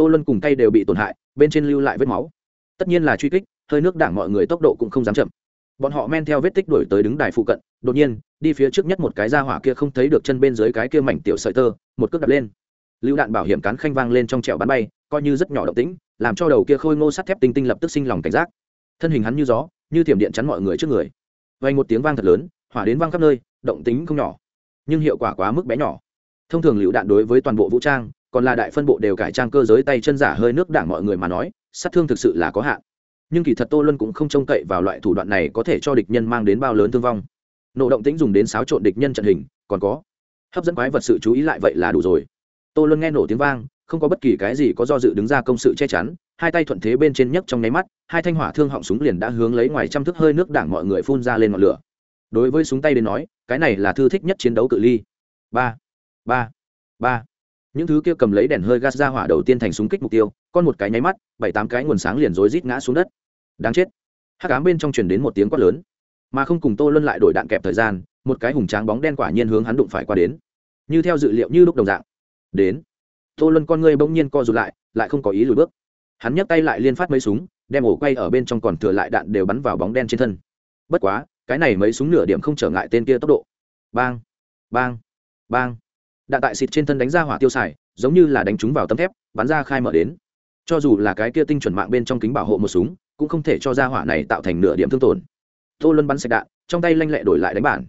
tô luân cùng tay đều bị tổn hại, bên trên lưu lại vết máu. Tất nhiên là truy kích, hơi nước đảng mọi người tốc độ cũng không dám chậm. Bọn họ men theo vết tích đuổi tới đứng đài phụ cận, đột nhiên, đi phía trước nhất một cái ra hỏa kia không thấy được chân bên dưới cái kia mảnh tiểu sợi tơ, một cước đập lên. Lưu đạn bảo hiểm cán khanh vang lên trong trẻo bắn bay, coi như rất nhỏ động tĩnh, làm cho đầu kia khôi ngô sắt thép tinh tinh lập tức sinh lòng cảnh giác. Thân hình hắn như gió, như thiểm điện chắn mọi người trước người. Vay một tiếng vang thật lớn, hỏa đến vang khắp nơi, động tính không nhỏ, nhưng hiệu quả quá mức bé nhỏ. Thông thường lựu đạn đối với toàn bộ vũ trang còn là đại phân bộ đều cải trang cơ giới tay chân giả hơi nước đảng mọi người mà nói, sát thương thực sự là có hạn. Nhưng kỳ thật tô luân cũng không trông cậy vào loại thủ đoạn này có thể cho địch nhân mang đến bao lớn thương vong. Nộ động tĩnh dùng đến xáo trộn địch nhân trận hình, còn có, hấp dẫn quái vật sự chú ý lại vậy là đủ rồi. Tô luân nghe nổ tiếng vang, không có bất kỳ cái gì có do dự đứng ra công sự che chắn, hai tay thuận thế bên trên nhấc trong nháy mắt, hai thanh hỏa thương họng súng liền đã hướng lấy ngoài trăm thước hơi nước đảng mọi người phun ra lên ngọn lửa. Đối với súng tay đến nói, cái này là thư thích nhất chiến đấu cự ly. Ba ba ba những thứ kia cầm lấy đèn hơi gas ra hỏa đầu tiên thành súng kích mục tiêu, con một cái nháy mắt, bảy tám cái nguồn sáng liền rối rít ngã xuống đất. Đáng chết. Hắc ám bên trong truyền đến một tiếng quát lớn. Mà không cùng tô luân lại đổi đạn kẹp thời gian, một cái hùng tráng bóng đen quả nhiên hướng hắn đụng phải qua đến. Như theo dự liệu như lúc đồng dạng. Đến. Tô luân con ngươi bỗng nhiên co rụt lại lại không có ý lùi bước. Hắn nhấc tay lại liên phát mấy súng, đem ổ quay ở bên trong còn thừa lại đạn đều bắn vào bóng đen trên thân. Bất quá, cái này mấy súng nửa điểm không trở ngại tên kia tốc độ. Bang bang bang đạn tại xịt trên thân đánh ra hỏa tiêu xài, giống như là đánh trúng vào tấm thép, bắn ra khai mở đến. Cho dù là cái kia tinh chuẩn mạng bên trong kính bảo hộ một súng, cũng không thể cho ra hỏa này tạo thành nửa điểm thương tổn. Tô luân bắn sạch đạn, trong tay lanh lẹ đổi lại đánh bản.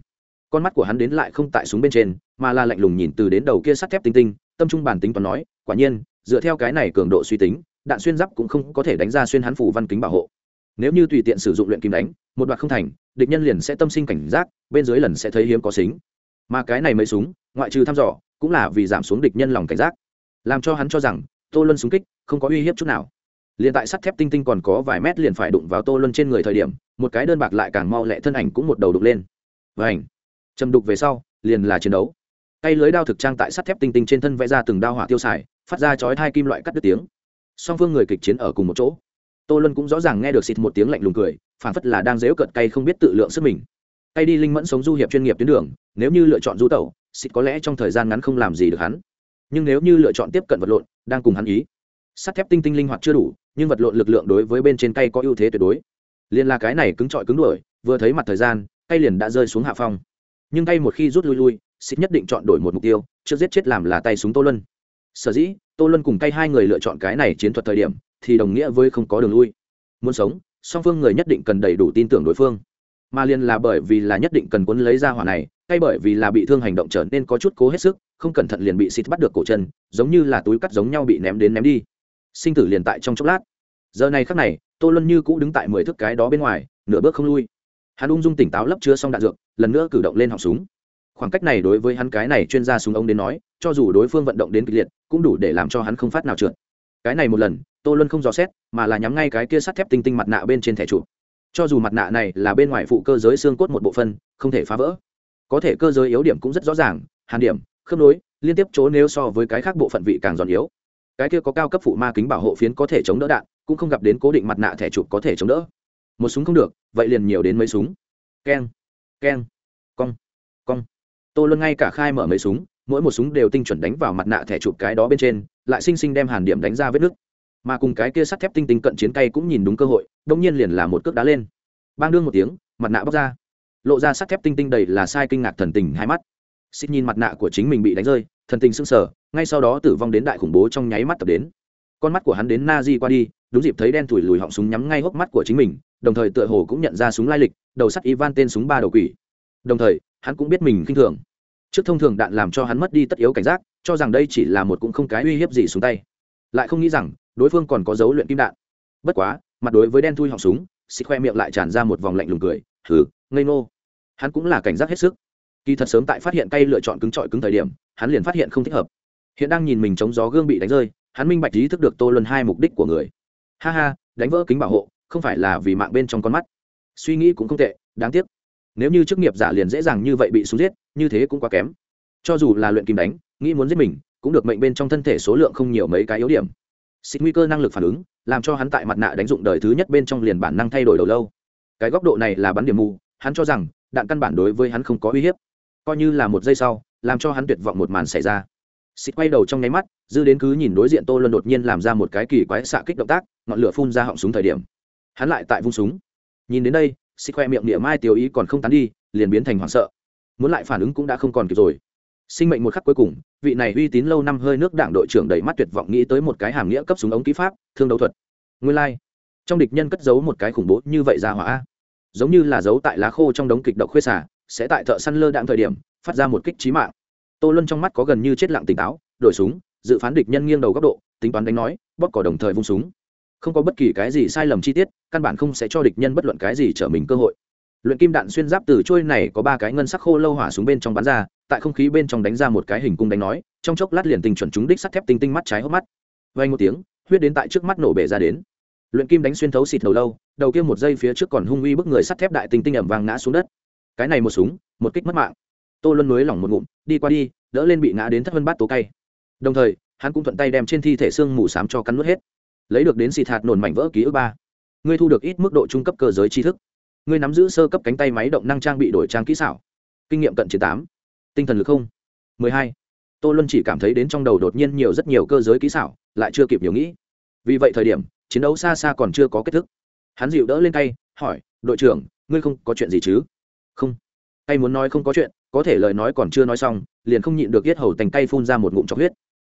Con mắt của hắn đến lại không tại súng bên trên, mà là lạnh lùng nhìn từ đến đầu kia sắt thép tinh tinh, tâm trung bản tính toàn nói, quả nhiên, dựa theo cái này cường độ suy tính, đạn xuyên giáp cũng không có thể đánh ra xuyên hắn phủ văn kính bảo hộ. Nếu như tùy tiện sử dụng luyện kim đánh, một đoạn không thành, địch nhân liền sẽ tâm sinh cảnh giác, bên dưới lần sẽ thấy hiếm có xính. Mà cái này mấy súng, ngoại trừ thăm dò cũng là vì giảm xuống địch nhân lòng cảnh giác. Làm cho hắn cho rằng, tô luân súng kích, không có uy hiếp chút nào. Liền tại sắt thép tinh tinh còn có vài mét liền phải đụng vào tô luân trên người thời điểm, một cái đơn bạc lại càng mau lẹ thân ảnh cũng một đầu đục lên. Và ảnh chầm đục về sau, liền là chiến đấu. Tay lưới đao thực trang tại sắt thép tinh tinh trên thân vẽ ra từng đao hỏa tiêu xài, phát ra chói hai kim loại cắt đứt tiếng. Song phương người kịch chiến ở cùng một chỗ. Tô luân cũng rõ ràng nghe được xịt một tiếng lạnh lùng cười phản phất là đang dếu cợt cay không biết tự lượng sức mình. Tay đi linh mẫn sống du hiệp chuyên nghiệp tuyến đường, nếu như lựa chọn du tẩu xịt có lẽ trong thời gian ngắn không làm gì được hắn. Nhưng nếu như lựa chọn tiếp cận vật lộn, đang cùng hắn ý. Sắt thép tinh tinh linh hoạt chưa đủ, nhưng vật lộn lực lượng đối với bên trên cây có ưu thế tuyệt đối. Liền là cái này cứng trọi cứng đuổi, vừa thấy mặt thời gian, cây liền đã rơi xuống hạ phong. Nhưng tay một khi rút lui lui, xịt nhất định chọn đổi một mục tiêu, trước giết chết làm là tay súng tô luân. Sở dĩ, tô luân cùng tay hai người lựa chọn cái này chiến thuật thời điểm, thì đồng nghĩa với không có đường lui. Muốn sống, song phương người nhất định cần đầy đủ tin tưởng đối phương mà liền là bởi vì là nhất định cần cuốn lấy ra hỏa này hay bởi vì là bị thương hành động trở nên có chút cố hết sức, không cẩn thận liền bị xịt bắt được cổ chân, giống như là túi cắt giống nhau bị ném đến ném đi. Sinh tử liền tại trong chốc lát. Giờ này khắc này, tô luân như cũ đứng tại mười thước cái đó bên ngoài, nửa bước không lui. Hắn ung dung tỉnh táo lấp chứa xong đạn dược, lần nữa cử động lên họng súng. Khoảng cách này đối với hắn cái này chuyên gia súng ống đến nói, cho dù đối phương vận động đến kịch liệt, cũng đủ để làm cho hắn không phát nào trượt. Cái này một lần, tô luân không dò xét, mà là nhắm ngay cái kia sắt thép tinh tinh mặt nạ bên trên thẻ chụp cho dù mặt nạ này là bên ngoài phụ cơ giới xương cốt một bộ phân không thể phá vỡ. Có thể cơ giới yếu điểm cũng rất rõ ràng, hàn điểm, khớp nối, liên tiếp chỗ nếu so với cái khác bộ phận vị càng giòn yếu. Cái kia có cao cấp phụ ma kính bảo hộ phiến có thể chống đỡ đạn, cũng không gặp đến cố định mặt nạ thẻ chụp có thể chống đỡ. Một súng không được, vậy liền nhiều đến mấy súng. Keng keng, cong cong. Tô luân ngay cả khai mở mấy súng, mỗi một súng đều tinh chuẩn đánh vào mặt nạ thẻ chụp cái đó bên trên, lại xinh xinh đem hàn điểm đánh ra vết nứt mà cùng cái kia sắt thép tinh tinh cận chiến cay cũng nhìn đúng cơ hội đông nhiên liền là một cước đá lên. Bang đương một tiếng, mặt nạ bóc ra. Lộ ra sắt thép tinh tinh đầy là sai kinh ngạc thần tình hai mắt. Xích nhìn mặt nạ của chính mình bị đánh rơi, thần tình sưng sờ, ngay sau đó tử vong đến đại khủng bố trong nháy mắt tập đến. Con mắt của hắn đến na di qua đi, đúng dịp thấy đen thủi lùi họng súng nhắm ngay hốc mắt của chính mình, đồng thời tựa hồ cũng nhận ra súng lai lịch, đầu sắt ivan tên súng ba đầu quỷ. Đồng thời, hắn cũng biết mình khinh thường. Trước thông thường đạn làm cho hắn mất đi tất yếu cảnh giác, cho rằng đây chỉ là một cũng không cái uy hiếp gì xuống tay. Lại không nghĩ rằng đối phương còn có dấu luyện kim đạn. Bất quá, mặt đối với đen thui họng súng, xịt khoe miệng lại tràn ra một vòng lạnh lùng cười thử ngây ngô. Hắn cũng là cảnh giác hết sức. Kỳ thật sớm tại phát hiện cây lựa chọn cứng trọi cứng thời điểm, hắn liền phát hiện không thích hợp. Hiện đang nhìn mình chống gió gương bị đánh rơi, hắn minh bạch ý thức được tô luân hai mục đích của người. Ha ha, đánh vỡ kính bảo hộ, không phải là vì mạng bên trong con mắt. Suy nghĩ cũng không tệ, đáng tiếc. Nếu như chức nghiệp giả liền dễ dàng như vậy bị súng giết, như thế cũng quá kém. Cho dù là luyện kim đánh, nghĩ muốn giết mình, cũng được mệnh bên trong thân thể số lượng không nhiều mấy cái yếu điểm xịt nguy cơ năng lực phản ứng, làm cho hắn tại mặt nạ đánh dụng đời thứ nhất bên trong liền bản năng thay đổi đầu lâu. Cái góc độ này là bắn điểm mù, hắn cho rằng, đạn căn bản đối với hắn không có uy hiếp. Coi như là một giây sau, làm cho hắn tuyệt vọng một màn xảy ra. Xịt quay đầu trong nháy mắt, dư đến cứ nhìn đối diện tô luân đột nhiên làm ra một cái kỳ quái xạ kích động tác, ngọn lửa phun ra họng súng thời điểm. Hắn lại tại vung súng. Nhìn đến đây, xịt khoe miệng địa mai tiểu ý còn không tán đi, liền biến thành hoảng sợ. Muốn lại phản ứng cũng đã không còn kịp rồi sinh mệnh một khắc cuối cùng, vị này uy tín lâu năm hơi nước đảng đội trưởng đầy mắt tuyệt vọng nghĩ tới một cái hàm nghĩa cấp súng ống kỹ pháp, thương đấu thuật. Nguyên lai、like. trong địch nhân cất giấu một cái khủng bố như vậy ra hỏa. Giống như là giấu tại lá khô trong đống kịch độc khuê xả sẽ tại thợ săn lơ đạn thời điểm, phát ra một kích trí mạng. Tô luân trong mắt có gần như chết lặng tỉnh táo, đổi súng, dự phán địch nhân nghiêng đầu góc độ, tính toán đánh nói, bóp cỏ đồng thời vung súng. Không có bất kỳ cái gì sai lầm chi tiết, căn bản không sẽ cho địch nhân bất luận cái gì trở mình cơ hội luyện kim đạn xuyên giáp từ trôi này có ba cái ngân sắc khô lâu hỏa xuống bên trong bắn ra, tại không khí bên trong đánh ra một cái hình cung đánh nói, trong chốc lát liền tình chuẩn chúng đích sắt thép tinh tinh mắt trái hốc mắt. Vay một tiếng, huyết đến tại trước mắt nổ bể ra đến. Luyện kim đánh xuyên thấu xịt đầu lâu, đầu kia một giây phía trước còn hung uy bức người sắt thép đại tinh tinh ẩm vàng ngã xuống đất. Cái này một súng, một kích mất mạng. Tô luân núi lỏng một ngụm, đi qua đi, đỡ lên bị ngã đến thất vân bát tố cay. Đồng thời, hắn cũng thuận tay đem trên thi thể xương mù sám cho cắn nuốt hết. Lấy được đến xịt hạt nổn mảnh vỡ ký ức ba. Ngươi thu được ít mức độ trung cấp cơ giới tri thức ngươi nắm giữ sơ cấp cánh tay máy động năng trang bị đổi trang kỹ xảo. Kinh nghiệm cận chiến tám. Tinh thần lực không. Mười hai. Tô luân chỉ cảm thấy đến trong đầu đột nhiên nhiều rất nhiều cơ giới kỹ xảo, lại chưa kịp nhiều nghĩ. Vì vậy thời điểm, chiến đấu xa xa còn chưa có kết thúc. Hắn dịu đỡ lên tay, hỏi, đội trưởng, ngươi không có chuyện gì chứ? Không. Tay muốn nói không có chuyện, có thể lời nói còn chưa nói xong, liền không nhịn được yết hầu tành tay phun ra một ngụm cho huyết.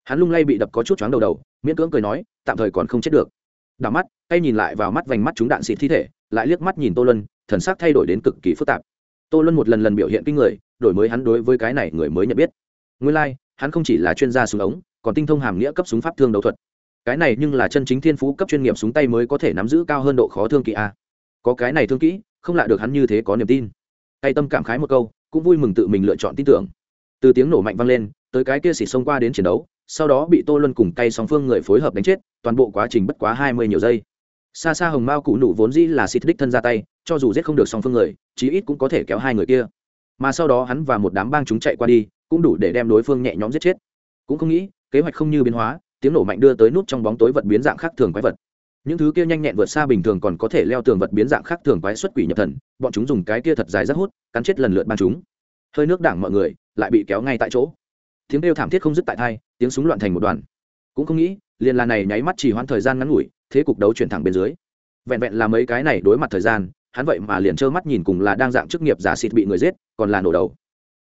Hắn lung lay bị đập có chút chóng đầu đầu, miễn cưỡng cười nói, tạm thời còn không chết được. Đảo mắt, tay nhìn lại vào mắt vành mắt chúng đạn xịt thi thể, lại liếc mắt nhìn tô luân thần sắc thay đổi đến cực kỳ phức tạp. Tô luân một lần lần biểu hiện kinh người đổi mới hắn đối với cái này người mới nhận biết. Nguyên lai、like, hắn không chỉ là chuyên gia súng ống còn tinh thông hàm nghĩa cấp súng pháp thương đấu thuật. Cái này nhưng là chân chính thiên phú cấp chuyên nghiệp súng tay mới có thể nắm giữ cao hơn độ khó thương kỹ a. Có cái này thương kỹ không lạ được hắn như thế có niềm tin. Tay tâm cảm khái một câu cũng vui mừng tự mình lựa chọn tin tưởng. Từ tiếng nổ mạnh vang lên tới cái kia xỉ xông qua đến chiến đấu sau đó bị tô luân cùng tay song phương người phối hợp đánh chết toàn bộ quá trình bất quá hai mươi nhiều giây. Xa xa hồng mao cụ nụ vốn dĩ là xịt đích thân ra tay cho dù giết không được song phương người, chí ít cũng có thể kéo hai người kia. Mà sau đó hắn và một đám bang chúng chạy qua đi, cũng đủ để đem đối phương nhẹ nhõm giết chết. Cũng không nghĩ, kế hoạch không như biến hóa, tiếng nổ mạnh đưa tới nút trong bóng tối vật biến dạng khác thường quái vật. Những thứ kia nhanh nhẹn vượt xa bình thường còn có thể leo tường vật biến dạng khác thường quái xuất quỷ nhập thần, bọn chúng dùng cái kia thật dài rất hút, cắn chết lần lượt ban chúng. Hơi nước đảng mọi người lại bị kéo ngay tại chỗ. Tiếng kêu thảm thiết không dứt tại thai, tiếng súng loạn thành một đoàn. Cũng không nghĩ, liền là này nháy mắt chỉ hoãn thời gian ngắn ngủi, thế cục đấu chuyển thẳng bên dưới. Vẹn vẹn là mấy cái này đối mặt thời gian hắn vậy mà liền trơ mắt nhìn cùng là đang dạng chức nghiệp giả xịt bị người giết còn là nổ đầu.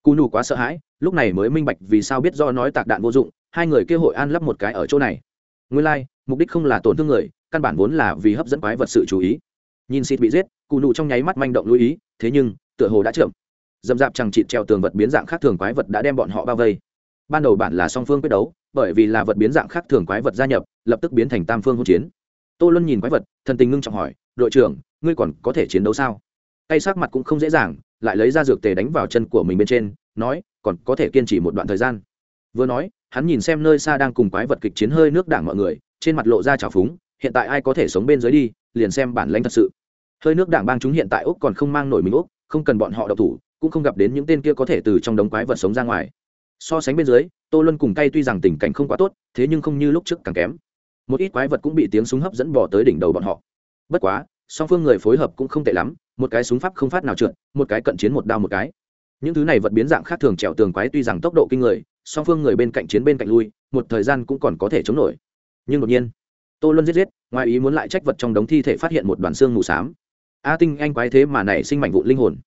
Cù nù quá sợ hãi lúc này mới minh bạch vì sao biết do nói tạc đạn vô dụng hai người kia hội an lắp một cái ở chỗ này. Nguyên lai、like, mục đích không là tổn thương người căn bản vốn là vì hấp dẫn quái vật sự chú ý. Nhìn xịt bị giết cù nù trong nháy mắt manh động lưu ý thế nhưng tựa hồ đã chậm. Dầm dạp chẳng chịt treo tường vật biến dạng khác thường quái vật đã đem bọn họ bao vây. Ban đầu bản là song phương quyết đấu bởi vì là vật biến dạng khác thường quái vật gia nhập lập tức biến thành tam phương hỗn chiến. Tô luân nhìn quái vật thần tình ngưng trọng hỏi đội trưởng ngươi còn có thể chiến đấu sao? Tay sắc mặt cũng không dễ dàng, lại lấy ra dược tề đánh vào chân của mình bên trên, nói, còn có thể kiên trì một đoạn thời gian. Vừa nói, hắn nhìn xem nơi xa đang cùng quái vật kịch chiến hơi nước đảng mọi người, trên mặt lộ ra trào phúng, hiện tại ai có thể sống bên dưới đi, liền xem bản lãnh thật sự. Hơi nước đảng bang chúng hiện tại úc còn không mang nổi mình úc, không cần bọn họ độc thủ, cũng không gặp đến những tên kia có thể từ trong đống quái vật sống ra ngoài. So sánh bên dưới, tô luân cùng tay tuy rằng tình cảnh không quá tốt, thế nhưng không như lúc trước càng kém. Một ít quái vật cũng bị tiếng súng hấp dẫn bỏ tới đỉnh đầu bọn họ. Bất quá song phương người phối hợp cũng không tệ lắm, một cái súng pháp không phát nào trượt, một cái cận chiến một đao một cái. Những thứ này vật biến dạng khác thường trèo tường quái tuy rằng tốc độ kinh người, song phương người bên cạnh chiến bên cạnh lui, một thời gian cũng còn có thể chống nổi. Nhưng đột nhiên, tô luân giết giết, ngoài ý muốn lại trách vật trong đống thi thể phát hiện một đoàn xương mù xám. A tinh anh quái thế mà nảy sinh mạnh vụ linh hồn.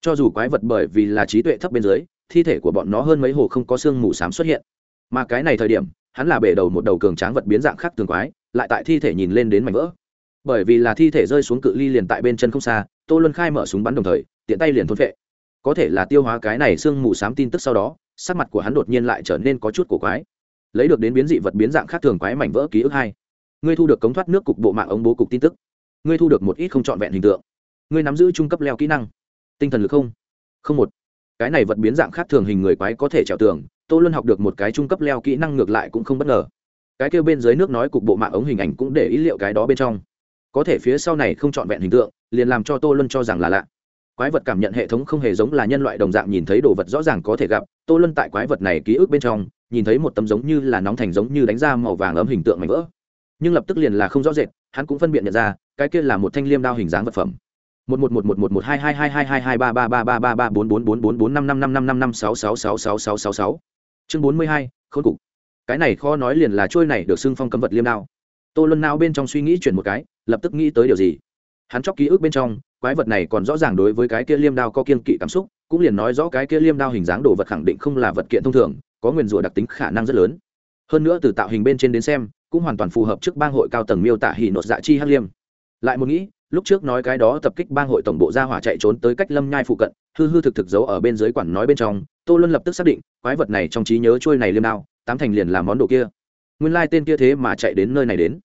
Cho dù quái vật bởi vì là trí tuệ thấp bên dưới, thi thể của bọn nó hơn mấy hồ không có xương mù xám xuất hiện. Mà cái này thời điểm, hắn là bể đầu một đầu cường tráng vật biến dạng khác tường quái, lại tại thi thể nhìn lên đến mảnh vỡ bởi vì là thi thể rơi xuống cự ly liền tại bên chân không xa, tô luân khai mở súng bắn đồng thời, tiện tay liền thôn vệ có thể là tiêu hóa cái này sương mù s á m tin tức sau đó, sắc mặt của hắn đột nhiên lại trở nên có chút cổ quái. Lấy được đến biến dị vật biến dạng khác thường quái mảnh vỡ ký ức hai. Ngươi thu được cống thoát nước cục bộ mạng ống bố cục tin tức. Ngươi thu được một ít không trọn vẹn hình tượng. Ngươi nắm giữ trung cấp leo kỹ năng. Tinh thần lực không? Không một. Cái này vật biến dạng khác thường hình người quái có thể trèo tường, tô luân học được một cái trung cấp leo kỹ năng ngược lại cũng không bất ngờ. Cái kêu bên dưới nước nói cục bộ mạng ống hình ảnh cũng để ý liệu cái đó bên trong có thể phía sau này không trọn vẹn hình tượng, liền làm cho tô luân cho rằng là lạ. Quái vật cảm nhận hệ thống không hề giống là nhân loại đồng dạng nhìn thấy đồ vật rõ ràng có thể gặp, tô luân tại quái vật này ký ức bên trong, nhìn thấy một tấm giống như là nóng thành giống như đánh ra màu vàng ấm hình tượng mảnh vỡ. Nhưng lập tức liền là không rõ rệt, hắn cũng phân biệt nhận ra, cái kia là một thanh liêm đao hình dáng vật phẩm. Một một một một một một hai hai hai hai hai hai ba ba ba ba ba ba bốn bốn bốn bốn bốn năm năm năm năm năm năm sáu sáu sáu sáu sáu sáu sáu. Chương bốn mươi hai khôn cục. Cái này khó nói liền là trôi này được xưng phong cấm vật liêm đao tô luân nao bên trong suy nghĩ chuyển một cái, lập tức nghĩ tới điều gì? Hắn chóc ký ức bên trong, quái vật này còn rõ ràng đối với cái kia liêm đao có kiên kỵ cảm xúc, cũng liền nói rõ cái kia liêm đao hình dáng đồ vật khẳng định không là vật kiện thông thường, có nguyền rủa đặc tính khả năng rất lớn. Hơn nữa từ tạo hình bên trên đến xem, cũng hoàn toàn phù hợp trước bang hội cao tầng miêu tả hỉ nột dạ chi hắc liêm. Lại một nghĩ, lúc trước nói cái đó tập kích bang hội tổng bộ ra hỏa chạy trốn tới cách lâm nhai phụ cận, hư hư thực thực giấu ở bên dưới quản nói bên trong, tô luân lập tức xác định, quái vật này trong trí nhớ trôi này liêm đao, tám thành liền làm món đồ kia. Nguyên lai tên kia thế mà chạy đến nơi này đến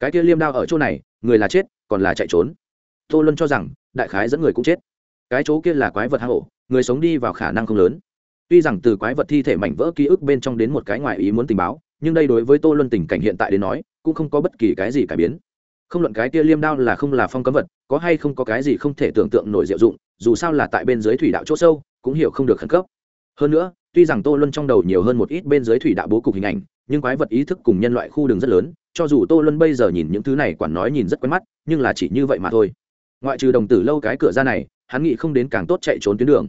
cái kia liêm đao ở chỗ này, người là chết, còn là chạy trốn. Tô luân cho rằng, đại khái dẫn người cũng chết. Cái chỗ kia là quái vật hang ổ, người sống đi vào khả năng không lớn. Tuy rằng từ quái vật thi thể mảnh vỡ ký ức bên trong đến một cái ngoài ý muốn tình báo, nhưng đây đối với tô luân tình cảnh hiện tại đến nói, cũng không có bất kỳ cái gì cải biến. Không luận cái kia liêm đao là không là phong cấm vật, có hay không có cái gì không thể tưởng tượng nổi diệu dụng, dù sao là tại bên dưới thủy đạo chỗ sâu, cũng hiểu không được khẩn cấp. Hơn nữa, tuy rằng tô luân trong đầu nhiều hơn một ít bên dưới thủy đạo bố cục hình ảnh, nhưng quái vật ý thức cùng nhân loại khu đường rất lớn cho dù tô luân bây giờ nhìn những thứ này quản nói nhìn rất quen mắt, nhưng là chỉ như vậy mà thôi. Ngoại trừ đồng tử lâu cái cửa ra này, hắn nghĩ không đến càng tốt chạy trốn tuyến đường.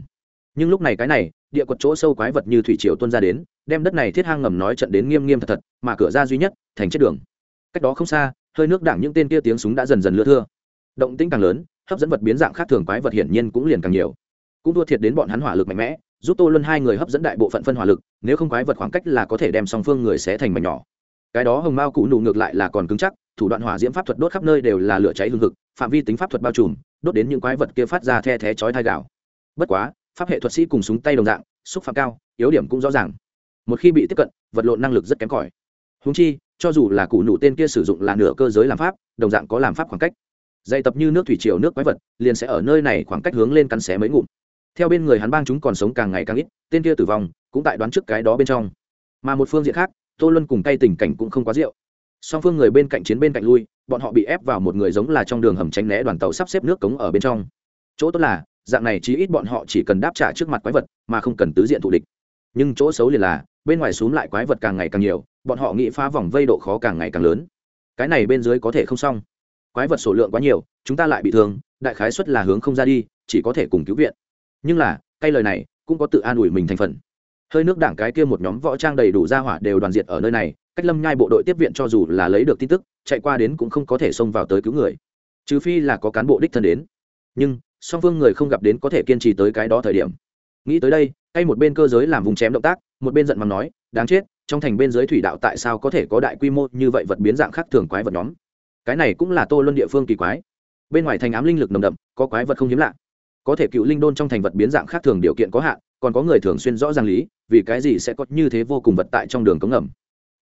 Nhưng lúc này cái này, địa quật chỗ sâu quái vật như thủy triều tuân ra đến, đem đất này thiết hang ngầm nói trận đến nghiêm nghiêm thật thật, mà cửa ra duy nhất, thành chết đường. Cách đó không xa, hơi nước đảng những tên kia tiếng súng đã dần dần lưa thưa. Động tĩnh càng lớn, hấp dẫn vật biến dạng khác thường quái vật hiển nhiên cũng liền càng nhiều. Cũng thua thiệt đến bọn hắn hỏa lực mạnh mẽ, giúp tô luân hai người hấp dẫn đại bộ phận phân hỏa lực, nếu không quái vật khoảng cách là có thể đem song phương người xé thành mảnh nhỏ cái đó hồng mao cụ nụ ngược lại là còn cứng chắc, thủ đoạn hỏa diễm pháp thuật đốt khắp nơi đều là lửa cháy hương thực phạm vi tính pháp thuật bao trùm, đốt đến những quái vật kia phát ra the thé chói thai gạo. Bất quá, pháp hệ thuật sĩ cùng súng tay đồng dạng, xúc phạm cao, yếu điểm cũng rõ ràng. Một khi bị tiếp cận, vật lộn năng lực rất kém cỏi. Húng chi, cho dù là cụ nụ tên kia sử dụng là nửa cơ giới làm pháp, đồng dạng có làm pháp khoảng cách. Dày tập như nước thủy triều nước quái vật, liền sẽ ở nơi này khoảng cách hướng lên cắn xé mấy ngụm. Theo bên người hắn bang chúng còn sống càng ngày càng ít, tên kia tử vong, cũng tại đoán trước cái đó bên trong. Mà một phương diện khác tô luân cùng tay tình cảnh cũng không quá rượu. Song phương người bên cạnh chiến bên cạnh lui, bọn họ bị ép vào một người giống là trong đường hầm tránh né đoàn tàu sắp xếp nước cống ở bên trong. Chỗ tốt là, dạng này chí ít bọn họ chỉ cần đáp trả trước mặt quái vật, mà không cần tứ diện thù địch. Nhưng chỗ xấu liền là, bên ngoài xúm lại quái vật càng ngày càng nhiều, bọn họ nghĩ phá vòng vây độ khó càng ngày càng lớn. Cái này bên dưới có thể không xong. Quái vật số lượng quá nhiều, chúng ta lại bị thương, đại khái suất là hướng không ra đi, chỉ có thể cùng cứu viện. Nhưng là cây lời này, cũng có tự an ủi mình thành phần hơi nước đảng cái kia một nhóm võ trang đầy đủ ra hỏa đều đoàn diệt ở nơi này, cách lâm nhai bộ đội tiếp viện cho dù là lấy được tin tức, chạy qua đến cũng không có thể xông vào tới cứu người. Trừ phi là có cán bộ đích thân đến. Nhưng, song phương người không gặp đến có thể kiên trì tới cái đó thời điểm. Nghĩ tới đây hay một bên cơ giới làm vùng chém động tác, một bên giận mắng nói, đáng chết, trong thành bên dưới thủy đạo tại sao có thể có đại quy mô như vậy vật biến dạng khác thường quái vật nhóm? Cái này cũng là tô luân địa phương kỳ quái. Bên ngoài thành ám linh lực nồng đậm, có quái vật không hiếm lạ. Có thể cựu linh đôn trong thành vật biến dạng khác thường điều kiện có hạn còn có người thường xuyên rõ ràng lý, vì cái gì sẽ có như thế vô cùng vật tại trong đường cống ngầm.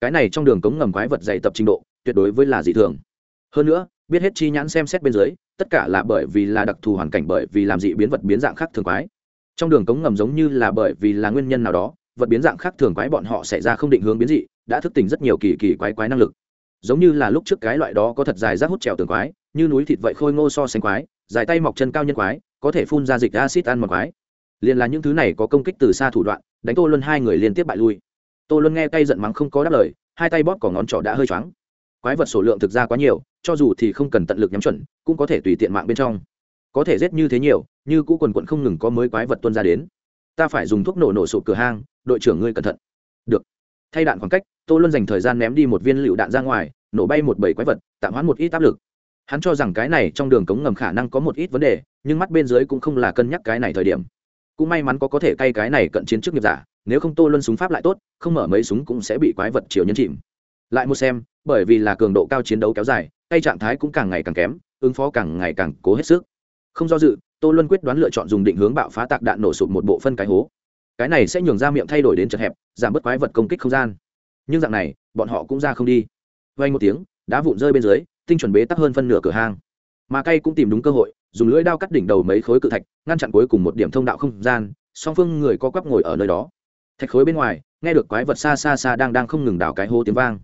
Cái này trong đường cống ngầm quái vật dày tập trình độ, tuyệt đối với là dị thường. Hơn nữa, biết hết chi nhãn xem xét bên dưới, tất cả là bởi vì là đặc thù hoàn cảnh bởi vì làm dị biến vật biến dạng khác thường quái. Trong đường cống ngầm giống như là bởi vì là nguyên nhân nào đó, vật biến dạng khác thường quái bọn họ xảy ra không định hướng biến dị, đã thức tỉnh rất nhiều kỳ kỳ quái quái năng lực. Giống như là lúc trước cái loại đó có thật dài rác hút trèo tường quái, như núi thịt vậy khôi ngô so sánh quái, dài tay mọc chân cao nhân quái, có thể phun ra dịch acid ăn một quái liền là những thứ này có công kích từ xa thủ đoạn, đánh tô luân hai người liên tiếp bại lui. Tô luân nghe cay giận mắng không có đáp lời, hai tay bóp cỏ ngón trỏ đã hơi choáng. Quái vật số lượng thực ra quá nhiều, cho dù thì không cần tận lực nhắm chuẩn, cũng có thể tùy tiện mạng bên trong. Có thể giết như thế nhiều, như cũ quần quận không ngừng có mới quái vật tuân ra đến. Ta phải dùng thuốc nổ nổ sụp cửa hang, đội trưởng ngươi cẩn thận. Được. Thay đạn khoảng cách, tô luân dành thời gian ném đi một viên lựu đạn ra ngoài, nổ bay một bầy quái vật, tạm hoãn một ít áp lực. Hắn cho rằng cái này trong đường cống ngầm khả năng có một ít vấn đề, nhưng mắt bên dưới cũng không là cân nhắc cái này thời điểm cũng may mắn có có thể cay cái này cận chiến trước nghiệp giả, nếu không tô luân súng pháp lại tốt, không mở mấy súng cũng sẽ bị quái vật chiều nhân chìm. Lại một xem, bởi vì là cường độ cao chiến đấu kéo dài tay trạng thái cũng càng ngày càng kém, ứng phó càng ngày càng cố hết sức. Không do dự, tô luân quyết đoán lựa chọn dùng định hướng bạo phá tạc đạn nổ sụp một bộ phân cái hố. Cái này sẽ nhường ra miệng thay đổi đến chật hẹp, giảm bớt quái vật công kích không gian. Nhưng dạng này, bọn họ cũng ra không đi. Vay một tiếng, đá vụn rơi bên dưới, tinh chuẩn bế tắc hơn phân nửa cửa hang mà cay cũng tìm đúng cơ hội, dùng lưỡi đao cắt đỉnh đầu mấy khối cự thạch, ngăn chặn cuối cùng một điểm thông đạo không gian, song phương người co quắp ngồi ở nơi đó. Thạch khối bên ngoài, nghe được quái vật xa xa xa đang đang không ngừng đào cái hô tiếng vang.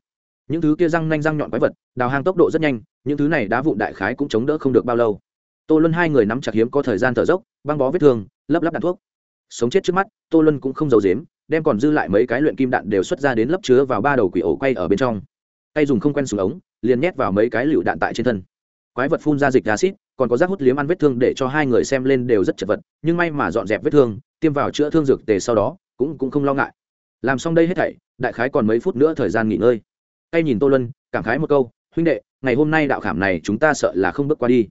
Những thứ kia răng nanh răng nhọn quái vật, đào hang tốc độ rất nhanh, những thứ này đá vụn đại khái cũng chống đỡ không được bao lâu. Tô luân hai người nắm chặt hiếm có thời gian thở dốc, băng bó vết thương, lấp lắp đạn thuốc. Sống chết trước mắt, tô luân cũng không giấu dếm đem còn dư lại mấy cái luyện kim đạn đều xuất ra đến lấp chứa vào ba đầu quỷ ổ quay ở bên trong. Tay dùng không quen súng ống, liền nhét vào mấy cái lựu đạn tại trên thân quái vật phun ra dịch acid còn có rác hút liếm ăn vết thương để cho hai người xem lên đều rất chật vật, nhưng may mà dọn dẹp vết thương, tiêm vào chữa thương dược tề sau đó, cũng cũng không lo ngại. Làm xong đây hết thảy, đại khái còn mấy phút nữa thời gian nghỉ ngơi. Tay nhìn tô luân, cảm khái một câu, huynh đệ, ngày hôm nay đạo khảm này chúng ta sợ là không bước qua đi.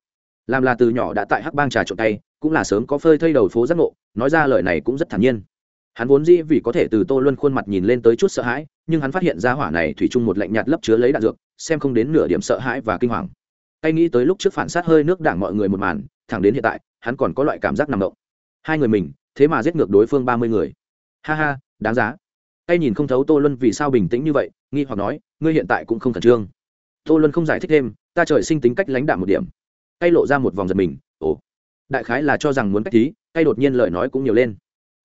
Làm là từ nhỏ đã tại hắc bang trà trộn tay, cũng là sớm có phơi thây đầu phố giác ngộ, nói ra lời này cũng rất thản nhiên. Hắn vốn dĩ vì có thể từ tô luân khuôn mặt nhìn lên tới chút sợ hãi, nhưng hắn phát hiện ra hỏa này thủy chung một lạnh nhạt lấp chứa lấy đạn dược, xem không đến nửa điểm sợ hãi và kinh hoàng hay nghĩ tới lúc trước phản sát hơi nước đảng mọi người một màn thẳng đến hiện tại hắn còn có loại cảm giác nằm động. Hai người mình thế mà giết ngược đối phương ba mươi người. Ha ha đáng giá. Tay nhìn không thấu tô luân vì sao bình tĩnh như vậy nghi hoặc nói ngươi hiện tại cũng không khẩn trương. Tô luân không giải thích thêm ta trời sinh tính cách lãnh đạm một điểm. Tay lộ ra một vòng giật mình ồ. Đại khái là cho rằng muốn cách thí, tay đột nhiên lời nói cũng nhiều lên.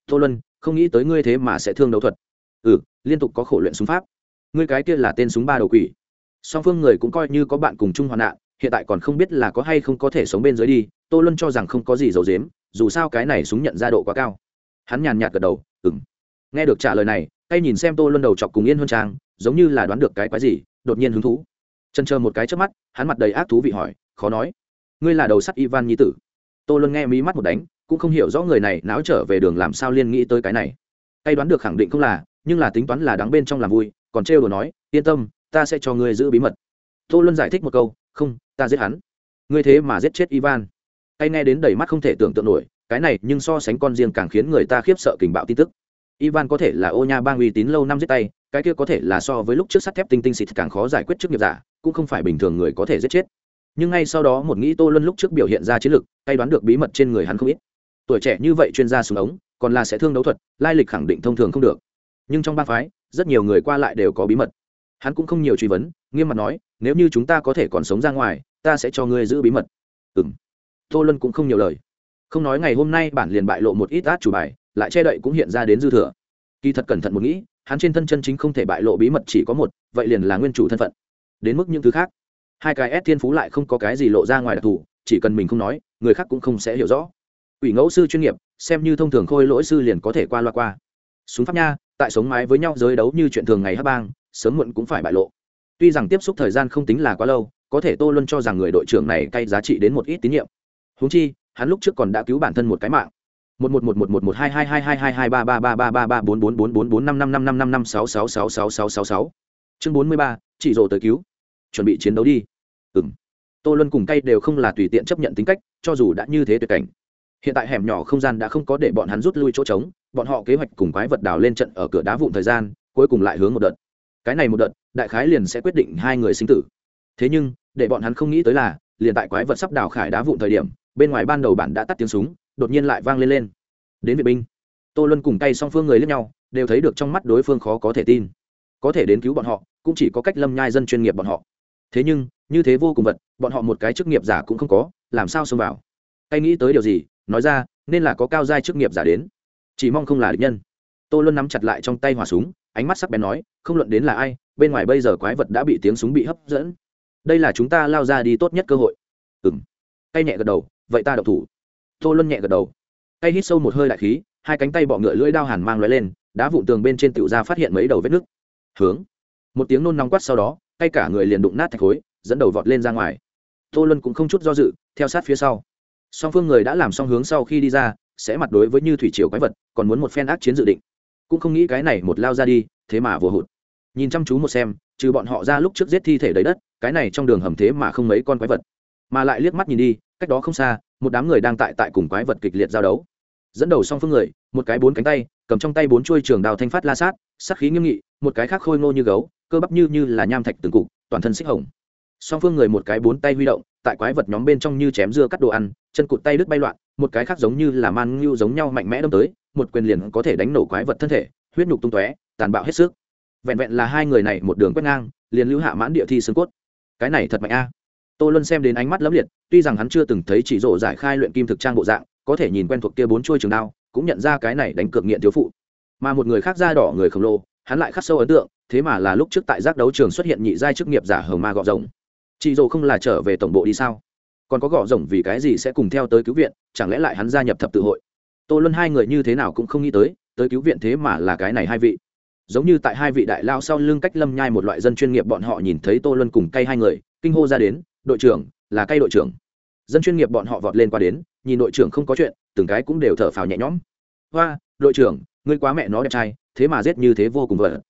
Tô luân không nghĩ tới ngươi thế mà sẽ thương đấu thuật. Ừ liên tục có khổ luyện súng pháp. Ngươi cái kia là tên súng ba đầu quỷ. Song phương người cũng coi như có bạn cùng chung hoạn nạn hiện tại còn không biết là có hay không có thể sống bên dưới đi, tô luân cho rằng không có gì dầu dếm dù sao cái này súng nhận ra độ quá cao. Hắn nhàn nhạt gật đầu ừng nghe được trả lời này hay nhìn xem tô luân đầu chọc cùng yên hơn trang, giống như là đoán được cái quái gì, đột nhiên hứng thú. Chân chờ một cái trước mắt, hắn mặt đầy ác thú vị hỏi, khó nói, ngươi là đầu sắt ivan nhi tử? Tô luân nghe mí mắt một đánh, cũng không hiểu rõ người này náo trở về đường làm sao liên nghĩ tới cái này. Hay đoán được khẳng định không là, nhưng là tính toán là đáng bên trong làm vui, còn trêu đồ nói, yên tâm, ta sẽ cho ngươi giữ bí mật. Tô luân giải thích một câu, không ta giết hắn. Ngươi thế mà giết chết ivan. Hay nghe đến đầy mắt không thể tưởng tượng nổi, cái này nhưng so sánh con riêng càng khiến người ta khiếp sợ kình bạo tin tức. Ivan có thể là ô nha bang uy tín lâu năm giết tay, cái kia có thể là so với lúc trước sắt thép tinh tinh xịt càng khó giải quyết trước nghiệp giả, cũng không phải bình thường người có thể giết chết. Nhưng ngay sau đó một nghĩ tô luân lúc trước biểu hiện ra chiến lược hay đoán được bí mật trên người hắn không ít. Tuổi trẻ như vậy chuyên gia súng ống, còn là sẽ thương đấu thuật, lai lịch khẳng định thông thường không được. Nhưng trong ba phái, rất nhiều người qua lại đều có bí mật. Hắn cũng không nhiều truy vấn, nghiêm mặt nói nếu như chúng ta có thể còn sống ra ngoài, ta sẽ cho ngươi giữ bí mật. Ừ m tô lân cũng không nhiều lời. Không nói ngày hôm nay bản liền bại lộ một ít át chủ bài, lại che đậy cũng hiện ra đến dư thừa. Kỳ thật cẩn thận một nghĩ, hắn trên thân chân chính không thể bại lộ bí mật chỉ có một, vậy liền là nguyên chủ thân phận. Đến mức những thứ khác, hai cái ép thiên phú lại không có cái gì lộ ra ngoài đặc thù, chỉ cần mình không nói, người khác cũng không sẽ hiểu rõ. Ủy ngẫu sư chuyên nghiệp, xem như thông thường khôi lỗi sư liền có thể qua loa qua. Súng pháp nha, tại sống mái với nhau giới đấu như chuyện thường ngày hát bang, sớm muộn cũng phải bại lộ tuy rằng tiếp xúc thời gian không tính là quá lâu, có thể tô luân cho rằng người đội trưởng này cay giá trị đến một ít tín nhiệm. Húng chi, hắn lúc trước còn đã cứu bản thân một cái mạng. Một một một một một một hai hai hai hai hai hai ba ba ba ba ba ba bốn bốn bốn bốn bốn năm năm năm năm năm năm sáu sáu sáu sáu sáu sáu sáu. Chương bốn mươi ba, chỉ rồ tới cứu. Chuẩn bị chiến đấu đi. Ừng tô luân cùng cay đều không là tùy tiện chấp nhận tính cách, cho dù đã như thế tuyệt cảnh. Hiện tại hẻm nhỏ không gian đã không có để bọn hắn rút lui chỗ trống, bọn họ kế hoạch cùng quái vật đào lên trận ở cửa đá vụn thời gian, cuối cùng lại hướng một đợt cái này một đợt, đại khái liền sẽ quyết định hai người sinh tử. Thế nhưng, để bọn hắn không nghĩ tới là, liền tại quái vật sắp đào khải đá vụn thời điểm, bên ngoài ban đầu bản đã tắt tiếng súng, đột nhiên lại vang lên lên. Đến viện binh, tô luân cùng tay song phương người lẫn nhau, đều thấy được trong mắt đối phương khó có thể tin. Có thể đến cứu bọn họ, cũng chỉ có cách lâm nhai dân chuyên nghiệp bọn họ. Thế nhưng, như thế vô cùng vật, bọn họ một cái chức nghiệp giả cũng không có, làm sao xông vào? Tay nghĩ tới điều gì, nói ra, nên là có cao giai chức nghiệp giả đến. Chỉ mong không là địch nhân tô luân nắm chặt lại trong tay hỏa súng, ánh mắt sắc bén nói, không luận đến là ai, bên ngoài bây giờ quái vật đã bị tiếng súng bị hấp dẫn. Đây là chúng ta lao ra đi tốt nhất cơ hội. Ừm. tay nhẹ gật đầu, vậy ta đậu thủ. Tô luân nhẹ gật đầu. Tay hít sâu một hơi đại khí, hai cánh tay bọ ngựa lưỡi đao hàn mang lóe lên, đá vụn tường bên trên tựu ra phát hiện mấy đầu vết nứt. Hướng. Một tiếng nôn nóng quát sau đó, tay cả người liền đụng nát thạch khối, dẫn đầu vọt lên ra ngoài. Tô luân cũng không chút do dự, theo sát phía sau. Song phương người đã làm xong hướng sau khi đi ra, sẽ mặt đối với như thủy triều quái vật, còn muốn một phen ác chiến dự định cũng không nghĩ cái này một lao ra đi, thế mà vừa hụt. Nhìn chăm chú một xem, trừ bọn họ ra lúc trước giết thi thể đầy đất, cái này trong đường hầm thế mà không mấy con quái vật. Mà lại liếc mắt nhìn đi, cách đó không xa, một đám người đang tại tại cùng quái vật kịch liệt giao đấu. Dẫn đầu song phương người, một cái bốn cánh tay, cầm trong tay bốn chuôi trường đào thanh phát la sát sắc khí nghiêm nghị, một cái khác khôi ngô như gấu, cơ bắp như như là nham thạch từng cục, toàn thân xích hồng. Song phương người một cái bốn tay huy động, tại quái vật nhóm bên trong như chém dưa cắt đồ ăn, chân cụt tay đứt bay loạn một cái khác giống như là man ngưu giống nhau mạnh mẽ đâm tới, một quyền liền có thể đánh nổ quái vật thân thể, huyết nhục tung tóe, tàn bạo hết sức. Vẹn vẹn là hai người này một đường quét ngang, liền lưu hạ mãn địa thi xương cốt. Cái này thật mạnh a. Tô luân xem đến ánh mắt lấm liệt, tuy rằng hắn chưa từng thấy chỉ rộ giải khai luyện kim thực trang bộ dạng, có thể nhìn quen thuộc kia bốn chuôi trường đao, cũng nhận ra cái này đánh cược nghiện thiếu phụ. Mà một người khác da đỏ người khổng lồ, hắn lại khắc sâu ấn tượng, thế mà là lúc trước tại giác đấu trường xuất hiện nhị giai chức nghiệp giả hờ ma gọ rồng. Chị dồ không là trở về tổng bộ đi sao? Còn có gõ rồng vì cái gì sẽ cùng theo tới cứu viện, chẳng lẽ lại hắn gia nhập thập tự hội? Tô luân hai người như thế nào cũng không nghĩ tới tới cứu viện thế mà là cái này hai vị. Giống như tại hai vị đại lao sau lưng cách lâm nhai một loại dân chuyên nghiệp bọn họ nhìn thấy tô luân cùng cay hai người, kinh hô ra đến, đội trưởng, là cay đội trưởng. Dân chuyên nghiệp bọn họ vọt lên qua đến, nhìn đội trưởng không có chuyện, từng cái cũng đều thở phào nhẹ nhõm. Hoa, đội trưởng, ngươi quá mẹ nó đẹp trai, thế mà giết như thế vô cùng vợ.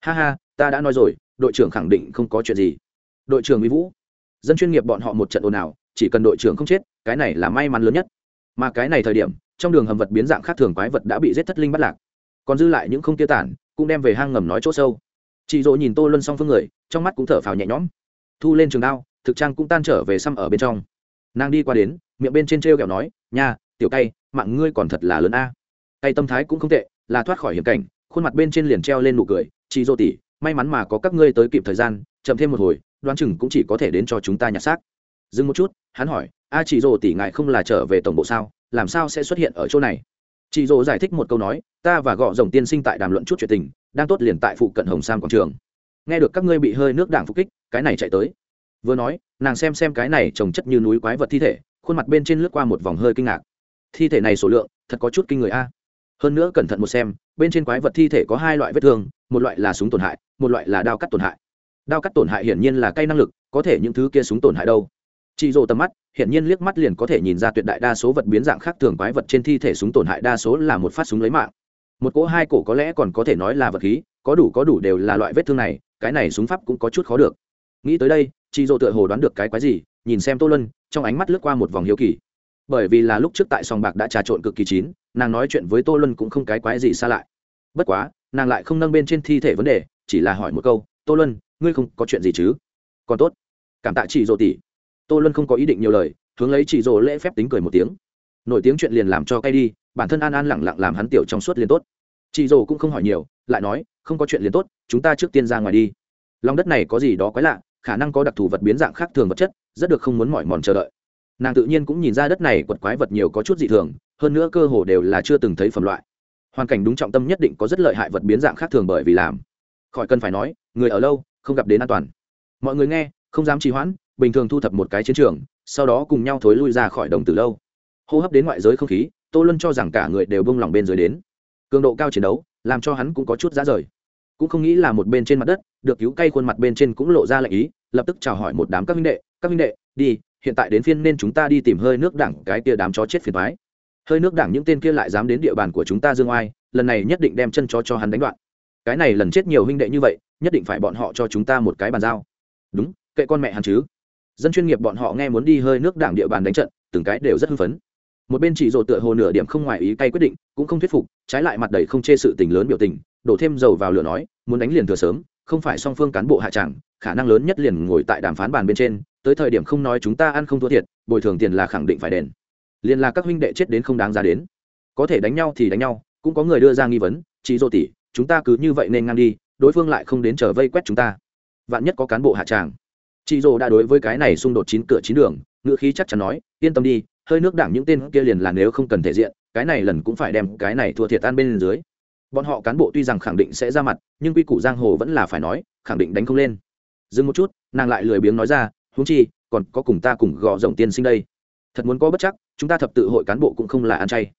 Ha ha, ta đã nói rồi, đội trưởng khẳng định không có chuyện gì. Đội trưởng mỹ vũ. Dân chuyên nghiệp bọn họ một trận ồn ào chỉ cần đội trưởng không chết, cái này là may mắn lớn nhất. Mà cái này thời điểm, trong đường hầm vật biến dạng khác thường quái vật đã bị giết thất linh bắt lạc. Còn dư lại những không tiêu tản, cũng đem về hang ngầm nói chỗ sâu. Chị dỗ nhìn tô luân xong phương người, trong mắt cũng thở phào nhẹ nhõm. Thu lên trường đao, thực trang cũng tan trở về xăm ở bên trong. Nàng đi qua đến, miệng bên trên t r e o kẹo nói, nha, tiểu cay, mạng ngươi còn thật là lớn a. À. cay tâm thái cũng không tệ, là thoát khỏi hiểm cảnh, khuôn mặt bên trên liền treo lên nụ cười, chị dỗ tỉ may mắn mà có các ngươi tới kịp thời gian, chậm thêm một hồi, đoán chừng cũng chỉ có thể đến cho chúng ta nhặt xác dừng một chút, hắn hỏi, a chị rồ tỉ ngại không là trở về tổng bộ sao? Làm sao sẽ xuất hiện ở chỗ này? Chị rồ giải thích một câu nói, ta và gọ rồng tiên sinh tại đàm luận chút chuyện tình, đang tốt liền tại phụ cận hồng sam quảng trường. Nghe được các ngươi bị hơi nước đảng phục kích, cái này chạy tới. Vừa nói, nàng xem xem cái này trồng chất như núi quái vật thi thể, khuôn mặt bên trên lướt qua một vòng hơi kinh ngạc. Thi thể này số lượng, thật có chút kinh người a. Hơn nữa cẩn thận một xem, bên trên quái vật thi thể có hai loại vết thương, một loại là súng tổn hại, một loại là đao cắt tổn hại. Đao cắt tổn hại hiển nhiên là cây năng lực, có thể những thứ kia súng tổn hại đâu? Chị rồ tầm mắt hiện nhiên liếc mắt liền có thể nhìn ra tuyệt đại đa số vật biến dạng khác thường quái vật trên thi thể súng tổn hại đa số là một phát súng lấy mạng. Một cỗ hai cổ có lẽ còn có thể nói là vật khí, có đủ có đủ đều là loại vết thương này, cái này súng pháp cũng có chút khó được. Nghĩ tới đây, chị dỗ tựa hồ đoán được cái quái gì, nhìn xem tô lân trong ánh mắt lướt qua một vòng hiếu kỳ. Bởi vì là lúc trước tại sòng bạc đã trà trộn cực kỳ chín, nàng nói chuyện với tô lân cũng không cái quái gì xa lại. Bất quá, nàng lại không nâng bên trên thi thể vấn đề, chỉ là hỏi một câu, tô lân ngươi không có chuyện gì chứ? Còn tốt. Cảm tạ chị dỗ tỷ tô luân không có ý định nhiều lời, hướng lấy chị rồ lễ phép tính cười một tiếng. Nổi tiếng chuyện liền làm cho cay đi, bản thân an an lẳng lặng làm hắn tiểu trong suốt liền tốt. Chị rồ cũng không hỏi nhiều, lại nói, không có chuyện liền tốt, chúng ta trước tiên ra ngoài đi. Lòng đất này có gì đó quái lạ, khả năng có đặc thù vật biến dạng khác thường vật chất, rất được không muốn mỏi mòn chờ đợi. Nàng tự nhiên cũng nhìn ra đất này quật quái vật nhiều có chút dị thường, hơn nữa cơ hồ đều là chưa từng thấy phẩm loại. Hoàn cảnh đúng trọng tâm nhất định có rất lợi hại vật biến dạng khác thường bởi vì làm. Khỏi cần phải nói, người ở lâu, không gặp đến an toàn. Mọi người nghe, không dám trì hoãn bình thường thu thập một cái chiến trường, sau đó cùng nhau thối lui ra khỏi đồng từ lâu. Hô hấp đến ngoại giới không khí, tô luân cho rằng cả người đều bông lỏng bên dưới đến. Cường độ cao chiến đấu, làm cho hắn cũng có chút giá rời. Cũng không nghĩ là một bên trên mặt đất, được cứu cay khuôn mặt bên trên cũng lộ ra lệnh ý, lập tức chào hỏi một đám các minh đệ, các minh đệ, đi, hiện tại đến phiên nên chúng ta đi tìm hơi nước đảng cái kia đám chó chết phiền thoái hơi nước đảng những tên kia lại dám đến địa bàn của chúng ta dương oai, lần này nhất định đem chân chó cho hắn đánh đoạn. Cái này lần chết nhiều huynh đệ như vậy, nhất định phải bọn họ cho chúng ta một cái bàn giao. Đúng, kệ con mẹ hắn chứ dân chuyên nghiệp bọn họ nghe muốn đi hơi nước đảng địa bàn đánh trận, từng cái đều rất hưng phấn. Một bên chỉ rồ tựa hồ nửa điểm không ngoài ý cay quyết định, cũng không thuyết phục, trái lại mặt đầy không chê sự tình lớn biểu tình, đổ thêm dầu vào lửa nói, muốn đánh liền thừa sớm, không phải song phương cán bộ hạ tràng khả năng lớn nhất liền ngồi tại đàm phán bàn bên trên, tới thời điểm không nói chúng ta ăn không thua thiệt, bồi thường tiền là khẳng định phải đền. Liền là các huynh đệ chết đến không đáng ra đến. Có thể đánh nhau thì đánh nhau, cũng có người đưa ra nghi vấn, chỉ dô tỷ chúng ta cứ như vậy nên ngang đi, đối phương lại không đến chờ vây quét chúng ta. Vạn nhất có cán bộ hạ tràng chị dô đã đối với cái này xung đột chín cửa chín đường, ngữ khí chắc chắn nói, yên tâm đi, hơi nước đảng những tên kia liền là nếu không cần thể diện, cái này lần cũng phải đem cái này thua thiệt tan bên dưới. Bọn họ cán bộ tuy rằng khẳng định sẽ ra mặt, nhưng quy củ giang hồ vẫn là phải nói, khẳng định đánh không lên. Dừng một chút, nàng lại lười biếng nói ra, huống chi, còn có cùng ta cùng gò rồng tiên sinh đây. Thật muốn có bất chắc, chúng ta thập tự hội cán bộ cũng không là ăn chay.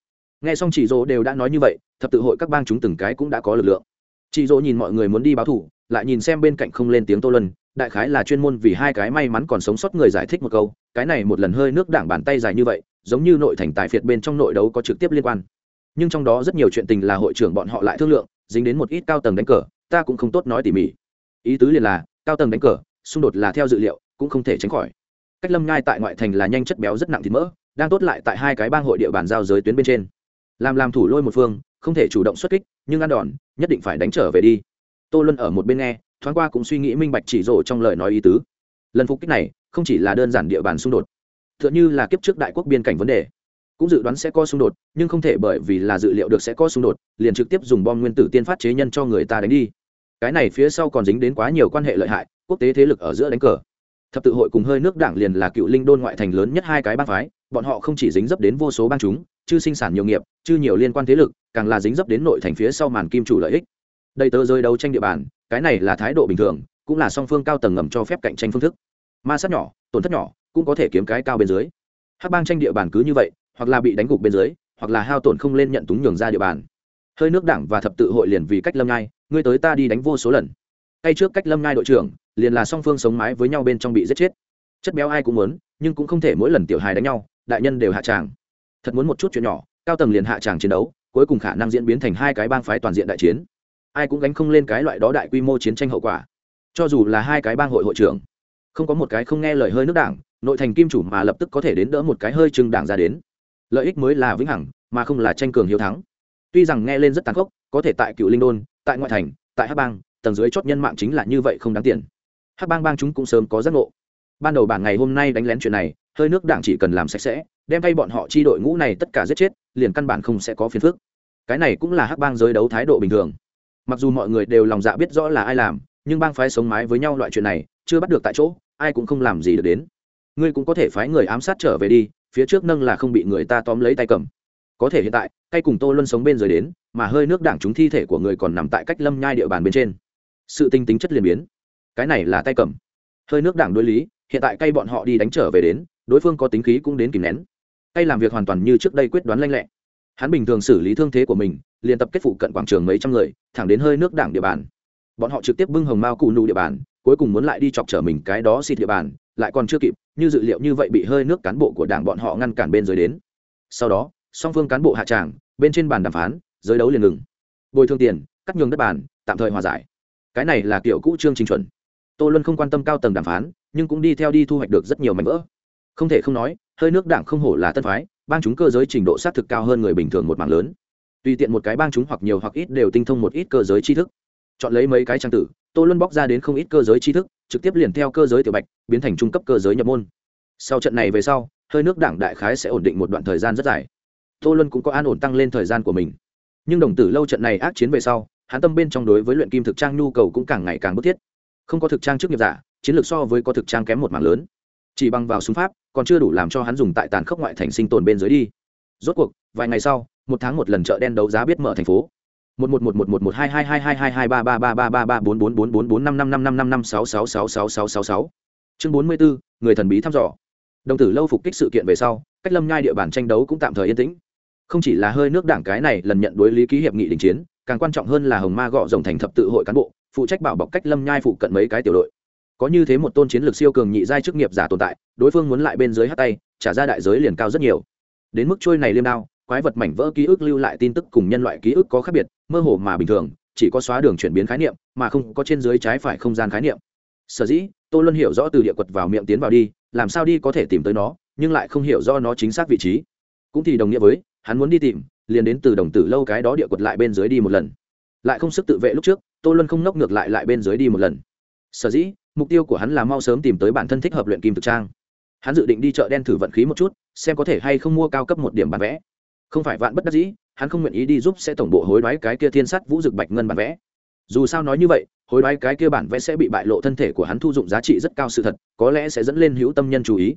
Nghe xong chị dỗ đều đã nói như vậy, thập tự hội các bang chúng từng cái cũng đã có lực lượng. Chị dỗ nhìn mọi người muốn đi báo thủ, lại nhìn xem bên cạnh không lên tiếng tô lân đại khái là chuyên môn vì hai cái may mắn còn sống sót người giải thích một câu, cái này một lần hơi nước đảng bàn tay dài như vậy, giống như nội thành tài phiệt bên trong nội đấu có trực tiếp liên quan. Nhưng trong đó rất nhiều chuyện tình là hội trưởng bọn họ lại thương lượng, dính đến một ít cao tầng đánh cờ, ta cũng không tốt nói tỉ mỉ. Ý tứ liền là, cao tầng đánh cờ, xung đột là theo dự liệu, cũng không thể tránh khỏi. Cách lâm ngai tại ngoại thành là nhanh chất béo rất nặng thịt mỡ, đang tốt lại tại hai cái bang hội địa bàn giao giới tuyến bên trên. Làm làm thủ lôi một phương, không thể chủ động xuất kích, nhưng ăn đòn, nhất định phải đánh trở về đi. Tô luân ở một bên nghe thoáng qua cũng suy nghĩ minh bạch chỉ rổ trong lời nói ý tứ. Lần phục kích này không chỉ là đơn giản địa bàn xung đột t h ư ợ n h ư là kiếp trước đại quốc biên cảnh vấn đề. Cũng dự đoán sẽ có xung đột, nhưng không thể bởi vì là dự liệu được sẽ có xung đột, liền trực tiếp dùng bom nguyên tử tiên phát chế nhân cho người ta đánh đi. Cái này phía sau còn dính đến quá nhiều quan hệ lợi hại, quốc tế thế lực ở giữa đánh cờ. Thập tự hội cùng hơi nước đảng liền là cựu linh đôn ngoại thành lớn nhất hai cái bang phái, bọn họ không chỉ dính dấp đến vô số bang chúng chứ sinh sản nhiều nghiệp chứ nhiều liên quan thế lực, càng là dính dấp đến nội thành phía sau màn kim chủ lợi ích đây tớ rơi đấu tranh địa bàn, cái này là thái độ bình thường, cũng là song phương cao tầng ngầm cho phép cạnh tranh phương thức. Ma sát nhỏ, tổn thất nhỏ, cũng có thể kiếm cái cao bên dưới. Hắc bang tranh địa bàn cứ như vậy, hoặc là bị đánh gục bên dưới, hoặc là hao tổn không lên nhận túng nhường ra địa bàn. Hơi nước đảng và thập tự hội liền vì cách lâm ngai ngươi tới ta đi đánh vô số lần. Ngay trước cách lâm ngai đội trưởng, liền là song phương sống mái với nhau bên trong bị giết chết. Chất béo ai cũng muốn, nhưng cũng không thể mỗi lần tiểu hài đánh nhau, đại nhân đều hạ tràng. Thật muốn một chút chuyện nhỏ, cao tầng liền hạ tràng chiến đấu, cuối cùng khả năng diễn biến thành hai cái bang phái toàn diện đại chiến ai cũng gánh không lên cái loại đó đại quy mô chiến tranh hậu quả. Cho dù là hai cái bang hội hội trưởng, không có một cái không nghe lời hơi nước đảng, nội thành kim chủ mà lập tức có thể đến đỡ một cái hơi chừng đảng ra đến. Lợi ích mới là vĩnh hằng, mà không là tranh cường hiếu thắng. Tuy rằng nghe lên rất tàn khốc, có thể tại cựu linh đôn, tại ngoại thành, tại hắc bang, tầng dưới chót nhân mạng chính là như vậy không đáng tiền. Hắc bang bang chúng cũng sớm có giác ngộ. Ban đầu bản ngày hôm nay đánh lén chuyện này, hơi nước đảng chỉ cần làm sạch sẽ, đem thay bọn họ chi đội ngũ này tất cả giết chết, liền căn bản không sẽ có phiền phức. Cái này cũng là hắc bang giới đấu thái độ bình thường mặc dù mọi người đều lòng dạ biết rõ là ai làm, nhưng bang phái sống mái với nhau loại chuyện này, chưa bắt được tại chỗ, ai cũng không làm gì được đến. Ngươi cũng có thể phái người ám sát trở về đi, phía trước nâng là không bị người ta tóm lấy tay cầm. Có thể hiện tại tay cùng tô luân sống bên dưới đến, mà hơi nước đảng chúng thi thể của người còn nằm tại cách lâm nhai địa bàn bên trên. Sự tinh tính chất liền biến. Cái này là tay cầm. Hơi nước đảng đối lý, hiện tại cây bọn họ đi đánh trở về đến, đối phương có tính khí cũng đến kìm nén. Cây làm việc hoàn toàn như trước đây quyết đoán lanh lẹ. Hắn bình thường xử lý thương thế của mình liền tập kết phụ cận quảng trường mấy trăm người, thẳng đến hơi nước đảng địa bàn. Bọn họ trực tiếp bưng hồng mao cụ nụ địa bàn, cuối cùng muốn lại đi chọc trở mình cái đó xịt địa bàn, lại còn chưa kịp, như dự liệu như vậy bị hơi nước cán bộ của đảng bọn họ ngăn cản bên dưới đến. Sau đó, song phương cán bộ hạ tràng, bên trên bàn đàm phán, giới đấu liền ngừng. Bồi thường tiền, cắt nhường đất bàn, tạm thời hòa giải. Cái này là kiểu cũ chương trình chuẩn. Tô luân không quan tâm cao tầng đàm phán, nhưng cũng đi theo đi thu hoạch được rất nhiều mảnh vỡ. Không thể không nói, hơi nước đảng không hổ là tân phái, bang chúng cơ giới trình độ xác thực cao hơn người bình thường một mảng lớn tùy tiện một cái bang chúng hoặc nhiều hoặc ít đều tinh thông một ít cơ giới tri thức. Chọn lấy mấy cái trang tử, tô luân bóc ra đến không ít cơ giới tri thức, trực tiếp liền theo cơ giới tiểu bạch, biến thành trung cấp cơ giới nhập môn. Sau trận này về sau, hơi nước đảng đại khái sẽ ổn định một đoạn thời gian rất dài. Tô luân cũng có an ổn tăng lên thời gian của mình. Nhưng đồng tử lâu trận này ác chiến về sau, hắn tâm bên trong đối với luyện kim thực trang nhu cầu cũng càng ngày càng bức thiết. Không có thực trang trước nghiệp giả, chiến lược so với có thực trang kém một mảng lớn. Chỉ bằng vào súng pháp, còn chưa đủ làm cho hắn dùng tại tàn khốc ngoại thành sinh tồn bên dưới đi. Rốt cuộc, vài ngày sau một tháng một lần chợ đen đấu giá biết mở thành phố. Một một một một một một hai hai hai hai hai hai ba ba ba ba ba ba bốn bốn bốn bốn bốn năm năm năm năm năm năm sáu sáu sáu sáu sáu sáu sáu. Chương bốn mươi bốn người thần bí thăm dò. Đồng tử lâu phục kích sự kiện về sau, cách lâm nhai địa bàn tranh đấu cũng tạm thời yên tĩnh. Không chỉ là hơi nước đảng cái này lần nhận đối lý ký hiệp nghị đình chiến, càng quan trọng hơn là hồng ma gọ rồng thành thập tự hội cán bộ, phụ trách bảo bọc cách lâm nhai phụ cận mấy cái tiểu đội. Có như thế một tôn chiến lược siêu cường nhị giai chức nghiệp giả tồn tại, đối phương muốn lại bên dưới hát tay, trả ra đại giới liền cao rất nhiều. Đến mức trôi này liêm đao quái vật mảnh vỡ ký ức lưu lại tin tức cùng nhân loại ký ức có khác biệt, mơ hồ mà bình thường, chỉ có xóa đường chuyển biến khái niệm, mà không có trên dưới trái phải không gian khái niệm. Sở dĩ tôi luôn hiểu rõ từ địa quật vào miệng tiến vào đi, làm sao đi có thể tìm tới nó, nhưng lại không hiểu do nó chính xác vị trí. Cũng thì đồng nghĩa với, hắn muốn đi tìm, liền đến từ đồng tử lâu cái đó địa quật lại bên dưới đi một lần. Lại không sức tự vệ lúc trước tôi luôn không nốc ngược lại lại bên dưới đi một lần. Sở dĩ, mục tiêu của hắn là mau sớm tìm tới bản thân thích hợp luyện kim thực trang. Hắn dự định đi chợ đen thử vận khí một chút, xem có thể hay không mua cao cấp một điểm bản vẽ không phải vạn bất đắc dĩ, hắn không nguyện ý đi giúp sẽ tổng bộ hối đoái cái kia thiên sắt vũ dực bạch ngân bản vẽ. Dù sao nói như vậy, hối đoái cái kia bản vẽ sẽ bị bại lộ thân thể của hắn thu dụng giá trị rất cao sự thật, có lẽ sẽ dẫn lên hữu tâm nhân chú ý.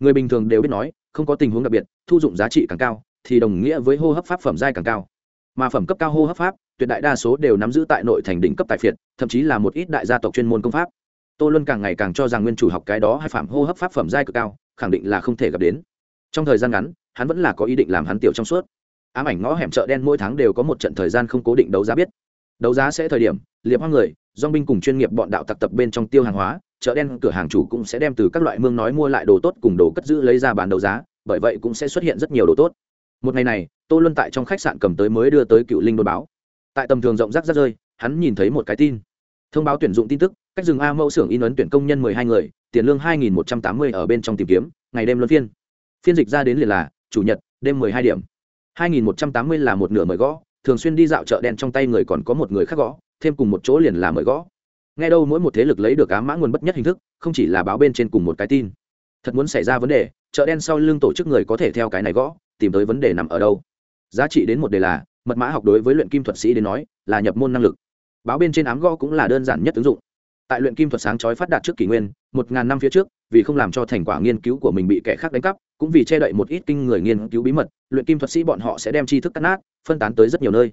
Người bình thường đều biết nói, không có tình huống đặc biệt, thu dụng giá trị càng cao, thì đồng nghĩa với hô hấp pháp phẩm giai càng cao. Mà phẩm cấp cao hô hấp pháp, tuyệt đại đa số đều nắm giữ tại nội thành đỉnh cấp tài phiệt, thậm chí là một ít đại gia tộc chuyên môn công pháp. Tô luân càng ngày càng cho rằng nguyên chủ học cái đó hay phạm hô hấp pháp phẩm giai cực cao, khẳng định là không thể gặp đến. Trong thời gian ngắn hắn vẫn là có ý định làm hắn tiểu trong suốt. Ám ảnh ngõ hẻm chợ đen mỗi tháng đều có một trận thời gian không cố định đấu giá biết. Đấu giá sẽ thời điểm, liệp hoang người, dong binh cùng chuyên nghiệp bọn đạo tặc tập bên trong tiêu hàng hóa, chợ đen cửa hàng chủ cũng sẽ đem từ các loại mương nói mua lại đồ tốt cùng đồ cất giữ lấy ra bán đấu giá, bởi vậy cũng sẽ xuất hiện rất nhiều đồ tốt. Một ngày này, tô luân tại trong khách sạn cầm tới mới đưa tới cựu linh đôn báo. Tại tầm thường rộng rác rác rơi, hắn nhìn thấy một cái tin. Thông báo tuyển dụng tin tức, cách rừng a mẫu xưởng in ấn tuyển công nhân mười hai người, tiền lương hai nghìn một trăm tám mươi ở bên trong tìm kiếm, ngày đêm luân phiên. Phiên dịch ra đến liền là chủ nhật, đêm mười hai điểm. hai nghìn một trăm tám mươi là một nửa mời gõ, thường xuyên đi dạo chợ đen trong tay người còn có một người khác gõ, thêm cùng một chỗ liền là mời gõ. Nghe đâu mỗi một thế lực lấy được á mã nguồn bất nhất hình thức, không chỉ là báo bên trên cùng một cái tin. Thật muốn xảy ra vấn đề, chợ đen sau lưng tổ chức người có thể theo cái này gõ, tìm tới vấn đề nằm ở đâu. Giá trị đến một đề là, mật mã học đối với luyện kim thuật sĩ đến nói, là nhập môn năng lực. Báo bên trên ám gõ cũng là đơn giản nhất ứng dụng. Tại luyện kim thuật sáng chói phát đạt trước kỷ nguyên, một ngàn năm phía trước, vì không làm cho thành quả nghiên cứu của mình bị kẻ khác đánh cắp cũng vì che đậy một ít kinh người nghiên cứu bí mật, luyện kim thuật sĩ bọn họ sẽ đem tri thức cắt nát, phân tán tới rất nhiều nơi.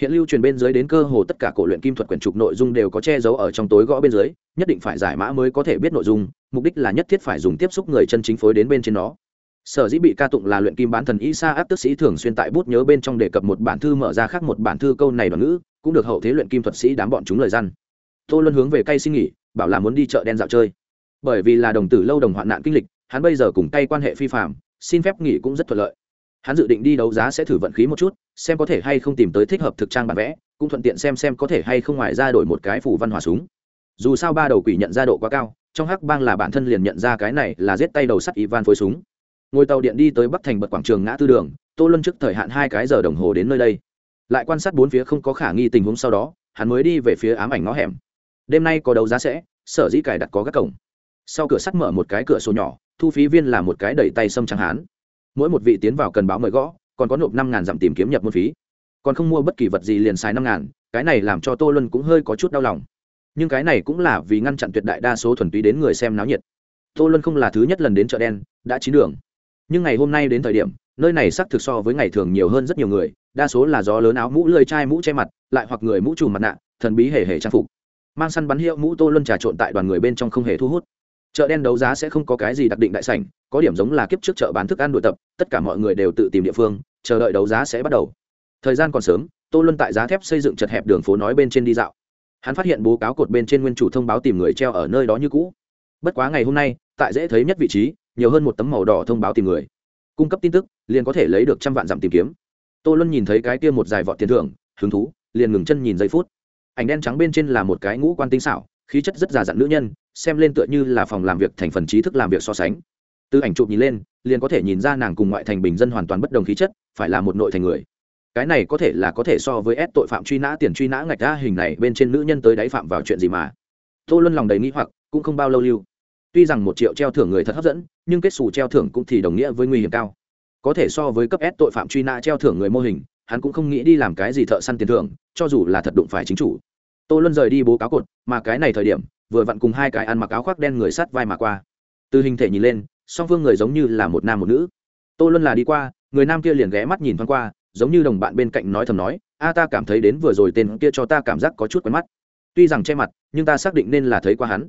Hiện lưu truyền bên dưới đến cơ hồ tất cả cổ luyện kim thuật quyển trục nội dung đều có che giấu ở trong tối gõ bên dưới, nhất định phải giải mã mới có thể biết nội dung, mục đích là nhất thiết phải dùng tiếp xúc người chân chính phối đến bên trên nó. Sở dĩ bị ca tụng là luyện kim bán thần isa áp tức sĩ thường xuyên tại bút nhớ bên trong đề cập một bản thư mở ra khác một bản thư câu này đoạn ngữ, cũng được hậu thế luyện kim thuật sĩ đám bọn chúng lời răn. Tô luân hướng về cây xin nghỉ, bảo là muốn đi chợ đen dạo chơi. Bởi vì là đồng tử lâu đồng hoạn nạn kinh lịch hắn bây giờ cùng tay quan hệ phi phạm, xin phép nghỉ cũng rất thuận lợi. Hắn dự định đi đấu giá sẽ thử vận khí một chút, xem có thể hay không tìm tới thích hợp thực trang bản vẽ, cũng thuận tiện xem xem có thể hay không ngoài ra đổi một cái phủ văn hòa súng. Dù sao ba đầu quỷ nhận ra độ quá cao, trong hắc bang là bản thân liền nhận ra cái này là giết tay đầu sắt ivan phối súng. Ngồi tàu điện đi tới bắc thành bật quảng trường ngã tư đường, tô luân trước thời hạn hai cái giờ đồng hồ đến nơi đây. Lại quan sát bốn phía không có khả nghi tình huống sau đó, hắn mới đi về phía ám ảnh ngõ hẻm. Đêm nay có đấu giá sẽ, sở dĩ cài đặt có các cổng. Sau cửa sắt mở một cái cửa sổ nhỏ thu phí viên là một cái đẩy tay sâm trắng hán. Mỗi một vị tiến vào cần báo mời gõ, còn có nộp năm ngàn dặm tìm kiếm nhập môn phí. Còn không mua bất kỳ vật gì liền xài năm ngàn, cái này làm cho tô luân cũng hơi có chút đau lòng. Nhưng cái này cũng là vì ngăn chặn tuyệt đại đa số thuần túy đến người xem náo nhiệt. Tô luân không là thứ nhất lần đến chợ đen, đã chín đường. Nhưng ngày hôm nay đến thời điểm, nơi này xác thực so với ngày thường nhiều hơn rất nhiều người, đa số là gió lớn áo mũ lơi chai mũ che mặt, lại hoặc người mũ trùm mặt nạ, thần bí hề hề trang phục. Mang săn bắn hiệu mũ tô luân trà trộn tại đoàn người bên trong không hề thu hút chợ đen đấu giá sẽ không có cái gì đặc định đại sảnh, có điểm giống là kiếp trước chợ bán thức ăn đội tập, tất cả mọi người đều tự tìm địa phương, chờ đợi đấu giá sẽ bắt đầu. Thời gian còn sớm, tô luân tại giá thép xây dựng chật hẹp đường phố nói bên trên đi dạo. Hắn phát hiện bố cáo cột bên trên nguyên chủ thông báo tìm người treo ở nơi đó như cũ. Bất quá ngày hôm nay, tại dễ thấy nhất vị trí, nhiều hơn một tấm màu đỏ thông báo tìm người. Cung cấp tin tức, liền có thể lấy được trăm vạn dặm tìm kiếm. Tô luân nhìn thấy cái kia một dài vọt tiền thưởng, hứng thú, liền ngừng chân nhìn giây phút. Ảnh đen trắng bên trên là một cái ngũ quan tinh xảo khí chất rất già dặn nữ nhân, xem lên tựa như là phòng làm việc thành phần trí thức làm việc so sánh. Từ ảnh chụp nhìn lên, liền có thể nhìn ra nàng cùng ngoại thành bình dân hoàn toàn bất đồng khí chất, phải là một nội thành người. Cái này có thể là có thể so với ép tội phạm truy nã, tiền truy nã ngạch ra hình này bên trên nữ nhân tới đáy phạm vào chuyện gì mà. Tô luân lòng đầy nghĩ hoặc, cũng không bao lâu lưu. Tuy rằng một triệu treo thưởng người thật hấp dẫn, nhưng kết xù treo thưởng cũng thì đồng nghĩa với nguy hiểm cao. Có thể so với cấp s tội phạm truy nã treo thưởng người mô hình, hắn cũng không nghĩ đi làm cái gì thợ săn tiền thưởng, cho dù là thật đụng phải chính chủ tô luân rời đi bố cáo cột, mà cái này thời điểm, vừa vặn cùng hai cái ăn mặc áo khoác đen người sắt vai mà qua. Từ hình thể nhìn lên, song phương người giống như là một nam một nữ. Tô luân là đi qua, người nam kia liền ghé mắt nhìn thoáng qua, giống như đồng bạn bên cạnh nói thầm nói, a, ta cảm thấy đến vừa rồi tên kia cho ta cảm giác có chút quen mắt. Tuy rằng che mặt, nhưng ta xác định nên là thấy qua hắn.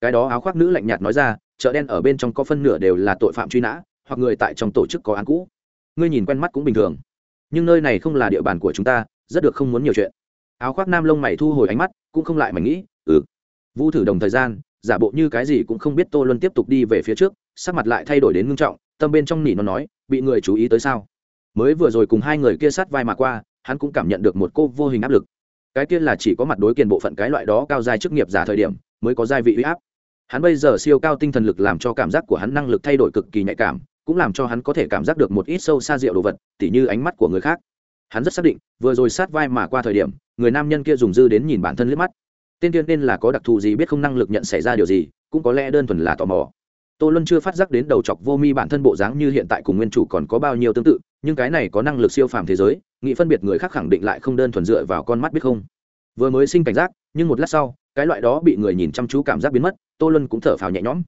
Cái đó áo khoác nữ lạnh nhạt nói ra, chợ đen ở bên trong có phân nửa đều là tội phạm truy nã, hoặc người tại trong tổ chức có án cũ. Ngươi nhìn quen mắt cũng bình thường. Nhưng nơi này không là địa bàn của chúng ta, rất được không muốn nhiều chuyện áo khoác nam lông mày thu hồi ánh mắt, cũng không lại mày nghĩ ừ. Vu thử đồng thời gian, giả bộ như cái gì cũng không biết tô luân tiếp tục đi về phía trước, sắc mặt lại thay đổi đến ngưng trọng, tâm bên trong nỉ nó nói, bị người chú ý tới sao? Mới vừa rồi cùng hai người kia sát vai mà qua, hắn cũng cảm nhận được một cô vô hình áp lực. Cái kia là chỉ có mặt đối kiền bộ phận cái loại đó cao dài chức nghiệp giả thời điểm, mới có giai vị uy áp. Hắn bây giờ siêu cao tinh thần lực làm cho cảm giác của hắn năng lực thay đổi cực kỳ nhạy cảm, cũng làm cho hắn có thể cảm giác được một ít sâu xa diệu đồ vật, tỉ như ánh mắt của người khác hắn rất xác định, vừa rồi sát vai mà qua thời điểm, người nam nhân kia dùng dư đến nhìn bản thân liếc mắt. Tên kia nên là có đặc thù gì biết không năng lực nhận xảy ra điều gì, cũng có lẽ đơn thuần là tò mò. Tô luân chưa phát giác đến đầu chọc vô mi bản thân bộ dáng như hiện tại cùng nguyên chủ còn có bao nhiêu tương tự, nhưng cái này có năng lực siêu phàm thế giới, nghị phân biệt người khác khẳng định lại không đơn thuần dựa vào con mắt biết không. Vừa mới sinh cảnh giác, nhưng một lát sau, cái loại đó bị người nhìn chăm chú cảm giác biến mất, tô luân cũng thở phào nhẹ nhõm.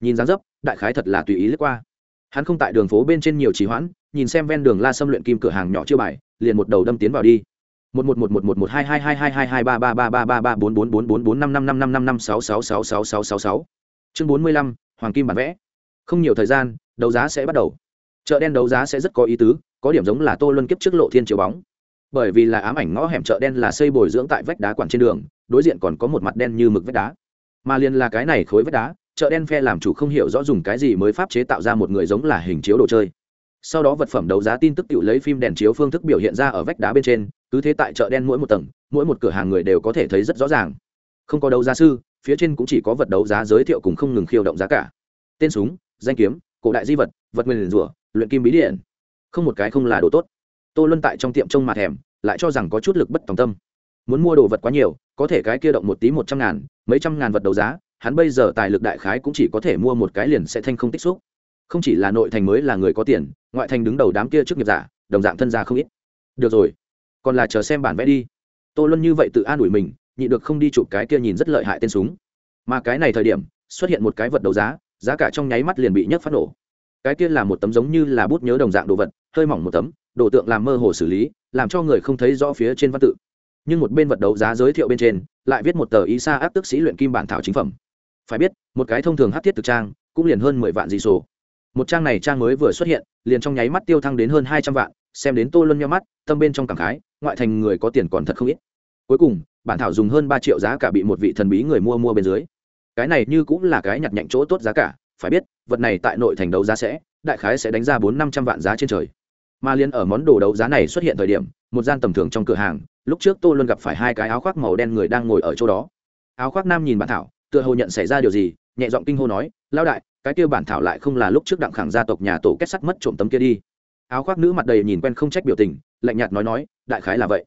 Nhìn dáng dấp, đại khái thật là tùy ý lướt qua. Hắn không tại đường phố bên trên nhiều trì hoãn, nhìn xem ven đường la xâm luyện kim cửa hàng nhỏ chưa bài liền một đầu đâm tiến vào đi. Một một một một một một hai hai hai hai hai hai ba ba ba ba ba ba bốn bốn bốn bốn bốn năm năm năm năm năm năm sáu sáu sáu sáu sáu sáu sáu. Chương bốn mươi lăm, hoàng kim bản vẽ. Không nhiều thời gian, đấu giá sẽ bắt đầu. Chợ đen đấu giá sẽ rất có ý tứ, có điểm giống là tô luân kiếp trước lộ thiên chiếu bóng. Bởi vì là ám ảnh ngõ hẻm chợ đen là xây bồi dưỡng tại vách đá quản trên đường, đối diện còn có một mặt đen như mực vách đá. Mà liền là cái này khối vách đá, chợ đen phe làm chủ không hiểu rõ dùng cái gì mới pháp chế tạo ra một người giống là hình chiếu đồ chơi sau đó vật phẩm đấu giá tin tức tự lấy phim đèn chiếu phương thức biểu hiện ra ở vách đá bên trên, cứ thế tại chợ đen mỗi một tầng, mỗi một cửa hàng người đều có thể thấy rất rõ ràng. Không có đấu giá sư, phía trên cũng chỉ có vật đấu giá giới thiệu cùng không ngừng khiêu động giá cả. Tên súng, danh kiếm, cổ đại di vật vật nguyền rủa, luyện kim bí điện. Không một cái không là đồ tốt. Tô luân tại trong tiệm trông mặt thèm, lại cho rằng có chút lực bất tòng tâm. Muốn mua đồ vật quá nhiều, có thể cái kia động một tí một trăm ngàn, mấy trăm ngàn vật đấu giá, hắn bây giờ tài lực đại khái cũng chỉ có thể mua một cái liền sẽ thanh không tích xúc không chỉ là nội thành mới là người có tiền, ngoại thành đứng đầu đám kia trước nghiệp giả, đồng dạng thân gia không ít. Được rồi, còn là chờ xem bản vẽ đi. Tô luân như vậy tự an ủi mình nhị được không đi chụp cái kia nhìn rất lợi hại tên súng. Mà cái này thời điểm, xuất hiện một cái vật đấu giá giá cả trong nháy mắt liền bị nhấc phát nổ. Cái kia là một tấm giống như là bút nhớ đồng dạng đồ vật, hơi mỏng một tấm, đồ tượng làm mơ hồ xử lý, làm cho người không thấy rõ phía trên văn tự. Nhưng một bên vật đấu giá giới thiệu bên trên, lại viết một tờ ý xa áp tức sĩ luyện kim bản thảo chính phẩm. Phải biết, một cái thông thường hát thiết thực trang, cũng liền hơn mười vạn dị sổ một trang này trang mới vừa xuất hiện, liền trong nháy mắt tiêu thăng đến hơn hai trăm vạn, xem đến tô luân nhau mắt, tâm bên trong cảm khái, ngoại thành người có tiền còn thật không ít. Cuối cùng, bản thảo dùng hơn ba triệu giá cả bị một vị thần bí người mua mua bên dưới. Cái này như cũng là cái nhặt nhạnh chỗ tốt giá cả, phải biết, vật này tại nội thành đấu giá sẽ, đại khái sẽ đánh ra bốn năm trăm vạn giá trên trời. Mà liên ở món đồ đấu giá này xuất hiện thời điểm, một gian tầm thường trong cửa hàng, lúc trước tô luân gặp phải hai cái áo khoác màu đen người đang ngồi ở chỗ đó. Áo khoác nam nhìn bản thảo, tựa hồ nhận xảy ra điều gì, nhẹ giọng kinh hô nói lao đại cái kia bản thảo lại không là lúc trước đặng khẳng gia tộc nhà tổ kết sắt mất trộm tấm kia đi. Áo khoác nữ mặt đầy nhìn quen không trách biểu tình, lạnh nhạt nói nói, đại khái là vậy.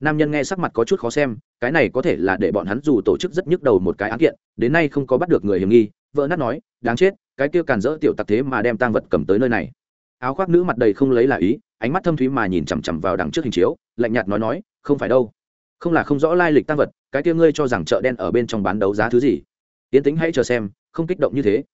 Nam nhân nghe sắc mặt có chút khó xem, cái này có thể là để bọn hắn dù tổ chức rất nhức đầu một cái án kiện, đến nay không có bắt được người hiểm nghi vợ nát nói, đáng chết, cái kia càn dỡ tiểu tặc thế mà đem tang vật cầm tới nơi này. Áo khoác nữ mặt đầy không lấy là ý, ánh mắt thâm thúy mà nhìn chằm chằm vào đằng trước hình chiếu, lạnh nhạt nói nói, không phải đâu. Không là không rõ lai lịch tang vật, cái kia ngươi cho rằng chợ đen ở bên trong bán đấu giá thứ gì? Tiến tính hãy chờ xem, không kích động như thế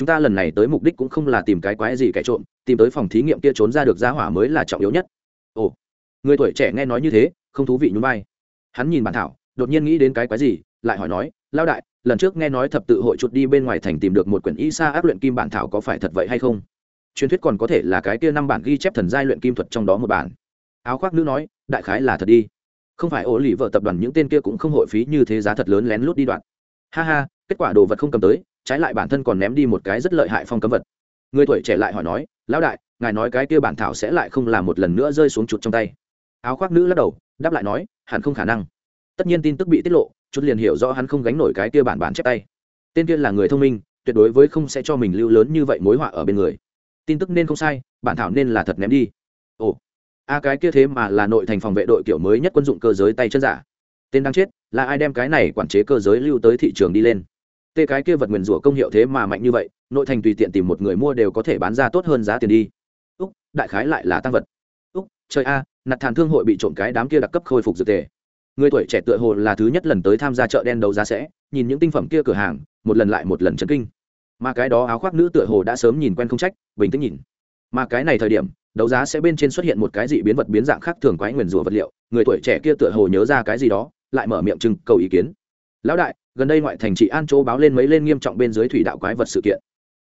chúng ta lần này tới mục đích cũng không là tìm cái quái gì kẻ trộm, tìm tới phòng thí nghiệm kia trốn ra được giá hỏa mới là trọng yếu nhất. Ồ, người tuổi trẻ nghe nói như thế, không thú vị nhún vai. Hắn nhìn bản thảo, đột nhiên nghĩ đến cái quái gì, lại hỏi nói lao đại, lần trước nghe nói thập tự hội chuột đi bên ngoài thành tìm được một quyển y sa áp luyện kim bản thảo có phải thật vậy hay không? Truyền thuyết còn có thể là cái kia năm bản ghi chép thần giai luyện kim thuật trong đó một bản. Áo khoác nữ nói, đại khái là thật đi. Không phải ổ lì vợ tập đoàn những tên kia cũng không hội phí như thế giá thật lớn lén lút đi đoạn. Ha ha, kết quả đồ vật không cầm tới trái lại bản thân còn ném đi một cái rất lợi hại phong cấm vật. Người tuổi trẻ lại hỏi nói, lão đại, ngài nói cái kia bản thảo sẽ lại không làm một lần nữa rơi xuống chuột trong tay? Áo khoác nữ lắc đầu, đáp lại nói, hẳn không khả năng. Tất nhiên tin tức bị tiết lộ chút liền hiểu rõ hắn không gánh nổi cái kia bản bản chép tay. Tên kia là người thông minh, tuyệt đối với không sẽ cho mình lưu lớn như vậy mối họa ở bên người. Tin tức nên không sai, bản thảo nên là thật ném đi. Ồ, a, cái kia thế mà là nội thành phòng vệ đội kiểu mới nhất quân dụng cơ giới tay chân giả. Tên đang chết, là ai đem cái này quản chế cơ giới lưu tới thị trường đi lên? Tê cái kia vật nguyền rủa công hiệu thế mà mạnh như vậy, nội thành tùy tiện tìm một người mua đều có thể bán ra tốt hơn giá tiền đi. Úc, đại khái lại là tăng vật. Úc, trời a nặt thàn thương hội bị trộm cái đám kia đặc cấp khôi phục dược tề. Người tuổi trẻ tựa hồ là thứ nhất lần tới tham gia chợ đen đấu giá sẽ, nhìn những tinh phẩm kia cửa hàng, một lần lại một lần chấn kinh. Mà cái đó áo khoác nữ tựa hồ đã sớm nhìn quen không trách, bình tĩnh nhìn. Mà cái này thời điểm, đấu giá sẽ bên trên xuất hiện một cái dị biến vật biến dạng khác thường quái nguyền rủa vật liệu, người tuổi trẻ kia tựa hồ nhớ ra cái gì đó, lại mở miệng trưng cầu ý kiến. Lão đại gần đây ngoại thành trị an chỗ báo lên mấy lên nghiêm trọng bên dưới thủy đạo quái vật sự kiện.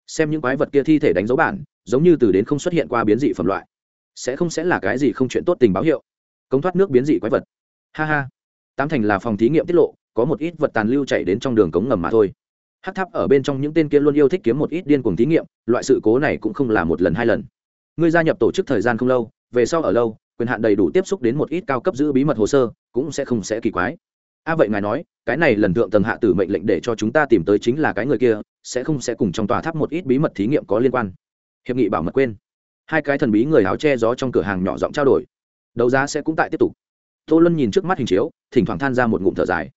Xem những quái vật kia thi thể đánh dấu bản, giống như từ đến không xuất hiện qua biến dị phẩm loại. Sẽ không sẽ là cái gì không chuyện tốt tình báo hiệu. Công thoát nước biến dị quái vật. Ha ha. Tám thành là phòng thí nghiệm tiết lộ, có một ít vật tàn lưu chạy đến trong đường cống ngầm mà thôi. Hát tháp ở bên trong những tên kia luôn yêu thích kiếm một ít điên cuồng thí nghiệm, loại sự cố này cũng không là một lần hai lần. Ngươi gia nhập tổ chức thời gian không lâu, về sau ở lâu, quyền hạn đầy đủ tiếp xúc đến một ít cao cấp giữ bí mật hồ sơ, cũng sẽ không sẽ kỳ quái a, vậy ngài nói, cái này lần thượng tầng hạ tử mệnh lệnh để cho chúng ta tìm tới chính là cái người kia, sẽ không sẽ cùng trong tòa tháp một ít bí mật thí nghiệm có liên quan. Hiệp nghị bảo mật quên. Hai cái thần bí người áo che gió trong cửa hàng nhỏ giọng trao đổi. Đấu giá sẽ cũng tại tiếp tục. Tô luân nhìn trước mắt hình chiếu, thỉnh thoảng than ra một ngụm thở dài.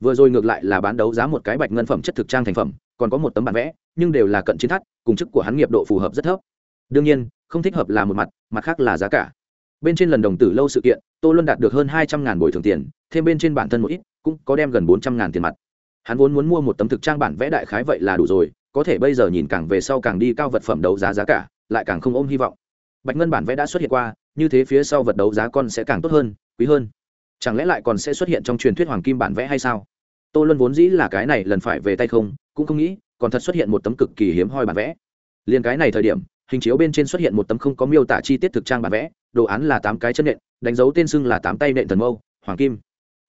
Vừa rồi ngược lại là bán đấu giá một cái bạch ngân phẩm chất thực trang thành phẩm, còn có một tấm bản vẽ, nhưng đều là cận chiến thắt, cùng chức của hắn nghiệp độ phù hợp rất thấp. Đương nhiên, không thích hợp là một mặt mặt khác là giá cả. Bên trên lần đồng tử lâu sự kiện tô luân đạt được hơn hai trăm ngàn bồi thường tiền, thêm bên trên bản thân một ít, cũng có đem gần bốn trăm ngàn tiền mặt. Hắn vốn muốn mua một tấm thực trang bản vẽ đại khái vậy là đủ rồi, có thể bây giờ nhìn càng về sau càng đi cao vật phẩm đấu giá giá cả, lại càng không ôm hy vọng. Bạch ngân bản vẽ đã xuất hiện qua, như thế phía sau vật đấu giá con sẽ càng tốt hơn, quý hơn. Chẳng lẽ lại còn sẽ xuất hiện trong truyền thuyết hoàng kim bản vẽ hay sao? Tô luân vốn dĩ là cái này lần phải về tay không, cũng không nghĩ, còn thật xuất hiện một tấm cực kỳ hiếm hoi bản vẽ. Liền cái này thời điểm, hình chiếu bên trên xuất hiện một tấm không có miêu tả chi tiết thực trang bản vẽ, đồ án là tám cái chân nện đánh dấu tên xưng là tám tay nện thần mâu, hoàng kim.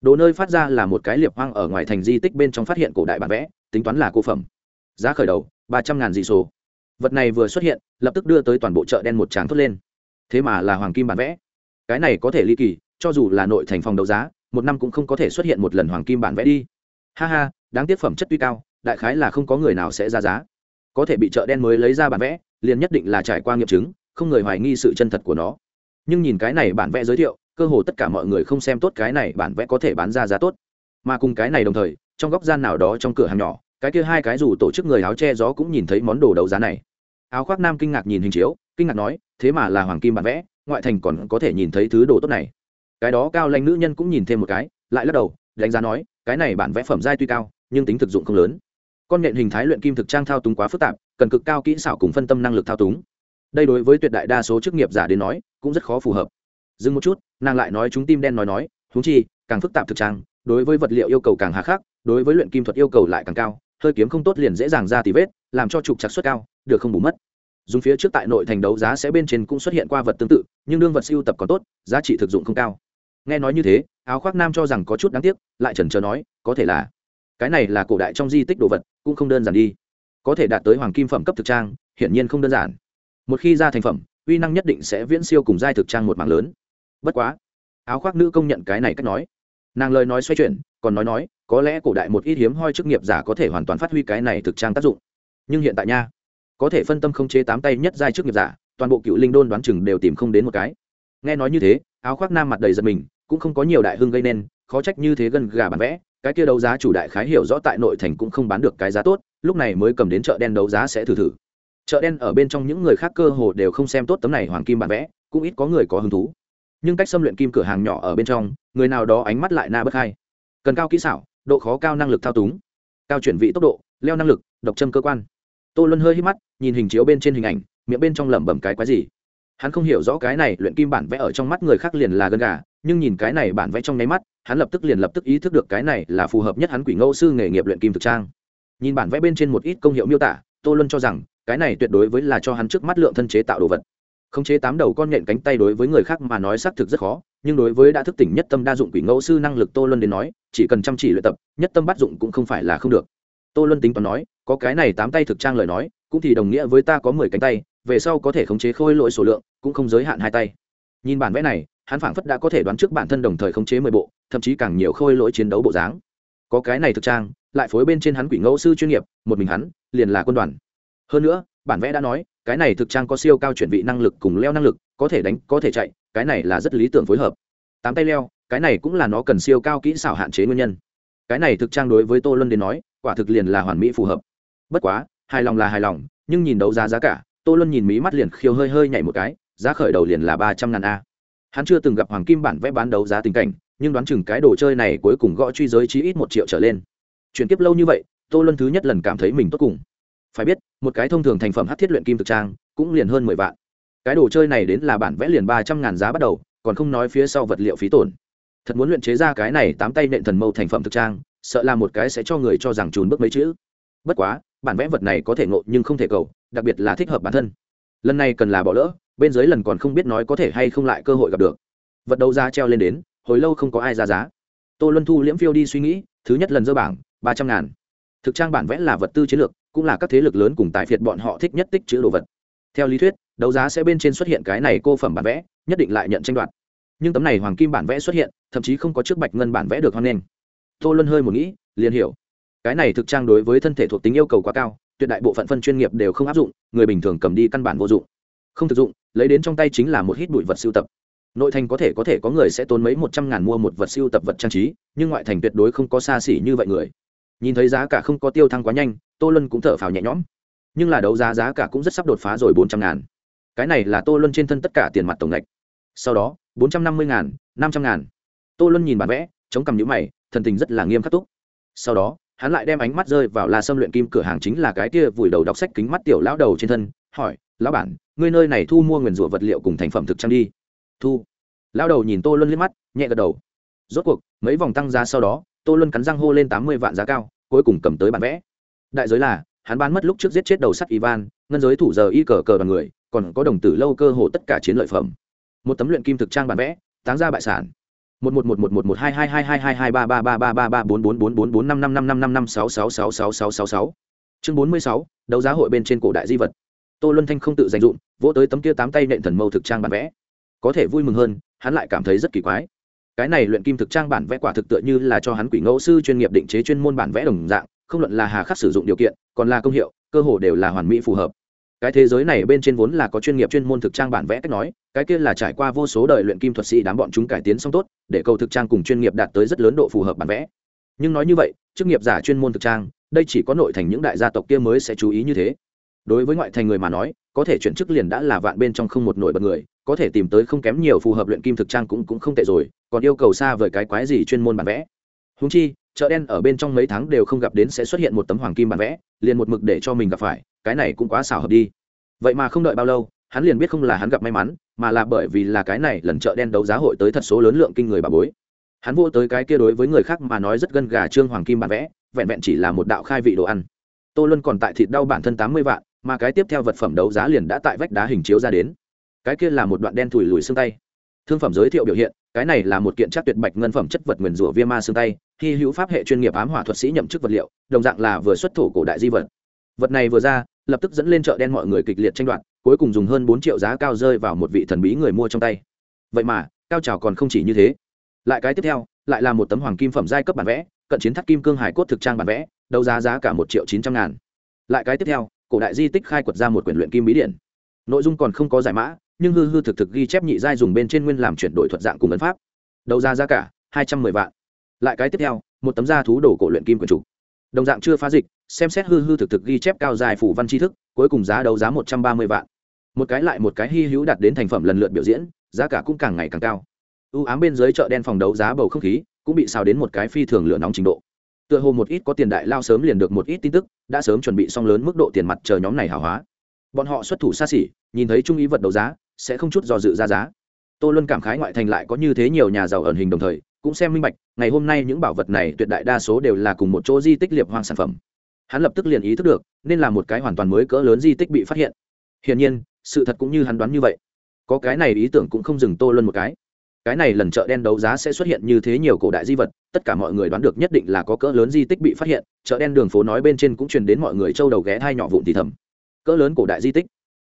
Đồ nơi phát ra là một cái liệp hoang ở ngoài thành di tích bên trong phát hiện cổ đại bản vẽ, tính toán là cô phẩm. Giá khởi đầu, ba trăm ngàn dị số. Vật này vừa xuất hiện, lập tức đưa tới toàn bộ chợ đen một tràng thốt lên. Thế mà là hoàng kim bản vẽ. Cái này có thể ly kỳ, cho dù là nội thành phòng đấu giá, một năm cũng không có thể xuất hiện một lần hoàng kim bản vẽ đi. Ha ha, đáng tiếc phẩm chất tuy cao, đại khái là không có người nào sẽ ra giá. Có thể bị chợ đen mới lấy ra bản vẽ, liền nhất định là trải qua nghiệm chứng, không người hoài nghi sự chân thật của nó nhưng nhìn cái này bản vẽ giới thiệu, cơ hồ tất cả mọi người không xem tốt cái này bản vẽ có thể bán ra giá tốt. Mà cùng cái này đồng thời, trong góc gian nào đó trong cửa hàng nhỏ, cái kia hai cái dù tổ chức người áo che gió cũng nhìn thấy món đồ đấu giá này. Áo khoác nam kinh ngạc nhìn hình chiếu, kinh ngạc nói, thế mà là hoàng kim bản vẽ, ngoại thành còn có thể nhìn thấy thứ đồ tốt này. Cái đó cao lanh nữ nhân cũng nhìn thêm một cái, lại lắc đầu, đánh giá nói, cái này bản vẽ phẩm giai tuy cao, nhưng tính thực dụng không lớn. Con nện hình thái luyện kim thực trang thao túng quá phức tạp, cần cực cao kỹ xảo cùng phân tâm năng lực thao túng đây đối với tuyệt đại đa số chức nghiệp giả đến nói, cũng rất khó phù hợp. Dừng một chút, nàng lại nói chúng tim đen nói nói thúng chi, càng phức tạp thực trang đối với vật liệu yêu cầu càng hà khắc, đối với luyện kim thuật yêu cầu lại càng cao, hơi kiếm không tốt liền dễ dàng ra tì vết, làm cho trục chặt suất cao, được không bù mất. Dùng phía trước tại nội thành đấu giá sẽ bên trên cũng xuất hiện qua vật tương tự, nhưng đương vật siêu tập còn tốt, giá trị thực dụng không cao. Nghe nói như thế, áo khoác nam cho rằng có chút đáng tiếc, lại chần chờ nói, có thể là, cái này là cổ đại trong di tích đồ vật, cũng không đơn giản đi. Có thể đạt tới hoàng kim phẩm cấp thực trang, hiển nhiên không đơn giản một khi ra thành phẩm, uy năng nhất định sẽ viễn siêu cùng giai thực trang một mạng lớn. Bất quá, áo khoác nữ công nhận cái này cách nói. Nàng lời nói xoay chuyển, còn nói nói, có lẽ cổ đại một ít hiếm hoi chức nghiệp giả có thể hoàn toàn phát huy cái này thực trang tác dụng. Nhưng hiện tại nha, có thể phân tâm không chế tám tay nhất giai chức nghiệp giả, toàn bộ cựu linh đôn đoán chừng đều tìm không đến một cái. Nghe nói như thế, áo khoác nam mặt đầy giật mình, cũng không có nhiều đại hưng gây nên, khó trách như thế gần gà bán vẽ, cái kia đấu giá chủ đại khái hiểu rõ tại nội thành cũng không bán được cái giá tốt, lúc này mới cầm đến chợ đen đấu giá sẽ thử thử chợ đen ở bên trong những người khác cơ hồ đều không xem tốt tấm này hoàng kim bản vẽ, cũng ít có người có hứng thú. Nhưng cách xâm luyện kim cửa hàng nhỏ ở bên trong, người nào đó ánh mắt lại na bất hai cần cao kỹ xảo, độ khó cao năng lực thao túng. Cao chuyển vị tốc độ, leo năng lực, độc châm cơ quan. Tô luân hơi hít mắt, nhìn hình chiếu bên trên hình ảnh, miệng bên trong lẩm bẩm cái quái gì. Hắn không hiểu rõ cái này luyện kim bản vẽ ở trong mắt người khác liền là gân gà, nhưng nhìn cái này bản vẽ trong nháy mắt, hắn lập tức liền lập tức ý thức được cái này là phù hợp nhất hắn quỷ ngẫu sư nghề nghiệp luyện kim thực trang. Nhìn bản vẽ bên trên một ít công hiệu miêu tả, tô luân cho rằng cái này tuyệt đối với là cho hắn trước mắt lượng thân chế tạo đồ vật. Khống chế tám đầu con nhện cánh tay đối với người khác mà nói xác thực rất khó, nhưng đối với đã thức tỉnh nhất tâm đa dụng quỷ ngẫu sư năng lực tô luân đến nói, chỉ cần chăm chỉ luyện tập, nhất tâm bắt dụng cũng không phải là không được. Tô luân tính toán nói, có cái này tám tay thực trang lời nói, cũng thì đồng nghĩa với ta có mười cánh tay, về sau có thể khống chế khôi lỗi số lượng, cũng không giới hạn hai tay. Nhìn bản vẽ này, hắn phảng phất đã có thể đoán trước bản thân đồng thời khống chế mười bộ, thậm chí càng nhiều khôi lỗi chiến đấu bộ dáng. Có cái này thực trang, lại phối bên trên hắn quỷ ngẫu sư chuyên nghiệp, một mình hắn, liền là quân đoàn hơn nữa, bản vẽ đã nói, cái này thực trang có siêu cao chuyển vị năng lực cùng leo năng lực, có thể đánh, có thể chạy, cái này là rất lý tưởng phối hợp. Tám tay leo, cái này cũng là nó cần siêu cao kỹ xảo hạn chế nguyên nhân. Cái này thực trang đối với tô luân đến nói, quả thực liền là hoàn mỹ phù hợp. Bất quá, hài lòng là hài lòng, nhưng nhìn đấu giá giá cả, tô luân nhìn mí mắt liền khiêu hơi hơi nhảy một cái, giá khởi đầu liền là ba trăm ngàn a. Hắn chưa từng gặp hoàng kim bản vẽ bán đấu giá tình cảnh, nhưng đoán chừng cái đồ chơi này cuối cùng gõ truy giới chí ít một triệu trở lên. Chuyển tiếp lâu như vậy, tô luân thứ nhất lần cảm thấy mình tốt cùng phải biết, một cái thông thường thành phẩm hát thiết luyện kim thực trang, cũng liền hơn mười vạn. Cái đồ chơi này đến là bản vẽ liền ba trăm ngàn giá bắt đầu, còn không nói phía sau vật liệu phí tổn. Thật muốn luyện chế ra cái này tám tay nện thần mâu thành phẩm thực trang, sợ là một cái sẽ cho người cho rằng trùn bước mấy chữ. Bất quá, bản vẽ vật này có thể ngộ nhưng không thể cầu, đặc biệt là thích hợp bản thân. Lần này cần là bỏ lỡ, bên dưới lần còn không biết nói có thể hay không lại cơ hội gặp được. Vật đấu giá treo lên đến, hồi lâu không có ai ra giá. Tô luân thu liễm phiêu đi suy nghĩ, thứ nhất lần dơ bảng, ba trăm ngàn. Thực trang bản vẽ là vật tư chiến lược cũng là các thế lực lớn cùng tài phiệt bọn họ thích nhất tích chữ đồ vật. Theo lý thuyết, đấu giá sẽ bên trên xuất hiện cái này cô phẩm bản vẽ, nhất định lại nhận tranh đoạt. Nhưng tấm này hoàng kim bản vẽ xuất hiện, thậm chí không có trước bạch ngân bản vẽ được hoan nghênh. Tô luân hơi một nghĩ, liền hiểu. Cái này thực trang đối với thân thể thuộc tính yêu cầu quá cao, tuyệt đại bộ phận phân chuyên nghiệp đều không áp dụng, người bình thường cầm đi căn bản vô dụng. Không thực dụng, lấy đến trong tay chính là một hít bụi vật siêu tập. Nội thành có thể có thể có người sẽ tốn mấy một trăm ngàn mua một vật siêu tập vật trang trí, nhưng ngoại thành tuyệt đối không có xa xỉ như vậy người. Nhìn thấy giá cả không có tiêu thăng quá nhanh tô luân cũng thở phào nhẹ nhõm. Nhưng là đấu giá giá cả cũng rất sắp đột phá rồi bốn trăm ngàn. Cái này là tô luân trên thân tất cả tiền mặt tổng lệch. Sau đó, bốn trăm năm mươi ngàn, năm trăm ngàn. Tô luân nhìn bản vẽ, chống cầm nhũ mày, thần tình rất là nghiêm khắc túc. Sau đó, hắn lại đem ánh mắt rơi vào la sâm luyện kim cửa hàng chính là cái kia vùi đầu đọc sách kính mắt tiểu lão đầu trên thân, hỏi, lão bản, ngươi nơi này thu mua nguyền rủa vật liệu cùng thành phẩm thực trang đi. Thu. Lão đầu nhìn tô luân liếc mắt, nhẹ gật đầu. Rốt cuộc, mấy vòng tăng giá sau đó, tô luân cắn răng hô lên tám mươi vạn giá cao, cuối cùng cầm tới bản vẽ đại giới là, hắn bán mất lúc trước giết chết đầu sắt ivan, ngân giới thủ giờ y cờ cờ đoàn người, còn có đồng tử lâu cơ hồ tất cả chiến lợi phẩm. Một tấm luyện kim thực trang bản vẽ, táng ra bại sản. Một một một một một một hai hai hai hai hai hai ba ba ba ba ba ba bốn bốn bốn bốn bốn năm năm năm năm năm năm sáu sáu sáu sáu sáu sáu sáu. Chương bốn mươi sáu, đấu giá hội bên trên cổ đại di vật. Tô luân thanh không tự dành dụm vỗ tới tấm kia tám tay nện thần mâu thực trang bản vẽ. Có thể vui mừng hơn, hắn lại cảm thấy rất kỳ quái. Cái này luyện kim thực trang bản vẽ quả thực tựa như là cho hắn quỷ ngẫu sư chuyên nghiệp định chế chuyên môn bản vẽ đồng dạng không luận là hà khắc sử dụng điều kiện, còn là công hiệu, cơ hồ đều là hoàn mỹ phù hợp. Cái thế giới này bên trên vốn là có chuyên nghiệp chuyên môn thực trang bản vẽ cách nói, cái kia là trải qua vô số đời luyện kim thuật sĩ đám bọn chúng cải tiến xong tốt, để cầu thực trang cùng chuyên nghiệp đạt tới rất lớn độ phù hợp bản vẽ. Nhưng nói như vậy, chức nghiệp giả chuyên môn thực trang, đây chỉ có nội thành những đại gia tộc kia mới sẽ chú ý như thế. Đối với ngoại thành người mà nói, có thể chuyển chức liền đã là vạn bên trong không một nổi bật người, có thể tìm tới không kém nhiều phù hợp luyện kim thực trang cũng cũng không tệ rồi, còn yêu cầu xa vời cái quái gì chuyên môn bản vẽ. Húng chi chợ đen ở bên trong mấy tháng đều không gặp đến sẽ xuất hiện một tấm hoàng kim bản vẽ, liền một mực để cho mình gặp phải, cái này cũng quá xảo hợp đi. Vậy mà không đợi bao lâu, hắn liền biết không là hắn gặp may mắn, mà là bởi vì là cái này lần chợ đen đấu giá hội tới thật số lớn lượng kinh người bà bối. Hắn vô tới cái kia đối với người khác mà nói rất gân gà trương hoàng kim bản vẽ, vẹn vẹn chỉ là một đạo khai vị đồ ăn. Tô luân còn tại thịt đau bản thân tám mươi vạn, mà cái tiếp theo vật phẩm đấu giá liền đã tại vách đá hình chiếu ra đến. Cái kia là một đoạn đen thùi lùi xương tay. Thương phẩm giới thiệu biểu hiện, cái này là một kiện chắc tuyệt bạch ngân phẩm chất vật nguyền rủa viêm ma xương tay hy hữu pháp hệ chuyên nghiệp ám hỏa thuật sĩ nhậm chức vật liệu, đồng dạng là vừa xuất thổ cổ đại di vật. Vật này vừa ra, lập tức dẫn lên chợ đen mọi người kịch liệt tranh đoạt, cuối cùng dùng hơn bốn triệu giá cao rơi vào một vị thần bí người mua trong tay. Vậy mà, cao trào còn không chỉ như thế. Lại cái tiếp theo, lại là một tấm hoàng kim phẩm giai cấp bản vẽ, cận chiến thắt kim cương hải cốt thực trang bản vẽ, đấu giá giá cả một triệu chín trăm ngàn. Lại cái tiếp theo, cổ đại di tích khai quật ra một quyển luyện kim bí điển. Nội dung còn không có giải mã, nhưng hư hư thực thực ghi chép nhị giai dùng bên trên nguyên làm chuyển đổi thuật dạng cùng ấn pháp. Đấu giá giá cả, hai trăm mười vạn lại cái tiếp theo, một tấm da thú đổ cổ luyện kim quyển trục. Đồng dạng chưa phá dịch, xem xét hư hư thực thực ghi chép cao dài phủ văn tri thức, cuối cùng giá đấu giá một trăm ba mươi vạn. Một cái lại một cái hy hữu đạt đến thành phẩm lần lượt biểu diễn, giá cả cũng càng ngày càng cao. Ưu ám bên dưới chợ đen phòng đấu giá bầu không khí cũng bị xào đến một cái phi thường lửa nóng trình độ. Tựa hồ một ít có tiền đại lao sớm liền được một ít tin tức, đã sớm chuẩn bị xong lớn mức độ tiền mặt chờ nhóm này hào hóa. Bọn họ xuất thủ xa xỉ, nhìn thấy trung ý vật đấu giá, sẽ không chút do dự ra giá. Tô luân cảm khái ngoại thành lại có như thế nhiều nhà giàu ẩn hình đồng thời cũng xem minh bạch, ngày hôm nay những bảo vật này tuyệt đại đa số đều là cùng một chỗ di tích liệp hoang sản phẩm. Hắn lập tức liền ý thức được, nên là một cái hoàn toàn mới cỡ lớn di tích bị phát hiện. Hiển nhiên, sự thật cũng như hắn đoán như vậy. Có cái này ý tưởng cũng không dừng tô luân một cái. Cái này lần chợ đen đấu giá sẽ xuất hiện như thế nhiều cổ đại di vật, tất cả mọi người đoán được nhất định là có cỡ lớn di tích bị phát hiện, chợ đen đường phố nói bên trên cũng truyền đến mọi người châu đầu ghé thai nhỏ vụn thì thầm. Cỡ lớn cổ đại di tích.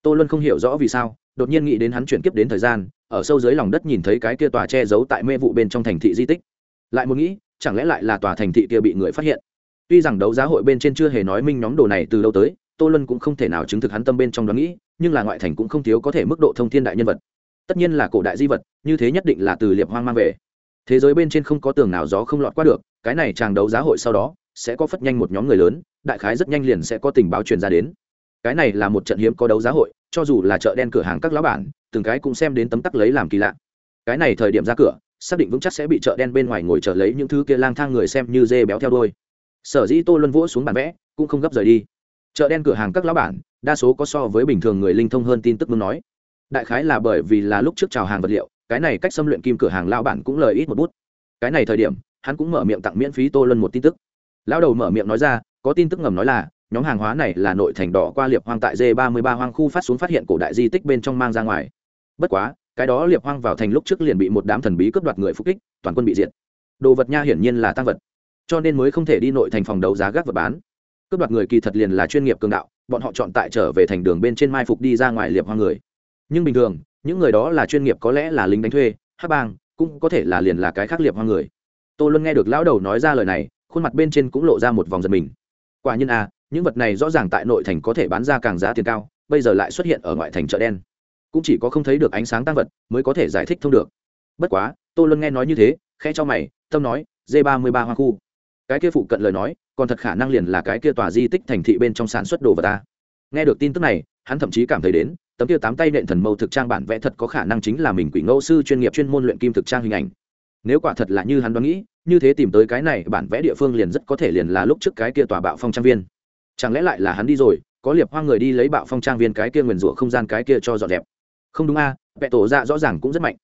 Tô luân không hiểu rõ vì sao, đột nhiên nghĩ đến hắn chuyển kiếp đến thời gian ở sâu dưới lòng đất nhìn thấy cái kia tòa che giấu tại mê vụ bên trong thành thị di tích. Lại một nghĩ, chẳng lẽ lại là tòa thành thị kia bị người phát hiện? Tuy rằng đấu giá hội bên trên chưa hề nói minh nhóm đồ này từ đâu tới, tô lân cũng không thể nào chứng thực hắn tâm bên trong đó nghĩ, nhưng là ngoại thành cũng không thiếu có thể mức độ thông thiên đại nhân vật. Tất nhiên là cổ đại di vật, như thế nhất định là từ liệp hoang mang về. Thế giới bên trên không có tường nào gió không lọt qua được, cái này chàng đấu giá hội sau đó, sẽ có phất nhanh một nhóm người lớn, đại khái rất nhanh liền sẽ có tình báo truyền ra đến. Cái này là một trận hiếm có đấu giá hội, cho dù là chợ đen cửa hàng các lão bản từng cái cũng xem đến tấm tắc lấy làm kỳ lạ. Cái này thời điểm ra cửa, xác định vững chắc sẽ bị chợ đen bên ngoài ngồi chờ lấy những thứ kia lang thang người xem như dê béo theo đôi sở dĩ tô luân vỗ xuống bàn vẽ, cũng không gấp rời đi. Chợ đen cửa hàng các lão bản, đa số có so với bình thường người linh thông hơn tin tức muốn nói. Đại khái là bởi vì là lúc trước chào hàng vật liệu, cái này cách xâm luyện kim cửa hàng lão bản cũng lời ít một bút. Cái này thời điểm, hắn cũng mở miệng tặng miễn phí tô luân một tin tức. Lão đầu mở miệng nói ra, có tin tức ngầm nói là, nhóm hàng hóa này là nội thành đỏ qua liệp hoang tại d ba mươi ba hoang khu phát xuống phát hiện cổ đại di tích bên trong mang ra ngoài bất quá, cái đó liệp hoang vào thành lúc trước liền bị một đám thần bí cướp đoạt người phục kích, toàn quân bị diệt. Đồ vật nha hiển nhiên là tăng vật, cho nên mới không thể đi nội thành phòng đấu giá gác vật bán. Cướp đoạt người kỳ thật liền là chuyên nghiệp cường đạo, bọn họ chọn tại trở về thành đường bên trên mai phục đi ra ngoài liệp hoang người. Nhưng bình thường, những người đó là chuyên nghiệp có lẽ là lính đánh thuê, hát bang, cũng có thể là liền là cái khác liệp hoang người. Tôi luôn nghe được lão đầu nói ra lời này, khuôn mặt bên trên cũng lộ ra một vòng giật mình. Quả nhiên à những vật này rõ ràng tại nội thành có thể bán ra càng giá tiền cao, bây giờ lại xuất hiện ở ngoại thành chợ đen cũng chỉ có không thấy được ánh sáng tăng vật mới có thể giải thích thông được. Bất quá, tô luân nghe nói như thế khe cho mày, tâm nói d ba mươi ba hoa khu. Cái kia phụ cận lời nói, còn thật khả năng liền là cái kia tòa di tích thành thị bên trong sản xuất đồ vật ta. Nghe được tin tức này, hắn thậm chí cảm thấy đến, tấm kia tám tay nện thần mâu thực trang bản vẽ thật có khả năng chính là mình quỷ ngẫu sư chuyên nghiệp chuyên môn luyện kim thực trang hình ảnh. Nếu quả thật là như hắn đoán nghĩ, như thế tìm tới cái này bản vẽ địa phương liền rất có thể liền là lúc trước cái kia tòa bạo phong trang viên. Chẳng lẽ lại là hắn đi rồi, có liệp hoa người đi lấy bạo phong trang viên cái kia nguyền rủa không gian cái kia cho dọn dẹp không đúng a à, vẹ tổ dạ rõ ràng cũng rất mạnh.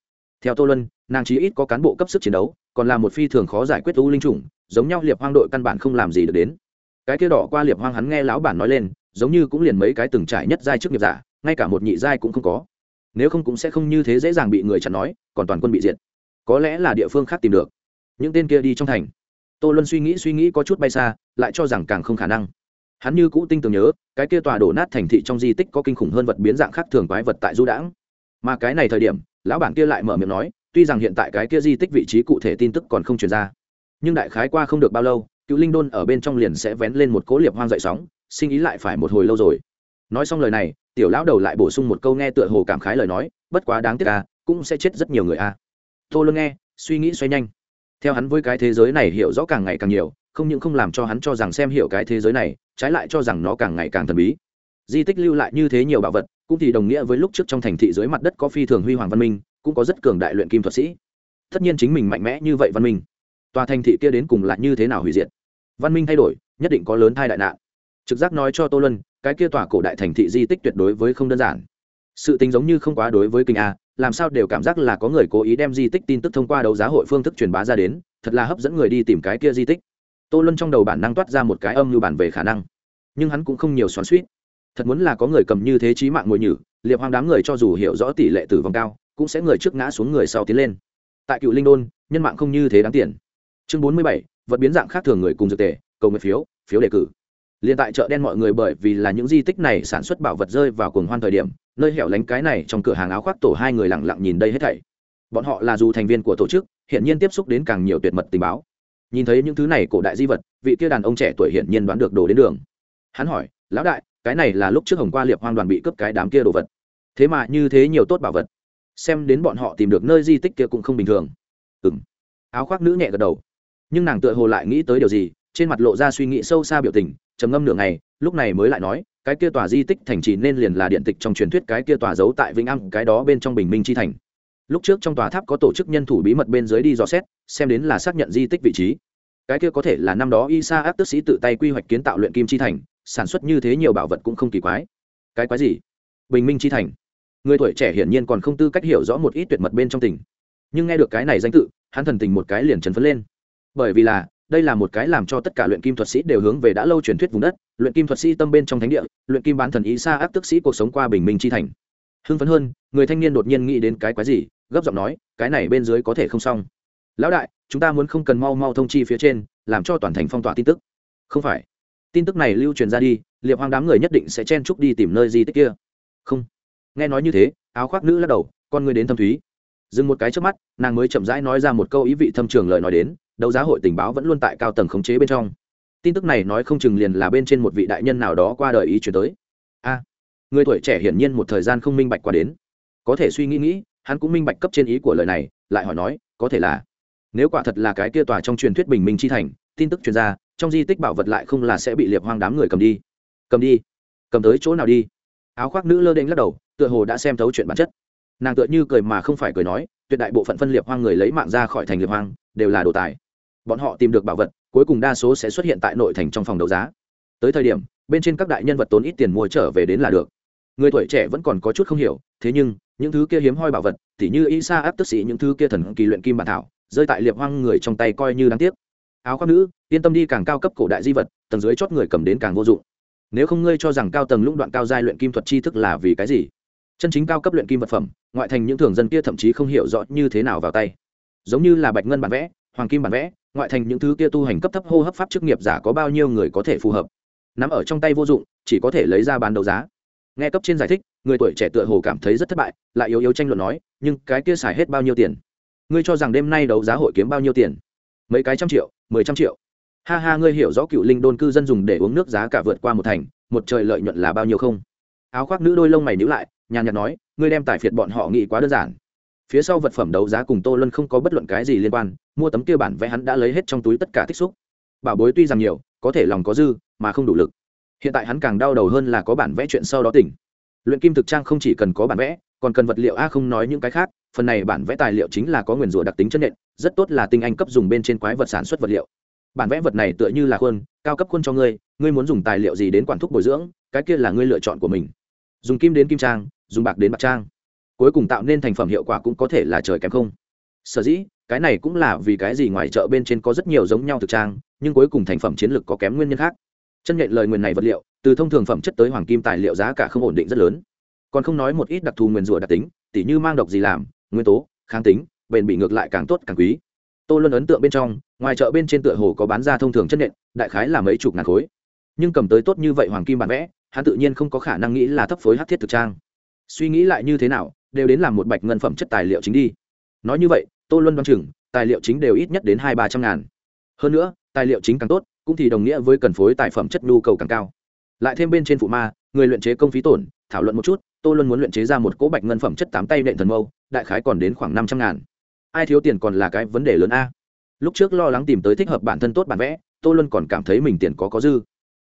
Theo tô luân nàng chí ít có cán bộ cấp sức chiến đấu còn là một phi thường khó giải quyết u linh chủng giống nhau liệp hoang đội căn bản không làm gì được đến. Cái kia đỏ qua liệp hoang hắn nghe lão bản nói lên giống như cũng liền mấy cái từng trải nhất giai trước nghiệp giả ngay cả một nhị giai cũng không có. Nếu không cũng sẽ không như thế dễ dàng bị người chặn nói còn toàn quân bị diệt. Có lẽ là địa phương khác tìm được. Những tên kia đi trong thành. Tô luân suy nghĩ suy nghĩ có chút bay xa lại cho rằng càng không khả năng. Hắn như cũ tinh tường nhớ cái kia tòa đổ nát thành thị trong di tích có kinh khủng hơn vật biến dạng khác thường quái vật tại du đãng mà cái này thời điểm, lão bản kia lại mở miệng nói, tuy rằng hiện tại cái kia di tích vị trí cụ thể tin tức còn không truyền ra, nhưng đại khái qua không được bao lâu, cựu linh đôn ở bên trong liền sẽ vén lên một cố liệp hoang dậy sóng, sinh ý lại phải một hồi lâu rồi. Nói xong lời này, tiểu lão đầu lại bổ sung một câu nghe tựa hồ cảm khái lời nói, bất quá đáng tiếc à cũng sẽ chết rất nhiều người à. Tô luôn nghe, suy nghĩ xoay nhanh. Theo hắn với cái thế giới này hiểu rõ càng ngày càng nhiều, không những không làm cho hắn cho rằng xem hiểu cái thế giới này, trái lại cho rằng nó càng ngày càng thần bí. Di tích lưu lại như thế nhiều bảo vật cũng thì đồng nghĩa với lúc trước trong thành thị dưới mặt đất có phi thường huy hoàng văn minh, cũng có rất cường đại luyện kim thuật sĩ. Tất nhiên chính mình mạnh mẽ như vậy văn minh, tòa thành thị kia đến cùng là như thế nào hủy diệt? Văn minh thay đổi, nhất định có lớn thai đại nạn. Trực giác nói cho tô lân cái kia tòa cổ đại thành thị di tích tuyệt đối với không đơn giản. Sự tính giống như không quá đối với kinh a, làm sao đều cảm giác là có người cố ý đem di tích tin tức thông qua đấu giá hội phương thức truyền bá ra đến, thật là hấp dẫn người đi tìm cái kia di tích. Tô luân trong đầu bản năng toát ra một cái âm như bản về khả năng, nhưng hắn cũng không nhiều xoắn suýt thật muốn là có người cầm như thế chí mạng ngồi nhử, liệp hoang đám người cho dù hiểu rõ tỷ lệ tử vong cao, cũng sẽ người trước ngã xuống người sau tiến lên. Tại cựu linh đôn, nhân mạng không như thế đáng tiền. Chương bốn mươi bảy, vật biến dạng khác thường người cùng dược tề, cầu nguyện phiếu phiếu đề cử. Liền tại chợ đen mọi người bởi vì là những di tích này sản xuất bảo vật rơi vào cuồng hoan thời điểm, nơi hẻo lánh cái này trong cửa hàng áo khoác tổ hai người lặng lặng nhìn đây hết thảy. Bọn họ là dù thành viên của tổ chức hiện nhiên tiếp xúc đến càng nhiều tuyệt mật tình báo. Nhìn thấy những thứ này cổ đại di vật, vị kia đàn ông trẻ tuổi hiển nhiên đoán được đồ đến đường. Hắn hỏi, lão đại cái này là lúc trước hồng qua liệp hoang đoàn bị cướp cái đám kia đồ vật. Thế mà như thế nhiều tốt bảo vật, xem đến bọn họ tìm được nơi di tích kia cũng không bình thường. Ừng áo khoác nữ nhẹ gật đầu. Nhưng nàng tựa hồ lại nghĩ tới điều gì, trên mặt lộ ra suy nghĩ sâu xa biểu tình, trầm ngâm nửa ngày, lúc này mới lại nói, cái kia tòa di tích thành trì nên liền là điện tịch trong truyền thuyết cái kia tòa giấu tại vĩnh am, cái đó bên trong bình minh chi thành. Lúc trước trong tòa tháp có tổ chức nhân thủ bí mật bên dưới đi dò xét, xem đến là xác nhận di tích vị trí. Cái kia có thể là năm đó y sa áp tức sĩ tự tay quy hoạch kiến tạo luyện kim chi thành sản xuất như thế nhiều bảo vật cũng không kỳ quái. Cái quái gì? Bình minh chi thành. Người tuổi trẻ hiển nhiên còn không tư cách hiểu rõ một ít tuyệt mật bên trong tỉnh nhưng nghe được cái này danh tự, hắn thần tình một cái liền trần phấn lên. Bởi vì là, đây là một cái làm cho tất cả luyện kim thuật sĩ đều hướng về đã lâu truyền thuyết vùng đất, luyện kim thuật sĩ tâm bên trong thánh địa, luyện kim bán thần ý xa áp tức sĩ cuộc sống qua bình minh chi thành. Hưng phấn hơn, người thanh niên đột nhiên nghĩ đến cái quái gì, gấp giọng nói, cái này bên dưới có thể không xong. Lão đại, chúng ta muốn không cần mau mau thông chi phía trên, làm cho toàn thành phong tỏa tin tức. Không phải tin tức này lưu truyền ra đi, liệp hoang đám người nhất định sẽ chen chúc đi tìm nơi di tích kia. Không. Nghe nói như thế, áo khoác nữ lắc đầu, con người đến thâm thúy. Dừng một cái trước mắt, nàng mới chậm rãi nói ra một câu ý vị thâm trường lời nói đến, đấu giá hội tình báo vẫn luôn tại cao tầng khống chế bên trong. Tin tức này nói không chừng liền là bên trên một vị đại nhân nào đó qua đời ý chuyển tới. A. Người tuổi trẻ hiển nhiên một thời gian không minh bạch qua đến. Có thể suy nghĩ nghĩ, hắn cũng minh bạch cấp trên ý của lời này, lại hỏi nói, có thể là, nếu quả thật là cái kia tòa trong truyền thuyết bình minh chi thành, tin tức truyền ra trong di tích bảo vật lại không là sẽ bị liệp hoang đám người cầm đi. Cầm đi. Cầm tới chỗ nào đi? Áo khoác nữ lơ đễnh lắc đầu, tựa hồ đã xem thấu chuyện bản chất. Nàng tựa như cười mà không phải cười nói, tuyệt đại bộ phận phân liệp hoang người lấy mạng ra khỏi thành liệp hoang, đều là đồ tài. Bọn họ tìm được bảo vật, cuối cùng đa số sẽ xuất hiện tại nội thành trong phòng đấu giá. Tới thời điểm, bên trên các đại nhân vật tốn ít tiền mua trở về đến là được. Người tuổi trẻ vẫn còn có chút không hiểu, thế nhưng, những thứ kia hiếm hoi bảo vật, tỉ như y sa áp tức sĩ những thứ kia thần kỳ luyện kim bản thảo, rơi tại liệp hoang người trong tay coi như đáng tiếc áo khoác nữ, yên tâm đi càng cao cấp cổ đại di vật, tầng dưới chót người cầm đến càng vô dụng. Nếu không ngươi cho rằng cao tầng lũng đoạn cao giai luyện kim thuật tri thức là vì cái gì? Chân chính cao cấp luyện kim vật phẩm, ngoại thành những thường dân kia thậm chí không hiểu rõ như thế nào vào tay. Giống như là bạch ngân bản vẽ, hoàng kim bản vẽ, ngoại thành những thứ kia tu hành cấp thấp hô hấp pháp chức nghiệp giả có bao nhiêu người có thể phù hợp? Nắm ở trong tay vô dụng, chỉ có thể lấy ra bán đấu giá. Nghe cấp trên giải thích, người tuổi trẻ tựa hồ cảm thấy rất thất bại, lại yếu yếu tranh luận nói, nhưng cái kia xài hết bao nhiêu tiền? Ngươi cho rằng đêm nay đấu giá hội kiếm bao nhiêu tiền? Mấy cái trăm triệu mười trăm triệu. Ha ha, ngươi hiểu rõ cựu linh đôn cư dân dùng để uống nước giá cả vượt qua một thành, một trời lợi nhuận là bao nhiêu không? Áo khoác nữ đôi lông mày nhữ lại, nhàn nhạt nói, ngươi đem tài phiệt bọn họ nghĩ quá đơn giản. Phía sau vật phẩm đấu giá cùng tô luân không có bất luận cái gì liên quan, mua tấm kia bản vẽ hắn đã lấy hết trong túi tất cả tích xúc. Bảo bối tuy rằng nhiều, có thể lòng có dư, mà không đủ lực. Hiện tại hắn càng đau đầu hơn là có bản vẽ chuyện sau đó tỉnh. Luyện kim thực trang không chỉ cần có bản vẽ, còn cần vật liệu a không nói những cái khác phần này bản vẽ tài liệu chính là có nguyền rủa đặc tính chân nện, rất tốt là tinh anh cấp dùng bên trên quái vật sản xuất vật liệu. Bản vẽ vật này tựa như là khuôn, cao cấp khuôn cho ngươi ngươi muốn dùng tài liệu gì đến quản thúc bồi dưỡng, cái kia là ngươi lựa chọn của mình. Dùng kim đến kim trang, dùng bạc đến bạc trang. Cuối cùng tạo nên thành phẩm hiệu quả cũng có thể là trời kém không. Sở dĩ, cái này cũng là vì cái gì ngoài chợ bên trên có rất nhiều giống nhau thực trang, nhưng cuối cùng thành phẩm chiến lược có kém nguyên nhân khác. Chân nhện lời nguyền này vật liệu, từ thông thường phẩm chất tới hoàng kim tài liệu giá cả không ổn định rất lớn. Còn không nói một ít đặc thù nguyền rủa đặc tính, tỉ như mang độc gì làm nguyên tố, kháng tính, bền bị ngược lại càng tốt càng quý. Tô luân ấn tượng bên trong, ngoài chợ bên trên tựa hồ có bán ra thông thường chất nện, đại khái là mấy chục ngàn khối. Nhưng cầm tới tốt như vậy hoàng kim bản vẽ, hắn tự nhiên không có khả năng nghĩ là thấp phối hát thiết thực trang. Suy nghĩ lại như thế nào, đều đến làm một bạch ngân phẩm chất tài liệu chính đi. Nói như vậy, tô luân đoán chừng, tài liệu chính đều ít nhất đến hai ba trăm ngàn. Hơn nữa, tài liệu chính càng tốt, cũng thì đồng nghĩa với cần phối tài phẩm chất nhu cầu càng cao. Lại thêm bên trên phụ ma, người luyện chế công phí tổn, thảo luận một chút tô luân muốn luyện chế ra một cỗ bạch ngân phẩm chất tám tay nện thần mâu, đại khái còn đến khoảng năm trăm ngàn. Ai thiếu tiền còn là cái vấn đề lớn a. Lúc trước lo lắng tìm tới thích hợp bản thân tốt bản vẽ, tô luân còn cảm thấy mình tiền có có dư.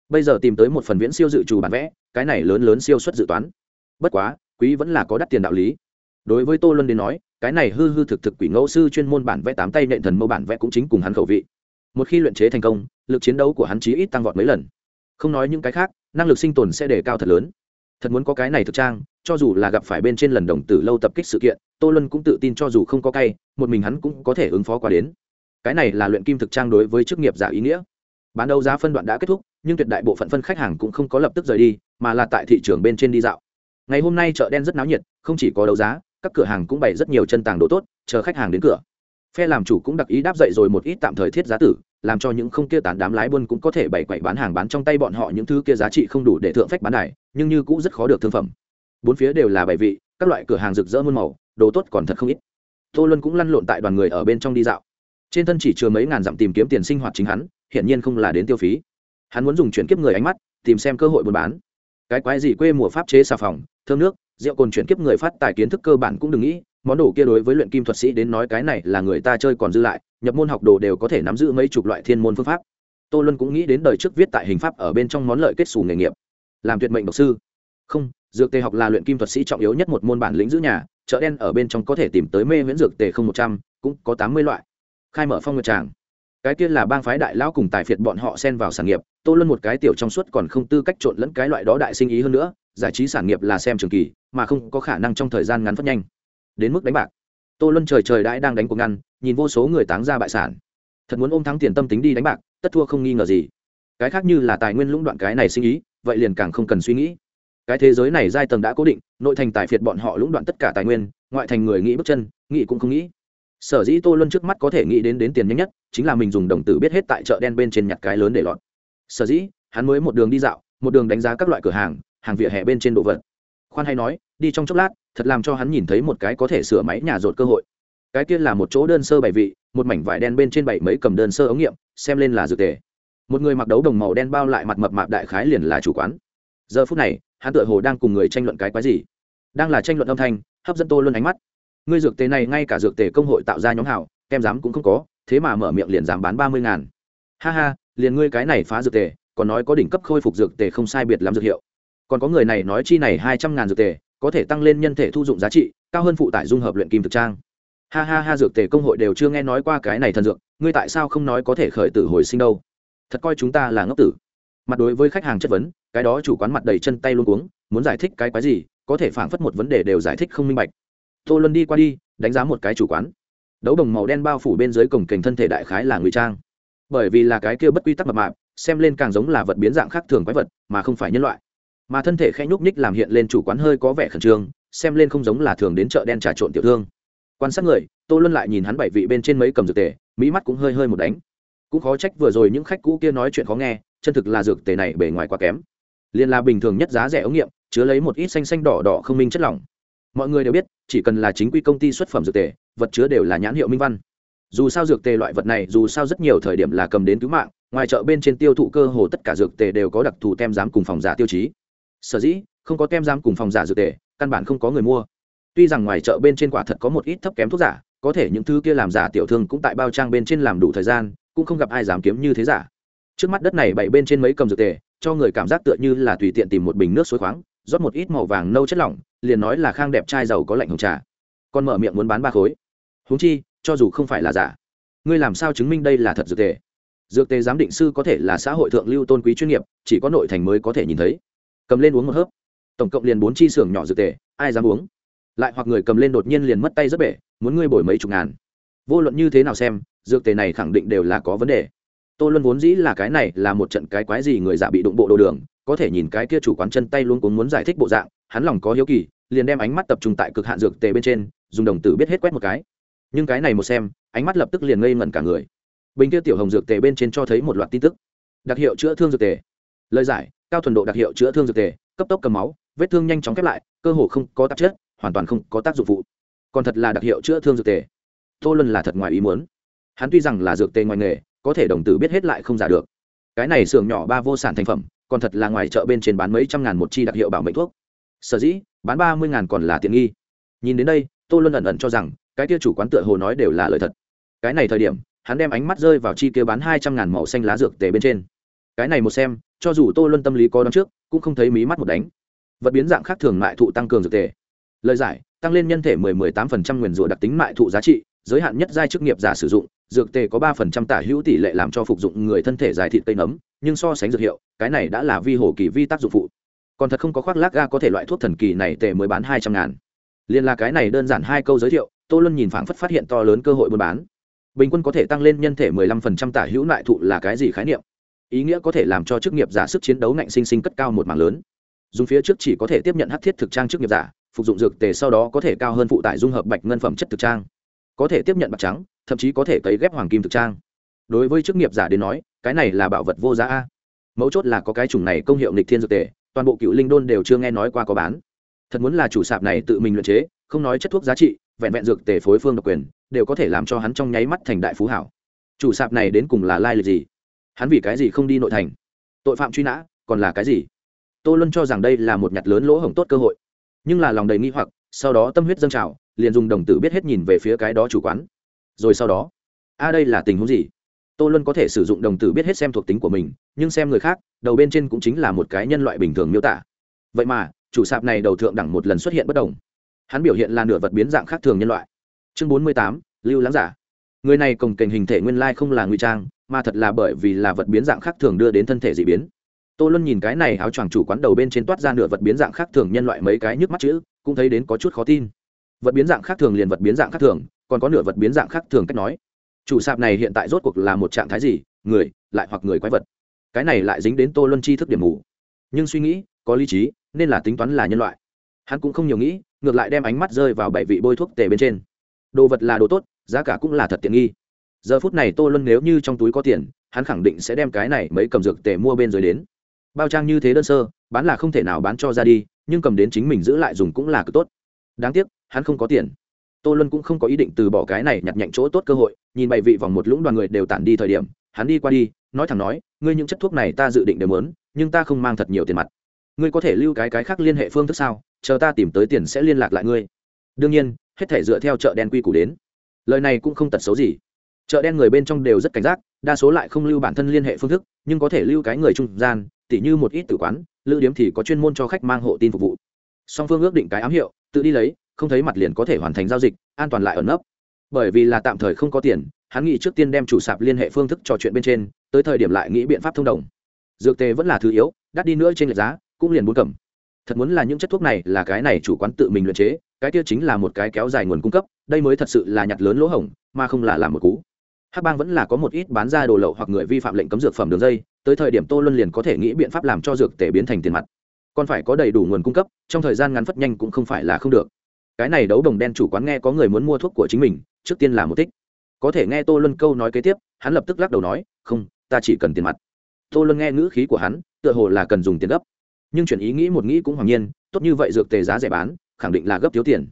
Bây giờ tìm tới một phần viễn siêu dự trù bản vẽ, cái này lớn lớn siêu suất dự toán. Bất quá, quý vẫn là có đắt tiền đạo lý. Đối với tô luân đến nói, cái này hư hư thực thực quỷ ngẫu sư chuyên môn bản vẽ tám tay nện thần mâu bản vẽ cũng chính cùng hắn khẩu vị. Một khi luyện chế thành công, lực chiến đấu của hắn chí ít tăng vọt mấy lần. Không nói những cái khác, năng lực sinh tồn sẽ đề cao thật lớn thật muốn có cái này thực trang, cho dù là gặp phải bên trên lần đồng tử lâu tập kích sự kiện, tô luân cũng tự tin cho dù không có cay, một mình hắn cũng có thể ứng phó qua đến. Cái này là luyện kim thực trang đối với chức nghiệp giả ý nghĩa. Bán đấu giá phân đoạn đã kết thúc, nhưng tuyệt đại bộ phận phân khách hàng cũng không có lập tức rời đi, mà là tại thị trường bên trên đi dạo. Ngày hôm nay chợ đen rất náo nhiệt, không chỉ có đấu giá, các cửa hàng cũng bày rất nhiều chân tàng đồ tốt, chờ khách hàng đến cửa. Phe làm chủ cũng đặc ý đáp dậy rồi một ít tạm thời thiết giá tử làm cho những không kia tán đám lái buôn cũng có thể bày quậy bán hàng bán trong tay bọn họ những thứ kia giá trị không đủ để thượng phách bán đài, nhưng như cũng rất khó được thương phẩm. Bốn phía đều là bày vị, các loại cửa hàng rực rỡ muôn màu, đồ tốt còn thật không ít. Tô luân cũng lăn lộn tại đoàn người ở bên trong đi dạo. Trên thân chỉ chứa mấy ngàn dặm tìm kiếm tiền sinh hoạt chính hắn, hiển nhiên không là đến tiêu phí. Hắn muốn dùng chuyển kiếp người ánh mắt, tìm xem cơ hội buôn bán. Cái quái gì quê mùa pháp chế xà phòng, thơm nước, rượu cồn chuyển kiếp người phát tài kiến thức cơ bản cũng đừng nghĩ món đồ kia đối với luyện kim thuật sĩ đến nói cái này là người ta chơi còn dư lại, nhập môn học đồ đều có thể nắm giữ mấy chục loại thiên môn phương pháp. Tô luân cũng nghĩ đến đời trước viết tại hình pháp ở bên trong món lợi kết xù nghề nghiệp. Làm tuyệt mệnh độc sư. Không, dược tề học là luyện kim thuật sĩ trọng yếu nhất một môn bản lĩnh giữ nhà, chợ đen ở bên trong có thể tìm tới mê miễn dược tề không một trăm, cũng có tám mươi loại. Khai mở phong nguyệt tràng. Cái kia là bang phái đại lão cùng tài phiệt bọn họ xen vào sản nghiệp, tô luân một cái tiểu trong suốt còn không tư cách trộn lẫn cái loại đó đại sinh ý hơn nữa, giải trí sản nghiệp là xem trường kỳ, mà không có khả năng trong thời gian ngắn phát nhanh đến mức đánh bạc. Tô luân trời trời đãi đang đánh cuộc ngăn, nhìn vô số người táng ra bại sản. Thật muốn ôm thắng tiền tâm tính đi đánh bạc, tất thua không nghi ngờ gì. Cái khác như là tài nguyên lũng đoạn cái này sinh ý, vậy liền càng không cần suy nghĩ. Cái thế giới này giai tầng đã cố định, nội thành tài phiệt bọn họ lũng đoạn tất cả tài nguyên, ngoại thành người nghĩ bước chân, nghĩ cũng không nghĩ. Sở dĩ tô luân trước mắt có thể nghĩ đến đến tiền nhanh nhất, chính là mình dùng đồng tử biết hết tại chợ đen bên trên nhặt cái lớn để lọt. Sở dĩ, hắn mới một đường đi dạo, một đường đánh giá các loại cửa hàng hàng vỉa hè bên trên đồ vật. Khoan hay nói, đi trong chốc lát thật làm cho hắn nhìn thấy một cái có thể sửa máy nhà rột cơ hội. Cái kia là một chỗ đơn sơ bảy vị, một mảnh vải đen bên trên bảy mấy cầm đơn sơ ống nghiệm, xem lên là dược tề. Một người mặc đấu đồng màu đen bao lại mặt mập mạp đại khái liền là chủ quán. Giờ phút này, hắn tựa hồ đang cùng người tranh luận cái quái gì. Đang là tranh luận âm thanh, hấp dẫn tô luôn ánh mắt. Ngươi dược tề này ngay cả dược tề công hội tạo ra nhóm hảo, kem dám cũng không có, thế mà mở miệng liền dám bán ba mươi ngàn. Ha ha, liền ngươi cái này phá dược tề, còn nói có đỉnh cấp khôi phục dược tề không sai biệt lắm dược hiệu. Còn có người này nói chi này hai trăm ngàn dược tề có thể tăng lên nhân thể thu dụng giá trị, cao hơn phụ tải dung hợp luyện kim thực trang. Ha ha ha, dược tề công hội đều chưa nghe nói qua cái này thần dược, ngươi tại sao không nói có thể khởi tử hồi sinh đâu? Thật coi chúng ta là ngốc tử. Mặt đối với khách hàng chất vấn, cái đó chủ quán mặt đầy chân tay luôn uống muốn giải thích cái quái gì, có thể phảng phất một vấn đề đều giải thích không minh bạch. Tô luân đi qua đi, đánh giá một cái chủ quán. Đấu đồng màu đen bao phủ bên dưới cổng kềnh thân thể đại khái là ngụy trang. Bởi vì là cái kia bất quy tắc mập mạp, xem lên càng giống là vật biến dạng khác thường quái vật, mà không phải nhân loại mà thân thể khẽ nhúc ních làm hiện lên chủ quán hơi có vẻ khẩn trương, xem lên không giống là thường đến chợ đen trà trộn tiểu thương. Quan sát người, tô luân lại nhìn hắn bảy vị bên trên mấy cầm dược tề, mỹ mắt cũng hơi hơi một đánh. Cũng khó trách vừa rồi những khách cũ kia nói chuyện khó nghe, chân thực là dược tề này bề ngoài quá kém. Liền là bình thường nhất giá rẻ ống nghiệm, chứa lấy một ít xanh xanh đỏ đỏ không minh chất lỏng. Mọi người đều biết, chỉ cần là chính quy công ty xuất phẩm dược tề, vật chứa đều là nhãn hiệu minh văn. Dù sao dược tề loại vật này, dù sao rất nhiều thời điểm là cầm đến cứu mạng, ngoài chợ bên trên tiêu thụ cơ hồ tất cả dược tề đều có đặc thù tem giám cùng phòng giả tiêu chí sở dĩ, không có tem giam cùng phòng giả dược tề, căn bản không có người mua. Tuy rằng ngoài chợ bên trên quả thật có một ít thấp kém thuốc giả, có thể những thứ kia làm giả tiểu thương cũng tại bao trang bên trên làm đủ thời gian, cũng không gặp ai dám kiếm như thế giả. Trước mắt đất này bày bên trên mấy cầm dược tề, cho người cảm giác tựa như là tùy tiện tìm một bình nước suối khoáng, rót một ít màu vàng nâu chất lỏng, liền nói là khang đẹp trai giàu có lạnh hồng trà. Còn mở miệng muốn bán ba khối. Huống chi, cho dù không phải là giả. Ngươi làm sao chứng minh đây là thật dược tề? Dược tề giám định sư có thể là xã hội thượng lưu tôn quý chuyên nghiệp, chỉ có nội thành mới có thể nhìn thấy cầm lên uống một hớp. Tổng cộng liền bốn chi xưởng nhỏ dược tề, ai dám uống? Lại hoặc người cầm lên đột nhiên liền mất tay rất bể, muốn ngươi bồi mấy chục ngàn. Vô luận như thế nào xem, dược tề này khẳng định đều là có vấn đề. Tô luân vốn dĩ là cái này là một trận cái quái gì người giả bị đụng bộ đồ đường, có thể nhìn cái kia chủ quán chân tay luôn cũng muốn giải thích bộ dạng, hắn lòng có hiếu kỳ, liền đem ánh mắt tập trung tại cực hạn dược tề bên trên, dùng đồng tử biết hết quét một cái. Nhưng cái này một xem, ánh mắt lập tức liền ngây ngẩn cả người. Bình kia tiểu hồng dược tề bên trên cho thấy một loạt tin tức. Đặc hiệu chữa thương dược tề. Lời giải cao thuần độ đặc hiệu chữa thương dược tề, cấp tốc cầm máu, vết thương nhanh chóng khép lại, cơ hồ không có tạp chất, hoàn toàn không có tác dụng phụ. Còn thật là đặc hiệu chữa thương dược tề. Tô luân là thật ngoài ý muốn. Hắn tuy rằng là dược tề ngoài nghề, có thể đồng tử biết hết lại không giả được. Cái này xưởng nhỏ ba vô sản thành phẩm, còn thật là ngoài chợ bên trên bán mấy trăm ngàn một chi đặc hiệu bảo mệnh thuốc. Sở dĩ, bán ba mươi ngàn còn là tiện nghi. Nhìn đến đây, tô luân ẩn ẩn cho rằng, cái kia chủ quán tựa hồ nói đều là lời thật. Cái này thời điểm, hắn đem ánh mắt rơi vào chi kia bán hai trăm ngàn màu xanh lá dược tề bên trên cái này một xem, cho dù tô luân tâm lý có đón trước, cũng không thấy mí mắt một đánh. Vật biến dạng khác thường mại thụ tăng cường dược tề. Lời giải, tăng lên nhân thể mười mười tám phần trăm nguyền rủa đặc tính mại thụ giá trị, giới hạn nhất giai chức nghiệp giả sử dụng, dược tề có ba phần trăm tả hữu tỷ lệ làm cho phục dụng người thân thể dài thịt cây nấm, nhưng so sánh dược hiệu, cái này đã là vi hồ kỳ vi tác dụng phụ. Còn thật không có khoác lác ga có thể loại thuốc thần kỳ này tề mới bán hai trăm ngàn. Liên là cái này đơn giản hai câu giới thiệu, tô luân nhìn phảng phất phát hiện to lớn cơ hội buôn bán. Bình quân có thể tăng lên nhân thể mười lăm phần trăm tả hữu lại thụ là cái gì khái niệm? Ý nghĩa có thể làm cho chức nghiệp giả sức chiến đấu ngạnh sinh sinh cất cao một mảng lớn. Dùng phía trước chỉ có thể tiếp nhận hát thiết thực trang chức nghiệp giả, phục dụng dược tề sau đó có thể cao hơn phụ tải dung hợp bạch ngân phẩm chất thực trang. Có thể tiếp nhận bạc trắng, thậm chí có thể cấy ghép hoàng kim thực trang. Đối với chức nghiệp giả đến nói, cái này là bảo vật vô giá a. Mấu chốt là có cái chủng này công hiệu nịch thiên dược tề, toàn bộ cựu linh đôn đều chưa nghe nói qua có bán. Thật muốn là chủ sạp này tự mình luyện chế, không nói chất thuốc giá trị, vẹn vẹn dược tề phối phương độc quyền, đều có thể làm cho hắn trong nháy mắt thành đại phú hảo. Chủ sạp này đến cùng là lai lịch gì? Hắn vì cái gì không đi nội thành? Tội phạm truy nã, còn là cái gì? Tô luân cho rằng đây là một nhặt lớn lỗ hổng tốt cơ hội. Nhưng là lòng đầy nghi hoặc, sau đó tâm huyết dâng trào, liền dùng đồng tử biết hết nhìn về phía cái đó chủ quán. Rồi sau đó, a đây là tình huống gì? Tô luân có thể sử dụng đồng tử biết hết xem thuộc tính của mình, nhưng xem người khác, đầu bên trên cũng chính là một cái nhân loại bình thường miêu tả. Vậy mà, chủ sạp này đầu thượng đẳng một lần xuất hiện bất đồng. Hắn biểu hiện là nửa vật biến dạng khác thường nhân loại. Chương bốn mươi tám, lưu lãng giả. Người này cồng kềnh hình thể nguyên lai không là ngụy trang mà thật là bởi vì là vật biến dạng khác thường đưa đến thân thể dị biến. Tô luân nhìn cái này áo choàng chủ quán đầu bên trên toát ra nửa vật biến dạng khác thường nhân loại mấy cái nhức mắt chữ, cũng thấy đến có chút khó tin. Vật biến dạng khác thường liền vật biến dạng khác thường, còn có nửa vật biến dạng khác thường cách nói. Chủ sạp này hiện tại rốt cuộc là một trạng thái gì? Người, lại hoặc người quái vật. Cái này lại dính đến tô luân chi thức điểm mù. Nhưng suy nghĩ, có lý trí, nên là tính toán là nhân loại. Hắn cũng không nhiều nghĩ, ngược lại đem ánh mắt rơi vào bảy vị bôi thuốc tề bên trên. Đồ vật là đồ tốt, giá cả cũng là thật tiện nghi giờ phút này tô luân nếu như trong túi có tiền, hắn khẳng định sẽ đem cái này mấy cầm dược tề mua bên dưới đến. Bao trang như thế đơn sơ, bán là không thể nào bán cho ra đi, nhưng cầm đến chính mình giữ lại dùng cũng là cực tốt. Đáng tiếc, hắn không có tiền. Tô luân cũng không có ý định từ bỏ cái này nhặt nhạnh chỗ tốt cơ hội, nhìn bày vị vòng một lũng đoàn người đều tản đi thời điểm, hắn đi qua đi, nói thẳng nói, ngươi những chất thuốc này ta dự định đều mớn nhưng ta không mang thật nhiều tiền mặt. Ngươi có thể lưu cái cái khác liên hệ phương thức sao? Chờ ta tìm tới tiền sẽ liên lạc lại ngươi. Đương nhiên, hết thể dựa theo chợ đen quy củ đến. Lời này cũng không tật xấu gì chợ đen người bên trong đều rất cảnh giác, đa số lại không lưu bản thân liên hệ phương thức, nhưng có thể lưu cái người trung gian, tỉ như một ít tử quán, lữ điếm thì có chuyên môn cho khách mang hộ tin phục vụ. Song phương ước định cái ám hiệu, tự đi lấy, không thấy mặt liền có thể hoàn thành giao dịch, an toàn lại ẩn nấp. Bởi vì là tạm thời không có tiền, hắn nghĩ trước tiên đem chủ sạp liên hệ phương thức trò chuyện bên trên, tới thời điểm lại nghĩ biện pháp thông đồng. Dược tề vẫn là thứ yếu, đắt đi nữa trên lệch giá, cũng liền muốn cầm thật muốn là những chất thuốc này là cái này chủ quán tự mình luyện chế, cái kia chính là một cái kéo dài nguồn cung cấp, đây mới thật sự là nhặt lớn lỗ hổng, mà không là làm một cú hắc bang vẫn là có một ít bán ra đồ lậu hoặc người vi phạm lệnh cấm dược phẩm đường dây, tới thời điểm tô luân liền có thể nghĩ biện pháp làm cho dược tể biến thành tiền mặt. Còn phải có đầy đủ nguồn cung cấp, trong thời gian ngắn phất nhanh cũng không phải là không được. Cái này đấu đồng đen chủ quán nghe có người muốn mua thuốc của chính mình, trước tiên là một tích. Có thể nghe tô luân câu nói kế tiếp, hắn lập tức lắc đầu nói, không, ta chỉ cần tiền mặt. Tô luân nghe ngữ khí của hắn, tựa hồ là cần dùng tiền gấp. Nhưng chuyển ý nghĩ một nghĩ cũng hoàng nhiên, tốt như vậy dược tề giá rẻ bán, khẳng định là gấp thiếu tiền.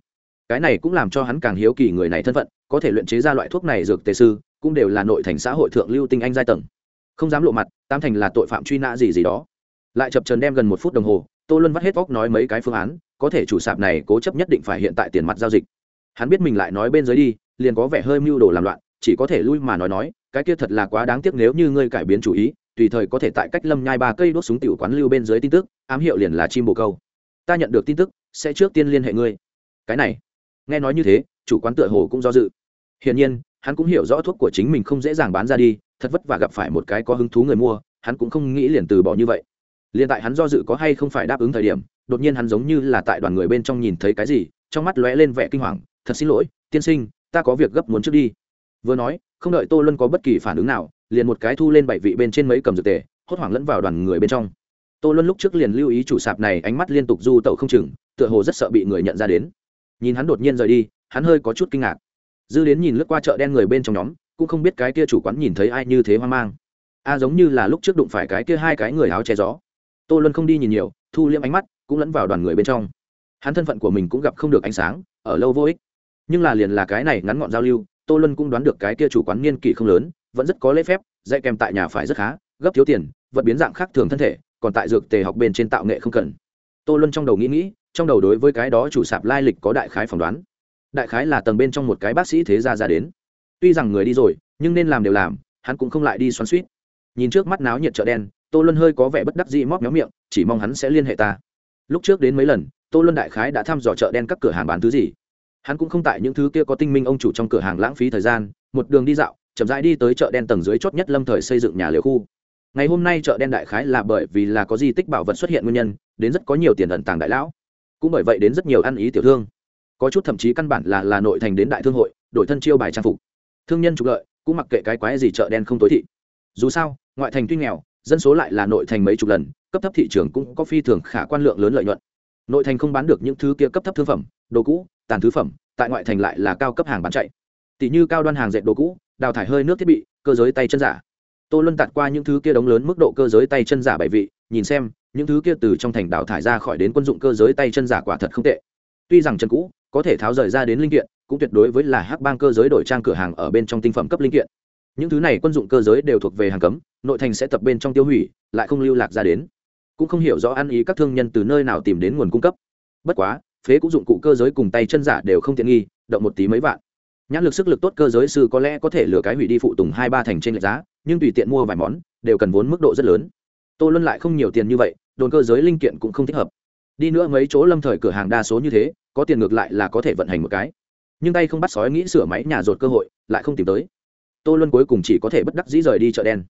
Cái này cũng làm cho hắn càng hiếu kỳ người này thân phận, có thể luyện chế ra loại thuốc này dược tề sư cũng đều là nội thành xã hội thượng lưu tinh anh giai tầng. Không dám lộ mặt tam thành là tội phạm truy nã gì gì đó. Lại chập trần đem gần một phút đồng hồ, tô luân vắt hết vóc nói mấy cái phương án, có thể chủ sạp này cố chấp nhất định phải hiện tại tiền mặt giao dịch. Hắn biết mình lại nói bên dưới đi, liền có vẻ hơi mưu đồ làm loạn, chỉ có thể lui mà nói nói, cái kia thật là quá đáng tiếc nếu như ngươi cải biến chủ ý, tùy thời có thể tại cách lâm nhai ba cây đốt súng tiểu quán lưu bên dưới tin tức, ám hiệu liền là chim bồ câu. Ta nhận được tin tức, sẽ trước tiên liên hệ ngươi. Cái này, nghe nói như thế, chủ quán tựa hồ cũng do dự. Hiển nhiên hắn cũng hiểu rõ thuốc của chính mình không dễ dàng bán ra đi, thật vất vả gặp phải một cái có hứng thú người mua, hắn cũng không nghĩ liền từ bỏ như vậy. Liền tại hắn do dự có hay không phải đáp ứng thời điểm, đột nhiên hắn giống như là tại đoàn người bên trong nhìn thấy cái gì, trong mắt lóe lên vẻ kinh hoàng, thật xin lỗi, tiên sinh, ta có việc gấp muốn trước đi. Vừa nói, không đợi tô luân có bất kỳ phản ứng nào, liền một cái thu lên bảy vị bên trên mấy cầm dược tề, hốt hoảng lẫn vào đoàn người bên trong. Tô luân lúc trước liền lưu ý chủ sạp này, ánh mắt liên tục du tẩu không chừng, tựa hồ rất sợ bị người nhận ra đến. Nhìn hắn đột nhiên rời đi, hắn hơi có chút kinh ngạc dư đến nhìn lướt qua chợ đen người bên trong nhóm, cũng không biết cái kia chủ quán nhìn thấy ai như thế hoang mang. A giống như là lúc trước đụng phải cái kia hai cái người áo che gió. Tô luân không đi nhìn nhiều, thu liễm ánh mắt, cũng lẫn vào đoàn người bên trong. Hắn thân phận của mình cũng gặp không được ánh sáng, ở lâu vô ích. Nhưng là liền là cái này ngắn gọn giao lưu, tô luân cũng đoán được cái kia chủ quán niên kỷ không lớn, vẫn rất có lễ phép, dạy kèm tại nhà phải rất khá, gấp thiếu tiền, vật biến dạng khác thường thân thể, còn tại dược tề học bên trên tạo nghệ không cần. Tô luân trong đầu nghĩ nghĩ, trong đầu đối với cái đó chủ sạp lai lịch có đại khái phỏng đoán đại khái là tầng bên trong một cái bác sĩ thế gia ra đến. Tuy rằng người đi rồi, nhưng nên làm đều làm, hắn cũng không lại đi xoắn suýt. Nhìn trước mắt náo nhiệt chợ đen, tô luân hơi có vẻ bất đắc dĩ móc méo miệng, chỉ mong hắn sẽ liên hệ ta. Lúc trước đến mấy lần, tô luân đại khái đã thăm dò chợ đen các cửa hàng bán thứ gì. Hắn cũng không tại những thứ kia có tinh minh ông chủ trong cửa hàng lãng phí thời gian, một đường đi dạo, chậm rãi đi tới chợ đen tầng dưới chót nhất lâm thời xây dựng nhà liều khu. Ngày hôm nay chợ đen đại khái là bởi vì là có di tích bảo vật xuất hiện nguyên nhân, đến rất có nhiều tiền ẩn tàng đại lão. Cũng bởi vậy đến rất nhiều ăn ý tiểu thương có chút thậm chí căn bản là là nội thành đến đại thương hội, đổi thân chiêu bài trang phục. Thương nhân trục lợi, cũng mặc kệ cái quái gì chợ đen không tối thị. Dù sao, ngoại thành tuy nghèo, dân số lại là nội thành mấy chục lần, cấp thấp thị trường cũng có phi thường khả quan lượng lớn lợi nhuận. Nội thành không bán được những thứ kia cấp thấp thương phẩm, đồ cũ, tàn thứ phẩm, tại ngoại thành lại là cao cấp hàng bán chạy. Tỷ như cao đoan hàng dệt đồ cũ, đào thải hơi nước thiết bị, cơ giới tay chân giả. Tô luân tạt qua những thứ kia đóng lớn mức độ cơ giới tay chân giả bảy vị, nhìn xem, những thứ kia từ trong thành đào thải ra khỏi đến quân dụng cơ giới tay chân giả quả thật không tệ. Tuy rằng chân cũ có thể tháo rời ra đến linh kiện, cũng tuyệt đối với là hắc bang cơ giới đổi trang cửa hàng ở bên trong tinh phẩm cấp linh kiện. Những thứ này quân dụng cơ giới đều thuộc về hàng cấm, nội thành sẽ tập bên trong tiêu hủy, lại không lưu lạc ra đến. Cũng không hiểu rõ ăn ý các thương nhân từ nơi nào tìm đến nguồn cung cấp. Bất quá, phế cũng dụng cụ cơ giới cùng tay chân giả đều không tiện nghi, động một tí mấy vạn. Nhãn lực sức lực tốt cơ giới sư có lẽ có thể lừa cái hủy đi phụ tùng hai ba thành trên lệch giá, nhưng tùy tiện mua vài món, đều cần vốn mức độ rất lớn. Tô luân lại không nhiều tiền như vậy, đồn cơ giới linh kiện cũng không thích hợp. Đi nữa mấy chỗ lâm thời cửa hàng đa số như thế có tiền ngược lại là có thể vận hành một cái. Nhưng tay không bắt sói nghĩ sửa máy nhà rột cơ hội, lại không tìm tới. Tô luân cuối cùng chỉ có thể bất đắc dĩ rời đi chợ đen.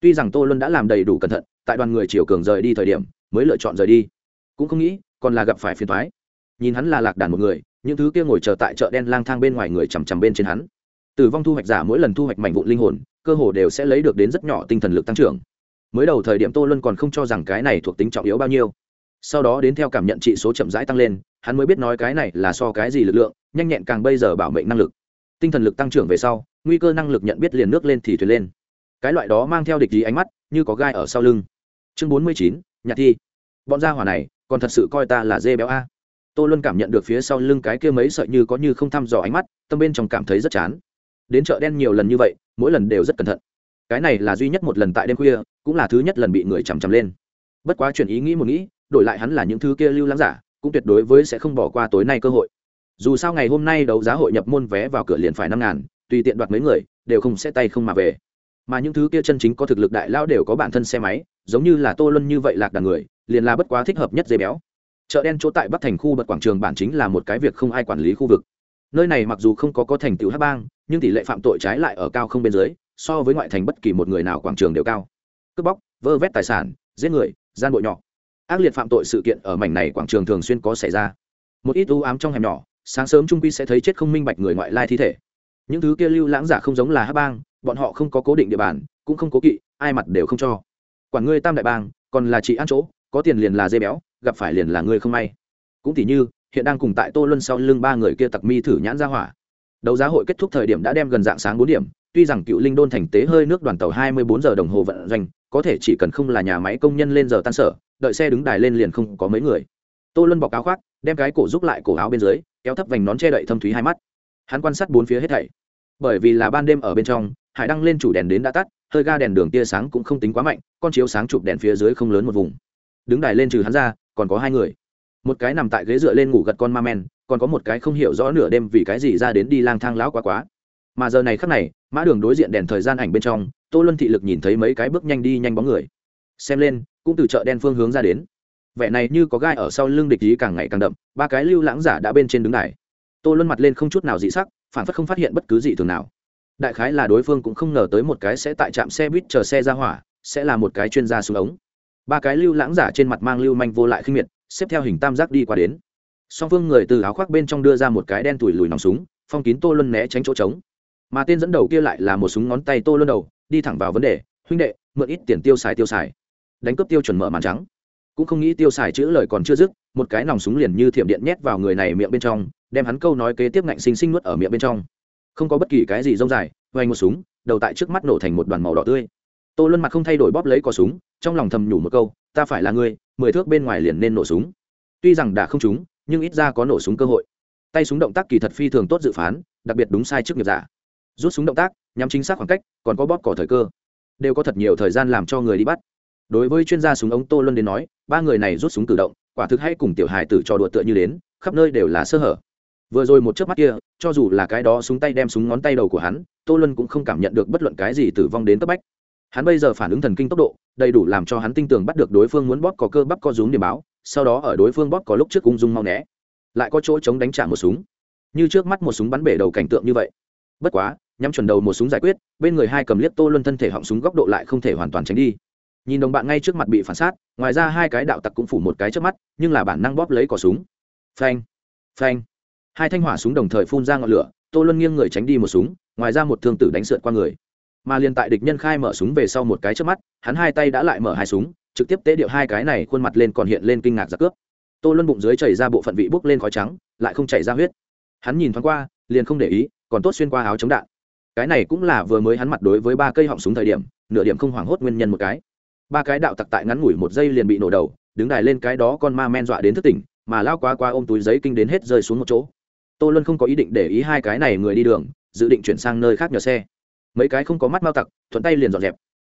Tuy rằng tô luân đã làm đầy đủ cẩn thận, tại đoàn người chiều cường rời đi thời điểm, mới lựa chọn rời đi. Cũng không nghĩ, còn là gặp phải phiền thoái nhìn hắn là lạc đàn một người, những thứ kia ngồi chờ tại chợ đen lang thang bên ngoài người chằm chằm bên trên hắn. Tử vong thu hoạch giả mỗi lần thu hoạch mảnh vụ linh hồn, cơ hồ đều sẽ lấy được đến rất nhỏ tinh thần lực tăng trưởng. Mới đầu thời điểm tô luân còn không cho rằng cái này thuộc tính trọng yếu bao nhiêu sau đó đến theo cảm nhận trị số chậm rãi tăng lên, hắn mới biết nói cái này là so cái gì lực lượng, nhanh nhẹn càng bây giờ bảo mệnh năng lực. Tinh thần lực tăng trưởng về sau, nguy cơ năng lực nhận biết liền nước lên thì thuyền lên. Cái loại đó mang theo địch ý ánh mắt, như có gai ở sau lưng. Chương bốn mươi chín, nhạc thi. Bọn gia hỏa này, còn thật sự coi ta là dê béo a. Tôi luôn cảm nhận được phía sau lưng cái kia mấy sợi như có như không thăm dò ánh mắt, tâm bên trong cảm thấy rất chán. Đến chợ đen nhiều lần như vậy, mỗi lần đều rất cẩn thận. Cái này là duy nhất một lần tại đêm khuya, cũng là thứ nhất lần bị người chằm chằm lên. Bất quá chuyển ý nghĩ một nghĩ đổi lại hắn là những thứ kia lưu lãng giả, cũng tuyệt đối với sẽ không bỏ qua tối nay cơ hội. Dù sao ngày hôm nay đấu giá hội nhập môn vé vào cửa liền phải năm ngàn, tùy tiện đoạt mấy người, đều không sẽ tay không mà về. Mà những thứ kia chân chính có thực lực đại lao đều có bản thân xe máy, giống như là tô luân như vậy lạc đàn người, liền là bất quá thích hợp nhất dây béo. Chợ đen chỗ tại bắc thành khu bật quảng trường bản chính là một cái việc không ai quản lý khu vực. Nơi này mặc dù không có có thành tựu hát bang, nhưng tỷ lệ phạm tội trái lại ở cao không bên dưới, so với ngoại thành bất kỳ một người nào quảng trường đều cao. Cướp bóc, vơ vét tài sản, giết người, gian bội nhỏ ác liệt phạm tội sự kiện ở mảnh này quảng trường thường xuyên có xảy ra. Một ít u ám trong hẻm nhỏ, sáng sớm trung quy sẽ thấy chết không minh bạch người ngoại lai thi thể. Những thứ kia lưu lãng giả không giống là hát bang, bọn họ không có cố định địa bàn, cũng không cố kỵ, ai mặt đều không cho. Quản ngươi tam đại bang, còn là chị ăn chỗ, có tiền liền là dây béo, gặp phải liền là ngươi không may. Cũng tỉ như, hiện đang cùng tại tô luân sau lưng ba người kia tặc mi thử nhãn ra hỏa. Đấu giá hội kết thúc thời điểm đã đem gần dạng sáng bốn điểm, tuy rằng cựu linh đôn thành tế hơi nước đoàn tàu hai mươi bốn giờ đồng hồ vận doanh, có thể chỉ cần không là nhà máy công nhân lên giờ tan sở đợi xe đứng đài lên liền không có mấy người. Tô luân bọc áo khoác, đem cái cổ giúp lại cổ áo bên dưới, kéo thấp vành nón che đậy thâm thúy hai mắt. Hắn quan sát bốn phía hết thảy. Bởi vì là ban đêm ở bên trong, hải đăng lên chủ đèn đến đã tắt, hơi ga đèn đường tia sáng cũng không tính quá mạnh, con chiếu sáng chụp đèn phía dưới không lớn một vùng. Đứng đài lên trừ hắn ra, còn có hai người. Một cái nằm tại ghế dựa lên ngủ gật con ma men, còn có một cái không hiểu rõ nửa đêm vì cái gì ra đến đi lang thang lão quá quá. Mà giờ này khắc này, mã đường đối diện đèn thời gian ảnh bên trong, tô luân thị lực nhìn thấy mấy cái bước nhanh đi nhanh bóng người. Xem lên cũng từ chợ đen phương hướng ra đến. Vẻ này như có gai ở sau lưng địch ý càng ngày càng đậm, ba cái lưu lãng giả đã bên trên đứng đài. Tô luân mặt lên không chút nào dị sắc, phản phất không phát hiện bất cứ gì thường nào. Đại khái là đối phương cũng không ngờ tới một cái sẽ tại trạm xe buýt chờ xe ra hỏa, sẽ là một cái chuyên gia xuống ống. Ba cái lưu lãng giả trên mặt mang lưu manh vô lại khinh miệt, xếp theo hình tam giác đi qua đến. Song phương người từ áo khoác bên trong đưa ra một cái đen tủi lùi nòng súng, phong kín tô luân né tránh chỗ trống. Mà tên dẫn đầu kia lại là một súng ngón tay tô luân đầu, đi thẳng vào vấn đề, huynh đệ, mượn ít tiền tiêu xài tiêu xài đánh cướp tiêu chuẩn mở màn trắng. Cũng không nghĩ tiêu xài chữ lời còn chưa dứt, một cái nòng súng liền như thiểm điện nhét vào người này miệng bên trong, đem hắn câu nói kế tiếp ngạnh sinh sinh nuốt ở miệng bên trong. Không có bất kỳ cái gì rông dài vay một súng, đầu tại trước mắt nổ thành một đoàn màu đỏ tươi. Tô luân mặt không thay đổi bóp lấy cò súng, trong lòng thầm nhủ một câu, ta phải là ngươi mười thước bên ngoài liền nên nổ súng. Tuy rằng đã không trúng, nhưng ít ra có nổ súng cơ hội. Tay súng động tác kỳ thật phi thường tốt dự phán, đặc biệt đúng sai trước nghiệp giả. Rút súng động tác, nhắm chính xác khoảng cách, còn có bóp cỏ thời cơ. Đều có thật nhiều thời gian làm cho người đi bắt đối với chuyên gia súng ống tô luân đến nói, ba người này rút súng tự động, quả thực hay cùng tiểu hài tử trò đùa tựa như đến, khắp nơi đều là sơ hở. Vừa rồi một chớp mắt kia, cho dù là cái đó súng tay đem súng ngón tay đầu của hắn, tô luân cũng không cảm nhận được bất luận cái gì tử vong đến cấp bách. Hắn bây giờ phản ứng thần kinh tốc độ, đầy đủ làm cho hắn tin tưởng bắt được đối phương muốn bóp có cơ bắp co rúm điểm báo, sau đó ở đối phương bóp có lúc trước ung dung mau né. Lại có chỗ chống đánh trả một súng. Như trước mắt một súng bắn bể đầu cảnh tượng như vậy. Bất quá, nhắm chuẩn đầu một súng giải quyết, bên người hai cầm liếc tô luân thân thể họng súng góc độ lại không thể hoàn toàn tránh đi nhìn đồng bạn ngay trước mặt bị phản sát, ngoài ra hai cái đạo tặc cũng phủ một cái trước mắt, nhưng là bản năng bóp lấy cỏ súng. Phanh phanh. Hai thanh hỏa súng đồng thời phun ra ngọn lửa, tô luân nghiêng người tránh đi một súng, ngoài ra một thương tử đánh sượt qua người. Mà liền tại địch nhân khai mở súng về sau một cái trước mắt, hắn hai tay đã lại mở hai súng, trực tiếp tế điệu hai cái này khuôn mặt lên còn hiện lên kinh ngạc giặc cướp. Tô luân bụng dưới chảy ra bộ phận vị bốc lên khói trắng, lại không chảy ra huyết. Hắn nhìn thoáng qua, liền không để ý, còn tốt xuyên qua áo chống đạn. Cái này cũng là vừa mới hắn mặt đối với ba cây họng súng thời điểm, nửa điểm không hoảng hốt nguyên nhân một cái ba cái đạo tặc tại ngắn ngủi một giây liền bị nổ đầu, đứng đài lên cái đó con ma men dọa đến thức tỉnh, mà lao quá qua ôm túi giấy kinh đến hết rơi xuống một chỗ. Tô luân không có ý định để ý hai cái này người đi đường, dự định chuyển sang nơi khác nhờ xe. Mấy cái không có mắt mau tặc, thuận tay liền dọn dẹp.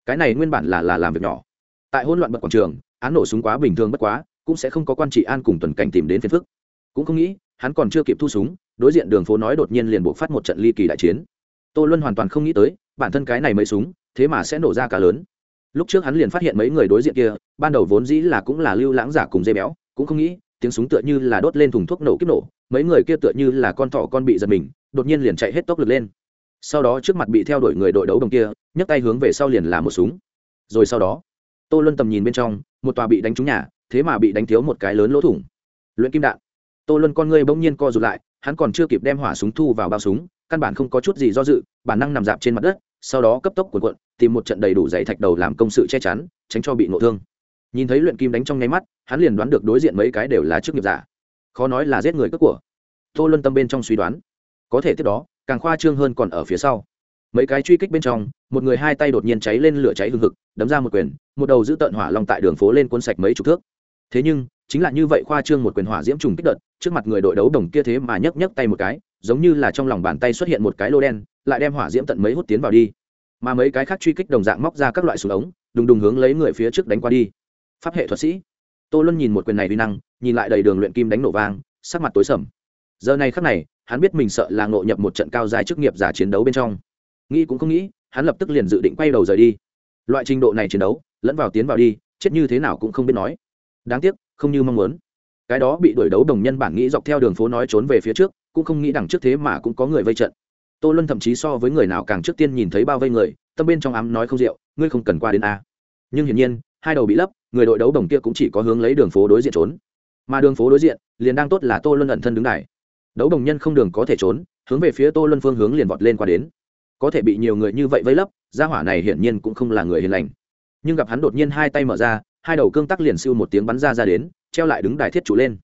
Cái này nguyên bản là là làm việc nhỏ. Tại hỗn loạn bậc quảng trường, án nổ súng quá bình thường bất quá, cũng sẽ không có quan trị an cùng tuần cảnh tìm đến phiền phức. Cũng không nghĩ, hắn còn chưa kịp thu súng, đối diện đường phố nói đột nhiên liền buộc phát một trận ly kỳ đại chiến. Tô luân hoàn toàn không nghĩ tới, bản thân cái này mấy súng, thế mà sẽ nổ ra cả lớn lúc trước hắn liền phát hiện mấy người đối diện kia, ban đầu vốn dĩ là cũng là lưu lãng giả cùng dây béo, cũng không nghĩ, tiếng súng tựa như là đốt lên thùng thuốc nổ kiếp nổ, mấy người kia tựa như là con thỏ con bị giật mình, đột nhiên liền chạy hết tốc lực lên. Sau đó trước mặt bị theo đuổi người đội đấu đồng kia, nhấc tay hướng về sau liền là một súng. Rồi sau đó, tô luân tầm nhìn bên trong, một tòa bị đánh trúng nhà, thế mà bị đánh thiếu một cái lớn lỗ thủng. Luyện kim đạn. Tô luân con ngươi bỗng nhiên co rụt lại, hắn còn chưa kịp đem hỏa súng thu vào bao súng, căn bản không có chút gì do dự, bản năng nằm dạp trên mặt đất, sau đó cấp tốc cuộn cuộn tìm một trận đầy đủ dày thạch đầu làm công sự che chắn, tránh cho bị ngộ thương. Nhìn thấy luyện kim đánh trong nháy mắt, hắn liền đoán được đối diện mấy cái đều là chức nghiệp giả. Khó nói là giết người cướp của. Tô luân tâm bên trong suy đoán. Có thể tiếp đó, càng khoa trương hơn còn ở phía sau. Mấy cái truy kích bên trong, một người hai tay đột nhiên cháy lên lửa cháy hừng hực, đấm ra một quyền, một đầu giữ tợn hỏa long tại đường phố lên cuốn sạch mấy chục thước. Thế nhưng, chính là như vậy khoa trương một quyền hỏa diễm trùng kích đợt, trước mặt người đội đấu đồng kia thế mà nhấc nhấc tay một cái, giống như là trong lòng bàn tay xuất hiện một cái lô đen, lại đem hỏa diễm tận mấy hút tiến vào đi mà mấy cái khác truy kích đồng dạng móc ra các loại súng ống, đùng đùng hướng lấy người phía trước đánh qua đi. Pháp hệ thuật sĩ. Tô luân nhìn một quyền này vi năng, nhìn lại đầy đường luyện kim đánh nổ vang, sắc mặt tối sầm. Giờ này khắc này, hắn biết mình sợ là ngộ nhập một trận cao dài chức nghiệp giả chiến đấu bên trong. Nghĩ cũng không nghĩ, hắn lập tức liền dự định quay đầu rời đi. Loại trình độ này chiến đấu, lẫn vào tiến vào đi, chết như thế nào cũng không biết nói. Đáng tiếc, không như mong muốn. Cái đó bị đuổi đấu đồng nhân bản nghĩ dọc theo đường phố nói trốn về phía trước, cũng không nghĩ đằng trước thế mà cũng có người vây trận tô luân thậm chí so với người nào càng trước tiên nhìn thấy bao vây người, tâm bên trong ám nói không rượu, ngươi không cần qua đến a. Nhưng hiển nhiên, hai đầu bị lấp, người đội đấu đồng kia cũng chỉ có hướng lấy đường phố đối diện trốn. Mà đường phố đối diện, liền đang tốt là tô luân ẩn thân đứng đài. Đấu đồng nhân không đường có thể trốn, hướng về phía tô luân phương hướng liền vọt lên qua đến. Có thể bị nhiều người như vậy vây lấp, gia hỏa này hiển nhiên cũng không là người hiền lành. Nhưng gặp hắn đột nhiên hai tay mở ra, hai đầu cương tắc liền siêu một tiếng bắn ra ra đến, treo lại đứng đài thiết trụ lên.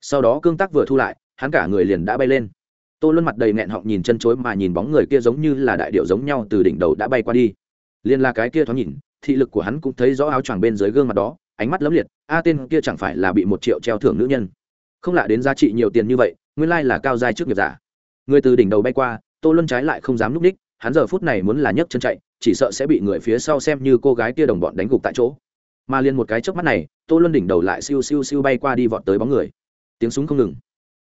Sau đó cương tắc vừa thu lại, hắn cả người liền đã bay lên tô luân mặt đầy nghẹn họng nhìn chân chối mà nhìn bóng người kia giống như là đại điệu giống nhau từ đỉnh đầu đã bay qua đi. Liên là cái kia thoáng nhìn, thị lực của hắn cũng thấy rõ áo choàng bên dưới gương mặt đó, ánh mắt lấm liệt, a tên kia chẳng phải là bị một triệu treo thưởng nữ nhân. Không lạ đến giá trị nhiều tiền như vậy, nguyên lai là cao giai trước nghiệp giả. Người từ đỉnh đầu bay qua, tô luân trái lại không dám núp ních, hắn giờ phút này muốn là nhấc chân chạy, chỉ sợ sẽ bị người phía sau xem như cô gái kia đồng bọn đánh gục tại chỗ. Mà liền một cái trước mắt này, tô luân đỉnh đầu lại siêu siêu siêu bay qua đi vọt tới bóng người. Tiếng súng không ngừng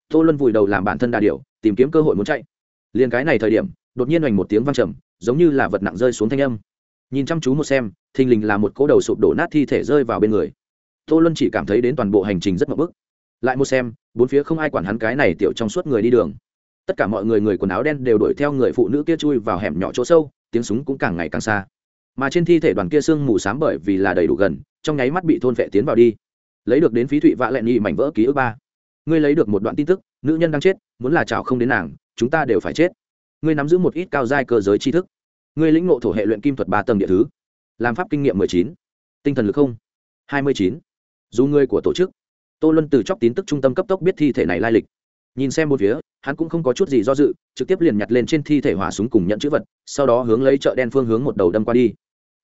tô luân vùi đầu làm bản thân đà điều, tìm kiếm cơ hội muốn chạy. Liền cái này thời điểm đột nhiên hoành một tiếng vang trầm giống như là vật nặng rơi xuống thanh âm. Nhìn chăm chú một xem thình lình là một cỗ đầu sụp đổ nát thi thể rơi vào bên người. Tô luân chỉ cảm thấy đến toàn bộ hành trình rất mập bức lại một xem bốn phía không ai quản hắn cái này tiểu trong suốt người đi đường. Tất cả mọi người người quần áo đen đều đuổi theo người phụ nữ kia chui vào hẻm nhỏ chỗ sâu tiếng súng cũng càng ngày càng xa. Mà trên thi thể đoàn kia sương mù s á m bởi vì là đầy đủ gần trong nháy mắt bị thôn vệ tiến vào đi. Lấy được đến phí thụy vạ lẹn nhị mảnh vỡ ký ức ba ngươi lấy được một đoạn tin tức, nữ nhân đang chết, muốn là chào không đến nàng, chúng ta đều phải chết. Ngươi nắm giữ một ít cao giai cơ giới tri thức. Ngươi lĩnh ngộ thổ hệ luyện kim thuật ba tầng địa thứ. Làm pháp kinh nghiệm mười chín. Tinh thần lực không. Hai mươi chín. Dù ngươi của tổ chức. Tô luân từ chóc tin tức trung tâm cấp tốc biết thi thể này lai lịch. Nhìn xem một phía, hắn cũng không có chút gì do dự, trực tiếp liền nhặt lên trên thi thể hỏa súng cùng nhận chữ vật, sau đó hướng lấy chợ đen phương hướng một đầu đâm qua đi.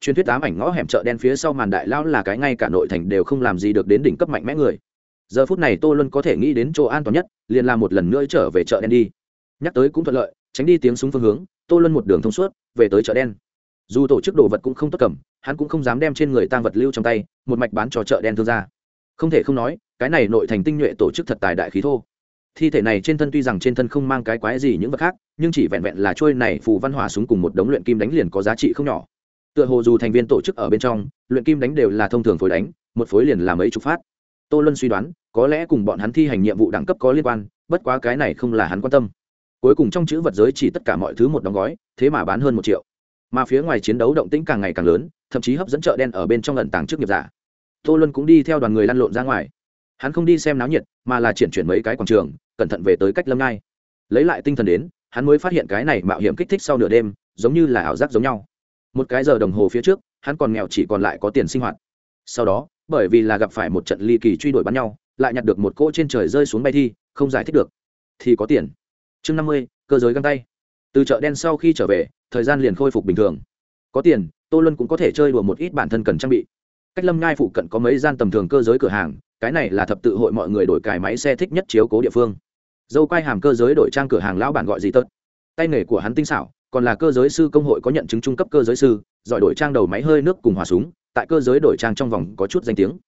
Truyền thuyết ám ảnh ngõ hẻm chợ đen phía sau màn đại lao là cái ngay cả nội thành đều không làm gì được đến đỉnh cấp mạnh mẽ người giờ phút này tô luân có thể nghĩ đến chỗ an toàn nhất, liền làm một lần nữa trở về chợ đen đi. Nhắc tới cũng thuận lợi, tránh đi tiếng súng phương hướng, tô luân một đường thông suốt, về tới chợ đen. Dù tổ chức đồ vật cũng không tốt cầm, hắn cũng không dám đem trên người tang vật lưu trong tay, một mạch bán cho chợ đen thương gia. Không thể không nói, cái này nội thành tinh nhuệ tổ chức thật tài đại khí thô. Thi thể này trên thân tuy rằng trên thân không mang cái quái gì những vật khác, nhưng chỉ vẹn vẹn là trôi này phù văn hỏa súng cùng một đống luyện kim đánh liền có giá trị không nhỏ. Tựa hồ dù thành viên tổ chức ở bên trong, luyện kim đánh đều là thông thường phối đánh, một phối liền là mấy chục phát. Tô luân suy đoán có lẽ cùng bọn hắn thi hành nhiệm vụ đẳng cấp có liên quan, bất quá cái này không là hắn quan tâm. Cuối cùng trong chữ vật giới chỉ tất cả mọi thứ một đóng gói, thế mà bán hơn một triệu. Mà phía ngoài chiến đấu động tĩnh càng ngày càng lớn, thậm chí hấp dẫn chợ đen ở bên trong lần tàng trước nghiệp giả. Tô luân cũng đi theo đoàn người lăn lộn ra ngoài. Hắn không đi xem náo nhiệt, mà là chuyển chuyển mấy cái quảng trường, cẩn thận về tới cách lâm ngai. Lấy lại tinh thần đến, hắn mới phát hiện cái này mạo hiểm kích thích sau nửa đêm, giống như là ảo giác giống nhau. Một cái giờ đồng hồ phía trước, hắn còn nghèo chỉ còn lại có tiền sinh hoạt. Sau đó, bởi vì là gặp phải một trận ly kỳ truy đuổi bắn nhau lại nhặt được một cỗ trên trời rơi xuống bay thi, không giải thích được. Thì có tiền. Chương năm mươi, cơ giới găng tay. Từ chợ đen sau khi trở về, thời gian liền khôi phục bình thường. Có tiền, tô luân cũng có thể chơi đùa một ít bản thân cần trang bị. Cách lâm ngai phụ cận có mấy gian tầm thường cơ giới cửa hàng, cái này là thập tự hội mọi người đổi cải máy xe thích nhất chiếu cố địa phương. Dâu quay hàm cơ giới đổi trang cửa hàng lão bản gọi gì tớt. Tay nghề của hắn tinh xảo, còn là cơ giới sư công hội có nhận chứng trung cấp cơ giới sư, giỏi đổi trang đầu máy hơi nước cùng hỏa súng, tại cơ giới đổi trang trong vòng có chút danh tiếng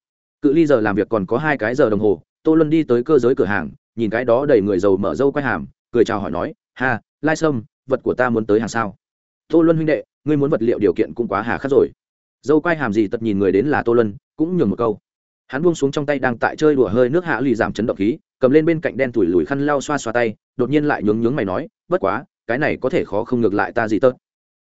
cự ly giờ làm việc còn có hai cái giờ đồng hồ, tô luân đi tới cơ giới cửa hàng, nhìn cái đó đầy người giàu mở râu quay hàm, cười chào hỏi nói, ha, lai sâm, vật của ta muốn tới hàng sao? Tô luân huynh đệ, ngươi muốn vật liệu điều kiện cũng quá hà khắc rồi. Dâu quay hàm gì tật nhìn người đến là tô luân, cũng nhường một câu. Hắn buông xuống trong tay đang tại chơi đùa hơi nước hạ lì giảm chấn động khí, cầm lên bên cạnh đen tủi lùi khăn lau xoa xoa tay, đột nhiên lại nhướng nhướng mày nói, bất quá, cái này có thể khó không ngược lại ta gì tớt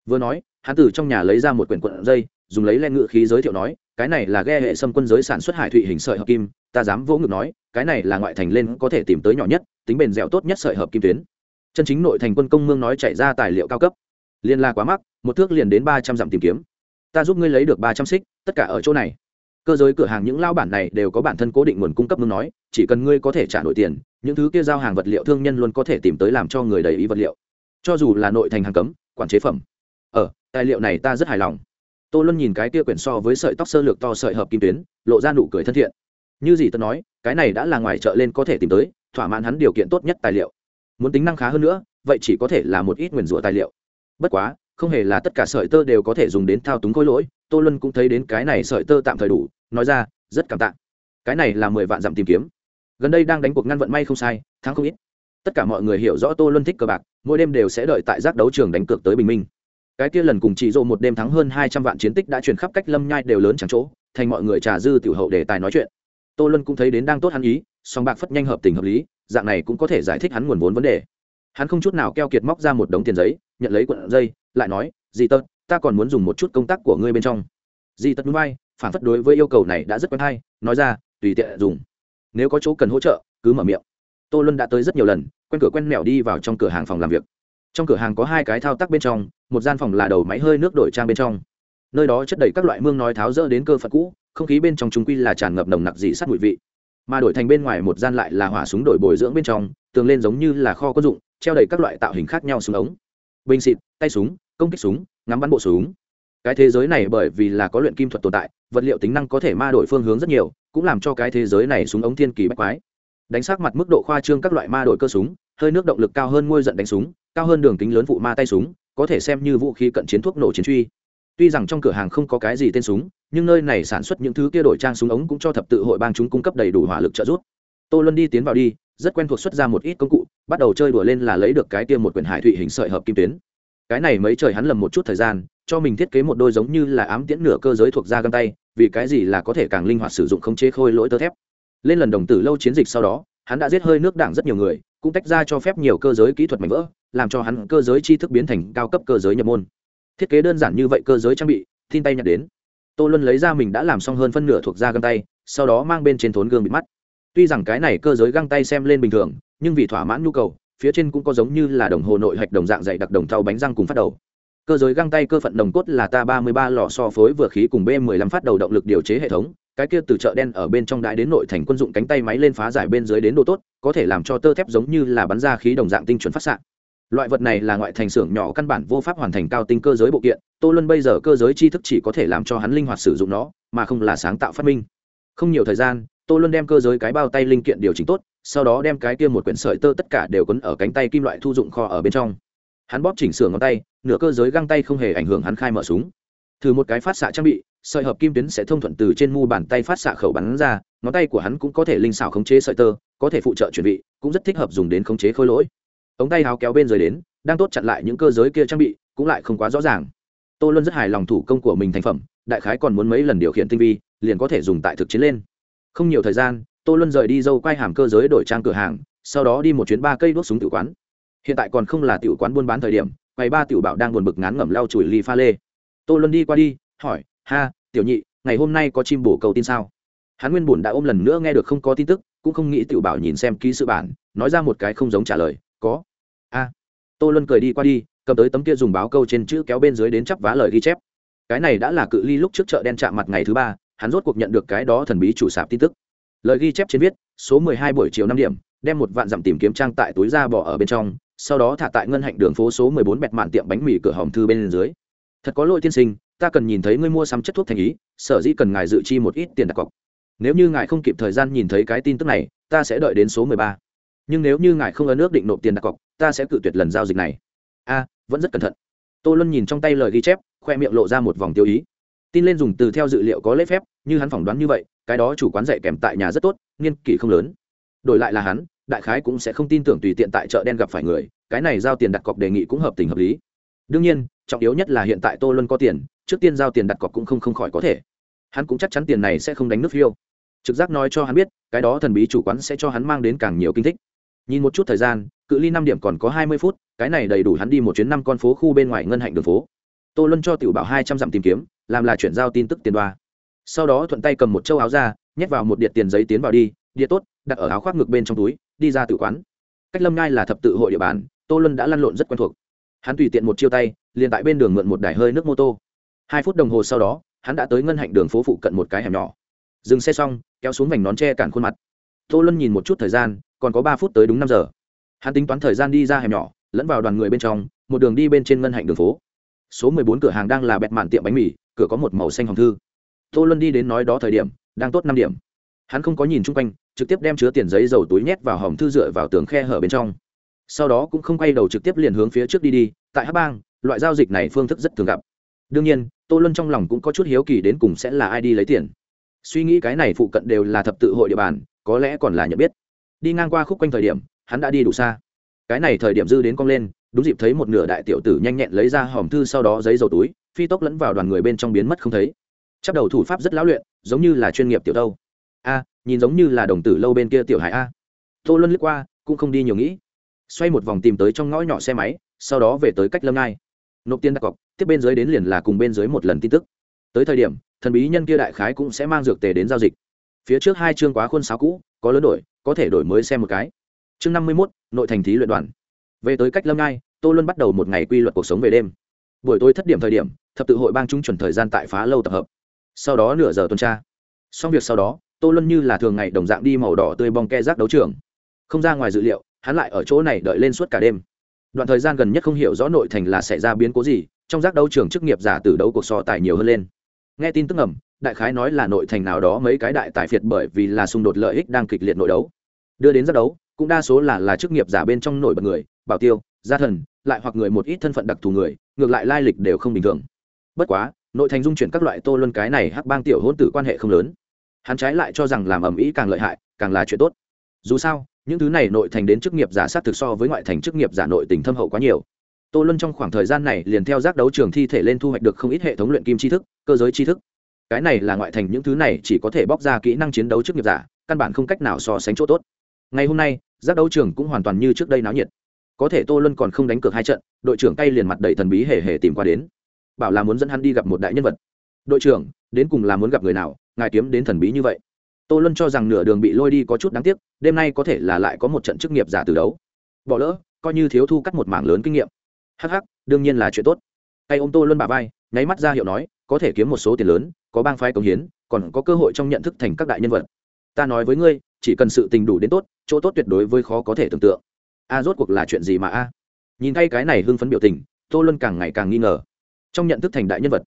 vừa nói, hắn từ trong nhà lấy ra một quyển quận dây dùng lấy len ngự khí giới thiệu nói cái này là ghe hệ xâm quân giới sản xuất hải thụy hình sợi hợp kim ta dám vỗ ngực nói cái này là ngoại thành lên có thể tìm tới nhỏ nhất tính bền dẻo tốt nhất sợi hợp kim tuyến. Chân chính nội thành quân công mương nói chạy ra tài liệu cao cấp. Liên la quá mắc một thước liền đến ba trăm dặm tìm kiếm. Ta giúp ngươi lấy được ba trăm xích tất cả ở chỗ này. Cơ giới cửa hàng những lao bản này đều có bản thân cố định nguồn cung cấp mương nói chỉ cần ngươi có thể trả nổi tiền những thứ kia giao hàng vật liệu thương nhân luôn có thể tìm tới làm cho người đầy ý vật liệu. Cho dù là nội thành hàng cấm quản chế phẩm. Ở ờ, tài liệu này ta rất hài lòng tô luân nhìn cái kia quyển so với sợi tóc sơ lược to sợi hợp kim tuyến, lộ ra nụ cười thân thiện. Như gì tớ nói, cái này đã là ngoài chợ lên có thể tìm tới, thỏa mãn hắn điều kiện tốt nhất tài liệu. Muốn tính năng khá hơn nữa, vậy chỉ có thể là một ít nguyền rủa tài liệu. Bất quá, không hề là tất cả sợi tơ đều có thể dùng đến thao túng khối lỗi, tô luân cũng thấy đến cái này sợi tơ tạm thời đủ, nói ra, rất cảm tạ. Cái này là mười vạn dặm tìm kiếm. Gần đây đang đánh cuộc ngăn vận may không sai, thắng không ít. Tất cả mọi người hiểu rõ tô luân thích cờ bạc, mỗi đêm đều sẽ đợi tại giác đấu trường đánh cược tới bình minh cái kia lần cùng chị dỗ một đêm thắng hơn hai trăm vạn chiến tích đã truyền khắp cách lâm nhai đều lớn chẳng chỗ, thành mọi người trà dư tiểu hậu để tài nói chuyện. Tô luân cũng thấy đến đang tốt hắn ý, song bạc phất nhanh hợp tình hợp lý, dạng này cũng có thể giải thích hắn nguồn vốn vấn đề. Hắn không chút nào keo kiệt móc ra một đống tiền giấy, nhận lấy quận dây, lại nói, dì tật ta còn muốn dùng một chút công tác của ngươi bên trong. Dì tật núi bay phản phất đối với yêu cầu này đã rất quen hay, nói ra, tùy tiện dùng. Nếu có chỗ cần hỗ trợ, cứ mở miệng. Tô luân đã tới rất nhiều lần, quen cửa quen mẹo đi vào trong cửa hàng phòng làm việc. Trong cửa hàng có hai cái thao tác bên trong một gian phòng là đầu máy hơi nước đổi trang bên trong. Nơi đó chất đầy các loại mương nói tháo rỡ đến cơ phận cũ, không khí bên trong chúng quy là tràn ngập nồng nặc dị sắt mùi vị. Mà đổi thành bên ngoài một gian lại là hỏa súng đổi bồi dưỡng bên trong, tường lên giống như là kho quân dụng, treo đầy các loại tạo hình khác nhau súng ống. Bình xịt, tay súng, công kích súng, ngắm bắn bộ súng. Cái thế giới này bởi vì là có luyện kim thuật tồn tại, vật liệu tính năng có thể ma đổi phương hướng rất nhiều, cũng làm cho cái thế giới này súng ống thiên kỳ bách quái. Đánh sát mặt mức độ khoa trương các loại ma đổi cơ súng, hơi nước động lực cao hơn ngôi giận đánh súng, cao hơn đường kính lớn vụ ma tay súng có thể xem như vũ khí cận chiến thuốc nổ chiến truy. Tuy rằng trong cửa hàng không có cái gì tên súng, nhưng nơi này sản xuất những thứ kia đổi trang súng ống cũng cho thập tự hội bang chúng cung cấp đầy đủ hỏa lực trợ giúp. Tô luân đi tiến vào đi, rất quen thuộc xuất ra một ít công cụ, bắt đầu chơi đùa lên là lấy được cái tiêm một quyển hải thụy hình sợi hợp kim tuyến. Cái này mấy trời hắn lầm một chút thời gian, cho mình thiết kế một đôi giống như là ám tiễn nửa cơ giới thuộc da găng tay, vì cái gì là có thể càng linh hoạt sử dụng khống chế khôi lỗi tơ thép. Lên lần đồng tử lâu chiến dịch sau đó, hắn đã giết hơi nước đảng rất nhiều người cũng tách ra cho phép nhiều cơ giới kỹ thuật mạnh vỡ, làm cho hắn cơ giới tri thức biến thành cao cấp cơ giới nhập môn. Thiết kế đơn giản như vậy cơ giới trang bị, tin tay nhặt đến. Tô luân lấy ra mình đã làm xong hơn phân nửa thuộc da găng tay, sau đó mang bên trên thốn gương bị mắt. Tuy rằng cái này cơ giới găng tay xem lên bình thường, nhưng vì thỏa mãn nhu cầu, phía trên cũng có giống như là đồng hồ nội hạch đồng dạng dày đặc đồng thau bánh răng cùng phát đầu. Cơ giới găng tay cơ phận đồng cốt là ta ba mươi ba lò so phối vừa khí cùng b 15 phát đầu động lực điều chế hệ thống cái kia từ chợ đen ở bên trong đại đến nội thành quân dụng cánh tay máy lên phá giải bên dưới đến đồ tốt, có thể làm cho tơ thép giống như là bắn ra khí đồng dạng tinh chuẩn phát xạ. Loại vật này là ngoại thành xưởng nhỏ căn bản vô pháp hoàn thành cao tinh cơ giới bộ kiện, tô luân bây giờ cơ giới tri thức chỉ có thể làm cho hắn linh hoạt sử dụng nó, mà không là sáng tạo phát minh. Không nhiều thời gian, tô luân đem cơ giới cái bao tay linh kiện điều chỉnh tốt, sau đó đem cái kia một quyển sợi tơ tất cả đều quấn ở cánh tay kim loại thu dụng kho ở bên trong. Hắn bóp chỉnh sửa ngón tay, nửa cơ giới găng tay không hề ảnh hưởng hắn khai mở súng. Thử một cái phát xạ trang bị sợi hợp kim tuyến sẽ thông thuận từ trên mu bàn tay phát xạ khẩu bắn ra, ngón tay của hắn cũng có thể linh xảo khống chế sợi tơ, có thể phụ trợ chuẩn bị cũng rất thích hợp dùng đến khống chế khối lỗi. Ống tay háo kéo bên rời đến, đang tốt chặn lại những cơ giới kia trang bị, cũng lại không quá rõ ràng. Tô luân rất hài lòng thủ công của mình thành phẩm, đại khái còn muốn mấy lần điều khiển tinh vi, liền có thể dùng tại thực chiến lên. Không nhiều thời gian, tô luân rời đi dâu quay hàm cơ giới đổi trang cửa hàng, sau đó đi một chuyến ba cây đốt súng tự quán. Hiện tại còn không là tiểu quán buôn bán thời điểm, quầy ba tiểu bảo đang buồn bực ngán ngẩm lau chùi ly pha lê. Tô luân đi qua đi, hỏi ha, tiểu nhị, ngày hôm nay có chim bổ cầu tin sao? Hắn nguyên bùn đã ôm lần nữa nghe được không có tin tức, cũng không nghĩ tiểu bảo nhìn xem ký sự bản, nói ra một cái không giống trả lời, có. A. Tô luân cười đi qua đi, cầm tới tấm kia dùng báo câu trên chữ kéo bên dưới đến chắp vá lời ghi chép. Cái này đã là cự ly lúc trước chợ đen chạm mặt ngày thứ ba, hắn rốt cuộc nhận được cái đó thần bí chủ sạp tin tức. Lời ghi chép trên viết, số mười hai buổi chiều năm điểm, đem một vạn dặm tìm kiếm trang tại túi ra bỏ ở bên trong, sau đó thả tại ngân hạnh đường phố số mười bốn bẹt mạn tiệm bánh mì cửa hòm thư bên dưới. Thật có lỗi tiên sinh ta cần nhìn thấy ngươi mua sắm chất thuốc thành ý, sở dĩ cần ngài dự chi một ít tiền đặt cọc. Nếu như ngài không kịp thời gian nhìn thấy cái tin tức này, ta sẽ đợi đến số mười ba. Nhưng nếu như ngài không ấn ước định nộp tiền đặt cọc, ta sẽ cự tuyệt lần giao dịch này. A, vẫn rất cẩn thận. Tô luân nhìn trong tay lời ghi chép, khoe miệng lộ ra một vòng tiêu ý. Tin lên dùng từ theo dự liệu có lễ phép, như hắn phỏng đoán như vậy, cái đó chủ quán dạy kèm tại nhà rất tốt nghiên kỷ không lớn. Đổi lại là hắn, đại khái cũng sẽ không tin tưởng tùy tiện tại chợ đen gặp phải người, cái này giao tiền đặt cọc đề nghị cũng hợp tình hợp lý. Đương nhiên, trọng yếu nhất là hiện tại tô luân có tiền trước tiên giao tiền đặt cọc cũng không không khỏi có thể. Hắn cũng chắc chắn tiền này sẽ không đánh nước phiêu. Trực giác nói cho hắn biết, cái đó thần bí chủ quán sẽ cho hắn mang đến càng nhiều kinh thích. Nhìn một chút thời gian, cự ly năm điểm còn có hai mươi phút, cái này đầy đủ hắn đi một chuyến năm con phố khu bên ngoài ngân hạnh đường phố. Tô luân cho tiểu bảo hai trăm dặm tìm kiếm, làm là chuyển giao tin tức tiền đoa. Sau đó thuận tay cầm một châu áo ra, nhét vào một điện tiền giấy tiến vào đi điện tốt, đặt ở áo khoác ngực bên trong túi, đi ra tự quán. Cách lâm ngai là thập tự hội địa bàn, tô luân đã lăn lộn rất quen thuộc. Hắn tùy tiện một chiêu tay, liền tại bên đường mượn một đài hơi nước mô tô hai phút đồng hồ sau đó, hắn đã tới ngân hạnh đường phố phụ cận một cái hẻm nhỏ. Dừng xe xong, kéo xuống vành nón tre cản khuôn mặt. Tô luân nhìn một chút thời gian, còn có ba phút tới đúng năm giờ. Hắn tính toán thời gian đi ra hẻm nhỏ, lẫn vào đoàn người bên trong, một đường đi bên trên ngân hạnh đường phố. Số mười bốn cửa hàng đang là bẹt mạn tiệm bánh mì, cửa có một màu xanh hồng thư. Tô luân đi đến nói đó thời điểm, đang tốt năm điểm. Hắn không có nhìn chung quanh, trực tiếp đem chứa tiền giấy dầu túi nhét vào hòm thư dựa vào tường khe hở bên trong. Sau đó cũng không quay đầu trực tiếp liền hướng phía trước đi đi, tại hát bang, loại giao dịch này phương thức rất thường gặp. Đương nhiên tô luân trong lòng cũng có chút hiếu kỳ đến cùng sẽ là ai đi lấy tiền. Suy nghĩ cái này phụ cận đều là thập tự hội địa bàn, có lẽ còn là nhận biết. Đi ngang qua khúc quanh thời điểm, hắn đã đi đủ xa. Cái này thời điểm dư đến cong lên, đúng dịp thấy một nửa đại tiểu tử nhanh nhẹn lấy ra hòm thư sau đó giấy dầu túi, phi tốc lẫn vào đoàn người bên trong biến mất không thấy. Chắc đầu thủ pháp rất lão luyện, giống như là chuyên nghiệp tiểu đâu. A, nhìn giống như là đồng tử lâu bên kia tiểu hải a. Tô luân lướt qua, cũng không đi nhiều nghĩ. Xoay một vòng tìm tới trong ngõ nhỏ xe máy, sau đó về tới cách lâm ngai. Nộp tiền đặt cọc tiếp bên dưới đến liền là cùng bên dưới một lần tin tức. Tới thời điểm, thần bí nhân kia đại khái cũng sẽ mang dược tề đến giao dịch. Phía trước hai chương quá khuôn sáo cũ, có lớn đổi, có thể đổi mới xem một cái. Chương năm mươi mốt, nội thành thí luyện đoàn. Về tới cách lâm ngai, tô luân bắt đầu một ngày quy luật cuộc sống về đêm. Buổi tối thất điểm thời điểm, thập tự hội bang trung chuẩn thời gian tại phá lâu tập hợp. Sau đó nửa giờ tuần tra. Xong việc sau đó, tô luân như là thường ngày đồng dạng đi màu đỏ tươi bong ke rác đấu trường. Không ra ngoài dự liệu, hắn lại ở chỗ này đợi lên suốt cả đêm. Đoạn thời gian gần nhất không hiểu rõ nội thành là xảy ra biến cố gì trong giác đấu trường chức nghiệp giả từ đấu cuộc so tài nhiều hơn lên. Nghe tin tức ẩm đại khái nói là nội thành nào đó mấy cái đại tài phiệt bởi vì là xung đột lợi ích đang kịch liệt nội đấu. Đưa đến giác đấu, cũng đa số là là chức nghiệp giả bên trong nổi bật người, bảo tiêu, gia thần, lại hoặc người một ít thân phận đặc thù người, ngược lại lai lịch đều không bình thường. Bất quá, nội thành dung chuyển các loại tô luân cái này hắc bang tiểu hôn tử quan hệ không lớn. Hắn trái lại cho rằng làm ầm ĩ càng lợi hại, càng là chuyện tốt. Dù sao, những thứ này nội thành đến chức nghiệp giả sát thực so với ngoại thành chức nghiệp giả nội tình thâm hậu quá nhiều tô luân trong khoảng thời gian này liền theo giác đấu trường thi thể lên thu hoạch được không ít hệ thống luyện kim tri thức, cơ giới tri thức. Cái này là ngoại thành những thứ này chỉ có thể bóc ra kỹ năng chiến đấu trước nghiệp giả, căn bản không cách nào so sánh chỗ tốt. Ngày hôm nay, giác đấu trường cũng hoàn toàn như trước đây náo nhiệt. Có thể tô luân còn không đánh cược hai trận, đội trưởng tay liền mặt đầy thần bí hề hề tìm qua đến. Bảo là muốn dẫn hắn đi gặp một đại nhân vật. Đội trưởng, đến cùng là muốn gặp người nào, ngài kiếm đến thần bí như vậy. Tô luân cho rằng nửa đường bị lôi đi có chút đáng tiếc, đêm nay có thể là lại có một trận chức nghiệp giả từ đấu. Bỏ lỡ, coi như thiếu thu cắt một mảng lớn kinh nghiệm. Hắc hắc, đương nhiên là chuyện tốt. Tay ô m tô luân bà vai nháy mắt ra hiệu nói có thể kiếm một số tiền lớn có bang phái công hiến còn có cơ hội trong nhận thức thành các đại nhân vật. Ta nói với ngươi chỉ cần sự tình đủ đến tốt chỗ tốt tuyệt đối với khó có thể tưởng tượng. A rốt cuộc là chuyện gì mà a? Nhìn thay cái này hưng phấn biểu tình tô luân càng ngày càng nghi ngờ. Trong nhận thức thành đại nhân vật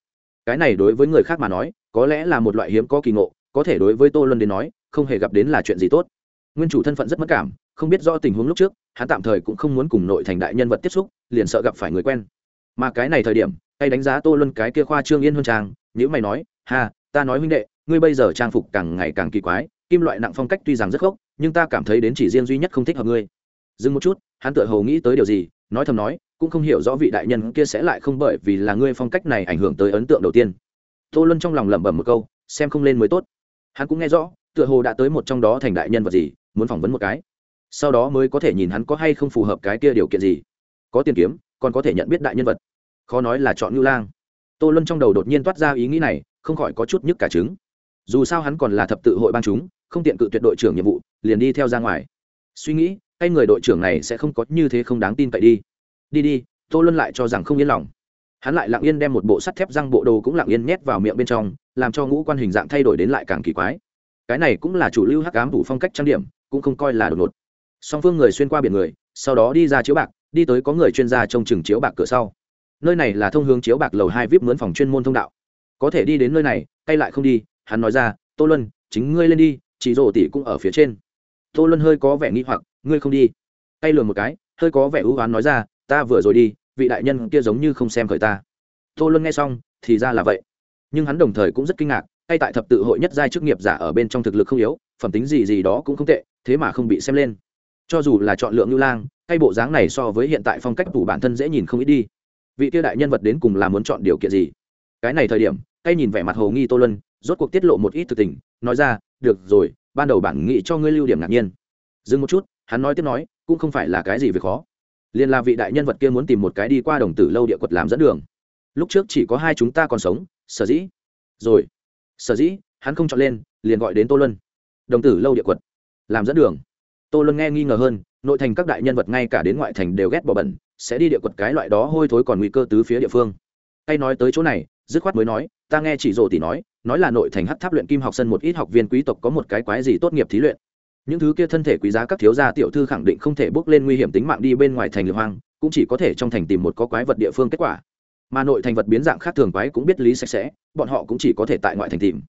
cái này đối với người khác mà nói có lẽ là một loại hiếm có kỳ ngộ có thể đối với tô luân đến nói không hề gặp đến là chuyện gì tốt. Nguyên chủ thân phận rất mất cảm không biết rõ tình huống lúc trước, hắn tạm thời cũng không muốn cùng nội thành đại nhân vật tiếp xúc, liền sợ gặp phải người quen. Mà cái này thời điểm hay đánh giá tô luân cái kia khoa trương yên hơn trang nếu mày nói, ha, ta nói huynh đệ, ngươi bây giờ trang phục càng ngày càng kỳ quái, kim loại nặng phong cách tuy rằng rất khốc, nhưng ta cảm thấy đến chỉ riêng duy nhất không thích hợp ngươi. Dừng một chút, hắn tự hầu nghĩ tới điều gì, nói thầm nói, cũng không hiểu rõ vị đại nhân kia sẽ lại không bởi vì là ngươi phong cách này ảnh hưởng tới ấn tượng đầu tiên. Tô luân trong lòng lẩm bẩm một câu, xem không lên mới tốt. Hắn cũng nghe rõ, tựa hồ đã tới một trong đó thành đại nhân vật gì, muốn phỏng vấn một cái sau đó mới có thể nhìn hắn có hay không phù hợp cái kia điều kiện gì. Có tiền kiếm, còn có thể nhận biết đại nhân vật. Khó nói là chọn ngưu lang. Tô luân trong đầu đột nhiên toát ra ý nghĩ này, không khỏi có chút nhức cả trứng. Dù sao hắn còn là thập tự hội ban chúng, không tiện cự tuyệt đội trưởng nhiệm vụ, liền đi theo ra ngoài. Suy nghĩ hay người đội trưởng này sẽ không có như thế không đáng tin cậy đi. Đi đi, tô luân lại cho rằng không yên lòng. Hắn lại lặng yên đem một bộ sắt thép răng bộ đồ cũng lặng yên nhét vào miệng bên trong, làm cho ngũ quan hình dạng thay đổi đến lại càng kỳ quái. Cái này cũng là chủ lưu hắc ám thủ phong cách trang điểm, cũng không coi là đột ngột song phương người xuyên qua biển người, sau đó đi ra chiếu bạc, đi tới có người chuyên gia trông chừng chiếu bạc cửa sau. Nơi này là thông hướng chiếu bạc lầu hai vip mướn phòng chuyên môn thông đạo. Có thể đi đến nơi này, tay lại không đi, hắn nói ra, tô luân, chính ngươi lên đi chị rổ tỷ cũng ở phía trên. Tô luân hơi có vẻ nghi hoặc, ngươi không đi? Tay lừa một cái, hơi có vẻ ưu oán nói ra, ta vừa rồi đi, vị đại nhân kia giống như không xem khởi ta. Tô luân nghe xong, thì ra là vậy. Nhưng hắn đồng thời cũng rất kinh ngạc, tay tại thập tự hội nhất giai chức nghiệp giả ở bên trong thực lực không yếu, phẩm tính gì gì đó cũng không tệ, thế mà không bị xem lên cho dù là chọn lượng lưu lang hay bộ dáng này so với hiện tại phong cách phủ bản thân dễ nhìn không ít đi. Vị tiêu đại nhân vật đến cùng là muốn chọn điều kiện gì? Cái này thời điểm tay nhìn vẻ mặt hồ nghi tô lân rốt cuộc tiết lộ một ít thực tình, nói ra, được rồi, ban đầu bản nghĩ cho ngươi lưu điểm ngạc nhiên. Dừng một chút, hắn nói tiếp nói, cũng không phải là cái gì việc khó. Liền là vị đại nhân vật kia muốn tìm một cái đi qua đồng tử lâu địa quật làm dẫn đường. Lúc trước chỉ có hai chúng ta còn sống, sở dĩ. Rồi. Sở dĩ? Hắn không chọn lên, liền gọi đến tô luân. Đồng tử lâu địa quật, làm dẫn đường tô luân nghe nghi ngờ hơn, nội thành các đại nhân vật ngay cả đến ngoại thành đều ghét bỏ bẩn, sẽ đi địa quật cái loại đó hôi thối còn nguy cơ tứ phía địa phương. Hay nói tới chỗ này, dứt khoát mới nói, ta nghe chỉ rồ tỷ nói nói là nội thành hát tháp luyện kim học sân một ít học viên quý tộc có một cái quái gì tốt nghiệp thí luyện. Những thứ kia thân thể quý giá các thiếu gia tiểu thư khẳng định không thể bước lên nguy hiểm tính mạng đi bên ngoài thành liệt hoang, cũng chỉ có thể trong thành tìm một có quái vật địa phương kết quả. Mà nội thành vật biến dạng khác thường quái cũng biết lý sạch sẽ, bọn họ cũng chỉ có thể tại ngoại thành tìm.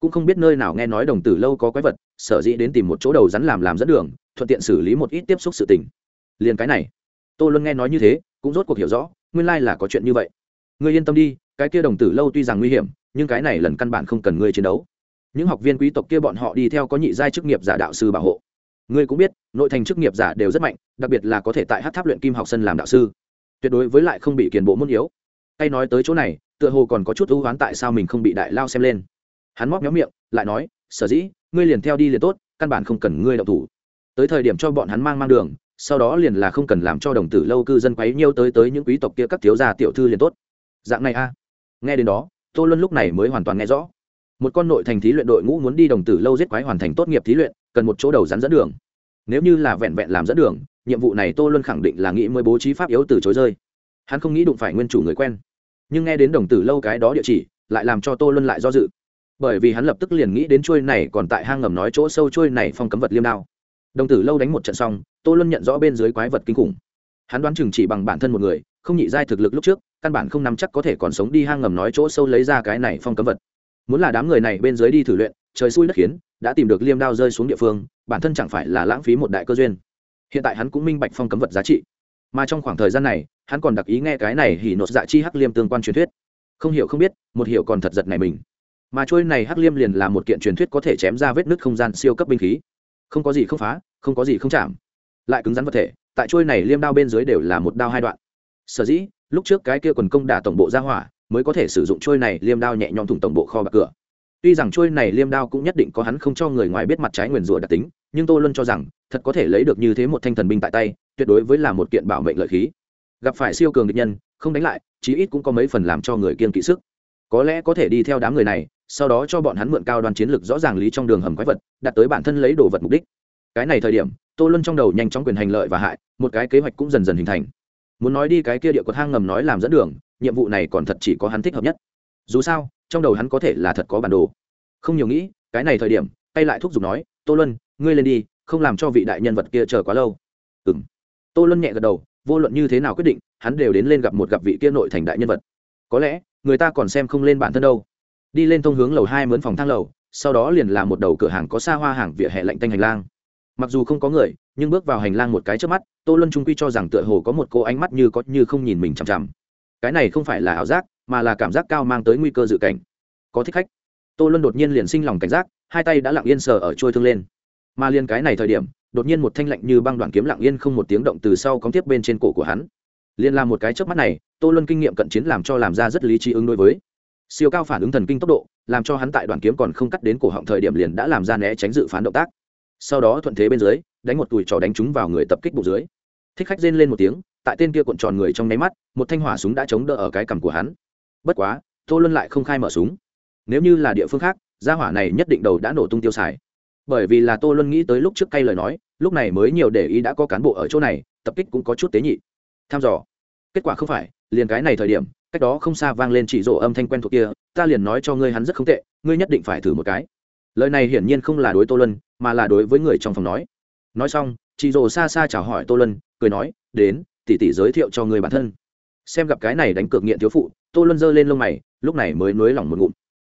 Cũng không biết nơi nào nghe nói đồng tử lâu có quái vật, sở dĩ đến tìm một chỗ đầu rắn làm làm dẫn đường thuận tiện xử lý một ít tiếp xúc sự tình. Liền cái này tôi luôn nghe nói như thế, cũng rốt cuộc hiểu rõ, nguyên lai là có chuyện như vậy. Ngươi yên tâm đi, cái kia đồng tử lâu tuy rằng nguy hiểm, nhưng cái này lần căn bản không cần ngươi chiến đấu. Những học viên quý tộc kia bọn họ đi theo có nhị giai chức nghiệp giả đạo sư bảo hộ. Ngươi cũng biết, nội thành chức nghiệp giả đều rất mạnh, đặc biệt là có thể tại hát tháp luyện kim học sân làm đạo sư. Tuyệt đối với lại không bị kiền bộ môn yếu. Hay nói tới chỗ này, tựa hồ còn có chút ưu oán tại sao mình không bị đại lao xem lên. Hắn móc nhóm miệng, lại nói, sở dĩ, ngươi liền theo đi liền tốt, căn bản không cần ngươi đậu thủ tới thời điểm cho bọn hắn mang mang đường, sau đó liền là không cần làm cho đồng tử lâu cư dân quấy nhiêu tới tới những quý tộc kia các thiếu gia tiểu thư liền tốt. Dạng này a. Nghe đến đó, tô luân lúc này mới hoàn toàn nghe rõ. Một con nội thành thí luyện đội ngũ muốn đi đồng tử lâu giết quái hoàn thành tốt nghiệp thí luyện, cần một chỗ đầu rắn dẫn đường. Nếu như là vẹn vẹn làm dẫn đường, nhiệm vụ này tô luân khẳng định là nghĩ mới bố trí pháp yếu từ chối rơi. Hắn không nghĩ đụng phải nguyên chủ người quen. Nhưng nghe đến đồng tử lâu cái đó địa chỉ, lại làm cho tô luân lại do dự. Bởi vì hắn lập tức liền nghĩ đến trôi này còn tại hang ngầm nói chỗ sâu trôi này phong cấm vật liêm đao đồng tử lâu đánh một trận xong, tô luân nhận rõ bên dưới quái vật kinh khủng. Hắn đoán chừng chỉ bằng bản thân một người, không nhị giai thực lực lúc trước, căn bản không nắm chắc có thể còn sống đi hang ngầm nói chỗ sâu lấy ra cái này phong cấm vật. Muốn là đám người này bên dưới đi thử luyện, trời xui đất khiến, đã tìm được liêm đao rơi xuống địa phương, bản thân chẳng phải là lãng phí một đại cơ duyên. Hiện tại hắn cũng minh bạch phong cấm vật giá trị. Mà trong khoảng thời gian này, hắn còn đặc ý nghe cái này hỉ nột dạ chi hắc liêm tương quan truyền thuyết. Không hiểu không biết, một hiểu còn thật giật này mình. Mà trôi này hắc liêm liền là một kiện truyền thuyết có thể chém ra vết nứt không gian siêu cấp binh khí không có gì không phá, không có gì không chạm. Lại cứng rắn vật thể, tại trôi này liêm đao bên dưới đều là một đao hai đoạn. Sở dĩ, lúc trước cái kia quần công đả tổng bộ ra hỏa, mới có thể sử dụng trôi này liêm đao nhẹ nhõm thủng tổng bộ kho bạc cửa. Tuy rằng trôi này liêm đao cũng nhất định có hắn không cho người ngoài biết mặt trái nguyền rủa đặc tính, nhưng tôi luôn cho rằng, thật có thể lấy được như thế một thanh thần binh tại tay, tuyệt đối với là một kiện bảo mệnh lợi khí. Gặp phải siêu cường địch nhân, không đánh lại, chí ít cũng có mấy phần làm cho người kiên kỵ sức. Có lẽ có thể đi theo đám người này sau đó cho bọn hắn mượn cao đoàn chiến lược rõ ràng lý trong đường hầm quái vật, đặt tới bản thân lấy đồ vật mục đích. Cái này thời điểm, tô luân trong đầu nhanh chóng quyền hành lợi và hại, một cái kế hoạch cũng dần dần hình thành. Muốn nói đi cái kia địa cột hang ngầm nói làm dẫn đường, nhiệm vụ này còn thật chỉ có hắn thích hợp nhất. Dù sao, trong đầu hắn có thể là thật có bản đồ. Không nhiều nghĩ, cái này thời điểm, tay lại thúc giục nói, tô luân, ngươi lên đi, không làm cho vị đại nhân vật kia chờ quá lâu. Ừ m tô luân nhẹ gật đầu, vô luận như thế nào quyết định, hắn đều đến lên gặp một gặp vị kia nội thành đại nhân vật. Có lẽ, người ta còn xem không lên bản thân đâu đi lên thông hướng lầu hai mướn phòng thang lầu, sau đó liền là một đầu cửa hàng có xa hoa hàng vỉa hè lạnh tanh hành lang. Mặc dù không có người, nhưng bước vào hành lang một cái trước mắt, tô luân trung quy cho rằng tựa hồ có một cô ánh mắt như có như không nhìn mình chằm chằm. Cái này không phải là ảo giác, mà là cảm giác cao mang tới nguy cơ dự cảnh. Có thích khách. Tô luân đột nhiên liền sinh lòng cảnh giác, hai tay đã lặng yên sờ ở trôi thương lên. Mà liền cái này thời điểm, đột nhiên một thanh lạnh như băng đoạn kiếm lặng yên không một tiếng động từ sau cóng tiếp bên trên cổ của hắn. Liền làm một cái trước mắt này, tô luân kinh nghiệm cận chiến làm cho làm ra rất lý trí ứng đối với siêu cao phản ứng thần kinh tốc độ, làm cho hắn tại đoạn kiếm còn không cắt đến cổ họng thời điểm liền đã làm ra né tránh dự phán động tác. Sau đó thuận thế bên dưới, đánh một tùi trò đánh trúng vào người tập kích bụng dưới. Thích khách rên lên một tiếng, tại tên kia cuộn tròn người trong nháy mắt, một thanh hỏa súng đã chống đỡ ở cái cằm của hắn. Bất quá, tô luân lại không khai mở súng. Nếu như là địa phương khác, gia hỏa này nhất định đầu đã nổ tung tiêu xài. Bởi vì là tô luân nghĩ tới lúc trước cay lời nói, lúc này mới nhiều để ý đã có cán bộ ở chỗ này, tập kích cũng có chút tế nhị. Tham dò. Kết quả không phải, liền cái này thời điểm cách đó không xa vang lên chỉ rộ âm thanh quen thuộc kia, ta liền nói cho ngươi hắn rất không tệ, ngươi nhất định phải thử một cái. Lời này hiển nhiên không là đối tô lân mà là đối với người trong phòng nói. Nói xong chị rồ xa xa chào hỏi tô lân cười nói, đến tỉ tỉ giới thiệu cho người bản thân. Xem gặp cái này đánh cược nghiện thiếu phụ, tô lân giơ lên lông mày, lúc này mới nới lỏng một ngụm.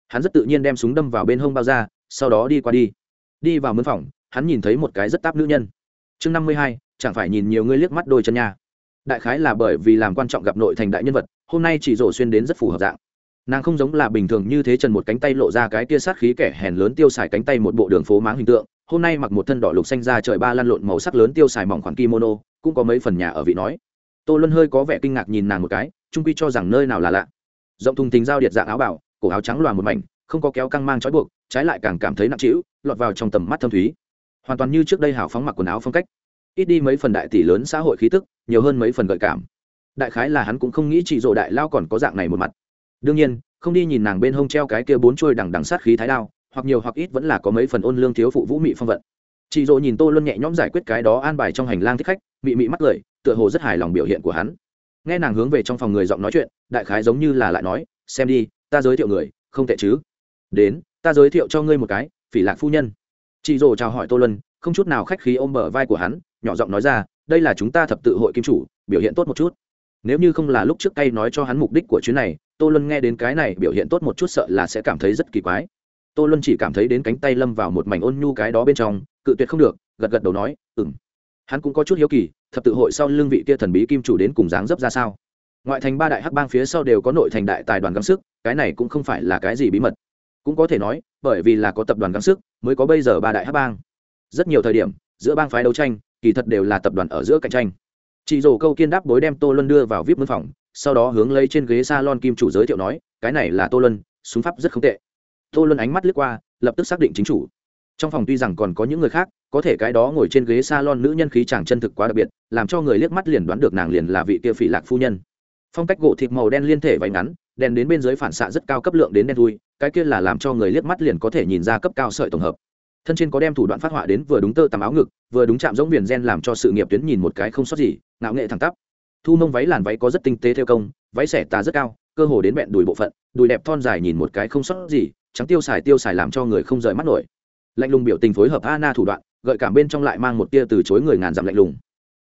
Hắn rất tự nhiên đem súng đâm vào bên hông bao ra sau đó đi qua đi. Đi vào mướn phòng, hắn nhìn thấy một cái rất táp nữ nhân. Chương năm mươi hai, chẳng phải nhìn nhiều người liếc mắt đôi chân nhà đại khái là bởi vì làm quan trọng gặp nội thành đại nhân vật, hôm nay chỉ rổ xuyên đến rất phù hợp dạng. Nàng không giống là bình thường như thế trần một cánh tay lộ ra cái tia sát khí kẻ hèn lớn tiêu xài cánh tay một bộ đường phố máng hình tượng, hôm nay mặc một thân đỏ lục xanh ra trời ba lăn lộn màu sắc lớn tiêu xài mỏng khoản kimono, cũng có mấy phần nhà ở vị nói. Tô luân hơi có vẻ kinh ngạc nhìn nàng một cái trung quy cho rằng nơi nào là lạ. Rộng thùng tính giao điệt dạng áo bảo cổ áo trắng loà một mảnh, không có kéo căng mang trói buộc, trái lại càng cảm thấy nặng trĩu, lọt vào trong tầm mắt thâm thúy. Hoàn toàn như trước đây hào phóng mặc quần áo phong cách ít đi mấy phần đại tỷ lớn xã hội khí tức, nhiều hơn mấy phần gợi cảm. Đại khái là hắn cũng không nghĩ chị rộ đại lao còn có dạng này một mặt. Đương nhiên, không đi nhìn nàng bên hông treo cái kia bốn chuôi đằng đằng sát khí thái đao, hoặc nhiều hoặc ít vẫn là có mấy phần ôn lương thiếu phụ vũ mị phong vận. Chị rộ nhìn tô luân nhẹ nhõm giải quyết cái đó an bài trong hành lang thích khách, mị mị mắt cười tựa hồ rất hài lòng biểu hiện của hắn. Nghe nàng hướng về trong phòng người giọng nói chuyện, đại khái giống như là lại nói, xem đi, ta giới thiệu người, không tệ chứ? Đến, ta giới thiệu cho ngươi một cái, phỉ lạc phu nhân. Chị rồ chào hỏi tô luân, không chút nào khách khí ôm bờ vai của hắn nhỏ giọng nói ra, đây là chúng ta thập tự hội kim chủ, biểu hiện tốt một chút. Nếu như không là lúc trước cây nói cho hắn mục đích của chuyến này, tô luân nghe đến cái này biểu hiện tốt một chút sợ là sẽ cảm thấy rất kỳ quái. Tô luân chỉ cảm thấy đến cánh tay lâm vào một mảnh ôn nhu cái đó bên trong, cự tuyệt không được, gật gật đầu nói ừ m hắn cũng có chút hiếu kỳ, thập tự hội sau lương vị kia thần bí kim chủ đến cùng dáng dấp ra sao? Ngoại thành ba đại hắc bang phía sau đều có nội thành đại tài đoàn gắng sức, cái này cũng không phải là cái gì bí mật. Cũng có thể nói, bởi vì là có tập đoàn gắng sức, mới có bây giờ ba đại hắc bang. Rất nhiều thời điểm, giữa bang phái đấu tranh kỳ thật đều là tập đoàn ở giữa cạnh tranh. Chị rổ câu kiên đáp bối đem tô luân đưa vào vip mân phòng, sau đó hướng lấy trên ghế s a lon kim chủ giới thiệu nói, cái này là tô luân, súng pháp rất không tệ. Tô luân ánh mắt lướt qua, lập tức xác định chính chủ. Trong phòng tuy rằng còn có những người khác, có thể cái đó ngồi trên ghế s a lon nữ nhân khí chàng chân thực quá đặc biệt, làm cho người liếc mắt liền đoán được nàng liền là vị kia phỉ lạc phu nhân. Phong cách gỗ thịt màu đen liên thể váy ngắn, đèn đến bên dưới phản xạ rất cao cấp lượng đến đen thui, cái kia là làm cho người liếc mắt liền có thể nhìn ra cấp cao sợi tổng hợp thân trên có đem thủ đoạn phát họa đến vừa đúng tơ tằm áo ngực, vừa đúng chạm giống viền gen làm cho sự nghiệp tuyến nhìn một cái không sót gì, ngạo nghệ thẳng tắp. Thu mông váy làn váy có rất tinh tế theo công, váy xẻ tà rất cao, cơ hồ đến bẹn đùi bộ phận, đùi đẹp thon dài nhìn một cái không sót gì, trắng tiêu xài tiêu xài làm cho người không rời mắt nổi. Lạnh lùng biểu tình phối hợp Anna thủ đoạn, gợi cảm bên trong lại mang một tia từ chối người ngàn dặm lạnh lùng.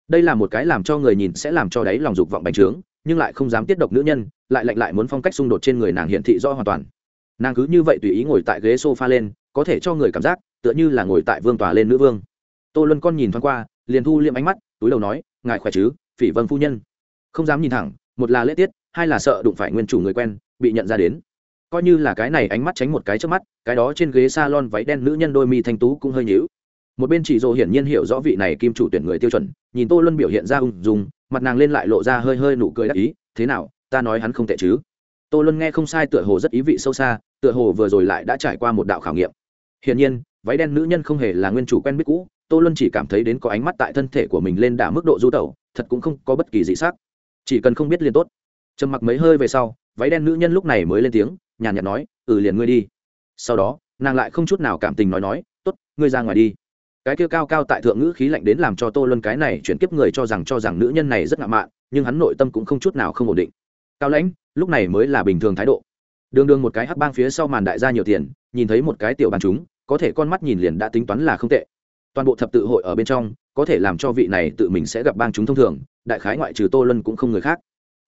Đây là một cái làm cho người nhìn sẽ làm cho đáy lòng dục vọng bành trướng, nhưng lại không dám tiết độc nữ nhân, lại lạnh lại muốn phong cách xung đột trên người nàng hiện thị rõ hoàn toàn. Nàng cứ như vậy tùy ý ngồi tại ghế sofa lên, có thể cho người cảm giác tựa như là ngồi tại vương tòa lên nữ vương. Tô luân con nhìn thoáng qua, liền thu liệm ánh mắt, túi đầu nói, ngài khỏe chứ, phỉ vân phu nhân? Không dám nhìn thẳng, một là lễ tiết, hai là sợ đụng phải nguyên chủ người quen, bị nhận ra đến. Coi như là cái này ánh mắt tránh một cái trước mắt, cái đó trên ghế salon váy đen nữ nhân đôi mi thanh tú cũng hơi nhíu. Một bên chỉ dồ hiển nhiên hiểu rõ vị này kim chủ tuyển người tiêu chuẩn, nhìn tô luân biểu hiện ra ung dung, mặt nàng lên lại lộ ra hơi hơi nụ cười đắc ý, thế nào, ta nói hắn không tệ chứ? Tô luân nghe không sai tựa hồ rất ý vị sâu xa, tựa hồ vừa rồi lại đã trải qua một đạo khảo nghiệm. Hiển nhiên váy đen nữ nhân không hề là nguyên chủ quen biết cũ, tô luân chỉ cảm thấy đến có ánh mắt tại thân thể của mình lên đả mức độ du tẩu, thật cũng không có bất kỳ dị xác chỉ cần không biết liền tốt. Trầm mặc mấy hơi về sau, váy đen nữ nhân lúc này mới lên tiếng, nhàn nhạt nói ừ liền ngươi đi. Sau đó, nàng lại không chút nào cảm tình nói nói, tốt, ngươi ra ngoài đi. Cái kia cao cao tại thượng ngữ khí lạnh đến làm cho tô luân cái này chuyển kiếp người cho rằng cho rằng nữ nhân này rất ngạo mạn, nhưng hắn nội tâm cũng không chút nào không ổn định. Cao lãnh, lúc này mới là bình thường thái độ. Đường đường một cái hắc bang phía sau màn đại gia nhiều tiền, nhìn thấy một cái tiểu bàn chúng có thể con mắt nhìn liền đã tính toán là không tệ. Toàn bộ thập tự hội ở bên trong, có thể làm cho vị này tự mình sẽ gặp bang chúng thông thường, đại khái ngoại trừ tô luân cũng không người khác.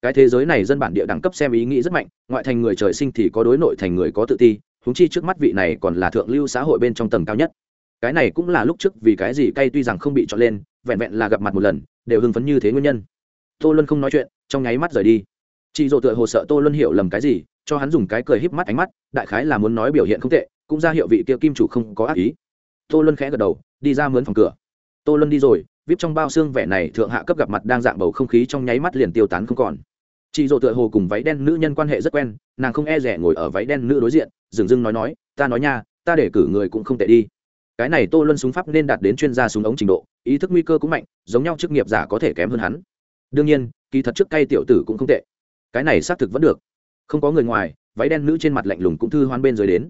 Cái thế giới này dân bản địa đẳng cấp xem ý nghĩ rất mạnh, ngoại thành người trời sinh thì có đối nội thành người có tự ti húng chi trước mắt vị này còn là thượng lưu xã hội bên trong tầng cao nhất. Cái này cũng là lúc trước vì cái gì cay tuy rằng không bị chọn lên, vẹn vẹn là gặp mặt một lần, đều hưng phấn như thế nguyên nhân. Tô luân không nói chuyện, trong nháy mắt rời đi. Chị dỗ tựa hồ sợ tô luân hiểu lầm cái gì, cho hắn dùng cái cười híp mắt ánh mắt, đại khái là muốn nói biểu hiện không tệ cũng ra hiệu vị kia kim chủ không có ác ý. Tô luân khẽ gật đầu, đi ra mướn phòng cửa. Tô luân đi rồi, vip trong bao xương vẻ này thượng hạ cấp gặp mặt đang dạng bầu không khí trong nháy mắt liền tiêu tán không còn. Chị dỗ tựa hồ cùng váy đen nữ nhân quan hệ rất quen, nàng không e rẻ ngồi ở váy đen nữ đối diện, dừng dưng nói nói, ta nói nha, ta để cử người cũng không tệ đi. Cái này tô luân súng pháp nên đạt đến chuyên gia súng ống trình độ, ý thức nguy cơ cũng mạnh, giống nhau chức nghiệp giả có thể kém hơn hắn. Đương nhiên, kỳ thật trước cây tiểu tử cũng không tệ. Cái này xác thực vẫn được. Không có người ngoài, váy đen nữ trên mặt lạnh lùng cũng thư hoan bên dưới đến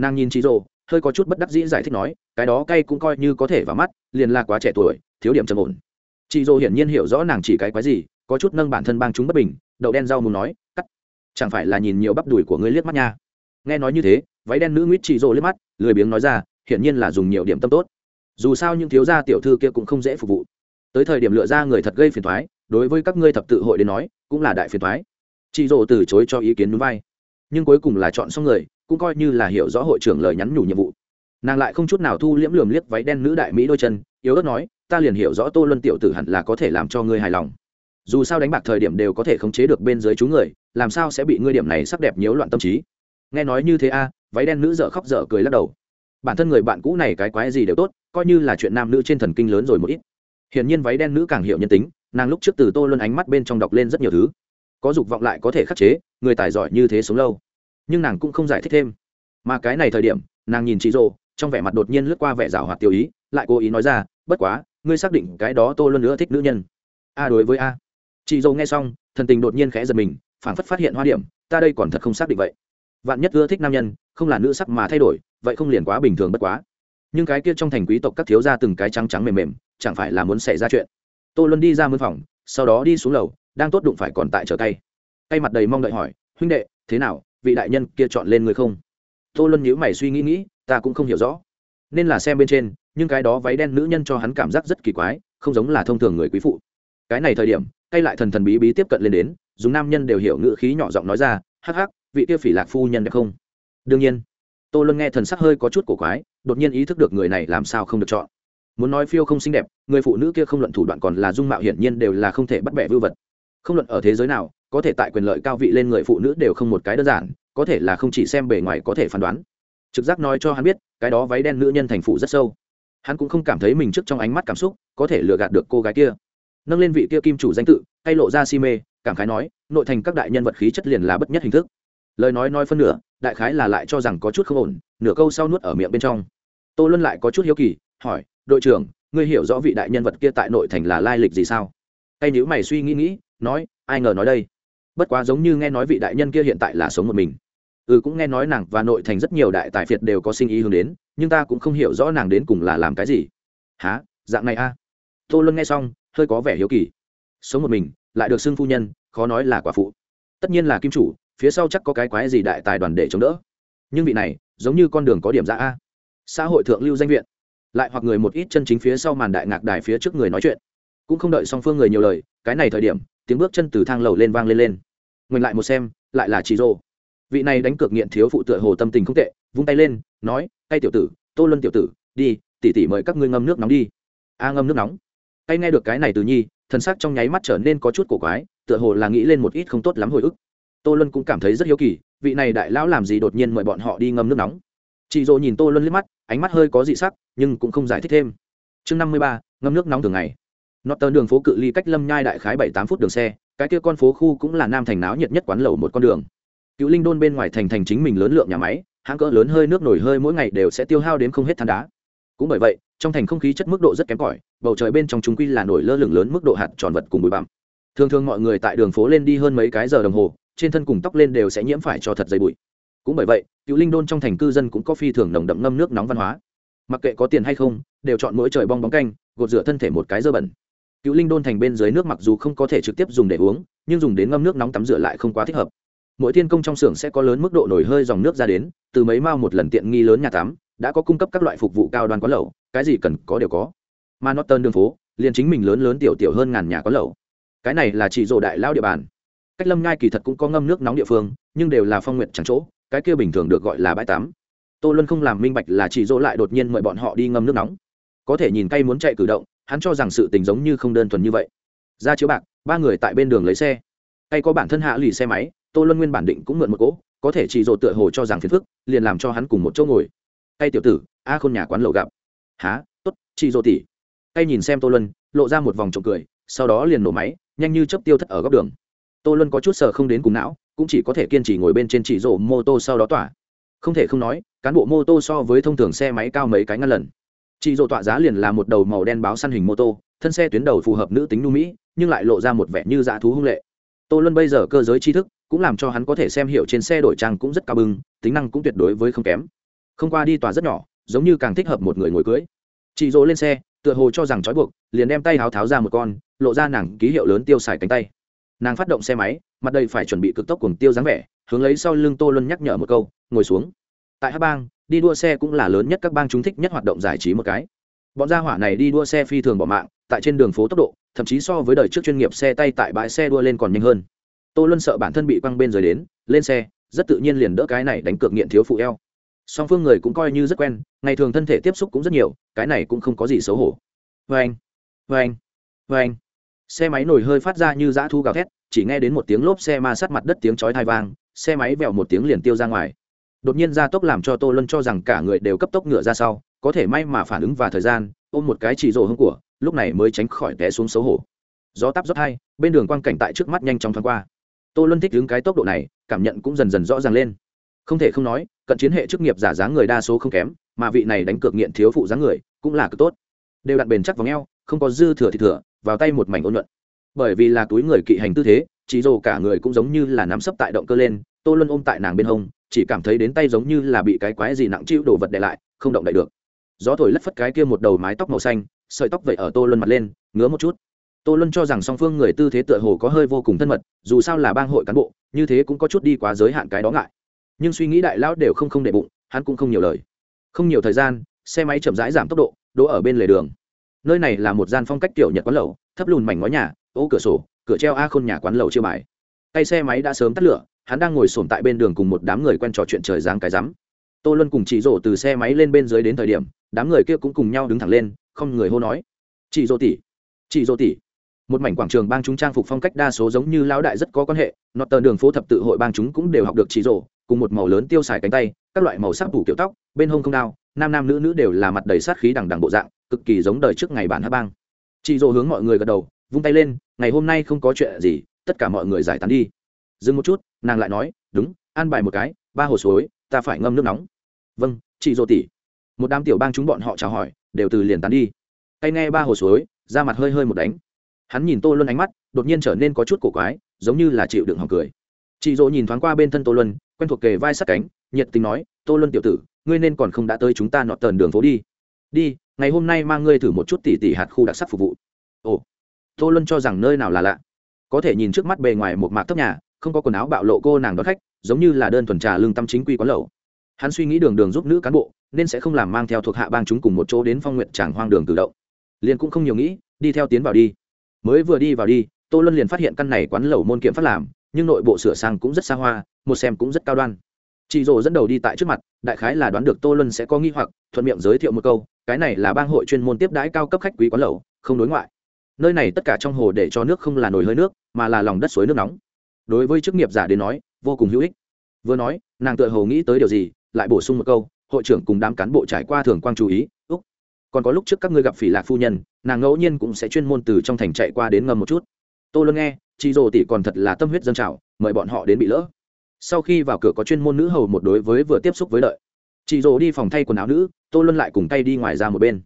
nàng nhìn chị rồ hơi có chút bất đắc dĩ giải thích nói, cái đó cay cũng coi như có thể vào mắt, liền là quá trẻ tuổi, thiếu điểm trầm ổn. Chị rồ hiển nhiên hiểu rõ nàng chỉ cái quái gì, có chút nâng bản thân bang chúng bất bình, đậu đen rau muốn nói, cắt, chẳng phải là nhìn nhiều bắp đùi của ngươi liếc mắt nha. Nghe nói như thế, váy đen nữ nguyết chị rồ liếc mắt, lười biếng nói ra, hiển nhiên là dùng nhiều điểm tâm tốt. Dù sao những thiếu gia tiểu thư kia cũng không dễ phục vụ. Tới thời điểm lựa ra người thật gây phiền thoái đối với các ngươi thập tự hội đến nói, cũng là đại phiền thoái chị rồ từ chối cho ý kiến núi vai, nhưng cuối cùng là chọn xong người cũng coi như là hiểu rõ hội trưởng lời nhắn nhủ nhiệm vụ. Nàng lại không chút nào thu liễm lườm liếc váy đen nữ đại mỹ đôi chân, yếu ớt nói, ta liền hiểu rõ tô luân tiểu tử hẳn là có thể làm cho ngươi hài lòng. Dù sao đánh bạc thời điểm đều có thể khống chế được bên dưới chú người, làm sao sẽ bị ngươi điểm này sắc đẹp nhiễu loạn tâm trí? Nghe nói như thế a, váy đen nữ dở khóc dở cười lắc đầu. Bản thân người bạn cũ này cái quái gì đều tốt, coi như là chuyện nam nữ trên thần kinh lớn rồi một ít. Hiển nhiên váy đen nữ càng hiểu nhân tính, nàng lúc trước từ tô luân ánh mắt bên trong đọc lên rất nhiều thứ. Có dục vọng lại có thể khắc chế, người tài giỏi như thế sống lâu nhưng nàng cũng không giải thích thêm. Mà cái này thời điểm, nàng nhìn chị rồ trong vẻ mặt đột nhiên lướt qua vẻ rào hoạt tiêu ý, lại cố ý nói ra, bất quá, ngươi xác định cái đó tôi luôn nữa thích nữ nhân. A, đối với a. Chị dâu nghe xong, thần tình đột nhiên khẽ giật mình, phảng phất phát hiện hoa điểm, ta đây còn thật không xác định vậy. Vạn nhất ưa thích nam nhân, không là nữ sắc mà thay đổi, vậy không liền quá bình thường bất quá. Nhưng cái kia trong thành quý tộc các thiếu gia từng cái trắng trắng mềm mềm, chẳng phải là muốn xảy ra chuyện. Tôi luôn đi ra mân phòng, sau đó đi xuống lầu, đang tốt đụng phải còn tại trở tay tay mặt đầy mong đợi hỏi, huynh đệ, thế nào? Vị đại nhân kia chọn lên người không? Tô luân nhíu mày suy nghĩ nghĩ, ta cũng không hiểu rõ. Nên là xem bên trên, nhưng cái đó váy đen nữ nhân cho hắn cảm giác rất kỳ quái, không giống là thông thường người quý phụ. Cái này thời điểm tay lại thần thần bí bí tiếp cận lên đến, dùng nam nhân đều hiểu ngữ khí nhỏ giọng nói ra, hắc hắc, vị kia phỉ lạc phu nhân đẹp không? Đương nhiên, tô luân nghe thần sắc hơi có chút cổ quái, đột nhiên ý thức được người này làm sao không được chọn. Muốn nói phiêu không xinh đẹp, người phụ nữ kia không luận thủ đoạn còn là dung mạo hiển nhiên đều là không thể bắt bẻ vưu vật. Không luận ở thế giới nào có thể tại quyền lợi cao vị lên người phụ nữ đều không một cái đơn giản, có thể là không chỉ xem bề ngoài có thể phán đoán. Trực giác nói cho hắn biết, cái đó váy đen nữ nhân thành phụ rất sâu. Hắn cũng không cảm thấy mình trước trong ánh mắt cảm xúc, có thể lừa gạt được cô gái kia. Nâng lên vị kia kim chủ danh tự, hay lộ ra si mê, cảm khái nói, nội thành các đại nhân vật khí chất liền là bất nhất hình thức. Lời nói nói phân nửa, đại khái là lại cho rằng có chút không ổn, nửa câu sau nuốt ở miệng bên trong. Tô luân lại có chút hiếu kỳ, hỏi, đội trưởng, ngươi hiểu rõ vị đại nhân vật kia tại nội thành là lai lịch gì sao? Hay nếu mày suy nghĩ nghĩ, nói, ai ngờ nói đây? Bất quá giống như nghe nói vị đại nhân kia hiện tại là sống một mình. Ừ cũng nghe nói nàng và nội thành rất nhiều đại tài phiệt đều có sinh ý hướng đến, nhưng ta cũng không hiểu rõ nàng đến cùng là làm cái gì. Há dạng này a à? tô luân nghe xong, hơi có vẻ hiếu kỳ. Sống một mình, lại được xưng phu nhân, khó nói là quả phụ. Tất nhiên là kim chủ, phía sau chắc có cái quái gì đại tài đoàn để chống đỡ. Nhưng vị này, giống như con đường có điểm ra a. Xã hội thượng lưu danh viện. Lại hoặc người một ít chân chính phía sau màn đại ngạc đài phía trước người nói chuyện. Cũng không đợi song phương người nhiều lời, cái này thời điểm tiếng bước chân từ thang lầu lên vang lên lên. Mình lại một xem, lại là chị rô vị này đánh cược nghiện thiếu phụ tựa hồ tâm tình không tệ, vung tay lên, nói, tay tiểu tử, tô luân tiểu tử, đi tỉ tỉ mời các ngươi ngâm nước nóng đi. A, ngâm nước nóng? Tay nghe được cái này từ nhi thân xác trong nháy mắt trở nên có chút cổ quái, tựa hồ là nghĩ lên một ít không tốt lắm hồi ức. Tô luân cũng cảm thấy rất hiếu kỳ, vị này đại lão làm gì đột nhiên mời bọn họ đi ngâm nước nóng? Chị dỗ nhìn tô luân liếc mắt, ánh mắt hơi có dị sắc, nhưng cũng không giải thích thêm. Chương năm mươi ba, ngâm nước nóng thường ngày nó tơn đường phố cự ly cách lâm nhai đại khái bảy tám phút đường xe, cái kia con phố khu cũng là nam thành náo nhiệt nhất quán lầu một con đường. Cựu linh đôn bên ngoài thành thành chính mình lớn lượng nhà máy, hãng cỡ lớn hơi nước nổi hơi mỗi ngày đều sẽ tiêu hao đến không hết than đá. Cũng bởi vậy, trong thành không khí chất mức độ rất kém cỏi, bầu trời bên trong chúng quy là nổi lơ lửng lớn mức độ hạt tròn vật cùng bụi bặm. Thường thường mọi người tại đường phố lên đi hơn mấy cái giờ đồng hồ, trên thân cùng tóc lên đều sẽ nhiễm phải cho thật dày bụi. Cũng bởi vậy, cựu linh đôn trong thành cư dân cũng có phi thường nồng đậm ngâm nước nóng văn hóa. Mặc kệ có tiền hay không, đều chọn mỗi trời bong bóng canh, gột rửa thân thể một cái dơ bẩn cựu linh đôn thành bên dưới nước mặc dù không có thể trực tiếp dùng để uống, nhưng dùng đến ngâm nước nóng tắm rửa lại không quá thích hợp. Mỗi thiên công trong xưởng sẽ có lớn mức độ nổi hơi dòng nước ra đến, từ mấy mao một lần tiện nghi lớn nhà tắm, đã có cung cấp các loại phục vụ cao đoan có lẩu, cái gì cần có đều có. Mà nó tơn đường phố, liền chính mình lớn lớn tiểu tiểu hơn ngàn nhà có lẩu. Cái này là chỉ rổ đại lao địa bàn. Cách lâm ngai kỳ thật cũng có ngâm nước nóng địa phương, nhưng đều là phong nguyện chẳng chỗ, cái kia bình thường được gọi là bãi tắm. Tô luân không làm minh bạch là chỉ dỗ lại đột nhiên mời bọn họ đi ngâm nước nóng. Có thể nhìn cay muốn chạy cử động hắn cho rằng sự tình giống như không đơn thuần như vậy. Ra chiếu bạc, ba người tại bên đường lấy xe. Hay có bản thân hạ lì xe máy, tô luân nguyên bản định cũng mượn một cỗ, có thể chỉ dỗ tựa hồ cho rằng phiền phức, liền làm cho hắn cùng một chỗ ngồi. Tay tiểu tử, a khôn nhà quán lầu gặp. Há t ố t chị dỗ tỉ. Tay nhìn xem tô luân, lộ ra một vòng trộm cười, sau đó liền nổ máy, nhanh như chấp tiêu thất ở góc đường. Tô luân có chút sợ không đến cùng não, cũng chỉ có thể kiên trì ngồi bên trên chỉ rổ mô tô sau đó tỏa. Không thể không nói, cán bộ mô tô so với thông thường xe máy cao mấy cái ngăn lần chị dỗ tọa giá liền là một đầu màu đen báo săn hình mô tô, thân xe tuyến đầu phù hợp nữ tính nu mỹ, nhưng lại lộ ra một vẻ như dã thú hung lệ. Tô luân bây giờ cơ giới tri thức, cũng làm cho hắn có thể xem hiểu trên xe đổi trang cũng rất cao bưng, tính năng cũng tuyệt đối với không kém. Không qua đi tòa rất nhỏ, giống như càng thích hợp một người ngồi cưới. Chị dỗ lên xe, tựa hồ cho rằng trói buộc, liền đem tay háo tháo ra một con, lộ ra nàng ký hiệu lớn tiêu xài cánh tay. Nàng phát động xe máy, mặt đây phải chuẩn bị cực tốc cùng tiêu dáng vẻ, hướng lấy sau lưng tô luân nhắc nhở một câu, ngồi xuống. Tại hát bang đi đua xe cũng là lớn nhất các bang chúng thích nhất hoạt động giải trí một cái. Bọn gia hỏa này đi đua xe phi thường bỏ mạng, tại trên đường phố tốc độ, thậm chí so với đời trước chuyên nghiệp xe tay tại bãi xe đua lên còn nhanh hơn. Tô luân sợ bản thân bị quăng bên dưới đến, lên xe, rất tự nhiên liền đỡ cái này đánh cược nghiện thiếu phụ eo. Song phương người cũng coi như rất quen, ngày thường thân thể tiếp xúc cũng rất nhiều, cái này cũng không có gì xấu hổ. Vê anh vê anh vê anh xe máy nổi hơi phát ra như dã thu gào thét, chỉ nghe đến một tiếng lốp xe ma sát mặt đất tiếng chói thai vang, xe máy vẹo một tiếng liền tiêu ra ngoài đột nhiên gia tốc làm cho tô luân cho rằng cả người đều cấp tốc ngựa ra sau, có thể may mà phản ứng và thời gian, ôm một cái chỉ rổ hông của, lúc này mới tránh khỏi té xuống xấu hổ. Gió tắp rót hai, bên đường quang cảnh tại trước mắt nhanh chóng thoáng qua. Tô luân thích đứng cái tốc độ này, cảm nhận cũng dần dần rõ ràng lên. Không thể không nói, cận chiến hệ chức nghiệp giả dáng người đa số không kém, mà vị này đánh cược nghiện thiếu phụ dáng người, cũng là cực tốt. Đều đặt bền chắc vào ngheo, không có dư thừa thì thừa, vào tay một mảnh ôn luận bởi vì là túi người kỵ hành tư thế, chỉ rồ cả người cũng giống như là nắm sấp tại động cơ lên tô luân ôm tại nàng bên hông, chỉ cảm thấy đến tay giống như là bị cái quái gì nặng chịu đồ vật đè lại, không động đậy được. Gió thổi lất phất cái kia một đầu mái tóc màu xanh, sợi tóc vậy ở tô luân mặt lên, ngứa một chút. Tô luân cho rằng song phương người tư thế tựa hồ có hơi vô cùng thân mật, dù sao là bang hội cán bộ, như thế cũng có chút đi quá giới hạn cái đó ngại. Nhưng suy nghĩ đại lão đều không không để bụng, hắn cũng không nhiều lời. Không nhiều thời gian, xe máy chậm rãi giảm tốc độ, đỗ ở bên lề đường. Nơi này là một gian phong cách tiểu nhật quán lẩu thấp lùn mảnh ngói nhà, ô cửa sổ, cửa treo a khôn nhà quán lẩu chưa bài. Tay xe máy đã sớm tắt lửa hắn đang ngồi sồn tại bên đường cùng một đám người quen trò chuyện trời giáng cái rắm. Tô luân cùng chị rổ từ xe máy lên bên dưới đến thời điểm, đám người kia cũng cùng nhau đứng thẳng lên, không người hô nói. Chị rổ tỷ chị rổ tỷ. Một mảnh quảng trường bang chúng trang phục phong cách đa số giống như lão đại rất có quan hệ, nọt tờ đường phố thập tự hội bang chúng cũng đều học được chị rổ cùng một màu lớn tiêu xài cánh tay, các loại màu sắc phủ kiểu tóc, bên hông không đao, nam nam nữ nữ đều là mặt đầy sát khí đằng đằng bộ dạng, cực kỳ giống đời trước ngày bản hát bang. Chị rổ hướng mọi người gật đầu, vung tay lên, ngày hôm nay không có chuyện gì, tất cả mọi người giải tán đi dừng một chút, nàng lại nói, đúng ăn bài một cái, ba hồ suối, ta phải ngâm nước nóng. Vâng chị dô tỷ. Một đám tiểu bang chúng bọn họ chào hỏi, đều từ liền tán đi. Tay nghe ba hồ suối ra mặt hơi hơi một đánh. Hắn nhìn tô luân ánh mắt, đột nhiên trở nên có chút cổ quái, giống như là chịu đựng hòng cười. Chị dỗ nhìn thoáng qua bên thân tô luân, quen thuộc kề vai sát cánh, nhiệt tình nói, tô luân tiểu tử, ngươi nên còn không đã tới chúng ta nọt tờn đường phố đi. Đi, ngày hôm nay mang ngươi thử một chút tỉ tỉ hạt khu đặc sắc phục vụ. Ồ. Tô luân cho rằng nơi nào là lạ. Có thể nhìn trước mắt bề ngoài một mạc thấp nhà không có quần áo bạo lộ cô nàng đón khách, giống như là đơn thuần trà lương tâm chính quy quán lẩu. Hắn suy nghĩ đường đường giúp nữ cán bộ, nên sẽ không làm mang theo thuộc hạ bang chúng cùng một chỗ đến phong nguyện tràng hoang đường tự động. Liền cũng không nhiều nghĩ, đi theo tiến vào đi. Mới vừa đi vào đi, tô luân liền phát hiện căn này quán lẩu môn kiểm phát làm, nhưng nội bộ sửa sang cũng rất xa hoa, một xem cũng rất cao đoan. Chị rồ dẫn đầu đi tại trước mặt, đại khái là đoán được tô luân sẽ có nghi hoặc, thuận miệng giới thiệu một câu, cái này là bang hội chuyên môn tiếp đãi cao cấp khách quý quán lẩu, không đối ngoại. Nơi này tất cả trong hồ để cho nước không là nồi hơi nước, mà là lòng đất suối nước nóng đối với chức nghiệp giả đến nói, vô cùng hữu ích. Vừa nói, nàng tự hồ nghĩ tới điều gì, lại bổ sung một câu, hội trưởng cùng đám cán bộ trải qua thường quang chú ý, úc. Còn có lúc trước các ngươi gặp phỉ lạc phu nhân, nàng ngẫu nhiên cũng sẽ chuyên môn từ trong thành chạy qua đến ngầm một chút. Tôi luôn nghe, chị rồ tỷ còn thật là tâm huyết dân trào, mời bọn họ đến bị lỡ. Sau khi vào cửa có chuyên môn nữ hầu một đối với vừa tiếp xúc với lợi chị rồ đi phòng thay quần áo nữ tôi luôn lại cùng tay đi ngoài ra một bên.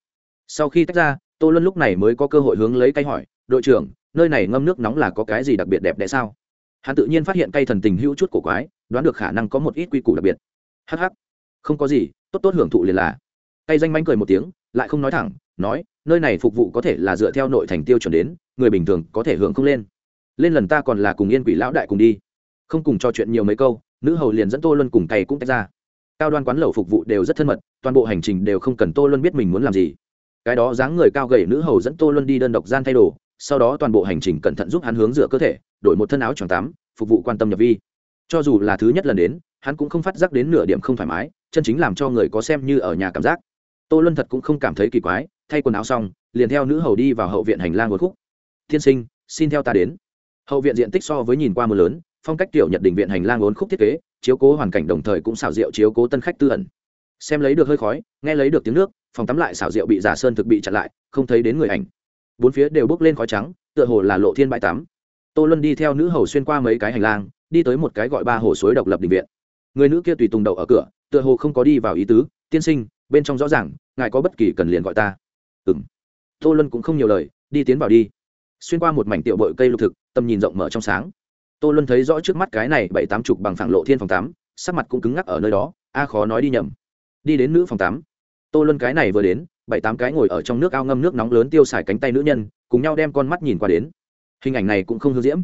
Sau khi tách ra tôi luôn lúc này mới có cơ hội hướng lấy tay hỏi, đội trưởng, nơi này ngâm nước nóng là có cái gì đặc biệt đẹp đẽ sao? Hắn tự nhiên phát hiện cây thần tình hữu chút cổ quái, đoán được khả năng có một ít quy củ đặc biệt. Hh không có gì, tốt tốt hưởng thụ liền là. Cây danh mánh cười một tiếng, lại không nói thẳng, nói, nơi này phục vụ có thể là dựa theo nội thành tiêu chuẩn đến, người bình thường có thể hưởng không lên. Lên lần ta còn là cùng yên quỷ lão đại cùng đi. Không cùng trò chuyện nhiều mấy câu, nữ hầu liền dẫn tô luân cùng cày cũng tách ra. Cao đoan quán lẩu phục vụ đều rất thân mật, toàn bộ hành trình đều không cần tô luân biết mình muốn làm gì. Cái đó dáng người cao gầy nữ hầu dẫn tô luân đi đơn độc gian thay đồ, sau đó toàn bộ hành trình cẩn thận giúp hắn hướng dựa cơ thể đổi một thân áo choàng tắm phục vụ quan tâm nhập vi. Cho dù là thứ nhất lần đến, hắn cũng không phát giác đến nửa điểm không thoải mái, chân chính làm cho người có xem như ở nhà cảm giác. Tô luân thật cũng không cảm thấy kỳ quái, thay quần áo xong, liền theo nữ hầu đi vào hậu viện hành lang một khúc. Thiên sinh, xin theo ta đến. Hậu viện diện tích so với nhìn qua mưa lớn, phong cách tiểu nhật đình viện hành lang ốn khúc thiết kế, chiếu cố hoàn cảnh đồng thời cũng xảo diệu chiếu cố tân khách tư ẩn. Xem lấy được hơi khói, nghe lấy được tiếng nước, phòng tắm lại xảo diệu bị giả sơn thực bị chặn lại, không thấy đến người ảnh. Bốn phía đều bốc lên khói trắng, tựa hồ là lộ thiên bãi tắm tô luân đi theo nữ hầu xuyên qua mấy cái hành lang, đi tới một cái gọi ba hồ suối độc lập định viện. Người nữ kia tùy tùng đậu ở cửa, tựa hồ không có đi vào ý tứ, tiên sinh, bên trong rõ ràng, ngài có bất kỳ cần liền gọi ta. Ừng tô luân cũng không nhiều lời, đi tiến vào đi. Xuyên qua một mảnh tiệu bội cây lục thực, tầm nhìn rộng mở trong sáng. Tô luân thấy rõ trước mắt cái này bảy tám chục bằng phẳng lộ thiên phòng tám sắc mặt cũng cứng ngắc ở nơi đó, a khó nói đi nhầm. Đi đến nữ phòng tám tô luân cái này vừa đến, bảy tám cái ngồi ở trong nước ao ngâm nước nóng lớn tiêu xài cánh tay nữ nhân, cùng nhau đem con mắt nhìn qua đến hình ảnh này cũng không hư diễm.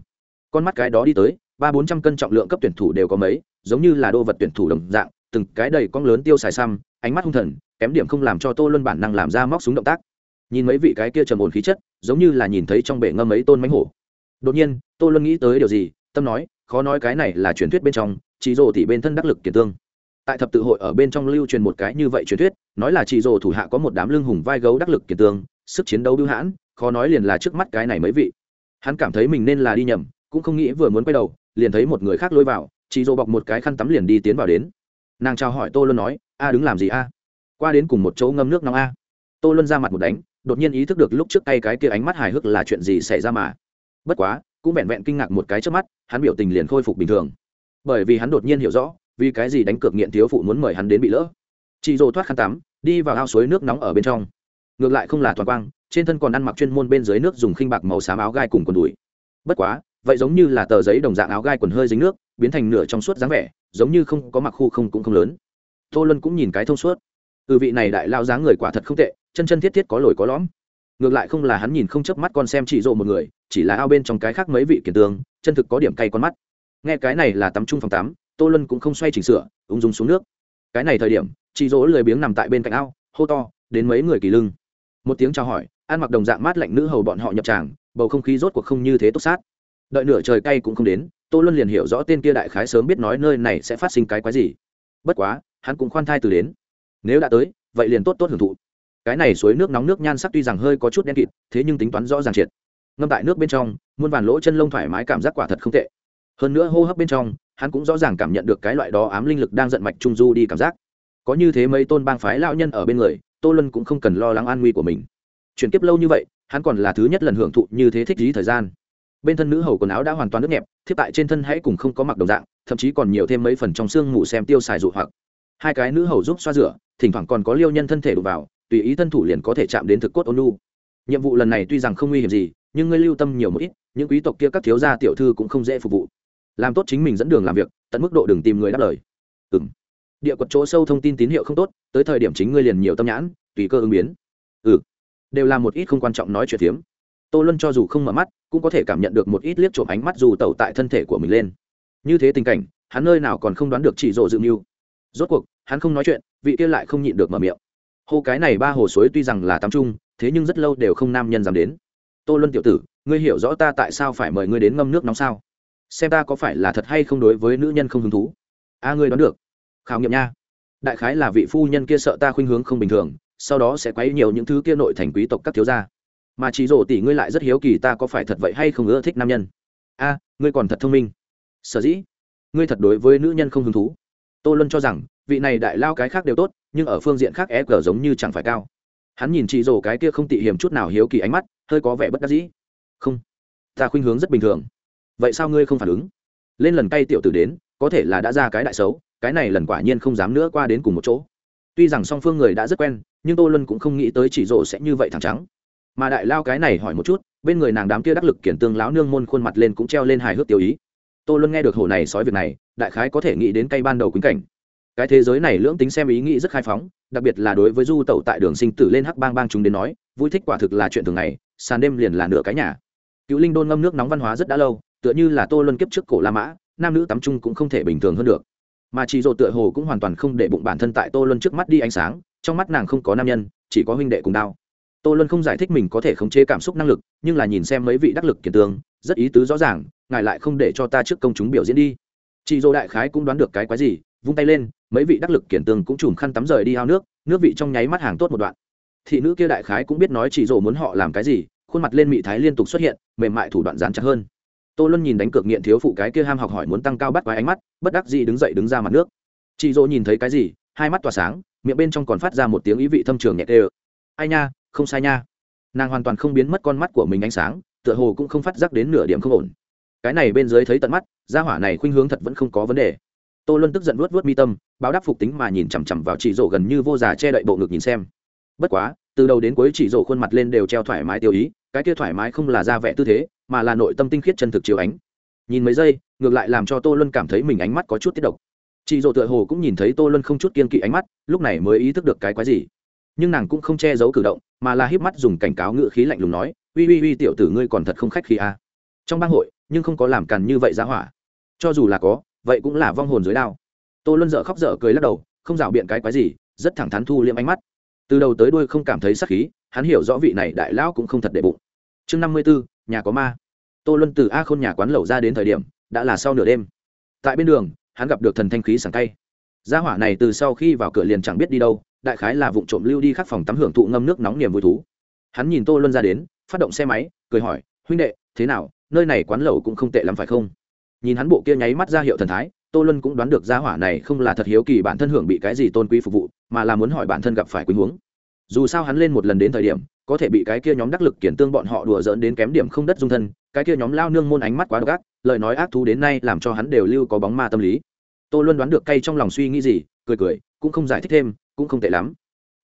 Con mắt cái đó đi tới, ba bốn trăm cân trọng lượng cấp tuyển thủ đều có mấy, giống như là đô vật tuyển thủ đồng dạng, từng cái đầy con lớn tiêu xài xăm, ánh mắt hung thần, kém điểm không làm cho tô luân bản năng làm ra móc súng động tác. Nhìn mấy vị cái kia trầm ồn khí chất, giống như là nhìn thấy trong bể ngâm ấy tôn mánh hổ. Đột nhiên, tô luân nghĩ tới điều gì, tâm nói, khó nói cái này là truyền thuyết bên trong, chỉ rồ thì bên thân đắc lực kiển tương. Tại thập tự hội ở bên trong lưu truyền một cái như vậy truyền thuyết, nói là chỉ rồ thủ hạ có một đám lưng hùng vai gấu đắc lực kiển tương, sức chiến đấu bưu hãn, khó nói liền là trước mắt cái này mấy vị hắn cảm thấy mình nên là đi nhầm, cũng không nghĩ vừa muốn quay đầu, liền thấy một người khác lôi vào chị dỗ bọc một cái khăn tắm liền đi tiến vào đến. Nàng chào hỏi tô luân nói, a, đứng làm gì a? Qua đến cùng một chỗ ngâm nước nóng a. Tô luân ra mặt một đánh, đột nhiên ý thức được lúc trước tay cái kia ánh mắt hài hước là chuyện gì xảy ra mà. Bất quá, cũng vẹn vẹn kinh ngạc một cái trước mắt, hắn biểu tình liền khôi phục bình thường. Bởi vì hắn đột nhiên hiểu rõ, vì cái gì đánh cược nghiện thiếu phụ muốn mời hắn đến bị lỡ. Chị dỗ thoát khăn tắm, đi vào ao suối nước nóng ở bên trong. Ngược lại không là toàn quang trên thân còn ăn mặc chuyên môn bên dưới nước dùng khinh bạc màu xám áo gai cùng quần đùi. Bất quá, vậy giống như là tờ giấy đồng dạng áo gai quần hơi dính nước, biến thành nửa trong suốt dáng vẻ, giống như không có mặc khu không cũng không lớn. Tô luân cũng nhìn cái thông suốt. Từ vị này đại lao dáng người quả thật không tệ, chân chân thiết thiết có lồi có lõm. Ngược lại không là hắn nhìn không chớp mắt con xem chỉ rộ một người, chỉ là ao bên trong cái khác mấy vị kiển tường, chân thực có điểm cay con mắt. Nghe cái này là tắm chung phòng tắm, tô lân cũng không xoay chỉnh sửa, ung dung xuống nước. Cái này thời điểm chị dỗ lười biếng nằm tại bên cạnh ao, hô to, đến mấy người kỳ lưng. Một tiếng chào hỏi ăn mặc đồng dạng mát lạnh nữ hầu bọn họ nhập tràng, bầu không khí rốt cuộc không như thế tốt sát. Đợi nửa trời cay cũng không đến, tô luân liền hiểu rõ tên kia đại khái sớm biết nói nơi này sẽ phát sinh cái quái gì. Bất quá, hắn cũng khoan thai từ đến. Nếu đã tới, vậy liền tốt tốt hưởng thụ. Cái này suối nước nóng nước nhan sắc tuy rằng hơi có chút đen kịt, thế nhưng tính toán rõ ràng triệt. Ngâm tại nước bên trong, muôn vàn lỗ chân lông thoải mái cảm giác quả thật không tệ. Hơn nữa hô hấp bên trong, hắn cũng rõ ràng cảm nhận được cái loại đó ám linh lực đang giận mạch trung du đi cảm giác. Có như thế mấy tôn bang phái lão nhân ở bên người, tô luân cũng không cần lo lắng an nguy của mình chuyển kiếp lâu như vậy, hắn còn là thứ nhất lần hưởng thụ như thế thích lý thời gian. Bên thân nữ hầu quần áo đã hoàn toàn nước nhẹp, thiếp tại trên thân hãy cùng không có mặc đồng dạng, thậm chí còn nhiều thêm mấy phần trong xương ngủ xem tiêu xài dụ hoặc. Hai cái nữ hầu giúp xoa rửa, thỉnh thoảng còn có liêu nhân thân thể đụng vào, tùy ý thân thủ liền có thể chạm đến thực cốt ôn lu nhiệm vụ lần này tuy rằng không nguy hiểm gì, nhưng ngươi lưu tâm nhiều một ít, những quý tộc kia các thiếu gia tiểu thư cũng không dễ phục vụ. Làm tốt chính mình dẫn đường làm việc, tận mức độ đừng tìm người đáp lời. Ừng địa quật chỗ sâu thông tin tín hiệu không tốt, tới thời điểm chính ngươi liền nhiều tâm nhãn, tùy cơ ứng biến. Ừ đều là một ít không quan trọng nói chuyện phiếm. Tô luân cho dù không mở mắt, cũng có thể cảm nhận được một ít liếc trộm ánh mắt dù tẩu tại thân thể của mình lên. Như thế tình cảnh, hắn nơi nào còn không đoán được chỉ rộ dự mưu. Rốt cuộc, hắn không nói chuyện, vị kia lại không nhịn được mở miệng. Hô, cái này ba hồ suối tuy rằng là tắm trung, thế nhưng rất lâu đều không nam nhân dám đến. Tô luân tiểu tử, ngươi hiểu rõ ta tại sao phải mời ngươi đến ngâm nước nóng sao? Xem ta có phải là thật hay không đối với nữ nhân không hứng thú. A, ngươi đoán được. Khảo nghiệm nha. Đại khái là vị phu nhân kia sợ ta khuynh hướng không bình thường sau đó sẽ quấy nhiều những thứ kia nội thành quý tộc các thiếu gia. Mà chỉ rổ tỷ ngươi lại rất hiếu kỳ ta có phải thật vậy hay không ưa thích nam nhân? A, ngươi còn thật thông minh. Sở dĩ, ngươi thật đối với nữ nhân không hứng thú. Tô luân cho rằng, vị này đại lao cái khác đều tốt, nhưng ở phương diện khác e g giống như chẳng phải cao. Hắn nhìn chị rổ cái kia không tị hiểm chút nào hiếu kỳ ánh mắt, hơi có vẻ bất đắc dĩ. Không, ta khuynh hướng rất bình thường. Vậy sao ngươi không phản ứng? Lên lần cay tiểu tử đến, có thể là đã ra cái đại xấu, cái này lần quả nhiên không dám nữa qua đến cùng một chỗ. Tuy rằng song phương người đã rất quen nhưng tô luân cũng không nghĩ tới chỉ rộ sẽ như vậy thẳng trắng. Mà đại lao cái này hỏi một chút, bên người nàng đám kia đắc lực kiển tương láo nương môn khuôn mặt lên cũng treo lên hài hước tiêu ý. Tô luân nghe được hồ này sói việc này, đại khái có thể nghĩ đến cây ban đầu quýnh cảnh. Cái thế giới này lưỡng tính xem ý nghĩ rất khai phóng, đặc biệt là đối với du tẩu tại đường sinh tử lên hắc bang bang chúng đến nói, vui thích quả thực là chuyện thường ngày, sàn đêm liền là nửa cái nhà. Cựu linh đôn ngâm nước nóng văn hóa rất đã lâu, tựa như là tô luân kiếp trước cổ la mã, nam nữ tắm chung cũng không thể bình thường hơn được. Mà chỉ dỗ tựa hồ cũng hoàn toàn không để bụng bản thân tại tô luân trước mắt đi ánh sáng trong mắt nàng không có nam nhân, chỉ có huynh đệ cùng đau tô luân không giải thích mình có thể khống chế cảm xúc năng lực, nhưng là nhìn xem mấy vị đắc lực kiển tướng rất ý tứ rõ ràng, ngài lại không để cho ta trước công chúng biểu diễn đi. Chị dỗ đại khái cũng đoán được cái quái gì, vung tay lên, mấy vị đắc lực kiển tường cũng chùm khăn tắm rời đi ao nước nước vị trong nháy mắt hàng tốt một đoạn. Thị nữ kia đại khái cũng biết nói chị dỗ muốn họ làm cái gì, khuôn mặt lên mị thái liên tục xuất hiện, mềm mại thủ đoạn dán chặt hơn. Tô luân nhìn đánh cược nghiện thiếu phụ cái kia ham học hỏi muốn tăng cao bắt vài ánh mắt, bất đắc dĩ đứng dậy đứng ra mặt nước. Chị dỗ nhìn thấy cái gì, hai mắt tỏa sáng miệng bên trong còn phát ra một tiếng ý vị thâm trường nhẹ tê ai nha, không sai nha. Nàng hoàn toàn không biến mất con mắt của mình ánh sáng, tựa hồ cũng không phát giác đến nửa điểm không ổn. Cái này bên dưới thấy tận mắt, gia hỏa này khuynh hướng thật vẫn không có vấn đề. Tô luân tức giận vuốt vuốt mi tâm, báo đáp phục tính mà nhìn chằm chằm vào chị rổ gần như vô già che đậy bộ ngực nhìn xem. Bất quá, từ đầu đến cuối chị rổ khuôn mặt lên đều treo thoải mái tiêu ý, cái kia thoải mái không là ra vẻ tư thế, mà là nội tâm tinh khiết chân thực chiếu ánh. Nhìn mấy giây, ngược lại làm cho tô luân cảm thấy mình ánh mắt có chút tiết độc chị dỗ tựa hồ cũng nhìn thấy tô luân không chút kiên kỵ ánh mắt, lúc này mới ý thức được cái quái gì. Nhưng nàng cũng không che giấu cử động, mà là híp mắt dùng cảnh cáo ngự khí lạnh lùng nói, uy uy uy, tiểu tử ngươi còn thật không khách khí a à. trong bang hội, nhưng không có làm càn như vậy ra hỏa. Cho dù là có, vậy cũng là vong hồn dưới đao. Tô luân dở khóc dở cười lắc đầu, không rảo biện cái quái gì, rất thẳng thắn thu liệm ánh mắt. Từ đầu tới đuôi không cảm thấy sắc khí, hắn hiểu rõ vị này đại lão cũng không thật để bụng. Chương năm mươi bốn nhà có ma. Tô luân từ a khôn nhà quán lẩu ra đến thời điểm, đã là sau nửa đêm. Tại bên đường hắn gặp được thần thanh khí sảng tay, gia hỏa này từ sau khi vào cửa liền chẳng biết đi đâu đại khái là vụ trộm lưu đi khắc phòng tắm hưởng thụ ngâm nước nóng niềm vui thú. Hắn nhìn tô luân ra đến phát động xe máy cười hỏi huynh đệ thế nào? Nơi này quán lẩu cũng không tệ lắm phải không? Nhìn hắn bộ kia nháy mắt ra hiệu thần thái tô luân cũng đoán được gia hỏa này không là thật hiếu kỳ bản thân hưởng bị cái gì tôn quý phục vụ mà là muốn hỏi bản thân gặp phải quý huống dù sao hắn lên một lần đến thời điểm, có thể bị cái kia nhóm đắc lực kiển tương bọn họ đùa dỡn đến kém điểm không đất dung thân, cái kia nhóm lao nương môn ánh mắt quá độc ác, lời nói ác thú đến nay làm cho hắn đều lưu có bóng ma tâm lý. Tô luân đoán được cay trong lòng suy nghĩ gì, cười cười, cũng không giải thích thêm, cũng không tệ lắm.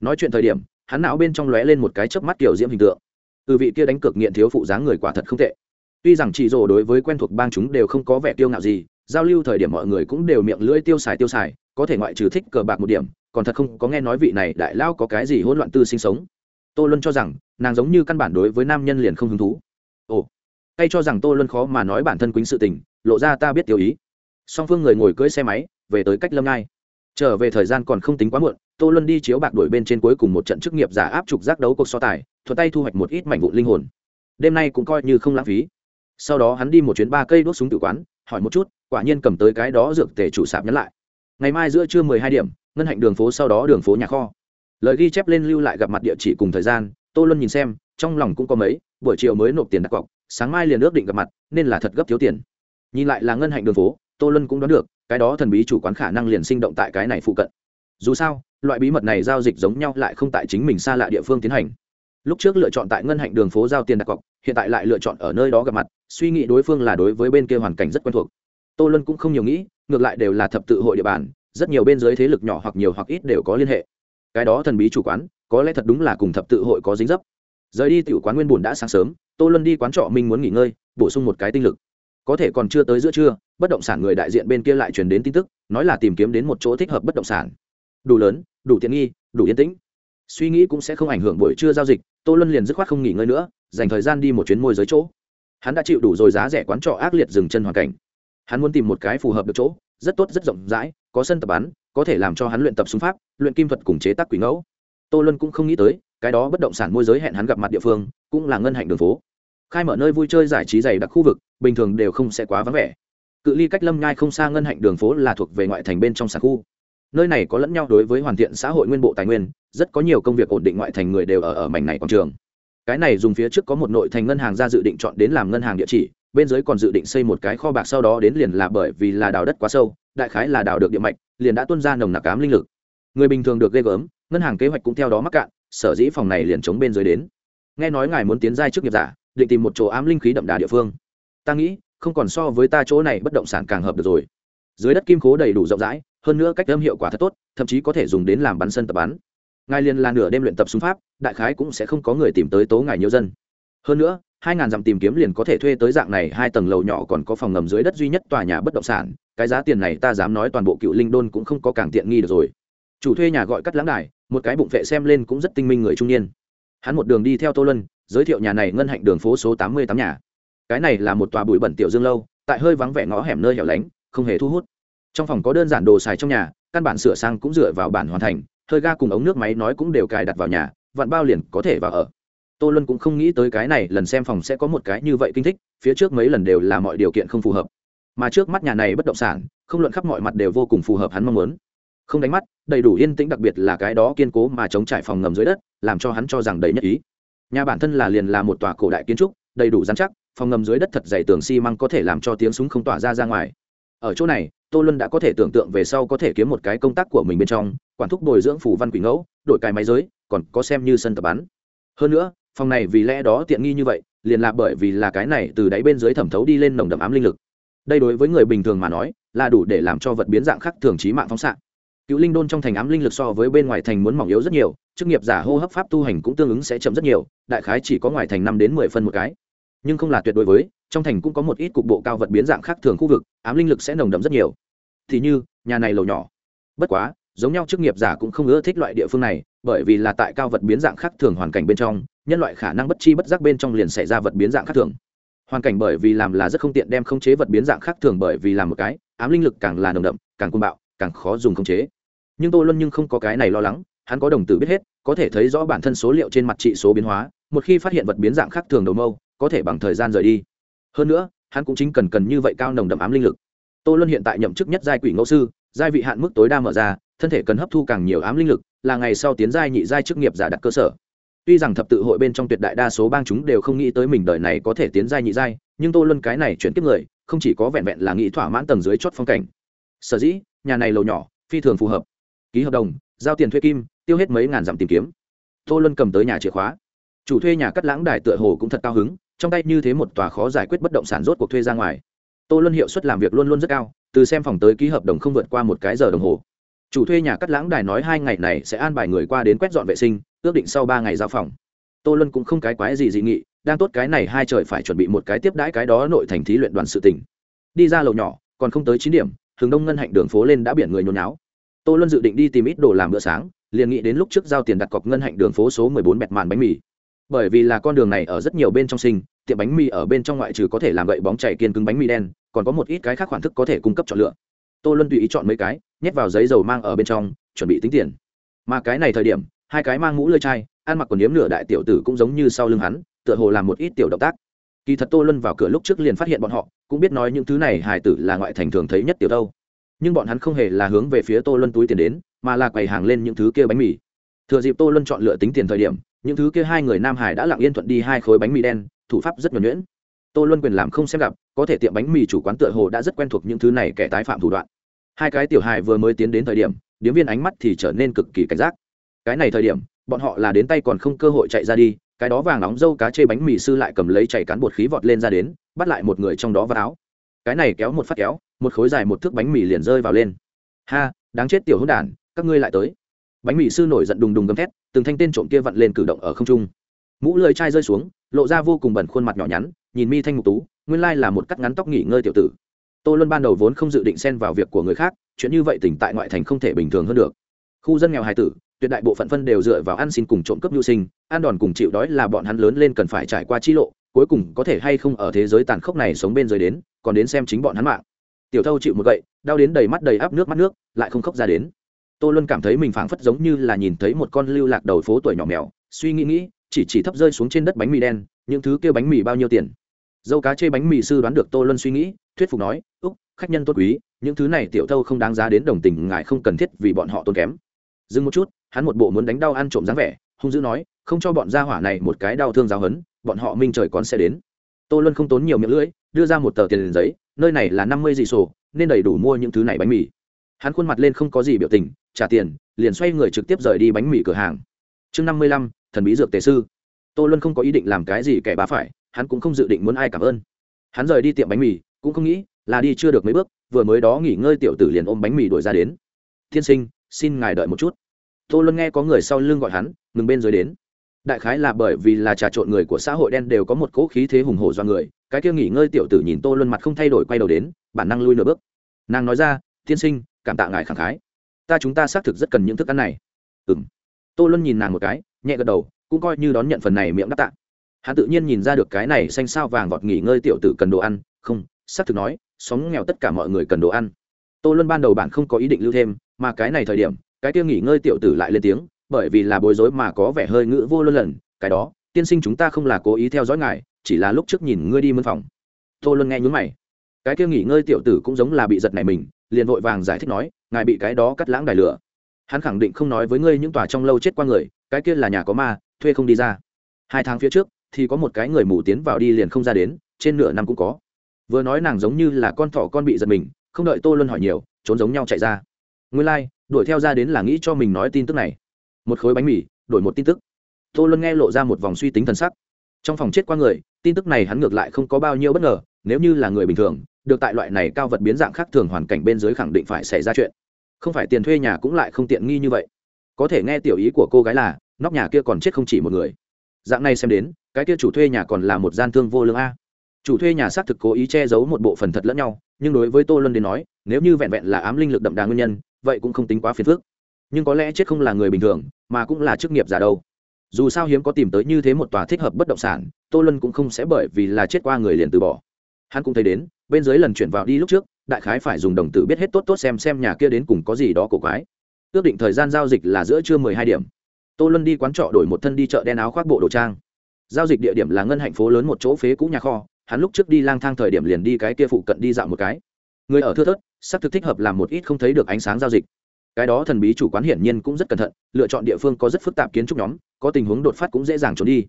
Nói chuyện thời điểm, hắn não bên trong lóe lên một cái chớp mắt kiểu diễm hình tượng. Từ vị kia đánh cược nghiện thiếu phụ dáng người quả thật không tệ. Tuy rằng chị rồ đối với quen thuộc bang chúng đều không có vẻ tiêu ngạo gì, giao lưu thời điểm mọi người cũng đều miệng lưỡi tiêu xài tiêu xài, có thể ngoại trừ thích cờ bạc một điểm còn thật không có nghe nói vị này đại lao có cái gì hỗn loạn tư sinh sống. Tô luân cho rằng, nàng giống như căn bản đối với nam nhân liền không hứng thú. Ồ tay cho rằng tô luân khó mà nói bản thân quýnh sự tình, lộ ra ta biết tiêu ý. Song phương người ngồi cưỡi xe máy, về tới cách lâm ngai. Trở về thời gian còn không tính quá muộn, tô luân đi chiếu bạc đuổi bên trên cuối cùng một trận chức nghiệp giả áp trục giác đấu cuộc so tài thuật tay thu hoạch một ít mảnh vụn linh hồn. Đêm nay cũng coi như không lãng phí. Sau đó hắn đi một chuyến ba cây đốt súng tự quán, hỏi một chút, quả nhiên cầm tới cái đó dược tể chủ sạp nhắn lại. Ngày mai giữa trưa mười hai điểm ngân hạnh đường phố sau đó đường phố nhà kho. Lời ghi chép lên lưu lại gặp mặt địa chỉ cùng thời gian, tô luân nhìn xem, trong lòng cũng có mấy, buổi chiều mới nộp tiền đặt cọc, sáng mai liền ước định gặp mặt, nên là thật gấp thiếu tiền. Nhìn lại là ngân hạnh đường phố, tô luân cũng đoán được, cái đó thần bí chủ quán khả năng liền sinh động tại cái này phụ cận. Dù sao, loại bí mật này giao dịch giống nhau lại không tại chính mình xa lạ địa phương tiến hành. Lúc trước lựa chọn tại ngân hạnh đường phố giao tiền đặt cọc, hiện tại lại lựa chọn ở nơi đó gặp mặt, suy nghĩ đối phương là đối với bên kia hoàn cảnh rất quen thuộc. Tô luân cũng không nhiều nghĩ, ngược lại đều là thập tự hội địa bàn rất nhiều bên dưới thế lực nhỏ hoặc nhiều hoặc ít đều có liên hệ. Cái đó thần bí chủ quán, có lẽ thật đúng là cùng thập tự hội có dính dấp. Rời đi tiểu quán nguyên bùn đã sáng sớm, tô luân đi quán trọ minh muốn nghỉ ngơi, bổ sung một cái tinh lực. Có thể còn chưa tới giữa trưa, bất động sản người đại diện bên kia lại truyền đến tin tức, nói là tìm kiếm đến một chỗ thích hợp bất động sản. Đủ lớn, đủ tiện nghi, đủ yên tĩnh. Suy nghĩ cũng sẽ không ảnh hưởng buổi trưa giao dịch, tô luân liền dứt khoát không nghỉ ngơi nữa, dành thời gian đi một chuyến môi giới chỗ. Hắn đã chịu đủ rồi giá rẻ quán trọ ác liệt dừng chân hoàn cảnh. Hắn muốn tìm một cái phù hợp được chỗ rất tốt, rất rộng rãi, có sân tập bắn, có thể làm cho hắn luyện tập súng pháp, luyện kim thuật cùng chế tác quỷ ngẫu. Tô luân cũng không nghĩ tới, cái đó bất động sản môi giới hẹn hắn gặp mặt địa phương, cũng là ngân hạnh đường phố. Khai mở nơi vui chơi giải trí dày đặc khu vực, bình thường đều không sẽ quá vắng vẻ. Cự ly cách lâm nhai không xa ngân hạnh đường phố là thuộc về ngoại thành bên trong sản khu. Nơi này có lẫn nhau đối với hoàn thiện xã hội nguyên bộ tài nguyên, rất có nhiều công việc ổn định ngoại thành người đều ở ở mảnh này quảng trường. Cái này dùng phía trước có một nội thành ngân hàng ra dự định chọn đến làm ngân hàng địa chỉ bên dưới còn dự định xây một cái kho bạc sau đó đến liền là bởi vì là đào đất quá sâu, đại khái là đào được địa mạch, liền đã tuân ra nồng nặc cám linh lực. Người bình thường được ghê gớm, ngân hàng kế hoạch cũng theo đó mắc cạn, sở dĩ phòng này liền chống bên dưới đến. Nghe nói ngài muốn tiến giai trước nghiệp giả, định tìm một chỗ ám linh khí đậm đà địa phương. Ta nghĩ, không còn so với ta chỗ này bất động sản càng hợp được rồi. Dưới đất kim khố đầy đủ rộng rãi, hơn nữa cách âm hiệu quả thật tốt, thậm chí có thể dùng đến làm bắn sân tập bắn. Ngài liền là nửa đêm luyện tập súng pháp, đại khái cũng sẽ không có người tìm tới tố ngài nhiều dân hơn nữa, hai ngàn dặm tìm kiếm liền có thể thuê tới dạng này, hai tầng lầu nhỏ còn có phòng ngầm dưới đất duy nhất tòa nhà bất động sản, cái giá tiền này ta dám nói toàn bộ cựu linh đôn cũng không có càng tiện nghi được rồi. Chủ thuê nhà gọi cắt lãng đài, một cái bụng vệ xem lên cũng rất tinh minh người trung niên. Hắn một đường đi theo tô lân giới thiệu nhà này ngân hạnh đường phố số tám mươi tám nhà. Cái này là một tòa bụi bẩn tiểu dương lâu, tại hơi vắng vẻ ngõ hẻm nơi hẻo lánh, không hề thu hút. Trong phòng có đơn giản đồ xài trong nhà, căn bản sửa sang cũng dựa vào bản hoàn thành, hơi ga cùng ống nước máy nói cũng đều cài đặt vào nhà vặn bao liền có thể vào ở tô luân cũng không nghĩ tới cái này, lần xem phòng sẽ có một cái như vậy kinh thích, phía trước mấy lần đều là mọi điều kiện không phù hợp. Mà trước mắt nhà này bất động sản, không luận khắp mọi mặt đều vô cùng phù hợp hắn mong muốn. Không đánh mắt, đầy đủ yên tĩnh đặc biệt là cái đó kiên cố mà chống trải phòng ngầm dưới đất, làm cho hắn cho rằng đầy nhất ý. Nhà bản thân là liền là một tòa cổ đại kiến trúc, đầy đủ dán chắc, phòng ngầm dưới đất thật dày tường xi măng có thể làm cho tiếng súng không tỏa ra ra ngoài. Ở chỗ này, tô luân đã có thể tưởng tượng về sau có thể kiếm một cái công tác của mình bên trong, quản thúc bồi dưỡng phủ văn quỷ ngẫu đội cài máy giới, còn có xem như sân tập bắn. Hơn nữa phòng này vì lẽ đó tiện nghi như vậy, liền là bởi vì là cái này từ đáy bên dưới thẩm thấu đi lên nồng đậm ám linh lực. Đây đối với người bình thường mà nói, là đủ để làm cho vật biến dạng khác thường trí mạng phóng xạ. Cựu linh đôn trong thành ám linh lực so với bên ngoài thành muốn mỏng yếu rất nhiều, chức nghiệp giả hô hấp pháp tu hành cũng tương ứng sẽ chậm rất nhiều, đại khái chỉ có ngoài thành năm đến mười phân một cái. Nhưng không là tuyệt đối với, trong thành cũng có một ít cục bộ cao vật biến dạng khác thường khu vực, ám linh lực sẽ nồng đậm rất nhiều. Thì như, nhà này lầu nhỏ. Bất quá, giống nhau chức nghiệp giả cũng không ưa thích loại địa phương này, bởi vì là tại cao vật biến dạng khác thường hoàn cảnh bên trong nhân loại khả năng bất chi bất giác bên trong liền xảy ra vật biến dạng khác thường. Hoàn cảnh bởi vì làm là rất không tiện đem khống chế vật biến dạng khác thường bởi vì làm một cái, ám linh lực càng là nồng đậm, càng côn bạo, càng khó dùng khống chế. Nhưng tôi luôn nhưng không có cái này lo lắng, hắn có đồng tử biết hết, có thể thấy rõ bản thân số liệu trên mặt trị số biến hóa, một khi phát hiện vật biến dạng khác thường đầu mâu, có thể bằng thời gian rời đi. Hơn nữa, hắn cũng chính cần cần như vậy cao nồng đậm ám linh lực. Tô luân hiện tại nhậm chức nhất giai quỷ ngẫu sư, giai vị hạn mức tối đa mở ra, thân thể cần hấp thu càng nhiều ám linh lực, là ngày sau tiến giai nhị giai chức nghiệp giả đặt cơ sở tuy rằng thập tự hội bên trong tuyệt đại đa số bang chúng đều không nghĩ tới mình đời này có thể tiến giai nhị giai, nhưng tô luân cái này chuyển kiếp người, không chỉ có vẹn vẹn là nghĩ thỏa mãn tầng dưới chót phong cảnh. Sở dĩ, nhà này lầu nhỏ, phi thường phù hợp. Ký hợp đồng, giao tiền thuê kim, tiêu hết mấy ngàn dặm tìm kiếm. Tô luân cầm tới nhà chìa khóa. Chủ thuê nhà cắt lãng đài tựa hồ cũng thật cao hứng, trong tay như thế một tòa khó giải quyết bất động sản rốt cuộc thuê ra ngoài. Tô luân hiệu suất làm việc luôn luôn rất cao, từ xem phòng tới ký hợp đồng không vượt qua một cái giờ đồng hồ chủ thuê nhà cắt lãng đài nói hai ngày này sẽ an bài người qua đến quét dọn vệ sinh, ước định sau ba ngày giao phòng. Tô lân cũng không cái quái gì dị nghị, đang tốt cái này hai trời phải chuẩn bị một cái tiếp đãi cái đó nội thành thí luyện đoàn sự tỉnh đi ra lầu nhỏ, còn không tới chín điểm, hướng đông ngân hạnh đường phố lên đã biển người nhốn náo tô lân dự định đi tìm ít đồ làm bữa sáng, liền nghĩ đến lúc trước giao tiền đặt cọc ngân hạnh đường phố số mười bốn bẹt màn bánh mì. Bởi vì là con đường này ở rất nhiều bên trong sinh, tiệm bánh mì ở bên trong ngoại trừ có thể làm gậy bóng chảy kiên cứng bánh mì đen, còn có một ít cái khác khoản thức có thể cung cấp chọn lựa. Tô luân tùy ý chọn mấy cái nhét vào giấy dầu mang ở bên trong, chuẩn bị tính tiền. Mà cái này thời điểm, hai cái mang mũ lơi chai, ăn mặc quần yếm nửa đại tiểu tử cũng giống như sau lưng hắn, tựa hồ làm một ít tiểu động tác. Kỳ thật tô luân vào cửa lúc trước liền phát hiện bọn họ, cũng biết nói những thứ này hải tử là ngoại thành thường thấy nhất tiểu đâu. Nhưng bọn hắn không hề là hướng về phía tô luân túi tiền đến, mà là quầy hàng lên những thứ kia bánh mì. Thừa dịp tô luân chọn lựa tính tiền thời điểm, những thứ kia hai người nam hải đã lặng yên thuận đi hai khối bánh mì đen, thủ pháp rất nhuẩn nhuyễn. Tô luân quyền làm không xem gặp, có thể tiệm bánh mì chủ quán tựa hồ đã rất quen thuộc những thứ này kẻ tái phạm thủ đoạn hai cái tiểu hài vừa mới tiến đến thời điểm, điếm viên ánh mắt thì trở nên cực kỳ cảnh giác. Cái này thời điểm, bọn họ là đến tay còn không cơ hội chạy ra đi, cái đó vàng nóng dâu cá chê bánh mì sư lại cầm lấy chảy cán bột khí vọt lên ra đến, bắt lại một người trong đó vào áo. Cái này kéo một phát kéo, một khối dài một thước bánh mì liền rơi vào lên. Ha, đáng chết tiểu hôn đản, các ngươi lại tới. Bánh mì sư nổi giận đùng đùng gầm thét, từng thanh tên trộm kia vặn lên cử động ở không trung. Mũ lưỡi chai rơi xuống, lộ ra vô cùng bẩn khuôn mặt nhỏ nhắn, nhìn mi thanh ngục tú, nguyên lai là một cắt ngắn tóc nghỉ ngơi tiểu tử tô luân ban đầu vốn không dự định xen vào việc của người khác, chuyện như vậy tỉnh tại ngoại thành không thể bình thường hơn được. Khu dân nghèo hài tử, tuyệt đại bộ phận phân đều dựa vào ăn xin cùng trộm cướp nhu sinh, ăn đòn cùng chịu đói là bọn hắn lớn lên cần phải trải qua chi lộ, cuối cùng có thể hay không ở thế giới tàn khốc này sống bên dưới đến, còn đến xem chính bọn hắn mạng. Tiểu thâu chịu một gậy, đau đến đầy mắt đầy áp nước mắt nước, lại không khóc ra đến. Tô luân cảm thấy mình phảng phất giống như là nhìn thấy một con lưu lạc đầu phố tuổi nhỏ mèo, suy nghĩ nghĩ, chỉ chỉ thấp rơi xuống trên đất bánh mì đen, những thứ kêu bánh mì bao nhiêu tiền dâu cá chê bánh mì sư đoán được tô luân suy nghĩ, thuyết phục nói, úc, khách nhân tốt quý, những thứ này tiểu thâu không đáng giá đến đồng tình, ngài không cần thiết vì bọn họ tốn kém. Dừng một chút, hắn một bộ muốn đánh đau ăn trộm dáng vẻ, hung dữ nói, không cho bọn gia hỏa này một cái đau thương giáo hấn bọn họ minh trời còn sẽ đến. Tô luân không tốn nhiều miệng lưỡi, đưa ra một tờ tiền giấy, nơi này là năm mươi dị sổ, nên đầy đủ mua những thứ này bánh mì. Hắn khuôn mặt lên không có gì biểu tình, trả tiền, liền xoay người trực tiếp rời đi bánh mì cửa hàng. Chương năm mươi lăm, thần bí dược tề sư. Tô luân không có ý định làm cái gì kẻ bá phải hắn cũng không dự định muốn ai cảm ơn. Hắn rời đi tiệm bánh mì, cũng không nghĩ là đi chưa được mấy bước, vừa mới đó nghỉ ngơi tiểu tử liền ôm bánh mì đuổi ra đến. Tiên sinh, xin ngài đợi một chút. Tô luân nghe có người sau lưng gọi hắn, ngừng bên dưới đến. Đại khái là bởi vì là trà trộn người của xã hội đen đều có một cỗ khí thế hùng hổ do người, cái kia nghỉ ngơi tiểu tử nhìn tô luân mặt không thay đổi quay đầu đến, bản năng lui nửa bước. Nàng nói ra tiên sinh, cảm tạ ngài khẳng khái. Ta chúng ta xác thực rất cần những thức ăn này. Ừ m tô luân nhìn nàng một cái, nhẹ gật đầu, cũng coi như đón nhận phần này miệng đáp tạ hắn tự nhiên nhìn ra được cái này xanh sao vàng vọt nghỉ ngơi tiểu tử cần đồ ăn, không, xác thực nói, xóm nghèo tất cả mọi người cần đồ ăn. Tô luân ban đầu bạn không có ý định lưu thêm, mà cái này thời điểm, cái kia nghỉ ngơi tiểu tử lại lên tiếng, bởi vì là bối rối mà có vẻ hơi ngữ vô luân lần, cái đó, tiên sinh chúng ta không là cố ý theo dõi ngài, chỉ là lúc trước nhìn ngươi đi mân phòng. Tô luân nghe nhún mày. Cái kia nghỉ ngơi tiểu tử cũng giống là bị giật này mình, liền vội vàng giải thích nói, ngài bị cái đó cắt lãng đài lửa. Hắn khẳng định không nói với ngươi những tòa trong lâu chết qua người, cái kia là nhà có ma, thuê không đi ra. Hai tháng phía trước thì có một cái người mù tiến vào đi liền không ra đến trên nửa năm cũng có. Vừa nói nàng giống như là con thỏ con bị giật mình không đợi tô luân hỏi nhiều trốn giống nhau chạy ra. Nguyên lai、like, đuổi theo ra đến là nghĩ cho mình nói tin tức này. Một khối bánh mì đổi một tin tức. Tô luân nghe lộ ra một vòng suy tính t sắc. Trong phòng chết qua người tin tức này hắn ngược lại không có bao nhiêu bất ngờ nếu như là người bình thường được tại loại này cao vật biến dạng khác thường hoàn cảnh bên dưới khẳng định phải xảy ra chuyện. Không phải tiền thuê nhà cũng lại không tiện nghi như vậy. Có thể nghe tiểu ý của cô gái là nóc nhà kia còn chết không chỉ một người. Dạng này xem đến cái kia chủ thuê nhà còn là một gian thương vô lương a. Chủ thuê nhà xác thực cố ý che giấu một bộ phần thật lẫn nhau, nhưng đối với tô luân đến nói, nếu như vẹn vẹn là ám linh lực đậm đà nguyên nhân, vậy cũng không tính quá phiền phức. Nhưng có lẽ chết không là người bình thường, mà cũng là chức nghiệp giả đâu. Dù sao hiếm có tìm tới như thế một tòa thích hợp bất động sản, tô luân cũng không sẽ bởi vì là chết qua người liền từ bỏ. Hắn cũng thấy đến, bên dưới lần chuyển vào đi lúc trước, đại khái phải dùng đồng tử biết hết tốt tốt xem xem nhà kia đến cùng có gì đó cổ quái. Ước định thời gian giao dịch là giữa trưa mười hai điểm. Tô luân đi quán trọ đổi một thân đi chợ đen áo khoác bộ đồ trang giao dịch địa điểm là ngân hạnh phố lớn một chỗ phế cũ nhà kho hắn lúc trước đi lang thang thời điểm liền đi cái kia phụ cận đi dạo một cái. Người ở thưa thớt sắp thực thích hợp làm một ít không thấy được ánh sáng giao dịch. Cái đó thần bí chủ quán hiển nhiên cũng rất cẩn thận lựa chọn địa phương có rất phức tạp kiến trúc nhóm có tình huống đột phát cũng dễ dàng trốn đi.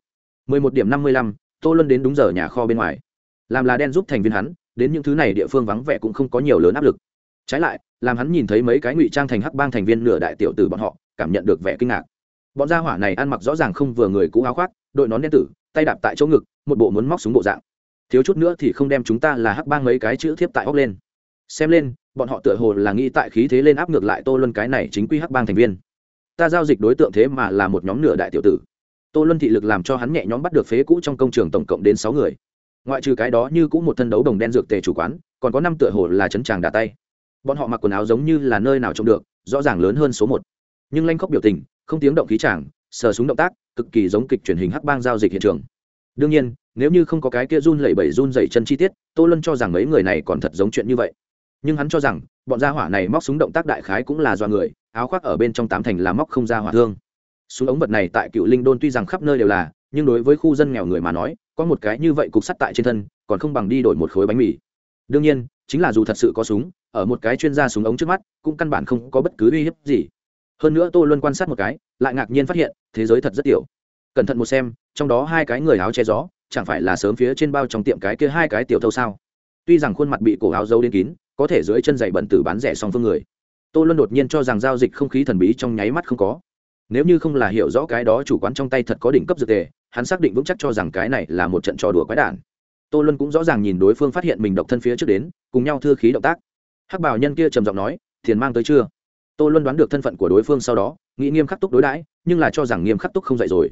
11 điểm 55, tô luân đến đúng giờ nhà kho bên ngoài. Làm là đen giúp thành viên hắn đến những thứ này địa phương vắng vẻ cũng không có nhiều lớn áp lực. Trái lại làm hắn nhìn thấy mấy cái ngụy trang thành hắc bang thành viên nửa đại tiểu tử bọn họ cảm nhận được vẻ kinh ngạc bọn gia hỏa này ăn mặc rõ ràng không vừa người cũ áo khoác, đội nón đen tử, tay đạp tại chỗ ngực, một bộ muốn móc súng bộ dạng. Thiếu chút nữa thì không đem chúng ta là hắc bang mấy cái chữ thiếp tại óc lên. Xem lên, bọn họ tựa hồ là nghĩ tại khí thế lên áp ngược lại tô luân cái này chính quy hắc bang thành viên. Ta giao dịch đối tượng thế mà là một nhóm nửa đại tiểu tử. Tô luân thị lực làm cho hắn nhẹ nhóm bắt được phế cũ trong công trường tổng cộng đến sáu người. Ngoại trừ cái đó như cũng một thân đấu đồng đen dược tề chủ quán, còn có năm tựa hồ là chấn tràng đà tay. Bọn họ mặc quần áo giống như là nơi nào trông được, rõ ràng lớn hơn số một. Nhưng lanh khóc biểu tình không tiếng động khí chàng, sờ súng động tác, cực kỳ giống kịch truyền hình hắc bang giao dịch hiện trường. Đương nhiên, nếu như không có cái kia run lẩy bẩy run dày chân chi tiết, tô lân cho rằng mấy người này còn thật giống chuyện như vậy. Nhưng hắn cho rằng, bọn gia hỏa này móc súng động tác đại khái cũng là do người, áo khoác ở bên trong tám thành là móc không ra hỏa thương. Súng ống vật này tại cựu linh đôn tuy rằng khắp nơi đều là, nhưng đối với khu dân nghèo người mà nói, có một cái như vậy cục sắt tại trên thân, còn không bằng đi đổi một khối bánh mì. Đương nhiên, chính là dù thật sự có súng, ở một cái chuyên gia súng ống trước mắt, cũng căn bản không có bất cứ uy hiếp gì hơn nữa tô luân quan sát một cái, lại ngạc nhiên phát hiện, thế giới thật rất tiểu. Cẩn thận một xem, trong đó hai cái người áo che gió, chẳng phải là sớm phía trên bao trong tiệm cái kia hai cái tiểu thâu sao? Tuy rằng khuôn mặt bị cổ áo dâu đến kín, có thể dưới chân dày bẩn tử bán rẻ song phương người. Tô luân đột nhiên cho rằng giao dịch không khí thần bí trong nháy mắt không có. Nếu như không là hiểu rõ cái đó chủ quán trong tay thật có đỉnh cấp dược tề, hắn xác định vững chắc cho rằng cái này là một trận trò đùa quái đản. Tô luân cũng rõ ràng nhìn đối phương phát hiện mình độc thân phía trước đến, cùng nhau thưa khí động tác. Hắc bảo nhân kia trầm giọng nói, tiền mang tới chưa? Tô luân đoán được thân phận của đối phương sau đó, nghĩ nghiêm khắc túc đối đãi, nhưng là cho rằng nghiêm khắc túc không dạy rồi.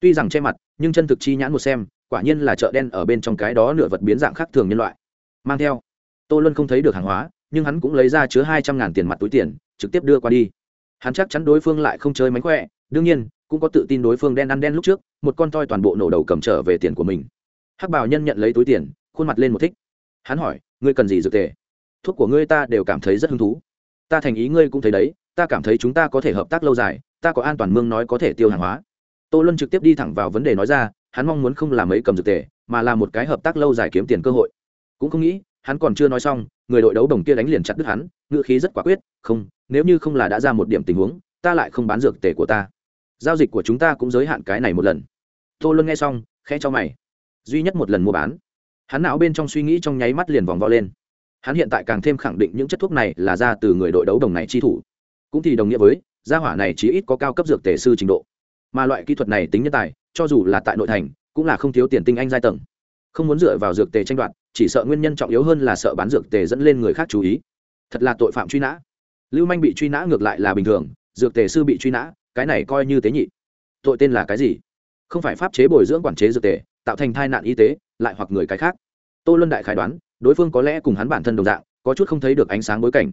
Tuy rằng che mặt, nhưng chân thực chi nhãn một xem, quả nhiên là chợ đen ở bên trong cái đó nửa vật biến dạng khác thường nhân loại. Mang theo, tô luân không thấy được hàng hóa, nhưng hắn cũng lấy ra chứa hai trăm ngàn tiền mặt túi tiền, trực tiếp đưa qua đi. Hắn chắc chắn đối phương lại không chơi mánh khỏe, đương nhiên, cũng có tự tin đối phương đen ăn đen lúc trước, một con toi toàn bộ nổ đầu cầm trở về tiền của mình. Hắc bảo nhân nhận lấy túi tiền, khuôn mặt lên một thích. Hắn hỏi, ngươi cần gì dược tề? Thuốc của ngươi ta đều cảm thấy rất hứng thú ta thành ý ngươi cũng thấy đấy, ta cảm thấy chúng ta có thể hợp tác lâu dài, ta có an toàn mương nói có thể tiêu hàng hóa. Tô luân trực tiếp đi thẳng vào vấn đề nói ra, hắn mong muốn không làm mấy cầm dược tề, mà là một cái hợp tác lâu dài kiếm tiền cơ hội. Cũng không nghĩ, hắn còn chưa nói xong, người đội đấu đồng kia đánh liền chặt đứt hắn ngựa khí rất quả quyết, không, nếu như không là đã ra một điểm tình huống, ta lại không bán dược tề của ta. Giao dịch của chúng ta cũng giới hạn cái này một lần. Tô luân nghe xong khe cho mày. Duy nhất một lần mua bán. Hắn não bên trong suy nghĩ trong nháy mắt liền vòng vo lên hắn hiện tại càng thêm khẳng định những chất thuốc này là ra từ người đội đấu đồng này chi thủ. Cũng thì đồng nghĩa với, gia hỏa này chỉ ít có cao cấp dược tề sư trình độ. Mà loại kỹ thuật này tính nhân tài, cho dù là tại nội thành, cũng là không thiếu tiền tinh anh giai tầng. Không muốn dựa vào dược tề tranh đoạt, chỉ sợ nguyên nhân trọng yếu hơn là sợ bán dược tề dẫn lên người khác chú ý. Thật là tội phạm truy nã. Lưu manh bị truy nã ngược lại là bình thường, dược tề sư bị truy nã, cái này coi như tế nhị. Tội tên là cái gì? Không phải pháp chế bồi dưỡng quản chế dược tề, tạo thành tai nạn y tế, lại hoặc người cái khác tô luân đại khái đoán, đối phương có lẽ cùng hắn bản thân đồng dạng, có chút không thấy được ánh sáng bối cảnh.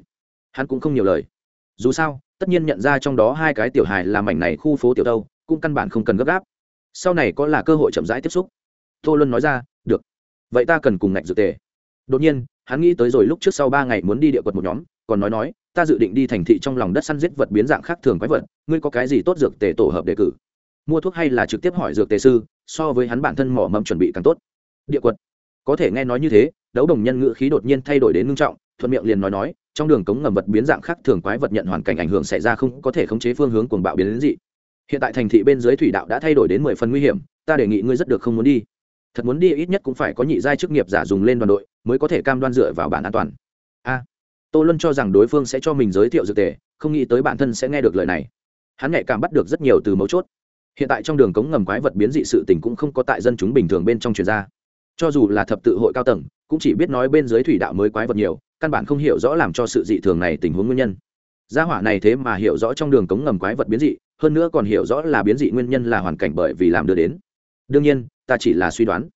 Hắn cũng không nhiều lời. Dù sao, tất nhiên nhận ra trong đó hai cái tiểu hài làm mảnh này khu phố tiểu đâu cũng căn bản không cần gấp gáp. Sau này có là cơ hội chậm rãi tiếp xúc. Tô luân nói ra, được. Vậy ta cần cùng ngạch dược tề. Đột nhiên, hắn nghĩ tới rồi lúc trước sau ba ngày muốn đi địa quật một nhóm, còn nói nói, ta dự định đi thành thị trong lòng đất săn giết vật biến dạng khác thường quái vật, ngươi có cái gì tốt dược tề tổ hợp đề cử? Mua thuốc hay là trực tiếp hỏi dược tề sư, so với hắn bản thân mỏ mầm chuẩn bị càng tốt. Địa quật có thể nghe nói như thế, đấu đồng nhân ngữ khí đột nhiên thay đổi đến ngưng trọng, thuận miệng liền nói nói, trong đường cống ngầm vật biến dạng khác thường quái vật nhận hoàn cảnh ảnh hưởng xảy ra không có thể khống chế phương hướng cuồng bạo biến đến dị. Hiện tại thành thị bên dưới thủy đạo đã thay đổi đến mười phần nguy hiểm, ta đề nghị ngươi rất được không muốn đi. Thật muốn đi ít nhất cũng phải có nhị giai chức nghiệp giả dùng lên đoàn đội, mới có thể cam đoan dựa vào bản an toàn. A. Tô luân cho rằng đối phương sẽ cho mình giới thiệu dược tề, không nghĩ tới bản thân sẽ nghe được lời này. Hắn nhạy cảm bắt được rất nhiều từ mấu chốt. Hiện tại trong đường cống ngầm quái vật biến dị sự tình cũng không có tại dân chúng bình thường bên trong truyền ra cho dù là thập tự hội cao tầng, cũng chỉ biết nói bên dưới thủy đạo mới quái vật nhiều, căn bản không hiểu rõ làm cho sự dị thường này tình huống nguyên nhân. Gia hỏa này thế mà hiểu rõ trong đường cống ngầm quái vật biến dị, hơn nữa còn hiểu rõ là biến dị nguyên nhân là hoàn cảnh bởi vì làm đưa đến. Đương nhiên, ta chỉ là suy đoán.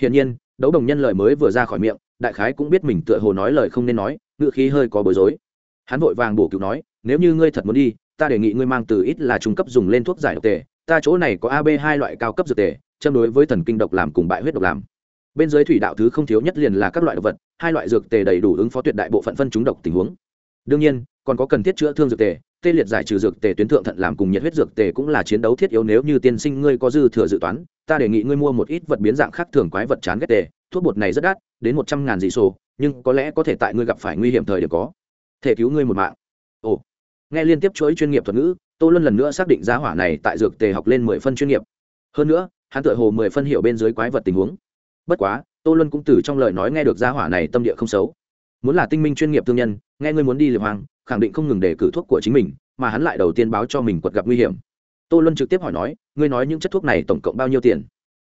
Hiển nhiên, đấu đồng nhân lời mới vừa ra khỏi miệng, đại khái cũng biết mình tựa hồ nói lời không nên nói ngựa khí hơi có bối rối. Hắn vội vàng bổ cứu nói, nếu như ngươi thật muốn đi, ta đề nghị ngươi mang từ ít là trung cấp dùng lên thuốc giải độc tề. Ta chỗ này có ab hai loại cao cấp dược tề, châm đối với thần kinh độc làm cùng bại huyết độc làm bên dưới thủy đạo thứ không thiếu nhất liền là các loại độc vật, hai loại dược tề đầy đủ ứng phó tuyệt đại bộ phận phân chúng độc tình huống. Đương nhiên, còn có cần thiết chữa thương dược tề, tê liệt giải trừ dược tề tuyến thượng thận làm cùng nhiệt huyết dược tề cũng là chiến đấu thiết yếu nếu như tiên sinh ngươi có dư thừa dự toán, ta đề nghị ngươi mua một ít vật biến dạng khác thường quái vật chán ghét tề, thuốc bột này rất đắt, đến một trăm ngàn dị sổ nhưng có lẽ có thể tại ngươi gặp phải nguy hiểm thời điểm có. Thể cứu ngươi một mạng. Ồ. Nghe liên tiếp chuỗi chuyên nghiệp thuật ngữ, tô luân lần nữa xác định giá hỏa này tại dược tề học lên mười phân chuyên nghiệp. Hơn nữa, hắn tự hồ mười phân hiểu bên dưới quái vật tình huống bất quá, tô luân cũng từ trong lời nói nghe được gia hỏa này tâm địa không xấu. Muốn là tinh minh chuyên nghiệp thương nhân, nghe ngươi muốn đi liệp hoàng khẳng định không ngừng để cử thuốc của chính mình, mà hắn lại đầu tiên báo cho mình quật gặp nguy hiểm. Tô luân trực tiếp hỏi nói, ngươi nói những chất thuốc này tổng cộng bao nhiêu tiền?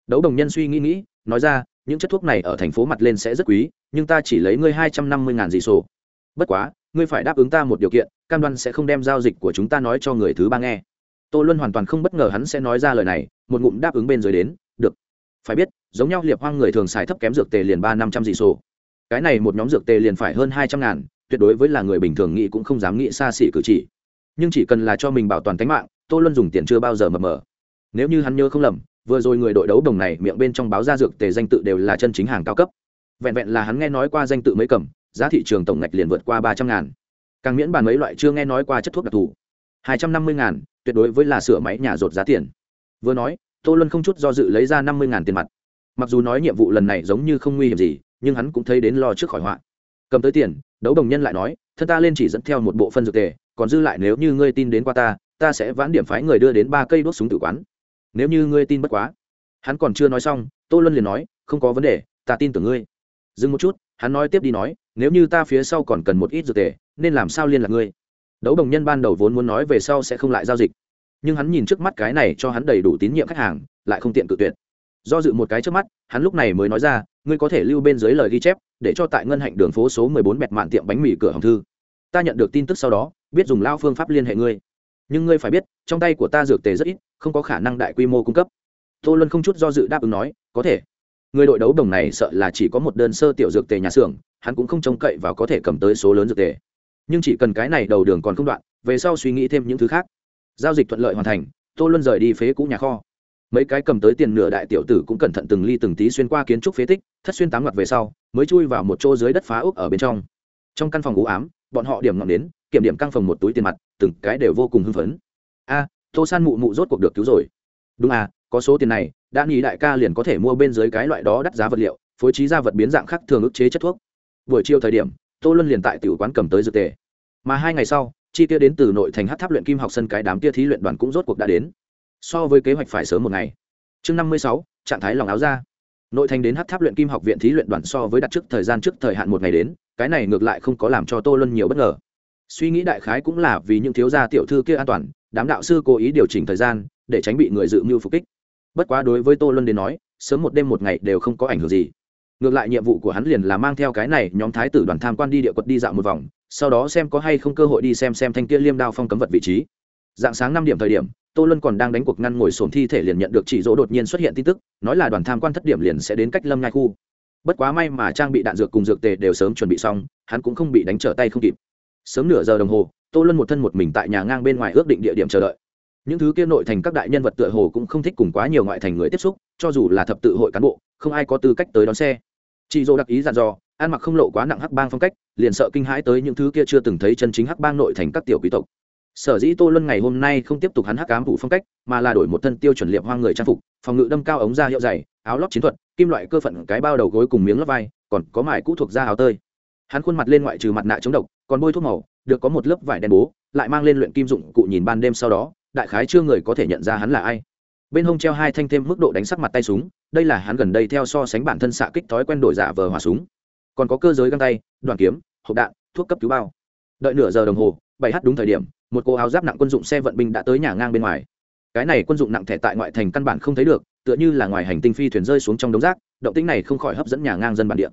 Đấu đồng nhân suy nghĩ nghĩ, nói ra, những chất thuốc này ở thành phố mặt lên sẽ rất quý, nhưng ta chỉ lấy ngươi hai trăm năm mươi ngàn dị sổ bất quá, ngươi phải đáp ứng ta một điều kiện, cam đoan sẽ không đem giao dịch của chúng ta nói cho người thứ ba nghe. Tô luân hoàn toàn không bất ngờ hắn sẽ nói ra lời này, một ngụm đáp ứng bên dưới đến phải biết, giống nhau liệp hoang người thường xài thấp kém dược tề liền ba năm trăm dị sổ cái này một nhóm dược tề liền phải hơn hai trăm ngàn, tuyệt đối với là người bình thường nghĩ cũng không dám nghĩ xa xỉ cử chỉ. Nhưng chỉ cần là cho mình bảo toàn tính mạng, tô luân dùng tiền chưa bao giờ mập mờ. Nếu như hắn nhớ không lầm, vừa rồi người đội đấu đồng này miệng bên trong báo ra dược tề danh tự đều là chân chính hàng cao cấp. Vẹn vẹn là hắn nghe nói qua danh tự mấy cầm, giá thị trường tổng ngạch liền vượt qua ba trăm ngàn. Càng miễn bàn mấy loại chưa nghe nói qua chất thuốc đặc thù. Hai trăm năm mươi ngàn, tuyệt đối với là sửa máy nhà rột giá tiền. Vừa nói tô luân không chút do dự lấy ra năm mươi ngàn tiền mặt. Mặc dù nói nhiệm vụ lần này giống như không nguy hiểm gì, nhưng hắn cũng thấy đến lo trước khỏi họa. Cầm tới tiền, đấu đồng nhân lại nói, thân ta lên chỉ dẫn theo một bộ phân dược tề, còn dư lại nếu như ngươi tin đến qua ta ta sẽ vãn điểm phái người đưa đến ba cây đốt súng tử quán. Nếu như ngươi tin bất quá. Hắn còn chưa nói xong, tô luân liền nói, không có vấn đề, ta tin tưởng ngươi. Dừng một chút, hắn nói tiếp đi nói, nếu như ta phía sau còn cần một ít dược tề, nên làm sao liên lạc ngươi? Đấu đồng nhân ban đầu vốn muốn nói về sau sẽ không lại giao dịch nhưng hắn nhìn trước mắt cái này cho hắn đầy đủ tín nhiệm khách hàng, lại không tiện cự tuyệt. Do dự một cái trước mắt, hắn lúc này mới nói ra, ngươi có thể lưu bên dưới lời ghi chép, để cho tại ngân hạnh đường phố số mười bốn mẹt mạn tiệm bánh mì cửa hồng thư. Ta nhận được tin tức sau đó, biết dùng lao phương pháp liên hệ ngươi. Nhưng ngươi phải biết, trong tay của ta dược tề rất ít, không có khả năng đại quy mô cung cấp. Tô luân không chút do dự đáp ứng nói, có thể. Người đội đấu đồng này sợ là chỉ có một đơn sơ tiểu dược tề nhà xưởng, hắn cũng không trông cậy và có thể cầm tới số lớn dược tề. Nhưng chỉ cần cái này đầu đường còn không đoạn, về sau suy nghĩ thêm những thứ khác giao dịch thuận lợi hoàn thành, tô luân rời đi phế cũ nhà kho. Mấy cái cầm tới tiền nửa đại tiểu tử cũng cẩn thận từng ly từng tí xuyên qua kiến trúc phế tích, thất xuyên tám mặt về sau, mới chui vào một chỗ dưới đất phá úc ở bên trong. Trong căn phòng u ám, bọn họ điểm ngọn đến kiểm điểm căng phòng một túi tiền mặt, từng cái đều vô cùng hưng phấn. A, tô san mụ mụ rốt cuộc được cứu rồi. Đúng à có số tiền này, đã nghĩ đại ca liền có thể mua bên dưới cái loại đó đắt giá vật liệu, phối trí ra vật biến dạng khác thường ức chế chất thuốc. Buổi chiều thời điểm, tô luân liền tại tiểu quán cầm tới dược tề. Mà hai ngày sau chi tiêu đến từ nội thành hát tháp luyện kim học sân cái đám tia thí luyện đoàn cũng rốt cuộc đã đến. So với kế hoạch phải sớm một ngày. Chương năm mươi sáu, trạng thái lòng áo ra nội thành đến hát tháp luyện kim học viện thí luyện đoàn so với đặt trước thời gian trước thời hạn một ngày đến, cái này ngược lại không có làm cho tô luân nhiều bất ngờ. Suy nghĩ đại khái cũng là vì những thiếu gia tiểu thư kia an toàn, đám đạo sư cố ý điều chỉnh thời gian, để tránh bị người dự mưu phục kích. Bất quá đối với tô luân đến nói, sớm một đêm một ngày đều không có ảnh hưởng gì. Ngược lại nhiệm vụ của hắn liền là mang theo cái này, nhóm thái tử đoàn tham quan đi địa quật đi dạo một vòng sau đó xem có hay không cơ hội đi xem xem thanh kia liêm đao phong cấm vật vị trí. Dạng sáng năm điểm thời điểm, tô luân còn đang đánh cuộc ngăn ngồi sồn thi thể liền nhận được chỉ dỗ đột nhiên xuất hiện tin tức, nói là đoàn tham quan thất điểm liền sẽ đến cách lâm ngai khu. Bất quá may mà trang bị đạn dược cùng dược tề đều sớm chuẩn bị xong, hắn cũng không bị đánh trở tay không kịp. Sớm nửa giờ đồng hồ, tô luân một thân một mình tại nhà ngang bên ngoài ước định địa điểm chờ đợi. Những thứ kia nội thành các đại nhân vật tựa hồ cũng không thích cùng quá nhiều ngoại thành người tiếp xúc, cho dù là thập tự hội cán bộ, không ai có tư cách tới đón xe. Chị dỗ đặc ý dặn dò ăn mặc không lộ quá nặng hắc bang phong cách, liền sợ kinh hãi tới những thứ kia chưa từng thấy chân chính hắc bang nội thành các tiểu quý tộc. Sở dĩ tô luân ngày hôm nay không tiếp tục hắn hắc cám phủ phong cách, mà là đổi một thân tiêu chuẩn liệm hoang người trang phục, phòng ngự đâm cao ống da hiệu dày, áo lót chiến thuật, kim loại cơ phận cái bao đầu gối cùng miếng lót vai, còn có mải cũ thuộc da áo tơi. Hắn khuôn mặt lên ngoại trừ mặt nạ chống độc, còn bôi thuốc màu, được có một lớp vải đen bố, lại mang lên luyện kim dụng cụ nhìn ban đêm sau đó, đại khái chưa người có thể nhận ra hắn là ai. Bên hông treo hai thanh thêm mức độ đánh sắc mặt tay súng, đây là hắn gần đây theo so sánh bản thân xạ kích thói quen đổi giả vờ hỏa súng còn có cơ giới găng tay đoàn kiếm, hộp đạn, thuốc cấp cứu bao. Đợi nửa giờ đồng hồ, bảy h đúng thời điểm, một cô áo giáp nặng quân dụng xe vận binh đã tới nhà ngang bên ngoài. Cái này quân dụng nặng thẻ tại ngoại thành căn bản không thấy được, tựa như là ngoài hành tinh phi thuyền rơi xuống trong đống rác, động tĩnh này không khỏi hấp dẫn nhà ngang dân bản địa.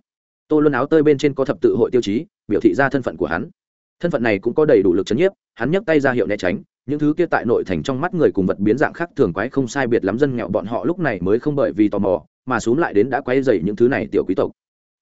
Tô luân áo tơi bên trên có thập tự hội tiêu chí, biểu thị ra thân phận của hắn. Thân phận này cũng có đầy đủ lực chấn nhiếp, hắn nhấc tay ra hiệu né tránh, những thứ kia tại nội thành trong mắt người cùng vật biến dạng khác thường quái không sai biệt lắm dân nghèo bọn họ lúc này mới không bởi vì tò mò, mà xuống lại đến đã quay dày những thứ này tiểu quý tộc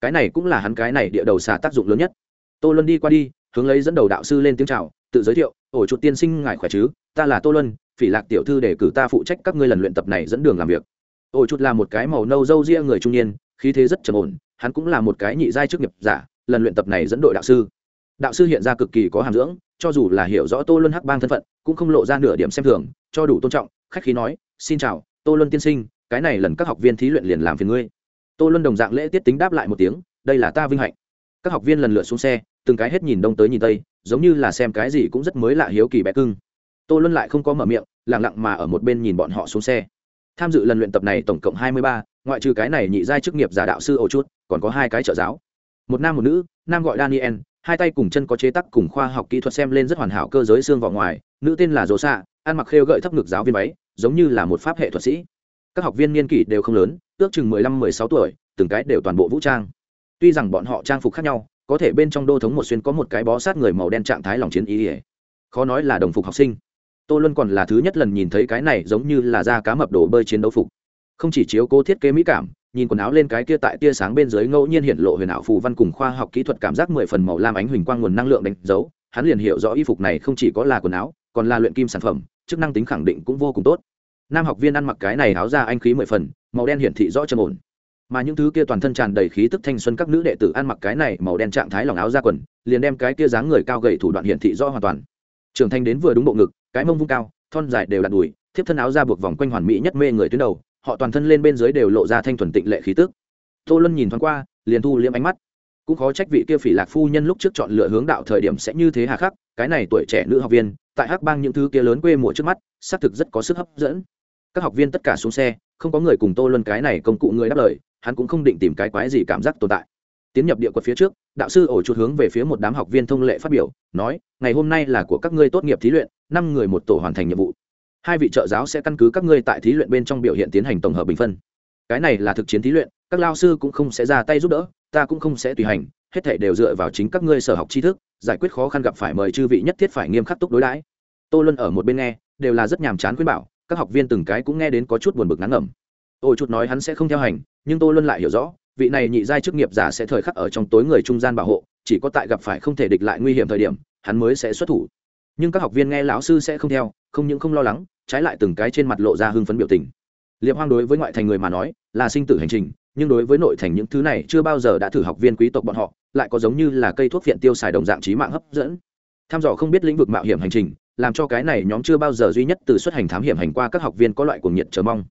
cái này cũng là hắn cái này địa đầu xà tác dụng lớn nhất. Tô luân đi qua đi, hướng lấy dẫn đầu đạo sư lên tiếng chào, tự giới thiệu, ổ chuột tiên sinh ngài khỏe chứ? Ta là tô luân, phỉ lạc tiểu thư để cử ta phụ trách các ngươi lần luyện tập này dẫn đường làm việc. Ổ chuột là một cái màu nâu râu ria người trung niên, khí thế rất trầm ổn, hắn cũng là một cái nhị giai chức nghiệp giả, lần luyện tập này dẫn đội đạo sư. Đạo sư hiện ra cực kỳ có hàm dưỡng, cho dù là hiểu rõ tô luân hắc bang thân phận, cũng không lộ ra nửa điểm xem thường, cho đủ tôn trọng, khách khí nói, xin chào, tô luân tiên sinh, cái này lần các học viên thí luyện liền làm phiền ngươi tô luân đồng dạng lễ tiết tính đáp lại một tiếng, đây là ta vinh hạnh. Các học viên lần lượt xuống xe, từng cái hết nhìn đông tới nhìn tây, giống như là xem cái gì cũng rất mới lạ hiếu kỳ bé cưng. Tô luân lại không có mở miệng lẳng lặng mà ở một bên nhìn bọn họ xuống xe. Tham dự lần luyện tập này tổng cộng hai mươi ba, ngoại trừ cái này nhị giai chức nghiệp giả đạo sư ổ chút còn có hai cái trợ giáo. Một nam một nữ, nam gọi daniel, hai tay cùng chân có chế tắc cùng khoa học kỹ thuật xem lên rất hoàn hảo cơ giới xương vào ngoài, nữ tên là dỗ xạ ăn mặc khêu gợi thấp ngực giáo viên váy, giống như là một pháp hệ thuật sĩ. Các học viên niên kỷ đều không lớn ước chừng mười lăm, mười sáu tuổi, từng cái đều toàn bộ vũ trang. Tuy rằng bọn họ trang phục khác nhau, có thể bên trong đô thống một xuyên có một cái bó sát người màu đen trạng thái lòng chiến ý ỉa khó nói là đồng phục học sinh. Tô luân còn là thứ nhất lần nhìn thấy cái này giống như là da cá mập đổ bơi chiến đấu phục. Không chỉ chiếu cố thiết kế mỹ cảm, nhìn quần áo lên cái kia tại tia sáng bên dưới ngẫu nhiên hiện lộ huyền ảo phù văn cùng khoa học kỹ thuật cảm giác mười phần màu lam ánh huỳnh quang nguồn năng lượng đánh dấu, hắn liền hiểu rõ y phục này không chỉ có là quần áo, còn là luyện kim sản phẩm, chức năng tính khẳng định cũng vô cùng tốt. Nam học viên ăn mặc cái này áo ra anh khí mười phần màu đen hiển thị rõ trầm ổn. Mà những thứ kia toàn thân tràn đầy khí tức thanh xuân các nữ đệ tử ăn mặc cái này màu đen trạng thái lòng áo ra quần, liền đem cái kia dáng người cao gầy thủ đoạn hiển thị rõ hoàn toàn. Trưởng thành đến vừa đúng bộ ngực, cái mông vung cao, thon dài đều đặt đùi, thiếp thân áo ra buộc vòng quanh hoàn mỹ nhất mê người tuyến đầu, họ toàn thân lên bên dưới đều lộ ra thanh thuần tịnh lệ khí tức. Tô luân nhìn thoáng qua, liền thu liếm ánh mắt. Cũng khó trách vị kia phỉ lạc phu nhân lúc trước chọn lựa hướng đạo thời điểm sẽ như thế hà khắc, cái này tuổi trẻ nữ học viên, tại hắc bang những thứ kia lớn quê mùa trước mắt, xác thực rất có sức hấp dẫn. Các học viên tất cả xuống xe không có người cùng tô luân cái này công cụ người đáp lời, hắn cũng không định tìm cái quái gì cảm giác tồn tại. Tiến nhập địa quật phía trước, đạo sư ổ chuột hướng về phía một đám học viên thông lệ phát biểu, nói, ngày hôm nay là của các ngươi tốt nghiệp thí luyện, năm người một tổ hoàn thành nhiệm vụ. Hai vị trợ giáo sẽ căn cứ các ngươi tại thí luyện bên trong biểu hiện tiến hành tổng hợp bình phân. Cái này là thực chiến thí luyện, các lao sư cũng không sẽ ra tay giúp đỡ, ta cũng không sẽ tùy hành, hết thể đều dựa vào chính các ngươi sở học tri thức, giải quyết khó khăn gặp phải mời chư vị nhất thiết phải nghiêm khắc túc đối đãi. Tô luân ở một bên nghe, đều là rất nhàm chán khuyên bảo các học viên từng cái cũng nghe đến có chút buồn bực ngắn ngẩm. Ôi chút nói hắn sẽ không theo hành, nhưng tôi luôn lại hiểu rõ, vị này nhị giai chức nghiệp giả sẽ thời khắc ở trong tối người trung gian bảo hộ, chỉ có tại gặp phải không thể địch lại nguy hiểm thời điểm, hắn mới sẽ xuất thủ. Nhưng các học viên nghe lão sư sẽ không theo, không những không lo lắng, trái lại từng cái trên mặt lộ ra hưng phấn biểu tình. Liệp hoang đối với ngoại thành người mà nói, là sinh tử hành trình, nhưng đối với nội thành những thứ này chưa bao giờ đã thử học viên quý tộc bọn họ, lại có giống như là cây thuốc viện tiêu xài đồng dạng trí mạng hấp dẫn. Tham dò không biết lĩnh vực mạo hiểm hành trình làm cho cái này nhóm chưa bao giờ duy nhất từ xuất hành thám hiểm hành qua các học viên có loại cuồng nhiệt chờ mong.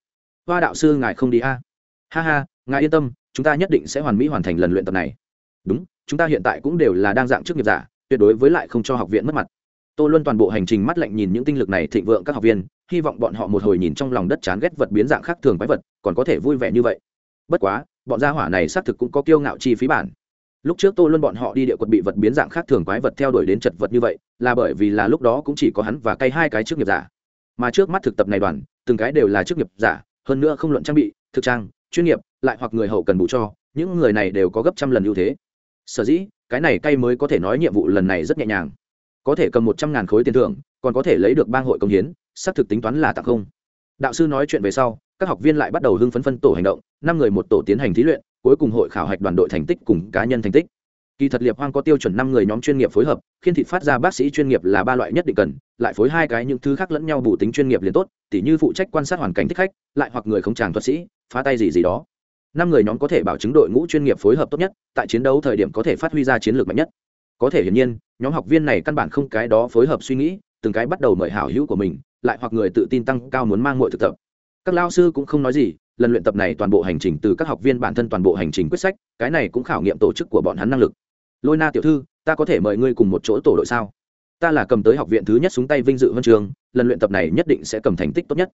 Hoa đạo sư, ngài không đi a? Ha ha, ngài yên tâm, chúng ta nhất định sẽ hoàn mỹ hoàn thành lần luyện tập này. Đúng, chúng ta hiện tại cũng đều là đang dạng chức nghiệp giả, tuyệt đối với lại không cho học viện mất mặt. Tô luân toàn bộ hành trình mắt lạnh nhìn những tinh lực này thịnh vượng các học viên, hy vọng bọn họ một hồi nhìn trong lòng đất chán ghét vật biến dạng khác thường quái vật, còn có thể vui vẻ như vậy. Bất quá, bọn gia hỏa này xác thực cũng có kiêu ngạo chi phí bản lúc trước tô luân bọn họ đi địa quật bị vật biến dạng khác thường quái vật theo đuổi đến chật vật như vậy, là bởi vì là lúc đó cũng chỉ có hắn và cây hai cái chức nghiệp giả. Mà trước mắt thực tập này đoàn, từng cái đều là chức nghiệp giả, hơn nữa không luận trang bị, thực trang, chuyên nghiệp, lại hoặc người hậu cần bù cho, những người này đều có gấp trăm lần ưu thế. Sở dĩ, cái này cay mới có thể nói nhiệm vụ lần này rất nhẹ nhàng. Có thể cầm một trăm ngàn khối tiền thưởng, còn có thể lấy được bang hội công hiến, xác thực tính toán là tặng không. Đạo sư nói chuyện về sau các học viên lại bắt đầu hưng phấn phân tổ hành động, năm người một tổ tiến hành thí luyện, cuối cùng hội khảo hạch đoàn đội thành tích cùng cá nhân thành tích. Kỳ thật liệp hoang có tiêu chuẩn năm người nhóm chuyên nghiệp phối hợp, khiên thịt phát ra bác sĩ chuyên nghiệp là ba loại nhất định cần, lại phối hai cái những thứ khác lẫn nhau bù tính chuyên nghiệp liền tốt, tỉ như phụ trách quan sát hoàn cảnh thích khách, lại hoặc người không tràng thuật sĩ, phá tay gì gì đó. Năm người nhóm có thể bảo chứng đội ngũ chuyên nghiệp phối hợp tốt nhất, tại chiến đấu thời điểm có thể phát huy ra chiến lược mạnh nhất. Có thể hiển nhiên, nhóm học viên này căn bản không cái đó phối hợp suy nghĩ, từng cái bắt đầu mời hảo hữu của mình, lại hoặc người tự tin tăng cao muốn mang mọi thực tập các lao sư cũng không nói gì, lần luyện tập này toàn bộ hành trình từ các học viên bản thân toàn bộ hành trình quyết sách, cái này cũng khảo nghiệm tổ chức của bọn hắn năng lực. Lôi na tiểu thư, ta có thể mời ngươi cùng một chỗ tổ đội sao? Ta là cầm tới học viện thứ nhất xuống tay vinh dự huân trường, lần luyện tập này nhất định sẽ cầm thành tích tốt nhất.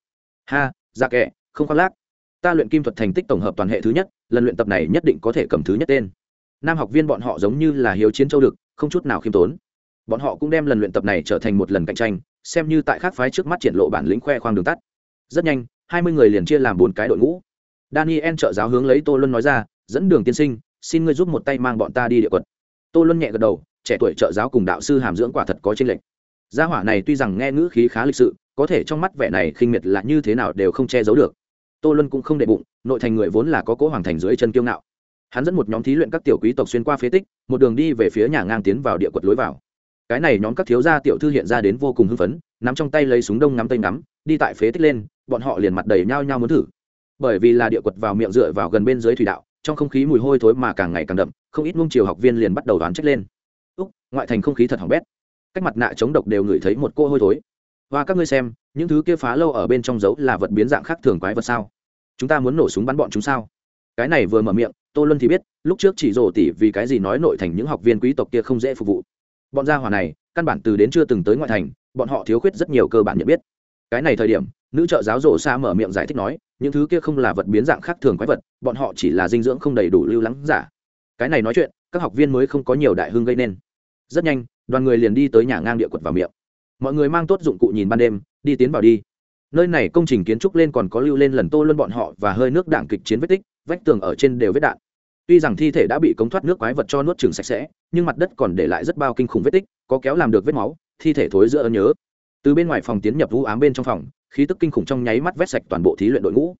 Ha ra dạ kệ, không khoác lác. Ta luyện kim thuật thành tích tổng hợp toàn hệ thứ nhất, lần luyện tập này nhất định có thể cầm thứ nhất tên. Nam học viên bọn họ giống như là hiếu chiến châu đực, không chút nào khiêm tốn. Bọn họ cũng đem lần luyện tập này trở thành một lần cạnh tranh, xem như tại khác phái trước mắt triển lộ bản lĩnh khoe khoang đường tắt. Rất nhanh hai mươi người liền chia làm bốn cái đội ngũ. Daniel trợ giáo hướng lấy tô luân nói ra, dẫn đường tiên sinh, xin ngươi giúp một tay mang bọn ta đi địa quật. Tô luân nhẹ gật đầu, trẻ tuổi trợ giáo cùng đạo sư hàm dưỡng quả thật có tranh lệnh. gia hỏa này tuy rằng nghe ngữ khí khá lịch sự, có thể trong mắt vẻ này khinh miệt là như thế nào đều không che giấu được. Tô luân cũng không đệ bụng, nội thành người vốn là có cố hoàng thành dưới chân kiêu ngạo. Hắn dẫn một nhóm thí luyện các tiểu quý tộc xuyên qua phế tích, một đường đi về phía nhà ngang tiến vào địa quật lối vào cái này nhóm các thiếu gia tiểu thư hiện ra đến vô cùng hưng phấn, nắm trong tay lấy súng đông ngắm tay ngắm, đi tại phế tích lên, bọn họ liền mặt đầy nhao nhao muốn thử. Bởi vì là địa quật vào miệng dựa vào gần bên dưới thủy đạo, trong không khí mùi hôi thối mà càng ngày càng đậm, không ít mông chiều học viên liền bắt đầu đoán trách lên. Úc, ngoại thành không khí thật hỏng bét. Cách mặt nạ chống độc đều ngửi thấy một cô hôi thối. Và các ngươi xem, những thứ kia phá lâu ở bên trong dấu là vật biến dạng khác thường quái vật sao? Chúng ta muốn nổ súng bắn bọn chúng sao? Cái này vừa mở miệng, tô luân thì biết, lúc trước chỉ rồ tỉ vì cái gì nói nội thành những học viên quý tộc kia không dễ phục vụ bọn gia hỏa này, căn bản từ đến chưa từng tới ngoại thành, bọn họ thiếu khuyết rất nhiều cơ bản nhận biết. Cái này thời điểm, nữ trợ giáo rổ xa mở miệng giải thích nói, những thứ kia không là vật biến dạng khác thường quái vật, bọn họ chỉ là dinh dưỡng không đầy đủ lưu lắng giả. Cái này nói chuyện, các học viên mới không có nhiều đại hưng gây nên. Rất nhanh, đoàn người liền đi tới nhà ngang địa quật vào miệng. Mọi người mang tốt dụng cụ nhìn ban đêm, đi tiến vào đi. Nơi này công trình kiến trúc lên còn có lưu lên lần tô luân bọn họ và hơi nước đạn kịch chiến vết tích, vách tường ở trên đều vết đạn tuy rằng thi thể đã bị cống thoát nước quái vật cho nuốt chừng sạch sẽ, nhưng mặt đất còn để lại rất bao kinh khủng vết tích, có kéo làm được vết máu, thi thể thối giữa ơn nhớ. Từ bên ngoài phòng tiến nhập vũ ám bên trong phòng, khí tức kinh khủng trong nháy mắt vét sạch toàn bộ thí luyện đội ngũ.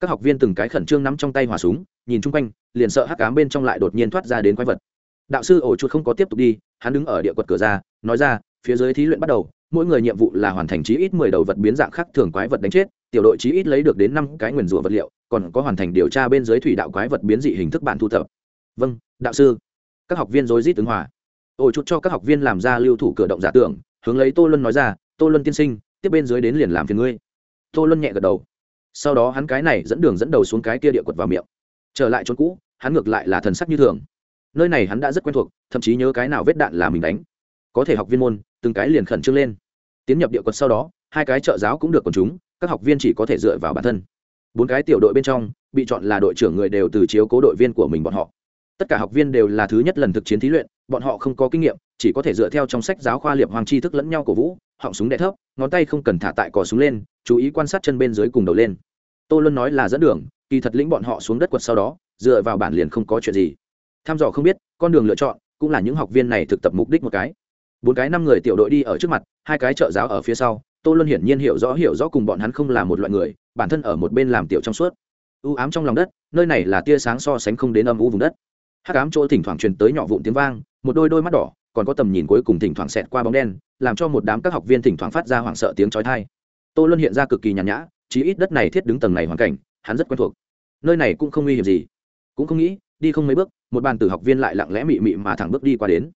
Các học viên từng cái khẩn trương nắm trong tay hỏa súng, nhìn chung quanh, liền sợ hắc ám bên trong lại đột nhiên thoát ra đến quái vật. Đạo sư ổ chuột không có tiếp tục đi, hắn đứng ở địa quật cửa ra, nói ra, phía dưới thí luyện bắt đầu, mỗi người nhiệm vụ là hoàn thành chí ít mười đầu vật biến dạng khác thường quái vật đánh chết tiểu đội chí ít lấy được đến năm cái nguyền rủa vật liệu, còn có hoàn thành điều tra bên dưới thủy đạo quái vật biến dị hình thức bản thu thập. Vâng đạo sư. Các học viên rối rít ứng hòa. Ổ chút cho các học viên làm ra lưu thủ cửa động giả tưởng, hướng lấy tô luân nói ra, tô luân tiên sinh, tiếp bên dưới đến liền làm phiền ngươi. Tô luân nhẹ gật đầu. Sau đó hắn cái này dẫn đường dẫn đầu xuống cái kia địa quật vào miệng. Trở lại chốn cũ, hắn ngược lại là thần sắc như thường. Nơi này hắn đã rất quen thuộc, thậm chí nhớ cái nào vết đạn là mình đánh. Có thể học viên môn, từng cái liền khẩn trương lên. Tiến nhập địa quật sau đó, hai cái trợ giáo cũng được quần chúng các học viên chỉ có thể dựa vào bản thân. Bốn cái tiểu đội bên trong, bị chọn là đội trưởng người đều từ chiếu cố đội viên của mình bọn họ. Tất cả học viên đều là thứ nhất lần thực chiến thí luyện, bọn họ không có kinh nghiệm, chỉ có thể dựa theo trong sách giáo khoa liệp hoàng tri thức lẫn nhau cổ vũ, họng súng đẻ thấp, ngón tay không cần thả tại cò súng lên, chú ý quan sát chân bên dưới cùng đầu lên. Tô luân nói là dẫn đường, kỳ thật lĩnh bọn họ xuống đất quật sau đó, dựa vào bản liền không có chuyện gì. Tham dò không biết, con đường lựa chọn, cũng là những học viên này thực tập mục đích một cái. Bốn cái năm người tiểu đội đi ở trước mặt, hai cái trợ giáo ở phía sau tô luân hiển nhiên hiểu rõ hiểu rõ cùng bọn hắn không là một loại người, bản thân ở một bên làm tiểu trong suốt. U ám trong lòng đất, nơi này là tia sáng so sánh không đến âm u vùng đất. Hắc ám chỗ thỉnh thoảng truyền tới nhỏ vụn tiếng vang, một đôi đôi mắt đỏ, còn có tầm nhìn cuối cùng thỉnh thoảng xẹt qua bóng đen, làm cho một đám các học viên thỉnh thoảng phát ra hoảng sợ tiếng trói thai tô luân hiện ra cực kỳ nhàn nhã, chí ít đất này thiết đứng tầng này hoàn cảnh, hắn rất quen thuộc. Nơi này cũng không nguy hiểm gì. Cũng không nghĩ, đi không mấy bước, một bàn tử học viên lại lặng lẽ mị mị mà thẳng bước đi qua đến.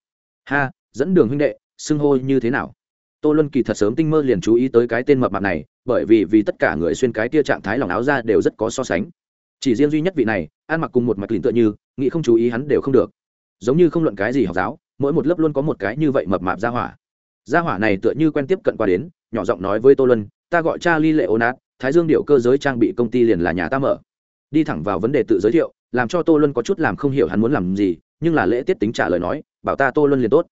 Ha, dẫn đường huynh đệ, xưng hô như thế nào? Tô luân kỳ thật sớm tinh mơ liền chú ý tới cái tên mập mạp này, bởi vì vì tất cả người xuyên cái tia trạng thái lòng áo ra đều rất có so sánh. Chỉ riêng duy nhất vị này, ăn mặc cùng một mạch lìn tựa như, nghĩ không chú ý hắn đều không được. Giống như không luận cái gì học giáo, mỗi một lớp luôn có một cái như vậy mập mạp ra hỏa. Ra hỏa này tựa như quen tiếp cận qua đến, nhỏ giọng nói với tô luân, ta gọi cha ly lệ ô nát thái dương điệu cơ giới trang bị công ty liền là nhà ta mở. Đi thẳng vào vấn đề tự giới thiệu, làm cho tô luân có chút làm không hiểu hắn muốn làm gì, nhưng là lễ tiết tính trả lời nói, bảo ta tô luân liền tốt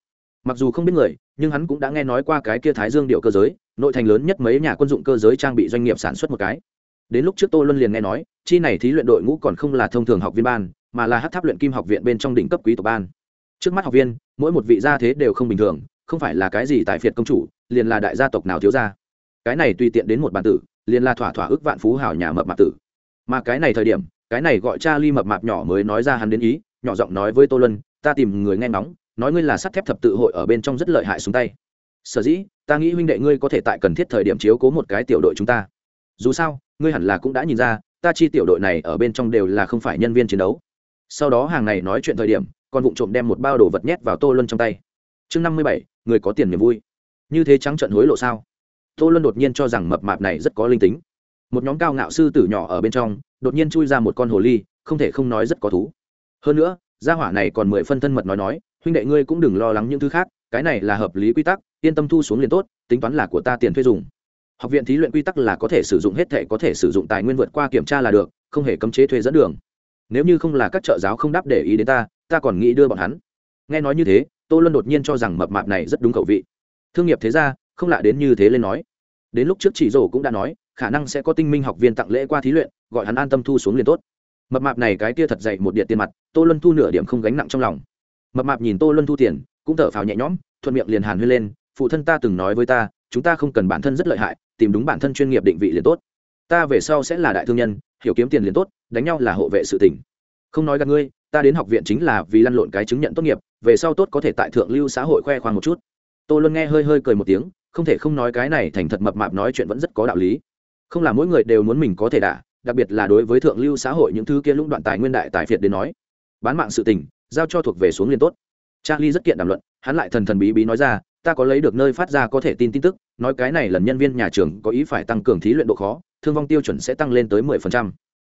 mặc dù không biết người, nhưng hắn cũng đã nghe nói qua cái kia thái dương điệu cơ giới, nội thành lớn nhất mấy nhà quân dụng cơ giới trang bị doanh nghiệp sản xuất một cái. Đến lúc trước tô luân liền nghe nói, chi này thí luyện đội ngũ còn không là thông thường học viên ban, mà là hát tháp luyện kim học viện bên trong đỉnh cấp quý tộc ban. Trước mắt học viên, mỗi một vị gia thế đều không bình thường, không phải là cái gì tại phiệt công chủ, liền là đại gia tộc nào thiếu gia. Cái này tùy tiện đến một bản tử, liền là thỏa thỏa ước vạn phú hào nhà mập mạp tử. Mà cái này thời điểm, cái này gọi cha ly mập mạp nhỏ mới nói ra hắn đến ý, nhỏ giọng nói với tô luân, ta tìm người nghe ngóng nói ngươi là sắt thép thập tự hội ở bên trong rất lợi hại xuống tay. Sở dĩ, ta nghĩ huynh đệ ngươi có thể tại cần thiết thời điểm chiếu cố một cái tiểu đội chúng ta. Dù sao, ngươi hẳn là cũng đã nhìn ra, ta chi tiểu đội này ở bên trong đều là không phải nhân viên chiến đấu. Sau đó hàng này nói chuyện thời điểm còn vụng trộm đem một bao đồ vật nhét vào tô luân trong tay. Chương năm mươi bảy, người có tiền niềm vui. Như thế trắng trận hối lộ sao? Tô luân đột nhiên cho rằng mập mạp này rất có linh tính. Một nhóm cao ngạo sư tử nhỏ ở bên trong, đột nhiên chui ra một con hồ ly, không thể không nói rất có thú. Hơn nữa, gia hỏa này còn mười phân thân mật nói nói huynh đệ ngươi cũng đừng lo lắng những thứ khác, cái này là hợp lý quy tắc, yên tâm thu xuống liền tốt, tính toán là của ta tiền thuê dùng. Học viện thí luyện quy tắc là có thể sử dụng hết thể có thể sử dụng tài nguyên vượt qua kiểm tra là được, không hề cấm chế thuê dẫn đường. Nếu như không là các trợ giáo không đáp để ý đến ta ta còn nghĩ đưa bọn hắn. Nghe nói như thế, tô luân đột nhiên cho rằng mập mạp này rất đúng khẩu vị. Thương nghiệp thế ra không lạ đến như thế lên nói. Đến lúc trước chỉ rổ cũng đã nói, khả năng sẽ có tinh minh học viên tặng lễ qua thí luyện, gọi hắn an tâm thu xuống liền tốt. Mập mạp này cái kia thật dậy một điện tiền mặt, tô luân thu nửa điểm không gánh nặng trong lòng mập mạp nhìn tô luân thu tiền, cũng thở phào nhẹ nhõm, thuận miệng liền hàn huyên lên, phụ thân ta từng nói với ta, chúng ta không cần bản thân rất lợi hại, tìm đúng bản thân chuyên nghiệp định vị liền tốt. Ta về sau sẽ là đại thương nhân, hiểu kiếm tiền liền tốt, đánh nhau là hộ vệ sự tỉnh không nói gặp ngươi, ta đến học viện chính là vì lăn lộn cái chứng nhận tốt nghiệp, về sau tốt có thể tại thượng lưu xã hội khoe khoang một chút. Tô luân nghe hơi hơi cười một tiếng, không thể không nói cái này thành thật mập mạp nói chuyện vẫn rất có đạo lý. Không là mỗi người đều muốn mình có thể đả, đặc biệt là đối với thượng lưu xã hội những thứ kia lũng đoạn tài nguyên đại tài phiệt đến nói. Bán mạng sự tình giao cho thuộc về xuống liên tốt. Charlie rất kiện đàm luận, hắn lại thần thần bí bí nói ra, ta có lấy được nơi phát ra có thể tin tin tức, nói cái này lần nhân viên nhà trường có ý phải tăng cường thí luyện độ khó, thương vong tiêu chuẩn sẽ tăng lên tới mười phần trăm.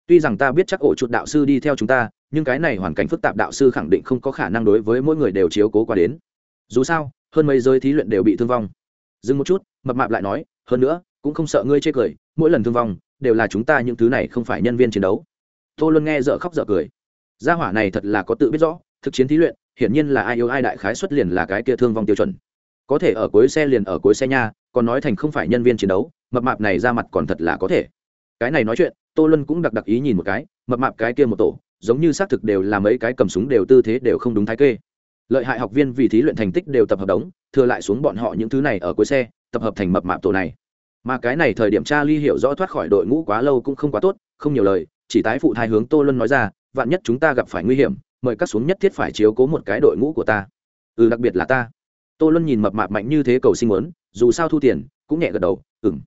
Tuy rằng ta biết chắc ổ chuột đạo sư đi theo chúng ta, nhưng cái này hoàn cảnh phức tạp đạo sư khẳng định không có khả năng đối với mỗi người đều chiếu cố qua đến. Dù sao, hơn mấy giới thí luyện đều bị thương vong. Dừng một chút, mập mạp lại nói, hơn nữa, cũng không sợ ngươi chê cười, mỗi lần thương vong đều là chúng ta những thứ này không phải nhân viên chiến đấu. Tô luân nghe dở khóc dở cười gia hỏa này thật là có tự biết rõ, thực chiến thí luyện, hiển nhiên là ai yêu ai đại khái xuất liền là cái kia thương vong tiêu chuẩn. Có thể ở cuối xe liền ở cuối xe nha, còn nói thành không phải nhân viên chiến đấu, mập mạp này ra mặt còn thật là có thể. Cái này nói chuyện, tô luân cũng đặc đặc ý nhìn một cái, mập mạp cái kia một tổ, giống như xác thực đều là mấy cái cầm súng đều tư thế đều không đúng thái kê. Lợi hại học viên vì thí luyện thành tích đều tập hợp đống, thừa lại xuống bọn họ những thứ này ở cuối xe, tập hợp thành mập mạp tổ này. Mà cái này thời điểm cha ly hiểu rõ thoát khỏi đội ngũ quá lâu cũng không quá tốt, không nhiều lời, chỉ tái phụ thai hướng tô luân nói ra vạn nhất chúng ta gặp phải nguy hiểm, mời các xuống nhất thiết phải chiếu cố một cái đội ngũ của ta. Ừ đặc biệt là ta. Tô luân nhìn mập mạp mạnh như thế cầu sinh muốn, dù sao thu tiền, cũng nhẹ gật đầu ừng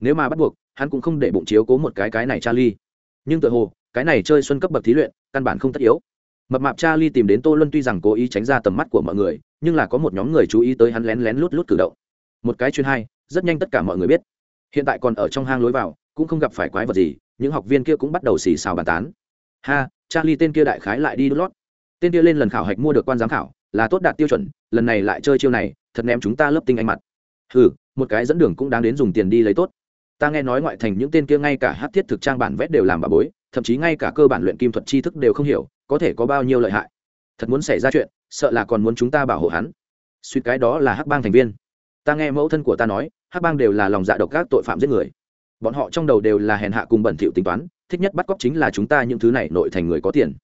nếu mà bắt buộc, hắn cũng không để bụng chiếu cố một cái cái này cha ly nhưng tự hồ, cái này chơi xuân cấp bậc thí luyện, căn bản không tất yếu. Mập mạp cha ly tìm đến tô luân tuy rằng cố ý tránh ra tầm mắt của mọi người, nhưng là có một nhóm người chú ý tới hắn lén lén lút lút cử động. Một cái chuyên hai, rất nhanh tất cả mọi người biết. Hiện tại còn ở trong hang lối vào, cũng không gặp phải quái vật gì, những học viên kia cũng bắt đầu xì xào bàn tán. Ha charlie tên kia đại khái lại đi đốt lót. Tên kia lên lần khảo hạch mua được quan giám khảo, là tốt đạt tiêu chuẩn, lần này lại chơi chiêu này, thật ném chúng ta lớp tinh anh mặt. Hừ, một cái dẫn đường cũng đáng đến dùng tiền đi lấy tốt. Ta nghe nói ngoại thành những tên kia ngay cả hát thiết thực trang bản vét đều làm bà bối, thậm chí ngay cả cơ bản luyện kim thuật tri thức đều không hiểu, có thể có bao nhiêu lợi hại. Thật muốn xảy ra chuyện, sợ là còn muốn chúng ta bảo hộ hắn. Suy cái đó là hắc bang thành viên. Ta nghe mẫu thân của ta nói, hắc bang đều là lòng dạ độc các tội phạm giết người bọn họ trong đầu đều là hèn hạ cùng bẩn thỉu tính toán, thích nhất bắt cóc chính là chúng ta những thứ này nội thành người có tiền.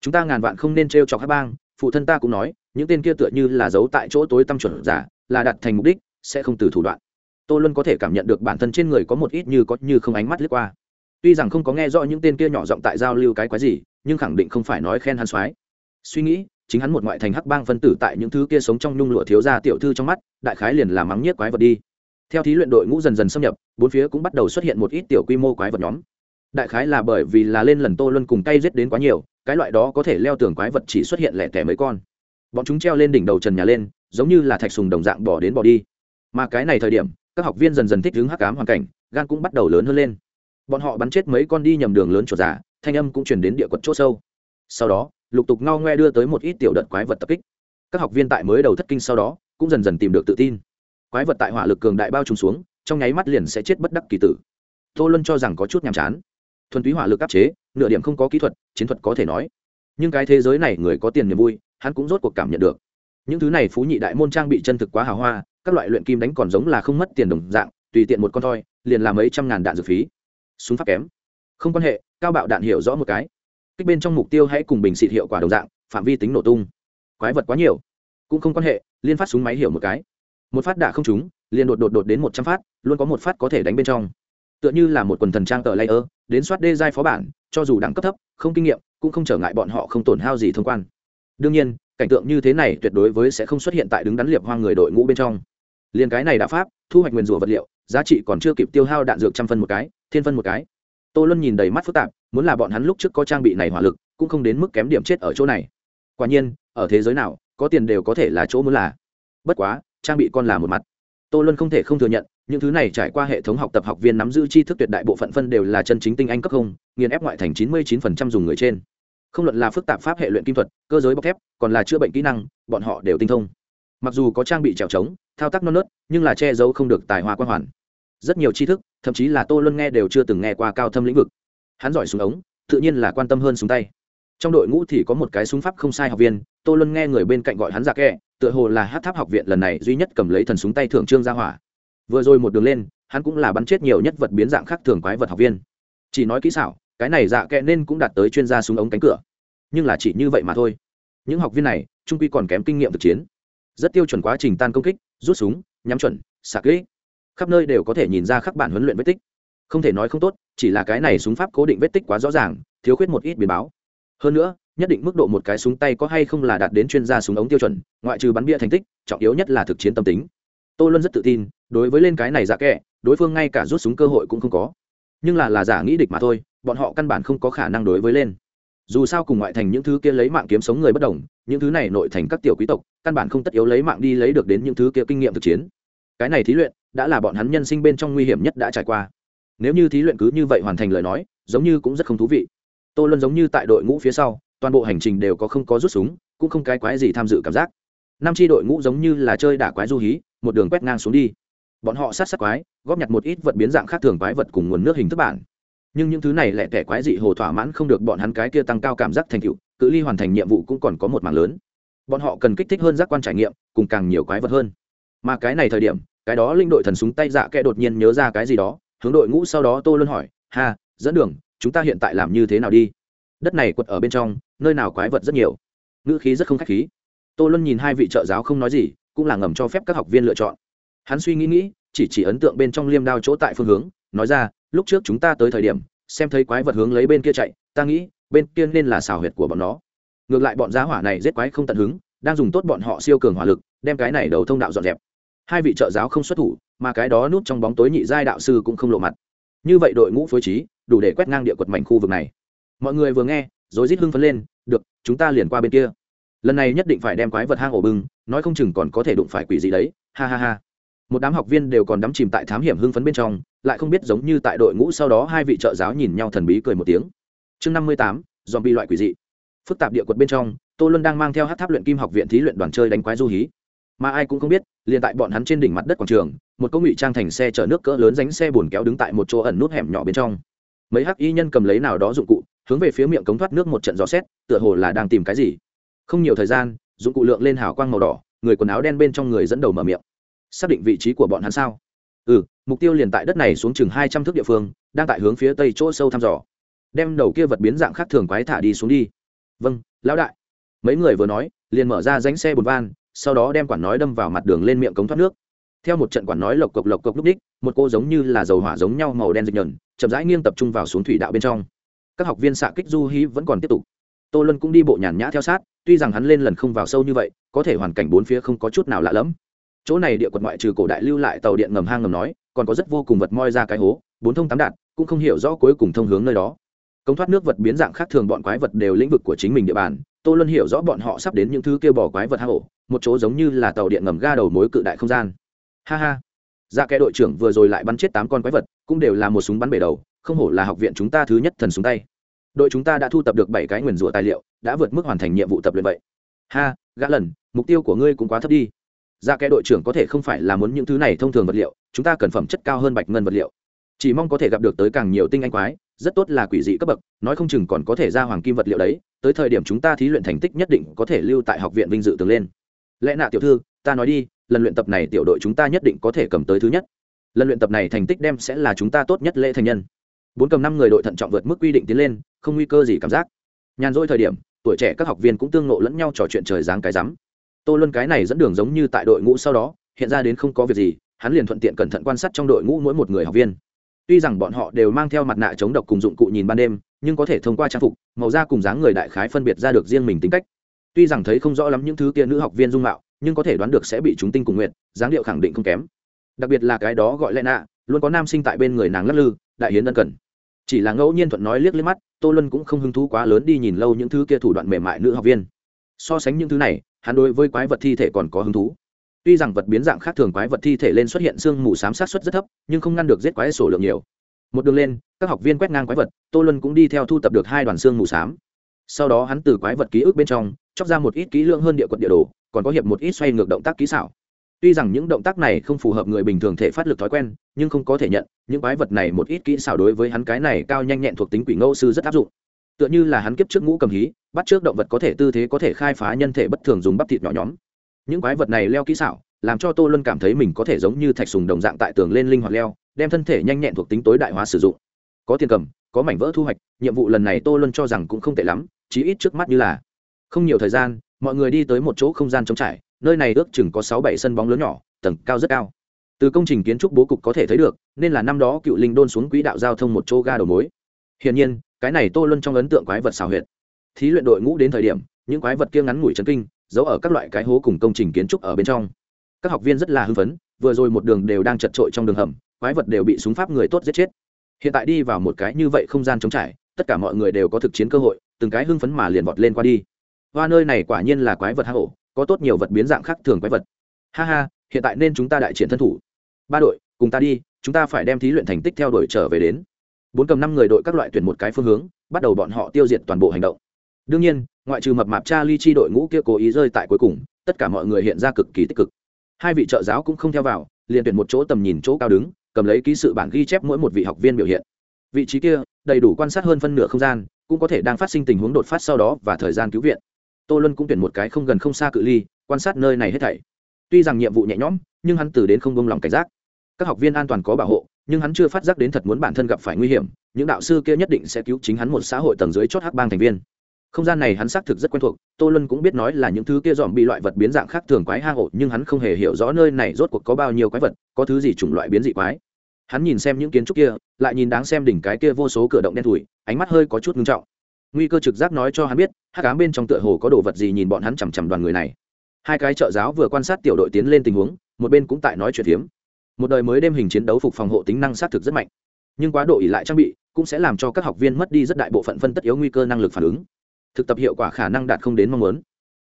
Chúng ta ngàn vạn không nên t r e o chọc hắc bang, phụ thân ta cũng nói, những tên kia tựa như là giấu tại chỗ tối tăm chuẩn giả, là đặt thành mục đích, sẽ không từ thủ đoạn. Tôi luôn có thể cảm nhận được bản thân trên người có một ít như có như không ánh mắt lướt qua. Tuy rằng không có nghe rõ những tên kia nhỏ giọng tại giao lưu cái quái gì, nhưng khẳng định không phải nói khen hắn soái. Suy nghĩ, chính hắn một ngoại thành hắc bang phân tử tại những thứ kia sống trong nhung lụa thiếu gia tiểu thư trong mắt, đại khái liền là mắng nhiếc quái vật đi theo thí luyện đội ngũ dần dần xâm nhập, bốn phía cũng bắt đầu xuất hiện một ít tiểu quy mô quái vật nhóm. Đại khái là bởi vì là lên lần tô luân cùng tay giết đến quá nhiều, cái loại đó có thể leo tường quái vật chỉ xuất hiện lẻ tẻ mấy con. Bọn chúng treo lên đỉnh đầu trần nhà lên, giống như là thạch sùng đồng dạng bỏ đến bỏ đi. Mà cái này thời điểm, các học viên dần dần thích ứng hắc cám hoàn cảnh, gan cũng bắt đầu lớn hơn lên. Bọn họ bắn chết mấy con đi nhầm đường lớn chuột giả thanh âm cũng chuyển đến địa quật c h ỗ sâu. Sau đó, lục tục ngao ngoe đưa tới một ít tiểu đợt quái vật tập kích. Các học viên tại mới đầu thất kinh sau đó, cũng dần dần tìm được tự tin quái vật tại hỏa lực cường đại bao trùm xuống, trong nháy mắt liền sẽ chết bất đắc kỳ tử. Tô luân cho rằng có chút nhàm chán. Thuần túy hỏa lực áp chế, nửa điểm không có kỹ thuật, chiến thuật có thể nói. Nhưng cái thế giới này người có tiền niềm vui, hắn cũng rốt cuộc cảm nhận được. Những thứ này phú nhị đại môn trang bị chân thực quá hào hoa, các loại luyện kim đánh còn giống là không mất tiền đồng dạng, tùy tiện một con thoi, liền làm mấy trăm ngàn đạn dược phí. Súng pháp kém. Không quan hệ, cao bạo đạn hiểu rõ một cái. Kích bên trong mục tiêu hãy cùng bình xịt hiệu quả đồng dạng, phạm vi tính nổ tung. Quái vật quá nhiều. Cũng không quan hệ, liên phát súng máy hiểu một cái một phát đã không trúng, liền đột đột đột đến một trăm phát, luôn có một phát có thể đánh bên trong. Tựa như là một quần thần trang tờ layer, đến soát đê giai phó bản, cho dù đẳng cấp thấp, không kinh nghiệm, cũng không trở ngại bọn họ không tổn hao gì thông quan. Đương nhiên, cảnh tượng như thế này tuyệt đối với sẽ không xuất hiện tại đứng đắn liệp hoang người đội ngũ bên trong. Liền cái này đã pháp, thu hoạch nguyền rủa vật liệu, giá trị còn chưa kịp tiêu hao đạn dược trăm phân một cái, thiên phân một cái. Tô luân nhìn đầy mắt phức tạp, muốn là bọn hắn lúc trước có trang bị này hỏa lực, cũng không đến mức kém điểm chết ở chỗ này. Quả nhiên, ở thế giới nào, có tiền đều có thể là chỗ muốn là. Bất quá trang bị con là một mặt. Tô luân không thể không thừa nhận, những thứ này trải qua hệ thống học tập học viên nắm giữ tri thức tuyệt đại bộ phận phân đều là chân chính tinh anh cấp không, nghiền ép ngoại thành chín mươi chín phần trăm dùng người trên. Không luận là phức tạp pháp hệ luyện kim thuật, cơ giới bọc thép, còn là chữa bệnh kỹ năng, bọn họ đều tinh thông. Mặc dù có trang bị trèo trống, thao tác non nớt, nhưng là che giấu không được tài hoa quan hoàn. Rất nhiều tri thức, thậm chí là tô luân nghe đều chưa từng nghe qua cao thâm lĩnh vực. Hắn giỏi súng ống, tự nhiên là quan tâm hơn súng tay. Trong đội ngũ thì có một cái súng pháp không sai học viên, tô luân nghe người bên cạnh gọi hắn ra kẹ tựa hồ là hát tháp học viện lần này duy nhất cầm lấy thần súng tay thưởng trương gia hỏa. Vừa rồi một đường lên, hắn cũng là bắn chết nhiều nhất vật biến dạng khác thường quái vật học viên. Chỉ nói kỹ xảo, cái này dạ kẹ nên cũng đạt tới chuyên gia súng ống cánh cửa. Nhưng là chỉ như vậy mà thôi. Những học viên này, trung quy còn kém kinh nghiệm thực chiến. Rất tiêu chuẩn quá trình tan công kích, rút súng, nhắm chuẩn sạc kỹ khắp nơi đều có thể nhìn ra khắc bản huấn luyện vết tích. Không thể nói không tốt, chỉ là cái này súng pháp cố định vết tích quá rõ ràng, thiếu khuyết một ít biến báo. Hơn nữa nhất định mức độ một cái súng tay có hay không là đạt đến chuyên gia súng ống tiêu chuẩn, ngoại trừ bắn bia thành tích, trọng yếu nhất là thực chiến tâm tính. Tôi luôn rất tự tin, đối với lên cái này giả kệ, đối phương ngay cả rút súng cơ hội cũng không có. Nhưng là là giả nghĩ địch mà thôi, bọn họ căn bản không có khả năng đối với lên. Dù sao cùng ngoại thành những thứ kia lấy mạng kiếm sống người bất đồng, những thứ này nội thành các tiểu quý tộc, căn bản không tất yếu lấy mạng đi lấy được đến những thứ kia kinh nghiệm thực chiến. Cái này thí luyện, đã là bọn hắn nhân sinh bên trong nguy hiểm nhất đã trải qua. Nếu như thí luyện cứ như vậy hoàn thành lời nói, giống như cũng rất không thú vị. Tô luân giống như tại đội ngũ phía sau toàn bộ hành trình đều có không có rút súng, cũng không cái quái gì tham dự cảm giác. Năm tri đội ngũ giống như là chơi đả quái du hí, một đường quét ngang xuống đi. Bọn họ sát sát quái, góp nhặt một ít vật biến dạng khác thường quái vật cùng nguồn nước hình thức bản. Nhưng những thứ này lẹ tẻ quái dị hồ thỏa mãn không được bọn hắn cái kia tăng cao cảm giác thành tựu, cự ly hoàn thành nhiệm vụ cũng còn có một mảng lớn. Bọn họ cần kích thích hơn giác quan trải nghiệm, cùng càng nhiều quái vật hơn. Mà cái này thời điểm, cái đó linh đội thần súng tay dạ kẽ đột nhiên nhớ ra cái gì đó, hướng đội ngũ sau đó tô luân hỏi, ha, dẫn đường, chúng ta hiện tại làm như thế nào đi? Đất này quật ở bên trong nơi nào quái vật rất nhiều. Ngữ khí rất không khách khí. Tô luân nhìn hai vị trợ giáo không nói gì, cũng là ngầm cho phép các học viên lựa chọn. Hắn suy nghĩ nghĩ, chỉ chỉ ấn tượng bên trong liêm đao chỗ tại phương hướng, nói ra, lúc trước chúng ta tới thời điểm, xem thấy quái vật hướng lấy bên kia chạy, ta nghĩ, bên kia nên là xào huyệt của bọn nó. Ngược lại bọn giá hỏa này giết quái không tận hứng, đang dùng tốt bọn họ siêu cường hỏa lực, đem cái này đầu thông đạo dọn dẹp. Hai vị trợ giáo không xuất thủ, mà cái đó núp trong bóng tối nhị giai đạo sư cũng không lộ mặt. Như vậy đội ngũ phối trí, đủ để quét ngang địa quật mảnh khu vực này. Mọi người vừa nghe rồi rít hưng phấn lên, được, chúng ta liền qua bên kia. Lần này nhất định phải đem quái vật hang ổ bưng, nói không chừng còn có thể đụng phải quỷ gì đấy. Ha ha ha. Một đám học viên đều còn đắm chìm tại thám hiểm hưng phấn bên trong, lại không biết giống như tại đội ngũ sau đó hai vị trợ giáo nhìn nhau thần bí cười một tiếng. Chương năm mươi tám dòm bị loại quỷ dị. Phức tạp địa quật bên trong, tô luân đang mang theo hát tháp luyện kim học viện thí luyện đoàn chơi đánh quái du hí. Mà ai cũng không biết, liền tại bọn hắn trên đỉnh mặt đất quảng trường, một cỗ ngụy trang thành xe chở nước cỡ lớn dánh xe bồn kéo đứng tại một chỗ ẩn nút hẻm nhỏ bên trong. Mấy hắc y nhân cầm lấy nào đó dụng cụ hướng về phía miệng cống thoát nước một trận gió xét, tựa hồ là đang tìm cái gì. Không nhiều thời gian, dụng cụ lượng lên hào quang màu đỏ, người quần áo đen bên trong người dẫn đầu mở miệng. Xác định vị trí của bọn hắn sao? Ừ mục tiêu liền tại đất này xuống chừng hai trăm thước địa phương, đang tại hướng phía tây chỗ sâu thăm dò. Đem đầu kia vật biến dạng khác thường quái thả đi xuống đi. Vâng lão đại. Mấy người vừa nói, liền mở ra ránh xe bồn van, sau đó đem quản nói đâm vào mặt đường lên miệng cống thoát nước. Theo một trận quản nói lộc cộc lộc cộc lúc đích, một cô giống như là dầu hỏa giống nhau màu đen dịch nhờn, chậm rãi nghiêng tập trung vào xuống thủy đạo bên trong các học viên xạ kích du hí vẫn còn tiếp tục. Tô lân cũng đi bộ nhàn nhã theo sát, tuy rằng hắn lên lần không vào sâu như vậy, có thể hoàn cảnh bốn phía không có chút nào lạ lẫm. Chỗ này địa quật ngoại trừ cổ đại lưu lại tàu điện ngầm hang ngầm nói, còn có rất vô cùng vật moi ra cái hố, bốn thông tám đạt cũng không hiểu rõ cuối cùng thông hướng nơi đó. Công thoát nước vật biến dạng khác thường bọn quái vật đều lĩnh vực của chính mình địa bàn, tô luân hiểu rõ bọn họ sắp đến những thứ kêu bỏ quái vật hang hổ một chỗ giống như là tàu điện ngầm ga đầu mối cự đại không gian. Ha ha. Ra kẻ đội trưởng vừa rồi lại bắn chết tám con quái vật, cũng đều là một súng bắn bể đầu, không hổ là học viện chúng ta thứ nhất thần súng tay đội chúng ta đã thu tập được bảy cái nguyền rủa tài liệu, đã vượt mức hoàn thành nhiệm vụ tập luyện vậy. Ha, gã lần, mục tiêu của ngươi cũng quá thấp đi. Ra kẻ đội trưởng có thể không phải là muốn những thứ này thông thường vật liệu, chúng ta cần phẩm chất cao hơn bạch ngân vật liệu. Chỉ mong có thể gặp được tới càng nhiều tinh anh quái, rất tốt là quỷ dị cấp bậc, nói không chừng còn có thể ra hoàng kim vật liệu đấy, tới thời điểm chúng ta thí luyện thành tích nhất định có thể lưu tại học viện vinh dự tường lên. Lẽ nạ tiểu thư, ta nói đi, lần luyện tập này tiểu đội chúng ta nhất định có thể cầm tới thứ nhất. Lần luyện tập này thành tích đem sẽ là chúng ta tốt nhất lễ thành nhân bốn cầm năm người đội thận trọng vượt mức quy định tiến lên, không nguy cơ gì cảm giác. Nhàn rỗi thời điểm, tuổi trẻ các học viên cũng tương nộ lẫn nhau trò chuyện trời dáng cái rắm. Tô luân cái này dẫn đường giống như tại đội ngũ sau đó, hiện ra đến không có việc gì, hắn liền thuận tiện cẩn thận quan sát trong đội ngũ mỗi một người học viên. Tuy rằng bọn họ đều mang theo mặt nạ chống độc cùng dụng cụ nhìn ban đêm, nhưng có thể thông qua trang phục, màu da cùng dáng người đại khái phân biệt ra được riêng mình tính cách. Tuy rằng thấy không rõ lắm những thứ kia nữ học viên dung mạo, nhưng có thể đoán được sẽ bị chúng tinh cùng nguyện, dáng điệu khẳng định không kém. Đặc biệt là cái đó gọi lẽ nạ luôn có nam sinh tại bên người nàng lắc lư, đại hiến ân cần chỉ là ngẫu nhiên thuận nói liếc liếc mắt, tô luân cũng không hứng thú quá lớn đi nhìn lâu những thứ kia thủ đoạn mềm mại nữ học viên. So sánh những thứ này, hắn đối với quái vật thi thể còn có hứng thú. Tuy rằng vật biến dạng khác thường quái vật thi thể lên xuất hiện sương mù xám sát xuất rất thấp, nhưng không ngăn được giết quái sổ lượng nhiều. Một đường lên, các học viên quét ngang quái vật, tô luân cũng đi theo thu tập được hai đoàn xương mù xám. Sau đó hắn từ quái vật ký ức bên trong, chóc ra một ít kỹ lượng hơn địa quật địa đồ, còn có hiệp một ít xoay ngược động tác kỹ xảo tuy rằng những động tác này không phù hợp người bình thường thể phát lực thói quen, nhưng không có thể nhận, những quái vật này một ít kỹ xảo đối với hắn cái này cao nhanh nhẹn thuộc tính quỷ ngẫu sư rất áp dụng. Tựa như là hắn kiếp trước ngũ cầm hí, bắt trước động vật có thể tư thế có thể khai phá nhân thể bất thường dùng bắp thịt nhỏ nhóm những quái vật này leo kỹ xảo, làm cho tô luân cảm thấy mình có thể giống như thạch sùng đồng dạng tại tường lên linh hoạt leo, đem thân thể nhanh nhẹn thuộc tính tối đại hóa sử dụng. Có tiền cầm, có mảnh vỡ thu hoạch, nhiệm vụ lần này tô luân cho rằng cũng không tệ lắm, chí ít trước mắt như là. Không nhiều thời gian, mọi người đi tới một chỗ không gian trống trải nơi này ước chừng có sáu bảy sân bóng lớn nhỏ, tầng cao rất cao. Từ công trình kiến trúc bố cục có thể thấy được, nên là năm đó cựu linh đôn xuống quỹ đạo giao thông một chỗ ga đầu mối. Hiển nhiên, cái này tô luân trong ấn tượng quái vật xào huyệt. Thí luyện đội ngũ đến thời điểm, những quái vật kia ngắn ngủi chấn kinh, giấu ở các loại cái hố cùng công trình kiến trúc ở bên trong. Các học viên rất là hưng phấn, vừa rồi một đường đều đang chật trội trong đường hầm, quái vật đều bị súng pháp người tốt giết chết. Hiện tại đi vào một cái như vậy không gian trống trải, tất cả mọi người đều có thực chiến cơ hội, từng cái hưng phấn mà liền vọt lên qua đi. Hoa nơi này quả nhiên là quái vật hang ổ có tốt nhiều vật biến dạng khác thường quái vật. Ha ha, hiện tại nên chúng ta đại triển thân thủ. Ba đội, cùng ta đi, chúng ta phải đem thí luyện thành tích theo đuổi trở về đến. Bốn cầm năm người đội các loại tuyển một cái phương hướng, bắt đầu bọn họ tiêu diệt toàn bộ hành động. Đương nhiên, ngoại trừ mập mạp cha ly chi đội ngũ kia cố ý rơi tại cuối cùng, tất cả mọi người hiện ra cực kỳ tích cực. Hai vị trợ giáo cũng không theo vào, liền tuyển một chỗ tầm nhìn chỗ cao đứng, cầm lấy ký sự bản ghi chép mỗi một vị học viên biểu hiện. Vị trí kia, đầy đủ quan sát hơn phân nửa không gian, cũng có thể đang phát sinh tình huống đột phát sau đó và thời gian cứu viện tô luân cũng tuyển một cái không gần không xa cự ly, quan sát nơi này hết thảy. Tuy rằng nhiệm vụ nhẹ nhõm, nhưng hắn từ đến không bông lòng cảnh giác. Các học viên an toàn có bảo hộ, nhưng hắn chưa phát giác đến thật muốn bản thân gặp phải nguy hiểm, những đạo sư kia nhất định sẽ cứu chính hắn một xã hội tầng dưới chót hắc bang thành viên. Không gian này hắn xác thực rất quen thuộc, tô luân cũng biết nói là những thứ kia dòm bị loại vật biến dạng khác thường quái hang ổ nhưng hắn không hề hiểu rõ nơi này rốt cuộc có bao nhiêu quái vật, có thứ gì chủng loại biến dị quái. Hắn nhìn xem những kiến trúc kia, lại nhìn đáng xem đỉnh cái kia vô số cửa động đen thủi ánh mắt hơi có chút ngưng trọng nguy cơ trực giác nói cho hắn biết hát cám bên trong tựa hồ có đồ vật gì nhìn bọn hắn chằm chằm đoàn người này. Hai cái trợ giáo vừa quan sát tiểu đội tiến lên tình huống, một bên cũng tại nói chuyện phiếm. Một đời mới đêm hình chiến đấu phục phòng hộ tính năng xác thực rất mạnh. Nhưng quá độ ỉ lại trang bị cũng sẽ làm cho các học viên mất đi rất đại bộ phận phân tất yếu nguy cơ năng lực phản ứng. Thực tập hiệu quả khả năng đạt không đến mong muốn.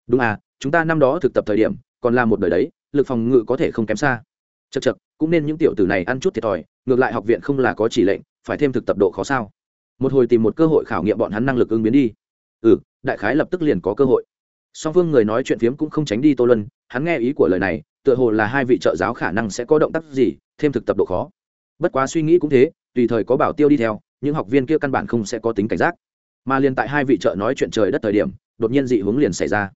Đúng à chúng ta năm đó thực tập thời điểm, còn là một đời đấy, lực phòng ngự có thể không kém xa. Chật chật cũng nên những tiểu tử này ăn chút thiệt thòi, ngược lại học viện không là có chỉ lệnh, phải thêm thực tập độ khó sao? Một hồi tìm một cơ hội khảo nghiệm bọn hắn năng lực ứng biến đi. Ừ đại khái lập tức liền có cơ hội. Song phương người nói chuyện phiếm cũng không tránh đi tô lân hắn nghe ý của lời này, tựa hồ là hai vị trợ giáo khả năng sẽ có động tác gì, thêm thực tập độ khó. Bất quá suy nghĩ cũng thế, tùy thời có bảo tiêu đi theo, những học viên kia căn bản không sẽ có tính cảnh giác. Mà liền tại hai vị trợ nói chuyện trời đất thời điểm, đột nhiên dị hướng liền xảy ra.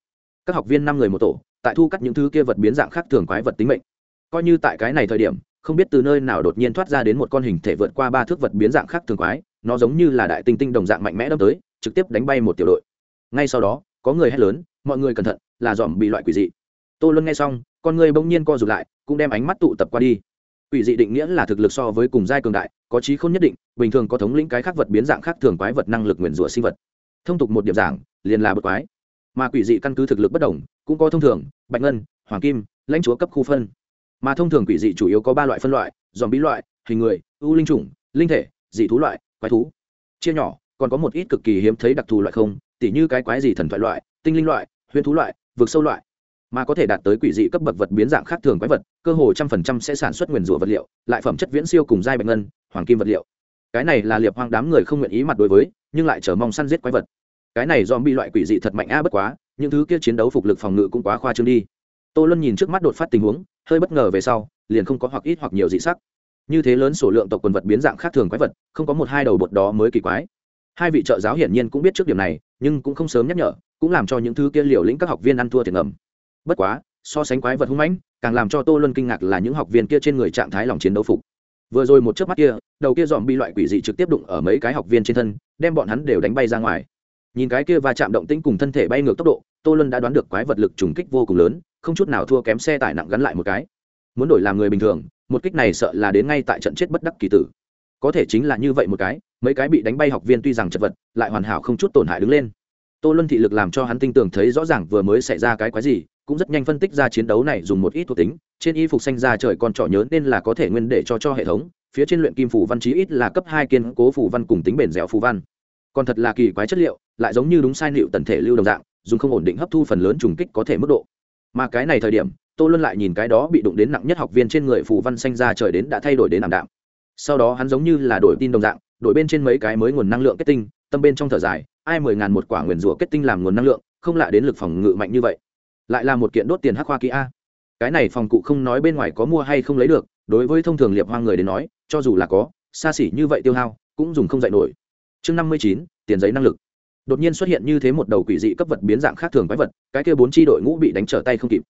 Các học viên năm người một tổ, tại thu cắt những thứ kia vật biến dạng khác thường quái vật tính mệnh. Coi như tại cái này thời điểm, không biết từ nơi nào đột nhiên thoát ra đến một con hình thể vượt qua ba thước vật biến dạng khác thường quái nó giống như là đại tinh tinh đồng dạng mạnh mẽ đâm tới, trực tiếp đánh bay một tiểu đội. Ngay sau đó, có người hét lớn, mọi người cẩn thận, là dòm bị loại quỷ dị. Tô luân nghe xong, con người bỗng nhiên co rụt lại, cũng đem ánh mắt tụ tập qua đi. Quỷ dị định nghĩa là thực lực so với cùng giai cường đại, có trí không nhất định, bình thường có thống lĩnh cái khác vật biến dạng khác thường quái vật năng lực nguyền rủa sinh vật. Thông tục một điểm giảng, liền là bất quái. Mà quỷ dị căn cứ thực lực bất đồng, cũng có thông thường, bạch ngân, hoàng kim, lãnh chúa cấp khu phân. Mà thông thường quỷ dị chủ yếu có ba loại phân loại, dòm bí loại, hình người, ưu linh chủng, linh thể, dị thú loại quái thú. Chia nhỏ, còn có một ít cực kỳ hiếm thấy đặc thù loại không, tỉ như cái quái gì thần thoại loại, tinh linh loại, huyễn thú loại vượt sâu loại. Mà có thể đạt tới quỷ dị cấp bậc vật biến dạng khác thường quái vật, cơ hồ trăm phần trăm sẽ sản xuất nguyền rủa vật liệu, lại phẩm chất viễn siêu cùng giai bạch ngân, hoàng kim vật liệu. Cái này là liệp hoang đám người không nguyện ý mặt đối với, nhưng lại chờ mong săn giết quái vật. Cái này do bị loại quỷ dị thật mạnh a, bất quá, những thứ kia chiến đấu phục lực phòng ngự cũng quá khoa trương đi. Tô luân nhìn trước mắt đột phát tình huống, hơi bất ngờ về sau, liền không có hoặc ít hoặc nhiều dị sắc như thế lớn số lượng tộc quần vật biến dạng khác thường quái vật, không có một hai đầu bột đó mới kỳ quái. Hai vị trợ giáo hiển nhiên cũng biết trước điểm này, nhưng cũng không sớm nhắc nhở, cũng làm cho những thứ kia liều lĩnh các học viên ăn thua tiền ngầm. Bất quá, so sánh quái vật hung mãnh, càng làm cho tô luân kinh ngạc là những học viên kia trên người trạng thái lòng chiến đấu phục. Vừa rồi một chớp mắt kia, đầu kia dòm bi loại quỷ dị trực tiếp đụng ở mấy cái học viên trên thân, đem bọn hắn đều đánh bay ra ngoài. Nhìn cái kia và chạm động tĩnh cùng thân thể bay ngược tốc độ, tô luân đã đoán được quái vật lực trùng kích vô cùng lớn, không chút nào thua kém xe tải nặng gắn lại một cái. Muốn đổi làm người bình thường một kích này sợ là đến ngay tại trận chết bất đắc kỳ tử. Có thể chính là như vậy một cái, mấy cái bị đánh bay học viên tuy rằng chật vật, lại hoàn hảo không chút tổn hại đứng lên. Tô luân thị lực làm cho hắn tin tưởng thấy rõ ràng vừa mới xảy ra cái quái gì, cũng rất nhanh phân tích ra chiến đấu này dùng một ít thuộc tính, trên y phục xanh ra trời còn trỏ nhớ nên là có thể nguyên để cho cho hệ thống, phía trên luyện kim phủ văn chí ít là cấp hai kiên cố phủ văn cùng tính bền dẻo phủ văn. Còn thật là kỳ quái chất liệu, lại giống như đúng sai liệu tần thể lưu đồng dạng, dùng không ổn định hấp thu phần lớn trùng kích có thể mức độ. Mà cái này thời điểm tô luân lại nhìn cái đó bị đụng đến nặng nhất học viên trên người Phù văn xanh ra trời đến đã thay đổi đến ảm đạm. Sau đó hắn giống như là đổi tin đồng dạng, đổi bên trên mấy cái mới nguồn năng lượng kết tinh, tâm bên trong thở dài, ai mười ngàn một quả nguyền rủa kết tinh làm nguồn năng lượng, không lạ đến lực phòng ngự mạnh như vậy. Lại là một kiện đốt tiền hắc hoa kỹ a. Cái này phòng cụ không nói bên ngoài có mua hay không lấy được, đối với thông thường liệp hoang người đến nói, cho dù là có, xa xỉ như vậy tiêu hao, cũng dùng không dạy nổi. Chương năm mươi chín, tiền giấy năng lực. Đột nhiên xuất hiện như thế một đầu quỷ dị cấp vật biến dạng khác thường quái vật, cái kia bốn tri đội ngũ bị đánh trở tay không kịp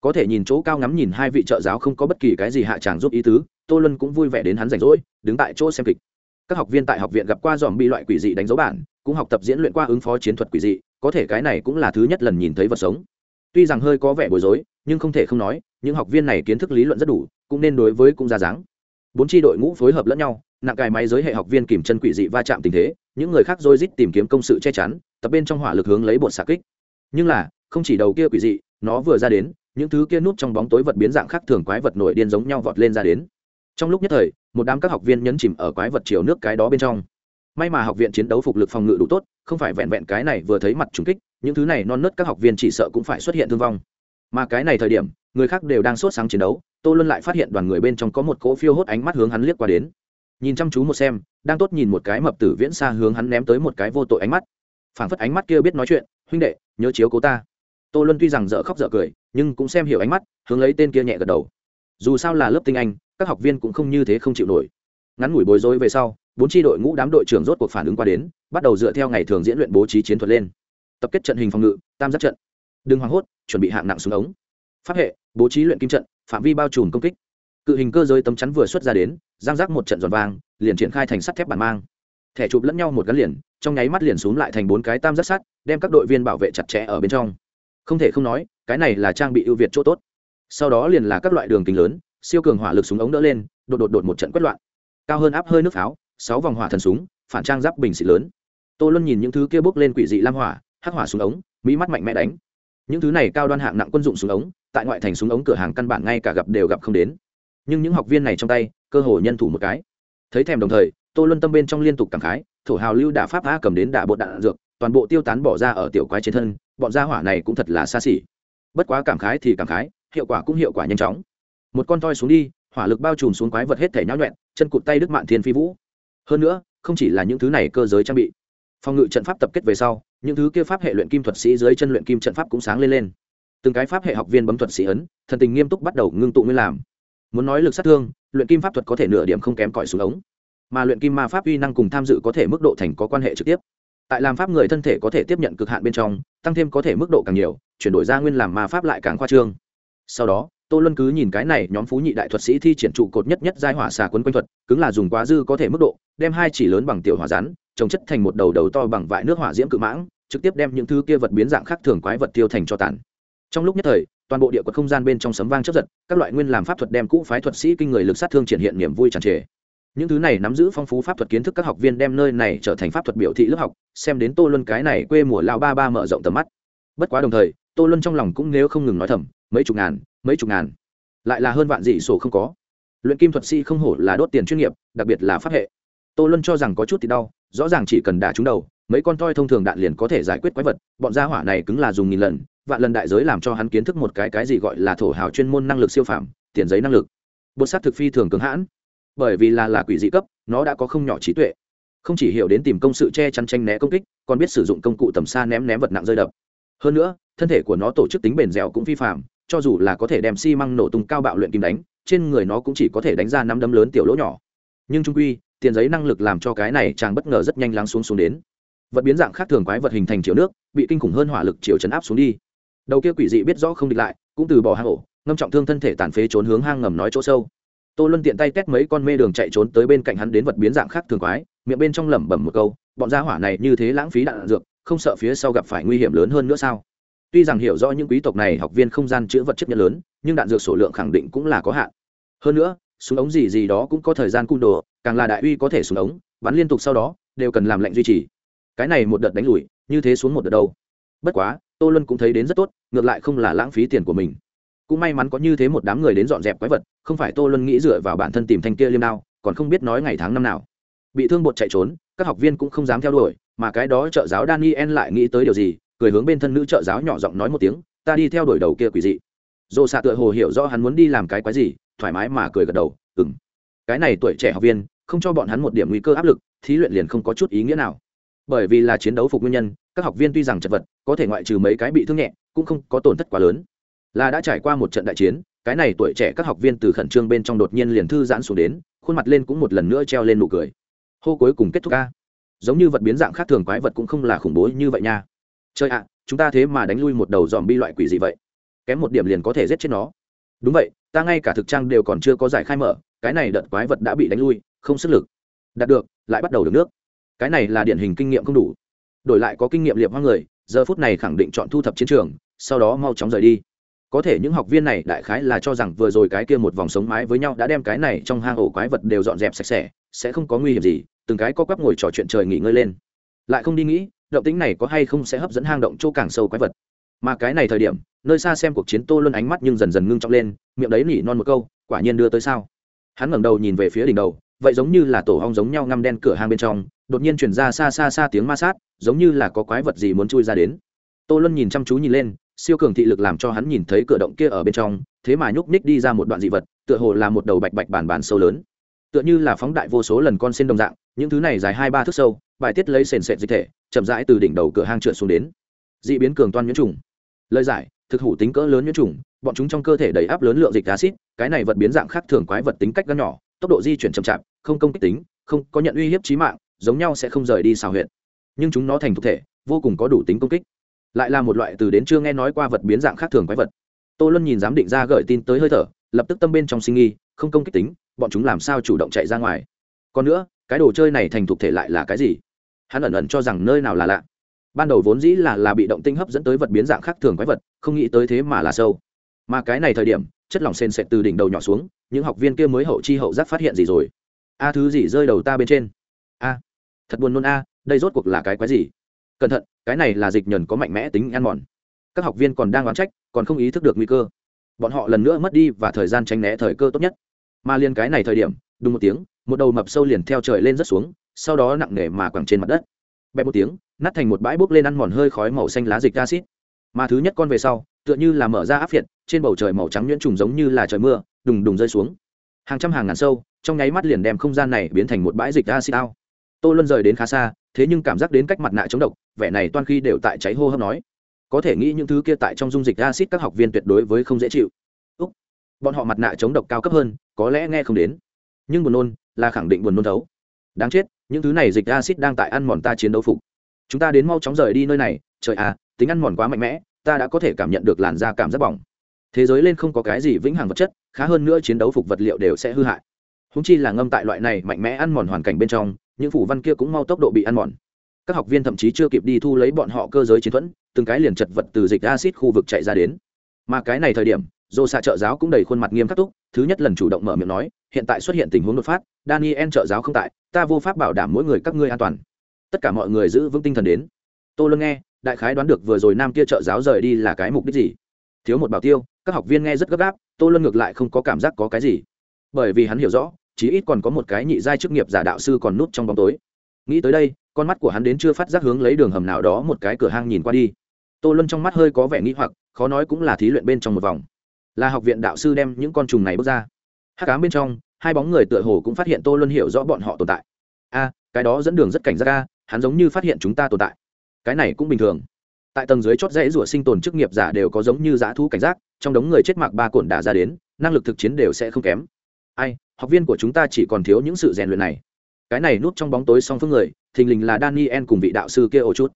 có thể nhìn chỗ cao ngắm nhìn hai vị trợ giáo không có bất kỳ cái gì hạ tràng giúp ý tứ, tô lân cũng vui vẻ đến hắn rảnh rỗi, đứng tại chỗ xem kịch. Các học viên tại học viện gặp qua dòm bị loại quỷ dị đánh dấu bản, cũng học tập diễn luyện qua ứng phó chiến thuật quỷ dị, có thể cái này cũng là thứ nhất lần nhìn thấy vật sống. Tuy rằng hơi có vẻ bối rối, nhưng không thể không nói, những học viên này kiến thức lý luận rất đủ, cũng nên đối với cũng ra dáng. Bốn tri đội ngũ phối hợp lẫn nhau, nặng cài máy giới hệ học viên kìm chân quỷ dị va chạm tình thế, những người khác dôi dít tìm kiếm công sự che chắn, tập bên trong hỏa lực hướng lấy bột xà kích. Nhưng là, không chỉ đầu kia quỷ dị, nó vừa ra đến những thứ kia núp trong bóng tối vật biến dạng khác thường quái vật nổi điên giống nhau vọt lên ra đến. Trong lúc nhất thời, một đám các học viên nhấn chìm ở quái vật chiều nước cái đó bên trong. May mà học viện chiến đấu phục lực phòng ngự đủ tốt, không phải vẹn vẹn cái này vừa thấy mặt trùng kích, những thứ này non nớt các học viên chỉ sợ cũng phải xuất hiện thương vong. Mà cái này thời điểm, người khác đều đang sốt sáng chiến đấu, tô luân lại phát hiện đoàn người bên trong có một cỗ phiêu hốt ánh mắt hướng hắn liếc qua đến. Nhìn chăm chú một xem, đang tốt nhìn một cái mập tử viễn xa hướng hắn ném tới một cái vô tội ánh mắt. Phảng phất ánh mắt kia biết nói chuyện, huynh đệ, nhớ chiếu cố ta tô luân tuy rằng dở khóc dở cười, nhưng cũng xem hiểu ánh mắt, hướng lấy tên kia nhẹ gật đầu. Dù sao là lớp tinh anh, các học viên cũng không như thế không chịu nổi. Ngắn ngủi bối rối về sau, bốn tri đội ngũ đám đội trưởng rốt cuộc phản ứng qua đến, bắt đầu dựa theo ngày thường diễn luyện bố trí chiến thuật lên. Tập kết trận hình phòng ngự, tam giác trận. Đừng hoảng hốt, chuẩn bị hạng nặng xuống ống. Phát hệ, bố trí luyện kim trận, phạm vi bao trùm công kích. Cự hình cơ giới tấm chắn vừa xuất ra đến, giang giác một trận giòn vang, liền triển khai thành sắt thép bản mang. Thẻ chụp lẫn nhau một gắn liền, trong nháy mắt liền xuống lại thành bốn cái tam giác sắt, đem các đội viên bảo vệ chặt chẽ ở bên trong không thể không nói, cái này là trang bị ưu việt chỗ tốt. Sau đó liền là các loại đường kính lớn, siêu cường hỏa lực súng ống đỡ lên, đột đột đột một trận quất loạn. Cao hơn áp hơi nước pháo, sáu vòng hỏa thần súng, phản trang giáp bình xịt lớn. Tô luân nhìn những thứ kia bốc lên quỷ dị lam hỏa, hắc hỏa súng ống, mỹ mắt mạnh mẽ đánh. Những thứ này cao đoan hạng nặng quân dụng súng ống, tại ngoại thành súng ống cửa hàng căn bản ngay cả gặp đều gặp không đến. Nhưng những học viên này trong tay, cơ hồ nhân thủ một cái. Thấy thèm đồng thời, tô luân tâm bên trong liên tục cảm khái, thổ hào lưu đả pháp a cầm đến đả bộ đạn dược, toàn bộ tiêu tán bỏ ra ở tiểu quái trên thân bọn gia hỏa này cũng thật là xa xỉ. Bất quá cảm khái thì cảm khái, hiệu quả cũng hiệu quả nhanh chóng. Một con toi xuống đi, hỏa lực bao trùm xuống quái vật hết thể nhão nhuẹn chân cụt tay đức mạng thiên phi vũ. Hơn nữa, không chỉ là những thứ này cơ giới trang bị. Phòng ngự trận pháp tập kết về sau, những thứ kia pháp hệ luyện kim thuật sĩ dưới chân luyện kim trận pháp cũng sáng lên lên. Từng cái pháp hệ học viên bấm thuật sĩ ấn, thần tình nghiêm túc bắt đầu ngưng tụ nguyên làm. Muốn nói lực sát thương, luyện kim pháp thuật có thể nửa điểm không kém cỏi xuống ống. Mà luyện kim ma pháp uy năng cùng tham dự có thể mức độ thành có quan hệ trực tiếp tại làm pháp người thân thể có thể tiếp nhận cực hạn bên trong, tăng thêm có thể mức độ càng nhiều, chuyển đổi ra nguyên làm ma pháp lại càng khoa trương. Sau đó, tô luân cứ nhìn cái này nhóm phú nhị đại thuật sĩ thi triển trụ cột nhất nhất giai hỏa xà quấn quanh thuật, cứng là dùng quá dư có thể mức độ, đem hai chỉ lớn bằng tiểu hỏa rắn, trồng chất thành một đầu đầu to bằng vại nước hỏa diễm cự mãng, trực tiếp đem những thứ kia vật biến dạng khác thường quái vật tiêu thành cho tàn. Trong lúc nhất thời, toàn bộ địa quật không gian bên trong sấm vang chấp giật, các loại nguyên làm pháp thuật đem cũ phái thuật sĩ kinh người lực sát thương triển hiện niềm vui tràn trề những thứ này nắm giữ phong phú pháp thuật kiến thức các học viên đem nơi này trở thành pháp thuật biểu thị lớp học, xem đến tô luân cái này quê mùa lao ba ba mở rộng tầm mắt. Bất quá đồng thời, tô luân trong lòng cũng nếu không ngừng nói thầm, mấy chục ngàn, mấy chục ngàn. Lại là hơn vạn dị sổ không có. Luyện kim thuật sĩ không hổ là đốt tiền chuyên nghiệp, đặc biệt là pháp hệ. Tô luân cho rằng có chút thì đau, rõ ràng chỉ cần đả trúng đầu, mấy con toi thông thường đạn liền có thể giải quyết quái vật, bọn gia hỏa này cứng là dùng nghìn lần, vạn lần đại giới làm cho hắn kiến thức một cái cái gì gọi là thổ hào chuyên môn năng lực siêu phạm tiền giấy năng lực. Bột sát thực phi thường cứng hãn bởi vì là là quỷ dị cấp, nó đã có không nhỏ trí tuệ. Không chỉ hiểu đến tìm công sự che chắn tranh né công kích, còn biết sử dụng công cụ tầm xa ném ném vật nặng rơi đập. Hơn nữa, thân thể của nó tổ chức tính bền dẻo cũng phi phạm cho dù là có thể đem xi măng nổ tung cao bạo luyện kim đánh, trên người nó cũng chỉ có thể đánh ra năm đấm lớn tiểu lỗ nhỏ. Nhưng trung quy, tiền giấy năng lực làm cho cái này chàng bất ngờ rất nhanh lắng xuống xuống đến. Vật biến dạng khác thường quái vật hình thành chiều nước, bị kinh khủng hơn hỏa lực chiều chấn áp xuống đi. Đầu kia quỷ dị biết rõ không địch lại, cũng từ bỏ hang ổ, ngâm trọng thương thân thể tàn phế trốn hướng hang ngầm nói chỗ sâu tô luân tiện tay quét mấy con mê đường chạy trốn tới bên cạnh hắn đến vật biến dạng khác thường quái, miệng bên trong lẩm bẩm một câu, bọn gia hỏa này như thế lãng phí đạn dược, không sợ phía sau gặp phải nguy hiểm lớn hơn nữa sao? Tuy rằng hiểu rõ những quý tộc này học viên không gian chữa vật chất nhận lớn, nhưng đạn dược số lượng khẳng định cũng là có hạn. Hơn nữa, súng ống gì gì đó cũng có thời gian cung đồ, càng là đại uy có thể súng ống, bắn liên tục sau đó, đều cần làm lệnh duy trì. Cái này một đợt đánh lùi, như thế xuống một đợt đâu. Bất quá, tô luân cũng thấy đến rất tốt, ngược lại không là lãng phí tiền của mình cũng may mắn có như thế một đám người đến dọn dẹp quái vật, không phải tô luân nghĩ dựa vào bản thân tìm thanh kia liêm đao, còn không biết nói ngày tháng năm nào. Bị thương bột chạy trốn, các học viên cũng không dám theo đuổi, mà cái đó trợ giáo daniel lại nghĩ tới điều gì, cười hướng bên thân nữ trợ giáo nhỏ giọng nói một tiếng, ta đi theo đuổi đầu kia quỷ dị. Dồ xạ tựa hồ hiểu rõ hắn muốn đi làm cái quái gì, thoải mái mà cười gật đầu ừng cái này tuổi trẻ học viên, không cho bọn hắn một điểm nguy cơ áp lực, thí luyện liền không có chút ý nghĩa nào. Bởi vì là chiến đấu phục nguyên nhân, các học viên tuy rằng chật vật, có thể ngoại trừ mấy cái bị thương nhẹ, cũng không có tổn thất quá lớn là đã trải qua một trận đại chiến, cái này tuổi trẻ các học viên từ khẩn trương bên trong đột nhiên liền thư giãn xuống đến, khuôn mặt lên cũng một lần nữa treo lên nụ cười. Hô cuối cùng kết thúc ca. Giống như vật biến dạng khác thường quái vật cũng không là khủng bố như vậy nha. Chơi ạ, chúng ta thế mà đánh lui một đầu dòm bi loại quỷ gì vậy. Kém một điểm liền có thể giết chết nó. Đúng vậy, ta ngay cả thực trang đều còn chưa có giải khai mở, cái này đợt quái vật đã bị đánh lui, không sức lực. Đạt được, lại bắt đầu được nước. Cái này là điển hình kinh nghiệm không đủ. Đổi lại có kinh nghiệm liệp hoang người, giờ phút này khẳng định chọn thu thập chiến trường, sau đó mau chóng rời đi có thể những học viên này đại khái là cho rằng vừa rồi cái kia một vòng sống mái với nhau đã đem cái này trong hang ổ quái vật đều dọn dẹp sạch sẽ sẽ không có nguy hiểm gì, từng cái có quắp ngồi trò chuyện trời nghỉ ngơi lên. Lại không đi nghĩ, động tính này có hay không sẽ hấp dẫn hang động chỗ càng sâu quái vật. Mà cái này thời điểm, nơi xa xem cuộc chiến tô luôn ánh mắt nhưng dần dần ngưng trọng lên, miệng đấy nỉ non một câu, quả nhiên đưa tới sao? Hắn ngẩng đầu nhìn về phía đỉnh đầu, vậy giống như là tổ hong giống nhau ngăm đen cửa hang bên trong, đột nhiên chuyển ra xa xa xa tiếng ma sát, giống như là có quái vật gì muốn chui ra đến. Tô luân nhìn chăm chú nhìn lên siêu cường thị lực làm cho hắn nhìn thấy cửa động kia ở bên trong, thế mà nhúc ních đi ra một đoạn dị vật, tựa hồ là một đầu bạch bạch bản bản sâu lớn. Tựa như là phóng đại vô số lần con sen đồng dạng, những thứ này dài hai ba thước sâu, bài tiết lấy sền sệt dịch thể, chậm rãi từ đỉnh đầu cửa hang trượt xuống đến. D ị biến cường toan nhiễm trùng. Lời giải, thực hủ tính cỡ lớn nhiễm trùng, bọn chúng trong cơ thể đầy áp lớn lượng dịch acid cái này vật biến dạng khác thường quái vật tính cách gắn nhỏ, tốc độ di chuyển chậm chạp, không công kích tính, không có nhận uy hiếp trí mạng, giống nhau sẽ không rời đi xào huyện nhưng chúng nó thành thực thể, vô cùng có đủ tính công kích lại là một loại từ đến chưa nghe nói qua vật biến dạng khác thường quái vật. Tô luân nhìn giám định ra gửi tin tới hơi thở, lập tức tâm bên trong sinh nghi không công kích tính, bọn chúng làm sao chủ động chạy ra ngoài? Còn nữa, cái đồ chơi này thành thục thể lại là cái gì? Hắn ẩn ẩn cho rằng nơi nào là lạ. Ban đầu vốn dĩ là là bị động tinh hấp dẫn tới vật biến dạng khác thường quái vật, không nghĩ tới thế mà là sâu. Mà cái này thời điểm, chất lỏng sền sệt từ đỉnh đầu nhỏ xuống, những học viên kia mới hậu chi hậu giác phát hiện gì rồi? A, thứ gì rơi đầu ta bên trên? A, thật buồn nôn a, đây rốt cuộc là cái quái gì? Cẩn thận, cái này là dịch nhờn có mạnh mẽ tính ăn mòn. Các học viên còn đang oán trách, còn không ý thức được nguy cơ. Bọn họ lần nữa mất đi và thời gian tránh né thời cơ tốt nhất. Mà liền cái này thời điểm đúng một tiếng, một đầu mập sâu liền theo trời lên rất xuống, sau đó nặng nề mà quẳng trên mặt đất. Bẹp một tiếng, nát thành một bãi bốc lên ăn mòn hơi khói màu xanh lá dịch acid. Mà thứ nhất con về sau, tựa như là mở ra áp phiệt, trên bầu trời màu trắng nhuyễn trùng giống như là trời mưa, đùng đùng rơi xuống. Hàng trăm hàng ngàn sâu, trong nháy mắt liền đem không gian này biến thành một bãi dịch acid ao. Tô luân rời đến khá xa, thế nhưng cảm giác đến cách mặt nạ chống độc vẻ này toan khi đều tại cháy hô hấp nói. Có thể nghĩ những thứ kia tại trong dung dịch acid các học viên tuyệt đối với không dễ chịu. Úc. bọn họ mặt nạ chống độc cao cấp hơn, có lẽ nghe không đến. Nhưng buồn nôn là khẳng định buồn nôn thấu. Đáng chết, những thứ này dịch acid đang tại ăn mòn ta chiến đấu phục. Chúng ta đến mau chóng rời đi nơi này. Trời à tính ăn mòn quá mạnh mẽ, ta đã có thể cảm nhận được làn da cảm giác bỏng. Thế giới lên không có cái gì vĩnh hằng vật chất, khá hơn nữa chiến đấu phục vật liệu đều sẽ hư hại. Húng chi là ngâm tại loại này mạnh mẽ ăn mòn hoàn cảnh bên trong, những phủ văn kia cũng mau tốc độ bị ăn mòn các học viên thậm chí chưa kịp đi thu lấy bọn họ cơ giới chiến thuẫn, từng cái liền chật vật từ dịch acid khu vực chạy ra đến. Mà cái này thời điểm dô xạ trợ giáo cũng đầy khuôn mặt nghiêm khắc túc, thứ nhất lần chủ động mở miệng nói, hiện tại xuất hiện tình huống đột phát, daniel trợ giáo không tại, ta vô pháp bảo đảm mỗi người các ngươi an toàn. Tất cả mọi người giữ vững tinh thần đến. Tô lân nghe, đại khái đoán được vừa rồi nam kia trợ giáo rời đi là cái mục đích gì. Thiếu một bảo tiêu, các học viên nghe rất gấp gáp, tô lân ngược lại không có cảm giác có cái gì. Bởi vì hắn hiểu rõ, chí ít còn có một cái nhị giai chức nghiệp giả đạo sư còn nút trong bóng tối. Nghĩ tới đây con mắt của hắn đến chưa phát giác hướng lấy đường hầm nào đó một cái cửa hang nhìn qua đi. Tô luân trong mắt hơi có vẻ nghĩ hoặc, khó nói cũng là thí luyện bên trong một vòng. Là học viện đạo sư đem những con trùng này bước ra. Hát cám bên trong, hai bóng người tựa hồ cũng phát hiện tô luân hiểu rõ bọn họ tồn tại. A, cái đó dẫn đường rất cảnh giác a, hắn giống như phát hiện chúng ta tồn tại. Cái này cũng bình thường. Tại tầng dưới chót rẽ rủa sinh tồn chức nghiệp giả đều có giống như dã thú cảnh giác, trong đống người chết mạc ba cổn đả ra đến, năng lực thực chiến đều sẽ không kém. Ai, học viên của chúng ta chỉ còn thiếu những sự rèn luyện này. Cái này núp trong bóng tối song phương người thình lình là daniel cùng vị đạo sư kia ổ chút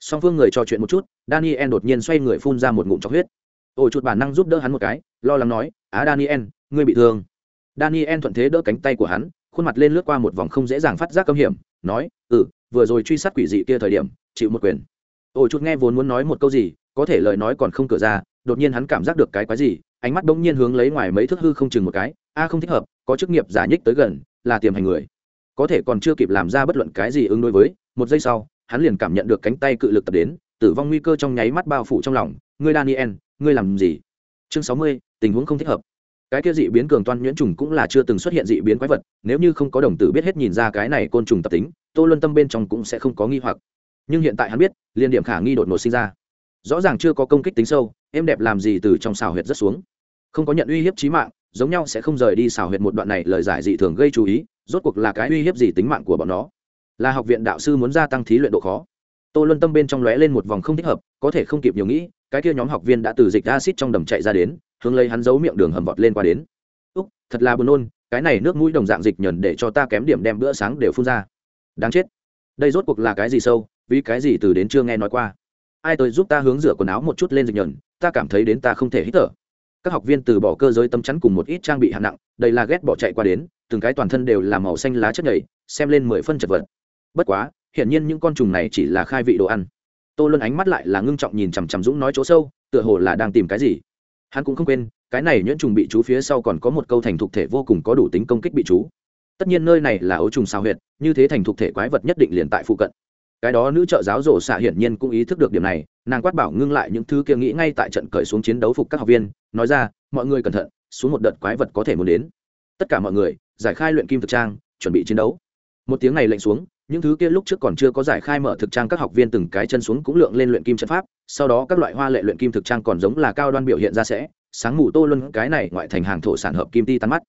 song phương người trò chuyện một chút, daniel đột nhiên xoay người phun ra một ngụm chọc huyết. Ổ chút bản năng giúp đỡ hắn một cái, lo lắng nói, á daniel, ngươi bị thương. Daniel thuận thế đỡ cánh tay của hắn, khuôn mặt lên lướt qua một vòng không dễ dàng phát giác cấm hiểm, nói ừ vừa rồi truy sát quỷ dị kia thời điểm, chịu một quyền. Ổ chút nghe vốn muốn nói một câu gì, có thể lời nói còn không cửa ra, đột nhiên hắn cảm giác được cái quái gì, ánh mắt bỗng nhiên hướng lấy ngoài mấy thước hư không chừng một cái, a không thích hợp, có chức nghiệp giả nhích tới gần, là tiềm hành người có thể còn chưa kịp làm ra bất luận cái gì ứng đối với, một giây sau, hắn liền cảm nhận được cánh tay cự lực tập đến, tử vong nguy cơ trong nháy mắt bao phủ trong lòng. Ngươi daniel, ngươi làm gì? Chương sáu mươi, tình huống không thích hợp. Cái kia dị biến cường toan nhuyễn trùng cũng là chưa từng xuất hiện dị biến quái vật, nếu như không có đồng tử biết hết nhìn ra cái này côn trùng tập tính, tô luân tâm bên trong cũng sẽ không có nghi hoặc. Nhưng hiện tại hắn biết, liên điểm khả nghi đột ngột sinh ra. Rõ ràng chưa có công kích tính sâu, em đẹp làm gì từ trong xào huyệt rất xuống. Không có nhận uy hiếp trí mạng giống nhau sẽ không rời đi xào huyệt một đoạn này, lời giải dị thường gây chú ý, rốt cuộc là cái uy hiếp gì tính mạng của bọn nó? Là học viện đạo sư muốn gia tăng thí luyện độ khó. Tô luân tâm bên trong lóe lên một vòng không thích hợp, có thể không kịp nhiều nghĩ, cái kia nhóm học viên đã từ dịch acid trong đầm chạy ra đến, hướng lấy hắn giấu miệng đường hầm vọt lên qua đến. Úc, thật là buồn nôn, cái này nước mũi đồng dạng dịch nhờn để cho ta kém điểm đem bữa sáng đều phun ra. Đáng chết. Đây rốt cuộc là cái gì sâu, vì cái gì từ đến chưa nghe nói qua? Ai tới giúp ta hướng rửa quần áo một chút lên dịch nhờn, ta cảm thấy đến ta không thể hít thở các học viên từ bỏ cơ giới tâm chắn cùng một ít trang bị hạng nặng đây là ghét bỏ chạy qua đến, từng cái toàn thân đều là màu xanh lá chất nhầy, xem lên mười phân chật vật. Bất quá, hiển nhiên những con trùng này chỉ là khai vị đồ ăn. Tô luân ánh mắt lại là ngưng trọng nhìn chằm chằm dũng nói chỗ sâu, tựa hồ là đang tìm cái gì. Hắn cũng không quên, cái này nhuyễn trùng bị chú phía sau còn có một câu thành thục thể vô cùng có đủ tính công kích bị chú. Tất nhiên nơi này là ấu trùng sao huyệt, như thế thành thục thể quái vật nhất định liền tại phụ cận cái đó nữ trợ giáo rổ xạ hiển nhiên cũng ý thức được điểm này, nàng quát bảo ngưng lại những thứ kia nghĩ ngay tại trận cởi xuống chiến đấu phục các học viên, nói ra, mọi người cẩn thận, xuống một đợt quái vật có thể muốn đến. Tất cả mọi người, giải khai luyện kim thực trang, chuẩn bị chiến đấu. Một tiếng này lệnh xuống, những thứ kia lúc trước còn chưa có giải khai mở thực trang các học viên từng cái chân xuống cũng lượng lên luyện kim trận pháp, sau đó các loại hoa lệ luyện kim thực trang còn giống là cao đoan biểu hiện ra sẽ, sáng mù tô luân cái này ngoại thành hàng thổ sản hợp kim ti tắn mắt.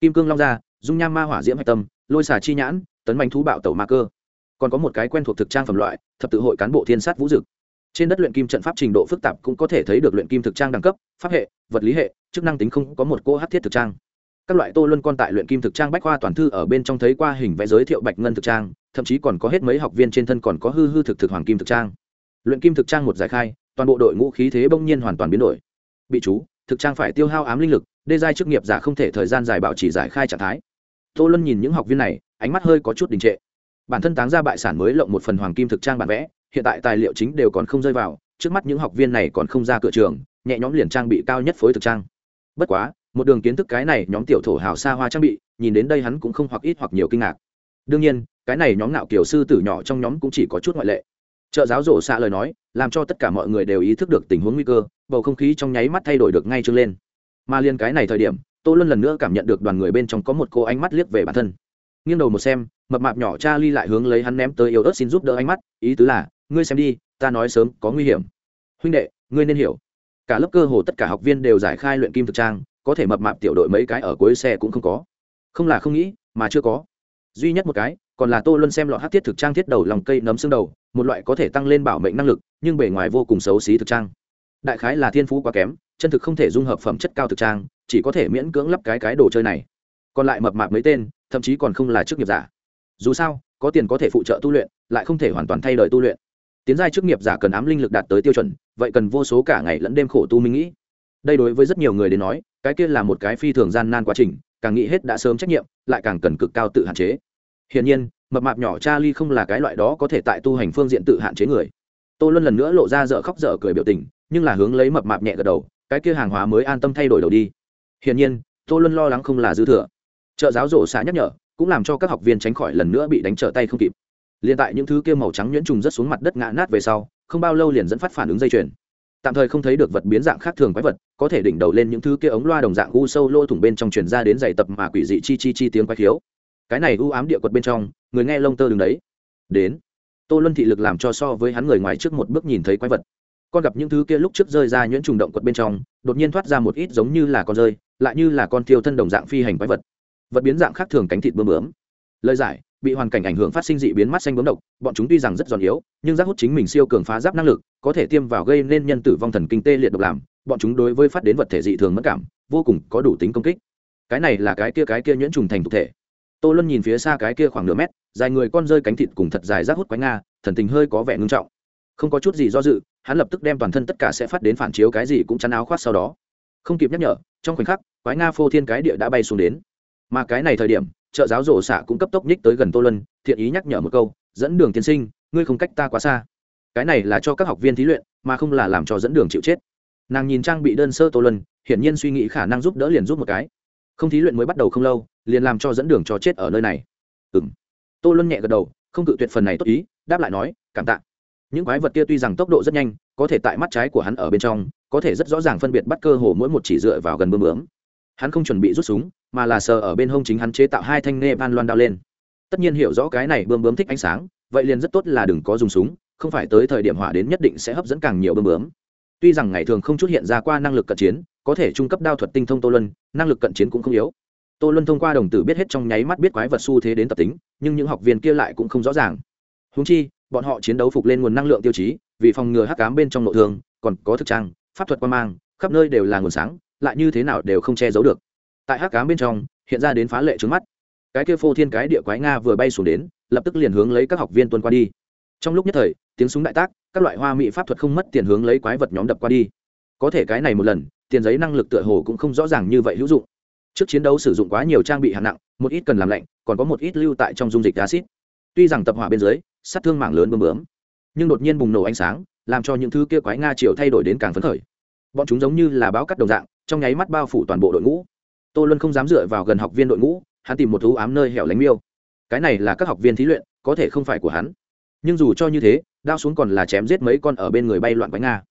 Kim cương long ra dung nham ma hỏa diễm hạch tâm, lôi xà chi nhãn, tấn bánh thú bạo tẩu ma cơ còn có một cái quen thuộc thực trang phẩm loại, thập tự hội cán bộ thiên sát vũ dực. Trên đất luyện kim trận pháp trình độ phức tạp cũng có thể thấy được luyện kim thực trang đẳng cấp, pháp hệ, vật lý hệ, chức năng tính không có một cô hát thiết thực trang. Các loại tô luân con tại luyện kim thực trang bách khoa toàn thư ở bên trong thấy qua hình vẽ giới thiệu bạch ngân thực trang, thậm chí còn có hết mấy học viên trên thân còn có hư hư thực thực hoàng kim thực trang. Luyện kim thực trang một giải khai, toàn bộ đội ngũ khí thế bỗng nhiên hoàn toàn biến đổi. Bị chú, thực trang phải tiêu hao ám linh lực, đê giai chức nghiệp giả không thể thời gian dài bảo trì giải khai trạng thái. Tô luân nhìn những học viên này, ánh mắt hơi có chút đình trệ bản thân táng ra bại sản mới lộng một phần hoàng kim thực trang bản vẽ, hiện tại tài liệu chính đều còn không rơi vào, trước mắt những học viên này còn không ra cửa trường, nhẹ nhóm liền trang bị cao nhất phối thực trang. Bất quá, một đường kiến thức cái này nhóm tiểu thổ hào xa hoa trang bị, nhìn đến đây hắn cũng không hoặc ít hoặc nhiều kinh ngạc. Đương nhiên, cái này nhóm nạo kiểu sư tử nhỏ trong nhóm cũng chỉ có chút ngoại lệ. Trợ giáo rổ xạ lời nói, làm cho tất cả mọi người đều ý thức được tình huống nguy cơ, bầu không khí trong nháy mắt thay đổi được ngay trưng lên. Mà liên cái này thời điểm, tô luân lần nữa cảm nhận được đoàn người bên trong có một cô ánh mắt liếc về bản thân. Nghiêng đầu một xem mập mạp nhỏ cha ly lại hướng lấy hắn ném tới yếu ớt xin giúp đỡ ánh mắt, ý tứ là, ngươi xem đi, ta nói sớm, có nguy hiểm. Huynh đệ, ngươi nên hiểu. Cả lớp cơ hồ tất cả học viên đều giải khai luyện kim thực trang, có thể mập mạp tiểu đội mấy cái ở cuối xe cũng không có. Không là không nghĩ, mà chưa có. Duy nhất một cái, còn là tô luân xem lọ hát thiết thực trang thiết đầu lòng cây nấm xương đầu, một loại có thể tăng lên bảo mệnh năng lực, nhưng bề ngoài vô cùng xấu xí thực trang. Đại khái là thiên phú quá kém, chân thực không thể dung hợp phẩm chất cao thực trang, chỉ có thể miễn cưỡng lắp cái cái đồ chơi này. Còn lại mập mạp mấy tên, thậm chí còn không là chức nghiệp giả dù sao, có tiền có thể phụ trợ tu luyện, lại không thể hoàn toàn thay đổi tu luyện. Tiến giai chức nghiệp giả cần ám linh lực đạt tới tiêu chuẩn, vậy cần vô số cả ngày lẫn đêm khổ tu minh nghĩ. Đây đối với rất nhiều người đến nói, cái kia là một cái phi thường gian nan quá trình, càng nghĩ hết đã sớm trách nhiệm, lại càng cần cực cao tự hạn chế. Hiển nhiên, mập mạp nhỏ Charlie không là cái loại đó có thể tại tu hành phương diện tự hạn chế người. Tô luân lần nữa lộ ra dở khóc dở cười biểu tình, nhưng là hướng lấy mập mạp nhẹ gật đầu, cái kia hàng hóa mới an tâm thay đổi đầu đi. Hiển nhiên, tô luân lo lắng không là dư thừa. Trợ giáo rổ xã nhắc nhở cũng làm cho các học viên tránh khỏi lần nữa bị đánh trở tay không kịp. Liền tại những thứ kia màu trắng nhuyễn trùng rất xuống mặt đất ngã nát về sau, không bao lâu liền dẫn phát phản ứng dây chuyền. Tạm thời không thấy được vật biến dạng khác thường quái vật, có thể đỉnh đầu lên những thứ kia ống loa đồng dạng u sâu lô thủng bên trong truyền ra đến dày tập mà quỷ dị chi chi chi tiếng quái khiếu. Cái này u ám địa quật bên trong, người nghe lông tơ đứng đấy. Đến. Tô luân thị lực làm cho so với hắn người ngoài trước một bước nhìn thấy quái vật. Con gặp những thứ kia lúc trước rơi ra nhuyễn trùng động quật bên trong, đột nhiên thoát ra một ít giống như là con rơi, lại như là con thiêu thân đồng dạng phi hành quái vật vật biến dạng khác thường cánh thịt bướm bướm. Lời giải, bị hoàn cảnh ảnh hưởng phát sinh dị biến mắt xanh bướm độc, bọn chúng tuy rằng rất giòn yếu, nhưng giác hút chính mình siêu cường phá giáp năng lực, có thể tiêm vào gây nên nhân tử vong thần kinh tê liệt độc làm, bọn chúng đối với phát đến vật thể dị thường mất cảm, vô cùng có đủ tính công kích. Cái này là cái kia cái kia nhuyễn trùng thành thực thể. Tô luân nhìn phía xa cái kia khoảng nửa mét, dài người con rơi cánh thịt cùng thật dài rác hút quái nga, thần tình hơi có vẻ ngưng trọng. Không có chút gì do dự, hắn lập tức đem toàn thân tất cả sẽ phát đến phản chiếu cái gì cũng chắn áo khoác sau đó. Không kịp nhắc nhở, trong khoảnh khắc, quái nga phô thiên cái địa đã bay xuống đến mà cái này thời điểm trợ giáo rổ xạ cũng cấp tốc nhích tới gần tô lân thiện ý nhắc nhở một câu, dẫn đường tiên sinh, ngươi không cách ta quá xa. Cái này là cho các học viên thí luyện, mà không là làm cho dẫn đường chịu chết. Nàng nhìn trang bị đơn sơ tô lân hiển nhiên suy nghĩ khả năng giúp đỡ liền giúp một cái. Không thí luyện mới bắt đầu không lâu, liền làm cho dẫn đường cho chết ở nơi này. Ừ m tô lân nhẹ gật đầu, không cự tuyệt phần này tốt ý, đáp lại nói, cảm tạ. Những quái vật kia tuy rằng tốc độ rất nhanh, có thể tại mắt trái của hắn ở bên trong, có thể rất rõ ràng phân biệt bắt cơ hồ mỗi một chỉ dựa vào gần bơm bướm. Hắn không chuẩn bị rút súng mà là sờ ở bên hông chính hắn chế tạo hai thanh nghe van loan đao lên. Tất nhiên hiểu rõ cái này bơm bướm thích ánh sáng, vậy liền rất tốt là đừng có dùng súng, không phải tới thời điểm hỏa đến nhất định sẽ hấp dẫn càng nhiều bơm bướm. Tuy rằng ngày thường không chút hiện ra qua năng lực cận chiến, có thể trung cấp đao thuật tinh thông tô luân, năng lực cận chiến cũng không yếu. Tô luân thông qua đồng tử biết hết trong nháy mắt biết quái vật xu thế đến tập tính, nhưng những học viên kia lại cũng không rõ ràng. Húng chi, bọn họ chiến đấu phục lên nguồn năng lượng tiêu chí, vì phòng ngừa hắc cám bên trong nội thương, còn có thực trang, pháp thuật quan mang, khắp nơi đều là nguồn sáng, lại như thế nào đều không che giấu được tại hắc cám bên trong, hiện ra đến phá lệ trước mắt. Cái kia phô thiên cái địa quái nga vừa bay xuống đến, lập tức liền hướng lấy các học viên tuân qua đi. Trong lúc nhất thời, tiếng súng đại tác, các loại hoa mỹ pháp thuật không mất tiền hướng lấy quái vật nhóm đập qua đi. Có thể cái này một lần, tiền giấy năng lực tựa hồ cũng không rõ ràng như vậy hữu dụng. Trước chiến đấu sử dụng quá nhiều trang bị hạng nặng, một ít cần làm lạnh, còn có một ít lưu tại trong dung dịch acid. Tuy rằng tập hỏa bên dưới, sát thương mạng lớn bơm bướm, nhưng đột nhiên bùng nổ ánh sáng, làm cho những thứ kia quái nga triều thay đổi đến càng phấn khởi. Bọn chúng giống như là báo cắt đồng dạng, trong nháy mắt bao phủ toàn bộ đội ngũ tô luân không dám dựa vào gần học viên đội ngũ, hắn tìm một thú ám nơi hẻo lánh miêu. Cái này là các học viên thí luyện, có thể không phải của hắn. Nhưng dù cho như thế, đao xuống còn là chém giết mấy con ở bên người bay loạn quái nga.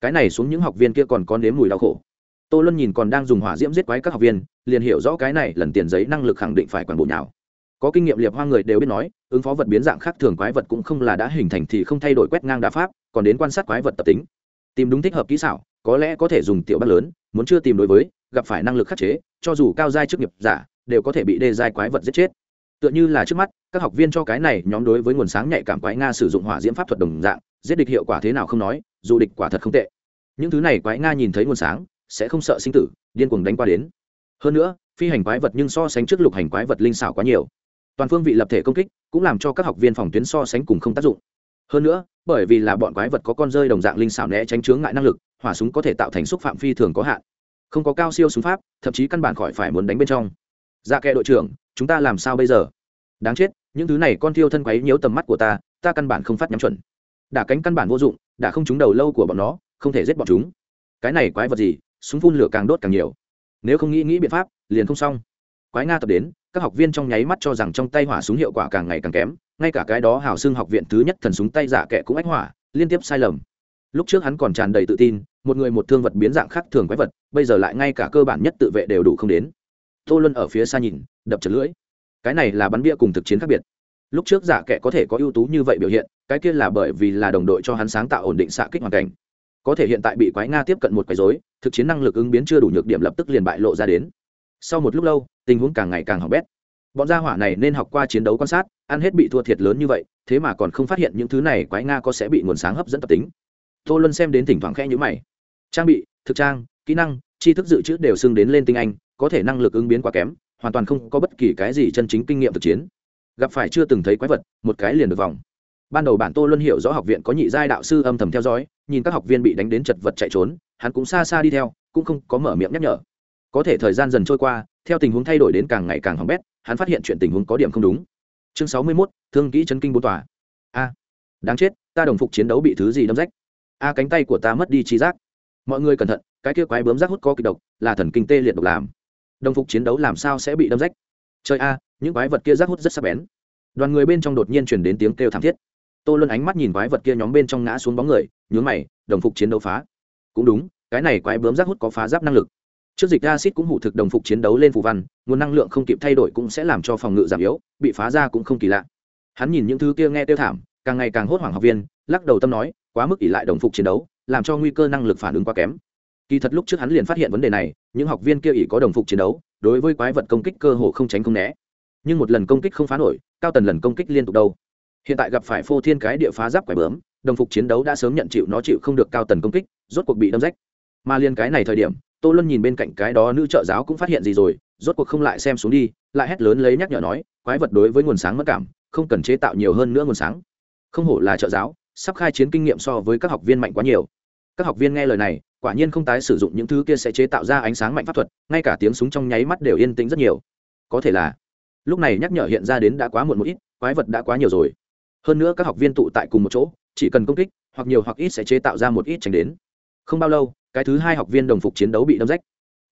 Cái này xuống những học viên kia còn có nếm mùi đau khổ. Tô luân nhìn còn đang dùng hỏa diễm giết quái các học viên, liền hiểu rõ cái này lần tiền giấy năng lực khẳng định phải quản bộ nào. có kinh nghiệm liệp hoa người đều biết nói, ứng phó vật biến dạng khác thường quái vật cũng không là đã hình thành thì không thay đổi quét ngang đá pháp, còn đến quan sát quái vật tập tính. Tìm đúng thích hợp kỹ xảo, có lẽ có thể dùng tiểu bát lớn, muốn chưa tìm đối với gặp phải năng lực khắc chế, cho dù cao giai chức nghiệp giả, đều có thể bị đê giai quái vật giết chết. Tựa như là trước mắt, các học viên cho cái này nhóm đối với nguồn sáng nhạy cảm quái nga sử dụng hỏa diễm pháp thuật đồng dạng, giết địch hiệu quả thế nào không nói, dù địch quả thật không tệ. Những thứ này quái nga nhìn thấy nguồn sáng, sẽ không sợ sinh tử, điên cuồng đánh qua đến. Hơn nữa, phi hành quái vật nhưng so sánh trước lục hành quái vật linh xảo quá nhiều. Toàn phương vị lập thể công kích, cũng làm cho các học viên phòng tuyến so sánh cùng không tác dụng. Hơn nữa, bởi vì là bọn quái vật có con rơi đồng dạng linh xảo né tránh chướng ngại năng lực, hỏa súng có thể tạo thành xúc phạm phi thường có hạn không có cao siêu súng pháp, thậm chí căn bản khỏi phải muốn đánh bên trong. Dạ kệ đội trưởng, chúng ta làm sao bây giờ? Đáng chết, những thứ này con thiêu thân quấy nhiễu tầm mắt của ta ta căn bản không phát nhắm chuẩn. Đả cánh căn bản vô dụng đã không trúng đầu lâu của bọn nó, không thể giết bọn chúng. Cái này quái vật gì, súng phun lửa càng đốt càng nhiều. Nếu không nghĩ nghĩ biện pháp, liền không xong. Quái nga tập đến, các học viên trong nháy mắt cho rằng trong tay hỏa súng hiệu quả càng ngày càng kém, ngay cả cái đó hào xưng học viện thứ nhất thần súng tay giả kệ cũng ách hỏa, liên tiếp sai lầm lúc trước hắn còn tràn đầy tự tin, một người một thương vật biến dạng khác thường quái vật, bây giờ lại ngay cả cơ bản nhất tự vệ đều đủ không đến. Tô luân ở phía xa nhìn, đập chật lưỡi. Cái này là bắn bia cùng thực chiến khác biệt. Lúc trước giả kệ có thể có ưu tú như vậy biểu hiện, cái kia là bởi vì là đồng đội cho hắn sáng tạo ổn định xạ kích hoàn cảnh. Có thể hiện tại bị quái nga tiếp cận một quái dối thực chiến năng lực ứng biến chưa đủ nhược điểm lập tức liền bại lộ ra đến. Sau một lúc lâu, tình huống càng ngày càng hỏng bét. Bọn gia hỏa này nên học qua chiến đấu quan sát, ăn hết bị thua thiệt lớn như vậy, thế mà còn không phát hiện những thứ này quái nga có sẽ bị nguồn sáng hấp dẫn tập tính tô luân xem đến thỉnh thoảng khẽ nhữ mày. Trang bị, thực trang, kỹ năng, tri thức dự trữ đều xưng đến lên tinh anh, có thể năng lực ứng biến quá kém, hoàn toàn không có bất kỳ cái gì chân chính kinh nghiệm thực chiến. Gặp phải chưa từng thấy quái vật, một cái liền được vòng. Ban đầu bản tô luân hiểu rõ học viện có nhị giai đạo sư âm thầm theo dõi, nhìn các học viên bị đánh đến chật vật chạy trốn, hắn cũng xa xa đi theo, cũng không có mở miệng nhắc nhở. Có thể thời gian dần trôi qua, theo tình huống thay đổi đến càng ngày càng hỏng bét, hắn phát hiện chuyện tình huống có điểm không đúng. Chương sáu mươi mốt, thương kỹ chấn kinh bốn tòa. A, đáng chết, ta đồng phục chiến đấu bị thứ gì đâm rách a cánh tay của ta mất đi trí giác. Mọi người cẩn thận, cái kia quái bướm rác hút có kịch độc, là thần kinh tê liệt độc làm. Đồng phục chiến đấu làm sao sẽ bị đâm rách? Trời a, những quái vật kia rác hút rất sắc bén. Đoàn người bên trong đột nhiên chuyển đến tiếng kêu thảm thiết. Tô luân ánh mắt nhìn quái vật kia nhóm bên trong ngã xuống bóng người, nhướng mày, đồng phục chiến đấu phá. Cũng đúng, cái này quái bướm rác hút có phá giáp năng lực. Trước dịch acid cũng hủ thực đồng phục chiến đấu lên phù văn, nguồn năng lượng không kịp thay đổi cũng sẽ làm cho phòng ngự giảm yếu, bị phá ra cũng không kỳ lạ. Hắn nhìn những thứ kia nghe tiêu thảm, càng ngày càng hốt hoảng học viên, lắc đầu tâm nói quá mức ỷ lại đồng phục chiến đấu, làm cho nguy cơ năng lực phản ứng quá kém. Kỳ thật lúc trước hắn liền phát hiện vấn đề này, những học viên kia ỷ có đồng phục chiến đấu, đối với quái vật công kích cơ hồ không tránh không né. Nhưng một lần công kích không phá nổi, cao tần lần công kích liên tục đâu. Hiện tại gặp phải phô thiên cái địa phá giáp quái bướm, đồng phục chiến đấu đã sớm nhận chịu nó chịu không được cao tần công kích, rốt cuộc bị đâm rách. Mà liên cái này thời điểm, tô luân nhìn bên cạnh cái đó nữ trợ giáo cũng phát hiện gì rồi, rốt cuộc không lại xem xuống đi, lại hét lớn lấy nhắc nhở nói, quái vật đối với nguồn sáng mất cảm, không cần chế tạo nhiều hơn nữa nguồn sáng. Không hổ là trợ giáo sắp khai chiến kinh nghiệm so với các học viên mạnh quá nhiều. Các học viên nghe lời này, quả nhiên không tái sử dụng những thứ kia sẽ chế tạo ra ánh sáng mạnh pháp thuật, ngay cả tiếng súng trong nháy mắt đều yên tĩnh rất nhiều. Có thể là, lúc này nhắc nhở hiện ra đến đã quá muộn một ít, quái vật đã quá nhiều rồi. Hơn nữa các học viên tụ tại cùng một chỗ, chỉ cần công kích, hoặc nhiều hoặc ít sẽ chế tạo ra một ít tránh đến. Không bao lâu, cái thứ hai học viên đồng phục chiến đấu bị đâm rách.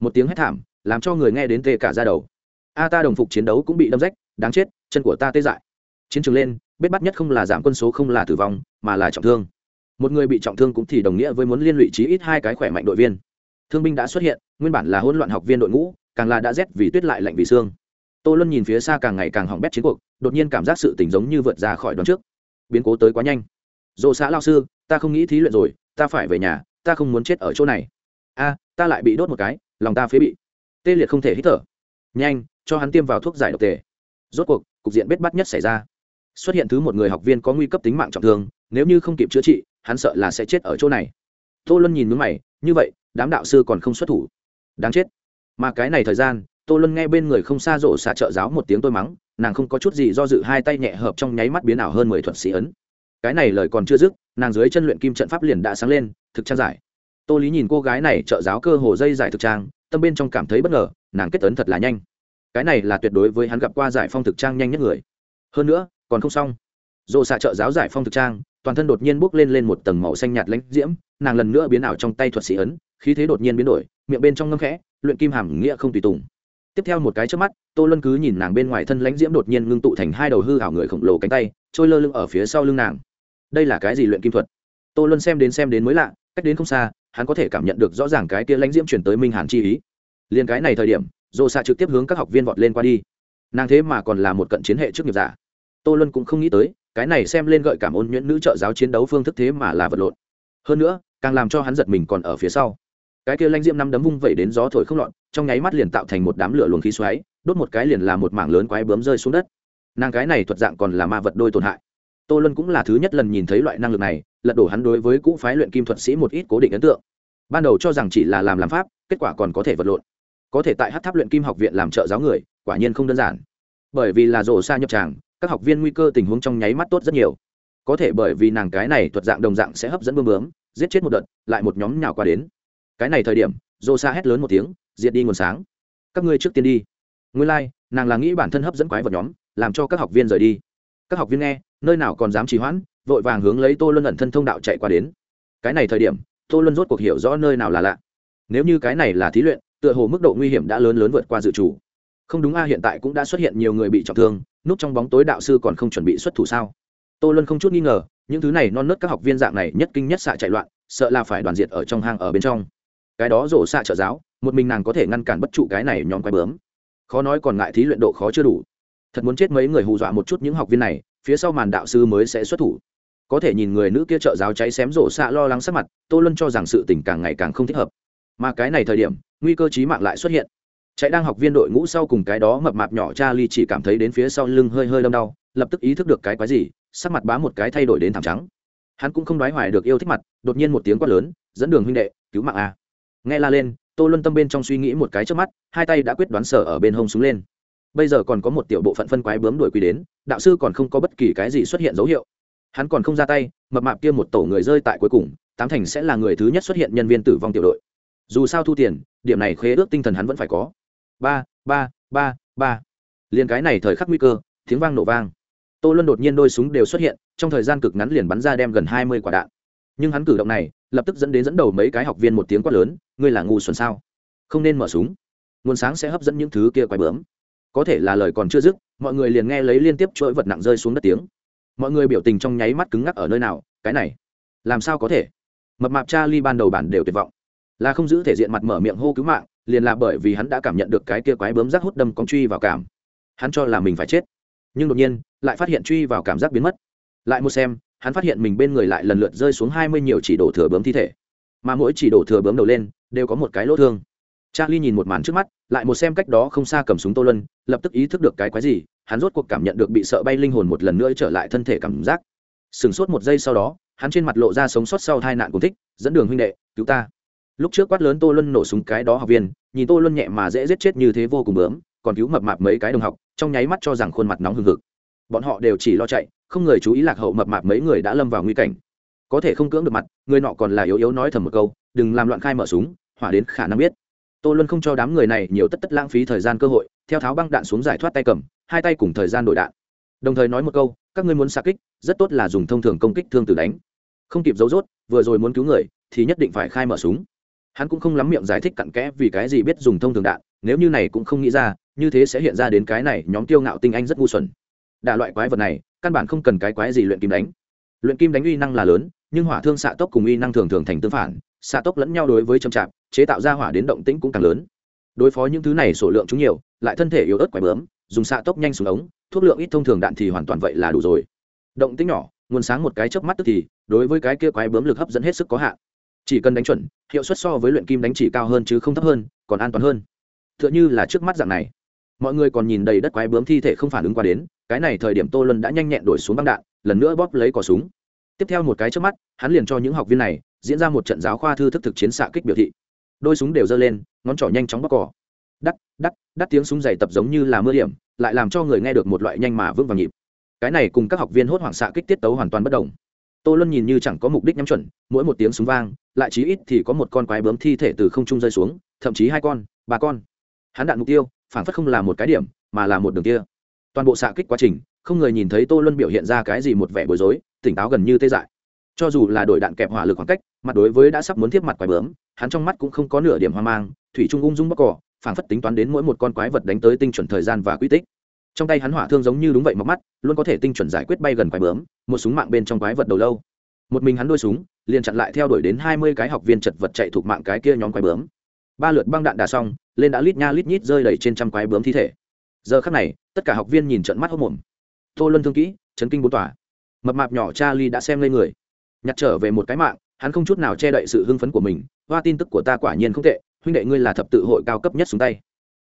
Một tiếng hét thảm, làm cho người nghe đến tê cả ra đầu. A ta đồng phục chiến đấu cũng bị đâm rách, đáng chết, chân của ta tê dại. Chiến trường lên bết bắt nhất không là giảm quân số không là tử vong, mà là trọng thương. Một người bị trọng thương cũng thì đồng nghĩa với muốn liên lụy chí ít hai cái khỏe mạnh đội viên. Thương binh đã xuất hiện, nguyên bản là hỗn loạn học viên đội ngũ, càng là đã rét vì tuyết lại lạnh vì xương. Tô luân nhìn phía xa càng ngày càng hỏng bét chiến cuộc, đột nhiên cảm giác sự tình giống như vượt ra khỏi đón trước. Biến cố tới quá nhanh. Dồ xã lao sư, ta không nghĩ thí luyện rồi, ta phải về nhà, ta không muốn chết ở chỗ này. A, ta lại bị đốt một cái, lòng ta phế bị. Tê liệt không thể hít thở. Nhanh, cho hắn tiêm vào thuốc giải độc tề. Rốt cuộc, cục diện bết bắt nhất xảy ra xuất hiện thứ một người học viên có nguy cấp tính mạng trọng thương, nếu như không kịp chữa trị, hắn sợ là sẽ chết ở chỗ này. Tô luân nhìn mướn mày, như vậy, đám đạo sư còn không xuất thủ. Đáng chết. Mà cái này thời gian, tô luân nghe bên người không xa rộ xạ trợ giáo một tiếng tôi mắng, nàng không có chút gì do dự hai tay nhẹ hợp trong nháy mắt biến ảo hơn mười thuật sĩ ấn. Cái này lời còn chưa dứt, nàng dưới chân luyện kim trận pháp liền đã sáng lên, thực trang giải. Tô lý nhìn cô gái này trợ giáo cơ hồ dây giải thực trang, tâm bên trong cảm thấy bất ngờ, nàng kết ấn thật là nhanh. Cái này là tuyệt đối với hắn gặp qua giải phong thực trang nhanh nhất người. Hơn nữa còn không xong. Dồ xạ trợ giáo giải phong thực trang, toàn thân đột nhiên bốc lên lên một tầng màu xanh nhạt lãnh diễm, nàng lần nữa biến ảo trong tay thuật sĩ ấn, khí thế đột nhiên biến đổi, miệng bên trong ngâm khẽ, luyện kim hàm nghĩa không tùy tùng. Tiếp theo một cái trước mắt, tô luân cứ nhìn nàng bên ngoài thân lãnh diễm đột nhiên ngưng tụ thành hai đầu hư hảo người khổng lồ cánh tay, trôi lơ lưng ở phía sau lưng nàng. Đây là cái gì luyện kim thuật? Tô luân xem đến xem đến mới lạ, cách đến không xa, hắn có thể cảm nhận được rõ ràng cái kia lãnh diễm chuyển tới minh hàn chi ý. Liền cái này thời điểm dồ xạ trực tiếp hướng các học viên vọt lên qua đi. Nàng thế mà còn là một cận chiến hệ trước nghiệp giả tô luân cũng không nghĩ tới, cái này xem lên gợi cảm ôn nhuyễn nữ trợ giáo chiến đấu phương thức thế mà là vật lộn. Hơn nữa, càng làm cho hắn giật mình còn ở phía sau. Cái kia lanh diễm năm đấm vung vẩy đến gió thổi không lọt, trong nháy mắt liền tạo thành một đám lửa luồng khí xoáy, đốt một cái liền là một mảng lớn quái bướm rơi xuống đất. Nàng cái này thuật dạng còn là ma vật đôi tổn hại. Tô luân cũng là thứ nhất lần nhìn thấy loại năng lực này, lật đổ hắn đối với cũ phái luyện kim thuật sĩ một ít cố định ấn tượng. Ban đầu cho rằng chỉ là làm làm pháp, kết quả còn có thể vật lộn. Có thể tại hát tháp luyện kim học viện làm trợ giáo người, quả nhiên không đơn giản. Bởi vì là rổ xa nhập tràng các học viên nguy cơ tình huống trong nháy mắt tốt rất nhiều. Có thể bởi vì nàng cái này thuật dạng đồng dạng sẽ hấp dẫn bơm bướm giết chết một đợt lại một nhóm nhào qua đến. Cái này thời điểm dô xa hét lớn một tiếng diệt đi nguồn sáng. Các ngươi trước tiên đi. Nguyên lai、like, nàng là nghĩ bản thân hấp dẫn quái vật nhóm làm cho các học viên rời đi. Các học viên nghe nơi nào còn dám trì hoãn vội vàng hướng lấy tô luân ẩn thân thông đạo chạy qua đến. Cái này thời điểm tô luân rốt cuộc hiểu rõ nơi nào là lạ. Nếu như cái này là thí luyện tựa hồ mức độ nguy hiểm đã lớn lớn vượt qua dự chủ không đúng a, hiện tại cũng đã xuất hiện nhiều người bị trọng thương, núp trong bóng tối đạo sư còn không chuẩn bị xuất thủ sao? Tô luân không chút nghi ngờ, những thứ này non nớt các học viên dạng này nhất kinh nhất xạ chạy loạn, sợ là phải đoàn diệt ở trong hang ở bên trong. Cái đó rổ xạ trợ giáo, một mình nàng có thể ngăn cản bất trụ cái này nhóm quái bướm. Khó nói còn ngại thí luyện độ khó chưa đủ. Thật muốn chết mấy người hù dọa một chút những học viên này, phía sau màn đạo sư mới sẽ xuất thủ. Có thể nhìn người nữ kia trợ giáo cháy xém rổ xạ lo lắng sắc mặt, tô luân cho rằng sự tình càng ngày càng không thích hợp. Mà cái này thời điểm, nguy cơ chí mạng lại xuất hiện chạy đang học viên đội ngũ sau cùng cái đó mập mạp nhỏ cha ly chỉ cảm thấy đến phía sau lưng hơi hơi đâm đau, lập tức ý thức được cái quái gì, sắc mặt bá một cái thay đổi đến thảm trắng. Hắn cũng không đoái hoài được yêu thích mặt, đột nhiên một tiếng quát lớn, dẫn đường huynh đệ, cứu mạng a. Nghe la lên, tô luân tâm bên trong suy nghĩ một cái trước mắt, hai tay đã quyết đoán sở ở bên hông súng lên. Bây giờ còn có một tiểu bộ phận phân quái bướm đuổi quy đến, đạo sư còn không có bất kỳ cái gì xuất hiện dấu hiệu. Hắn còn không ra tay, mập mạp kia một tổ người rơi tại cuối cùng, tám thành sẽ là người thứ nhất xuất hiện nhân viên tử vong tiểu đội. Dù sao thu tiền, điểm này khế ước tinh thần hắn vẫn phải có ba ba ba ba. Liền cái này thời khắc nguy cơ, tiếng vang nổ vang. Tô luân đột nhiên đôi súng đều xuất hiện, trong thời gian cực ngắn liền bắn ra đem gần hai mươi quả đạn. Nhưng hắn cử động này, lập tức dẫn đến dẫn đầu mấy cái học viên một tiếng quát lớn, ngươi là ngu xuẩn sao? Không nên mở súng. Nguồn sáng sẽ hấp dẫn những thứ kia quái bướm. Có thể là lời còn chưa dứt, mọi người liền nghe lấy liên tiếp chuỗi vật nặng rơi xuống đất tiếng. Mọi người biểu tình trong nháy mắt cứng ngắc ở nơi nào, cái này, làm sao có thể? Mập mạp cha ly ban đầu bản đều tuyệt vọng. Là không giữ thể diện mặt mở miệng hô cứu mạng liền là bởi vì hắn đã cảm nhận được cái kia quái bướm rác hút đâm con truy vào cảm. Hắn cho là mình phải chết. Nhưng đột nhiên, lại phát hiện truy vào cảm giác biến mất. Lại một xem, hắn phát hiện mình bên người lại lần lượt rơi xuống hai mươi nhiều chỉ đổ thừa bướm thi thể. Mà mỗi chỉ đổ thừa bướm đầu lên, đều có một cái lỗ thương. Charlie nhìn một màn trước mắt, lại một xem cách đó không xa cầm súng tô lân lập tức ý thức được cái quái gì, hắn rốt cuộc cảm nhận được bị sợ bay linh hồn một lần nữa trở lại thân thể cảm giác. Sửng sốt một giây sau đó, hắn trên mặt lộ ra sống sót sau tai nạn cùng thích, dẫn đường huynh đệ, cứu ta lúc trước quát lớn tô luân nổ súng cái đó học viên, nhìn tô luân nhẹ mà dễ giết chết như thế vô cùng bướm, còn cứu mập mạp mấy cái đồng học, trong nháy mắt cho rằng khuôn mặt nóng hừng hực. Bọn họ đều chỉ lo chạy, không người chú ý lạc hậu mập mạp mấy người đã lâm vào nguy cảnh. Có thể không cưỡng được mặt, người nọ còn là yếu yếu nói thầm một câu, đừng làm loạn khai mở súng, hỏa đến khả năng biết. Tô luân không cho đám người này nhiều tất tất lãng phí thời gian cơ hội, theo tháo băng đạn xuống giải thoát tay cầm, hai tay cùng thời gian đổi đạn. Đồng thời nói một câu, các ngươi muốn xa kích, rất tốt là dùng thông thường công kích thương tử đánh. Không kịp giấu rốt, vừa rồi muốn cứu người, thì nhất định phải khai mở súng hắn cũng không lắm miệng giải thích cặn kẽ vì cái gì biết dùng thông thường đạn, nếu như này cũng không nghĩ ra, như thế sẽ hiện ra đến cái này nhóm tiêu ngạo tinh anh rất ngu xuẩn. Đạ loại quái vật này, căn bản không cần cái quái gì luyện kim đánh. Luyện kim đánh uy năng là lớn, nhưng hỏa thương xạ tốc cùng uy năng thường thường thành tương phản, xạ tốc lẫn nhau đối với châm chạp, chế tạo ra hỏa đến động tĩnh cũng càng lớn. Đối phó những thứ này số lượng chúng nhiều, lại thân thể yếu ớt quái bướm, dùng xạ tốc nhanh xuống ống, thuốc lượng ít thông thường đạn thì hoàn toàn vậy là đủ rồi. Động tĩnh nhỏ, nguồn sáng một cái chớp mắt tức thì, đối với cái kia quái bướm lực hấp dẫn hết sức có hạn chỉ cần đánh chuẩn, hiệu suất so với luyện kim đánh chỉ cao hơn chứ không thấp hơn, còn an toàn hơn. T h ư ợ n h ư là trước mắt dạng này. Mọi người còn nhìn đầy đất quái bướm thi thể không phản ứng qua đến, cái này thời điểm tô lân đã nhanh nhẹn đổi xuống băng đạn, lần nữa bóp lấy cỏ súng. Tiếp theo một cái trước mắt, hắn liền cho những học viên này diễn ra một trận giáo khoa thư thức thực chiến xạ kích biểu thị. Đôi súng đều giơ lên, ngón trỏ nhanh chóng bóc cỏ đắt đắt đắt tiếng súng dày tập giống như là mưa điểm, lại làm cho người nghe được một loại nhanh mà vững vàng nhịp. Cái này cùng các học viên hốt hoảng xạ kích tiết tấu hoàn toàn bất đồng tô luân nhìn như chẳng có mục đích nhắm chuẩn, mỗi một tiếng súng vang, lại chí ít thì có một con quái bướm thi thể từ không trung rơi xuống, thậm chí hai con, ba con. Hắn đạn mục tiêu phản phất không là một cái điểm, mà là một đường kia. Toàn bộ xạ kích quá trình, không người nhìn thấy tô luân biểu hiện ra cái gì một vẻ bối rối, tỉnh táo gần như tê dại. Cho dù là đổi đạn kẹp hỏa lực khoảng cách, mặt đối với đã sắp muốn tiếp mặt quái bướm, hắn trong mắt cũng không có nửa điểm hoang mang, thủy trung ung dung bất cỏ phản phất tính toán đến mỗi một con quái vật đánh tới tinh chuẩn thời gian và quy tích trong tay hắn hỏa thương giống như đúng vậy móc mắt, luôn có thể tinh chuẩn giải quyết bay gần quái bướm, một súng mạng bên trong quái vật đầu lâu. Một mình hắn đôi súng, liền chặn lại theo đuổi đến hai mươi cái học viên chật vật chạy thuộc mạng cái kia nhóm quái bướm. Ba lượt băng đạn đà xong, lên đã lít nha lít nhít rơi đầy trên trăm quái bướm thi thể. Giờ khắc này, tất cả học viên nhìn trận mắt hốc mồm tô luân thương kỹ, chấn kinh bốn tòa. Mập mạp nhỏ cha ly đã xem lên người. Nhặt trở về một cái mạng, hắn không chút nào che đậy sự hưng phấn của mình. Hoa tin tức của ta quả nhiên không tệ, huynh đệ ngươi là thập tự hội cao cấp nhất xuống tay.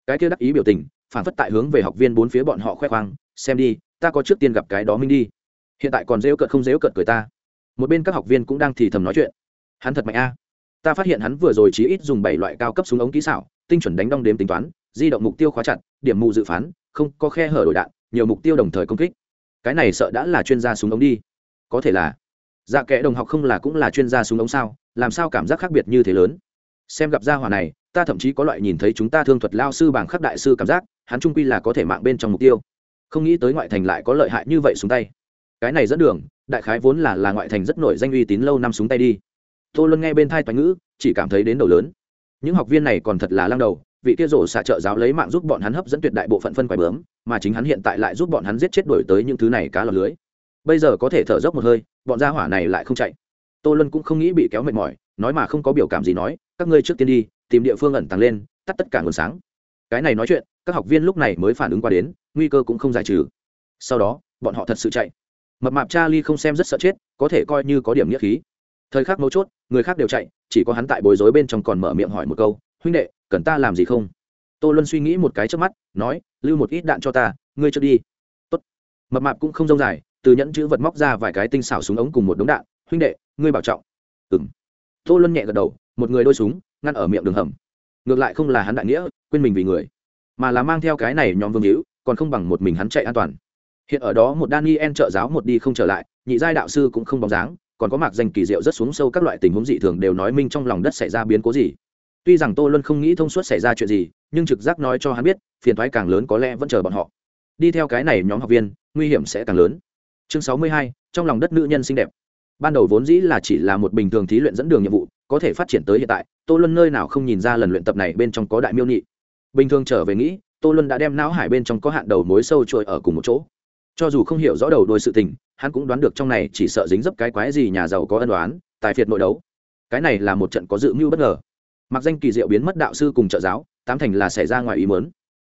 Cái kia đắc ý biểu tình phản phất tại hướng về học viên bốn phía bọn họ khoe khoang, xem đi, ta có trước tiên gặp cái đó minh đi. Hiện tại còn dễu cợt không dễu cợt cười ta. Một bên các học viên cũng đang thì thầm nói chuyện. Hắn thật mạnh a. Ta phát hiện hắn vừa rồi chí ít dùng bảy loại cao cấp súng ống kỹ xảo, tinh chuẩn đánh đong đếm tính toán, di động mục tiêu khóa chặt, điểm mù dự phán, không có khe hở đổi đạn, nhiều mục tiêu đồng thời công kích. Cái này sợ đã là chuyên gia súng ống đi. Có thể là dạ kẽ đồng học không là cũng là chuyên gia súng ống sao, làm sao cảm giác khác biệt như thế lớn? Xem gặp gia hỏa này, ta thậm chí có loại nhìn thấy chúng ta thương thuật lao sư bảng khắc đại sư cảm giác hắn trung quy là có thể mạng bên trong mục tiêu. Không nghĩ tới ngoại thành lại có lợi hại như vậy xuống tay. Cái này dẫn đường, đại khái vốn là là ngoại thành rất nổi danh uy tín lâu năm xuống tay đi. Tô luân nghe bên thai toán ngữ, chỉ cảm thấy đến đầu lớn. Những học viên này còn thật là lăng đầu, vị kia rổ xạ trợ giáo lấy mạng giúp bọn hắn hấp dẫn tuyệt đại bộ phận phân quái bướm, mà chính hắn hiện tại lại giúp bọn hắn giết chết đổi tới những thứ này cá lọc lưới. Bây giờ có thể thở dốc một hơi, bọn gia hỏa này lại không chạy. Tô luân cũng không nghĩ bị kéo mệt mỏi, nói mà không có biểu cảm gì nói, các ngươi trước tiên đi, tìm địa phương ẩn tàng lên, tắt tất cả nguồn sáng. Cái này nói chuyện các học viên lúc này mới phản ứng qua đến, nguy cơ cũng không giải trừ. Sau đó, bọn họ thật sự chạy. Mập mạp cha ly không xem rất sợ chết, có thể coi như có điểm nghĩa khí. Thời khắc mấu chốt, người khác đều chạy, chỉ có hắn tại bối rối bên trong còn mở miệng hỏi một câu, huynh đệ, cần ta làm gì không? Tô luân suy nghĩ một cái trước mắt, nói, lưu một ít đạn cho ta, ngươi cho đi. Tốt. mập mạp cũng không rông dài, từ nhẫn chữ vật móc ra vài cái tinh xảo súng ống cùng một đống đạn, huynh đệ, ngươi bảo trọng. Ừng tô luân nhẹ gật đầu, một người đôi súng, ngăn ở miệng đường hầm. Ngược lại không là hắn đại nghĩa, quên mình vì người mà là mang theo cái này nhóm vương hữu, còn không bằng một mình hắn chạy an toàn. Hiện ở đó một daniel trợ giáo một đi không trở lại, nhị giai đạo sư cũng không bóng dáng, còn có mạc danh kỳ diệu rất xuống sâu các loại tình huống dị thường đều nói minh trong lòng đất xảy ra biến cố gì. Tuy rằng tô luân không nghĩ thông suốt xảy ra chuyện gì, nhưng trực giác nói cho hắn biết, phiền thoái càng lớn có lẽ vẫn chờ bọn họ. Đi theo cái này nhóm học viên, nguy hiểm sẽ càng lớn. Chương sáu mươi hai, trong lòng đất nữ nhân xinh đẹp. Ban đầu vốn dĩ là chỉ là một bình thường thí luyện dẫn đường nhiệm vụ, có thể phát triển tới hiện tại, tô luân nơi nào không nhìn ra lần luyện tập này bên trong có đại miêu nhị bình thường trở về nghĩ, tô luân đã đem não hải bên trong có hạn đầu mối sâu trôi ở cùng một chỗ. Cho dù không hiểu rõ đầu đôi sự tình, hắn cũng đoán được trong này chỉ sợ dính dấp cái quái gì nhà giàu có ân đoán tài phiệt nội đấu. Cái này là một trận có dự mưu bất ngờ. Mặc danh kỳ diệu biến mất đạo sư cùng trợ giáo, tám thành là xảy ra ngoài ý mớn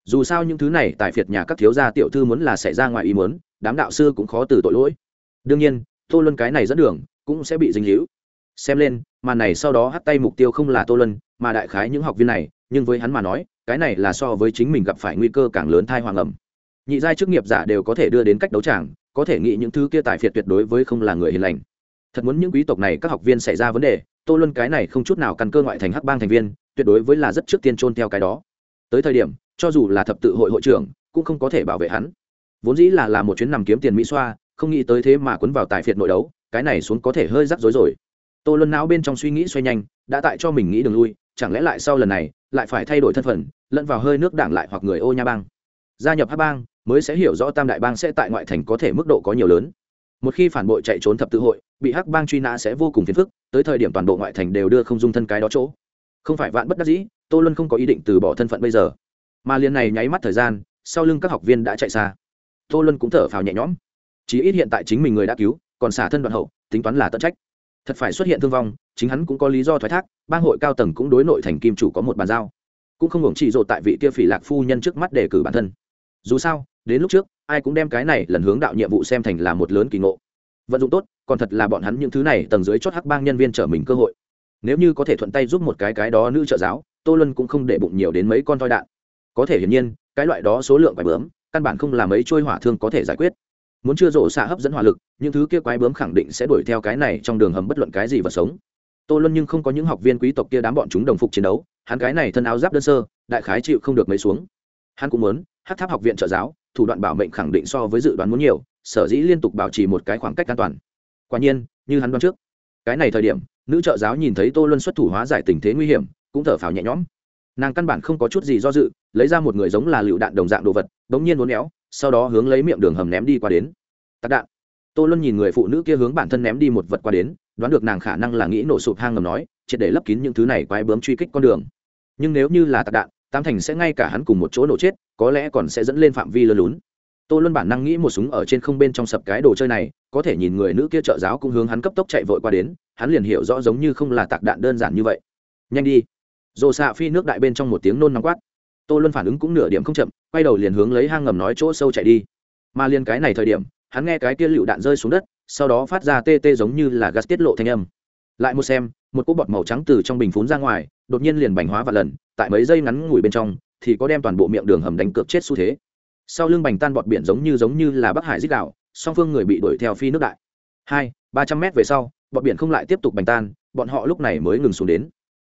dù sao những thứ này tài phiệt nhà các thiếu gia tiểu thư muốn là xảy ra ngoài ý mớn đám đạo sư cũng khó từ tội lỗi. Đương nhiên, tô luân cái này dẫn đường cũng sẽ bị dính hữu xem lên, màn này sau đó hắt tay mục tiêu không là tô luân, mà đại khái những học viên này nhưng với hắn mà nói, cái này là so với chính mình gặp phải nguy cơ càng lớn thai hoàng ẩm. Nhị giai chức nghiệp giả đều có thể đưa đến cách đấu tràng, có thể nghĩ những thứ kia tài phiệt tuyệt đối với không là người hiền lành. Thật muốn những quý tộc này các học viên xảy ra vấn đề, tô luân cái này không chút nào căn cơ ngoại thành hắc bang thành viên, tuyệt đối với là rất trước tiên trôn theo cái đó. Tới thời điểm, cho dù là thập tự hội hội trưởng, cũng không có thể bảo vệ hắn. Vốn dĩ là là một chuyến nằm kiếm tiền mỹ xoa, không nghĩ tới thế mà quấn vào tài phiệt nội đấu, cái này xuống có thể hơi rắc rối rồi. Tô luân não bên trong suy nghĩ xoay nhanh, đã tại cho mình nghĩ đường lui, chẳng lẽ lại sau lần này lại phải thay đổi thân phận, lẫn vào hơi nước đảng lại hoặc người ô nha bang. Gia nhập hắc bang mới sẽ hiểu rõ tam đại bang sẽ tại ngoại thành có thể mức độ có nhiều lớn. Một khi phản bội chạy trốn thập tự hội, bị hắc bang truy nã sẽ vô cùng phiền phức, tới thời điểm toàn bộ ngoại thành đều đưa không dung thân cái đó chỗ. Không phải vạn bất đắc dĩ, tô luân không có ý định từ bỏ thân phận bây giờ. Mà liền này nháy mắt thời gian, sau lưng các học viên đã chạy xa. Tô luân cũng thở phào nhẹ nhõm. Chí ít hiện tại chính mình người đã cứu, còn xả thân đoạn hậu, tính toán là tận trách thật phải xuất hiện thương vong, chính hắn cũng có lý do thoái thác, bang hội cao tầng cũng đối nội thành kim chủ có một bàn giao. Cũng không hưởng chỉ rộ tại vị kia phỉ lạc phu nhân trước mắt đề cử bản thân. Dù sao, đến lúc trước, ai cũng đem cái này lần hướng đạo nhiệm vụ xem thành là một lớn kỳ ngộ. Vận dụng tốt, còn thật là bọn hắn những thứ này tầng dưới chót hắc bang nhân viên trở mình cơ hội. Nếu như có thể thuận tay giúp một cái cái đó nữ trợ giáo, tô luân cũng không để bụng nhiều đến mấy con toi đạn. Có thể hiển nhiên, cái loại đó số lượng quái bướm, căn bản không là mấy trôi hỏa thương có thể giải quyết muốn chưa rộ xạ hấp dẫn hỏa lực, những thứ kia quái bướm khẳng định sẽ đuổi theo cái này trong đường hầm bất luận cái gì vật sống. Tô luân nhưng không có những học viên quý tộc kia đám bọn chúng đồng phục chiến đấu, hắn cái này thân áo giáp đơn sơ, đại khái chịu không được mấy xuống. Hắn cũng muốn hát tháp học viện trợ giáo, thủ đoạn bảo mệnh khẳng định so với dự đoán muốn nhiều, sở dĩ liên tục bảo trì một cái khoảng cách an toàn. Quả nhiên, như hắn đoán trước, cái này thời điểm, nữ trợ giáo nhìn thấy tô luân xuất thủ hóa giải tình thế nguy hiểm, cũng thở phào nhẹ nhõm. Nàng căn bản không có chút gì do dự, lấy ra một người giống là lựu đạn đồng dạng đồ vật đ ố n g nhiên uốn éo sau đó hướng lấy miệng đường hầm ném đi qua đến. Tạc đạn. Tô luân nhìn người phụ nữ kia hướng bản thân ném đi một vật qua đến, đoán được nàng khả năng là nghĩ nổ sụp hang ngầm nói, triệt để lấp kín những thứ này quái bướm truy kích con đường. Nhưng nếu như là tạc đạn tam thành sẽ ngay cả hắn cùng một chỗ nổ chết, có lẽ còn sẽ dẫn lên phạm vi lơ lún. Tô luân bản năng nghĩ một súng ở trên không bên trong sập cái đồ chơi này, có thể nhìn người nữ kia trợ giáo cũng hướng hắn cấp tốc chạy vội qua đến, hắn liền hiểu rõ giống như không là tạc đạn đơn giản như vậy. Nhanh đi. Dồ xạ phi nước đại bên trong một tiếng nôn nóng quát tô luân phản ứng cũng nửa điểm không chậm, quay đầu liền hướng lấy hang ngầm nói chỗ sâu chạy đi. Mà liền cái này thời điểm, hắn nghe cái kia lựu đạn rơi xuống đất, sau đó phát ra tê tê giống như là gas tiết lộ thanh âm. Lại một xem, một cỗ bọt màu trắng từ trong bình phún ra ngoài, đột nhiên liền bành hóa và lần, tại mấy giây ngắn ngủi bên trong, thì có đem toàn bộ miệng đường hầm đánh cược chết xu thế. Sau lưng bành tan bọt biển giống như giống như là bắc hải dích đạo, song phương người bị đuổi theo phi nước đại. Hai, ba trăm mét về sau, bọt biển không lại tiếp tục bành tan, bọn họ lúc này mới ngừng xuống đến.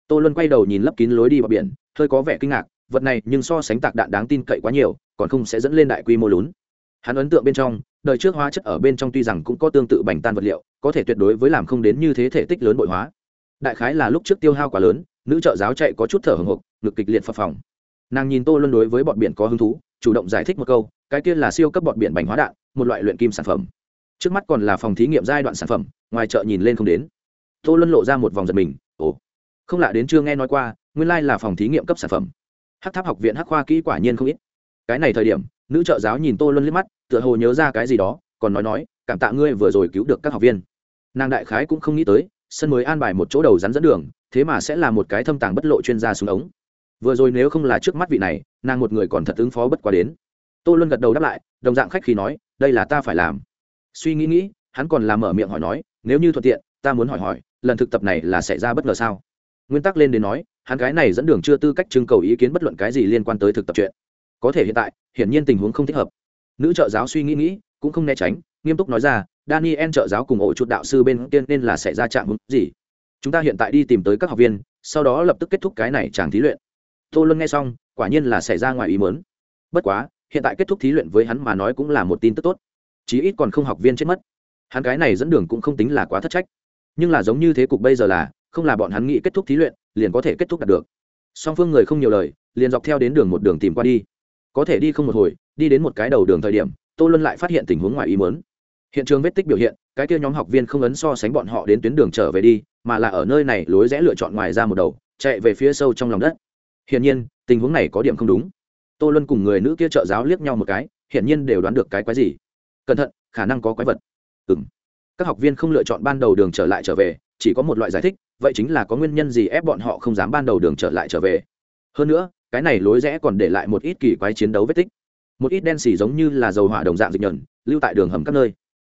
Tô luân quay đầu nhìn lấp kín lối đi bọt biển, hơi có vẻ kinh ngạc vật này nhưng so sánh tạc đạn đáng tin cậy quá nhiều, còn không sẽ dẫn lên đại quy mô lún. Hắn ấn tượng bên trong, đời trước hóa chất ở bên trong tuy rằng cũng có tương tự bành tan vật liệu, có thể tuyệt đối với làm không đến như thế thể tích lớn bội hóa. Đại khái là lúc trước tiêu hao quá lớn, nữ trợ giáo chạy có chút thở hồng hộc, ngực kịch liệt phập phòng nàng nhìn tô luân đối với bọn biển có hứng thú, chủ động giải thích một câu, cái kia là siêu cấp bọn biển bành hóa đạn, một loại luyện kim sản phẩm. Trước mắt còn là phòng thí nghiệm giai đoạn sản phẩm, ngoài chợ nhìn lên không đến. Tô luân lộ ra một vòng giật mình, ồ, không lạ đến chưa nghe nói qua, nguyên lai là phòng thí nghiệm cấp sản phẩm hát tháp học viện hát khoa kỹ quả nhiên không ít. Cái này thời điểm, nữ trợ giáo nhìn tô luân liếc mắt, tựa hồ nhớ ra cái gì đó, còn nói nói, cảm tạ ngươi vừa rồi cứu được các học viên. Nàng đại khái cũng không nghĩ tới, sân mới an bài một chỗ đầu rắn dẫn đường, thế mà sẽ là một cái thâm tàng bất lộ chuyên gia xuống ống. Vừa rồi nếu không là trước mắt vị này, nàng một người còn thật ứng phó bất quá đến. Tô luân gật đầu đáp lại, đồng dạng khách khi nói, đây là ta phải làm. Suy nghĩ nghĩ, hắn còn làm mở miệng hỏi nói, nếu như thuận tiện, ta muốn hỏi hỏi, lần thực tập này là xảy ra bất ngờ sao? Nguyên tắc lên đến nói hắn cái này dẫn đường chưa tư cách trưng cầu ý kiến bất luận cái gì liên quan tới thực tập chuyện. Có thể hiện tại, hiển nhiên tình huống không thích hợp. Nữ trợ giáo suy nghĩ nghĩ, cũng không né tránh, nghiêm túc nói ra, daniel trợ giáo cùng ổ chuột đạo sư bên tiên nên là sẽ ra trạng hứng gì? Chúng ta hiện tại đi tìm tới các học viên, sau đó lập tức kết thúc cái này chàng thí luyện. Tô luân nghe xong, quả nhiên là xảy ra ngoài ý mớn bất quá, hiện tại kết thúc thí luyện với hắn mà nói cũng là một tin tức tốt. Chí ít còn không học viên chết mất. Hắn cái này dẫn đường cũng không tính là quá thất trách. Nhưng là giống như thế cục bây giờ là, không là bọn hắn nghĩ kết thúc thí luyện liền có thể kết thúc đạt được. Song phương người không nhiều lời, liền dọc theo đến đường một đường tìm qua đi. Có thể đi không một hồi, đi đến một cái đầu đường thời điểm, tô luân lại phát hiện tình huống ngoài ý mớn hiện trường vết tích biểu hiện, cái kia nhóm học viên không ấn so sánh bọn họ đến tuyến đường trở về đi, mà là ở nơi này lối rẽ lựa chọn ngoài ra một đầu, chạy về phía sâu trong lòng đất. Hiển nhiên, tình huống này có điểm không đúng. Tô luân cùng người nữ kia trợ giáo liếc nhau một cái, hiển nhiên đều đoán được cái quái gì. Cẩn thận, khả năng có quái vật. Ừ m các học viên không lựa chọn ban đầu đường trở lại trở về, chỉ có một loại giải thích vậy chính là có nguyên nhân gì ép bọn họ không dám ban đầu đường trở lại trở về? Hơn nữa, cái này lối rẽ còn để lại một ít kỳ quái chiến đấu vết tích. Một ít đen xì giống như là dầu hỏa đồng dạng dịch nhờn, lưu tại đường hầm các nơi.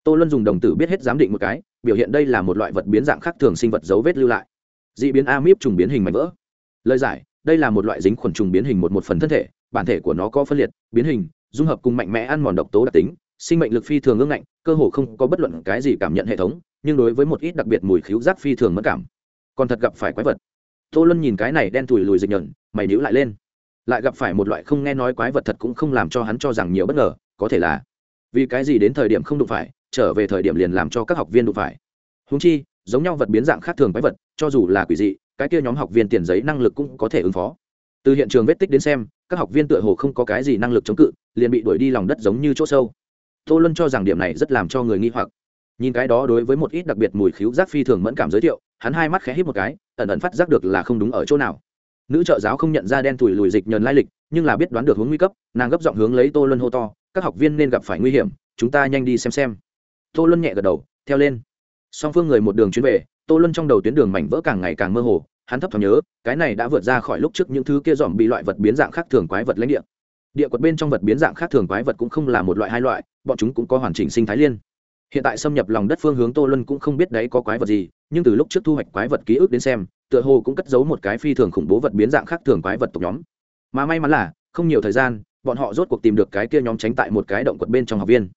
Tô luân dùng đồng tử biết hết giám định một cái, biểu hiện đây là một loại vật biến dạng khác thường sinh vật dấu vết lưu lại. D ị biến amip trùng biến hình mạnh vỡ. Lời giải, đây là một loại dính khuẩn trùng biến hình một một phần thân thể, bản thể của nó có phân liệt, biến hình, dung hợp cùng mạnh mẽ ăn mòn độc tố đặc tính, sinh mệnh lực phi thường ngưỡng ngạnh, cơ hồ không có bất luận cái gì cảm nhận hệ thống, nhưng đối với một ít đặc biệt mùi khíu giác phi thường mất cảm còn thật gặp phải quái vật. Tô luân nhìn cái này đen tủi lùi dịch nhợn mày níu lại lên. Lại gặp phải một loại không nghe nói quái vật thật cũng không làm cho hắn cho rằng nhiều bất ngờ, có thể là vì cái gì đến thời điểm không đụng phải, trở về thời điểm liền làm cho các học viên đụng phải. Húng chi, giống nhau vật biến dạng khác thường quái vật, cho dù là quỷ dị, cái kia nhóm học viên tiền giấy năng lực cũng có thể ứng phó. Từ hiện trường vết tích đến xem, các học viên tựa hồ không có cái gì năng lực chống cự, liền bị đuổi đi lòng đất giống như chỗ sâu. Tô luân cho rằng điểm này rất làm cho người nghi hoặc. Nhìn cái đó đối với một ít đặc biệt mùi khíu giác phi thường mẫn cảm giới thiệu hắn hai mắt khẽ hít một cái, ẩn ẩn phát giác được là không đúng ở chỗ nào. Nữ trợ giáo không nhận ra đen tủi lùi dịch nhờn lai lịch, nhưng là biết đoán được hướng nguy cấp, nàng gấp giọng hướng lấy tô luân hô to, các học viên nên gặp phải nguy hiểm, chúng ta nhanh đi xem xem. Tô luân nhẹ gật đầu, theo lên. Song phương người một đường chuyến về, tô luân trong đầu tuyến đường mảnh vỡ càng ngày càng mơ hồ, hắn thấp thoáng nhớ, cái này đã vượt ra khỏi lúc trước những thứ kia dòm bị loại vật biến dạng khác thường quái vật lãnh địa. Địa quật bên trong vật biến dạng khác thường quái vật cũng không là một loại hai loại, bọn chúng cũng có hoàn chỉnh sinh thái liên hiện tại xâm nhập lòng đất phương hướng tô luân cũng không biết đấy có quái vật gì, nhưng từ lúc trước thu hoạch quái vật ký ức đến xem, tựa hồ cũng cất giấu một cái phi thường khủng bố vật biến dạng khác thường quái vật tộc nhóm. Mà may mắn là, không nhiều thời gian, bọn họ rốt cuộc tìm được cái kia nhóm tránh tại một cái động quật bên trong học viên.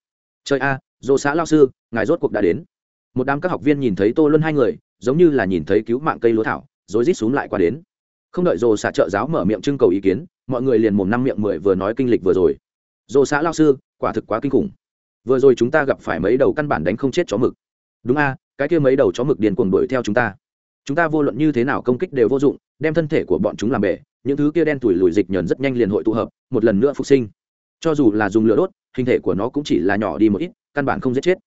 Chơi a, dô xã lao sư, ngài rốt cuộc đã đến. Một đám các học viên nhìn thấy tô luân hai người, giống như là nhìn thấy cứu mạng cây lúa thảo rồi rít xuống lại qua đến. Không đợi dồ xạ trợ giáo mở miệng trưng cầu ý kiến, mọi người liền mồm năm miệng mười vừa nói kinh lịch vừa rồi. Dồ xã lao sư, quả thực quá kinh khủng vừa rồi chúng ta gặp phải mấy đầu căn bản đánh không chết chó mực. Đúng a, cái kia mấy đầu chó mực điền cuồng đuổi theo chúng ta. Chúng ta vô luận như thế nào công kích đều vô dụng, đem thân thể của bọn chúng làm bể, những thứ kia đen tủi lùi dịch nhờn rất nhanh liền hội tụ hợp, một lần nữa phục sinh. Cho dù là dùng lửa đốt, hình thể của nó cũng chỉ là nhỏ đi một ít, căn bản không giết chết.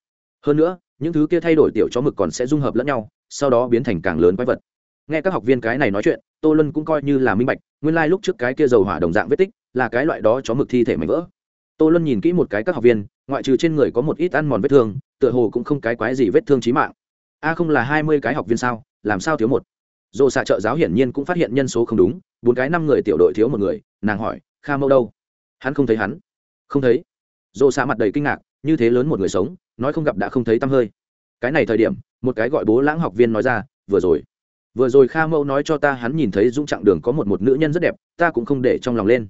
Hơn nữa, những thứ kia thay đổi tiểu chó mực còn sẽ dung hợp lẫn nhau, sau đó biến thành càng lớn quái vật. Nghe các học viên cái này nói chuyện, tô lân cũng coi như là minh bạch, nguyên lai、like、lúc trước cái kia dầu hỏa đồng dạng vết tích là cái loại đó chó mực thi thể mảnh vỡ. Tô lân nhìn kỹ một cái các học viên ngoại trừ trên người có một ít ăn mòn vết thương, tựa hồ cũng không cái quái gì vết thương trí mạng. A không là hai mươi cái học viên sao? Làm sao thiếu một? Dồ xạ trợ giáo hiển nhiên cũng phát hiện nhân số không đúng, bốn cái năm người tiểu đội thiếu một người, nàng hỏi, kha mâu đâu? Hắn không thấy hắn. Không thấy. Dồ xạ mặt đầy kinh ngạc, như thế lớn một người sống, nói không gặp đã không thấy tăm hơi. Cái này thời điểm, một cái gọi bố lãng học viên nói ra, vừa rồi. Vừa rồi kha mâu nói cho ta hắn nhìn thấy dũng chặng đường có một một nữ nhân rất đẹp, ta cũng không để trong lòng lên.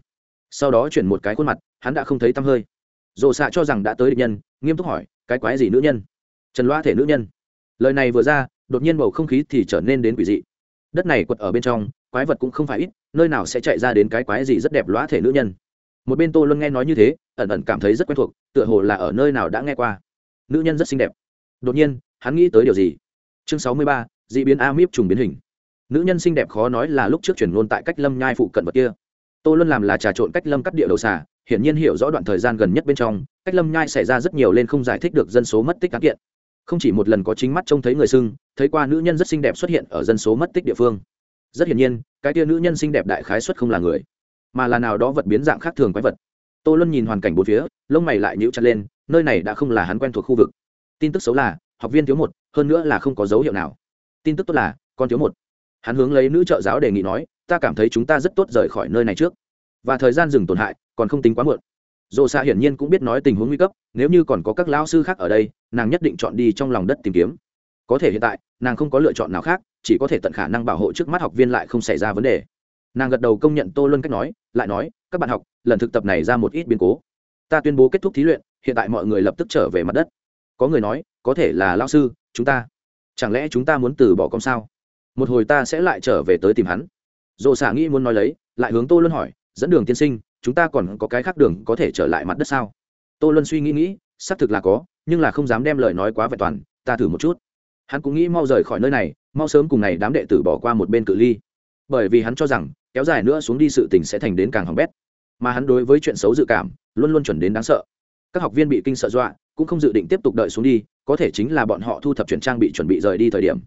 Sau đó chuyển một cái khuôn mặt, hắn đã không thấy tăm hơi dồ xạ cho rằng đã tới địch nhân, nghiêm túc hỏi, cái quái gì nữ nhân? Trần loa thể nữ nhân. Lời này vừa ra, đột nhiên bầu không khí thì trở nên đến quỷ dị. Đất này quật ở bên trong, quái vật cũng không phải ít, nơi nào sẽ chạy ra đến cái quái gì rất đẹp loa thể nữ nhân. Một bên tô luân nghe nói như thế, ẩn ẩn cảm thấy rất quen thuộc, tựa hồ là ở nơi nào đã nghe qua. Nữ nhân rất xinh đẹp. Đột nhiên, hắn nghĩ tới điều gì? Chương sáu mươi ba d ị biến a mip trùng biến hình. Nữ nhân xinh đẹp khó nói là lúc trước chuyển luôn tại cách lâm nhai phụ cận vật kia tô luân làm là trà trộn cách lâm cắt địa đầu xà, hiển nhiên hiểu rõ đoạn thời gian gần nhất bên trong, cách lâm nhai xảy ra rất nhiều lên không giải thích được dân số mất tích cán kiện. Không chỉ một lần có chính mắt trông thấy người sưng thấy qua nữ nhân rất xinh đẹp xuất hiện ở dân số mất tích địa phương. Rất hiển nhiên, cái tia nữ nhân xinh đẹp đại khái xuất không là người, mà là nào đó vật biến dạng khác thường quái vật. Tô luân nhìn hoàn cảnh bốn phía, lông mày lại nhíu chặt lên, nơi này đã không là hắn quen thuộc khu vực. Tin tức xấu là, học viên thiếu một, hơn nữa là không có dấu hiệu nào. Tin tức tốt là, con thiếu một. Hắn hướng lấy nữ trợ giáo đề nghị nói ta cảm thấy chúng ta rất tốt rời khỏi nơi này trước. Và thời gian dừng tổn hại, còn không tính quá muộn. Dồ xạ hiển nhiên cũng biết nói tình huống nguy cấp, nếu như còn có các lão sư khác ở đây, nàng nhất định chọn đi trong lòng đất tìm kiếm. Có thể hiện tại, nàng không có lựa chọn nào khác, chỉ có thể tận khả năng bảo hộ trước mắt học viên lại không xảy ra vấn đề. Nàng gật đầu công nhận tô luân cách nói, lại nói, các bạn học, lần thực tập này ra một ít biến cố. Ta tuyên bố kết thúc thí luyện, hiện tại mọi người lập tức trở về mặt đất. Có người nói, có thể là lao sư, chúng ta. Chẳng lẽ chúng ta muốn từ bỏ công sao? Một hồi ta sẽ lại trở về tới tìm hắn dồ xả nghĩ muốn nói lấy, lại hướng tô luân hỏi, dẫn đường tiên sinh, chúng ta còn có cái khác đường có thể trở lại mặt đất sao? Tô luân suy nghĩ nghĩ, xác thực là có, nhưng là không dám đem lời nói quá vẹn toàn, ta thử một chút. Hắn cũng nghĩ mau rời khỏi nơi này, mau sớm cùng này đám đệ tử bỏ qua một bên cự ly. Bởi vì hắn cho rằng, kéo dài nữa xuống đi sự tình sẽ thành đến càng hỏng bét. Mà hắn đối với chuyện xấu dự cảm, luôn luôn chuẩn đến đáng sợ. Các học viên bị kinh sợ dọa, cũng không dự định tiếp tục đợi xuống đi, có thể chính là bọn họ thu thập chuyển trang bị chuẩn bị rời đi thời điểm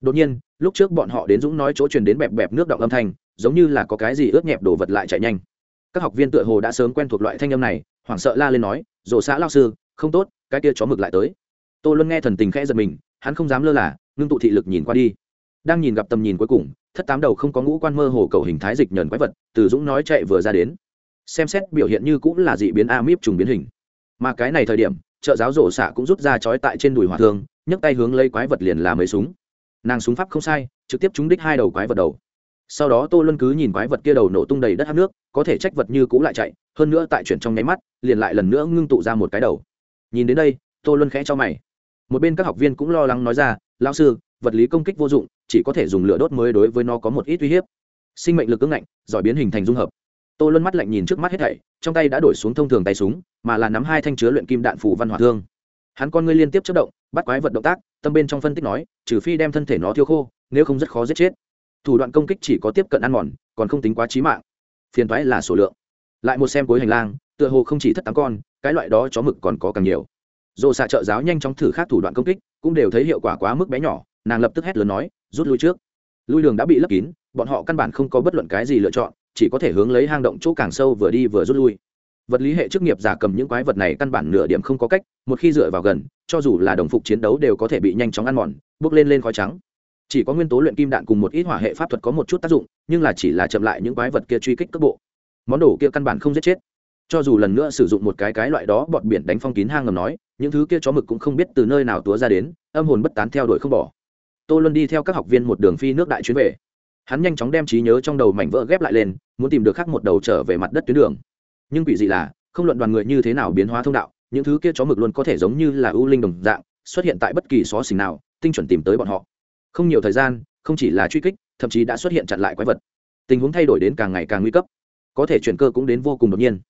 đột nhiên, lúc trước bọn họ đến dũng nói chỗ truyền đến bẹp bẹp nước động âm thanh, giống như là có cái gì ướt nhẹp đồ vật lại chạy nhanh. Các học viên tựa hồ đã sớm quen thuộc loại thanh âm này, hoảng sợ la lên nói rổ xã lao sư, không tốt, cái kia chó mực lại tới. Tô luân nghe thần tình khẽ giật mình, hắn không dám lơ là, ngưng tụ thị lực nhìn qua đi. Đang nhìn gặp tầm nhìn cuối cùng, thất tám đầu không có ngũ quan mơ hồ cầu hình thái dịch nhờn quái vật, từ dũng nói chạy vừa ra đến. Xem xét, biểu hiện như cũng là dị biến a mip trùng biến hình. Mà cái này thời điểm, trợ giáo rổ xạ cũng rút ra chói tại trên đùi hỏa thương, nhấc tay hướng lấy quái vật liền là mấy súng nàng súng pháp không sai, trực tiếp trúng đích hai đầu quái vật đầu. Sau đó tô luân cứ nhìn quái vật kia đầu nổ tung đầy đất hát nước, có thể trách vật như cũ lại chạy, hơn nữa tại chuyển trong nháy mắt, liền lại lần nữa ngưng tụ ra một cái đầu. Nhìn đến đây, tô luân khẽ cho mày. Một bên các học viên cũng lo lắng nói ra lao sư, vật lý công kích vô dụng, chỉ có thể dùng lửa đốt mới đối với nó có một ít uy hiếp. Sinh mệnh lực ứng ngạnh, giỏi biến hình thành dung hợp. Tô luân mắt lạnh nhìn trước mắt hết thảy, trong tay đã đổi xuống thông thường tay súng, mà là nắm hai thanh chứa luyện kim đạn phủ văn hỏa thương. Hắn con ngươi liên tiếp chất động, bắt quái vật động tác, tâm bên trong phân tích nói trừ phi đem thân thể nó thiêu khô, nếu không rất khó giết chết. Thủ đoạn công kích chỉ có tiếp cận ăn mòn, còn không tính quá trí mạng. Phiền toái là số lượng. Lại một xem cuối hành lang, tựa hồ không chỉ thất tám con, cái loại đó chó mực còn có càng nhiều. Dồ xạ trợ giáo nhanh chóng thử khác thủ đoạn công kích, cũng đều thấy hiệu quả quá mức bé nhỏ, nàng lập tức hét lớn nói, rút lui trước. Lui đường đã bị lấp kín, bọn họ căn bản không có bất luận cái gì lựa chọn, chỉ có thể hướng lấy hang động chỗ càng sâu vừa đi vừa rút lui. Vật lý hệ chức nghiệp giả cầm những quái vật này căn bản nửa điểm không có cách, một khi dựa vào gần, cho dù là đồng phục chiến đấu đều có thể bị nhanh chóng ăn mòn bước lên lên khói trắng. Chỉ có nguyên tố luyện kim đạn cùng một ít hỏa hệ pháp thuật có một chút tác dụng, nhưng là chỉ là chậm lại những quái vật kia truy kích cấp bộ. Món đồ kia căn bản không giết chết. Cho dù lần nữa sử dụng một cái cái loại đó bọt biển đánh phong kín hang ngầm nói, những thứ kia chó mực cũng không biết từ nơi nào túa ra đến, âm hồn bất tán theo đuổi không bỏ. Tô luân đi theo các học viên một đường phi nước đại chuyến về. Hắn nhanh chóng đem trí nhớ trong đầu mảnh vỡ ghép lại lên, muốn tìm được khác một đầu trở về mặt đất tuyến đường. Nhưng quỷ dị là, không luận đoàn người như thế nào biến hóa thông đạo, những thứ kia chó mực luôn có thể giống như là ưu linh đồng dạng, xuất hiện tại bất kỳ xó xỉnh nào tinh chuẩn tìm tới bọn họ. Không nhiều thời gian, không chỉ là truy kích, thậm chí đã xuất hiện chặn lại quái vật. Tình huống thay đổi đến càng ngày càng nguy cấp. Có thể chuyển cơ cũng đến vô cùng đột nhiên.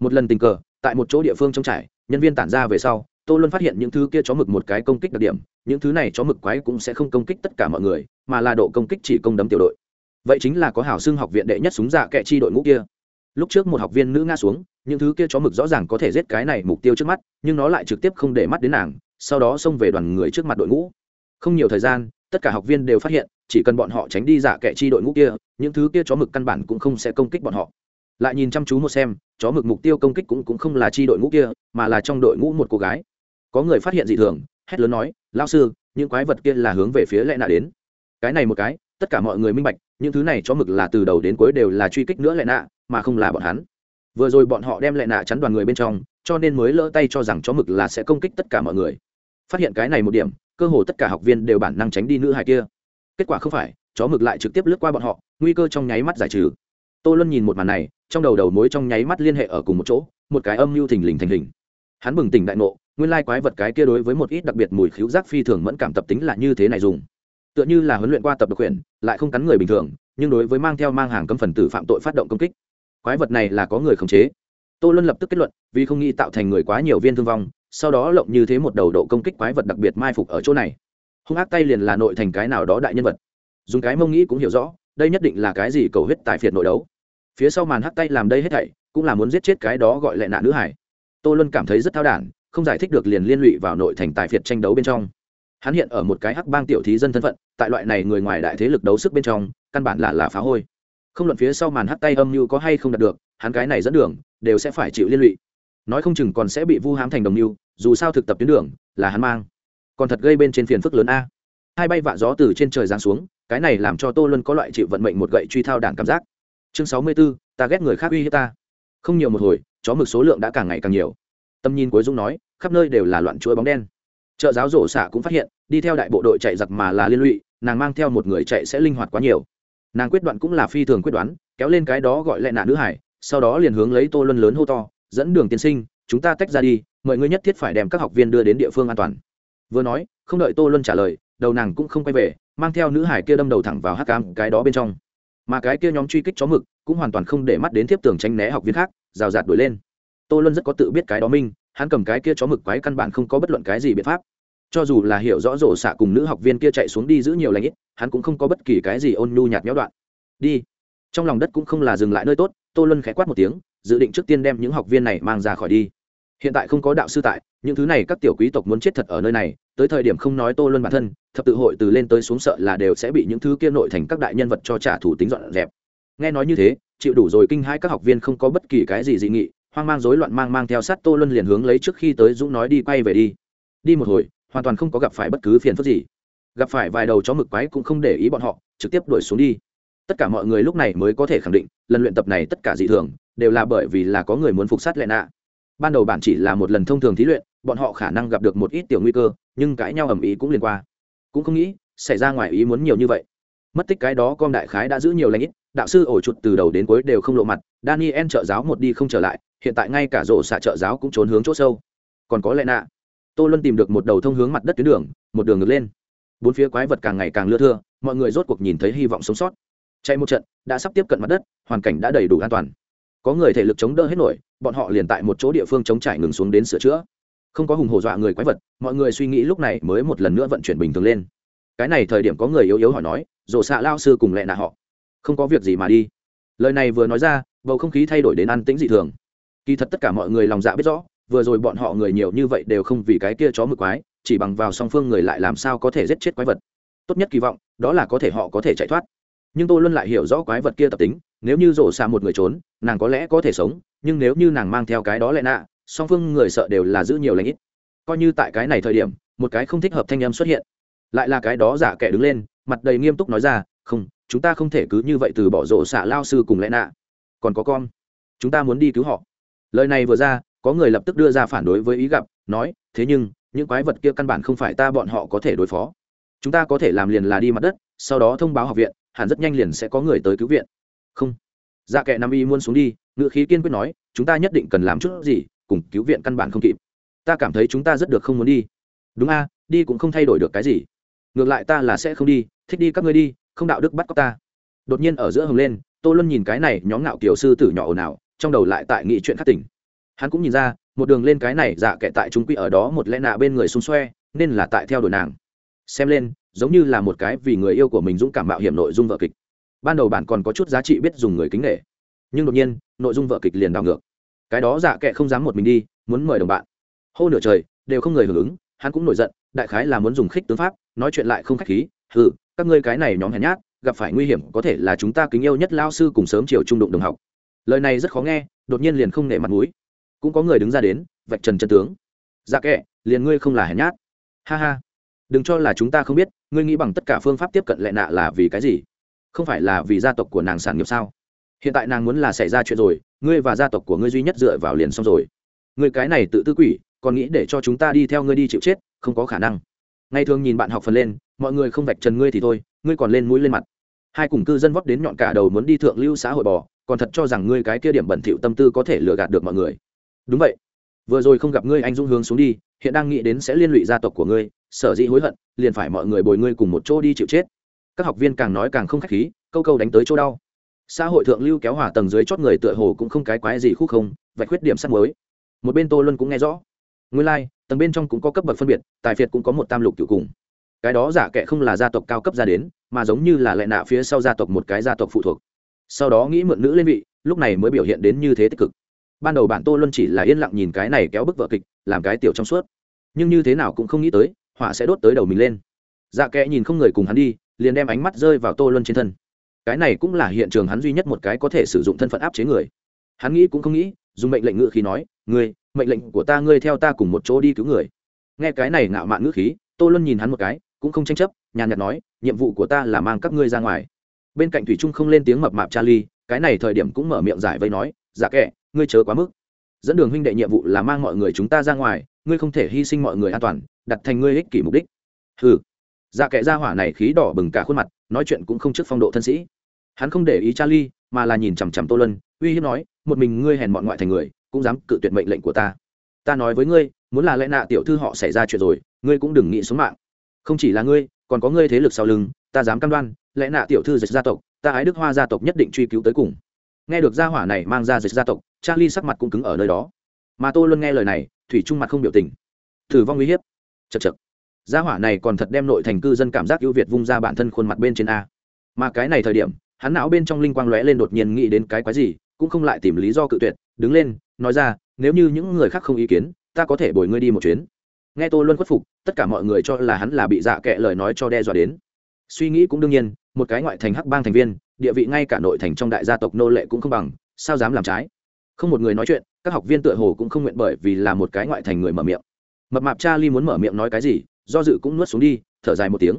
Một lần tình cờ, tại một chỗ địa phương trong trải, nhân viên tản ra về sau, tô luân phát hiện những thứ kia chó mực một cái công kích đặc điểm, những thứ này chó mực quái cũng sẽ không công kích tất cả mọi người, mà là độ công kích chỉ công đấm tiểu đội. Vậy chính là có hảo xưng học viện đệ nhất súng dạ kệ chi đội ngũ kia. Lúc trước một học viên nữ nga xuống, những thứ kia chó mực rõ ràng có thể giết cái này mục tiêu trước mắt, nhưng nó lại trực tiếp không để mắt đến nàng, sau đó xông về đoàn người trước mặt đội ngũ không nhiều thời gian tất cả học viên đều phát hiện chỉ cần bọn họ tránh đi giả kệ chi đội ngũ kia những thứ kia chó mực căn bản cũng không sẽ công kích bọn họ. Lại nhìn chăm chú một xem chó mực mục tiêu công kích cũng, cũng không là chi đội ngũ kia mà là trong đội ngũ một cô gái. Có người phát hiện dị thường hét lớn nói lao sư những quái vật kia là hướng về phía lẽ nạ đến. Cái này một cái tất cả mọi người minh bạch những thứ này chó mực là từ đầu đến cuối đều là truy kích nữa lệ nạ mà không là bọn hắn. Vừa rồi bọn họ đem lệ nạ chắn đoàn người bên trong cho nên mới lỡ tay cho rằng chó mực là sẽ công kích tất cả mọi người. Phát hiện cái này một điểm cơ hồ tất cả học viên đều bản năng tránh đi nữ hài kia. Kết quả không phải, chó mực lại trực tiếp lướt qua bọn họ, nguy cơ trong nháy mắt giải trừ. Tô luân nhìn một màn này, trong đầu đầu mối trong nháy mắt liên hệ ở cùng một chỗ, một cái âm mưu thình lình thành hình. Hắn bừng tỉnh đại ngộ, nguyên lai quái vật cái kia đối với một ít đặc biệt mùi khíu giác phi thường mẫn cảm tập tính là như thế này dùng. Tựa như là huấn luyện qua tập độc quyền, lại không cắn người bình thường, nhưng đối với mang theo mang hàng cấm phần tử phạm tội phát động công kích, quái vật này là có người khống chế. Tô luân lập tức kết luận, vì không nghĩ tạo thành người quá nhiều viên thương vong sau đó lộng như thế một đầu độ công kích quái vật đặc biệt mai phục ở chỗ này. Hung ác tay liền là nội thành cái nào đó đại nhân vật. Dùng cái mông nghĩ cũng hiểu rõ, đây nhất định là cái gì cầu huyết tài phiệt nội đấu. Phía sau màn hắc tay làm đây hết thảy, cũng là muốn giết chết cái đó gọi lại nạn nữ hải. Tô luân cảm thấy rất thao đản, không giải thích được liền liên lụy vào nội thành tài phiệt tranh đấu bên trong. Hắn hiện ở một cái hắc bang tiểu thí dân thân phận, tại loại này người ngoài đại thế lực đấu sức bên trong, căn bản là là phá hôi. Không luận phía sau màn hắc tay âm mưu có hay không đạt được, hắn cái này dẫn đường, đều sẽ phải chịu liên lụy nói không chừng còn sẽ bị vu hãm thành đồng mưu, dù sao thực tập tuyến đường là hắn mang. Còn thật gây bên trên phiền phức lớn a. Hai bay vạ gió từ trên trời giáng xuống, cái này làm cho tô luân có loại chịu vận mệnh một gậy truy thao đảng cảm giác. Chương sáu mươi b ố ta ghét người khác uy hiếp ta. Không nhiều một hồi, chó mực số lượng đã càng ngày càng nhiều. Tâm nhìn cuối dung nói, khắp nơi đều là loạn chuỗi bóng đen. Chợ giáo rổ xạ cũng phát hiện, đi theo đại bộ đội chạy giặc mà là liên lụy, nàng mang theo một người chạy sẽ linh hoạt quá nhiều. Nàng quyết đoạn cũng là phi thường quyết đoán, kéo lên cái đó gọi lại nạn nữ hải, sau đó liền hướng lấy tô luân lớn hô to dẫn đường tiên sinh, chúng ta tách ra đi mọi người nhất thiết phải đem các học viên đưa đến địa phương an toàn. Vừa nói, không đợi tô luân trả lời, đầu nàng cũng không quay về, mang theo nữ hải kia đâm đầu thẳng vào hắc cam cái đó bên trong. Mà cái kia nhóm truy kích chó mực cũng hoàn toàn không để mắt đến tiếp tường tránh né học viên khác, rào rạt đuổi lên. Tô luân rất có tự biết cái đó minh, hắn cầm cái kia chó mực quái căn bản không có bất luận cái gì biện pháp. Cho dù là hiểu rõ rổ xạ cùng nữ học viên kia chạy xuống đi giữ nhiều lãnh ít, hắn cũng không có bất kỳ cái gì ôn nhu nhạt nhẽo đoạn. Đi. Trong lòng đất cũng không là dừng lại nơi tốt, tô luân khẽ quát một tiếng dự định trước tiên đem những học viên này mang ra khỏi đi. Hiện tại không có đạo sư tại, những thứ này các tiểu quý tộc muốn chết thật ở nơi này, tới thời điểm không nói tô luân bản thân, thập tự hội từ lên tới xuống sợ là đều sẽ bị những thứ kia nội thành các đại nhân vật cho trả thủ tính dọn dẹp. Nghe nói như thế, chịu đủ rồi kinh hai các học viên không có bất kỳ cái gì dị nghị, hoang mang rối loạn mang mang theo sát tô luân liền hướng lấy trước khi tới dũng nói đi quay về đi. Đi một hồi, hoàn toàn không có gặp phải bất cứ phiền phức gì. Gặp phải vài đầu chó mực quái cũng không để ý bọn họ, trực tiếp đuổi xuống đi. Tất cả mọi người lúc này mới có thể khẳng định, lần luyện tập này tất cả dị thường đều là bởi vì là có người muốn phục sát lệ nạ. Ban đầu bản chỉ là một lần thông thường thí luyện, bọn họ khả năng gặp được một ít tiểu nguy cơ, nhưng cãi nhau ầm ĩ cũng liên qua. Cũng không nghĩ, xảy ra ngoài ý muốn nhiều như vậy. Mất tích cái đó con đại khái đã giữ nhiều lãnh ít, đạo sư ổ chuột từ đầu đến cuối đều không lộ mặt, daniel trợ giáo một đi không trở lại, hiện tại ngay cả rổ xạ trợ giáo cũng trốn hướng chỗ sâu. Còn có lệ nạ. Tô luân tìm được một đầu thông hướng mặt đất tuyến đường, một đường ngược lên. Bốn phía quái vật càng ngày càng lưa thưa, mọi người rốt cuộc nhìn thấy hy vọng sống sót. Chạy một trận, đã sắp tiếp cận mặt đất, hoàn cảnh đã đầy đủ an toàn có người thể lực chống đỡ hết nổi, bọn họ liền tại một chỗ địa phương chống trải ngừng xuống đến sửa chữa. Không có hùng hổ dọa người quái vật, mọi người suy nghĩ lúc này mới một lần nữa vận chuyển bình thường lên. Cái này thời điểm có người yếu yếu hỏi nói rộ xạ lao sư cùng lẹ nạ họ. Không có việc gì mà đi. Lời này vừa nói ra, bầu không khí thay đổi đến an tĩnh dị thường. Kỳ thật tất cả mọi người lòng dạ biết rõ, vừa rồi bọn họ người nhiều như vậy đều không vì cái kia chó mực quái, chỉ bằng vào song phương người lại làm sao có thể giết chết quái vật. Tốt nhất kỳ vọng, đó là có thể họ có thể chạy thoát nhưng tôi luôn lại hiểu rõ quái vật kia tập tính, nếu như rổ xa một người trốn, nàng có lẽ có thể sống, nhưng nếu như nàng mang theo cái đó lại nạ, song phương người sợ đều là giữ nhiều lãnh ít. Coi như tại cái này thời điểm, một cái không thích hợp thanh âm xuất hiện. Lại là cái đó giả kẻ đứng lên, mặt đầy nghiêm túc nói ra, không, chúng ta không thể cứ như vậy từ bỏ rổ xạ lao sư cùng lẽ nạ. Còn có con, chúng ta muốn đi cứu họ. Lời này vừa ra, có người lập tức đưa ra phản đối với ý gặp, nói, thế nhưng, những quái vật kia căn bản không phải ta bọn họ có thể đối phó. Chúng ta có thể làm liền là đi mặt đất, sau đó thông báo học viện hẳn rất nhanh liền sẽ có người tới cứu viện. Không. Dạ kệ nam y muốn xuống đi ngựa khí kiên quyết nói, chúng ta nhất định cần làm chút gì, cùng cứu viện căn bản không kịp. Ta cảm thấy chúng ta rất được không muốn đi. Đúng a, đi cũng không thay đổi được cái gì. Ngược lại ta là sẽ không đi, thích đi các ngươi đi, không đạo đức bắt cóc ta. Đột nhiên ở giữa hồng lên, tô luân nhìn cái này nhóm ngạo kiểu sư tử nhỏ ồn ào, trong đầu lại tại nghị chuyện khắc tỉnh. Hắn cũng nhìn ra, một đường lên cái này dạ kệ tại chúng quy ở đó một lẽ nạ bên người xung xoe, nên là tại theo đuổi nàng. Xem lên giống như là một cái vì người yêu của mình dũng cảm mạo hiểm nội dung vợ kịch. Ban đầu bạn còn có chút giá trị biết dùng người kính nghệ nhưng đột nhiên, nội dung vợ kịch liền đảo ngược. Cái đó dạ kệ không dám một mình đi, muốn mời đồng bạn. Hô nửa trời, đều không người hưởng ứng, hắn cũng nổi giận, đại khái là muốn dùng khích tướng pháp, nói chuyện lại không khách khí ừ các ngươi cái này nhóm hèn nhát, gặp phải nguy hiểm có thể là chúng ta kính yêu nhất lao sư cùng sớm chiều trung đụng đồng học. Lời này rất khó nghe, đột nhiên liền không nể mặt mũi. Cũng có người đứng ra đến, vạch trần chân tướng. Dạ kệ, liền ngươi không là hèn nhát. Ha ha đừng cho là chúng ta không biết, ngươi nghĩ bằng tất cả phương pháp tiếp cận lệ nạ là vì cái gì? Không phải là vì gia tộc của nàng sản nghiệp sao? Hiện tại nàng muốn là xảy ra chuyện rồi, ngươi và gia tộc của ngươi duy nhất dựa vào liền xong rồi. Người cái này tự tư quỷ, còn nghĩ để cho chúng ta đi theo ngươi đi chịu chết, không có khả năng. Ngày thường nhìn bạn học phần lên, mọi người không vạch trần ngươi thì thôi, ngươi còn lên mũi lên mặt. Hai cùng cư dân vấp đến nhọn cả đầu muốn đi thượng lưu xã hội bò, còn thật cho rằng ngươi cái kia điểm bẩn thỉu tâm tư có thể lừa gạt được mọi người. Đúng vậy. Vừa rồi không gặp ngươi anh dung hướng xuống đi, hiện đang nghĩ đến sẽ liên lụy gia tộc của ngươi sở dĩ hối hận liền phải mọi người bồi ngươi cùng một chỗ đi chịu chết. Các học viên càng nói càng không k h á c h khí câu câu đánh tới chỗ đau. Xã hội thượng lưu kéo hỏa tầng dưới chót người tựa hồ cũng không cái quái gì khúc không vạch khuyết điểm sắt mới một bên tô luân cũng nghe rõ. Nguyên lai、like, tầng bên trong cũng có cấp bậc phân biệt tài phiệt cũng có một tam lục cựu cùng. Cái đó giả kệ không là gia tộc cao cấp ra đến mà giống như là lệ nạ phía sau gia tộc một cái gia tộc phụ thuộc. Sau đó nghĩ mượn nữ lên vị lúc này mới biểu hiện đến như thế tích cực. Ban đầu bản tô luân chỉ là yên lặng nhìn cái này kéo bức vợ kịch làm cái tiểu trong suốt. Nhưng như thế nào cũng không nghĩ tới họa sẽ đốt tới đầu mình lên. Dạ kẽ nhìn không người cùng hắn đi, liền đem ánh mắt rơi vào tô luân trên thân. Cái này cũng là hiện trường hắn duy nhất một cái có thể sử dụng thân phận áp chế người. Hắn nghĩ cũng không nghĩ, dùng mệnh lệnh ngự khí nói, ngươi, mệnh lệnh của ta, ngươi theo ta cùng một chỗ đi cứu người. Nghe cái này ngạo mạn ngữ khí, tô luân nhìn hắn một cái, cũng không tranh chấp, nhàn nhạt nói, nhiệm vụ của ta là mang các ngươi ra ngoài. Bên cạnh thủy trung không lên tiếng mập mạp charlie, cái này thời điểm cũng mở miệng giải vây nói dạ kệ ngươi chớ quá mức. Dẫn đường huynh đệ nhiệm vụ là mang mọi người chúng ta ra ngoài, ngươi không thể hy sinh mọi người an toàn đặt thành ngươi ích kỷ mục đích. Hừ, dạ kệ ra hỏa này khí đỏ bừng cả khuôn mặt nói chuyện cũng không trước phong độ thân sĩ. Hắn không để ý charlie mà là nhìn chằm chằm tô lân uy hiếp nói một mình ngươi hèn mọn ngoại thành người cũng dám cự tuyệt mệnh lệnh của ta. Ta nói với ngươi muốn là lẽ nạ tiểu thư họ xảy ra chuyện rồi ngươi cũng đừng nghĩ xuống mạng. Không chỉ là ngươi còn có ngươi thế lực sau lưng ta dám cam đoan lẽ nạ tiểu thư dịch gia tộc ta ái đức hoa gia tộc nhất định truy cứu tới cùng. Nghe được gia hỏa này mang ra dịch gia tộc charlie sắc mặt cũng cứng ở nơi đó. Mà tô luôn nghe lời này thủy trung mặt không biểu tình. Thử vong uy hiếp chật chật. Gia hỏa này còn thật đem nội thành cư dân cảm giác ưu việt vung ra bản thân khuôn mặt bên trên a. Mà cái này thời điểm, hắn não bên trong linh quang lóe lên đột nhiên nghĩ đến cái quái gì, cũng không lại tìm lý do cự tuyệt, đứng lên, nói ra, nếu như những người khác không ý kiến, ta có thể bồi ngươi đi một chuyến. Nghe tô luân khuất phục, tất cả mọi người cho là hắn là bị dạ kệ lời nói cho đe dọa đến. Suy nghĩ cũng đương nhiên, một cái ngoại thành hắc bang thành viên, địa vị ngay cả nội thành trong đại gia tộc nô lệ cũng không bằng, sao dám làm trái? Không một người nói chuyện, các học viên tựa hồ cũng không nguyện bởi vì là một cái ngoại thành người mở miệng mập mạp cha ly muốn mở miệng nói cái gì, do dự cũng nuốt xuống đi, thở dài một tiếng.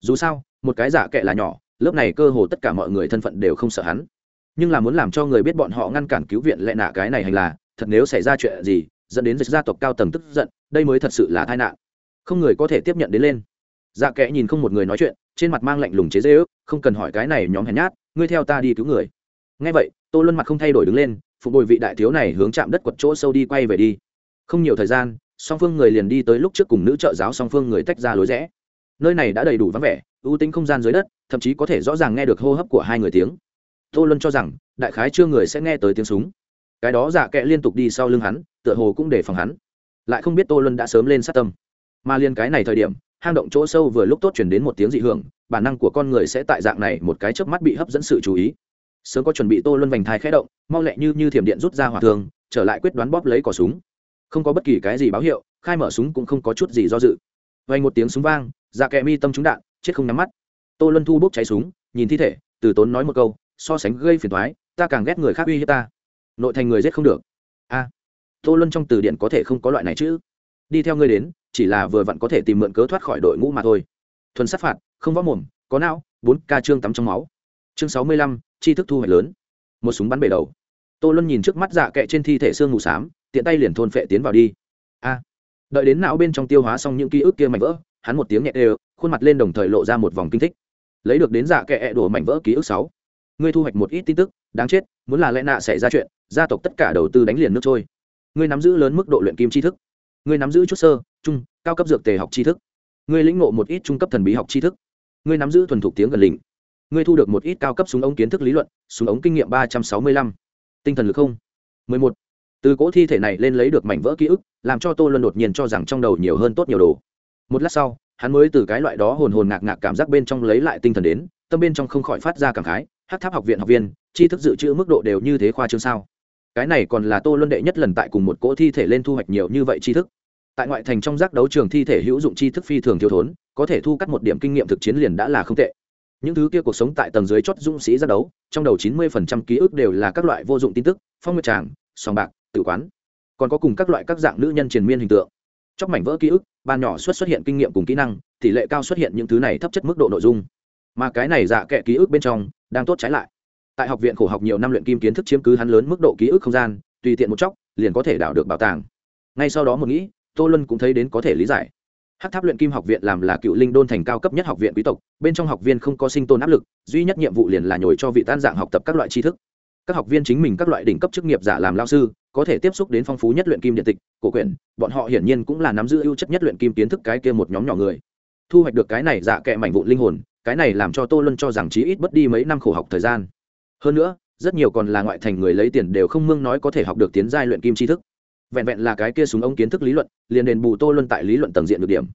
Dù sao, một cái giả kệ là nhỏ, lớp này cơ hồ tất cả mọi người thân phận đều không sợ hắn. Nhưng là muốn làm cho người biết bọn họ ngăn cản cứu viện lệ nạ cái này hành là, thật nếu xảy ra chuyện gì, dẫn đến dịch gia tộc cao tầng tức giận, đây mới thật sự là tai nạn. Không người có thể tiếp nhận đến lên. Dạ kẽ nhìn không một người nói chuyện, trên mặt mang lạnh lùng chế dễ ước, không cần hỏi cái này nhóm hèn nhát, ngươi theo ta đi cứu người. Ngay vậy, tô luân mặt không thay đổi đứng lên, phục bồi vị đại thiếu này hướng chạm đất quật chỗ sâu đi quay về đi. Không nhiều thời gian song phương người liền đi tới lúc trước cùng nữ trợ giáo song phương người tách ra lối rẽ. Nơi này đã đầy đủ vắng vẻ, ưu tính không gian dưới đất, thậm chí có thể rõ ràng nghe được hô hấp của hai người tiếng. Tô luân cho rằng, đại khái chưa người sẽ nghe tới tiếng súng. Cái đó dạ giả kệ liên tục đi sau lưng hắn, tựa hồ cũng để phòng hắn. Lại không biết tô luân đã sớm lên sát tâm. Mà liên cái này thời điểm, hang động chỗ sâu vừa lúc tốt chuyển đến một tiếng dị hưởng, bản năng của con người sẽ tại dạng này một cái chớp mắt bị hấp dẫn sự chú ý. Sớm có chuẩn bị tô luân vành thai khẽ động, mau lẹ như như thiểm điện rút ra hỏa thường, trở lại quyết đoán bóp lấy cỏ súng không có bất kỳ cái gì báo hiệu, khai mở súng cũng không có chút gì do dự. Vay một tiếng súng vang dạ kẹ mi tâm trúng đạn, chết không nhắm mắt. Tô luân thu bốc cháy súng, nhìn thi thể, từ tốn nói một câu, so sánh gây phiền thoái ta càng ghét người khác uy hiếp ta. Nội thành người giết không được. A, tô luân trong từ điển có thể không có loại này chứ? Đi theo ngươi đến, chỉ là vừa vặn có thể tìm mượn cớ thoát khỏi đội ngũ mà thôi. Thuần sát phạt, không võ mồm, có não, bốn ca trương tắm trong máu. Chương sáu mươi lăm chi thức thu hoạch lớn. Một súng bắn bể đầu. Tô luân nhìn trước mắt dạ kệ trên thi thể xương mù xám tiện tay liền thôn phệ tiến vào đi. A. Đợi đến não bên trong tiêu hóa xong những ký ức kia mảnh vỡ, hắn một tiếng nhẹ đều, khuôn mặt lên đồng thời lộ ra một vòng kinh thích. Lấy được đến dạ kệ đổ mảnh vỡ ký ức sáu. Ngươi thu hoạch một ít tin tức, đáng chết, muốn là lẽ nạ xảy ra chuyện, gia tộc tất cả đầu tư đánh liền nước trôi. Ngươi nắm giữ lớn mức độ luyện kim tri thức. Ngươi nắm giữ chút sơ, trung, cao cấp dược tề học tri thức. Ngươi lĩnh ngộ một ít trung cấp thần bí học tri thức. Ngươi nắm giữ thuần thục tiếng gần lình ngươi thu được một ít cao cấp súng ống kiến thức lý luận, súng ống kinh nghiệm ba trăm sáu mươi lăm. Tinh thần lực không. mười một từ cỗ thi thể này lên lấy được mảnh vỡ ký ức, làm cho tô luân đột nhiên cho rằng trong đầu nhiều hơn tốt nhiều đồ. Một lát sau, hắn mới từ cái loại đó hồn hồn ngạc ngạc cảm giác bên trong lấy lại tinh thần đến, tâm bên trong không khỏi phát ra cảm khái hát tháp học viện học viên, tri thức dự trữ mức độ đều như thế khoa trương sao? Cái này còn là tô luân đệ nhất lần tại cùng một cỗ thi thể lên thu hoạch nhiều như vậy tri thức. Tại ngoại thành trong giác đấu trường thi thể hữu dụng tri thức phi thường thiếu thốn, có thể thu cắt một điểm kinh nghiệm thực chiến liền đã là không tệ. Những thứ kia cuộc sống tại tầng dưới chót dũng sĩ giác đấu, trong đầu chín mươi phần trăm ký ức đều là các loại vô dụng tin tức, phong nguyệt tràng, sòng bạc tự quán. Còn có cùng các loại các dạng nữ nhân triền miên hình tượng. Chóc mảnh vỡ ký ức, ban nhỏ xuất xuất hiện kinh nghiệm cùng kỹ năng, tỷ lệ cao xuất hiện những thứ này thấp chất mức độ nội dung. Mà cái này dạ kệ ký ức bên trong, đang tốt trái lại. Tại học viện khổ học nhiều năm luyện kim kiến thức chiếm cứ hắn lớn mức độ ký ức không gian, tùy tiện một chốc, liền có thể đảo được bảo tàng. Ngay sau đó một nghĩ, tô luân cũng thấy đến có thể lý giải. Hát tháp luyện kim học viện làm là cựu linh đôn thành cao cấp nhất học viện quý tộc, bên trong học viên không có sinh tồn áp lực, duy nhất nhiệm vụ liền là nhồi cho vị tan dạng học tập các loại tri thức. Các học viên chính mình các loại đỉnh cấp chức nghiệp giả làm lao sư có thể tiếp xúc đến phong phú nhất luyện kim điện tịch, cổ quyển, bọn họ hiển nhiên cũng là nắm giữ ưu chất nhất luyện kim kiến thức cái kia một nhóm nhỏ người. Thu hoạch được cái này dạ kệ mảnh vụn linh hồn, cái này làm cho tô luân cho rằng chí ít mất đi mấy năm khổ học thời gian. Hơn nữa, rất nhiều còn là ngoại thành người lấy tiền đều không mương nói có thể học được tiến giai luyện kim tri thức. Vẹn vẹn là cái kia súng ống kiến thức lý luận, liền đền bù tô luân tại lý luận tầng diện được điểm.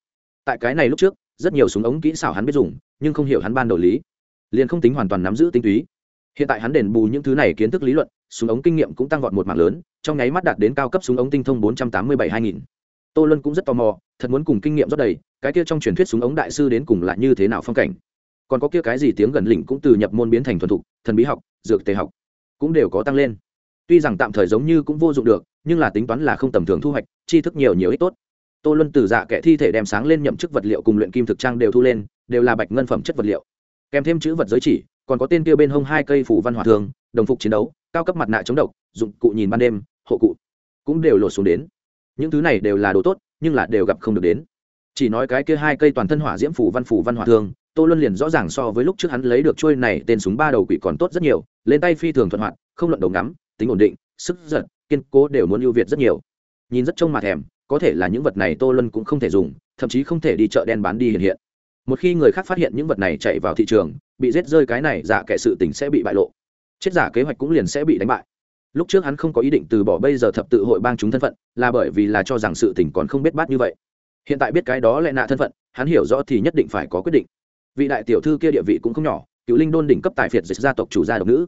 Tại cái này lúc trước, rất nhiều súng ống kỹ xảo hắn biết dùng, nhưng không hiểu hắn ban đầu lý. Liền không tính hoàn toàn nắm giữ tinh túy hiện tại hắn đền bù những thứ này kiến thức lý luận, súng ống kinh nghiệm cũng tăng vọt một mạng lớn, trong nháy mắt đạt đến cao cấp súng ống tinh thông bốn trăm tám mươi bảy hai nghìn. Tô luân cũng rất tò mò, thật muốn cùng kinh nghiệm rất đầy, cái kia trong truyền thuyết súng ống đại sư đến cùng là như thế nào phong cảnh? Còn có kia cái gì tiếng gần lỉnh cũng từ nhập môn biến thành thuần thục, thần bí học, dược tề học, cũng đều có tăng lên. Tuy rằng tạm thời giống như cũng vô dụng được, nhưng là tính toán là không tầm thường thu hoạch, tri thức nhiều nhiều ít tốt. Tô luân từ dạ kẻ thi thể đem sáng lên nhậm chức vật liệu cùng luyện kim thực trang đều thu lên, đều là bạch ngân phẩm chất vật liệu. Kèm thêm chữ vật giới chỉ còn có tên kia bên hông hai cây phủ văn hỏa thường, đồng phục chiến đấu, cao cấp mặt nạ chống độc, dụng cụ nhìn ban đêm, hộ cụ cũng đều lột xuống đến. Những thứ này đều là đồ tốt, nhưng là đều gặp không được đến. Chỉ nói cái kia hai cây toàn thân hỏa diễm phủ văn phủ văn hỏa thường, tô luân liền rõ ràng so với lúc trước hắn lấy được trôi này tên súng ba đầu quỷ còn tốt rất nhiều, lên tay phi thường thuận hoạt, không luận đầu ngắm, tính ổn định, sức giật, kiên cố đều muốn ưu việt rất nhiều. Nhìn rất trông mặt thèm, có thể là những vật này tô luân cũng không thể dùng, thậm chí không thể đi chợ đen bán đi hiện hiện. Một khi người khác phát hiện những vật này chạy vào thị trường bị giết rơi cái này, giả kệ sự tình sẽ bị bại lộ. Chết giả kế hoạch cũng liền sẽ bị đánh bại. Lúc trước hắn không có ý định từ bỏ, bây giờ thập tự hội bang chúng thân phận, là bởi vì là cho rằng sự tình còn không biết bát như vậy. Hiện tại biết cái đó lại nạ thân phận, hắn hiểu rõ thì nhất định phải có quyết định. Vị đại tiểu thư kia địa vị cũng không nhỏ, cựu linh đôn đỉnh cấp tài phiệt dịch gia tộc chủ gia độc nữ.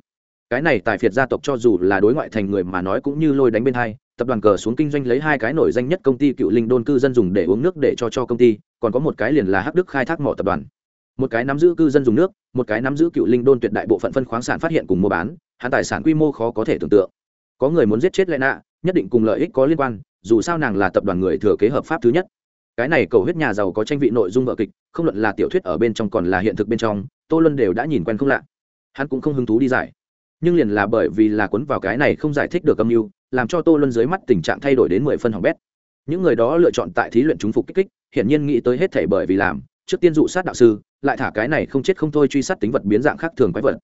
Cái này tài phiệt gia tộc cho dù là đối ngoại thành người mà nói cũng như lôi đánh bên hai, tập đoàn cờ xuống kinh doanh lấy hai cái nổi danh nhất công ty cựu linh đôn cư dân dùng để uống nước để cho cho công ty, còn có một cái liền là hắc đức khai thác mỏ tập đoàn một cái nắm giữ cư dân dùng nước, một cái nắm giữ cựu linh đôn tuyệt đại bộ phận phân khoáng sản phát hiện cùng mua bán hạn tài sản quy mô khó có thể tưởng tượng. Có người muốn giết chết lệ nạ, nhất định cùng lợi ích có liên quan, dù sao nàng là tập đoàn người thừa kế hợp pháp thứ nhất. Cái này cầu huyết nhà giàu có tranh vị nội dung vợ kịch, không luận là tiểu thuyết ở bên trong còn là hiện thực bên trong, tô luân đều đã nhìn quen không lạ. Hắn cũng không hứng thú đi giải. Nhưng liền là bởi vì là cuốn vào cái này không giải thích được âm mưu, làm cho tô luân dưới mắt tình trạng thay đổi đến mười phân hỏng bét. Những người đó lựa chọn tại thí luyện chúng phục kích kích, hiển nhiên nghĩ tới hết thể bởi vì làm, trước tiên dụ sát đạo sư lại thả cái này không chết không thôi truy sát tính vật biến dạng khác thường quái vật.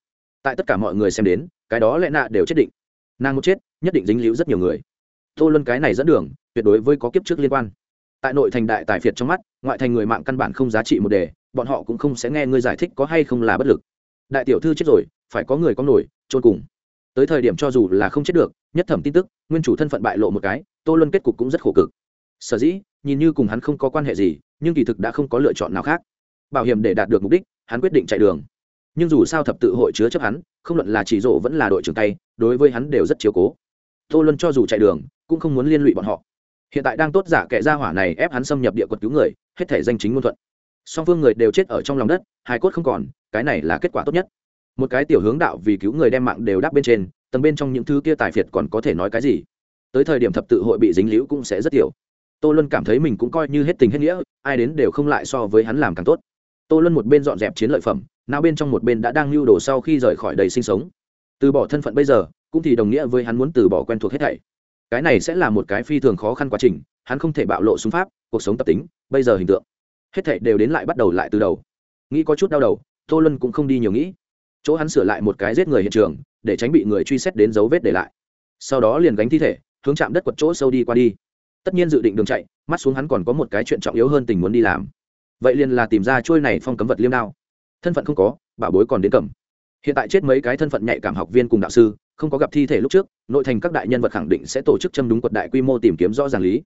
Tại tất cả mọi người xem đến, cái đó lẽ nạ đều chết định. Nàng một chết, nhất định dính líu rất nhiều người. Tô luân cái này dẫn đường, tuyệt đối với có kiếp trước liên quan. Tại nội thành đại tài phiệt trong mắt, ngoại thành người mạng căn bản không giá trị một đề, bọn họ cũng không sẽ nghe ngươi giải thích có hay không là bất lực. Đại tiểu thư chết rồi, phải có người có nổi trôn cùng. Tới thời điểm cho dù là không chết được, nhất thẩm tin tức, nguyên chủ thân phận bại lộ một cái, tô luân kết cục cũng rất khổ cực. Sở dĩ, nhìn như cùng hắn không có quan hệ gì, nhưng kỳ thực đã không có lựa chọn nào khác bảo hiểm để đạt được mục đích, hắn quyết định chạy đường. Nhưng dù sao thập tự hội chứa chấp hắn, không luận là chỉ rộ vẫn là đội trưởng tay, đối với hắn đều rất chiếu cố. Tô luân cho dù chạy đường, cũng không muốn liên lụy bọn họ. Hiện tại đang tốt giả kẻ gia hỏa này ép hắn xâm nhập địa quật cứu người, hết thể danh chính ngôn thuận. Song phương người đều chết ở trong lòng đất hai cốt không còn, cái này là kết quả tốt nhất. Một cái tiểu hướng đạo vì cứu người đem mạng đều đáp bên trên, tầng bên trong những thứ kia tài phiệt còn có thể nói cái gì? Tới thời điểm thập tự hội bị dính líu cũng sẽ rất tiểu. Tô luân cảm thấy mình cũng coi như hết tình hết nghĩa, ai đến đều không lại so với hắn làm càng tốt tô luân một bên dọn dẹp chiến lợi phẩm, nào bên trong một bên đã đang lưu đồ sau khi rời khỏi đầy sinh sống. Từ bỏ thân phận bây giờ, cũng thì đồng nghĩa với hắn muốn từ bỏ quen thuộc hết thảy. Cái này sẽ là một cái phi thường khó khăn quá trình, hắn không thể bạo lộ súng pháp, cuộc sống tập tính, bây giờ hình tượng. Hết thảy đều đến lại bắt đầu lại từ đầu. Nghĩ có chút đau đầu, tô luân cũng không đi nhiều nghĩ. Chỗ hắn sửa lại một cái giết người hiện trường, để tránh bị người truy xét đến dấu vết để lại. Sau đó liền gánh thi thể, hướng chạm đất quật chỗ sâu đi qua đi. Tất nhiên dự định đường chạy, mắt xuống hắn còn có một cái chuyện trọng yếu hơn tình muốn đi làm vậy liền là tìm ra trôi này phong cấm vật liêm đao. Thân phận không có bảo bối còn đến cầm. Hiện tại chết mấy cái thân phận nhạy cảm học viên cùng đạo sư, không có gặp thi thể lúc trước, nội thành các đại nhân vật khẳng định sẽ tổ chức châm đúng quật đại quy mô tìm kiếm rõ ràng lý.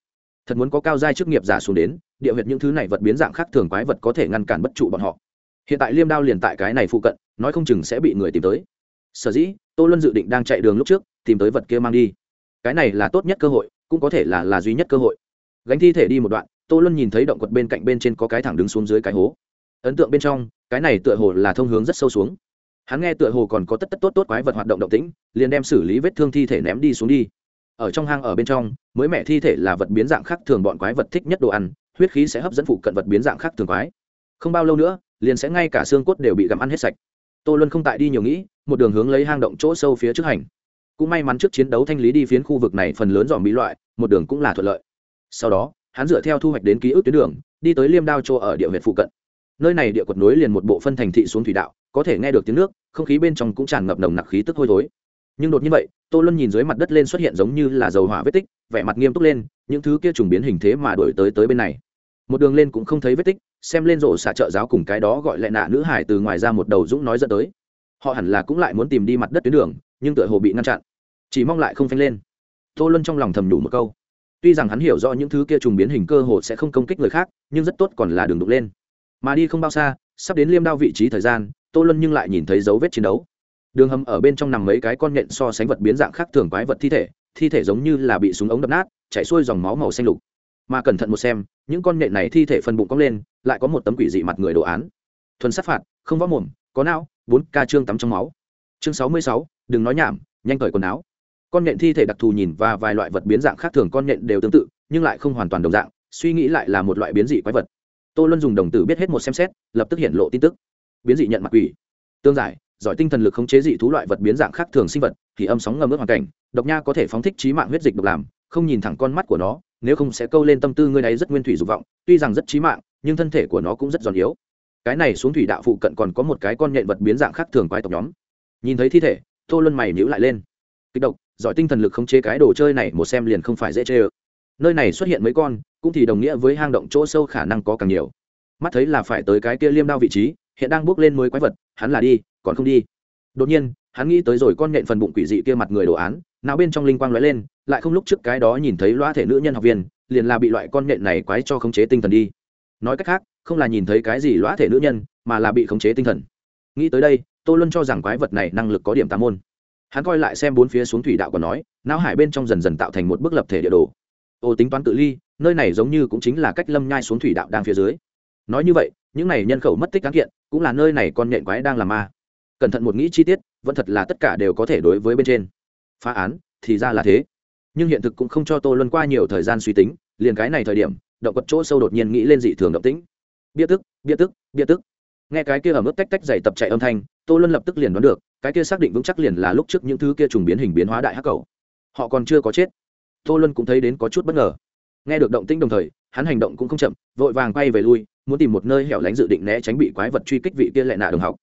Thật muốn có cao giai chức nghiệp giả xuống đến, địa huyệt những thứ này vật biến dạng khác thường quái vật có thể ngăn cản bất trụ bọn họ. Hiện tại liêm đao liền tại cái này phụ cận, nói không chừng sẽ bị người tìm tới. Sở dĩ, tô luân dự định đang chạy đường lúc trước, tìm tới vật kia mang đi. Cái này là tốt nhất cơ hội, cũng có thể là là duy nhất cơ hội. Gánh thi thể đi một đoạn tô luân nhìn thấy động quật bên cạnh bên trên có cái thẳng đứng xuống dưới cái hố. Ấn tượng bên trong, cái này tựa hồ là thông hướng rất sâu xuống. Hắn nghe tựa hồ còn có tất tất tốt tốt quái vật hoạt động động tĩnh, liền đem xử lý vết thương thi thể ném đi xuống đi. Ở trong hang ở bên trong, mới mẹ thi thể là vật biến dạng khác thường bọn quái vật thích nhất đồ ăn, huyết khí sẽ hấp dẫn phụ cận vật biến dạng khác thường quái. Không bao lâu nữa, liền sẽ ngay cả xương cốt đều bị gặm ăn hết sạch. Tô luân không tại đi nhiều nghĩ, một đường hướng lấy hang động chỗ sâu phía trước hành. Cũng may mắn trước chiến đấu thanh lý đi phiến khu vực này phần lớn dòm bị loại, một đường cũng là thuận lợi. Sau đó hắn dựa theo thu hoạch đến ký ức tuyến đường, đi tới liêm đao chỗ ở địa huyện phụ cận. Nơi này địa quật nối liền một bộ phân thành thị xuống thủy đạo, có thể nghe được tiếng nước, không khí bên trong cũng tràn ngập nồng nặc khí tức hôi thối. Nhưng đột nhiên vậy, tô luân nhìn dưới mặt đất lên xuất hiện giống như là dầu hỏa vết tích, vẻ mặt nghiêm túc lên, những thứ kia trùng biến hình thế mà đổi tới tới bên này. Một đường lên cũng không thấy vết tích, xem lên rổ xả trợ giáo cùng cái đó gọi lại nạ nữ hải từ ngoài ra một đầu dũng nói dẫn tới. Họ hẳn là cũng lại muốn tìm đi mặt đất tuyến đường, nhưng tựa hồ bị ngăn chặn. Chỉ mong lại không phanh lên. Tô luân trong lòng thầm đủ một câu tuy rằng hắn hiểu rõ những thứ kia trùng biến hình cơ hồ sẽ không công kích người khác, nhưng rất tốt còn là đường đục lên. Mà đi không bao xa, sắp đến liêm đao vị trí thời gian, tô luân nhưng lại nhìn thấy dấu vết chiến đấu. Đường hầm ở bên trong nằm mấy cái con nhện so sánh vật biến dạng khác thường quái vật thi thể thi thể giống như là bị súng ống đập nát, chảy xuôi dòng máu màu xanh lục. Mà cẩn thận một xem, những con nhện này thi thể phần bụng cong lên, lại có một tấm quỷ dị mặt người đồ án. Thuần sát phạt, không võ mồm, có não, bốn ca trương tắm trong máu. Chương sáu mươi sáu, đừng nói nhảm, nhanh cởi quần áo con nhện thi thể đặc thù nhìn và vài loại vật biến dạng khác thường con nhện đều tương tự, nhưng lại không hoàn toàn đồng dạng, suy nghĩ lại là một loại biến dị quái vật. Tô luân dùng đồng tử biết hết một xem xét, lập tức hiện lộ tin tức. Biến dị nhận mặt quỷ. Tương giải, giỏi tinh thần lực khống chế dị thú loại vật biến dạng khác thường sinh vật, thì âm sóng ngầm ướt hoàn cảnh, độc nha có thể phóng thích trí mạng huyết dịch độc làm, không nhìn thẳng con mắt của nó, nếu không sẽ câu lên tâm tư ngươi này rất nguyên thủy dục vọng, tuy rằng rất trí mạng, nhưng thân thể của nó cũng rất giòn yếu. Cái này xuống thủy đạo phụ cận còn có một cái con nhện vật biến dạng khác thường quái tộc nhóm. Nhìn thấy thi thể, tô luân mày nhữ lại lên kích độc, giỏi tinh thần lực khống chế cái đồ chơi này một xem liền không phải dễ chê ơ. Nơi này xuất hiện mấy con, cũng thì đồng nghĩa với hang động chỗ sâu khả năng có càng nhiều. Mắt thấy là phải tới cái kia liêm đao vị trí, hiện đang bước lên mới quái vật, hắn là đi, còn không đi. Đột nhiên, hắn nghĩ tới rồi con nhện phần bụng quỷ dị kia mặt người đồ án, nào bên trong linh quang lóe lên, lại không lúc trước cái đó nhìn thấy loa thể nữ nhân học viên, liền là bị loại con nhện này quái cho khống chế tinh thần đi. Nói cách khác, không là nhìn thấy cái gì loa thể nữ nhân, mà là bị khống chế tinh thần. Nghĩ tới đây, tô luân cho rằng quái vật này năng lực có điểm tám môn hắn coi lại xem bốn phía xuống thủy đạo còn nói, não hải bên trong dần dần tạo thành một bức lập thể địa đồ. Ô tính toán tự ly, nơi này giống như cũng chính là cách lâm nhai xuống thủy đạo đang phía dưới. Nói như vậy, những này nhân khẩu mất tích cán kiện, cũng là nơi này con nhện quái đang làm ma. Cẩn thận một nghĩ chi tiết, vẫn thật là tất cả đều có thể đối với bên trên. Phá án, thì ra là thế. Nhưng hiện thực cũng không cho tô luân qua nhiều thời gian suy tính, liền cái này thời điểm, động vật chỗ sâu đột nhiên nghĩ lên dị thường động tĩnh. Bia tức bia tức bia tức. Nghe cái kia ở mức tách tách dày tập chạy âm thanh, tô luân lập tức liền đoán được cái kia xác định vững chắc liền là lúc trước những thứ kia trùng biến hình biến hóa đại hắc cầu. Họ còn chưa có chết. Tô luân cũng thấy đến có chút bất ngờ. Nghe được động tĩnh đồng thời, hắn hành động cũng không chậm, vội vàng quay về lui, muốn tìm một nơi hẻo lánh dự định né tránh bị quái vật truy kích vị kia lệ nạ đồng học.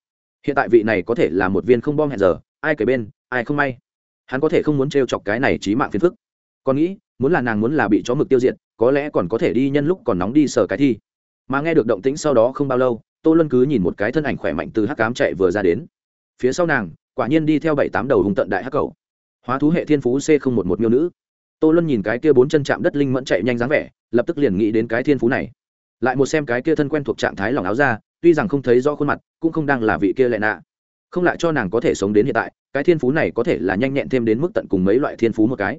Hiện tại vị này có thể là một viên không bom hẹn giờ, ai kể bên, ai không may. Hắn có thể không muốn t chọc cái này trí mạng phiền phức. Còn nghĩ, muốn là nàng muốn là bị chó mực tiêu diệt, có lẽ còn có thể đi nhân lúc còn nóng đi sờ cái thi. Mà nghe được động tĩnh sau đó không bao lâu, tô luân cứ nhìn một cái thân ảnh khỏe mạnh từ hắc cám chạy vừa ra đến phía sau nàng, quả nhiên đi theo bảy tám đầu hùng tận đại hắc cầu. Hóa thú hệ thiên phú c một một miêu nữ. Tô luân nhìn cái kia bốn chân chạm đất linh mẫn chạy nhanh dáng vẻ, lập tức liền nghĩ đến cái thiên phú này. Lại một xem cái kia thân quen thuộc trạng thái lòng áo ra tuy rằng không thấy rõ khuôn mặt, cũng không đang là vị kia lệ nạ. Không lại cho nàng có thể sống đến hiện tại, cái thiên phú này có thể là nhanh nhẹn thêm đến mức tận cùng mấy loại thiên phú một cái.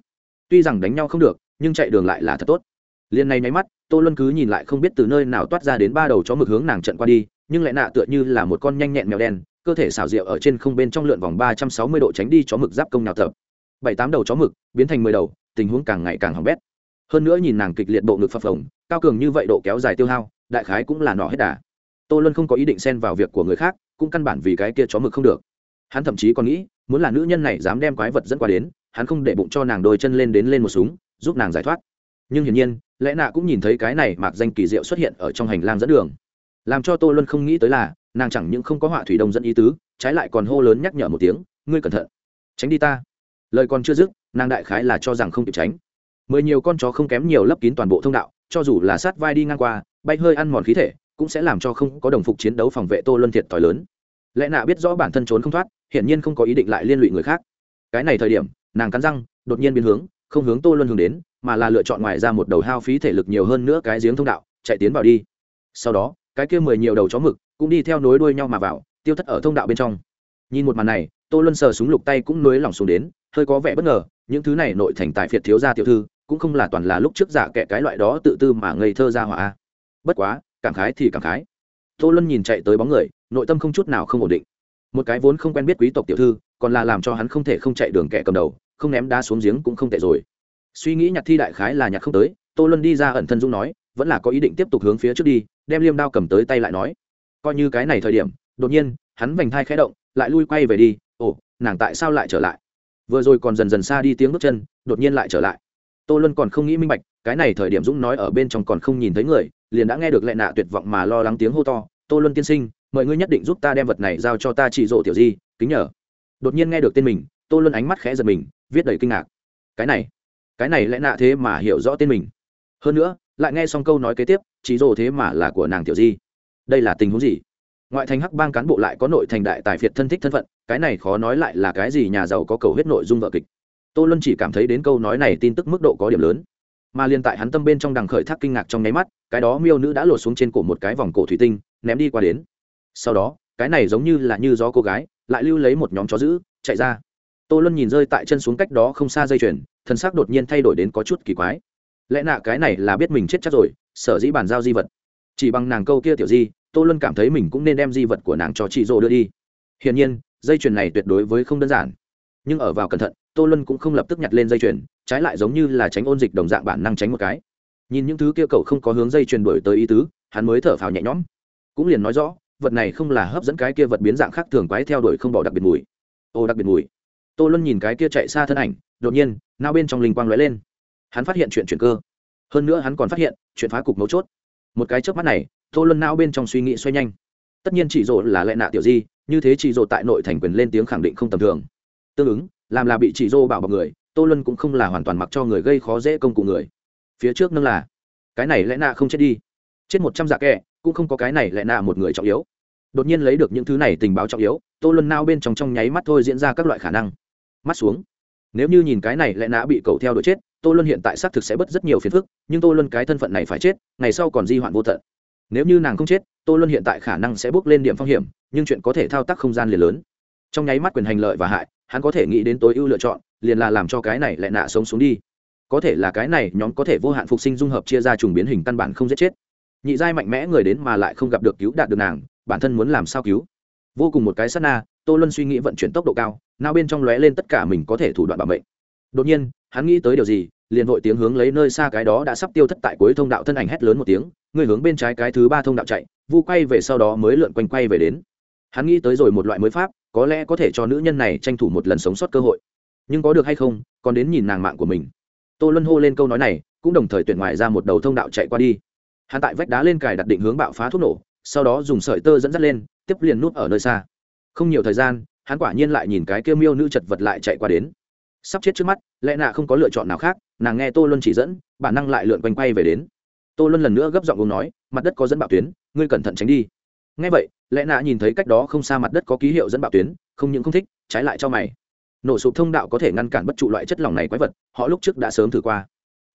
Tuy rằng đánh nhau không được, nhưng chạy đường lại là thật tốt. Liền này nháy mắt, tô luân cứ nhìn lại không biết từ nơi nào toát ra đến ba đầu chó mực hướng nàng trận qua đi, nhưng lại nạ tựa như là một con nhanh nhẹn mèo đen cơ thể xảo diệu ở trên không bên trong lượn vòng ba trăm sáu mươi độ tránh đi chó mực giáp công nào tập bảy tám đầu chó mực, biến thành mười đầu, tình huống càng ngày càng hỏng bét. Hơn nữa nhìn nàng kịch liệt bộ ngực phập phồng, cao cường như vậy độ kéo dài tiêu hao, đại khái cũng là nọ hết đà. Tô luân không có ý định xen vào việc của người khác, cũng căn bản vì cái kia chó mực không được. Hắn thậm chí còn nghĩ, muốn là nữ nhân này dám đem quái vật dẫn qua đến, hắn không để bụng cho nàng đôi chân lên đến lên một súng, giúp nàng giải thoát. Nhưng hiển nhiên, lẽ nạ cũng nhìn thấy cái này mạc danh kỳ diệu xuất hiện ở trong hành lang dẫn đường. Làm cho tô luân không nghĩ tới là nàng chẳng những không có họa thủy đông dẫn ý tứ, trái lại còn hô lớn nhắc nhở một tiếng, ngươi cẩn thận, tránh đi ta. Lời còn chưa dứt, nàng đại khái là cho rằng không kịp tránh. Mười nhiều con chó không kém nhiều lấp kín toàn bộ thông đạo, cho dù là sát vai đi ngang qua, bay hơi ăn mòn khí thể, cũng sẽ làm cho không có đồng phục chiến đấu phòng vệ tô luân thiệt thòi lớn. Lẽ nạ biết rõ bản thân trốn không thoát, hiển nhiên không có ý định lại liên lụy người khác. Cái này thời điểm, nàng cắn răng, đột nhiên biến hướng, không hướng tô luân hướng đến, mà là lựa chọn ngoài ra một đầu hao phí thể lực nhiều hơn nữa cái giếng thông đạo, chạy tiến vào đi. Sau đó, cái kia mười nhiều đầu chó mực cũng đi theo nối đuôi nhau mà vào, tiêu thất ở thông đạo bên trong. Nhìn một màn này, tô luân sờ súng lục tay cũng nới lỏng xuống đến, hơi có vẻ bất ngờ, những thứ này nội thành tài phiệt thiếu gia tiểu thư, cũng không là toàn là lúc trước giả kệ cái loại đó tự tư mà ngây thơ ra hỏa. Bất quá, cảm khái thì cảm khái. Tô luân nhìn chạy tới bóng người, nội tâm không chút nào không ổn định. Một cái vốn không quen biết quý tộc tiểu thư, còn là làm cho hắn không thể không chạy đường kẻ cầm đầu, không ném đá xuống giếng cũng không tệ rồi. Suy nghĩ nhặt thi đại khái là nhặt không tới, tô luân đi ra ẩn thân dung nói, vẫn là có ý định tiếp tục hướng phía trước đi, đem liêm đao cầm tới tay lại nói coi như cái này thời điểm, đột nhiên, hắn vành thai khẽ động, lại lui quay về đi. Ồ, nàng tại sao lại trở lại? Vừa rồi còn dần dần xa đi tiếng bước chân, đột nhiên lại trở lại. Tô luân còn không nghĩ minh bạch, cái này thời điểm dũng nói ở bên trong còn không nhìn thấy người, liền đã nghe được lệ nạ tuyệt vọng mà lo lắng tiếng hô to. Tô luân tiên sinh, mời ngươi nhất định giúp ta đem vật này giao cho ta chỉ rộ tiểu di, kính nhờ. Đột nhiên nghe được tên mình, tô luân ánh mắt khẽ giật mình, viết đầy kinh ngạc. Cái này cái này lẽ nạ thế mà hiểu rõ tên mình. Hơn nữa, lại nghe xong câu nói kế tiếp chỉ rộ thế mà là của nàng tiểu di đây là tình huống gì? Ngoại thành hắc bang cán bộ lại có nội thành đại tài phiệt thân thích thân phận, cái này khó nói lại là cái gì nhà giàu có cầu huyết nội dung vợ kịch. Tô luân chỉ cảm thấy đến câu nói này tin tức mức độ có điểm lớn. Mà liên tại hắn tâm bên trong đằng khởi thác kinh ngạc trong nháy mắt, cái đó miêu nữ đã lột xuống trên cổ một cái vòng cổ thủy tinh, ném đi qua đến. Sau đó, cái này giống như là như gió cô gái, lại lưu lấy một nhóm chó giữ chạy ra. Tô luân nhìn rơi tại chân xuống cách đó không xa dây chuyền thân xác đột nhiên thay đổi đến có chút kỳ quái. Lẽ nạ cái này là biết mình chết chắc rồi, sở dĩ bàn giao di vật chỉ bằng nàng câu kia tiểu di, tô luân cảm thấy mình cũng nên đem di vật của nàng cho chị rô đưa đi. Hiển nhiên, dây chuyền này tuyệt đối với không đơn giản. Nhưng ở vào cẩn thận, tô luân cũng không lập tức nhặt lên dây chuyền, trái lại giống như là tránh ôn dịch đồng dạng bản năng tránh một cái. Nhìn những thứ kia cậu không có hướng dây chuyền đổi tới ý tứ, hắn mới thở phào nhẹ nhõm. Cũng liền nói rõ, vật này không là hấp dẫn cái kia vật biến dạng khác thường quái theo đuổi không bỏ đặc biệt mùi. Ô, đặc biệt mùi. Tô luân nhìn cái kia chạy xa thân ảnh, đột nhiên, nao bên trong linh quang lóe lên. Hắn phát hiện chuyện chuyển cơ. Hơn nữa hắn còn phát hiện, chuyện phá cục mấu chốt một cái trước mắt này, tô luân nao bên trong suy nghĩ xoay nhanh. Tất nhiên chỉ rộ là lệ nạ tiểu di, như thế chỉ rộ tại nội thành quyền lên tiếng khẳng định không tầm thường. Tương ứng, làm là bị chỉ rô bảo bọc người, tô luân cũng không là hoàn toàn mặc cho người gây khó dễ công cụ người. Phía trước nâng là, cái này lẽ nạ không chết đi. Chết một trăm dạ kẹ, cũng không có cái này lẽ nạ một người trọng yếu. Đột nhiên lấy được những thứ này tình báo trọng yếu, tô luân nao bên trong trong nháy mắt thôi diễn ra các loại khả năng. Mắt xuống, nếu như nhìn cái này lẽ nạ bị cậu theo đuổi chết tô luân hiện tại xác thực sẽ bất rất nhiều phiền phức, nhưng tô luân cái thân phận này phải chết, ngày sau còn di hoạn vô tận. Nếu như nàng không chết, tô luân hiện tại khả năng sẽ bước lên điểm phong hiểm, nhưng chuyện có thể thao tác không gian liền lớn. Trong nháy mắt quyền hành lợi và hại, hắn có thể nghĩ đến tối ưu lựa chọn, liền là làm cho cái này lại nạ sống xuống đi. Có thể là cái này nhóm có thể vô hạn phục sinh dung hợp chia ra trùng biến hình căn bản không giết chết. Nhị giai mạnh mẽ người đến mà lại không gặp được cứu đạt được nàng, bản thân muốn làm sao cứu? Vô cùng một cái sát na, tô luân suy nghĩ vận chuyển tốc độ cao, nào bên trong lóe lên tất cả mình có thể thủ đoạn bảo mệnh đột nhiên, hắn nghĩ tới điều gì, liền vội tiếng hướng lấy nơi xa cái đó đã sắp tiêu thất tại cuối thông đạo thân ảnh hét lớn một tiếng, người hướng bên trái cái thứ ba thông đạo chạy, vu quay về sau đó mới lượn quanh quay về đến. Hắn nghĩ tới rồi một loại mới pháp, có lẽ có thể cho nữ nhân này tranh thủ một lần sống sót cơ hội. Nhưng có được hay không, còn đến nhìn nàng mạng của mình. Tô luân hô lên câu nói này, cũng đồng thời tuyển ngoài ra một đầu thông đạo chạy qua đi. Hắn tại vách đá lên cài đặt định hướng bạo phá thuốc nổ, sau đó dùng sợi tơ dẫn dắt lên, tiếp liền nút ở nơi xa. Không nhiều thời gian, hắn quả nhiên lại nhìn cái kêu miêu nữ chật vật lại chạy qua đến sắp chết trước mắt, lẽ nạ không có lựa chọn nào khác? Nàng nghe tô luân chỉ dẫn, bản năng lại lượn quanh quay về đến. Tô luân lần nữa gấp giọng ông nói, mặt đất có dẫn bạo tuyến, ngươi cẩn thận tránh đi. Ngay vậy, lẽ nạ nhìn thấy cách đó không xa mặt đất có ký hiệu dẫn bạo tuyến, không những không thích, trái lại cho mày. Nổ sụp thông đạo có thể ngăn cản bất trụ loại chất lỏng này quái vật, họ lúc trước đã sớm thử qua.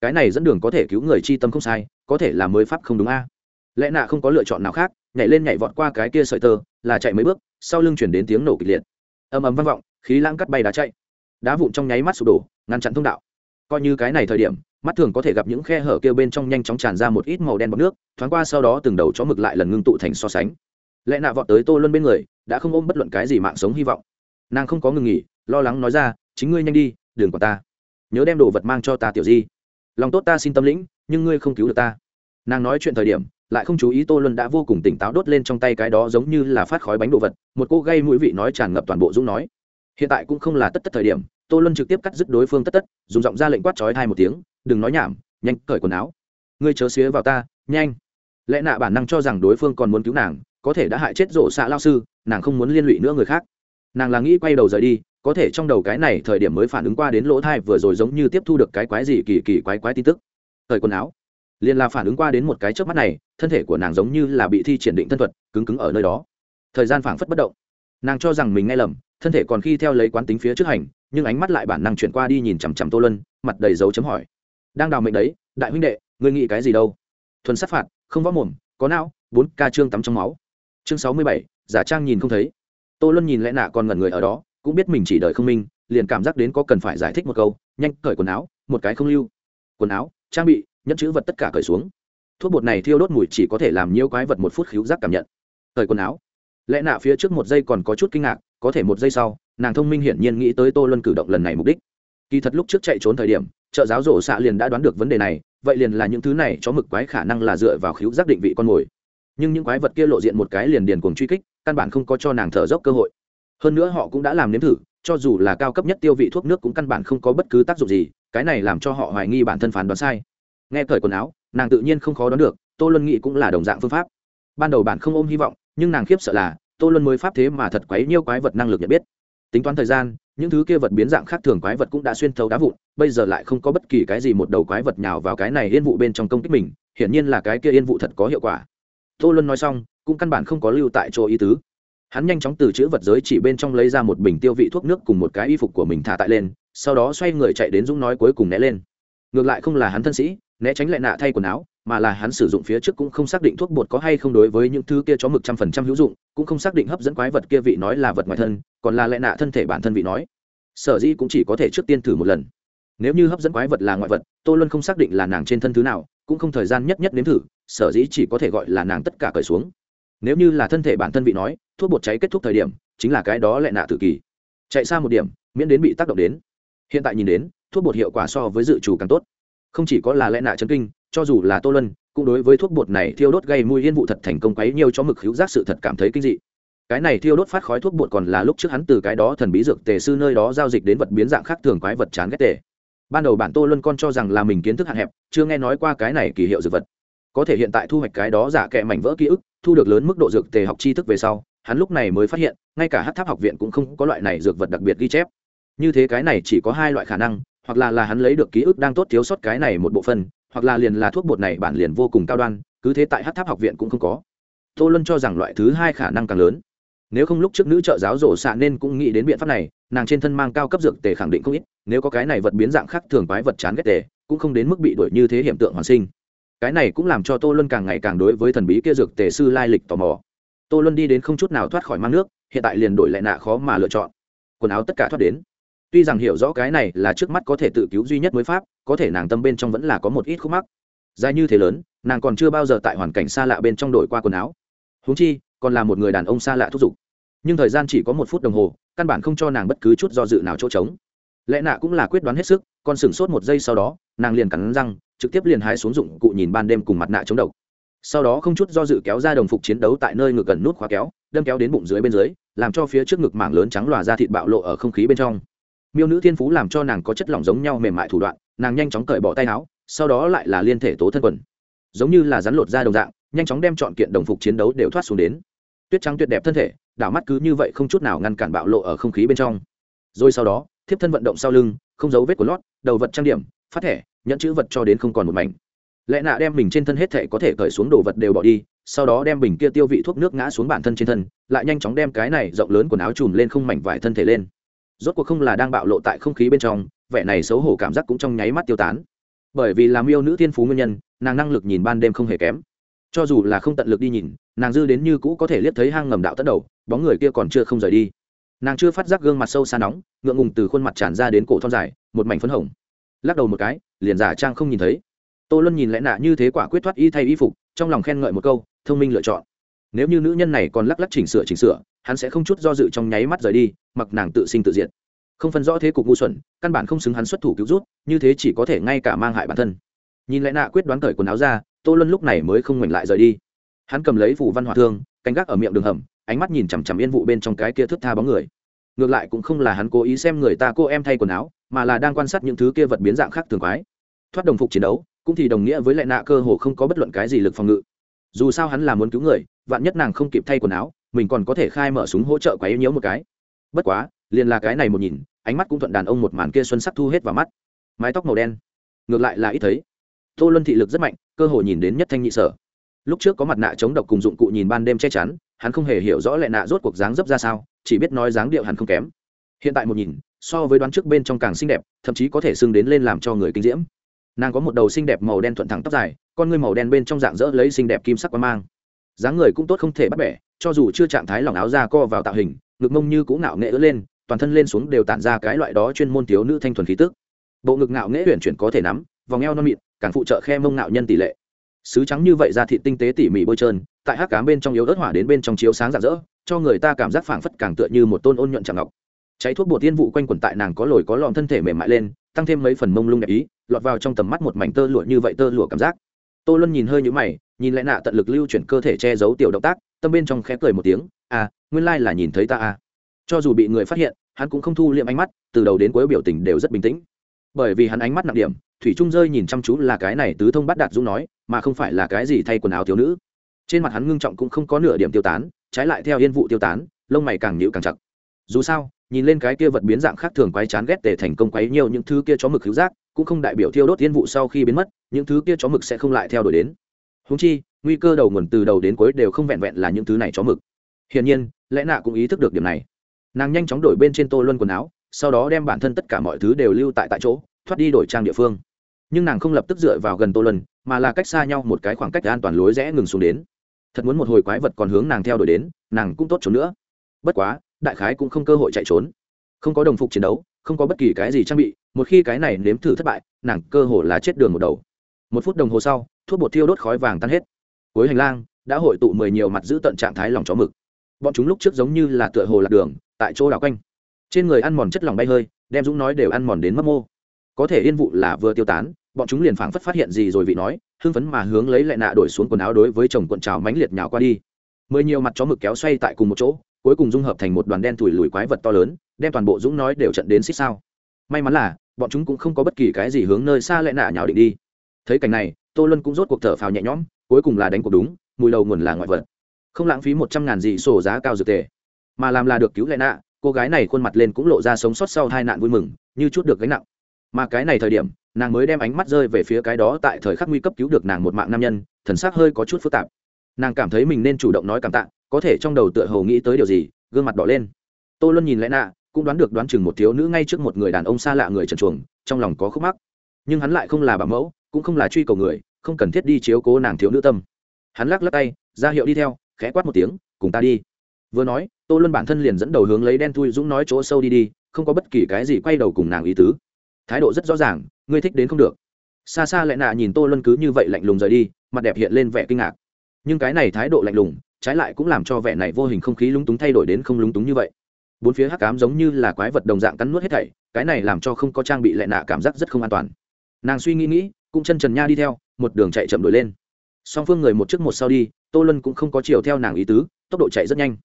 Cái này dẫn đường có thể cứu người chi tâm không sai, có thể là mới pháp không đúng a. Lẽ nạ không có lựa chọn nào khác, nhảy lên nhảy vọt qua cái kia sợi tơ, là chạy mấy bước, sau lưng chuyển đến tiếng nổ kịch liệt. Ầm ầm vang vọng, khí lãng cắt bay đá chạy đá vụn trong nháy mắt sụp đổ, ngăn chặn thông đạo. Coi như cái này thời điểm, mắt thường có thể gặp những khe hở kêu bên trong nhanh chóng tràn ra một ít màu đen bọc nước, thoáng qua sau đó từng đầu chó mực lại lần ngưng tụ thành so sánh. Lẽ nạ vọt tới tô luân bên người, đã không ôm bất luận cái gì mạng sống hy vọng. Nàng không có ngừng nghỉ, lo lắng nói ra, chính ngươi nhanh đi đường của ta. Nhớ đem đồ vật mang cho ta, tiểu di. Lòng tốt ta xin tâm lĩnh, nhưng ngươi không cứu được ta. Nàng nói chuyện thời điểm, lại không chú ý tô luân đã vô cùng tỉnh táo đốt lên trong tay cái đó giống như là phát khói bánh đồ vật. Một cô gây mũi vị nói tràn ngập toàn bộ dũng nói hiện tại cũng không là tất tất thời điểm, tô luân trực tiếp cắt dứt đối phương tất tất, dùng giọng ra lệnh quát trói hai một tiếng, đừng nói nhảm, nhanh cởi quần áo. Ngươi chớ xía vào ta, nhanh. Lẽ nạ bản năng cho rằng đối phương còn muốn cứu nàng, có thể đã hại chết rộ xạ lao sư, nàng không muốn liên lụy nữa người khác. Nàng là nghĩ quay đầu rời đi, có thể trong đầu cái này thời điểm mới phản ứng qua đến lỗ thai vừa rồi giống như tiếp thu được cái quái gì kỳ kỳ quái quái tin tức. Thời quần áo. Liền là phản ứng qua đến một cái trước mắt này, thân thể của nàng giống như là bị thi triển định thân thuật, cứng cứng ở nơi đó. Thời gian phảng phất bất động. Nàng cho rằng mình nghe lầm thân thể còn khi theo lấy quán tính phía trước hành, nhưng ánh mắt lại bản năng chuyển qua đi nhìn chằm chằm tô lân mặt đầy dấu chấm hỏi. Đang đào mệnh đấy, đại huynh đệ, ngươi nghĩ cái gì đâu? Thuần sát phạt, không võ mồm, có não, bốn ca trương tắm trong máu. Chương sáu mươi bảy, giả trang nhìn không thấy. Tô lân nhìn lẽ nạ còn ngẩn người ở đó, cũng biết mình chỉ đợi không minh, liền cảm giác đến có cần phải giải thích một câu, nhanh cởi quần áo, một cái không lưu. Quần áo, trang bị, nhẫn chữ vật tất cả cởi xuống. Thuốc bột này thiêu đốt mùi chỉ có thể làm nhiễu quái vật một phút khíu giác cảm nhận. Cởi quần áo. Lẽ nạ phía trước một giây còn có chút kinh ngạc có thể một giây sau, nàng thông minh hiển nhiên nghĩ tới tô luân cử động lần này mục đích. Kỳ thật lúc trước chạy trốn thời điểm, trợ giáo rổ xạ liền đã đoán được vấn đề này, vậy liền là những thứ này cho mực quái khả năng là dựa vào khíu giác định vị con mồi. Nhưng những quái vật kia lộ diện một cái liền điền cuồng truy kích, căn bản không có cho nàng thở dốc cơ hội. Hơn nữa họ cũng đã làm nếm thử, cho dù là cao cấp nhất tiêu vị thuốc nước cũng căn bản không có bất cứ tác dụng gì, cái này làm cho họ hoài nghi bản thân phán đoán sai. Nghe cởi quần áo, nàng tự nhiên không khó đoán được, tô luân nghĩ cũng là đồng dạng phương pháp. Ban đầu bạn không ôm hy vọng, nhưng nàng khiếp sợ là tô luân mới pháp thế mà thật quấy nhiêu quái vật năng lực nhận biết. Tính toán thời gian, những thứ kia vật biến dạng khác thường quái vật cũng đã xuyên thấu đá vụn, bây giờ lại không có bất kỳ cái gì một đầu quái vật nhào vào cái này yên vụ bên trong công kích mình, hiển nhiên là cái kia yên vụ thật có hiệu quả. Tô luân nói xong, cũng căn bản không có lưu tại chỗ ý tứ. Hắn nhanh chóng từ chữ vật giới chỉ bên trong lấy ra một bình tiêu vị thuốc nước cùng một cái y phục của mình thả tại lên, sau đó xoay người chạy đến dũng nói cuối cùng né lên. Ngược lại không là hắn thân sĩ, né tránh lại nạ thay quần áo mà là hắn sử dụng phía trước cũng không xác định thuốc bột có hay không đối với những thứ kia chó mực trăm phần trăm hữu dụng, cũng không xác định hấp dẫn quái vật kia vị nói là vật ngoài thân, còn là lẽ nạ thân thể bản thân vị nói. Sở dĩ cũng chỉ có thể trước tiên thử một lần. Nếu như hấp dẫn quái vật là ngoại vật, tô luân không xác định là nàng trên thân thứ nào, cũng không thời gian nhất nhất nếm thử, sở dĩ chỉ có thể gọi là nàng tất cả cởi xuống. Nếu như là thân thể bản thân vị nói, thuốc bột cháy kết thúc thời điểm, chính là cái đó lại nạ tự kỳ chạy xa một điểm, miễn đến bị tác động đến. Hiện tại nhìn đến, thuốc bột hiệu quả so với dự trù càng tốt. Không chỉ có là lẽ nạ chấn kinh cho dù là tô lân cũng đối với thuốc bột này thiêu đốt gây mùi yên vụ thật thành công quấy nhiều cho mực hữu giác sự thật cảm thấy kinh dị. Cái này thiêu đốt phát khói thuốc bột còn là lúc trước hắn từ cái đó thần bí dược tề sư nơi đó giao dịch đến vật biến dạng khác thường quái vật chán ghét tề. Ban đầu bản tô luân con cho rằng là mình kiến thức hạn hẹp, chưa nghe nói qua cái này kỳ hiệu dược vật. Có thể hiện tại thu hoạch cái đó giả kệ mảnh vỡ ký ức, thu được lớn mức độ dược tề học tri thức về sau, hắn lúc này mới phát hiện, ngay cả hát tháp học viện cũng không có loại này dược vật đặc biệt ghi chép. Như thế cái này chỉ có hai loại khả năng, hoặc là là hắn lấy được ký ức đang tốt thiếu sót cái này một bộ phân hoặc là liền là thuốc bột này bản liền vô cùng cao đoan, cứ thế tại hát tháp học viện cũng không có. Tô luân cho rằng loại thứ hai khả năng càng lớn. Nếu không lúc trước nữ trợ giáo rổ xạ nên cũng nghĩ đến biện pháp này, nàng trên thân mang cao cấp dược tề khẳng định không ít, nếu có cái này vật biến dạng khác thường quái vật chán ghét tề, cũng không đến mức bị đuổi như thế hiện tượng hoàn sinh. Cái này cũng làm cho tô luân càng ngày càng đối với thần bí kia dược tề sư lai lịch tò mò. Tô luân đi đến không chút nào thoát khỏi mang nước, hiện tại liền đổi lại nạ khó mà lựa chọn. Quần áo tất cả thoát đến tuy rằng hiểu rõ cái này là trước mắt có thể tự cứu duy nhất mới pháp, có thể nàng tâm bên trong vẫn là có một ít khúc mắc. Dài như thế lớn, nàng còn chưa bao giờ tại hoàn cảnh xa lạ bên trong đổi qua quần áo. Huống chi, còn là một người đàn ông xa lạ thúc giục. Nhưng thời gian chỉ có một phút đồng hồ, căn bản không cho nàng bất cứ chút do dự nào chỗ trống. Lẽ nạ cũng là quyết đoán hết sức còn sửng sốt một giây sau đó, nàng liền cắn răng, trực tiếp liền hái xuống dụng cụ nhìn ban đêm cùng mặt nạ chống độc. Sau đó không chút do dự kéo ra đồng phục chiến đấu tại nơi ngực gần nút khóa kéo, đâm kéo đến bụng dưới bên dưới, làm cho phía trước ngực mảng lớn trắng lòa ra thịt bạo lộ ở không khí bên trong miêu nữ thiên phú làm cho nàng có chất lỏng giống nhau mềm mại thủ đoạn, nàng nhanh chóng cởi bỏ tay áo, sau đó lại là liên thể tố thân quần. Giống như là rắn lột ra đồng dạng, nhanh chóng đem chọn kiện đồng phục chiến đấu đều thoát xuống đến. Tuyết trắng tuyệt đẹp thân thể, đảo mắt cứ như vậy không chút nào ngăn cản bạo lộ ở không khí bên trong. Rồi sau đó, thiếp thân vận động sau lưng, không giấu vết của lót, đầu vật trang điểm, phát thẻ, nhẫn chữ vật cho đến không còn một mảnh. Lẽ nạ đem mình trên thân hết thể có thể cởi xuống đồ vật đều bỏ đi, sau đó đem bình kia tiêu vị thuốc nước ngã xuống bản thân trên thân, lại nhanh chóng đem cái này rộng lớn quần áo chùm lên không mảnh vải thân thể lên rốt cuộc không là đang bạo lộ tại không khí bên trong, vẻ này xấu hổ cảm giác cũng trong nháy mắt tiêu tán. Bởi vì làm yêu nữ thiên phú nguyên nhân, nàng năng lực nhìn ban đêm không hề kém. Cho dù là không tận lực đi nhìn, nàng dư đến như cũ có thể liếc thấy hang ngầm đạo tận đầu, bóng người kia còn chưa không rời đi. Nàng chưa phát giác gương mặt sâu xa nóng, ngượng ngùng từ khuôn mặt tràn ra đến cổ thon dài, một mảnh phấn hồng. Lắc đầu một cái, liền giả trang không nhìn thấy. Tô luân nhìn lẽ nạ như thế quả quyết thoát y thay y phục, trong lòng khen ngợi một câu, thông minh lựa chọn. Nếu như nữ nhân này còn lắc lắc chỉnh sửa chỉnh sửa hắn sẽ không chút do dự trong nháy mắt rời đi, mặc nàng tự sinh tự diệt. Không phân rõ thế cục ngu xuẩn, căn bản không xứng hắn xuất thủ cứu rút như thế chỉ có thể ngay cả mang hại bản thân. Nhìn lại nạ quyết đoán cởi quần áo ra, tô luân lúc này mới không ngoảnh lại rời đi. Hắn cầm lấy phủ văn hòa thương, canh gác ở miệng đường hầm, ánh mắt nhìn chằm chằm yên vụ bên trong cái kia thức tha bóng người. Ngược lại cũng không là hắn cố ý xem người ta cô em thay quần áo, mà là đang quan sát những thứ kia vật biến dạng khác thường quái. Thoát đồng phục chiến đấu, cũng thì đồng nghĩa với lại nạ cơ hồ không có bất luận cái gì lực phòng ngự. Dù sao hắn là muốn cứu người, vạn nhất nàng không kịp thay quần áo mình còn có thể khai mở súng hỗ trợ quấy nhiễu một cái. Bất quá, liền là cái này một nhìn, ánh mắt cũng thuận đàn ông một màn kia xuân sắc thu hết vào mắt. Mái tóc màu đen. Ngược lại là ít thấy. Tô luân thị lực rất mạnh, cơ hội nhìn đến nhất thanh nhị sở. Lúc trước có mặt nạ chống độc cùng dụng cụ nhìn ban đêm che chắn, hắn không hề hiểu rõ lại nạ rốt cuộc dáng dấp ra sao, chỉ biết nói dáng điệu hẳn không kém. Hiện tại một nhìn, so với đoán trước bên trong càng xinh đẹp, thậm chí có thể xưng đến lên làm cho người kinh diễm. Nàng có một đầu xinh đẹp màu đen thuận thẳng tóc dài, con ngươi màu đen bên trong dạng dỡ lấy xinh đẹp kim sắc quan mang. Dáng người cũng tốt không thể bắt bẻ cho dù chưa trạng thái lỏng áo ra co vào tạo hình, ngực mông như cũng ngạo nghệ ứa lên, toàn thân lên xuống đều tản ra cái loại đó chuyên môn thiếu nữ thanh thuần khí tức. Bộ ngực ngạo nghệ huyền chuyển có thể nắm, vòng eo non mịn, càng phụ trợ khe mông ngạo nhân tỷ lệ. Sứ trắng như vậy ra thị tinh tế tỉ mỉ bôi trơn, tại hát cám bên trong yếu ớt hỏa đến bên trong chiếu sáng rạng rỡ, cho người ta cảm giác phảng phất càng tựa như một tôn ôn nhuận chẳng ngọc. Cháy thuốc bột tiên vụ quanh quẩn tại nàng có lồi có lòm thân thể mềm mại lên, tăng thêm mấy phần mông lung đẹp ý, lọt vào trong tầm mắt một mảnh tơ lụa như vậy tơ lụa cảm giác. Tô luân nhìn hơi nhũ mày, nhìn lại nạ tận lực lưu chuyển cơ thể che giấu tiểu động tác tâm bên trong khẽ cười một tiếng à nguyên lai là nhìn thấy ta à. Cho dù bị người phát hiện, hắn cũng không thu liệm ánh mắt, từ đầu đến cuối biểu tình đều rất bình tĩnh. Bởi vì hắn ánh mắt nặng điểm, thủy trung rơi nhìn chăm chú là cái này tứ thông bắt đạt dũng nói, mà không phải là cái gì thay quần áo thiếu nữ. Trên mặt hắn ngưng trọng cũng không có nửa điểm tiêu tán, trái lại theo yên vụ tiêu tán, lông mày càng nhịu càng chặt. Dù sao, nhìn lên cái kia vật biến dạng khác thường quái chán ghét để thành công quấy nhiều những thứ kia chó mực hữu giác, cũng không đại biểu thiêu đốt yên vụ sau khi biến mất, những thứ kia chó mực sẽ không lại theo đuổi đến húng chi, nguy cơ đầu nguồn từ đầu đến cuối đều không vẹn vẹn là những thứ này chó mực. Hiển nhiên lẽ nạ cũng ý thức được điểm này. Nàng nhanh chóng đổi bên trên tô luân quần áo, sau đó đem bản thân tất cả mọi thứ đều lưu tại tại chỗ, thoát đi đổi trang địa phương. Nhưng nàng không lập tức dựa vào gần tô luân, mà là cách xa nhau một cái khoảng cách an toàn lối rẽ ngừng xuống đến. Thật muốn một hồi quái vật còn hướng nàng theo đuổi đến, nàng cũng tốt trốn nữa. Bất quá, đại khái cũng không cơ hội chạy trốn. Không có đồng phục chiến đấu, không có bất kỳ cái gì trang bị, một khi cái này nếm thử thất bại, nàng cơ hồ là chết đường một đầu. Một phút đồng hồ sau thuốc bột thiêu đốt khói vàng tan hết. Cuối hành lang, đã hội tụ mười nhiều mặt giữ tận trạng thái lòng chó mực. Bọn chúng lúc trước giống như là tựa hồ lạc đường, tại chỗ đảo quanh. Trên người ăn mòn chất lỏng bay hơi, đem dũng nói đều ăn mòn đến mất mô. Có thể yên vụ là vừa tiêu tán, bọn chúng liền phảng phất phát hiện gì rồi vị nói, hưng phấn mà hướng lấy lại nạ đổi xuống quần áo đối với chồng quần trào mánh liệt nhào qua đi. Mười nhiều mặt chó mực kéo xoay tại cùng một chỗ, cuối cùng dung hợp thành một đoàn đen thủi lùi quái vật to lớn, đem toàn bộ dũng nói đều trận đến xích sao. May mắn là, bọn chúng cũng không có bất kỳ cái gì hướng nơi xa lại nạ nhào định đi. Thấy cảnh này tô luân cũng rốt cuộc thở phào nhẹ nhõm, cuối cùng là đánh cuộc đúng, mùi đầu nguồn là ngoại vật. Không lãng phí một trăm ngàn gì sổ giá cao dược tề. Mà làm là được cứu lệ nạ cô gái này khuôn mặt lên cũng lộ ra sống sót sau hai nạn vui mừng, như chút được gánh nặng. Mà cái này thời điểm, nàng mới đem ánh mắt rơi về phía cái đó tại thời khắc nguy cấp cứu được nàng một mạng nam nhân, thần s ắ c hơi có chút phức tạp. Nàng cảm thấy mình nên chủ động nói cảm tạ, có thể trong đầu tựa hồ nghĩ tới điều gì, gương mặt đỏ lên. Tô luân nhìn lẽ nạ cũng đoán được đoán chừng một thiếu nữ ngay trước một người đàn ông xa lạ người trần chuồng trong lòng có khúc mắc. Nhưng hắn lại không là bảo mẫu, cũng không là truy cầu người không cần thiết đi chiếu cố nàng thiếu nữ tâm. Hắn lắc lắc tay, ra hiệu đi theo, khẽ quát một tiếng, cùng ta đi. Vừa nói, tô luân bản thân liền dẫn đầu hướng lấy đen thui dũng nói chỗ sâu đi đi, không có bất kỳ cái gì quay đầu cùng nàng ý tứ. Thái độ rất rõ ràng, ngươi thích đến không được. Xa xa lại nạ nhìn tô luân cứ như vậy lạnh lùng rời đi, mặt đẹp hiện lên vẻ kinh ngạc. Nhưng cái này thái độ lạnh lùng, trái lại cũng làm cho vẻ này vô hình không khí lúng túng thay đổi đến không lúng túng như vậy. Bốn phía hắc cám giống như là quái vật đồng dạng cắn nuốt hết thảy, cái này làm cho không có trang bị lệ nạ cảm giác rất không an toàn. Nàng suy nghĩ nghĩ cũng chân trần nha đi theo, một đường chạy chậm đổi lên. Song phương người một trước một sau đi, tô luân cũng không có chiều theo nàng ý tứ, tốc độ chạy rất nhanh.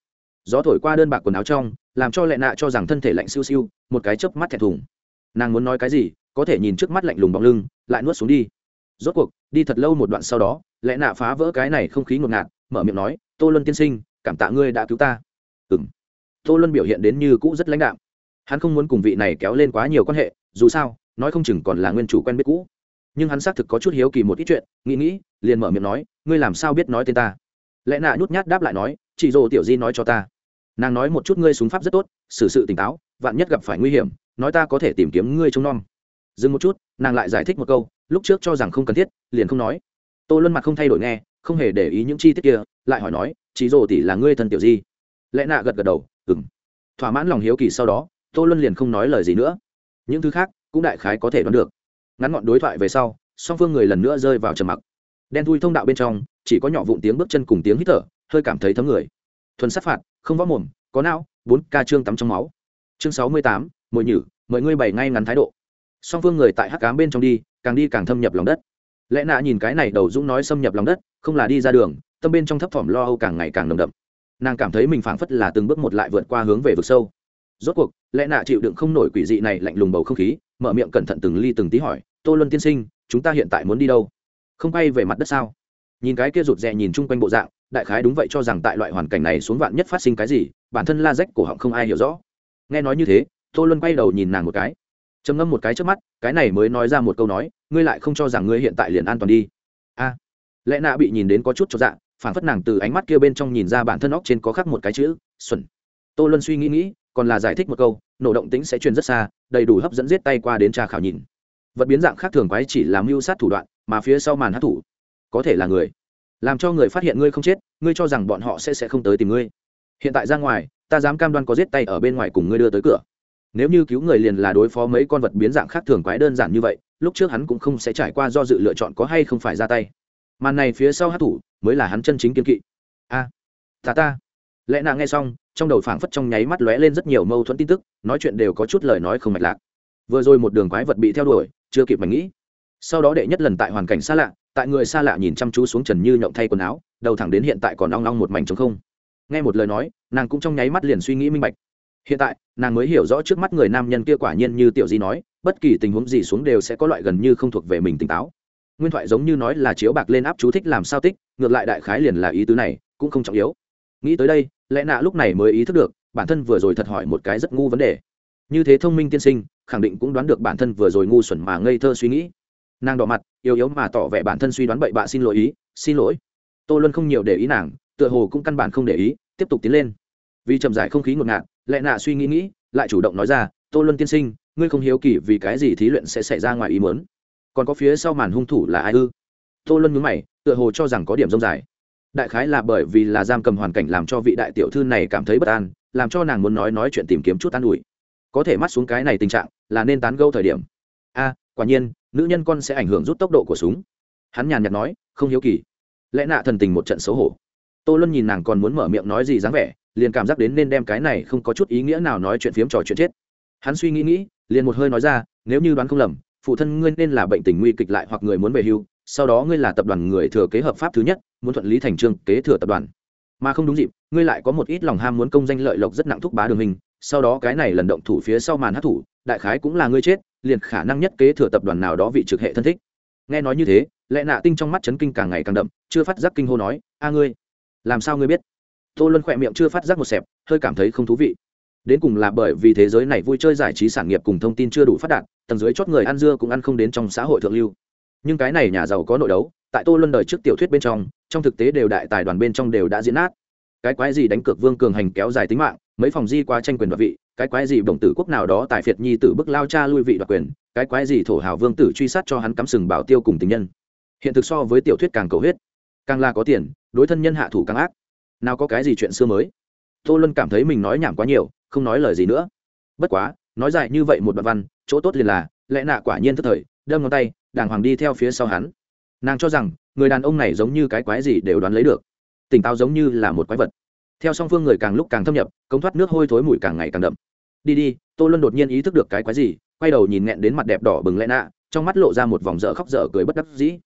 Gió thổi qua đơn bạc quần áo trong, làm cho lệ nạ cho rằng thân thể lạnh siêu siêu, một cái chớp mắt thẹn thùng. Nàng muốn nói cái gì, có thể nhìn trước mắt lạnh lùng bóng lưng, lại nuốt xuống đi. Rốt cuộc, đi thật lâu một đoạn sau đó lẽ nạ phá vỡ cái này không khí ngột ngạt, mở miệng nói, tô luân tiên sinh, cảm tạ ngươi đã cứu ta. Ừ m tô luân biểu hiện đến như cũ rất lãnh đạm. Hắn không muốn cùng vị này kéo lên quá nhiều quan hệ, dù sao, nói không chừng còn là nguyên chủ quen biết cũ nhưng hắn xác thực có chút hiếu kỳ một ít chuyện, nghĩ nghĩ, liền mở miệng nói, ngươi làm sao biết nói tên ta? Lẽ nạ nhút nhát đáp lại nói, chị dồ tiểu di nói cho ta. Nàng nói một chút ngươi súng pháp rất tốt, xử sự tỉnh táo, vạn nhất gặp phải nguy hiểm, nói ta có thể tìm kiếm ngươi trông nom. Dừng một chút, nàng lại giải thích một câu, lúc trước cho rằng không cần thiết, liền không nói. Tô luân mặt không thay đổi nghe, không hề để ý những chi tiết kia, lại hỏi nói, chị dồ tỷ là ngươi thân tiểu di? Lẽ nạ gật gật đầu ừng thỏa mãn lòng hiếu kỳ sau đó, tô luân liền không nói lời gì nữa. Những thứ khác, cũng đại khái có thể đoán được ngắn ngọn đối thoại về sau, song phương người lần nữa rơi vào trầm mặc. Đen thui thông đạo bên trong, chỉ có nhỏ vụn tiếng bước chân cùng tiếng hít thở, hơi cảm thấy thấm người. Thuần sát phạt, không võ mồm, có não, bốn ca trương tắm trong máu. Chương sáu mươi tám, mội nhử, mời ngươi bày ngay ngắn thái độ. Song phương người tại hắc cám bên trong đi, càng đi càng thâm nhập lòng đất. Lẽ nạ nhìn cái này đầu dũng nói xâm nhập lòng đất, không là đi ra đường, tâm bên trong thấp thỏm lo âu càng ngày càng nồng đậm. Nàng cảm thấy mình phảng phất là từng bước một lại vượt qua hướng về vực sâu. Rốt cuộc, lẽ nạ chịu đựng không nổi quỷ dị này lạnh lùng bầu không khí mở miệng cẩn thận từng ly từng tí hỏi tô luân tiên sinh chúng ta hiện tại muốn đi đâu? Không bay về mặt đất sao? Nhìn cái kia rụt rè nhìn chung quanh bộ dạng đại khái đúng vậy cho rằng tại loại hoàn cảnh này xuống vạn nhất phát sinh cái gì bản thân la rách cổ họng không ai hiểu rõ. Nghe nói như thế tô luân quay đầu nhìn nàng một cái. Trầm ngâm một cái trước mắt cái này mới nói ra một câu nói ngươi lại không cho rằng ngươi hiện tại liền an toàn đi. A. Lẽ nạ bị nhìn đến có chút cho dạng, phản phất nàng từ ánh mắt kia bên trong nhìn ra bản thân óc trên có khắc một cái chữ xuẩn. Tô luân suy nghĩ nghĩ còn là giải thích một câu nổ động tính sẽ truyền rất xa đầy đủ hấp dẫn giết tay qua đến tra khảo nhìn. Vật biến dạng khác thường quái chỉ là mưu sát thủ đoạn mà phía sau màn hát thủ có thể là người. Làm cho người phát hiện ngươi không chết ngươi cho rằng bọn họ sẽ sẽ không tới tìm ngươi. Hiện tại ra ngoài ta dám cam đoan có giết tay ở bên ngoài cùng ngươi đưa tới cửa. Nếu như cứu người liền là đối phó mấy con vật biến dạng khác thường quái đơn giản như vậy lúc trước hắn cũng không sẽ trải qua do dự lựa chọn có hay không phải ra tay. Màn này phía sau hát thủ mới là hắn chân chính kiên kỵ. A à, ta ta lẽ nàng nghe xong, trong đầu phảng phất trong nháy mắt lóe lên rất nhiều mâu thuẫn tin tức, nói chuyện đều có chút lời nói không mạch lạc. Vừa rồi một đường quái vật bị theo đuổi, chưa kịp mảnh nghĩ. Sau đó đệ nhất lần tại hoàn cảnh xa lạ, tại người xa lạ nhìn chăm chú xuống trần như nhộng thay quần áo, đầu thẳng đến hiện tại còn long long một mảnh trống không. Nghe một lời nói, nàng cũng trong nháy mắt liền suy nghĩ minh bạch. Hiện tại, nàng mới hiểu rõ trước mắt người nam nhân kia quả nhiên như tiểu di nói, bất kỳ tình huống gì xuống đều sẽ có loại gần như không thuộc về mình tỉnh táo. Nguyên thoại giống như nói là chiếu bạc lên áp chú thích làm sao tích, ngược lại đại khái liền là ý tứ này, cũng không trọng yếu nghĩ tới đây, lẽ nạ lúc này mới ý thức được, bản thân vừa rồi thật hỏi một cái rất ngu vấn đề. Như thế thông minh tiên sinh, khẳng định cũng đoán được bản thân vừa rồi ngu xuẩn mà ngây thơ suy nghĩ. Nàng đỏ mặt, yếu yếu mà tỏ vẻ bản thân suy đoán bậy bạ xin lỗi ý, xin lỗi. Tô luân không nhiều để ý nàng, tựa hồ cũng căn bản không để ý, tiếp tục tiến lên. Vì chậm giải không khí ngột ngạt, lẽ nạ suy nghĩ nghĩ, lại chủ động nói ra, tô luân tiên sinh, ngươi không hiếu kỳ vì cái gì thí luyện sẽ xảy ra ngoài ý mớn còn có phía sau màn hung thủ là ai ư? Tô luân nhướng mày, tựa hồ cho rằng có điểm rông dài đại khái là bởi vì là giam cầm hoàn cảnh làm cho vị đại tiểu thư này cảm thấy bất an, làm cho nàng muốn nói nói chuyện tìm kiếm chút an ủi. Có thể mắt xuống cái này tình trạng, là nên tán gâu thời điểm. A, quả nhiên, nữ nhân con sẽ ảnh hưởng rút tốc độ của súng. Hắn nhàn nhạt nói, không hiếu kỳ. Lẽ nạ thần tình một trận xấu hổ. Tô luân nhìn nàng còn muốn mở miệng nói gì dáng vẻ, liền cảm giác đến nên đem cái này không có chút ý nghĩa nào nói chuyện phiếm trò chuyện chết. Hắn suy nghĩ nghĩ, liền một hơi nói ra, nếu như đoán không lầm, phụ thân ngươi nên là bệnh tình nguy kịch lại hoặc người muốn về hưu sau đó ngươi là tập đoàn người thừa kế hợp pháp thứ nhất, muốn thuận lý thành trương kế thừa tập đoàn. Mà không đúng dịp, ngươi lại có một ít lòng ham muốn công danh lợi lộc rất nặng thúc bá đường hình, sau đó cái này lần động thủ phía sau màn hát thủ, đại khái cũng là ngươi chết, liền khả năng nhất kế thừa tập đoàn nào đó vị trực hệ thân thích. Nghe nói như thế lẽ nạ tinh trong mắt chấn kinh càng ngày càng đậm, chưa phát giác kinh hô nói, a ngươi, làm sao ngươi biết? Tô luân khỏe miệng chưa phát giác một xẹp, hơi cảm thấy không thú vị. Đến cùng là bởi vì thế giới này vui chơi giải trí sản nghiệp cùng thông tin chưa đủ phát đạt, tầng dưới chót người ăn dưa cũng ăn không đến trong xã hội thượng lưu nhưng cái này nhà giàu có nội đấu, tại tô luân đời trước tiểu thuyết bên trong trong thực tế đều đại tài đoàn bên trong đều đã diễn nát. Cái quái gì đánh cược vương cường hành kéo dài tính mạng, mấy phòng di qua tranh quyền đoạt vị, cái quái gì đồng tử quốc nào đó tại phiệt nhi tử bức lao cha lui vị đoạt quyền, cái quái gì thổ hào vương tử truy sát cho hắn cắm sừng bảo tiêu cùng tình nhân. Hiện thực so với tiểu thuyết càng cầu huyết, càng là có tiền, đối thân nhân hạ thủ càng ác. Nào có cái gì chuyện xưa mới? Tô luân cảm thấy mình nói nhảm quá nhiều, không nói lời gì nữa. Bất quá, nói dài như vậy một đoạn văn, chỗ tốt liền là, lẽ nạ quả nhiên thức thời, đâm ngón tay đàng hoàng đi theo phía sau hắn. Nàng cho rằng, người đàn ông này giống như cái quái gì đều đoán lấy được. Tỉnh táo giống như là một quái vật. Theo song phương người càng lúc càng thâm nhập, cống thoát nước hôi thối mùi càng ngày càng đậm. Đi đi, tô luân đột nhiên ý thức được cái quái gì, quay đầu nhìn nghẹn đến mặt đẹp đỏ bừng lẽ nạ, trong mắt lộ ra một vòng dở khóc dở cười bất đắc dĩ.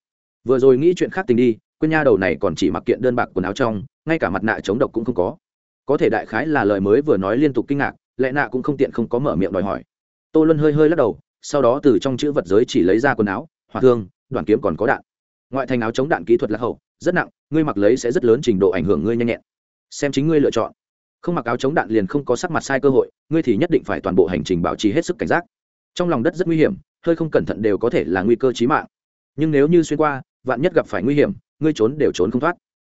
Vừa rồi nghĩ chuyện khác tình đi, quên nha đầu này còn chỉ mặc kiện đơn bạc quần áo trong, ngay cả mặt nạ chống độc cũng không có. Có thể đại khái là lời mới vừa nói liên tục kinh ngạc, lẽ nạ cũng không tiện không có mở miệng đòi hỏi. Tô luân hơi hơi lắc đầu, sau đó từ trong chữ vật giới chỉ lấy ra quần áo hỏa thương, đoàn kiếm còn có đạn. Ngoại thành áo chống đạn kỹ thuật lạc hậu, rất nặng, ngươi mặc lấy sẽ rất lớn trình độ ảnh hưởng ngươi nhanh nhẹn. Xem chính ngươi lựa chọn. Không mặc áo chống đạn liền không có sắc mặt sai cơ hội, ngươi thì nhất định phải toàn bộ hành trình bảo trì hết sức cảnh giác. Trong lòng đất rất nguy hiểm, hơi không cẩn thận đều có thể là nguy cơ chí mạng. Nhưng nếu như xuyên qua, vạn nhất gặp phải nguy hiểm, ngươi trốn đều trốn không thoát.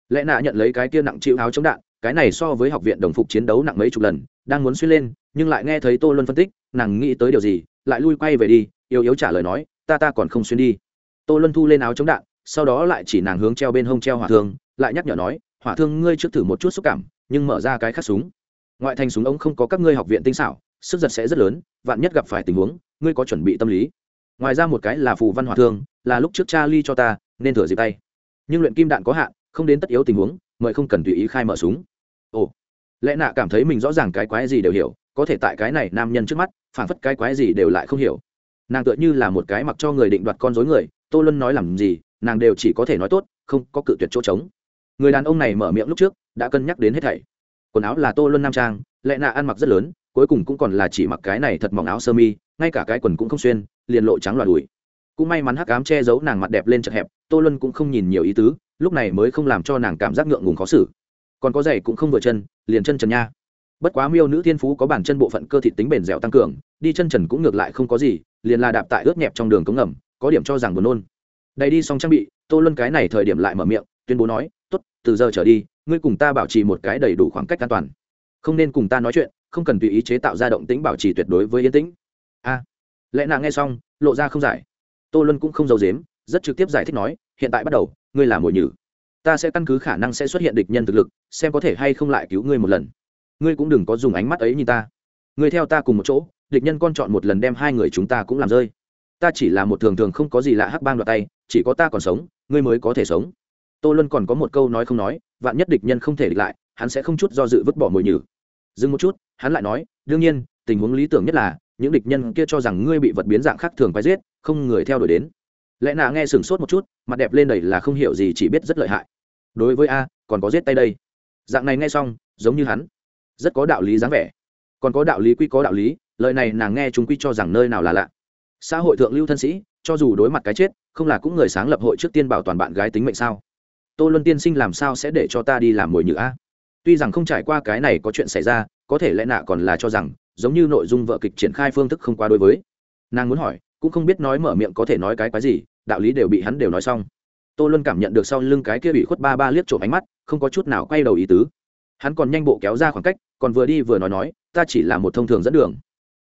Lẽ nạ nhận lấy cái kia nặng chịu áo chống đạn, cái này so với học viện đồng phục chiến đấu nặng mấy chục lần, đang muốn xuyên lên, nhưng lại nghe thấy tô luân phân tích, nàng nghĩ tới điều gì, lại lui quay về đi, yếu yếu trả lời nói ta ta còn không xuyên đi. Tô luân thu lên áo chống đạn, sau đó lại chỉ nàng hướng treo bên hông treo hỏa thương, lại nhắc nhở nói, hỏa thương ngươi trước thử một chút xúc cảm, nhưng mở ra cái khắc súng. Ngoại thành súng ống không có các ngươi học viện tinh xảo, sức giật sẽ rất lớn, vạn nhất gặp phải tình huống, ngươi có chuẩn bị tâm lý. Ngoài ra một cái là phù văn hỏa thương, là lúc trước cha ly cho ta, nên thửa dịp tay. Nhưng luyện kim đạn có hạn, không đến tất yếu tình huống, mời không cần tùy ý khai mở súng. Ồ, lẽ nạ cảm thấy mình rõ ràng cái quái gì đều hiểu, có thể tại cái này nam nhân trước mắt, phản phất cái quái gì đều lại không hiểu nàng tựa như là một cái mặc cho người định đoạt con dối người, tô luân nói làm gì, nàng đều chỉ có thể nói tốt, không có cự tuyệt chỗ trống. Người đàn ông này mở miệng lúc trước, đã cân nhắc đến hết thảy. Quần áo là tô luân nam trang lẽ nạ ăn mặc rất lớn, cuối cùng cũng còn là chỉ mặc cái này thật mỏng áo sơ mi, ngay cả cái quần cũng không xuyên, liền lộ trắng loạt đùi. Cũng may mắn hắc ám che giấu nàng mặt đẹp lên chật hẹp, tô luân cũng không nhìn nhiều ý tứ, lúc này mới không làm cho nàng cảm giác ngượng ngùng khó xử. Còn có giày cũng không vừa chân, liền chân trần nha. Bất quá miêu nữ thiên phú có bản chân bộ phận cơ thị tính bền dẻo tăng cường, đi chân trần cũng ngược lại không có gì liền là đạp tại ướt nhẹp trong đường cống ngầm, có điểm cho rằng buồn nôn. Đầy đi xong trang bị, tô luân cái này thời điểm lại mở miệng, tuyên bố nói t ố t từ giờ trở đi, ngươi cùng ta bảo trì một cái đầy đủ khoảng cách an toàn. Không nên cùng ta nói chuyện, không cần tùy ý chế tạo ra động tĩnh bảo trì tuyệt đối với yên tĩnh. A. Lẽ nàng nghe xong, lộ ra không giải. Tô luân cũng không giấu dếm rất trực tiếp giải thích nói, hiện tại bắt đầu, ngươi là mồi nhử. Ta sẽ căn cứ khả năng sẽ xuất hiện địch nhân thực lực, xem có thể hay không lại cứu ngươi một lần. Ngươi cũng đừng có dùng ánh mắt ấy nhìn ta. Ngươi theo ta cùng một chỗ địch nhân con chọn một lần đem hai người chúng ta cũng làm rơi. Ta chỉ là một thường thường không có gì lạ hắc bang đoạt tay, chỉ có ta còn sống, ngươi mới có thể sống. Tô luân còn có một câu nói không nói, vạn nhất địch nhân không thể địch lại, hắn sẽ không chút do dự vứt bỏ mồi nhử. Dừng một chút, hắn lại nói, đương nhiên, tình huống lý tưởng nhất là, những địch nhân kia cho rằng ngươi bị vật biến dạng khác thường phải giết, không người theo đuổi đến. Lẽ nào nghe sửng sốt một chút, mặt đẹp lên đầy là không hiểu gì chỉ biết rất lợi hại. Đối với a, còn có giết tay đây. Dạng này nghe xong, giống như hắn. Rất có đạo lý dáng vẻ. Còn có đạo lý quy có đạo lý lời này nàng nghe chúng quy cho rằng nơi nào là lạ. Xã hội thượng lưu thân sĩ, cho dù đối mặt cái chết, không là cũng người sáng lập hội trước tiên bảo toàn bạn gái tính mệnh sao? Tô luân tiên sinh làm sao sẽ để cho ta đi làm mồi nhự a? Tuy rằng không trải qua cái này có chuyện xảy ra, có thể lẽ nạ còn là cho rằng, giống như nội dung vợ kịch triển khai phương thức không quá đối với. Nàng muốn hỏi, cũng không biết nói mở miệng có thể nói cái quái gì, đạo lý đều bị hắn đều nói xong. Tô luân cảm nhận được sau lưng cái kia bị khuất ba ba liếc trộm ánh mắt, không có chút nào quay đầu ý tứ. Hắn còn nhanh bộ kéo ra khoảng cách, còn vừa đi vừa nói nói, ta chỉ là một thông thường dẫn đường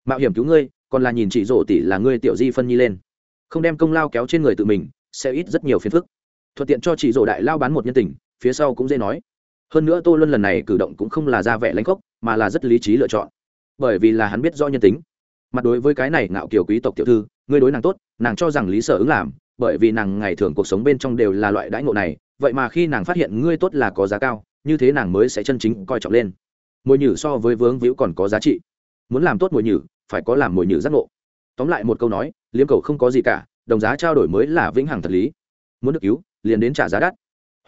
mạo hiểm cứu ngươi, còn là nhìn chị rổ tỷ là ngươi tiểu di phân nhi lên. Không đem công lao kéo trên người tự mình, sẽ ít rất nhiều phiền phức. Thuận tiện cho chị rổ đại lao bán một nhân tình, phía sau cũng dễ nói. Hơn nữa tô luân lần này cử động cũng không là ra vẻ lãnh khốc, mà là rất lý trí lựa chọn. Bởi vì là hắn biết do nhân tính. Mặt đối với cái này ngạo kiều quý tộc tiểu thư, ngươi đối nàng tốt, nàng cho rằng lý sở ứng làm, bởi vì nàng ngày thường cuộc sống bên trong đều là loại đãi ngộ này, vậy mà khi nàng phát hiện ngươi tốt là có giá cao, như thế nàng mới sẽ chân chính coi trọng lên. Mùi nhử so với vướng víu còn có giá trị. Muốn làm tốt mùi nhử phải có làm mồi nhử giác ngộ. Tóm lại một câu nói, liếm cầu không có gì cả, đồng giá trao đổi mới là vĩnh hằng thật lý. Muốn được cứu, liền đến trả giá đắt.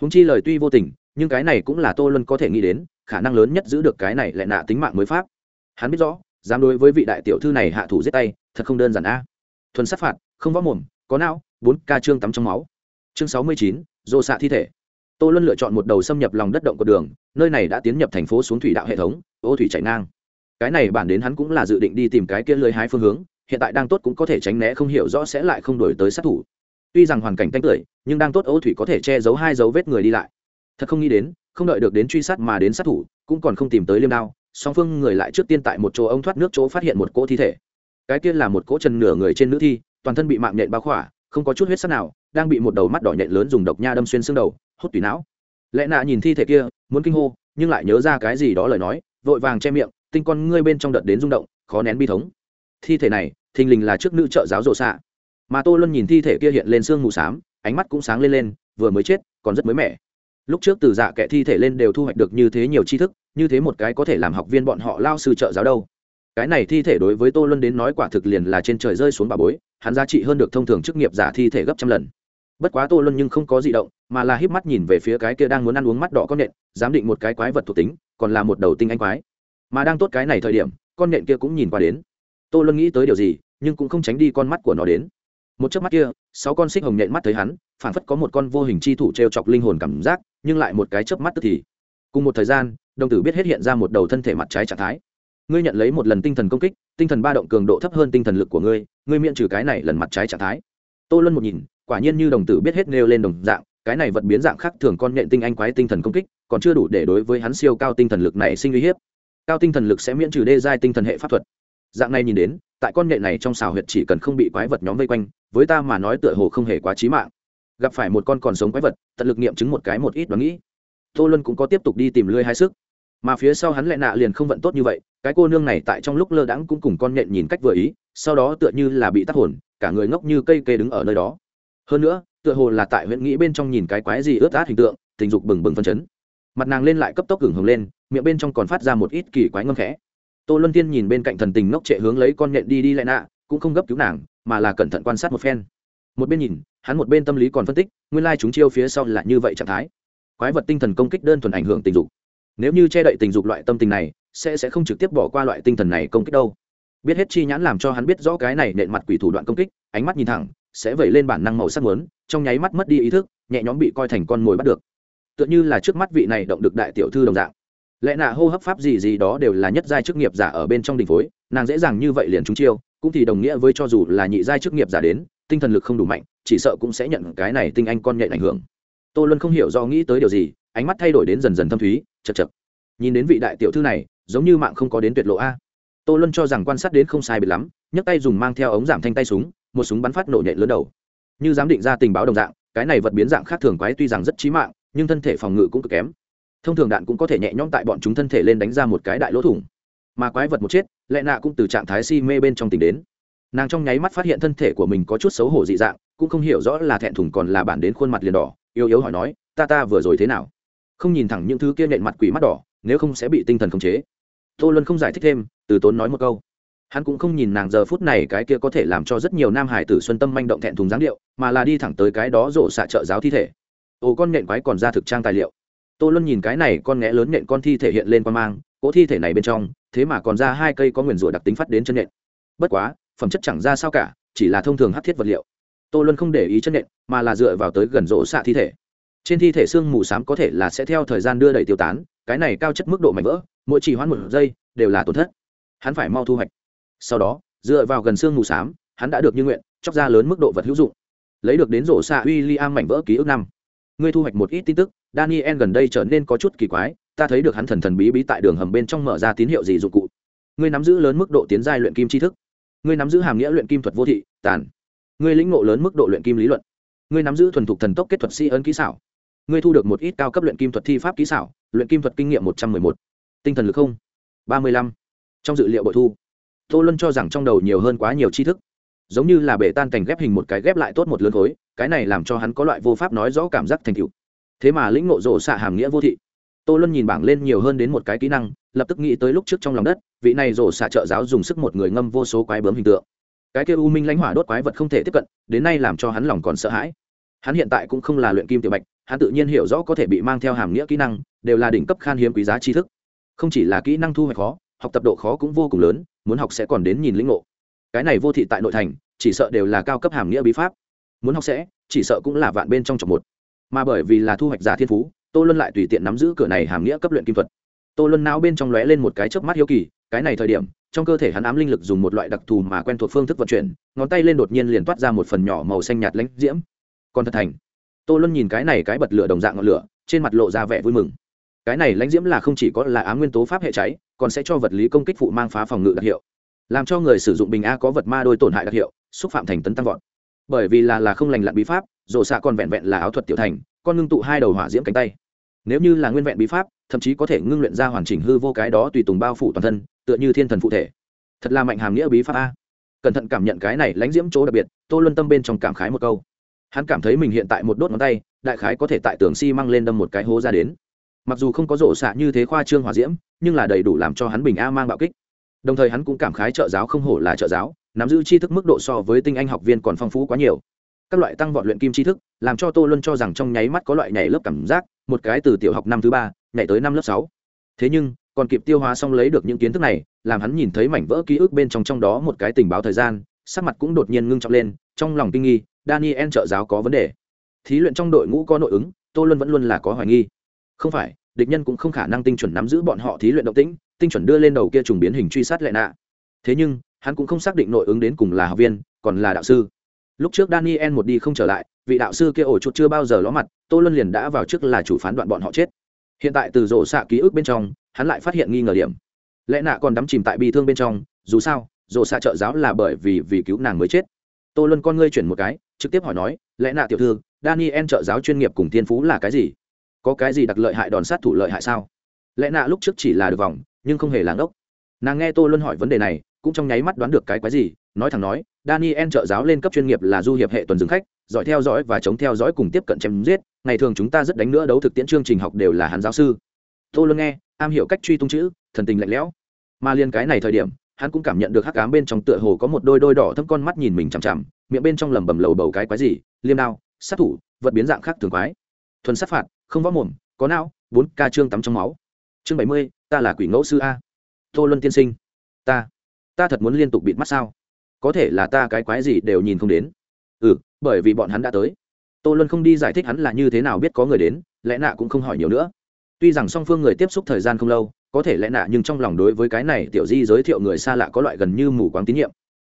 Húng chi lời tuy vô tình, nhưng cái này cũng là tô luân có thể nghĩ đến, khả năng lớn nhất giữ được cái này lại nạ tính mạng mới pháp. Hắn biết rõ, dám đối với vị đại tiểu thư này hạ thủ giết tay, thật không đơn giản a. Thuần sát phạt, không võ mồm, có não, bốn ca trương tắm trong máu. Chương sáu mươi chín, dô xạ thi thể. Tô luân lựa chọn một đầu xâm nhập lòng đất động của đường, nơi này đã tiến nhập thành phố xuống thủy đạo hệ thống, ô thủy chảy ngang cái này bản đến hắn cũng là dự định đi tìm cái kia lưới hái phương hướng, hiện tại đang tốt cũng có thể tránh né, không hiểu rõ sẽ lại không đổi tới sát thủ. Tuy rằng hoàn cảnh tanh tưởi, nhưng đang tốt ô thủy có thể che giấu hai dấu vết người đi lại. Thật không nghĩ đến, không đợi được đến truy sát mà đến sát thủ, cũng còn không tìm tới liêm đao, song phương người lại trước tiên tại một chỗ ống thoát nước chỗ phát hiện một cỗ thi thể. Cái kia là một cỗ trần nửa người trên nữ thi, toàn thân bị mạng nhện bao khỏa, không có chút huyết sắc nào, đang bị một đầu mắt đỏ nhện lớn dùng độc nha đâm xuyên xương đầu hốt tủy não. Lẽ nạ nhìn thi thể kia, muốn kinh hô, nhưng lại nhớ ra cái gì đó lời nói, vội vàng che miệng tinh con ngươi bên trong đợt đến rung động, khó nén bi thống. Thi thể này, thình lình là trước nữ trợ giáo rộ xạ. Mà tô luân nhìn thi thể kia hiện lên xương mù xám, ánh mắt cũng sáng lên lên, vừa mới chết, còn rất mới mẻ. Lúc trước từ dạ kệ thi thể lên đều thu hoạch được như thế nhiều tri thức, như thế một cái có thể làm học viên bọn họ lao sư trợ giáo đâu. Cái này thi thể đối với tô luân đến nói quả thực liền là trên trời rơi xuống bà bối, hắn giá trị hơn được thông thường chức nghiệp giả thi thể gấp trăm lần. Bất quá tô luân nhưng không có di động, mà là híp mắt nhìn về phía cái kia đang muốn ăn uống mắt đỏ con nện, giám định một cái quái vật thuộc tính, còn là một đầu tinh anh quái mà đang tốt cái này thời điểm, con nện kia cũng nhìn qua đến. Tô luân nghĩ tới điều gì, nhưng cũng không tránh đi con mắt của nó đến. Một chớp mắt kia, sáu con xích hồng nện mắt thấy hắn phản phất có một con vô hình chi thủ t r e o chọc linh hồn cảm giác, nhưng lại một cái chớp mắt tức thì. Cùng một thời gian, đồng tử biết hết hiện ra một đầu thân thể mặt trái trạng thái. Ngươi nhận lấy một lần tinh thần công kích, tinh thần ba động cường độ thấp hơn tinh thần lực của ngươi ngươi miễn trừ cái này lần mặt trái trạng thái. Tô luân một nhìn, quả nhiên như đồng tử biết hết nêu lên đồng dạng, cái này vật biến dạng khác thường con nhện tinh anh quái tinh thần công kích, còn chưa đủ để đối với hắn siêu cao tinh thần lực này sinh uy hiếp cao tinh thần lực sẽ miễn trừ đê giai tinh thần hệ pháp thuật. Dạng này nhìn đến, tại con nghệ này trong xào huyệt chỉ cần không bị quái vật nhóm vây quanh, với ta mà nói tựa hồ không hề quá trí mạng. Gặp phải một con còn sống quái vật, tận lực nghiệm chứng một cái một ít đoán nghĩ. Tô luân cũng có tiếp tục đi tìm lưới hai sức. Mà phía sau hắn lại nạ liền không vận tốt như vậy, cái cô nương này tại trong lúc lơ đãng cũng cùng con nhện nhìn cách vừa ý, sau đó tựa như là bị tắt hồn, cả người ngốc như cây kê đứng ở nơi đó. Hơn nữa, tựa hồ là tại huyện nghĩ bên trong nhìn cái quái gì ướt át hình tượng, tình dục bừng bừng phân chấn mặt nàng lên lại cấp tốc hưởng hưởng lên, miệng bên trong còn phát ra một ít kỳ quái ngâm khẽ. Tô luân tiên nhìn bên cạnh thần tình ngốc trệ hướng lấy con nhện đi đi lại nạ, cũng không gấp cứu nàng, mà là cẩn thận quan sát một phen. Một bên nhìn, hắn một bên tâm lý còn phân tích, nguyên lai chúng chiêu phía sau là như vậy trạng thái. Quái vật tinh thần công kích đơn thuần ảnh hưởng tình dục. Nếu như che đậy tình dục loại tâm tình này, sẽ sẽ không trực tiếp bỏ qua loại tinh thần này công kích đâu. Biết hết chi nhãn làm cho hắn biết rõ cái này nện mặt quỷ thủ đoạn công kích, ánh mắt nhìn thẳng, sẽ vẩy lên bản năng màu sắc muốn, trong nháy mắt mất đi ý thức, nhẹ nhõm bị coi thành con mồi bắt được tựa như là trước mắt vị này động được đại tiểu thư đồng dạng. Lẽ nạ hô hấp pháp gì gì đó đều là nhất giai chức nghiệp giả ở bên trong đình phối, nàng dễ dàng như vậy liền trúng chiêu, cũng thì đồng nghĩa với cho dù là nhị giai chức nghiệp giả đến, tinh thần lực không đủ mạnh, chỉ sợ cũng sẽ nhận cái này tinh anh con nhện ảnh hưởng. Tô luân không hiểu do nghĩ tới điều gì, ánh mắt thay đổi đến dần dần thâm thúy, chật chật. Nhìn đến vị đại tiểu thư này, giống như mạng không có đến tuyệt lộ a. Tô luân cho rằng quan sát đến không sai biệt lắm, nhấc tay dùng mang theo ống giảm thanh tay súng, một súng bắn phát nổ nhện lớn đầu. Như dám định ra tình báo đồng dạng, cái này vật biến dạng khác thường quái tuy rằng rất trí mạng nhưng thân thể phòng ngự cũng cực kém. Thông thường đạn cũng có thể nhẹ nhõm tại bọn chúng thân thể lên đánh ra một cái đại lỗ thủng. Mà quái vật một chết lẽ nạ cũng từ trạng thái si mê bên trong tỉnh đến. Nàng trong nháy mắt phát hiện thân thể của mình có chút xấu hổ dị dạng, cũng không hiểu rõ là thẹn thùng còn là bản đến khuôn mặt liền đỏ, yếu yếu hỏi nói, ta ta vừa rồi thế nào? Không nhìn thẳng những thứ kia nện mặt quỷ mắt đỏ, nếu không sẽ bị tinh thần khống chế. Tô luân không giải thích thêm, từ tốn nói một câu. Hắn cũng không nhìn nàng giờ phút này cái kia có thể làm cho rất nhiều nam hải tử xuân tâm manh động thẹn thùng dáng điệu, mà là đi thẳng tới cái đó rổ xạ trợ giáo thi thể ồ, con nện quái còn ra thực trang tài liệu. Tô luân nhìn cái này, con nghẽ lớn nện con thi thể hiện lên qua mang, cỗ thi thể này bên trong, thế mà còn ra hai cây có nguyền rủa đặc tính phát đến chân nện bất quá, phẩm chất chẳng ra sao cả, chỉ là thông thường hát thiết vật liệu. Tô luân không để ý chân nện mà là dựa vào tới gần rỗ xạ thi thể. Trên thi thể xương mù s á m có thể là sẽ theo thời gian đưa đẩy tiêu tán, cái này cao chất mức độ mạnh vỡ, mỗi chỉ hoãn một giây, đều là tổn thất. Hắn phải mau thu hoạch. Sau đó, dựa vào gần xương mù s á m hắn đã được như nguyện, chóc ra lớn mức độ vật hữu dụng. Lấy được đến rổ xạ w i l l i am mảnh vỡ ký ức năm ngươi thu hoạch một ít tin tức, daniel gần đây trở nên có chút kỳ quái, ta thấy được hắn thần thần bí bí tại đường hầm bên trong mở ra tín hiệu gì dụng cụ. Ngươi nắm giữ lớn mức độ tiến giai luyện kim tri thức. Ngươi nắm giữ hàm nghĩa luyện kim thuật vô thị, tàn. Ngươi lĩnh ngộ lớn mức độ luyện kim lý luận. Ngươi nắm giữ thuần thục thần tốc kết thuật si ấn kỹ xảo. Ngươi thu được một ít cao cấp luyện kim thuật thi pháp kỹ xảo, luyện kim thuật kinh nghiệm một trăm mười một. Tinh thần lực không? ba mươi lăm. Trong dự liệu bội thu, tô luân cho rằng trong đầu nhiều hơn quá nhiều tri thức giống như là bể tan cảnh ghép hình một cái ghép lại tốt một lớn khối, cái này làm cho hắn có loại vô pháp nói rõ cảm giác thành tựu. Thế mà lĩnh ngộ rổ xạ hàm nghĩa vô thị. Tô luân nhìn bảng lên nhiều hơn đến một cái kỹ năng, lập tức nghĩ tới lúc trước trong lòng đất, vị này rổ xạ trợ giáo dùng sức một người ngâm vô số quái bướm hình tượng. Cái kia u minh lãnh hỏa đốt quái vật không thể tiếp cận, đến nay làm cho hắn lòng còn sợ hãi. Hắn hiện tại cũng không là luyện kim tiểu bạch, hắn tự nhiên hiểu rõ có thể bị mang theo hàm nghĩa kỹ năng, đều là đỉnh cấp khan hiếm quý giá tri thức. Không chỉ là kỹ năng thu hoạch khó, học tập độ khó cũng vô cùng lớn, muốn học sẽ còn đến nhìn lĩnh ngộ cái này vô thị tại nội thành, chỉ sợ đều là cao cấp hàm nghĩa bí pháp. Muốn học sẽ, chỉ sợ cũng là vạn bên trong trọng một. Mà bởi vì là thu hoạch giả thiên phú, tô luân lại tùy tiện nắm giữ cửa này hàm nghĩa cấp luyện kim thuật. Tô luân não bên trong lóe lên một cái chớp mắt hiếu kỳ, cái này thời điểm, trong cơ thể hắn ám linh lực dùng một loại đặc thù mà quen thuộc phương thức vận chuyển, ngón tay lên đột nhiên liền toát ra một phần nhỏ màu xanh nhạt lãnh diễm. Còn thật thành. Tô luân nhìn cái này cái bật lửa đồng dạng ngọn lửa, trên mặt lộ ra vẻ vui mừng. Cái này lãnh diễm là không chỉ có là ám nguyên tố pháp hệ cháy, còn sẽ cho vật lý công kích phụ mang phá phòng ngự đặc hiệu làm cho người sử dụng bình a có vật ma đôi tổn hại đặc hiệu, xúc phạm thành tấn tăng vọt. Bởi vì là là không lành lặn bí pháp rổ xạ còn vẹn vẹn là áo thuật tiểu thành, con ngưng tụ hai đầu hỏa diễm cánh tay. Nếu như là nguyên vẹn bí pháp, thậm chí có thể ngưng luyện ra hoàn chỉnh hư vô cái đó tùy tùng bao phủ toàn thân, tựa như thiên thần phụ thể. Thật là mạnh hàm nghĩa bí pháp a. Cẩn thận cảm nhận cái này lãnh diễm chỗ đặc biệt, tô luân tâm bên trong cảm khái một câu. Hắn cảm thấy mình hiện tại một đốt ngón tay, đại khái có thể tại tường xi、si、măng lên đâm một cái hố ra đến. Mặc dù không có rổ xạ như thế khoa trương hòa diễm, nhưng là đầy đủ làm cho hắn bình a mang bạo kích đồng thời hắn cũng cảm khái trợ giáo không hổ là trợ giáo, nắm giữ tri thức mức độ so với tinh anh học viên còn phong phú quá nhiều. Các loại tăng vọt luyện kim tri thức, làm cho tô luân cho rằng trong nháy mắt có loại nhảy lớp cảm giác, một cái từ tiểu học năm thứ ba, nhảy tới năm lớp sáu. Thế nhưng, còn kịp tiêu hóa xong lấy được những kiến thức này, làm hắn nhìn thấy mảnh vỡ ký ức bên trong trong đó một cái tình báo thời gian, sắc mặt cũng đột nhiên ngưng trọng lên, trong lòng kinh nghi, daniel trợ giáo có vấn đề. Thí luyện trong đội ngũ có nội ứng, tô luân vẫn luôn là có hoài nghi. Không phải, địch nhân cũng không khả năng tinh chuẩn nắm giữ bọn họ thí luyện động tĩnh tinh chuẩn đưa lên đầu kia trùng biến hình truy sát lệ nạ. Thế nhưng, hắn cũng không xác định nội ứng đến cùng là học viên, còn là đạo sư. Lúc trước daniel một đi không trở lại, vị đạo sư kia ổ chuột chưa bao giờ ló mặt, tô luân liền đã vào trước là chủ phán đoạn bọn họ chết. Hiện tại từ rổ xạ ký ức bên trong, hắn lại phát hiện nghi ngờ điểm. Lẽ nạ còn đắm chìm tại bi thương bên trong, dù sao, rổ xạ trợ giáo là bởi vì vì cứu nàng mới chết. Tô luân con ngươi chuyển một cái, trực tiếp hỏi nói lẽ nạ tiểu thư, daniel trợ giáo chuyên nghiệp cùng thiên phú là cái gì? Có cái gì đặc lợi hại đòn sát thủ lợi hại sao? Lẽ nạ lúc trước chỉ là được vòng nhưng không hề làng ốc nàng nghe tô luân hỏi vấn đề này, cũng trong nháy mắt đoán được cái quái gì, nói thẳng nói, daniel trợ giáo lên cấp chuyên nghiệp là du hiệp hệ tuần dừng khách, giỏi theo dõi và chống theo dõi cùng tiếp cận chém giết, ngày thường chúng ta rất đánh nữa đấu thực tiễn chương trình học đều là hắn giáo sư. Tô luân nghe, am hiểu cách truy tung chữ, thần tình lạnh lẽo. Mà liên cái này thời điểm, hắn cũng cảm nhận được hắc ám bên trong tựa hồ có một đôi đôi đỏ thâm con mắt nhìn mình chằm chằm, miệng bên trong lẩm bẩm lầu bầu cái quái gì, liêm đao, sát thủ, vật biến dạng khác thường quái. Thuần sát phạt, không võ mồm, có não, bốn ca trương tắm trong máu. Chương bảy mươi ta là quỷ ngẫu sư a. Tô luân tiên sinh. Ta. Ta thật muốn liên tục bịt mắt sao? Có thể là ta cái quái gì đều nhìn không đến. Ừ bởi vì bọn hắn đã tới. Tô luân không đi giải thích hắn là như thế nào biết có người đến, lẽ nạ cũng không hỏi nhiều nữa. Tuy rằng song phương người tiếp xúc thời gian không lâu, có thể lẽ nạ nhưng trong lòng đối với cái này tiểu di giới thiệu người xa lạ có loại gần như mù quáng tín nhiệm.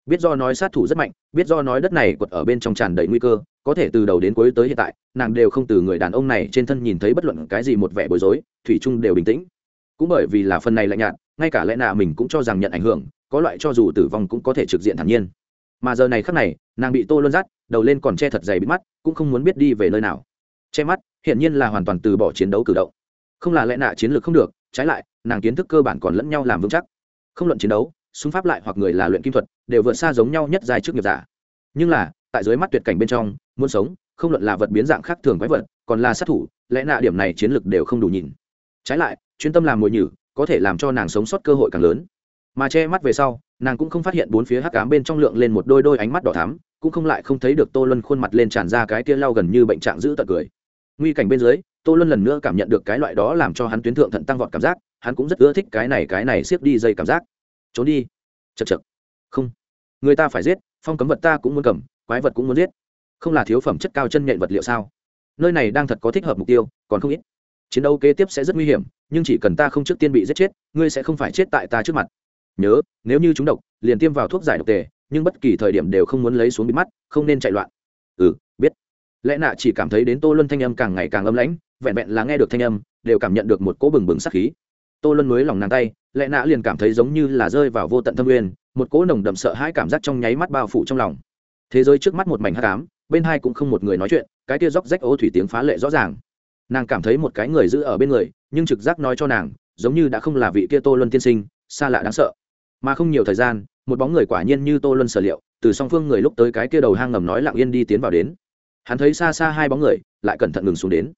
Biết do nói sát thủ rất mạnh, biết do nói đất này quật ở bên trong tràn đầy nguy cơ, có thể từ đầu đến cuối tới hiện tại, nàng đều không từ người đàn ông này trên thân nhìn thấy bất luận cái gì một vẻ bối rối, thủy chung đều bình tĩnh cũng bởi vì là phần này lạnh nhạt, ngay cả lẽ nạ mình cũng cho rằng nhận ảnh hưởng, có loại cho dù tử vong cũng có thể trực diện thản nhiên. Mà giờ này khắc này, nàng bị tô luân dắt, đầu lên còn che thật dày bịt mắt, cũng không muốn biết đi về nơi nào. Che mắt, hiển nhiên là hoàn toàn từ bỏ chiến đấu cử động. Không là lẽ nạ chiến lược không được, trái lại, nàng kiến thức cơ bản còn lẫn nhau làm vững chắc. Không luận chiến đấu, súng pháp lại hoặc người là luyện kim thuật, đều vượt xa giống nhau nhất dài trước nghiệp giả. Nhưng là, tại dưới mắt tuyệt cảnh bên trong, muốn sống, không luận là vật biến dạng khác thường quái vật, còn là sát thủ, lẽ nạ điểm này chiến lược đều không đủ nhìn. Trái lại chuyên tâm làm mồi nhử, có thể làm cho nàng sống sót cơ hội càng lớn. Mà che mắt về sau, nàng cũng không phát hiện bốn phía hắc ám bên trong lượng lên một đôi đôi ánh mắt đỏ thắm, cũng không lại không thấy được tô luân khuôn mặt lên tràn ra cái kia lau gần như bệnh trạng giữ tật cười. Nguy cảnh bên dưới, tô luân lần nữa cảm nhận được cái loại đó làm cho hắn tuyến thượng thận tăng vọt cảm giác, hắn cũng rất ưa thích cái này cái này siết đi dây cảm giác. Trốn đi. Chật chật không. Người ta phải giết, phong cấm vật ta cũng muốn cầm, quái vật cũng muốn giết. Không là thiếu phẩm chất cao chân nhện vật liệu sao? Nơi này đang thật có thích hợp mục tiêu, còn không ít chiến đấu kế tiếp sẽ rất nguy hiểm, nhưng chỉ cần ta không trước tiên bị giết chết, ngươi sẽ không phải chết tại ta trước mặt. Nhớ, nếu như chúng độc, liền tiêm vào thuốc giải độc tề, nhưng bất kỳ thời điểm đều không muốn lấy xuống bịt mắt, không nên chạy loạn. Ừ biết. Lẽ nạ chỉ cảm thấy đến tô luân thanh âm càng ngày càng âm lãnh, vẹn vẹn là nghe được thanh âm, đều cảm nhận được một cỗ bừng bừng sắc khí. Tô luân nối lòng nàng tay, lẽ nạ liền cảm thấy giống như là rơi vào vô tận thâm nguyên, một cỗ nồng đậm sợ hãi cảm giác trong nháy mắt bao phủ trong lòng. Thế giới trước mắt một mảnh hát cám bên hai cũng không một người nói chuyện, cái kia róc rách ô thủy tiếng phá lệ rõ ràng nàng cảm thấy một cái người giữ ở bên người, nhưng trực giác nói cho nàng, giống như đã không là vị kia tô luân tiên sinh, xa lạ đáng sợ. Mà không nhiều thời gian, một bóng người quả nhiên như tô luân sở liệu, từ song phương người lúc tới cái kia đầu hang ngầm nói lặng yên đi tiến vào đến. Hắn thấy xa xa hai bóng người, lại cẩn thận ngừng xuống đến.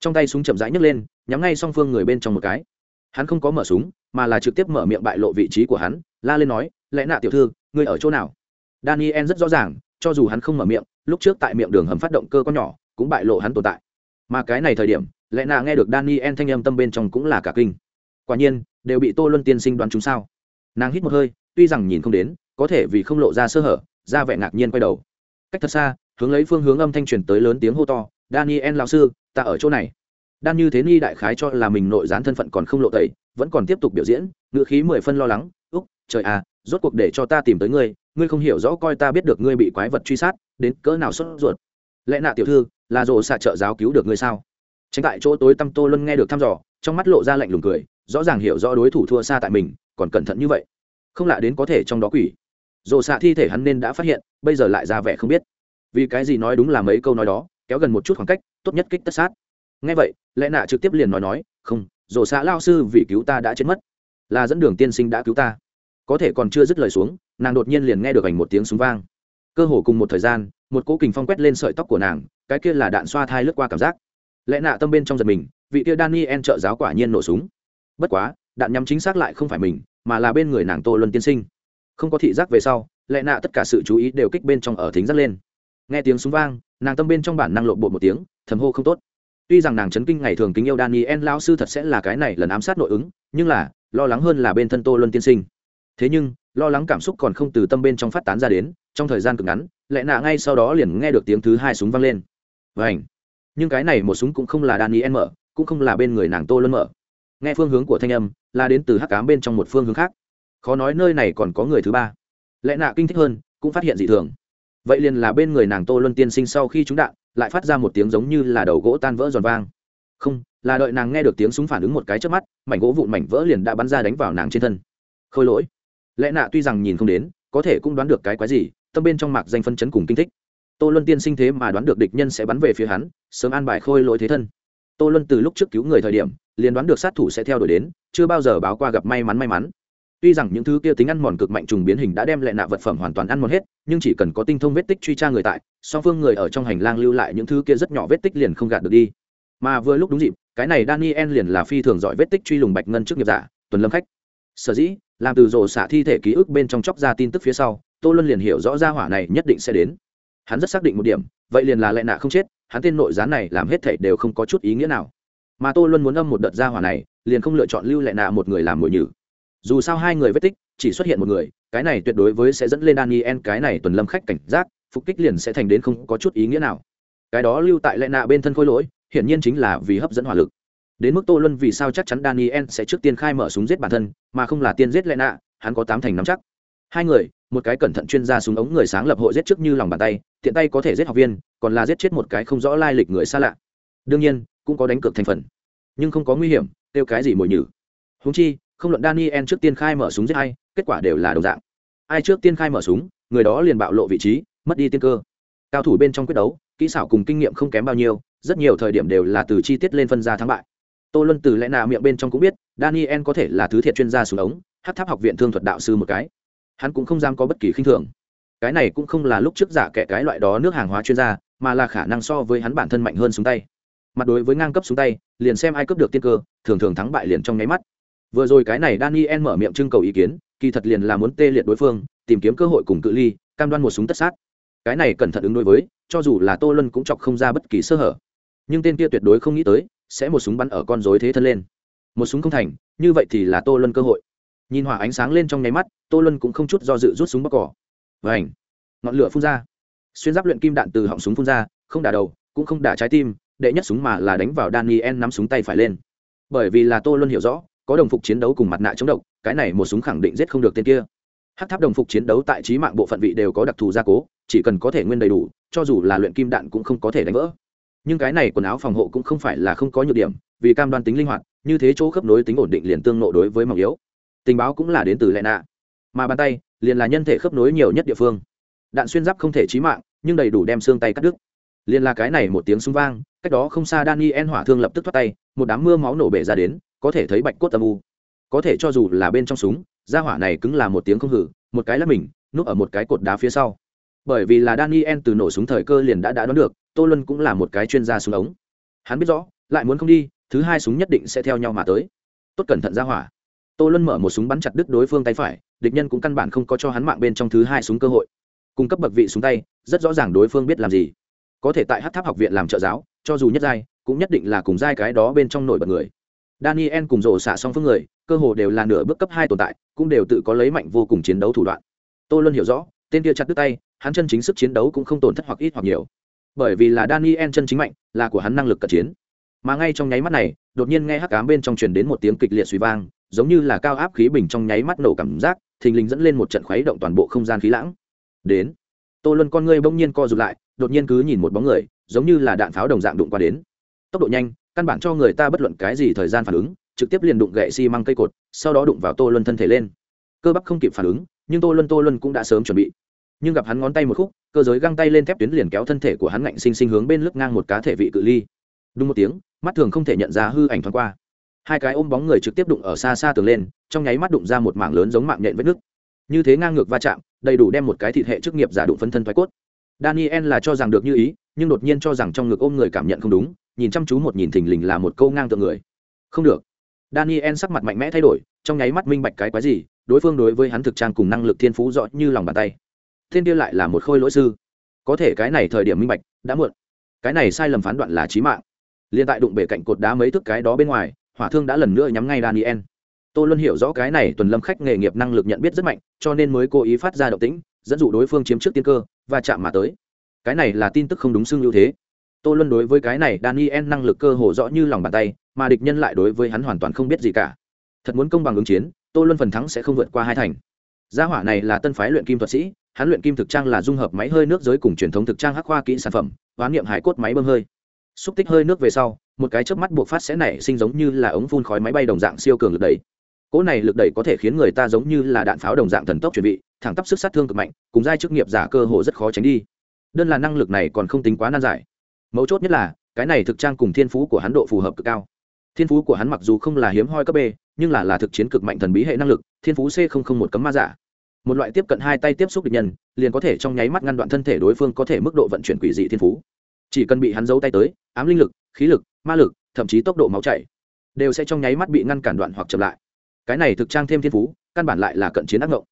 Trong tay súng chậm rãi nhấc lên, nhắm ngay song phương người bên trong một cái. Hắn không có mở súng, mà là trực tiếp mở miệng bại lộ vị trí của hắn, la lên nói, lẽ nạ tiểu thư, ngươi ở chỗ nào? Daniel rất rõ ràng, cho dù hắn không mở miệng, lúc trước tại miệng đường hầm phát động cơ con nhỏ, cũng bại lộ hắn tồn tại mà cái này thời điểm, lẽ nạ nghe được daniel thanh âm tâm bên trong cũng là cả kinh. Quả nhiên, đều bị tô luân tiên sinh đoán chúng sao. Nàng hít một hơi, tuy rằng nhìn không đến, có thể vì không lộ ra sơ hở, ra vẻ ngạc nhiên quay đầu. Cách thật xa, hướng lấy phương hướng âm thanh truyền tới lớn tiếng hô to, daniel lão sư, ta ở chỗ này. Đan như thế ni đại khái cho là mình nội gián thân phận còn không lộ tẩy, vẫn còn tiếp tục biểu diễn, ngữ khí mười phân lo lắng, úc, trời à rốt cuộc để cho ta tìm tới ngươi ngươi không hiểu rõ coi ta biết được ngươi bị quái vật truy sát, đến cỡ nào sốt ruột. Lẽ nạ tiểu thư là rồ xạ trợ giáo cứu được ngươi sao? Tránh tại chỗ tối tăm tô luân nghe được thăm dò, trong mắt lộ ra lạnh lùng cười, rõ ràng hiểu rõ đối thủ thua xa tại mình, còn cẩn thận như vậy. Không lạ đến có thể trong đó quỷ. Rồ xạ thi thể hắn nên đã phát hiện, bây giờ lại ra vẻ không biết. Vì cái gì nói đúng là mấy câu nói đó, kéo gần một chút khoảng cách, tốt nhất kích tất sát. Ngay vậy lẽ nạ trực tiếp liền nói nói, không, rồ xạ lao sư vì cứu ta đã chết mất. Là dẫn đường tiên sinh đã cứu ta. Có thể còn chưa dứt lời xuống, nàng đột nhiên liền nghe được ảnh một tiếng súng vang. Cơ hồ cùng một thời gian, một cỗ kình phong quét lên sợi tóc của nàng cái kia là đạn xoa thai lướt qua cảm giác. Lẽ nạ tâm bên trong giật mình, vị kia daniel trợ giáo quả nhiên nổ súng. Bất quá, đạn nhắm chính xác lại không phải mình, mà là bên người nàng tô luân tiên sinh. Không có thị giác về sau, lẽ nạ tất cả sự chú ý đều kích bên trong ở thính dắt lên. Nghe tiếng súng vang, nàng tâm bên trong bản năng lộn bộ một tiếng, thầm hô không tốt. Tuy rằng nàng chấn kinh ngày thường kính yêu daniel lao sư thật sẽ là cái này lần ám sát nội ứng, nhưng là, lo lắng hơn là bên thân tô luân tiên sinh. Thế nhưng, lo lắng cảm xúc còn không từ tâm bên trong phát tán ra đến, trong thời gian cực ngắn, lẽ nạ ngay sau đó liền nghe được tiếng thứ hai súng vang lên vảnh nhưng cái này một súng cũng không là daniel mở, cũng không là bên người nàng tô luân mở. Nghe phương hướng của thanh âm, là đến từ hắc cám bên trong một phương hướng khác. Khó nói nơi này còn có người thứ ba. Lẽ nạ kinh thích hơn, cũng phát hiện dị thường. Vậy liền là bên người nàng tô luân tiên sinh sau khi trúng đạn, lại phát ra một tiếng giống như là đầu gỗ tan vỡ giòn vang. Không, là đợi nàng nghe được tiếng súng phản ứng một cái trước mắt, mảnh gỗ vụn mảnh vỡ liền đã bắn ra đánh vào nàng trên thân. Khôi lỗi. Lẽ nạ tuy rằng nhìn không đến, có thể cũng đoán được cái quái gì, tâm bên trong mạc danh phân chấn cùng kinh thích tô luân tiên sinh thế mà đoán được địch nhân sẽ bắn về phía hắn, sớm an bài khôi lỗi thế thân. Tô luân từ lúc trước cứu người thời điểm, liền đoán được sát thủ sẽ theo đuổi đến, chưa bao giờ báo qua gặp may mắn may mắn. Tuy rằng những thứ kia tính ăn mòn cực mạnh trùng biến hình đã đem lại nạ vật phẩm hoàn toàn ăn mòn hết, nhưng chỉ cần có tinh thông vết tích truy tra người tại, song phương người ở trong hành lang lưu lại những thứ kia rất nhỏ vết tích liền không gạt được đi. Mà vừa lúc đúng dịp, cái này daniel liền là phi thường giỏi vết tích truy lùng bạch ngân trước nghiệp giả, tuần lâm khách. Sở dĩ, làm từ rổ xả thi thể ký ức bên trong chóc ra tin tức phía sau, tô luân liền hiểu rõ ra hỏa này nhất định sẽ đến hắn rất xác định một điểm, vậy liền là lệ nạ không chết, hắn tên nội gián này làm hết thảy đều không có chút ý nghĩa nào. Mà tôi luôn muốn âm một đợt ra hỏa này, liền không lựa chọn lưu lệ nạ một người làm mồi nhử. Dù sao hai người vết tích, chỉ xuất hiện một người, cái này tuyệt đối với sẽ dẫn lên daniel cái này tuần lâm khách cảnh giác, phục kích liền sẽ thành đến không có chút ý nghĩa nào. Cái đó lưu tại lệ nạ bên thân khôi lỗi, hiển nhiên chính là vì hấp dẫn hỏa lực. Đến mức tô luân vì sao chắc chắn daniel sẽ trước tiên khai mở súng giết bản thân, mà không là tiên giết lệ nạ, hắn có tám thành nắm chắc hai người, một cái cẩn thận chuyên gia súng ống người sáng lập hội giết trước như lòng bàn tay, tiện tay có thể giết học viên, còn là giết chết một cái không rõ lai lịch người xa lạ. Đương nhiên, cũng có đánh cược thành phần. Nhưng không có nguy hiểm, kêu cái gì mồi nhử. Húng chi, không luận daniel trước tiên khai mở súng giết hay kết quả đều là đồng dạng. Ai trước tiên khai mở súng, người đó liền bạo lộ vị trí, mất đi tiên cơ. Cao thủ bên trong quyết đấu, kỹ xảo cùng kinh nghiệm không kém bao nhiêu, rất nhiều thời điểm đều là từ chi tiết lên phân ra thắng bại. Tô luân từ lẽ nào miệng bên trong cũng biết, daniel có thể là thứ thiệt chuyên gia súng ống, hát tháp học viện thương thuật đạo sư một cái hắn cũng không dám có bất kỳ khinh thường. Cái này cũng không là lúc trước giả kệ cái loại đó nước hàng hóa chuyên gia, mà là khả năng so với hắn bản thân mạnh hơn xuống tay. Mặt đối với ngang cấp xuống tay, liền xem ai cấp được tiên cơ, thường thường thắng bại liền trong nháy mắt. Vừa rồi cái này daniel mở miệng trưng cầu ý kiến, kỳ thật liền là muốn tê liệt đối phương, tìm kiếm cơ hội cùng cự ly, cam đoan một súng tất sát. Cái này cẩn thận ứng đối với, cho dù là tô lân cũng chọc không ra bất kỳ sơ hở. Nhưng tên kia tuyệt đối không nghĩ tới, sẽ một súng bắn ở con dối thế thân lên. Một súng không thành, như vậy thì là tô lân cơ hội nhìn hỏa ánh sáng lên trong nháy mắt, tô lân cũng không chút do dự rút súng bóc cỏ. Và ảnh ngọn lửa phun ra. Xuyên giáp luyện kim đạn từ họng súng phun ra, không đả đầu, cũng không đả trái tim, đệ nhất súng mà là đánh vào daniel nắm súng tay phải lên. Bởi vì là tô luân hiểu rõ, có đồng phục chiến đấu cùng mặt nạ chống độc, cái này một súng khẳng định giết không được tên kia. Hát tháp đồng phục chiến đấu tại trí mạng bộ phận vị đều có đặc thù gia cố, chỉ cần có thể nguyên đầy đủ, cho dù là luyện kim đạn cũng không có thể đánh vỡ. Nhưng cái này quần áo phòng hộ cũng không phải là không có nhược điểm, vì cam đoan tính linh hoạt, như thế chỗ khớp nối tính ổn định liền tương nộ đối với mỏng yếu tình báo cũng là đến từ lệ nạ. Mà bàn tay, liền là nhân thể khớp nối nhiều nhất địa phương. Đạn xuyên giáp không thể chí mạng, nhưng đầy đủ đem xương tay cắt đứt. Liền là cái này một tiếng súng vang, cách đó không xa daniel hỏa thương lập tức thoát tay, một đám mưa máu nổ bể ra đến, có thể thấy bạch cốt âm u. Có thể cho dù là bên trong súng, ra hỏa này cứng là một tiếng không hử, một cái là mình, núp ở một cái cột đá phía sau. Bởi vì là daniel từ nổ súng thời cơ liền đã đã đoán được, tô luân cũng là một cái chuyên gia súng ống. Hắn biết rõ, lại muốn không đi, thứ hai súng nhất định sẽ theo nhau mà tới. Tốt cẩn thận ra hỏa tô luân mở một súng bắn chặt đứt đối phương tay phải, địch nhân cũng căn bản không có cho hắn mạng bên trong thứ hai súng cơ hội. Cung cấp bậc vị súng tay, rất rõ ràng đối phương biết làm gì. Có thể tại hát tháp học viện làm trợ giáo, cho dù nhất giai, cũng nhất định là cùng giai cái đó bên trong nổi bật người. Daniel cùng rổ xả xong phương người, cơ hồ đều là nửa bước cấp hai tồn tại, cũng đều tự có lấy mạnh vô cùng chiến đấu thủ đoạn. Tô luân hiểu rõ, tên kia chặt đứt tay, hắn chân chính sức chiến đấu cũng không tổn thất hoặc ít hoặc nhiều. Bởi vì là daniel chân chính mạnh, là của hắn năng lực cận chiến. Mà ngay trong nháy mắt này đột nhiên nghe hắc ám bên trong truyền đến một tiếng kịch liệt suy vang, giống như là cao áp khí bình trong nháy mắt nổ cảm giác, thình lình dẫn lên một trận khuấy động toàn bộ không gian khí lãng. Đến, tô luân con ngươi bỗng nhiên co rụt lại, đột nhiên cứ nhìn một bóng người, giống như là đạn pháo đồng dạng đụng qua đến. Tốc độ nhanh, căn bản cho người ta bất luận cái gì thời gian phản ứng, trực tiếp liền đụng gậy măng cây cột, sau đó đụng vào tô luân thân thể lên. Cơ bắp không kịp phản ứng, nhưng tô luân tô luân cũng đã sớm chuẩn bị. Nhưng gặp hắn ngón tay một khúc, cơ giới găng tay lên thép tuyến liền kéo thân thể của hắn ngạnh sinh sinh hướng bên lướt ngang một cá thể vị cự ly đúng một tiếng, mắt thường không thể nhận ra hư ảnh thoáng qua. Hai cái ôm bóng người trực tiếp đụng ở xa xa tường lên, trong nháy mắt đụng ra một mảng lớn giống mạng nhện vết nứt. Như thế ngang ngược va chạm, đầy đủ đem một cái thịt hệ chức nghiệp giả đụng phân thân thoái cốt. Daniel là cho rằng được như ý, nhưng đột nhiên cho rằng trong ngực ôm người cảm nhận không đúng, nhìn chăm chú một nhìn thình lình là một câu ngang tượng người. Không được. Daniel sắc mặt mạnh mẽ thay đổi, trong nháy mắt minh bạch cái quái gì, đối phương đối với hắn thực trang cùng năng lực thiên phú rõ như lòng bàn tay. Thiên kia lại là một khôi lỗi sư. Có thể cái này thời điểm minh bạch, đã muộn. Cái này sai lầm phán đoạn là trí mạng liên tại đụng bể cạnh cột đá mấy thước cái đó bên ngoài, hỏa thương đã lần nữa nhắm ngay daniel. Tôi luôn hiểu rõ cái này tuần lâm khách nghề nghiệp năng lực nhận biết rất mạnh, cho nên mới cố ý phát ra động tĩnh, dẫn dụ đối phương chiếm trước tiên cơ, và chạm mà tới. Cái này là tin tức không đúng xưng ưu thế. Tôi luôn đối với cái này daniel năng lực cơ hồ rõ như lòng bàn tay, mà địch nhân lại đối với hắn hoàn toàn không biết gì cả. Thật muốn công bằng ứng chiến tôi luôn phần thắng sẽ không vượt qua hai thành. Gia hỏa này là tân phái luyện kim thuật sĩ, hắn luyện kim thực trang là dung hợp máy hơi nước giới cùng truyền thống thực trang hắc khoa kỹ sản phẩm hoán niệm hải cốt máy bơm hơi xúc tích hơi nước về sau, một cái chớp mắt buộc phát sẽ nảy sinh giống như là ống phun khói máy bay đồng dạng siêu cường lực đẩy. Cỗ này lực đẩy có thể khiến người ta giống như là đạn pháo đồng dạng thần tốc chuẩn bị, thẳng tắp sức sát thương cực mạnh, cùng giai chức nghiệp giả cơ hồ rất khó tránh đi. Đơn là năng lực này còn không tính quá nan giải. Mấu chốt nhất là, cái này thực trang cùng thiên phú của hắn độ phù hợp cực cao. Thiên phú của hắn mặc dù không là hiếm hoi cấp b, nhưng là là thực chiến cực mạnh thần bí hệ năng lực, thiên phú c không không một cấm ma giả. Một loại tiếp cận hai tay tiếp xúc địch nhân, liền có thể trong nháy mắt ngăn đoạn thân thể đối phương có thể mức độ vận chuyển quỷ dị thiên phú chỉ cần bị hắn giấu tay tới, ám linh lực, khí lực, ma lực, thậm chí tốc độ máu chảy, đều sẽ trong nháy mắt bị ngăn cản đoạn hoặc chậm lại. Cái này thực trang thêm thiên phú, căn bản lại là cận chiến ác ngộng.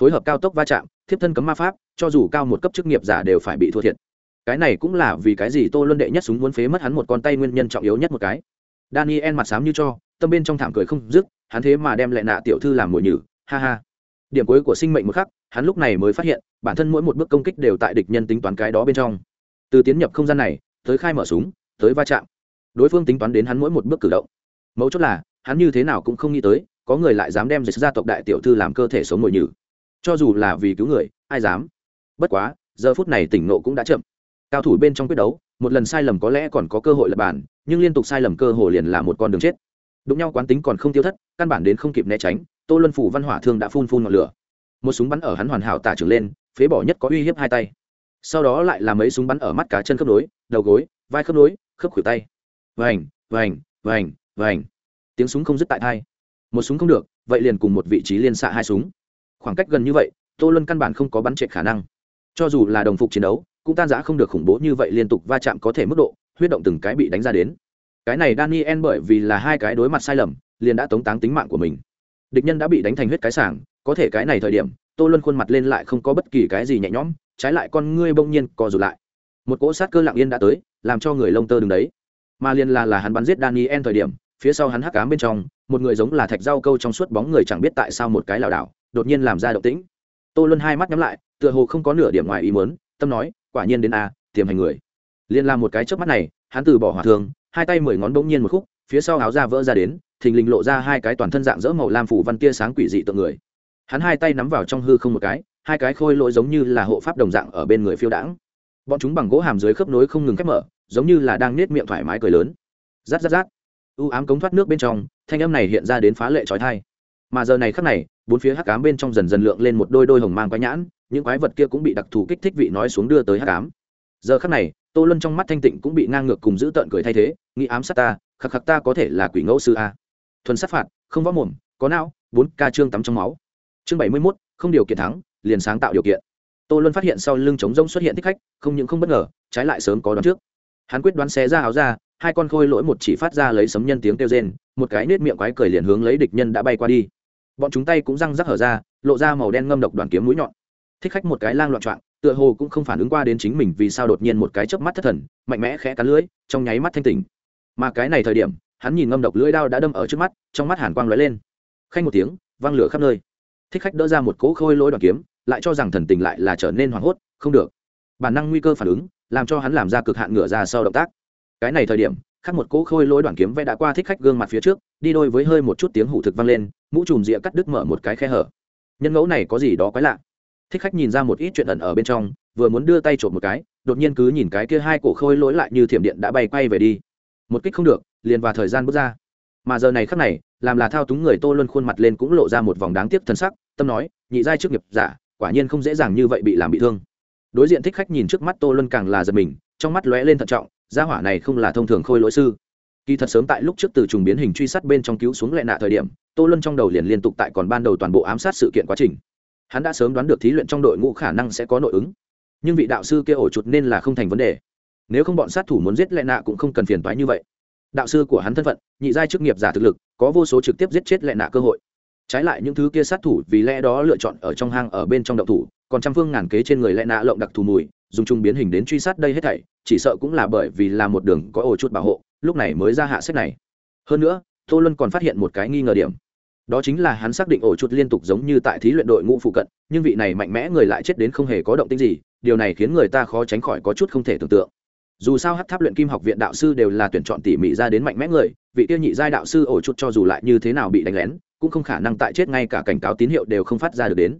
Phối hợp cao tốc va chạm, thiếp thân cấm ma pháp, cho dù cao một cấp chức nghiệp giả đều phải bị thua thiệt. Cái này cũng là vì cái gì tô luân đệ nhất súng muốn phế mất hắn một con tay nguyên nhân trọng yếu nhất một cái. Daniel mặt xám như cho, tâm bên trong thảm cười không dứt, hắn thế mà đem lại nạ tiểu thư làm mồi nhử, ha ha. Điểm cuối của sinh mệnh một khắc, hắn lúc này mới phát hiện, bản thân mỗi một bước công kích đều tại địch nhân tính toán cái đó bên trong từ tiến nhập không gian này, tới khai mở súng, tới va chạm. Đối phương tính toán đến hắn mỗi một bước cử động. Mấu chốt là, hắn như thế nào cũng không nghĩ tới, có người lại dám đem dịch gia tộc đại tiểu thư làm cơ thể sống mồi nhử. Cho dù là vì cứu người, ai dám? Bất quá, giờ phút này tỉnh nộ cũng đã chậm. Cao thủ bên trong quyết đấu, một lần sai lầm có lẽ còn có cơ hội lập bản nhưng liên tục sai lầm cơ hội liền là một con đường chết. Đụng nhau quán tính còn không tiêu thất, căn bản đến không kịp né tránh, tô luân phủ văn hỏa thương đã phun phun ngọn lửa. Một súng bắn ở hắn hoàn hảo tả trưởng lên, phế bỏ nhất có uy hiếp hai tay sau đó lại là mấy súng bắn ở mắt cá chân khớp nối, đầu gối, vai khớp nối, khớp khuỷu tay. Vành vành vành vành. Tiếng súng không dứt tại thai. Một súng không được, vậy liền cùng một vị trí liên xạ hai súng. Khoảng cách gần như vậy, tô luân căn bản không có bắn trệ khả năng. Cho dù là đồng phục chiến đấu, cũng tan giã không được khủng bố như vậy liên tục va chạm có thể mức độ, huyết động từng cái bị đánh ra đến. Cái này daniel bởi vì là hai cái đối mặt sai lầm, liền đã tống táng tính mạng của mình. Địch nhân đã bị đánh thành huyết cái sảng, có thể cái này thời điểm tô luân khuôn mặt lên lại không có bất kỳ cái gì nhẹ nhõm, trái lại con ngươi bỗng nhiên co rụt lại. Một cỗ sát cơ lặng yên đã tới, làm cho người lông tơ đứng đấy. Mà liền là là hắn bắn giết daniel thời điểm, phía sau hắn hắc cám bên trong, một người giống là thạch rau câu trong suốt bóng người chẳng biết tại sao một cái lảo đảo, đột nhiên làm ra động tĩnh. Tô luân hai mắt nhắm lại, tựa hồ không có nửa điểm ngoài ý muốn, tâm nói, quả nhiên đến a, tiềm hành người. Liên làm một cái chớp mắt này, hắn từ bỏ hỏa thường hai tay mười ngón bỗng nhiên một khúc, phía sau áo da vỡ ra đến, thình lình lộ ra hai cái toàn thân dạng dỡ màu lam phủ văn tia sáng quỷ dị tượng người hắn hai tay nắm vào trong hư không một cái, hai cái khôi lỗi giống như là hộ pháp đồng dạng ở bên người phiêu đãng. Bọn chúng bằng gỗ hàm dưới khớp nối không ngừng khép mở, giống như là đang nết miệng thoải mái cười lớn. Rát rát rát. U ám cống thoát nước bên trong, thanh âm này hiện ra đến phá lệ trói thai. Mà giờ này khắc này, bốn phía hắc ám bên trong dần dần lượng lên một đôi đôi hồng mang quái nhãn, những quái vật kia cũng bị đặc thù kích thích vị nói xuống đưa tới hắc ám. Giờ khắc này, tô luân trong mắt thanh tịnh cũng bị ngang ngược cùng giữ tợn cười thay thế, nghĩ ám sát ta, khắc khắc ta có thể là quỷ ngẫu sư a. Thuần sát phạt, không võ mồm, có não, bốn ca trương tắm trong máu chương bảy mươi mốt, không điều kiện thắng, liền sáng tạo điều kiện. Tô luân phát hiện sau lưng trống rông xuất hiện thích khách, không những không bất ngờ, trái lại sớm có đoán trước. Hắn quyết đoán xé ra áo ra hai con khôi lỗi một chỉ phát ra lấy sấm nhân tiếng kêu rên, một cái nết miệng quái cười liền hướng lấy địch nhân đã bay qua đi. Bọn chúng tay cũng răng rắc hở ra, lộ ra màu đen ngâm độc đoàn kiếm mũi nhọn. Thích khách một cái lang loạn trọng tựa hồ cũng không phản ứng qua đến chính mình vì sao đột nhiên một cái chớp mắt thất thần, mạnh mẽ khẽ cắn lưỡi, trong nháy mắt thanh tỉnh. Mà cái này thời điểm, hắn nhìn ngâm độc lưỡi đao đã đâm ở trước mắt, trong mắt hàn quang lóe lên. Khanh một tiếng, văng lửa khắp nơi thích khách đỡ ra một cỗ khôi lỗi đoàn kiếm, lại cho rằng thần tình lại là trở nên hoảng hốt, không được. Bản năng nguy cơ phản ứng, làm cho hắn làm ra cực hạn ngửa ra sau động tác. Cái này thời điểm khắc một cỗ khôi lỗi đoàn kiếm vẽ đã qua thích khách gương mặt phía trước, đi đôi với hơi một chút tiếng hủ thực vang lên, mũ trùm rịa cắt đứt mở một cái khe hở. Nhân ngẫu này có gì đó quái lạ. Thích khách nhìn ra một ít chuyện ẩn ở bên trong, vừa muốn đưa tay trộm một cái, đột nhiên cứ nhìn cái kia hai cổ khôi lỗi lại như thiểm điện đã bay quay về đi. Một kích không được, liền vào thời gian bước ra mà giờ này khắc này, làm là thao túng người tô luân khuôn mặt lên cũng lộ ra một vòng đáng tiếc thân sắc, tâm nói, nhị giai trước nghiệp giả, quả nhiên không dễ dàng như vậy bị làm bị thương. Đối diện thích khách nhìn trước mắt tô luân càng là giật mình, trong mắt lóe lên thận trọng, gia hỏa này không là thông thường khôi lỗi sư. Kỳ thật sớm tại lúc trước từ trùng biến hình truy sát bên trong cứu xuống lệ nạ thời điểm, tô luân trong đầu liền liên tục tại còn ban đầu toàn bộ ám sát sự kiện quá trình. Hắn đã sớm đoán được thí luyện trong đội ngũ khả năng sẽ có nội ứng. Nhưng vị đạo sư kia ổ chuột nên là không thành vấn đề. Nếu không bọn sát thủ muốn giết lệ nạ cũng không cần phiền toái như vậy đạo sư của hắn thân phận, nhị giai chức nghiệp giả thực lực, có vô số trực tiếp giết chết lệ nạ cơ hội. Trái lại những thứ kia sát thủ vì lẽ đó lựa chọn ở trong hang ở bên trong động thủ, còn trăm phương ngàn kế trên người lệ nạ lộng đặc thù mùi, dùng chung biến hình đến truy sát đây hết thảy, chỉ sợ cũng là bởi vì là một đường có ổ chút bảo hộ, lúc này mới ra hạ sách này. Hơn nữa, tô luân còn phát hiện một cái nghi ngờ điểm. Đó chính là hắn xác định ổ chuột liên tục giống như tại thí luyện đội ngũ phụ cận, nhưng vị này mạnh mẽ người lại chết đến không hề có động tĩnh gì, điều này khiến người ta khó tránh khỏi có chút không thể tưởng tượng dù sao hát tháp luyện kim học viện đạo sư đều là tuyển chọn tỉ mỉ ra đến mạnh mẽ người, vị tiêu nhị giai đạo sư ổ chút cho dù lại như thế nào bị đánh lén, cũng không khả năng tại chết ngay cả cảnh cáo tín hiệu đều không phát ra được đến.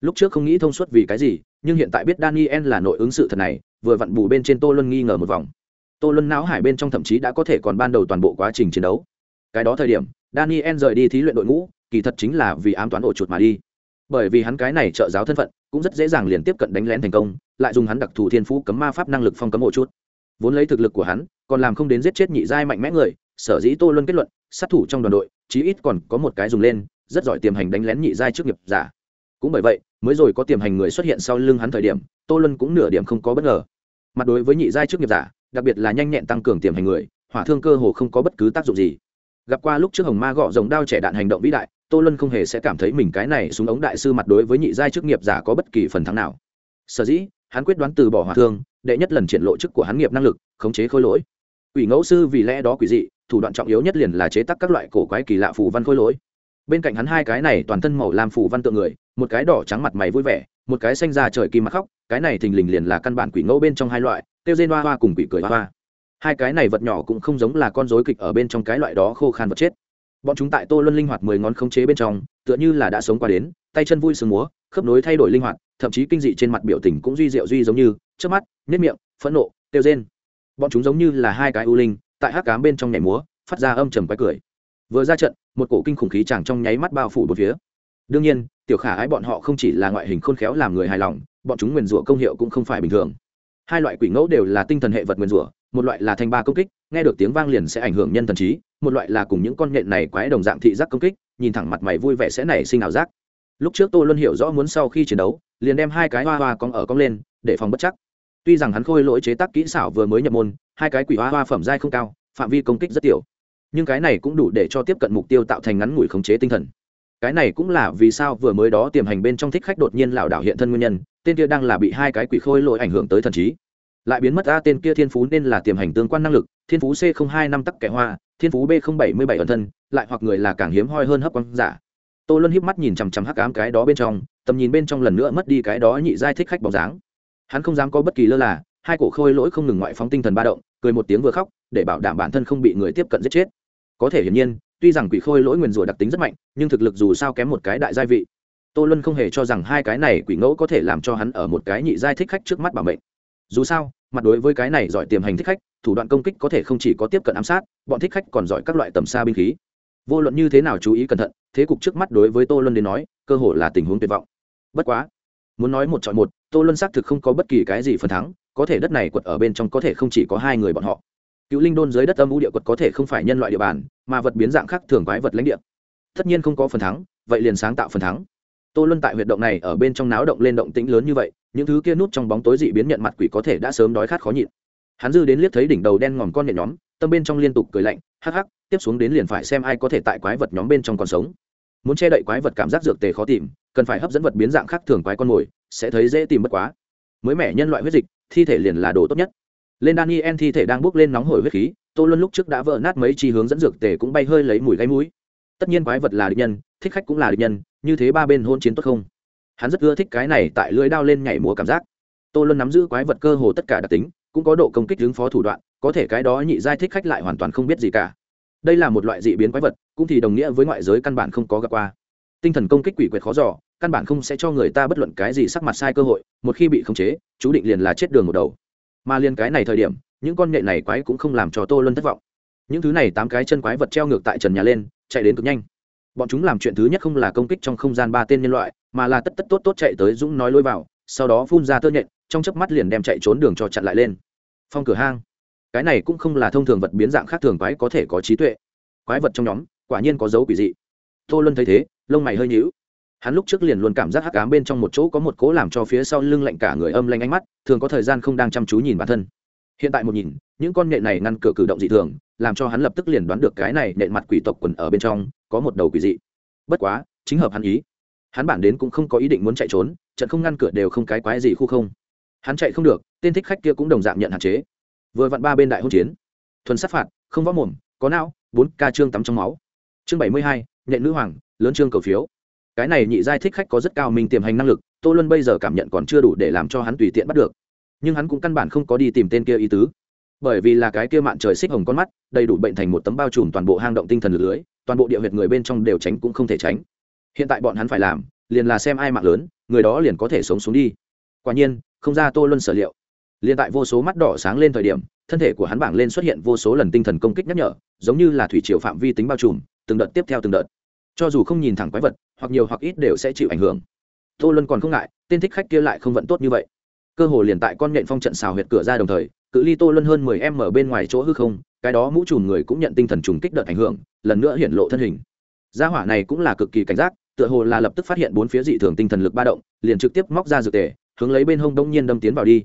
Lúc trước không nghĩ thông suốt vì cái gì, nhưng hiện tại biết daniel là nội ứng sự thật này, vừa vặn bù bên trên tô luân nghi ngờ một vòng. Tô luân não hải bên trong thậm chí đã có thể còn ban đầu toàn bộ quá trình chiến đấu. Cái đó thời điểm, daniel rời đi thí luyện đội ngũ, kỳ thật chính là vì ám toán ổ chuột mà đi. Bởi vì hắn cái này trợ giáo thân phận, cũng rất dễ dàng liền tiếp cận đánh lén thành công, lại dùng hắn đặc thù thiên phú cấm ma pháp năng lực phong cấm ổ chút vốn lấy thực lực của hắn, còn làm không đến giết chết nhị giai mạnh mẽ người, sở dĩ tô luân kết luận, sát thủ trong đoàn đội, chí ít còn có một cái dùng lên, rất giỏi tiềm hành đánh lén nhị giai trước nghiệp giả. Cũng bởi vậy, mới rồi có tiềm hành người xuất hiện sau lưng hắn thời điểm, tô luân cũng nửa điểm không có bất ngờ. Mặt đối với nhị giai trước nghiệp giả, đặc biệt là nhanh nhẹn tăng cường tiềm hành người, hỏa thương cơ hồ không có bất cứ tác dụng gì. Gặp qua lúc trước hồng ma gọ giống đao trẻ đạn hành động vĩ đại, tô luân không hề sẽ cảm thấy mình cái này xuống ống đại sư mặt đối với nhị giai chức nghiệp giả có bất kỳ phần thắng nào. Sở dĩ, hắn quyết đoán từ bỏ hỏa thương đệ nhất lần triển lộ chức của hắn nghiệp năng lực, khống chế khôi lỗi. Quỷ ngẫu sư vì lẽ đó quỷ dị, thủ đoạn trọng yếu nhất liền là chế tác các loại cổ quái kỳ lạ phù văn khôi lỗi. Bên cạnh hắn hai cái này toàn thân màu làm phù văn tượng người, một cái đỏ trắng mặt mày vui vẻ, một cái xanh ra trời kim mặt khóc, cái này thình lình liền là căn bản quỷ ngẫu bên trong hai loại tiêu rên hoa hoa cùng quỷ cười hoa hoa. Hai cái này vật nhỏ cũng không giống là con rối kịch ở bên trong cái loại đó khô khan vật chết. Bọn chúng tại tô luân linh hoạt mười ngón khống chế bên trong, tựa như là đã sống qua đến, tay chân vui sướng múa, khớp nối thay đổi linh hoạt, thậm chí kinh dị trên mặt biểu tình cũng duy diệu duy giống như trước mắt nếp miệng, phẫn nộ tiêu rên. Bọn chúng giống như là hai cái u linh, tại hát cám bên trong nhảy múa, phát ra âm trầm quái cười. Vừa ra trận, một cổ kinh khủng khí chẳng trong nháy mắt bao phủ một phía. Đương nhiên, tiểu khả ái bọn họ không chỉ là ngoại hình khôn khéo làm người hài lòng, bọn chúng nguyền rủa công hiệu cũng không phải bình thường. Hai loại quỷ ngẫu đều là tinh thần hệ vật nguyền rủa, một loại là thanh ba công kích, nghe được tiếng vang liền sẽ ảnh hưởng nhân thần trí, một loại là cùng những con nhện này quái đồng dạng thị giác công kích, nhìn thẳng mặt mày vui vẻ sẽ nảy sinh ảo giác. Lúc trước tôi luôn hiểu rõ muốn sau khi chiến đấu, liền đem hai cái hoa hoa cong ở cong lên, để phòng bất chắc tuy rằng hắn khôi lỗi chế tác kỹ xảo vừa mới nhập môn, hai cái quỷ hoa hoa phẩm giai không cao, phạm vi công kích rất tiểu. Nhưng cái này cũng đủ để cho tiếp cận mục tiêu tạo thành ngắn ngủi khống chế tinh thần. Cái này cũng là vì sao vừa mới đó tiềm hành bên trong thích khách đột nhiên lảo đảo hiện thân nguyên nhân, tên kia đang là bị hai cái quỷ khôi lỗi ảnh hưởng tới thần trí. Lại biến mất a tên kia thiên phú nên là tiềm hành tương quan năng lực, thiên phú c không hai năm tắc kẻ hoa, thiên phú b không bảy mươi bảy ẩn thân, lại hoặc người là càng hiếm hoi hơn hấp quang giả. Tô luân híp mắt nhìn chằm chằm hắc ám cái đó bên trong, tầm nhìn bên trong lần nữa mất đi cái đó nhị giai thích khách bóng dáng hắn không dám có bất kỳ lơ là, hai cổ khôi lỗi không ngừng ngoại phóng tinh thần ba động, cười một tiếng vừa khóc, để bảo đảm bản thân không bị người tiếp cận giết chết. Có thể hiển nhiên, tuy rằng quỷ khôi lỗi nguyền rủa đặc tính rất mạnh, nhưng thực lực dù sao kém một cái đại gia vị. Tô luân không hề cho rằng hai cái này quỷ ngẫu có thể làm cho hắn ở một cái nhị giai thích khách trước mắt bảo mệnh. Dù sao, mặt đối với cái này giỏi tiềm hành thích khách, thủ đoạn công kích có thể không chỉ có tiếp cận ám sát, bọn thích khách còn giỏi các loại tầm xa binh khí. Vô luận như thế nào chú ý cẩn thận, thế cục trước mắt đối với tô luân đến nói, cơ hội là tình huống tuyệt vọng. Bất quá muốn nói một chọn một, tô luân xác thực không có bất kỳ cái gì phần thắng, có thể đất này quật ở bên trong có thể không chỉ có hai người bọn họ. Cựu linh đôn dưới đất âm u địa quật có thể không phải nhân loại địa bàn, mà vật biến dạng khác thường quái vật lãnh địa. Tất nhiên không có phần thắng, vậy liền sáng tạo phần thắng. Tô luân tại huyệt động này ở bên trong náo động lên động tĩnh lớn như vậy, những thứ kia nút trong bóng tối dị biến nhận mặt quỷ có thể đã sớm đói khát khó nhịn. Hắn dư đến liếc thấy đỉnh đầu đen ngòm con nhện nhóm, tâm bên trong liên tục cười lạnh, hắc hắc, tiếp xuống đến liền phải xem ai có thể tại quái vật nhóm bên trong còn sống muốn che đậy quái vật cảm giác dược tề khó tìm, cần phải hấp dẫn vật biến dạng khác thường quái con mồi, sẽ thấy dễ tìm bất quá. Mới mẻ nhân loại huyết dịch, thi thể liền là đồ tốt nhất. Lên daniel thi thể đang bước lên nóng hổi huyết khí, tô luân lúc trước đã vỡ nát mấy chi hướng dẫn dược tề cũng bay hơi lấy mùi gáy mũi. Tất nhiên quái vật là địch nhân, thích khách cũng là địch nhân, như thế ba bên hôn chiến tốt không? Hắn rất ưa thích cái này tại lưỡi đao lên nhảy múa cảm giác. Tô luân nắm giữ quái vật cơ hồ tất cả đặc tính, cũng có độ công kích ứng phó thủ đoạn, có thể cái đó nhị giai thích khách lại hoàn toàn không biết gì cả đây là một loại dị biến quái vật, cũng thì đồng nghĩa với ngoại giới căn bản không có gặp qua. Tinh thần công kích quỷ quyệt khó giỏ căn bản không sẽ cho người ta bất luận cái gì sắc mặt sai cơ hội, một khi bị khống chế, chú định liền là chết đường một đầu. Mà liên cái này thời điểm, những con nhện này quái cũng không làm cho tô luân thất vọng. Những thứ này tám cái chân quái vật treo ngược tại trần nhà lên, chạy đến cực nhanh. Bọn chúng làm chuyện thứ nhất không là công kích trong không gian ba tên nhân loại, mà là tất tất tốt tốt chạy tới dũng nói lôi vào, sau đó phun ra tơ nhện, trong chớp mắt liền đem chạy trốn đường cho chặn lại lên. Phong cửa hang cái này cũng không là thông thường vật biến dạng khác thường quái có thể có trí tuệ. Quái vật trong nhóm, quả nhiên có dấu quỷ dị. Tô luân thấy thế, lông mày hơi nhíu. Hắn lúc trước liền luôn cảm giác hắc ám bên trong một chỗ có một cố làm cho phía sau lưng lạnh cả người âm lanh ánh mắt, thường có thời gian không đang chăm chú nhìn bản thân. Hiện tại một nhìn, những con nhện này ngăn cửa cử động dị thường, làm cho hắn lập tức liền đoán được cái này nện mặt quỷ tộc quần ở bên trong, có một đầu quỷ dị. Bất quá, chính hợp hắn ý. Hắn bản đến cũng không có ý định muốn chạy trốn, trận không ngăn cửa đều không cái quái gì khu không. Hắn chạy không được, tên thích khách kia cũng đồng dạng nhận hạn chế vừa vặn ba bên đại hôn chiến. Thuần sát phạt, không võ mồm, có não, bốn ca trương tắm trong máu. Chương bảy mươi hai, nhện nữ hoàng, lớn trương cầu phiếu. Cái này nhị giai thích khách có rất cao mình tiềm hành năng lực, tô luân bây giờ cảm nhận còn chưa đủ để làm cho hắn tùy tiện bắt được. Nhưng hắn cũng căn bản không có đi tìm tên kia ý tứ. Bởi vì là cái kia mạn trời xích hồng con mắt, đầy đủ bệnh thành một tấm bao trùm toàn bộ hang động tinh thần lưới, toàn bộ địa huyệt người bên trong đều tránh cũng không thể tránh. Hiện tại bọn hắn phải làm, liền là xem ai mạng lớn, người đó liền có thể sống xuống đi. Quả nhiên, không ra tô luân sở liệu liền tại vô số mắt đỏ sáng lên thời điểm, thân thể của hắn bảng lên xuất hiện vô số lần tinh thần công kích nhắc nhở, giống như là thủy triều phạm vi tính bao trùm, từng đợt tiếp theo từng đợt. Cho dù không nhìn thẳng quái vật, hoặc nhiều hoặc ít đều sẽ chịu ảnh hưởng. Tô luân còn không ngại, tên thích khách kia lại không vận tốt như vậy. Cơ hồ liền tại con nhện phong trận xào huyệt cửa ra đồng thời, cự ly tô luân hơn mười em ở bên ngoài chỗ hư không, cái đó mũ trùm người cũng nhận tinh thần trùng kích đợt ảnh hưởng, lần nữa hiện lộ thân hình. Gia hỏa này cũng là cực kỳ cảnh giác, tựa hồ là lập tức phát hiện bốn phía dị thường tinh thần lực ba động, liền trực tiếp móc ra dược tề, hướng lấy bên hông đông nhiên đâm tiến vào đi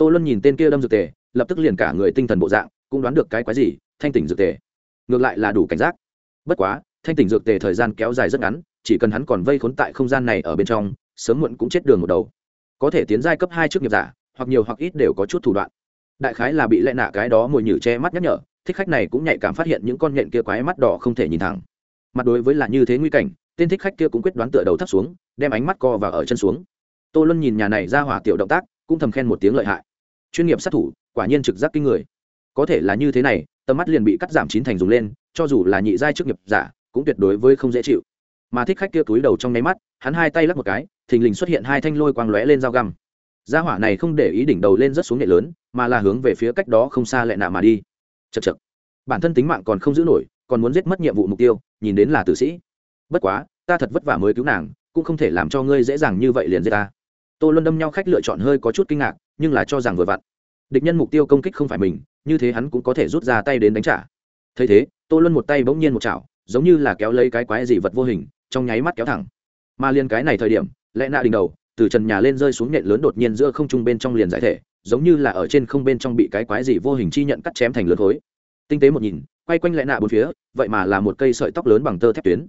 tô luân nhìn tên kia đâm dược tề, lập tức liền cả người tinh thần bộ dạng, cũng đoán được cái quái gì, thanh tỉnh dược tề. Ngược lại là đủ cảnh giác. Bất quá, thanh tỉnh dược tề thời gian kéo dài rất ngắn, chỉ cần hắn còn vây khốn tại không gian này ở bên trong, sớm muộn cũng chết đường một đầu. Có thể tiến giai cấp hai trước nghiệp giả, hoặc nhiều hoặc ít đều có chút thủ đoạn. Đại khái là bị lệ nạ cái đó mùi nhử che mắt nhắc nhở, thích khách này cũng nhạy cảm phát hiện những con nhện kia quái mắt đỏ không thể nhìn thẳng. Mặt đối với là như thế nguy cảnh, tên thích khách kia cũng quyết đoán tựa đầu thắt xuống, đem ánh mắt co và ở chân xuống. Tô luân nhìn nhà này ra hỏa tiểu động tác, cũng thầm khen một tiếng lợi hại chuyên nghiệp sát thủ, quả nhiên trực giác kinh người. Có thể là như thế này, tầm mắt liền bị cắt giảm chín thành dùng lên, cho dù là nhị giai trước nghiệp giả, cũng tuyệt đối với không dễ chịu. Mà thích khách kia túi đầu trong nháy mắt, hắn hai tay lắc một cái, thình lình xuất hiện hai thanh lôi quang lóe lên dao găm. Gia hỏa này không để ý đỉnh đầu lên rất xuống nhẹ lớn, mà là hướng về phía cách đó không xa lẹ nạ mà đi. Chật chật bản thân tính mạng còn không giữ nổi, còn muốn giết mất nhiệm vụ mục tiêu, nhìn đến là tử sĩ. Bất quá, ta thật vất vả mới cứu nàng, cũng không thể làm cho ngươi dễ dàng như vậy liền giết ta tô luân đâm nhau khách lựa chọn hơi có chút kinh ngạc, nhưng là cho rằng vừa vặn. Địch nhân mục tiêu công kích không phải mình, như thế hắn cũng có thể rút ra tay đến đánh trả. Thấy thế, tô luân một tay bỗng nhiên một chảo, giống như là kéo lấy cái quái gì vật vô hình, trong nháy mắt kéo thẳng. Mà liên cái này thời điểm, lẽ nạ đỉnh đầu, từ trần nhà lên rơi xuống nhện lớn đột nhiên giữa không trung bên trong liền giải thể, giống như là ở trên không bên trong bị cái quái gì vô hình chi nhận cắt chém thành lớn khối. Tinh tế một nhìn, quay quanh lẽ nạ bốn phía, vậy mà là một cây sợi tóc lớn bằng tơ thép tuyến.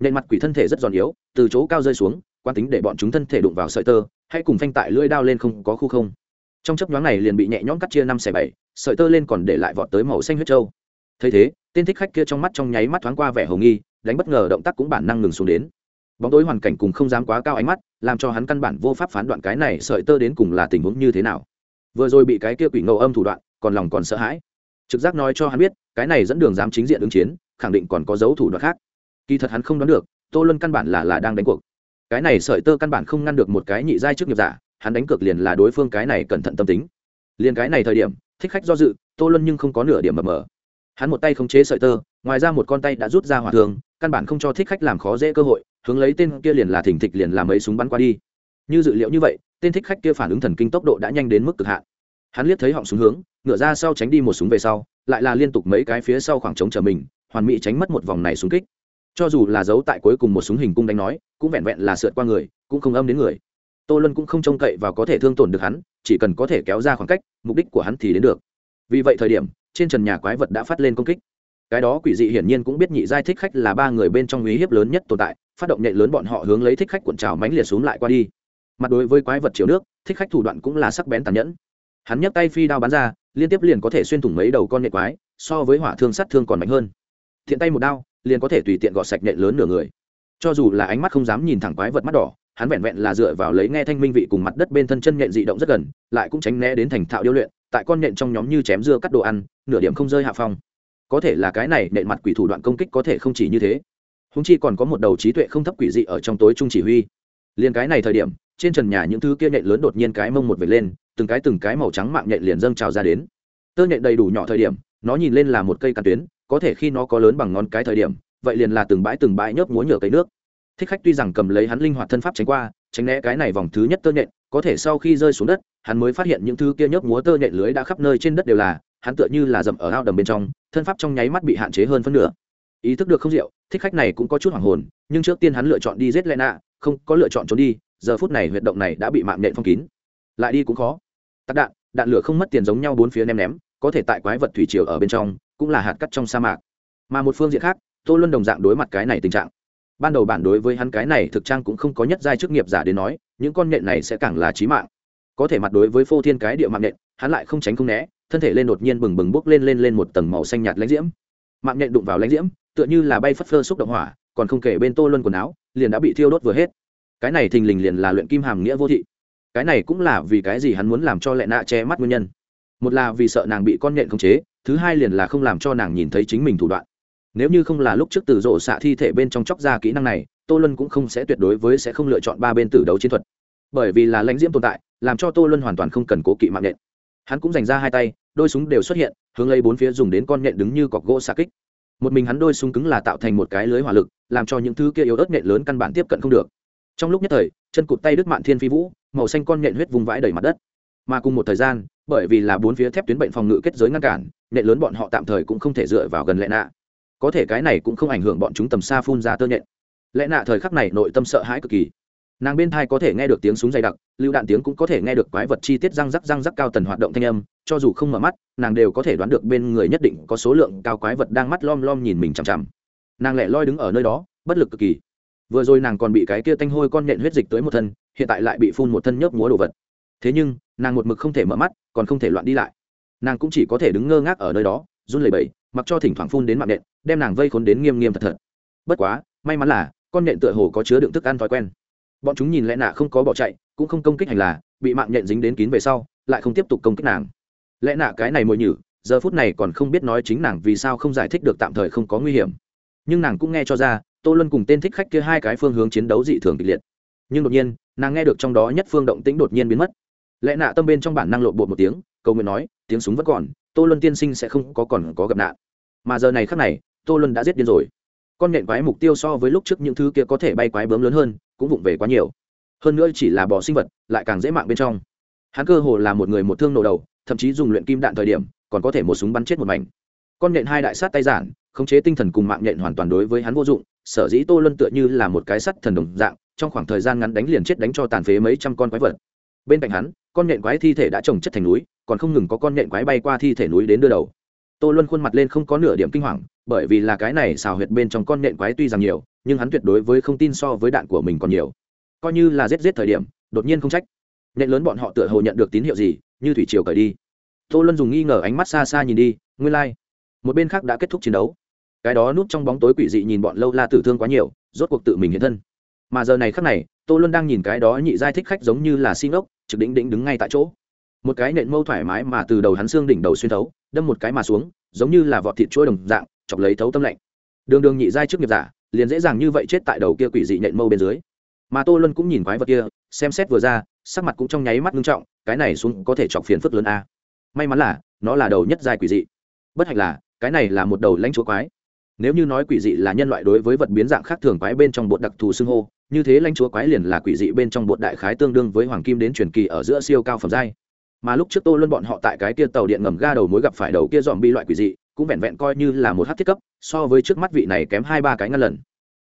Nhện mặt quỷ thân thể rất giòn yếu, từ chỗ cao rơi xuống quan tính để bọn chúng thân thể đụng vào sợi tơ hãy cùng phanh tại lưỡi đao lên không có khu không. Trong chấp nhoáng này liền bị nhẹ nhõm cắt chia năm xẻ bảy, sợi tơ lên còn để lại vọt tới màu xanh huyết trâu. Thấy thế, tên thích khách kia trong mắt trong nháy mắt thoáng qua vẻ hồng nghi, đánh bất ngờ động tác cũng bản năng ngừng xuống đến. Bóng tối hoàn cảnh cùng không dám quá cao ánh mắt, làm cho hắn căn bản vô pháp phán đoạn cái này sợi tơ đến cùng là tình huống như thế nào. Vừa rồi bị cái kia quỷ ngầu âm thủ đoạn, còn lòng còn sợ hãi. Trực giác nói cho hắn biết, cái này dẫn đường dám chính diện ứng chiến, khẳng định còn có dấu thủ đoạn khác. Kỳ thật hắn không đoán được, tô luân căn bản là là đang đánh cuộc cái này sợi tơ căn bản không ngăn được một cái nhị giai trước nghiệp giả, hắn đánh cược liền là đối phương cái này cẩn thận tâm tính. Liền cái này thời điểm, thích khách do dự, tô luân nhưng không có nửa điểm mập mờ. Hắn một tay khống chế sợi tơ, ngoài ra một con tay đã rút ra hỏa thường căn bản không cho thích khách làm khó dễ cơ hội, hướng lấy tên kia liền là thỉnh thịch liền làm ấy súng bắn qua đi. Như dự liệu như vậy, tên thích khách kia phản ứng thần kinh tốc độ đã nhanh đến mức cực hạn. Hắn liếc thấy họng súng hướng, ngựa ra sau tránh đi một súng về sau, lại là liên tục mấy cái phía sau khoảng trống chờ mình, hoàn mỹ tránh mất một vòng này súng kích cho dù là giấu tại cuối cùng một súng hình cung đánh nói, cũng vẹn vẹn là sượt qua người, cũng không âm đến người. Tô luân cũng không trông cậy và có thể thương tổn được hắn, chỉ cần có thể kéo ra khoảng cách, mục đích của hắn thì đến được. Vì vậy thời điểm, trên trần nhà quái vật đã phát lên công kích. Cái đó quỷ dị hiển nhiên cũng biết nhị giai thích khách là ba người bên trong uy hiếp lớn nhất tồn tại, phát động nhạy lớn bọn họ hướng lấy thích khách cuộn trào mánh liệt xuống lại qua đi. Mặt đối với quái vật chiều nước, thích khách thủ đoạn cũng là sắc bén tàn nhẫn. Hắn nhấc tay phi đao bắn ra, liên tiếp liền có thể xuyên thủng mấy đầu con nhện quái, so với hỏa thương sát thương còn mạnh hơn. Thiện tay một đao liền có thể tùy tiện gọt sạch nện lớn nửa người. Cho dù là ánh mắt không dám nhìn thẳng quái vật mắt đỏ, hắn vẹn vẹn là dựa vào lấy nghe thanh minh vị cùng mặt đất bên thân chân nhện dị động rất gần, lại cũng tránh né đến thành thạo điêu luyện, tại con nhện trong nhóm như chém dưa cắt đồ ăn, nửa điểm không rơi hạ phong. Có thể là cái này nện mặt quỷ thủ đoạn công kích có thể không chỉ như thế. Húng chi còn có một đầu trí tuệ không thấp quỷ dị ở trong tối trung chỉ huy. Liền cái này thời điểm, trên trần nhà những thứ kia nhện lớn đột nhiên cái mông một vệt lên, từng cái từng cái màu trắng mạng nhện liền dâng trào ra đến. Tơ nhện đầy đủ nhỏ thời điểm nó nhìn lên là một cây càn tuyến, có thể khi nó có lớn bằng ngón cái thời điểm, vậy liền là từng bãi từng bãi nhớp múa nhựa cây nước. Thích khách tuy rằng cầm lấy hắn linh hoạt thân pháp tránh qua, tránh né cái này vòng thứ nhất tơ nhện, có thể sau khi rơi xuống đất, hắn mới phát hiện những thứ kia nhớp múa tơ nhện lưới đã khắp nơi trên đất đều là, hắn tựa như là dậm ở ao đầm bên trong, thân pháp trong nháy mắt bị hạn chế hơn phân nửa. Ý thức được không rượu, thích khách này cũng có chút hoảng hồn, nhưng trước tiên hắn lựa chọn đi giết lẽ nạ không có lựa chọn trốn đi, giờ phút này huyệt động này đã bị mạng nhện phong kín. Lại đi cũng khó. Tắt đạn đạn lửa không mất tiền giống nhau bốn phía ném ném có thể tại quái vật thủy triều ở bên trong, cũng là hạt cắt trong sa mạc. Mà một phương diện khác, tô luân đồng dạng đối mặt cái này tình trạng. Ban đầu bản đối với hắn cái này thực trang cũng không có nhất giai chức nghiệp giả đến nói, những con nhện này sẽ càng là trí mạng. Có thể mặt đối với phô thiên cái địa mạng nhện, hắn lại không tránh không né, thân thể lên đột nhiên bừng bừng bốc lên lên lên một tầng màu xanh nhạt lãnh diễm. Mạng nhện đụng vào lãnh diễm, tựa như là bay phất phơ xúc động hỏa, còn không kể bên tô luân quần áo, liền đã bị thiêu đốt vừa hết. Cái này thình lình liền là luyện kim hàm nghĩa vô thị. Cái này cũng là vì cái gì hắn muốn làm cho lệ nạ che mắt nguyên nhân một là vì sợ nàng bị con nhện khống chế, thứ hai liền là không làm cho nàng nhìn thấy chính mình thủ đoạn. Nếu như không là lúc trước từ rộ xạ thi thể bên trong chóc ra kỹ năng này, tô luân cũng không sẽ tuyệt đối với sẽ không lựa chọn ba bên tử đấu chiến thuật. Bởi vì là lãnh diễm tồn tại, làm cho tô luân hoàn toàn không cần cố kỵ mạng nhện. Hắn cũng dành ra hai tay, đôi súng đều xuất hiện, hướng lấy bốn phía dùng đến con nhện đứng như cọc gỗ xạ kích. Một mình hắn đôi súng cứng là tạo thành một cái lưới hỏa lực, làm cho những thứ kia yếu ớt nhện lớn căn bản tiếp cận không được. Trong lúc nhất thời, chân cụt tay đứt mạn thiên phi vũ, màu xanh con nhện huyết vùng vãi đầy mặt đất. Mà cùng một thời gian bởi vì là bốn phía thép tuyến bệnh phòng ngự kết giới ngăn cản nệ lớn bọn họ tạm thời cũng không thể dựa vào gần lệ nạ. Có thể cái này cũng không ảnh hưởng bọn chúng tầm xa phun ra tơ nhện. Lệ nạ thời khắc này nội tâm sợ hãi cực kỳ. Nàng bên thai có thể nghe được tiếng súng dày đặc lưu đạn tiếng cũng có thể nghe được quái vật chi tiết răng rắc răng rắc cao tần hoạt động thanh âm, cho dù không mở mắt, nàng đều có thể đoán được bên người nhất định có số lượng cao quái vật đang mắt lom lom nhìn mình chằm chằm. Nàng lẻ loi đứng ở nơi đó, bất lực cực kỳ. Vừa rồi nàng còn bị cái kia tanh hôi con nhện huyết dịch tới một thân, hiện tại lại bị phun một thân nhớp múa đồ vật. Thế nhưng nàng một mực không thể mở mắt, còn không thể loạn đi lại. Nàng cũng chỉ có thể đứng ngơ ngác ở nơi đó, run lẩy bẩy, mặc cho thỉnh thoảng phun đến mạng nện, đem nàng vây khốn đến nghiêm nghiêm thật thật. Bất quá, may mắn là, con nện tựa hồ có chứa đựng thức ăn thói quen. Bọn chúng nhìn lẽ nạ không có bỏ chạy, cũng không công kích hành là, bị mạng nhện dính đến kín về sau, lại không tiếp tục công kích nàng. Lẽ nạ cái này mồi nhử, giờ phút này còn không biết nói chính nàng vì sao không giải thích được tạm thời không có nguy hiểm. Nhưng nàng cũng nghe cho ra, tô luân cùng tên thích khách kia hai cái phương hướng chiến đấu dị thường kịch liệt. Nhưng đột nhiên, nàng nghe được trong đó nhất phương động tĩnh đột nhiên biến mất lẽ nạ tâm bên trong bản năng lộ bột một tiếng, cầu nguyện nói, tiếng súng vẫn còn, tô luân tiên sinh sẽ không có còn có gặp nạn. Mà giờ này khác này, tô luân đã giết điên rồi. Con nhện quái mục tiêu so với lúc trước những thứ kia có thể bay quái bướm lớn hơn, cũng vụng về quá nhiều. Hơn nữa chỉ là bò sinh vật, lại càng dễ mạng bên trong. Hắn cơ hồ là một người một thương nổ đầu, thậm chí dùng luyện kim đạn thời điểm, còn có thể một súng bắn chết một mảnh. Con nhện hai đại sát tay giản, khống chế tinh thần cùng mạng nhện hoàn toàn đối với hắn vô dụng, sở dĩ tô luân tựa như là một cái sắt thần đồng dạng, trong khoảng thời gian ngắn đánh liền chết đánh cho tàn phế mấy trăm con quái vật bên cạnh hắn, con nhện quái thi thể đã trồng chất thành núi, còn không ngừng có con nhện quái bay qua thi thể núi đến đưa đầu. Tô luân khuôn mặt lên không có nửa điểm kinh hoàng, bởi vì là cái này xào huyệt bên trong con nhện quái tuy rằng nhiều, nhưng hắn tuyệt đối với không tin so với đạn của mình còn nhiều. Coi như là giết giết thời điểm, đột nhiên không trách. Nhện lớn bọn họ tựa hồ nhận được tín hiệu gì, như thủy triều cởi đi. Tô luân dùng nghi ngờ ánh mắt xa xa nhìn đi, nguyên lai、like. một bên khác đã kết thúc chiến đấu. Cái đó núp trong bóng tối quỷ dị nhìn bọn lâu la tử thương quá nhiều, rốt cuộc tự mình hiện thân. Mà giờ này khắc này, tô luân đang nhìn cái đó nhị giai thích khách giống như là xin ốc trực đỉnh đỉnh đứng ngay tại chỗ. Một cái nện mâu thoải mái mà từ đầu hắn xương đỉnh đầu xuyên thấu, đâm một cái mà xuống, giống như là vọt thịt chuỗi đồng dạng, chọc lấy thấu tâm lạnh. Đường đường nhị giai trước nghiệp giả, liền dễ dàng như vậy chết tại đầu kia quỷ dị nện mâu bên dưới. Mà tô luân cũng nhìn quái vật kia, xem xét vừa ra, sắc mặt cũng trong nháy mắt ngưng trọng, cái này xuống có thể chọc phiền phức lớn a. May mắn là, nó là đầu nhất giai quỷ dị. Bất hạnh là, cái này là một đầu lãnh chúa quái nếu như nói quỷ dị là nhân loại đối với vật biến dạng khác thường quái bên trong bột đặc thù xưng hô, như thế lãnh chúa quái liền là quỷ dị bên trong bột đại khái tương đương với hoàng kim đến truyền kỳ ở giữa siêu cao phẩm giai. Mà lúc trước tô luân bọn họ tại cái kia tàu điện ngầm ga đầu mối gặp phải đầu kia dòm bi loại quỷ dị, cũng vẹn vẹn coi như là một hát thiết cấp, so với trước mắt vị này kém hai ba cái ngăn lần.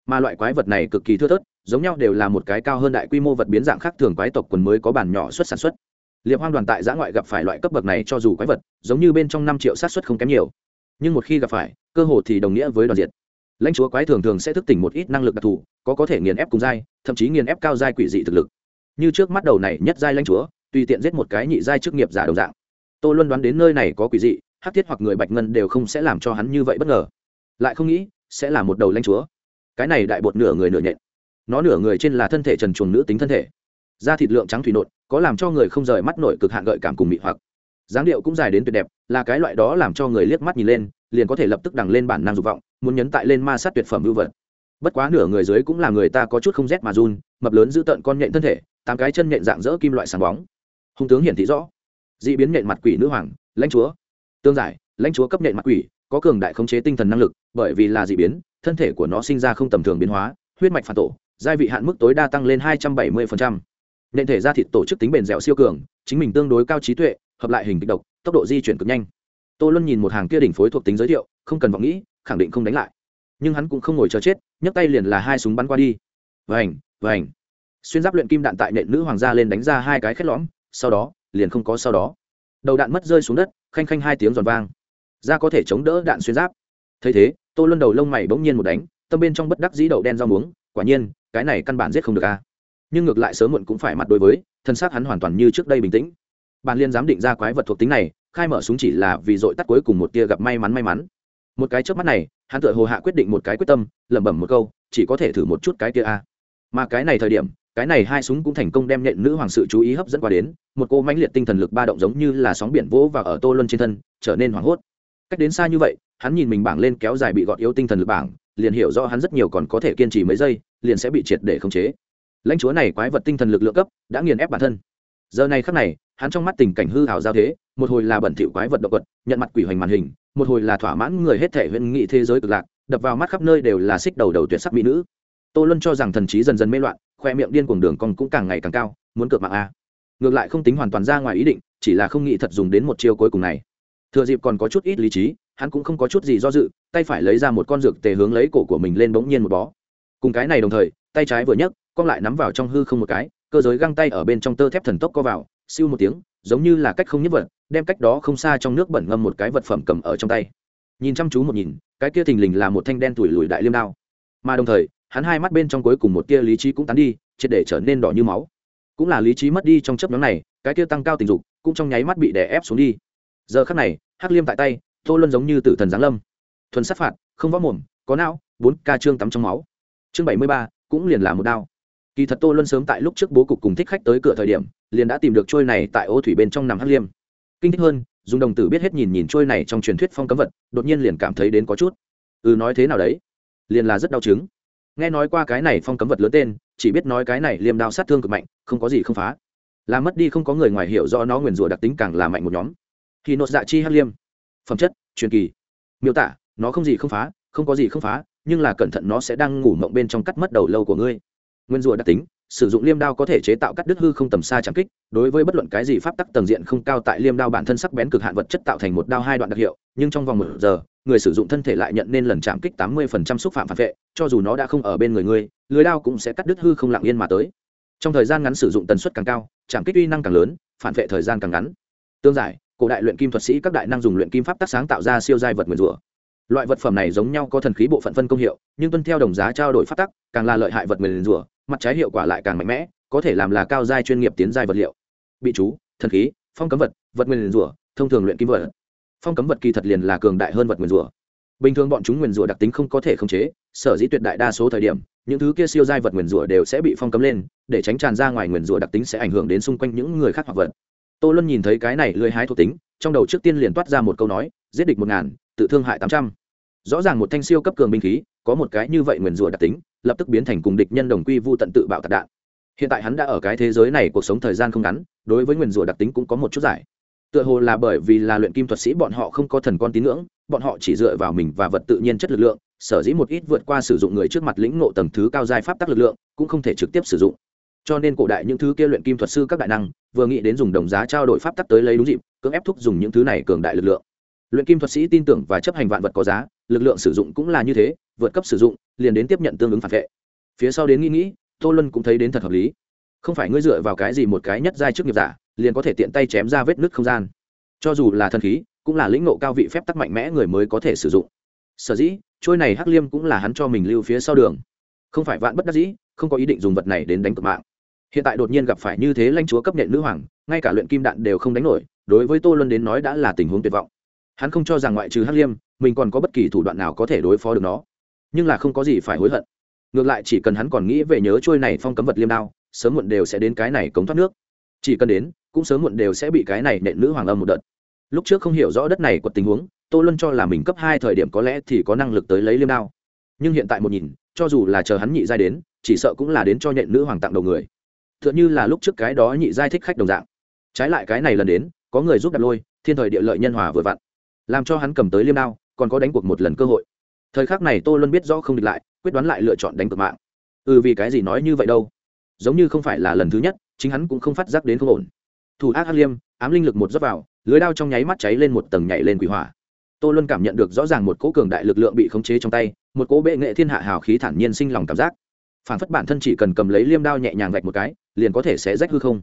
Mà loại quái vật này cực kỳ thưa thớt, giống nhau đều là một cái cao hơn đại quy mô vật biến dạng khác thường quái tộc quần mới có bản nhỏ xuất sản xuất. Liệp hoang đoàn tại giã ngoại gặp phải loại cấp bậc này cho dù quái vật, giống như bên trong năm triệu sát xuất không kém nhiều. Nhưng một khi gặp phải cơ hội thì đồng nghĩa với đoàn diệt. Lãnh chúa quái thường thường sẽ thức tỉnh một ít năng lực đặc thù, có có thể nghiền ép cùng giai, thậm chí nghiền ép cao giai quỷ dị thực lực. Như trước mắt đầu này nhất giai lãnh chúa, tùy tiện giết một cái nhị giai chức nghiệp giả đồng dạng. Tôi luôn đoán đến nơi này có quỷ dị, hắc thiết hoặc người bạch ngân đều không sẽ làm cho hắn như vậy bất ngờ. Lại không nghĩ, sẽ là một đầu lãnh chúa. Cái này đại bột nửa người nửa nhện. Nó nửa người trên là thân thể trần chuồng nữ tính thân thể. Da thịt lượng trắng thủy nộn, có làm cho người không rời mắt nổi cực hạn gợi cảm cùng mị hoặc dáng điệu cũng dài đến tuyệt đẹp, là cái loại đó làm cho người liếc mắt nhìn lên, liền có thể lập tức đằng lên bản năng dục vọng, muốn nhấn tại lên ma sát tuyệt phẩm hữu vật. Bất quá nửa người dưới cũng là người ta có chút không rét mà run, mập lớn giữ tợn con nhện thân thể, tám cái chân nhện dạng dỡ kim loại sáng bóng. Hung tướng hiển thị rõ. D ị biến nhện mặt quỷ nữ hoàng, lãnh chúa. Tương giải, lãnh chúa cấp nhện mặt quỷ, có cường đại khống chế tinh thần năng lực, bởi vì là d ị biến, thân thể của nó sinh ra không tầm thường biến hóa, huyết mạch phản tổ, giai vị hạn mức tối đa tăng lên hai trăm bảy mươi nhện thể ra thịt tổ chức tính bền dẻo siêu cường, chính mình tương đối cao trí tuệ hợp lại hình kịch độc, tốc độ di chuyển cực nhanh. Tô luân nhìn một hàng kia đỉnh phối thuộc tính giới thiệu, không cần vọng nghĩ, khẳng định không đánh lại. Nhưng hắn cũng không ngồi chờ chết, nhấc tay liền là hai súng bắn qua đi. Vành vành. Xuyên giáp luyện kim đạn tại nện nữ hoàng gia lên đánh ra hai cái khét lõm, sau đó, liền không có sau đó. Đầu đạn mất rơi xuống đất, khanh khanh hai tiếng giòn vang. Ra có thể chống đỡ đạn xuyên giáp. Thấy thế, tô luân đầu lông mày bỗng nhiên một đánh, tâm bên trong bất đắc dĩ đậu đen rau muống, quả nhiên, cái này căn bản giết không được a. Nhưng ngược lại sớm muộn cũng phải mặt đối với, thân xác hắn hoàn toàn như trước đây bình tĩnh bàn liên dám định ra quái vật thuộc tính này, khai mở súng chỉ là vì dội tắt cuối cùng một tia gặp may mắn may mắn. Một cái trước mắt này, hắn tự hồ hạ quyết định một cái quyết tâm, lẩm bẩm một câu, chỉ có thể thử một chút cái kia a. Mà cái này thời điểm, cái này hai súng cũng thành công đem nhện nữ hoàng sự chú ý hấp dẫn qua đến, một cô mãnh liệt tinh thần lực ba động giống như là sóng biển vỗ và ở tô luân trên thân, trở nên hoảng hốt. Cách đến xa như vậy, hắn nhìn mình bảng lên kéo dài bị gọt yếu tinh thần lực bảng, liền hiểu rõ hắn rất nhiều còn có thể kiên trì mấy giây, liền sẽ bị triệt để khống chế. Lãnh chúa này quái vật tinh thần lực lượng cấp, đã nghiền ép bản thân. Giờ này khắc này hắn trong mắt tình cảnh hư hào giao thế, một hồi là bẩn thỉu quái vật động vật nhận mặt quỷ hoành màn hình, một hồi là thỏa mãn người hết thể huyện nghị thế giới cực lạc, đập vào mắt khắp nơi đều là xích đầu đầu tuyệt sắc mỹ nữ. Tô luân cho rằng thần trí dần dần mê loạn, khoe miệng điên cuồng đường còn cũng càng ngày càng cao, muốn cược mạng a. Ngược lại không tính hoàn toàn ra ngoài ý định, chỉ là không nghĩ thật dùng đến một chiêu cuối cùng này. Thừa dịp còn có chút ít lý trí, hắn cũng không có chút gì do dự, tay phải lấy ra một con dược tề hướng lấy cổ của mình lên bỗng nhiên một bó. Cùng cái này đồng thời, tay trái vừa nhấc con lại nắm vào trong hư không một cái, cơ giới găng tay ở bên trong tơ thép thần tốc co vào siêu một tiếng, giống như là cách không nhất vật, đem cách đó không xa trong nước bẩn ngâm một cái vật phẩm cầm ở trong tay. Nhìn chăm chú một nhìn, cái kia thình lình là một thanh đen tủi lùi đại liêm đao. Mà đồng thời, hắn hai mắt bên trong cuối cùng một tia lý trí cũng tán đi, triệt để trở nên đỏ như máu. Cũng là lý trí mất đi trong chấp nhóm này, cái kia tăng cao tình dục cũng trong nháy mắt bị đè ép xuống đi. Giờ khắc này, hắc liêm tại tay, tô luân giống như tử thần giáng lâm. Thuần sát phạt, không võ mồm, có não, bốn ca trương tắm trong máu. Chương bảy mươi ba, cũng liền là một đao. Kỳ thật tô luân sớm tại lúc trước bố cục cùng thích khách tới cửa thời điểm liền đã tìm được trôi này tại ô thủy bên trong nằm hắc liêm. Kinh thích hơn, dùng đồng tử biết hết nhìn nhìn trôi này trong truyền thuyết phong cấm vật, đột nhiên liền cảm thấy đến có chút. Ừ nói thế nào đấy? Liền là rất đau chứng. Nghe nói qua cái này phong cấm vật lớn tên, chỉ biết nói cái này liêm đao sát thương cực mạnh, không có gì không phá. Làm mất đi không có người ngoài hiểu do nó nguyền rủa đặc tính càng là mạnh một nhóm. Thì nốt dạ chi hắc liêm. Phẩm chất, truyền kỳ. Miêu tả, nó không gì không phá, không có gì không phá, nhưng là cẩn thận nó sẽ đang ngủ mộng bên trong cắt mất đầu lâu của ngươi. Nguyên rùa đặc tính sử dụng liêm đao có thể chế tạo cắt đứt hư không tầm xa chẳng kích, đối với bất luận cái gì pháp tắc tầng diện không cao tại liêm đao bản thân sắc bén cực hạn vật chất tạo thành một đao hai đoạn đặc hiệu, nhưng trong vòng một giờ, người sử dụng thân thể lại nhận nên lần chạm kích tám mươi phần trăm xúc phạm phản vệ, cho dù nó đã không ở bên người ngươi, lưới đao cũng sẽ cắt đứt hư không lặng yên mà tới. Trong thời gian ngắn sử dụng tần suất càng cao chạm kích uy năng càng lớn, phản vệ thời gian càng ngắn. Tương giải, cổ đại luyện kim thuật sĩ các đại năng dùng luyện kim pháp tác sáng tạo ra siêu giai vật nguyền rủa. Loại vật phẩm này giống nhau có thần khí bộ phận phân công hiệu, nhưng tuân theo đồng giá trao đổi pháp tắc, càng là lợi hại vật nguyền rủa mặt trái hiệu quả lại càng mạnh mẽ, có thể làm là cao giai chuyên nghiệp tiến giai vật liệu. Bị chú, thần khí, phong cấm vật vật nguyền rủa thông thường luyện kim vật. Phong cấm vật kỳ thật liền là cường đại hơn vật nguyền rủa bình thường bọn chúng nguyền rủa đặc tính không có thể khống chế, sở dĩ tuyệt đại đa số thời điểm, những thứ kia siêu giai vật nguyền rủa đều sẽ bị phong cấm lên, để tránh tràn ra ngoài nguyền rủa đặc tính sẽ ảnh hưởng đến xung quanh những người khác hoặc vật. Tô luân nhìn thấy cái này lưới hái thuộc tính, trong đầu trước tiên liền toát ra một câu nói, giết địch một ngàn, tự thương hại tám trăm. Rõ ràng một thanh siêu cấp cường binh khí, có một cái như vậy nguyền rủa đặc tính lập tức biến thành cùng địch nhân đồng quy vu tận tự bạo tạc đạn. Hiện tại hắn đã ở cái thế giới này, cuộc sống thời gian không ngắn, đối với nguyền rủa đặc tính cũng có một chút giải. Tựa hồ là bởi vì là luyện kim thuật sĩ bọn họ không có thần con tín ngưỡng, bọn họ chỉ dựa vào mình và vật tự nhiên chất lực lượng, sở dĩ một ít vượt qua sử dụng người trước mặt lĩnh ngộ tầng thứ cao giai pháp tắc lực lượng, cũng không thể trực tiếp sử dụng. Cho nên cổ đại những thứ kia luyện kim thuật sư các đại năng, vừa nghĩ đến dùng đồng giá trao đổi pháp tắc tới lấy đúng dịp, cưỡng ép thúc dùng những thứ này cường đại lực lượng. Luyện kim thuật sĩ tin tưởng và chấp hành vạn vật có giá lực lượng sử dụng cũng là như thế, vượt cấp sử dụng, liền đến tiếp nhận tương ứng phản vệ. Phía sau đến nghĩ nghĩ, tô luân cũng thấy đến thật hợp lý. Không phải ngươi dựa vào cái gì một cái nhất giai chức nghiệp giả, liền có thể tiện tay chém ra vết nứt không gian. Cho dù là thần khí, cũng là lĩnh nộ cao vị phép tắc mạnh mẽ người mới có thể sử dụng. Sở dĩ, trôi này hắc liêm cũng là hắn cho mình lưu phía sau đường. Không phải vạn bất đắc dĩ, không có ý định dùng vật này đến đánh cược mạng. Hiện tại đột nhiên gặp phải như thế lãnh chúa cấp nhện nữ hoàng, ngay cả luyện kim đạn đều không đánh nổi, đối với tô luân đến nói đã là tình huống tuyệt vọng. Hắn không cho rằng ngoại trừ hắc liêm mình còn có bất kỳ thủ đoạn nào có thể đối phó được nó. Nhưng là không có gì phải hối hận. Ngược lại chỉ cần hắn còn nghĩ về nhớ trôi này phong cấm vật liêm đao, sớm muộn đều sẽ đến cái này cống thoát nước. Chỉ cần đến, cũng sớm muộn đều sẽ bị cái này nện nữ hoàng âm một đợt. Lúc trước không hiểu rõ đất này của tình huống, tô luân cho là mình cấp hai thời điểm có lẽ thì có năng lực tới lấy liêm đao. Nhưng hiện tại một nhìn, cho dù là chờ hắn nhị giai đến, chỉ sợ cũng là đến cho nhện nữ hoàng tặng đầu người. T h ư ợ n h ư là lúc trước cái đó nhị giai thích khách đồng dạng. Trái lại cái này lần đến, có người giúp đặt lôi, thiên thời địa lợi nhân hòa vừa vặn, làm cho hắn cầm tới liêm đao còn có đánh cuộc một lần cơ hội. Thời khắc này tô luân biết rõ không địch lại, quyết đoán lại lựa chọn đánh cược mạng. Ừ vì cái gì nói như vậy đâu? Giống như không phải là lần thứ nhất, chính hắn cũng không phát giác đến không ổn. Thủ ác hắc liêm, ám linh lực một dốc vào, lưới đao trong nháy mắt cháy lên một tầng nhảy lên quỷ hỏa. Tô luân cảm nhận được rõ ràng một cỗ cường đại lực lượng bị khống chế trong tay, một cỗ bệ nghệ thiên hạ hào khí thản nhiên sinh lòng cảm giác. Phản phất bản thân chỉ cần cầm lấy liêm đao nhẹ nhàng vạch một cái, liền có thể sẽ rách hư không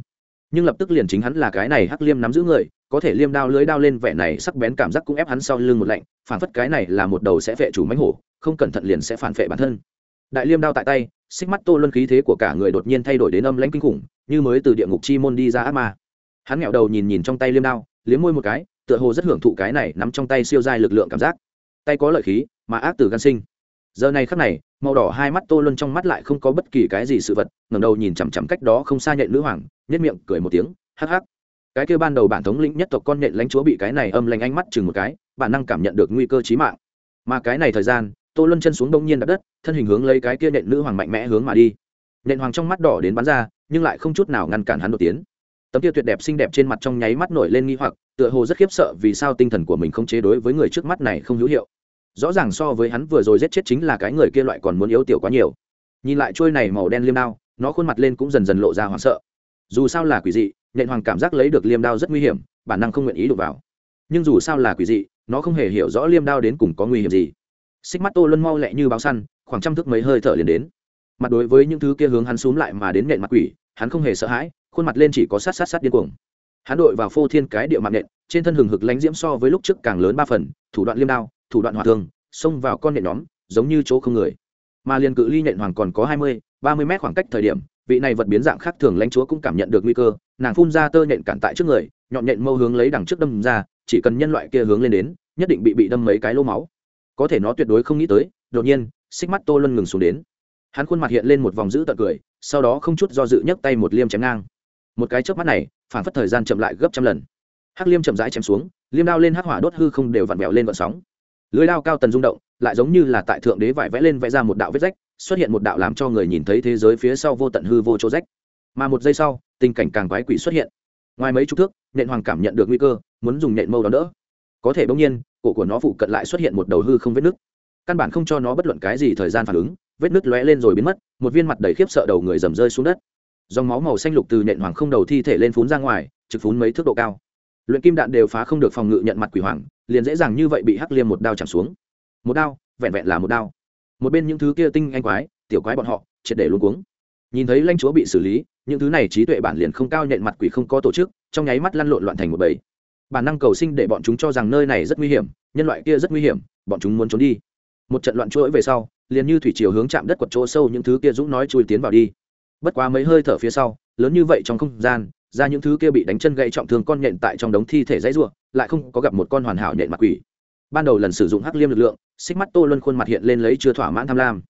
nhưng lập tức liền chính hắn là cái này hắc liêm nắm giữ người, có thể liêm đao lưới đao lên vẻ này sắc bén cảm giác cũng ép hắn sau lưng một lạnh, phản phất cái này là một đầu sẽ vệ chủ mánh hổ, không cẩn thận liền sẽ phản vệ bản thân. Đại liêm đao tại tay, xích mắt tô luân khí thế của cả người đột nhiên thay đổi đến âm lãnh kinh khủng, như mới từ địa ngục chi môn đi ra ác ma. Hắn nghẹo đầu nhìn nhìn trong tay liêm đao, liếm môi một cái, tựa hồ rất hưởng thụ cái này nắm trong tay siêu dai lực lượng cảm giác. Tay có lợi khí, mà ác từ gan sinh. Giờ này khắc này màu đỏ hai mắt tô luân trong mắt lại không có bất kỳ cái gì sự vật, ngẩng đầu nhìn chằm chằm cách đó không xa nhện nữ hoàng nhất miệng, cười một tiếng, hắc hắc. Cái kêu ban đầu bản thống lĩnh nhất tộc con nhện lãnh chúa bị cái này âm lanh ánh mắt chừng một cái, bản năng cảm nhận được nguy cơ chí mạng. Mà cái này thời gian, tô luân chân xuống đông nhiên đặt đất, thân hình hướng lấy cái kia nhện nữ hoàng mạnh mẽ hướng mà đi. Nhện hoàng trong mắt đỏ đến bắn ra, nhưng lại không chút nào ngăn cản hắn đột tiến. Tấm kia tuyệt đẹp xinh đẹp trên mặt trong nháy mắt nổi lên nghi hoặc, tựa hồ rất khiếp sợ vì sao tinh thần của mình không chế đối với người trước mắt này không hữu hiệu rõ ràng so với hắn vừa rồi giết chết chính là cái người kia loại còn muốn yếu tiểu quá nhiều. Nhìn lại trôi này màu đen liêm đao, nó khuôn mặt lên cũng dần dần lộ ra hoảng sợ. Dù sao là quỷ dị nện hoàng cảm giác lấy được liêm đao rất nguy hiểm, bản năng không nguyện ý đụng vào. Nhưng dù sao là quỷ dị, nó không hề hiểu rõ liêm đao đến cùng có nguy hiểm gì. Xích mắt tô luân mau lẹ như báo săn, khoảng trăm thước mấy hơi thở liền đến. Mặt đối với những thứ kia hướng hắn xúm lại mà đến nện mặt quỷ, hắn không hề sợ hãi, khuôn mặt lên chỉ có sát sát sát điên cuồng. Hắn đội vào phô thiên cái địa mạng nện trên thân hừng hực lánh diễm so với lúc trước càng lớn ba phần, thủ đoạn liêm đao thủ đoạn hỏa thường, xông vào con nện nhóm, giống như chỗ không người. Mà liền cự ly nện hoàng còn có hai mươi, ba mươi mét khoảng cách thời điểm, vị này vật biến dạng khác thường lãnh chúa cũng cảm nhận được nguy cơ, nàng phun ra tơ nện cản tại trước người, nhọn nện mâu hướng lấy đằng trước đâm ra, chỉ cần nhân loại kia hướng lên đến, nhất định bị bị đâm mấy cái lỗ máu. Có thể nó tuyệt đối không nghĩ tới, đột nhiên, xích mắt tô luân ngừng xuống đến. Hắn khuôn mặt hiện lên một vòng dữ tợn cười, sau đó không chút do dự nhấc tay một liêm chém ngang. Một cái chớp mắt này, phản phất thời gian chậm lại gấp trăm lần. Hắc liêm chậm rãi chém xuống, liêm đao lên hắc hỏa đốt hư không đều vặn vẹo lên vận sóng lưới lao cao tần rung động, lại giống như là tại thượng đế vải vẽ lên vẽ ra một đạo vết rách, xuất hiện một đạo làm cho người nhìn thấy thế giới phía sau vô tận hư vô chỗ rách. Mà một giây sau, tình cảnh càng quái quỷ xuất hiện. Ngoài mấy chục thước, nện hoàng cảm nhận được nguy cơ, muốn dùng nện mâu đón đỡ. Có thể bỗng nhiên, cổ của nó phụ cận lại xuất hiện một đầu hư không vết nứt. Căn bản không cho nó bất luận cái gì thời gian phản ứng, vết nứt lóe lên rồi biến mất, một viên mặt đầy khiếp sợ đầu người dầm rơi xuống đất. Dòng máu màu xanh lục từ nện hoàng không đầu thi thể lên phún ra ngoài, trực phún mấy thước độ cao. Luyện kim đạn đều phá không được phòng ngự nhận mặt quỷ hoàng liền dễ dàng như vậy bị hắc liêm một đao chạm xuống. Một đao, vẹn vẹn là một đao. Một bên những thứ kia tinh anh quái, tiểu quái bọn họ, triệt để luôn cuống. Nhìn thấy lãnh chúa bị xử lý, những thứ này trí tuệ bản liền không cao nhện mặt quỷ không có tổ chức, trong nháy mắt lăn lộn loạn thành một bầy. Bản năng cầu sinh để bọn chúng cho rằng nơi này rất nguy hiểm, nhân loại kia rất nguy hiểm, bọn chúng muốn trốn đi. Một trận loạn chuỗi về sau, liền như thủy chiều hướng chạm đất quật chỗ sâu những thứ kia dũng nói chui tiến vào đi. Bất quá mấy hơi thở phía sau, lớn như vậy trong không gian, ra những thứ kia bị đánh chân gãy trọng thương con nhện tại trong đống thi thể dãy ruộng lại không có gặp một con hoàn hảo nhện mặt quỷ. Ban đầu lần sử dụng hắc liêm lực lượng, xích mắt tô luân khuôn mặt hiện lên lấy chưa thỏa mãn tham lam.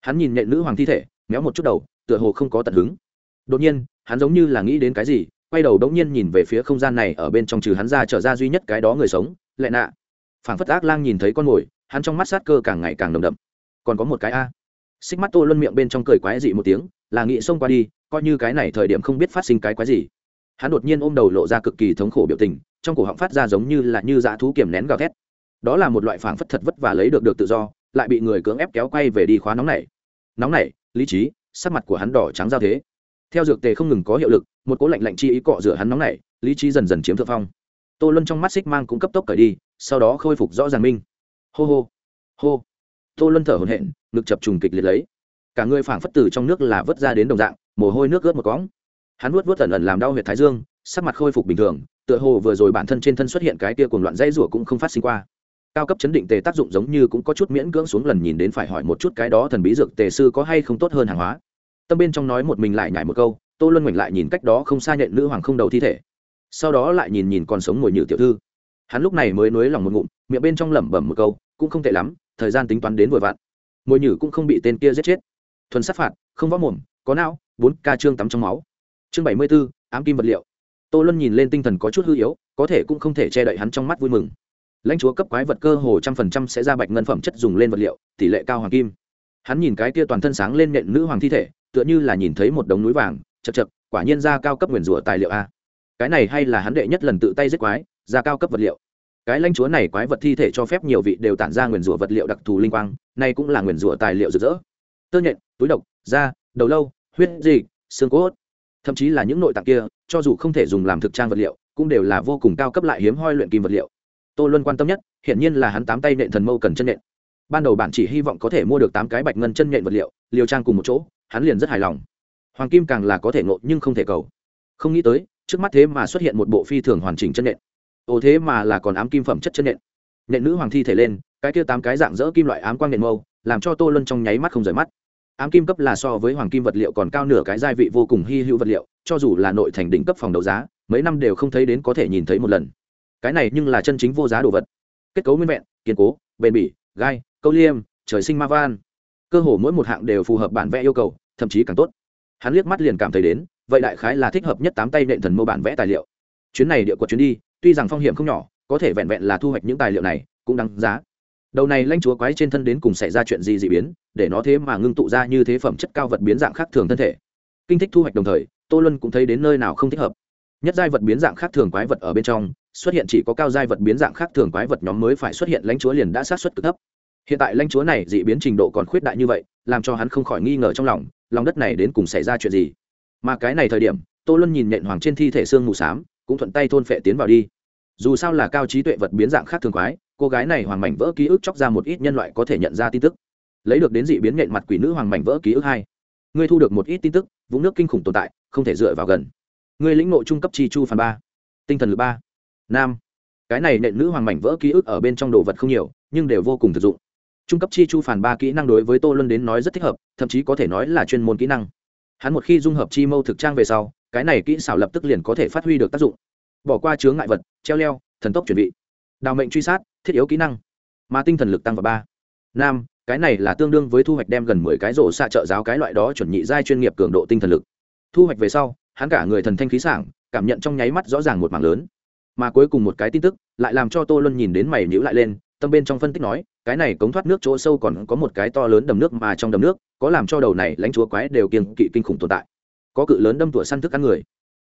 Hắn nhìn nhện nữ hoàng thi thể, méo một chút đầu, tựa hồ không có tận hứng. Đột nhiên, hắn giống như là nghĩ đến cái gì, quay đầu đống nhiên nhìn về phía không gian này, ở bên trong trừ hắn ra trở ra duy nhất cái đó người sống, lệ nạ. Phảng phất ác lang nhìn thấy con mồi, hắn trong mắt sát cơ càng ngày càng nồng đậm. Còn có một cái a. Xích mắt tô luân miệng bên trong cười quái dị một tiếng, là nghĩ xông qua đi, coi như cái này thời điểm không biết phát sinh cái quái gì. Hắn đột nhiên ôm đầu lộ ra cực kỳ thống khổ biểu tình trong cổ họng phát ra giống như là như dã thú kiềm nén gào thét. Đó là một loại phảng phất thật vất và lấy được được tự do, lại bị người cưỡng ép kéo quay về đi khóa nóng này. Nóng này, lý trí, sắc mặt của hắn đỏ trắng giao thế. Theo dược tề không ngừng có hiệu lực, một cố lạnh lạnh chi ý cọ rửa hắn nóng này, lý trí dần dần chiếm thượng phong. Tô luân trong mắt xích mang cũng cấp tốc cởi đi, sau đó khôi phục rõ ràng minh. Hô hô hô. Tô luân thở hổn hển, ngực chập trùng kịch liệt lấy. Cả người phảng phất từ trong nước là vớt ra đến đồng dạng, mồ hôi nước ướt một cõng. Hắn nuốt vớt ẩn ẩn làm đau huyệt thái dương, sắc mặt khôi phục bình thường tựa hồ vừa rồi bản thân trên thân xuất hiện cái tia cuồng loạn dây rủa cũng không phát sinh qua. Cao cấp chấn định tề tác dụng giống như cũng có chút miễn cưỡng xuống lần nhìn đến phải hỏi một chút cái đó thần bí dược tề sư có hay không tốt hơn hàng hóa. Tâm bên trong nói một mình lại nhảy một câu, tô luân ngoảnh lại nhìn cách đó không xa nhện nữ hoàng không đầu thi thể. Sau đó lại nhìn nhìn còn sống ngồi nhự tiểu thư. Hắn lúc này mới nuối lòng một ngụm, miệng bên trong lẩm bẩm một câu, cũng không tệ lắm, thời gian tính toán đến vội vặn. Mồi nhử cũng không bị tên kia giết chết. Thuần sát phạt, không võ mồm, có não, bốn ca trương tắm trong máu. Chương bảy mươi b ố ám kim vật liệu tô luân nhìn lên tinh thần có chút hư yếu, có thể cũng không thể che đậy hắn trong mắt vui mừng. Lãnh chúa cấp quái vật cơ hồ trăm phần trăm sẽ ra bạch ngân phẩm chất dùng lên vật liệu, tỷ lệ cao hoàng kim. Hắn nhìn cái kia toàn thân sáng lên nện nữ hoàng thi thể, tựa như là nhìn thấy một đống núi vàng, chật chật, quả nhiên ra cao cấp nguyền rủa tài liệu a. Cái này hay là hắn đệ nhất lần tự tay giết quái, ra cao cấp vật liệu. Cái lãnh chúa này quái vật thi thể cho phép nhiều vị đều tản ra nguyền rủa vật liệu đặc thù linh quang nay cũng là nguyền rủa tài liệu rực rỡ. Tơ nhện, túi độc, da, đầu lâu, huyết dị xương cốt thậm chí là những nội tạng kia, cho dù không thể dùng làm thực trang vật liệu, cũng đều là vô cùng cao cấp lại hiếm hoi luyện kim vật liệu. Tô luân quan tâm nhất, hiển nhiên là hắn tám tay nện thần mâu cần chân nện. Ban đầu bạn chỉ hy vọng có thể mua được tám cái bạch ngân chân nện vật liệu, liều trang cùng một chỗ, hắn liền rất hài lòng. Hoàng kim càng là có thể ngộ nhưng không thể cầu. Không nghĩ tới, trước mắt thế mà xuất hiện một bộ phi thường hoàn chỉnh chân nện. Ồ thế mà là còn ám kim phẩm chất chân nện. Nện nữ hoàng thi thể lên, cái kia tám cái dạng dỡ kim loại ám quang nện mâu, làm cho tô luân trong nháy mắt không rời mắt ám kim cấp là so với hoàng kim vật liệu còn cao nửa cái gia vị vô cùng hy hữu vật liệu, cho dù là nội thành đỉnh cấp phòng đấu giá, mấy năm đều không thấy đến có thể nhìn thấy một lần. Cái này nhưng là chân chính vô giá đồ vật. Kết cấu nguyên vẹn, kiên cố, bền bỉ, gai, câu liêm, trời sinh ma van. Cơ hồ mỗi một hạng đều phù hợp bản vẽ yêu cầu, thậm chí càng tốt. Hắn liếc mắt liền cảm thấy đến, vậy đại khái là thích hợp nhất tám tay nện thần mô bản vẽ tài liệu. Chuyến này địa quật chuyến đi, tuy rằng phong hiểm không nhỏ, có thể vẹn vẹn là thu hoạch những tài liệu này, cũng đáng giá đầu này lanh chúa quái trên thân đến cùng xảy ra chuyện gì dị biến, để nó thế mà ngưng tụ ra như thế phẩm chất cao vật biến dạng khác thường thân thể. Kinh thích thu hoạch đồng thời, tô luân cũng thấy đến nơi nào không thích hợp. Nhất giai vật biến dạng khác thường quái vật ở bên trong, xuất hiện chỉ có cao giai vật biến dạng khác thường quái vật nhóm mới phải xuất hiện, lãnh chúa liền đã sát xuất cực thấp. Hiện tại lãnh chúa này dị biến trình độ còn khuyết đại như vậy, làm cho hắn không khỏi nghi ngờ trong lòng lòng đất này đến cùng xảy ra chuyện gì. Mà cái này thời điểm, tô luân nhìn nhện hoàng trên thi thể xương mù s á m cũng thuận tay thôn phệ tiến vào đi. Dù sao là cao trí tuệ vật biến dạng khác thường quái cô gái này hoàng mảnh vỡ ký ức chóc ra một ít nhân loại có thể nhận ra tin tức. Lấy được đến dị biến nhện mặt quỷ nữ hoàng mảnh vỡ ký ức hai. Ngươi thu được một ít tin tức, vũng nước kinh khủng tồn tại, không thể dựa vào gần. Ngươi lĩnh nội trung cấp chi chu phản ba. Tinh thần lực ba. Nam. Cái này nện nữ hoàng mảnh vỡ ký ức ở bên trong đồ vật không nhiều, nhưng đều vô cùng thực dụng. Trung cấp chi chu phản ba kỹ năng đối với tô luân đến nói rất thích hợp, thậm chí có thể nói là chuyên môn kỹ năng. Hắn một khi dung hợp chi mâu thực trang về sau, cái này kỹ xảo lập tức liền có thể phát huy được tác dụng. Bỏ qua chướng ngại vật, treo leo, thần tốc chuẩn bị. Đào mệnh truy sát thiết yếu kỹ năng mà tinh thần lực tăng vào ba. Năm, cái này là tương đương với thu hoạch đem gần mười cái rổ xạ trợ giáo cái loại đó chuẩn nhị giai chuyên nghiệp cường độ tinh thần lực. Thu hoạch về sau hắn cả người thần thanh khí sảng cảm nhận trong nháy mắt rõ ràng một mảng lớn. Mà cuối cùng một cái tin tức lại làm cho tô luân nhìn đến mày nhữ lại lên tâm bên trong phân tích nói cái này cống thoát nước chỗ sâu còn có một cái to lớn đầm nước mà trong đầm nước có làm cho đầu này lãnh chúa quái đều kiên kỵ kinh khủng tồn tại. Có cự lớn đâm tủa săn thức ăn người.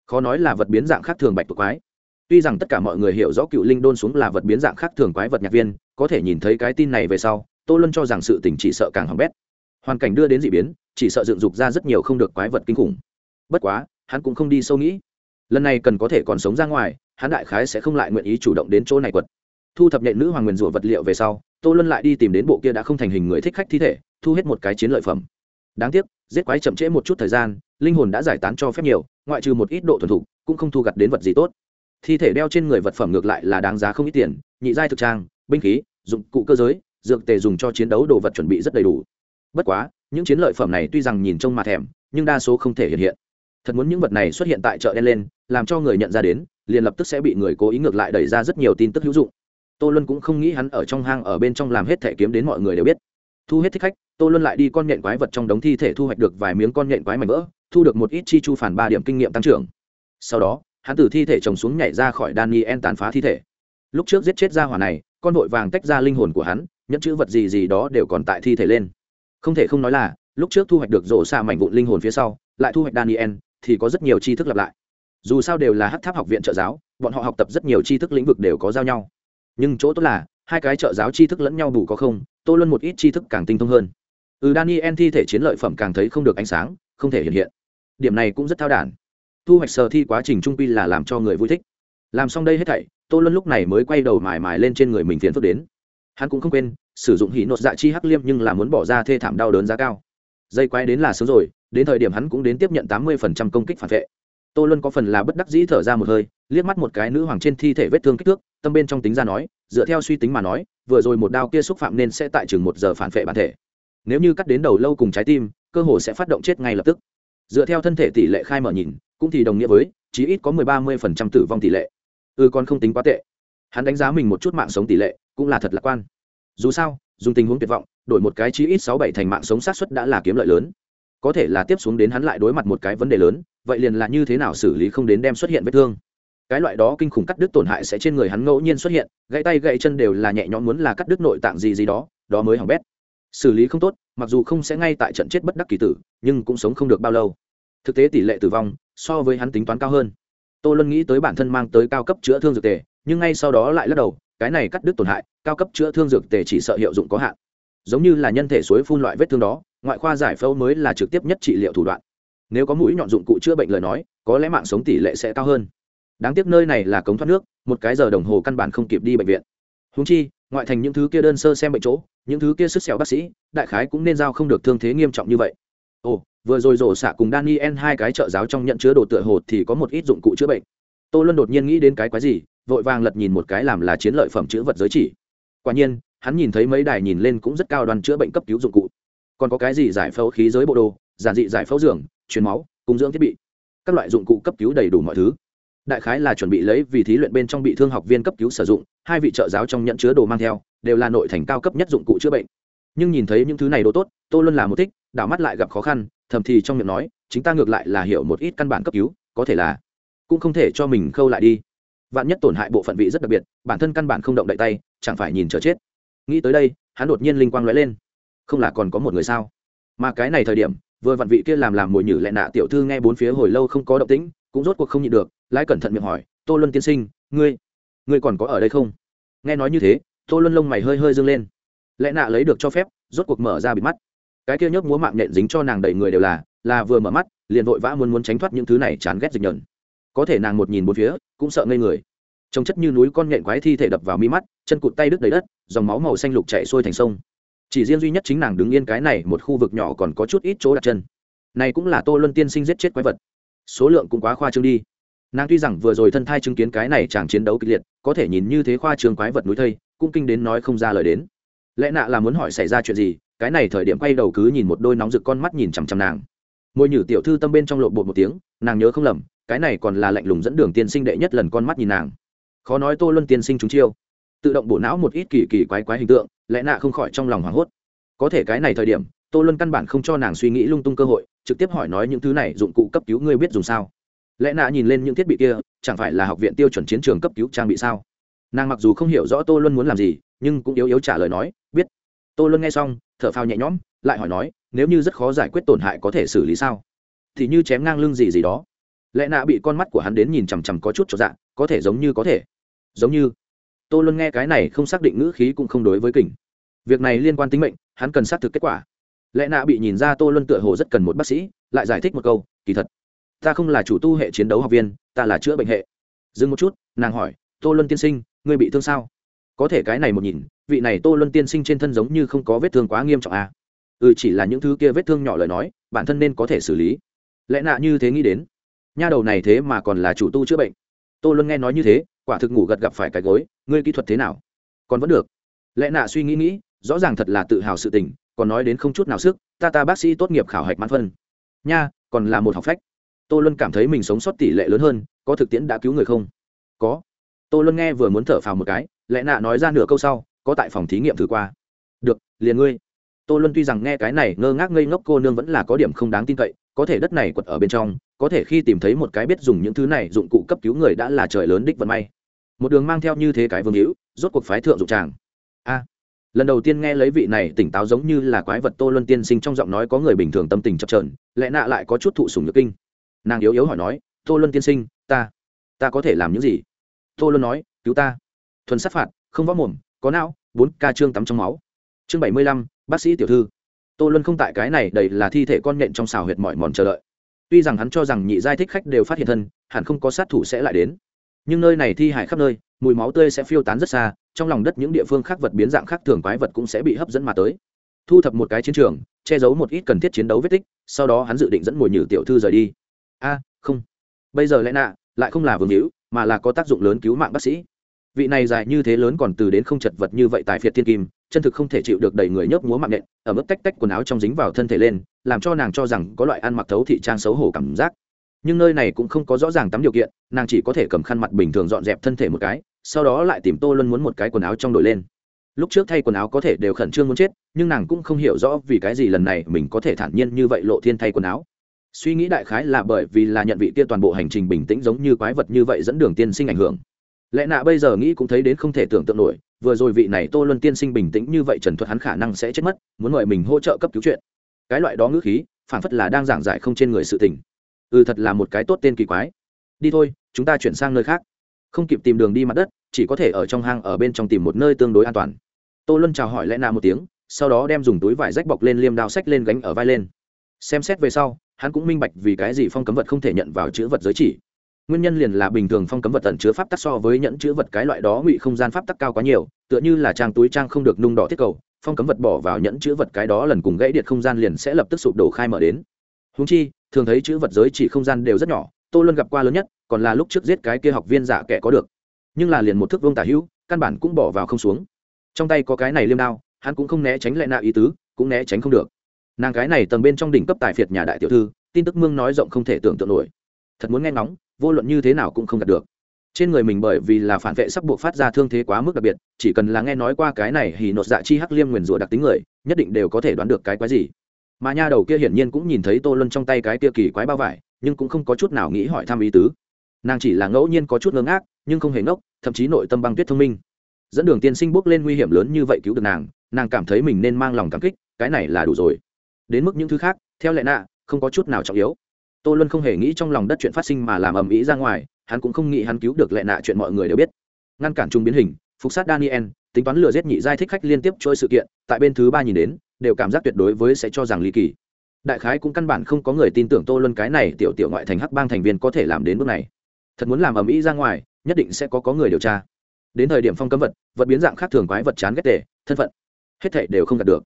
Khó nói là vật biến dạng khác thường bạch tuộc quái tuy rằng tất cả mọi người hiểu rõ cựu linh đôn xuống là vật biến dạng khác thường quái vật nhạc viên, có thể nhìn thấy cái tin này về sau, tô luân cho rằng sự tình chỉ sợ càng hỏng bét. Hoàn cảnh đưa đến d ị biến, chỉ sợ dựng dục ra rất nhiều không được quái vật kinh khủng. Bất quá, hắn cũng không đi sâu nghĩ. Lần này cần có thể còn sống ra ngoài, hắn đại khái sẽ không lại nguyện ý chủ động đến chỗ này quật. Thu thập nhện nữ hoàng nguyền rủa vật liệu về sau, tô luân lại đi tìm đến bộ kia đã không thành hình người thích khách thi thể, thu hết một cái chiến lợi phẩm. Đáng tiếc, giết quái chậm trễ một chút thời gian, linh hồn đã giải tán cho phép nhiều, ngoại trừ một ít độ thuần thục, cũng không thu gặt đến vật gì tốt thi thể đeo trên người vật phẩm ngược lại là đáng giá không ít tiền, nhị giai thực trang, binh khí, dụng cụ cơ giới, dược tề dùng cho chiến đấu đồ vật chuẩn bị rất đầy đủ. Bất quá, những chiến lợi phẩm này tuy rằng nhìn trông mà thèm, nhưng đa số không thể hiện hiện. Thật muốn những vật này xuất hiện tại chợ đen lên, làm cho người nhận ra đến, liền lập tức sẽ bị người cố ý ngược lại đẩy ra rất nhiều tin tức hữu dụng. Tô luân cũng không nghĩ hắn ở trong hang ở bên trong làm hết thẻ kiếm đến mọi người đều biết. Thu hết thích khách, tô luân lại đi con nhện quái vật trong đống thi thể thu hoạch được vài miếng con nhện quái mảnh vỡ, thu được một ít chi chu phản ba điểm kinh nghiệm tăng trưởng. Sau đó hắn từ thi thể trồng xuống nhảy ra khỏi daniel tàn phá thi thể. Lúc trước giết chết ra hỏa này, con vội vàng tách ra linh hồn của hắn, nhẫn chữ vật gì gì đó đều còn tại thi thể lên. Không thể không nói là, lúc trước thu hoạch được rổ xa mảnh vụn linh hồn phía sau, lại thu hoạch daniel, thì có rất nhiều tri thức lặp lại. Dù sao đều là hát tháp học viện trợ giáo, bọn họ học tập rất nhiều tri thức lĩnh vực đều có giao nhau. Nhưng chỗ tốt là, hai cái trợ giáo tri thức lẫn nhau đủ có không, tô luân một ít tri thức càng tinh thông hơn. Ừ daniel thi thể chiến lợi phẩm càng thấy không được ánh sáng, không thể hiện hiện. Điểm này cũng rất thao đản thu hoạch sở thi quá trình trung quy là làm cho người vui thích. Làm xong đây hết thảy, tô luân lúc này mới quay đầu mải mải lên trên người mình phiền phức đến. Hắn cũng không quên, sử dụng hỉ nột dạ chi hắc liêm nhưng là muốn bỏ ra thê thảm đau đớn giá cao. Dây quay đến là sớm rồi, đến thời điểm hắn cũng đến tiếp nhận tám mươi phần trăm công kích phản vệ. Tô luân có phần là bất đắc dĩ thở ra một hơi, liếc mắt một cái nữ hoàng trên thi thể vết thương kích thước, tâm bên trong tính ra nói, dựa theo suy tính mà nói, vừa rồi một đao kia xúc phạm nên sẽ tại chừng một giờ phản vệ bản thể. Nếu như cắt đến đầu lâu cùng trái tim, cơ hồ sẽ phát động chết ngay lập tức dựa theo thân thể tỷ lệ khai mở nhìn, cũng thì đồng nghĩa với, chí ít có mười ba mươi phần trăm tử vong tỷ lệ. Ừ còn không tính quá tệ. Hắn đánh giá mình một chút mạng sống tỷ lệ, cũng là thật lạc quan. Dù sao, dùng tình huống tuyệt vọng, đổi một cái chí ít sáu bảy thành mạng sống sát xuất đã là kiếm lợi lớn. Có thể là tiếp xuống đến hắn lại đối mặt một cái vấn đề lớn, vậy liền là như thế nào xử lý không đến đem xuất hiện vết thương. Cái loại đó kinh khủng cắt đứt tổn hại sẽ trên người hắn ngẫu nhiên xuất hiện, gãy tay gãy chân đều là nhẹ nhõm muốn là cắt đứt nội tạng gì gì đó đó mới hỏng bét xử lý không tốt, mặc dù không sẽ ngay tại trận chết bất đắc kỳ tử, nhưng cũng sống không được bao lâu. Thực tế tỷ lệ tử vong so với hắn tính toán cao hơn. Tô luân nghĩ tới bản thân mang tới cao cấp chữa thương dược tề, nhưng ngay sau đó lại lắc đầu, cái này cắt đứt tổn hại, cao cấp chữa thương dược tề chỉ sợ hiệu dụng có hạn. Giống như là nhân thể suối phun loại vết thương đó, ngoại khoa giải phẫu mới là trực tiếp nhất trị liệu thủ đoạn. Nếu có mũi nhọn dụng cụ chữa bệnh lời nói, có lẽ mạng sống tỷ lệ sẽ cao hơn. Đáng tiếc nơi này là cống thoát nước, một cái giờ đồng hồ căn bản không kịp đi bệnh viện. Húng chi ngoại thành những thứ kia đơn sơ xem bệnh chỗ, những thứ kia sức xẻo bác sĩ, đại khái cũng nên giao không được thương thế nghiêm trọng như vậy. Ồ, vừa rồi rổ xạ cùng daniel hai cái trợ giáo trong nhận chứa đồ tựa hồ thì có một ít dụng cụ chữa bệnh. Tô luôn đột nhiên nghĩ đến cái quái gì, vội vàng lật nhìn một cái làm là chiến lợi phẩm chữa vật giới chỉ. Quả nhiên, hắn nhìn thấy mấy đài nhìn lên cũng rất cao đoàn chữa bệnh cấp cứu dụng cụ. Còn có cái gì giải phẫu khí giới bộ đồ, giản dị giải phẫu giường, truyền máu, cung dưỡng thiết bị. Các loại dụng cụ cấp cứu đầy đủ mọi thứ đại khái là chuẩn bị lấy vì thí luyện bên trong bị thương học viên cấp cứu sử dụng, hai vị trợ giáo trong nhận chứa đồ mang theo, đều là nội thành cao cấp nhất dụng cụ chữa bệnh. Nhưng nhìn thấy những thứ này đồ tốt tôi luôn là một thích, đảo mắt lại gặp khó khăn, thầm thì trong miệng nói, chính ta ngược lại là hiểu một ít căn bản cấp cứu, có thể là cũng không thể cho mình khâu lại đi. Vạn nhất tổn hại bộ phận vị rất đặc biệt, bản thân căn bản không động đậy tay, chẳng phải nhìn chờ chết. Nghĩ tới đây, hắn đột nhiên linh quang lóe lên. Không là còn có một người sao? Mà cái này thời điểm, vừa vạn vị kia làm làm mồi nhử lại nạ tiểu thư nghe bốn phía hồi lâu không có động tĩnh cũng rốt cuộc không nhịn được, lái cẩn thận miệng hỏi, tô luân tiên sinh, ngươi ngươi còn có ở đây không? Nghe nói như thế, tô luân lông mày hơi hơi dâng lên. Lẽ nạ lấy được cho phép, rốt cuộc mở ra bịt mắt. Cái kia nhớp múa mạng nhện dính cho nàng đầy người đều là là vừa mở mắt, liền vội vã muốn muốn tránh thoát những thứ này chán ghét dịch nhợn có thể nàng một nhìn bốn phía, cũng sợ ngây người. Trông chất như núi con nhện quái thi thể đập vào mi mắt, chân cụt tay đứt đầy đất, dòng máu màu xanh lục chạy xuôi thành sông. Chỉ riêng duy nhất chính nàng đứng yên cái này, một khu vực nhỏ còn có chút ít chỗ đặt chân. Này cũng là tô luân tiên sinh giết chết quái vật số lượng cũng quá khoa trương đi. Nàng tuy rằng vừa rồi thân thai chứng kiến cái này chẳng chiến đấu kịch liệt, có thể nhìn như thế khoa trương quái vật núi thây, cũng kinh đến nói không ra lời đến. Lẽ nạ là muốn hỏi xảy ra chuyện gì, cái này thời điểm quay đầu cứ nhìn một đôi nóng rực con mắt nhìn chằm chằm nàng. Môi nhử tiểu thư tâm bên trong lộ bột một tiếng, nàng nhớ không lầm, cái này còn là lạnh lùng dẫn đường tiên sinh đệ nhất lần con mắt nhìn nàng. Khó nói tô luân tiên sinh chúng chiêu. Tự động bổ não một ít kỳ kỳ quái quái hình tượng, lẽ nạ không khỏi trong lòng hoảng hốt. Có thể cái này thời điểm, tô luân căn bản không cho nàng suy nghĩ lung tung cơ hội trực tiếp hỏi nói những thứ này dụng cụ cấp cứu ngươi biết dùng sao? Lẽ nạ nhìn lên những thiết bị kia, chẳng phải là học viện tiêu chuẩn chiến trường cấp cứu trang bị sao? Nàng mặc dù không hiểu rõ tô luân muốn làm gì, nhưng cũng yếu yếu trả lời nói, biết. Tô luân nghe xong, thở phao nhẹ nhõm, lại hỏi nói, nếu như rất khó giải quyết tổn hại có thể xử lý sao? Thì như chém ngang lưng gì gì đó. Lẽ nạ bị con mắt của hắn đến nhìn chằm chằm có chút cho dạ có thể giống như có thể. Giống như. Tô luân nghe cái này không xác định ngữ khí cũng không đối với kình. Việc này liên quan tính mệnh, hắn cần xác thực kết quả lẽ nạ bị nhìn ra tô luân tựa hồ rất cần một bác sĩ, lại giải thích một câu, kỳ thật, ta không là chủ tu hệ chiến đấu học viên, ta là chữa bệnh hệ. Dừng một chút, nàng hỏi, tô luân tiên sinh, ngươi bị thương sao? Có thể cái này một nhìn, vị này tô luân tiên sinh trên thân giống như không có vết thương quá nghiêm trọng à. ừ chỉ là những thứ kia vết thương nhỏ lời nói, bản thân nên có thể xử lý. Lẽ nạ như thế nghĩ đến. Nha đầu này thế mà còn là chủ tu chữa bệnh. Tô luân nghe nói như thế, quả thực ngủ gật gặp phải cái gối, ngươi kỹ thuật thế nào? Còn vẫn được. Lẽ nạ suy nghĩ nghĩ rõ ràng thật là tự hào sự tình, còn nói đến không chút nào sức, ta ta bác sĩ tốt nghiệp khảo hạch mãn phân. Nha, còn là một học phách. Tô luân cảm thấy mình sống sót tỷ lệ lớn hơn, có thực tiễn đã cứu người không? Có. Tô luân nghe vừa muốn thở phào một cái, lẽ nạ nói ra nửa câu sau, có tại phòng thí nghiệm thử qua. Được, liền ngươi. Tô luân tuy rằng nghe cái này, ngơ ngác ngây ngốc cô nương vẫn là có điểm không đáng tin cậy, có thể đất này quật ở bên trong, có thể khi tìm thấy một cái biết dùng những thứ này dụng cụ cấp cứu người đã là trời lớn đích vận may. Một đường mang theo như thế cái vương hữu, rốt cuộc phái thượng dụng tràng. A lần đầu tiên nghe lấy vị này tỉnh táo giống như là quái vật tô luân tiên sinh trong giọng nói có người bình thường tâm tình chập trờn lẽ nạ lại có chút thụ sùng nhược kinh. Nàng yếu yếu hỏi nói, tô luân tiên sinh, ta ta có thể làm những gì? Tô luân nói, cứu ta. Thuần sát phạt, không võ mồm, có não, bốn ca trương tắm trong máu. Chương bảy mươi lăm, bác sĩ tiểu thư. Tô luân không tại cái này, đầy là thi thể con nện trong xào huyệt mỏi mòn chờ đợi. Tuy rằng hắn cho rằng nhị giai thích khách đều phát hiện thân, hẳn không có sát thủ sẽ lại đến. Nhưng nơi này thi hải khắp nơi, mùi máu tươi sẽ phiêu tán rất xa trong lòng đất những địa phương khác vật biến dạng khác thường quái vật cũng sẽ bị hấp dẫn mà tới. Thu thập một cái chiến trường, che giấu một ít cần thiết chiến đấu vết tích, sau đó hắn dự định dẫn mùi nhử tiểu thư rời đi. A, không. Bây giờ lẽ nạ, lại không là vương hữu, mà là có tác dụng lớn cứu mạng bác sĩ. Vị này dài như thế lớn còn từ đến không chật vật như vậy tại phiệt thiên kim, chân thực không thể chịu được đẩy người nhớp múa mạng nện, ở mức tách tách quần áo trong dính vào thân thể lên, làm cho nàng cho rằng có loại ăn mặc thấu thị trang xấu hổ cảm giác. Nhưng nơi này cũng không có rõ ràng tắm điều kiện, nàng chỉ có thể cầm khăn mặt bình thường dọn dẹp thân thể một cái sau đó lại tìm tô luân muốn một cái quần áo trong đội lên. Lúc trước thay quần áo có thể đều khẩn trương muốn chết, nhưng nàng cũng không hiểu rõ vì cái gì lần này mình có thể thản nhiên như vậy lộ thiên thay quần áo. Suy nghĩ đại khái là bởi vì là nhận vị kia toàn bộ hành trình bình tĩnh giống như quái vật như vậy dẫn đường tiên sinh ảnh hưởng. Lẽ nạ bây giờ nghĩ cũng thấy đến không thể tưởng tượng nổi, vừa rồi vị này tô luân tiên sinh bình tĩnh như vậy trần thuật hắn khả năng sẽ chết mất, muốn mời mình hỗ trợ cấp cứu chuyện. Cái loại đó ngữ khí phản phất là đang giảng giải không trên người sự tình. Ừ thật là một cái tốt tên kỳ quái. Đi thôi, chúng ta chuyển sang nơi khác. Không kịp tìm đường đi mặt đất chỉ có thể ở trong hang ở bên trong tìm một nơi tương đối an toàn. Tô luân chào hỏi lẽ nạ một tiếng, sau đó đem dùng túi vải rách bọc lên liêm đao sách lên gánh ở vai lên. Xem xét về sau, hắn cũng minh bạch vì cái gì phong cấm vật không thể nhận vào chữ vật giới chỉ. Nguyên nhân liền là bình thường phong cấm vật tận chứa pháp tắc so với nhẫn chữ vật cái loại đó ngụy không gian pháp tắc cao quá nhiều, tựa như là trang túi trang không được nung đỏ thiết cầu, phong cấm vật bỏ vào nhẫn chữ vật cái đó lần cùng gãy điện không gian liền sẽ lập tức sụp đổ khai mở đến. Húng chi, thường thấy chữ vật giới chỉ không gian đều rất nhỏ, tô luân gặp qua lớn nhất, còn là lúc trước giết cái kia học viên giả kẻ có được nhưng là liền một thước vương tả hữu, căn bản cũng bỏ vào không xuống. Trong tay có cái này liêm đao, hắn cũng không né tránh lại nạ ý tứ, cũng né tránh không được. Nàng cái này tầng bên trong đỉnh cấp tài phiệt nhà đại tiểu thư, tin tức mương nói rộng không thể tưởng tượng nổi. Thật muốn nghe ngóng, vô luận như thế nào cũng không đạt được. Trên người mình bởi vì là phản vệ sắp buộc phát ra thương thế quá mức đặc biệt, chỉ cần là nghe nói qua cái này thì nột dạ chi hắc liêm nguyền rủa đặc tính người, nhất định đều có thể đoán được cái quái gì. Mà nha đầu kia hiển nhiên cũng nhìn thấy tô luân trong tay cái kia kỳ quái bao vải, nhưng cũng không có chút nào nghĩ hỏi thăm ý tứ. Nàng chỉ là ngẫu nhiên có chút ngơ ngác nhưng không hề ngốc, thậm chí nội tâm băng tuyết thông minh. Dẫn đường tiên sinh bước lên nguy hiểm lớn như vậy cứu được nàng nàng cảm thấy mình nên mang lòng cảm kích, cái này là đủ rồi. Đến mức những thứ khác, theo lệ nạ, không có chút nào trọng yếu. Tô luân không hề nghĩ trong lòng đất chuyện phát sinh mà làm ầm ĩ ra ngoài, hắn cũng không nghĩ hắn cứu được lệ nạ chuyện mọi người đều biết. Ngăn cản chung biến hình, phục sát daniel, tính toán lừa giết nhị giai thích khách liên tiếp trôi sự kiện, tại bên thứ ba nhìn đến, đều cảm giác tuyệt đối với sẽ cho rằng ly kỳ. Đại khái cũng căn bản không có người tin tưởng tô luân cái này tiểu tiểu ngoại thành hắc bang thành viên có thể làm đến bước này. Thật muốn làm ầm ĩ ra ngoài nhất định sẽ có có người điều tra. Đến thời điểm phong cấm vật vật biến dạng khác thường quái vật chán ghét tề, thân phận, hết thảy đều không đạt được.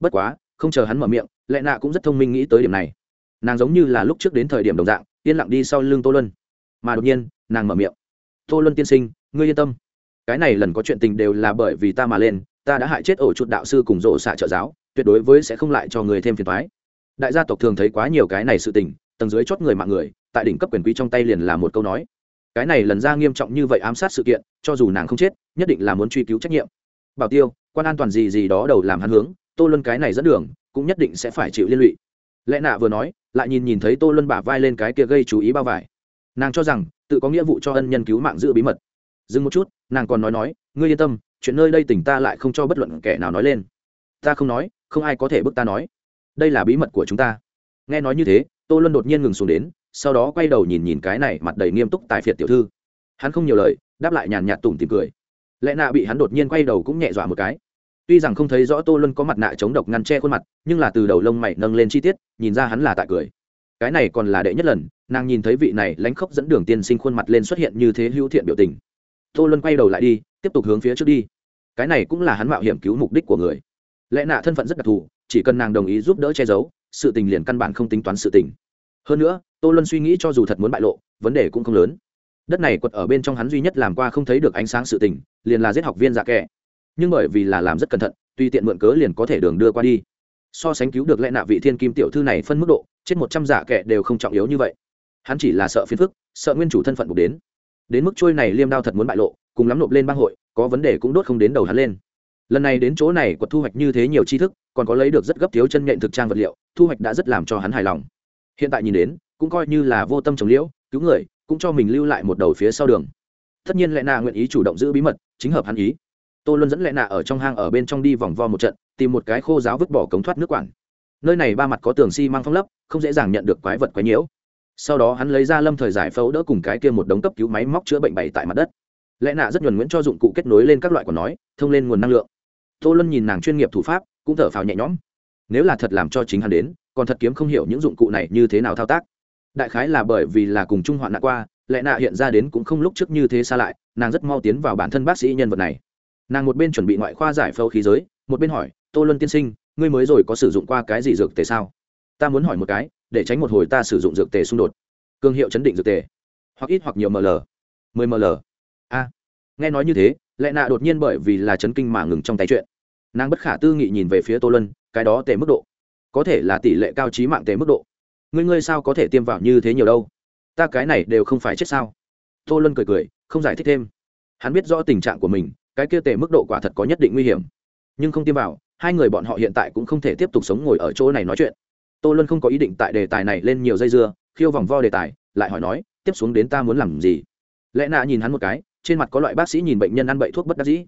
Bất quá, không chờ hắn mở miệng, lệ nạ cũng rất thông minh nghĩ tới điểm này. Nàng giống như là lúc trước đến thời điểm đồng dạng, yên lặng đi sau lưng tô luân. Mà đột nhiên, nàng mở miệng. Tô luân tiên sinh, ngươi yên tâm. Cái này lần có chuyện tình đều là bởi vì ta mà lên, ta đã hại chết ổ chuột đạo sư cùng rộ xạ trợ giáo, tuyệt đối với sẽ không lại cho người thêm phiền thoái đại gia tộc thường thấy quá nhiều cái này sự tình, tầng dưới chót người mạng người, tại đỉnh cấp quyền quý trong tay liền là một câu nói cái này lần ra nghiêm trọng như vậy ám sát sự kiện, cho dù nàng không chết, nhất định là muốn truy cứu trách nhiệm. Bảo tiêu, quan an toàn gì gì đó đầu làm hắn hướng, tô luân cái này dẫn đường, cũng nhất định sẽ phải chịu liên lụy. Lẽ nạ vừa nói, lại nhìn nhìn thấy tô luân bả vai lên cái kia gây chú ý bao vải. Nàng cho rằng, tự có nghĩa vụ cho ân nhân cứu mạng giữ bí mật. Dừng một chút, nàng còn nói nói, ngươi yên tâm, chuyện nơi đây tỉnh ta lại không cho bất luận kẻ nào nói lên. Ta không nói, không ai có thể bức ta nói. Đây là bí mật của chúng ta. Nghe nói như thế, tô luân đột nhiên ngừng xuống đến sau đó quay đầu nhìn nhìn cái này mặt đầy nghiêm túc tại phiệt tiểu thư. Hắn không nhiều lời, đáp lại nhàn nhạt tủm tìm cười. Lẽ nạ bị hắn đột nhiên quay đầu cũng nhẹ dọa một cái. Tuy rằng không thấy rõ tô luân có mặt nạ chống độc ngăn che khuôn mặt, nhưng là từ đầu lông mày nâng lên chi tiết, nhìn ra hắn là tại cười. Cái này còn là đệ nhất lần, nàng nhìn thấy vị này lánh khóc dẫn đường tiên sinh khuôn mặt lên xuất hiện như thế hữu thiện biểu tình. Tô luân quay đầu lại đi, tiếp tục hướng phía trước đi. Cái này cũng là hắn mạo hiểm cứu mục đích của người. Lẽ nạ thân phận rất đặc thù, chỉ cần nàng đồng ý giúp đỡ che giấu, sự tình liền căn bản không tính toán sự tình. Hơn nữa tô luân suy nghĩ cho dù thật muốn bại lộ, vấn đề cũng không lớn. Đất này quật ở bên trong hắn duy nhất làm qua không thấy được ánh sáng sự tình, liền là giết học viên dạ kẻ. Nhưng bởi vì là làm rất cẩn thận tuy tiện mượn cớ liền có thể đường đưa qua đi. So sánh cứu được lẽ nạ vị thiên kim tiểu thư này phân mức độ, chết một trăm giả dạ kệ đều không trọng yếu như vậy. Hắn chỉ là sợ phiền phức, sợ nguyên chủ thân phận buộc đến. Đến mức trôi này liêm đao thật muốn bại lộ, cùng lắm nộp lên bang hội, có vấn đề cũng đốt không đến đầu hắn lên. Lần này đến chỗ này quật thu hoạch như thế nhiều tri thức, còn có lấy được rất gấp thiếu chân nhện thực trang vật liệu, thu hoạch đã rất làm cho hắn hài lòng. Hiện tại nhìn đến cũng coi như là vô tâm trồng liễu, cứu người, cũng cho mình lưu lại một đầu phía sau đường. Tất nhiên lẽ nạ nguyện ý chủ động giữ bí mật, chính hợp hắn ý. Tô luân dẫn lẽ nạ ở trong hang ở bên trong đi vòng vo một trận, tìm một cái khô giáo vứt bỏ cống thoát nước quản. Nơi này ba mặt có tường xi、si、mang phong lấp, không dễ dàng nhận được quái vật quái nhiễu. Sau đó hắn lấy ra lâm thời giải phẫu đỡ cùng cái kia một đống cấp cứu máy móc chữa bệnh bày tại mặt đất. Lẽ nạ rất nhuần nguyễn cho dụng cụ kết nối lên các loại của nói, thông lên nguồn năng lượng. Tô luân nhìn nàng chuyên nghiệp thủ pháp, cũng thở phào nhẹ nhõm. Nếu là thật làm cho chính hắn đến, còn thật kiếm không hiểu những dụng cụ này như thế nào thao tác đại khái là bởi vì là cùng chung hoạn nạn qua lẽ nạ hiện ra đến cũng không lúc trước như thế xa lại nàng rất mau tiến vào bản thân bác sĩ nhân vật này. Nàng một bên chuẩn bị ngoại khoa giải phẫu khí giới một bên hỏi tô luân tiên sinh ngươi mới rồi có sử dụng qua cái gì dược tề sao? Ta muốn hỏi một cái để tránh một hồi ta sử dụng dược tề xung đột. Cương hiệu chấn định dược tề. Hoặc ít hoặc nhiều ml. Mười ml. A. Nghe nói như thế lẽ nạ đột nhiên bởi vì là chấn kinh mà ngừng trong tay chuyện. Nàng bất khả tư nghị nhìn về phía tô Luân, cái đó tề mức độ có thể là tỷ lệ cao trí mạng tề mức độ ngươi ngươi sao có thể tiêm vào như thế nhiều đâu? Ta cái này đều không phải chết sao? Tô lân cười cười, không giải thích thêm. Hắn biết rõ tình trạng của mình, cái kia tề mức độ quả thật có nhất định nguy hiểm. Nhưng không tiêm vào, hai người bọn họ hiện tại cũng không thể tiếp tục sống ngồi ở chỗ này nói chuyện. Tô luân không có ý định tại đề tài này lên nhiều dây dưa, khiêu vòng vo đề tài, lại hỏi nói, tiếp xuống đến ta muốn làm gì? Lẽ nạ nhìn hắn một cái, trên mặt có loại bác sĩ nhìn bệnh nhân ăn bậy thuốc bất đắc dĩ.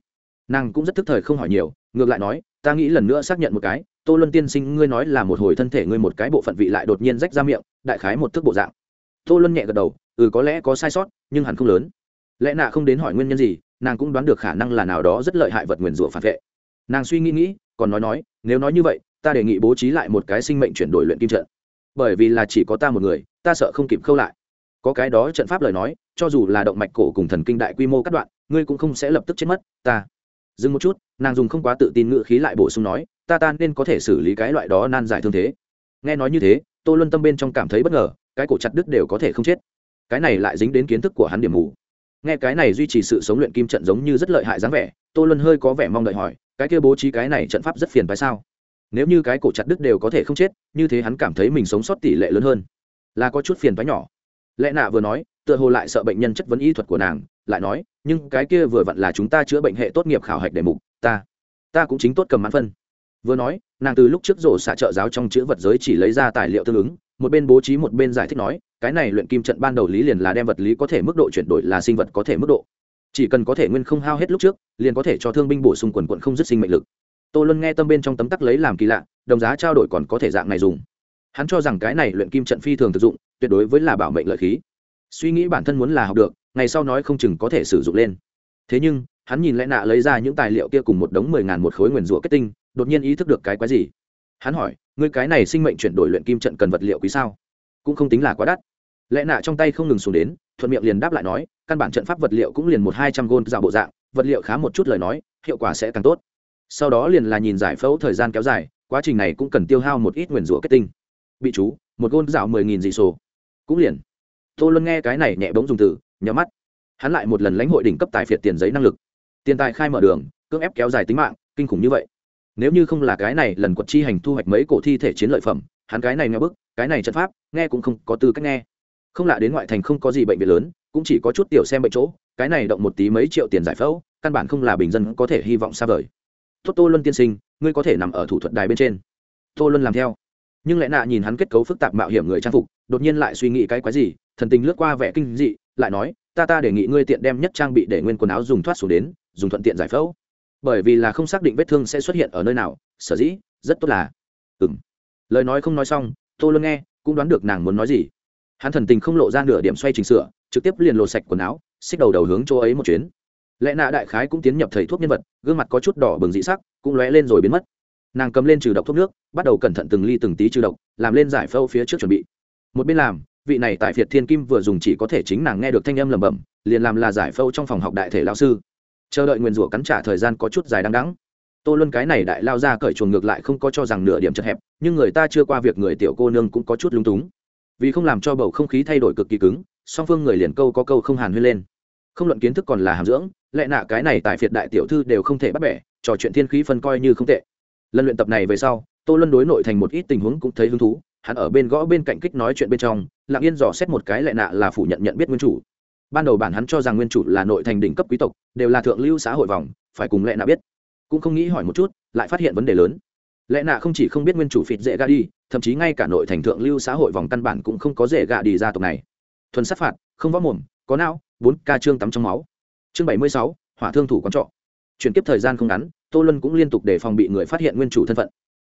Nàng cũng rất thức thời không hỏi nhiều, ngược lại nói ta nghĩ lần nữa xác nhận một cái, tô luân tiên sinh, ngươi nói là một hồi thân thể ngươi một cái bộ phận vị lại đột nhiên rách ra miệng, đại khái một thức bộ dạng. Tô luân nhẹ gật đầu ừ có lẽ có sai sót, nhưng hẳn không lớn. Lẽ nạ không đến hỏi nguyên nhân gì, nàng cũng đoán được khả năng là nào đó rất lợi hại vật nguyền rủa phản vệ. Nàng suy nghĩ nghĩ, còn nói nói, nếu nói như vậy, ta đề nghị bố trí lại một cái sinh mệnh chuyển đổi luyện kim trận. Bởi vì là chỉ có ta một người, ta sợ không kịp khâu lại. Có cái đó trận pháp lời nói, cho dù là động mạch cổ cùng thần kinh đại quy mô cắt đoạn, ngươi cũng không sẽ lập tức chết mất, ta dừng một chút, nàng dùng không quá tự tin ngữ khí lại bổ sung nói, ta ta nên có thể xử lý cái loại đó nan giải thương thế. Nghe nói như thế, tô luân tâm bên trong cảm thấy bất ngờ, cái cổ chặt đứt đều có thể không chết. Cái này lại dính đến kiến thức của hắn điểm mù. Nghe cái này duy trì sự sống luyện kim trận giống như rất lợi hại dáng vẻ, tô luân hơi có vẻ mong đợi hỏi, cái kia bố trí cái này trận pháp rất phiền phải sao? Nếu như cái cổ chặt đứt đều có thể không chết, như thế hắn cảm thấy mình sống sót tỷ lệ lớn hơn. Là có chút phiền toái nhỏ. Lẽ nạ vừa nói, tựa hồ lại sợ bệnh nhân chất vấn y thuật của nàng lại nói, nhưng cái kia vừa vặn là chúng ta chữa bệnh hệ tốt nghiệp khảo hạch đề mục, ta ta cũng chính tốt cầm mãn phân. Vừa nói, nàng từ lúc trước rổ xạ trợ giáo trong chữ vật giới chỉ lấy ra tài liệu tương ứng, một bên bố trí một bên giải thích nói, cái này luyện kim trận ban đầu lý liền là đem vật lý có thể mức độ chuyển đổi là sinh vật có thể mức độ. Chỉ cần có thể nguyên không hao hết lúc trước, liền có thể cho thương binh bổ sung quần quận không dứt sinh mệnh lực. Tô luân nghe tâm bên trong tấm tắc lấy làm kỳ lạ, đồng giá trao đổi còn có thể dạng này dùng. Hắn cho rằng cái này luyện kim trận phi thường thực dụng, tuyệt đối với là bảo mệnh lợi khí. Suy nghĩ bản thân muốn là học được ngày sau nói không chừng có thể sử dụng lên. Thế nhưng, hắn nhìn lẽ nạ lấy ra những tài liệu kia cùng một đống mười ngàn một khối nguyền rủa kết tinh, đột nhiên ý thức được cái quái gì. Hắn hỏi, ngươi cái này sinh mệnh chuyển đổi luyện kim trận cần vật liệu quý sao? Cũng không tính là quá đắt. Lẽ nạ trong tay không ngừng xuống đến, thuận miệng liền đáp lại nói, căn bản trận pháp vật liệu cũng liền một hai trăm gôn dạo bộ dạng, vật liệu khá một chút lời nói, hiệu quả sẽ càng tốt. Sau đó liền là nhìn giải phẫu thời gian kéo dài, quá trình này cũng cần tiêu hao một ít nguyền rủa kết tinh. Bị chú, một gôn dạo mười nghìn dị sổ. Cũng liền. Tô luân nghe cái này nhẹ bóng dùng từ nhắm mắt. Hắn lại một lần lãnh hội đỉnh cấp tài phiệt tiền giấy năng lực. Tiền tài khai mở đường, cưỡng ép kéo dài tính mạng, kinh khủng như vậy. Nếu như không là cái này lần quật chi hành thu hoạch mấy cổ thi thể chiến lợi phẩm, hắn cái này nghe bức, cái này trận pháp, nghe cũng không có tư cách nghe. Không lạ đến ngoại thành không có gì bệnh viện lớn, cũng chỉ có chút tiểu xem bệnh chỗ, cái này động một tí mấy triệu tiền giải phẫu, căn bản không là bình dân có thể hy vọng xa vời. Tốt tô luân tiên sinh, ngươi có thể nằm ở thủ thuật đài bên trên. Tô luân làm theo. Nhưng lẽ nạ nhìn hắn kết cấu phức tạp mạo hiểm người trang phục, đột nhiên lại suy nghĩ cái quái gì, thần tình lướt qua vẻ kinh dị lại nói, ta ta đề nghị ngươi tiện đem nhất trang bị để nguyên quần áo dùng thoát xuống đến, dùng thuận tiện giải phẫu. Bởi vì là không xác định vết thương sẽ xuất hiện ở nơi nào, sở dĩ, rất tốt là. Ừ m lời nói không nói xong, tô luân nghe, cũng đoán được nàng muốn nói gì. Hắn thần tình không lộ ra nửa điểm xoay chỉnh sửa, trực tiếp liền lộ sạch quần áo, xích đầu đầu hướng chỗ ấy một chuyến. Lẽ nạ đại khái cũng tiến nhập thầy thuốc nhân vật, gương mặt có chút đỏ bừng dị sắc, cũng lóe lên rồi biến mất. Nàng cầm lên trừ độc thuốc nước, bắt đầu cẩn thận từng ly từng tí trừ độc, làm lên giải phẫu phía trước chuẩn bị. Một bên làm vị này tại việt thiên kim vừa dùng chỉ có thể chính nàng nghe được thanh âm lẩm bẩm, liền làm là giải phẫu trong phòng học đại thể lao sư. Chờ đợi nguyên rủa cắn trả thời gian có chút dài đằng đắng tô luân cái này đại lao ra cởi chuồng ngược lại không có cho rằng nửa điểm chật hẹp, nhưng người ta chưa qua việc người tiểu cô nương cũng có chút lung túng. Vì không làm cho bầu không khí thay đổi cực kỳ cứng, song phương người liền câu có câu không hàn huyên lên. Không luận kiến thức còn là hàm dưỡng, lẽ nạ cái này tại phiệt đại tiểu thư đều không thể bắt bẻ, trò chuyện thiên khí phân coi như không tệ. Lần luyện tập này về sau, tô luân đối nội thành một ít tình huống cũng thấy hứng thú hắn ở bên gõ bên cạnh kích nói chuyện bên trong, lặng yên dò xét một cái lệ nạ là phủ nhận nhận biết nguyên chủ. Ban đầu bản hắn cho rằng nguyên chủ là nội thành đỉnh cấp quý tộc, đều là thượng lưu xã hội vòng, phải cùng lệ nạ biết. Cũng không nghĩ hỏi một chút, lại phát hiện vấn đề lớn. Lệ nạ không chỉ không biết nguyên chủ phịt dễ gà đi, thậm chí ngay cả nội thành thượng lưu xã hội vòng căn bản cũng không có dễ gà đi gia tộc này. Thuần sát phạt, không võ mồm, có não, bốn ca trương tắm trong máu. Chương bảy mươi sáu, hỏa thương thủ quán trọ. Chuyển tiếp thời gian không ngắn, tô luân cũng liên tục để phòng bị người phát hiện nguyên chủ thân phận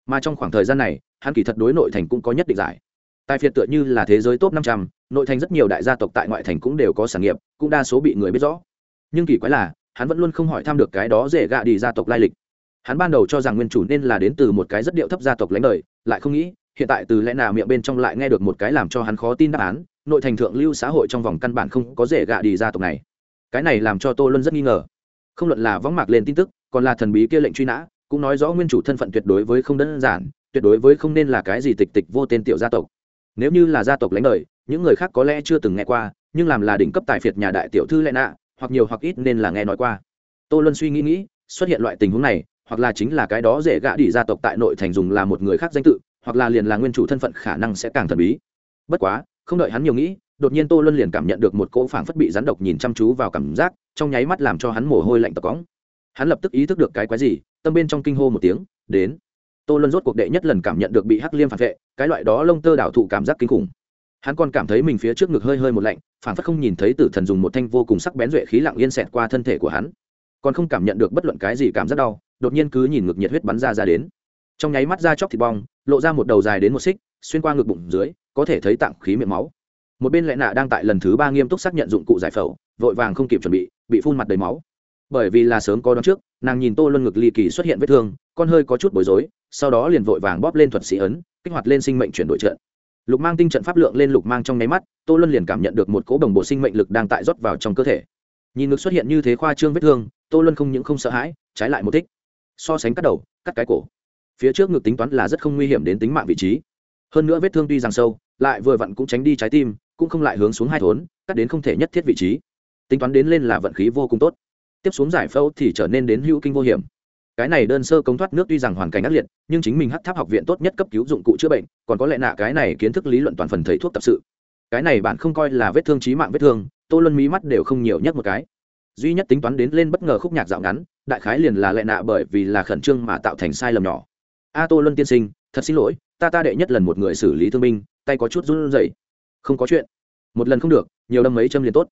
mà trong khoảng thời gian này, hắn kỳ thật đối nội thành cũng có nhất định giải. Tài phiệt tựa như là thế giới top năm trăm, nội thành rất nhiều đại gia tộc tại ngoại thành cũng đều có sản nghiệp, cũng đa số bị người biết rõ. Nhưng kỳ quái là, hắn vẫn luôn không hỏi thăm được cái đó dễ gạ đi gia tộc lai lịch. Hắn ban đầu cho rằng nguyên chủ nên là đến từ một cái rất điệu thấp gia tộc lãnh đời, lại không nghĩ, hiện tại từ lẽ nào miệng bên trong lại nghe được một cái làm cho hắn khó tin đáp án, nội thành thượng lưu xã hội trong vòng căn bản không có dễ gạ đi gia tộc này. Cái này làm cho tô luân rất nghi ngờ. Không luận là võng mạc lên tin tức, còn là thần bí kia lệnh truy nã cũng nói rõ nguyên chủ thân phận tuyệt đối với không đơn giản, tuyệt đối với không nên là cái gì tịch tịch vô tên tiểu gia tộc. Nếu như là gia tộc lãnh đời, những người khác có lẽ chưa từng nghe qua, nhưng làm là đỉnh cấp tài phiệt nhà đại tiểu thư lẽ nạ, hoặc nhiều hoặc ít nên là nghe nói qua. Tô luân suy nghĩ nghĩ, xuất hiện loại tình huống này, hoặc là chính là cái đó dễ gã đi gia tộc tại nội thành dùng là một người khác danh tự, hoặc là liền là nguyên chủ thân phận khả năng sẽ càng thần bí. Bất quá, không đợi hắn nhiều nghĩ, đột nhiên tô luân liền cảm nhận được một cỗ phảng phất bị rắn độc nhìn chăm chú vào cảm giác, trong nháy mắt làm cho hắn mồ hôi lạnh tập cóng hắn lập tức ý thức được cái quái gì, tâm bên trong kinh hô một tiếng, đến. Tô luân rốt cuộc đệ nhất lần cảm nhận được bị hắc liêm phản vệ, cái loại đó lông tơ đảo thụ cảm giác kinh khủng. Hắn còn cảm thấy mình phía trước ngực hơi hơi một lạnh, phản phất không nhìn thấy tử thần dùng một thanh vô cùng sắc bén duệ khí lặng yên xẹt qua thân thể của hắn. Còn không cảm nhận được bất luận cái gì cảm giác đau, đột nhiên cứ nhìn ngực nhiệt huyết bắn ra ra đến. Trong nháy mắt da chóc thịt bong, lộ ra một đầu dài đến một xích, xuyên qua ngực bụng dưới, có thể thấy tạng khí miệng máu. Một bên lệ nạ đang tại lần thứ ba nghiêm túc xác nhận dụng cụ giải phẫu, vội vàng không kịp chuẩn bị bị phun mặt đầy máu bởi vì là sớm có đón trước, nàng nhìn tô luân ngực ly kỳ xuất hiện vết thương, con hơi có chút bối rối, sau đó liền vội vàng bóp lên thuật sĩ ấn, kích hoạt lên sinh mệnh chuyển đổi trận. Lục mang tinh trận pháp lượng lên lục mang trong nháy mắt, tô luân liền cảm nhận được một cỗ đồng bộ sinh mệnh lực đang tại rót vào trong cơ thể. Nhìn ngực xuất hiện như thế khoa trương vết thương, tô luân không những không sợ hãi, trái lại một thích. So sánh cắt đầu, cắt cái cổ. Phía trước ngực tính toán là rất không nguy hiểm đến tính mạng vị trí. Hơn nữa vết thương tuy rằng sâu, lại vừa vặn cũng tránh đi trái tim, cũng không lại hướng xuống hai thốn, cắt đến không thể nhất thiết vị trí. Tính toán đến lên là vận khí vô cùng tốt tiếp xuống giải phẫu thì trở nên đến hữu kinh vô hiểm. Cái này đơn sơ công thoát nước tuy rằng hoàn cảnh ác liệt, nhưng chính mình hắt tháp học viện tốt nhất cấp cứu dụng cụ chữa bệnh, còn có lẽ nạ cái này kiến thức lý luận toàn phần thầy thuốc tập sự. Cái này bạn không coi là vết thương trí mạng vết thương, tô luân mí mắt đều không nhiều nhất một cái. Duy nhất tính toán đến lên bất ngờ khúc nhạc dạo ngắn, đại khái liền là lệ nạ bởi vì là khẩn trương mà tạo thành sai lầm nhỏ. A tô luân tiên sinh, thật xin lỗi, ta ta đệ nhất lần một người xử lý thương binh, tay có chút run rẩy. Không có chuyện. Một lần không được, nhiều đâm mấy châm liền tốt.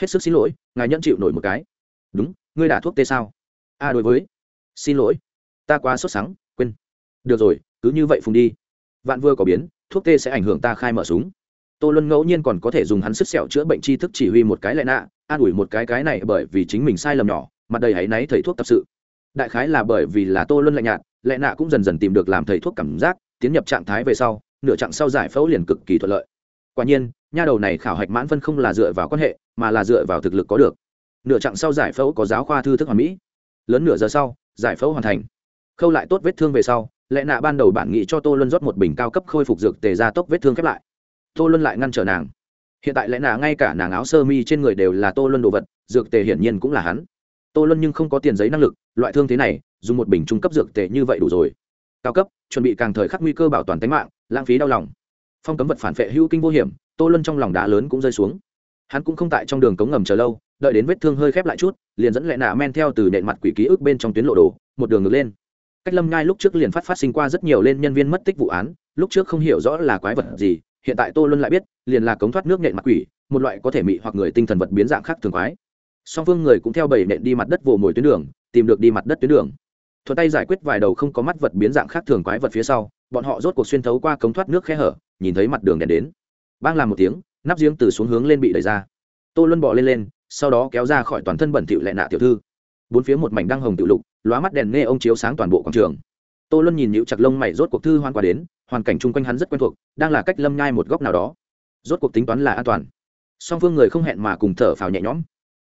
Hết sức xin lỗi, ngài nhẫn chịu nổi một cái đúng, ngươi đã thuốc tê sao? A đối với. Xin lỗi. Ta quá sốt sắng, quên. Được rồi, cứ như vậy phùng đi. Vạn vừa có biến, thuốc tê sẽ ảnh hưởng ta khai mở súng. Tô luân ngẫu nhiên còn có thể dùng hắn sức sẹo chữa bệnh tri thức chỉ huy một cái lại nạ, an ủi một cái cái này bởi vì chính mình sai lầm nhỏ, mặt đầy hãy náy thầy thuốc tập sự. Đại khái là bởi vì là tô luân lạnh nhạt lại nạ cũng dần dần tìm được làm thầy thuốc cảm giác, tiến nhập trạng thái về sau, nửa chặng sau giải phẫu liền cực kỳ thuận lợi. Quả nhiên, nha đầu này khảo hạch mãn phân không là dựa vào quan hệ, mà là dựa vào thực lực có được nửa chặng sau giải phẫu có giáo khoa thư thức hoàn mỹ. Lớn nửa giờ sau, giải phẫu hoàn thành. Khâu lại tốt vết thương về sau, lẽ nạ ban đầu bản nghị cho tô luân rót một bình cao cấp khôi phục dược tề ra tốc vết thương khép lại. Tô luân lại ngăn trở nàng. Hiện tại lẽ nạ ngay cả nàng áo sơ mi trên người đều là tô luân đồ vật, dược tề hiển nhiên cũng là hắn. Tô luân nhưng không có tiền giấy năng lực, loại thương thế này, dùng một bình trung cấp dược tề như vậy đủ rồi. Cao cấp, chuẩn bị càng thời khắc nguy cơ bảo toàn tính mạng, lãng phí đau lòng. Phong cấm vật phản vệ hữu kinh vô hiểm, tô luân trong lòng đá lớn cũng rơi xuống. Hắn cũng không tại trong đường cống ngầm chờ lâu đợi đến vết thương hơi khép lại chút, liền dẫn lệ nạ men theo từ nện mặt quỷ ký ức bên trong tuyến lộ đồ, một đường ngược lên. Cách lâm ngai lúc trước liền phát phát sinh qua rất nhiều lên nhân viên mất tích vụ án, lúc trước không hiểu rõ là quái vật gì, hiện tại tô luân lại biết, liền là cống thoát nước nện mặt quỷ, một loại có thể mị hoặc người tinh thần vật biến dạng khác thường quái. Song phương người cũng theo bảy nện đi mặt đất vồ mồi tuyến đường, tìm được đi mặt đất tuyến đường. Thuận tay giải quyết vài đầu không có mắt vật biến dạng khác thường quái vật phía sau, bọn họ rốt cuộc xuyên thấu qua cống thoát nước khe hở, nhìn thấy mặt đường đèn đến. Bang làm một tiếng, nắp giếng từ xuống hướng lên bị đẩy ra. Tô luân bỏ lên lên sau đó kéo ra khỏi toàn thân bẩn thỉu lệ nạ tiểu thư. Bốn phía một mảnh đăng hồng tiểu lục, lóa mắt đèn nghe ông chiếu sáng toàn bộ quảng trường. Tô luân nhìn nhịu chặt lông mày, rốt cuộc thư hoan qua đến, hoàn cảnh chung quanh hắn rất quen thuộc, đang là cách lâm nhai một góc nào đó. Rốt cuộc tính toán là an toàn. Song phương người không hẹn mà cùng thở phào nhẹ nhõm.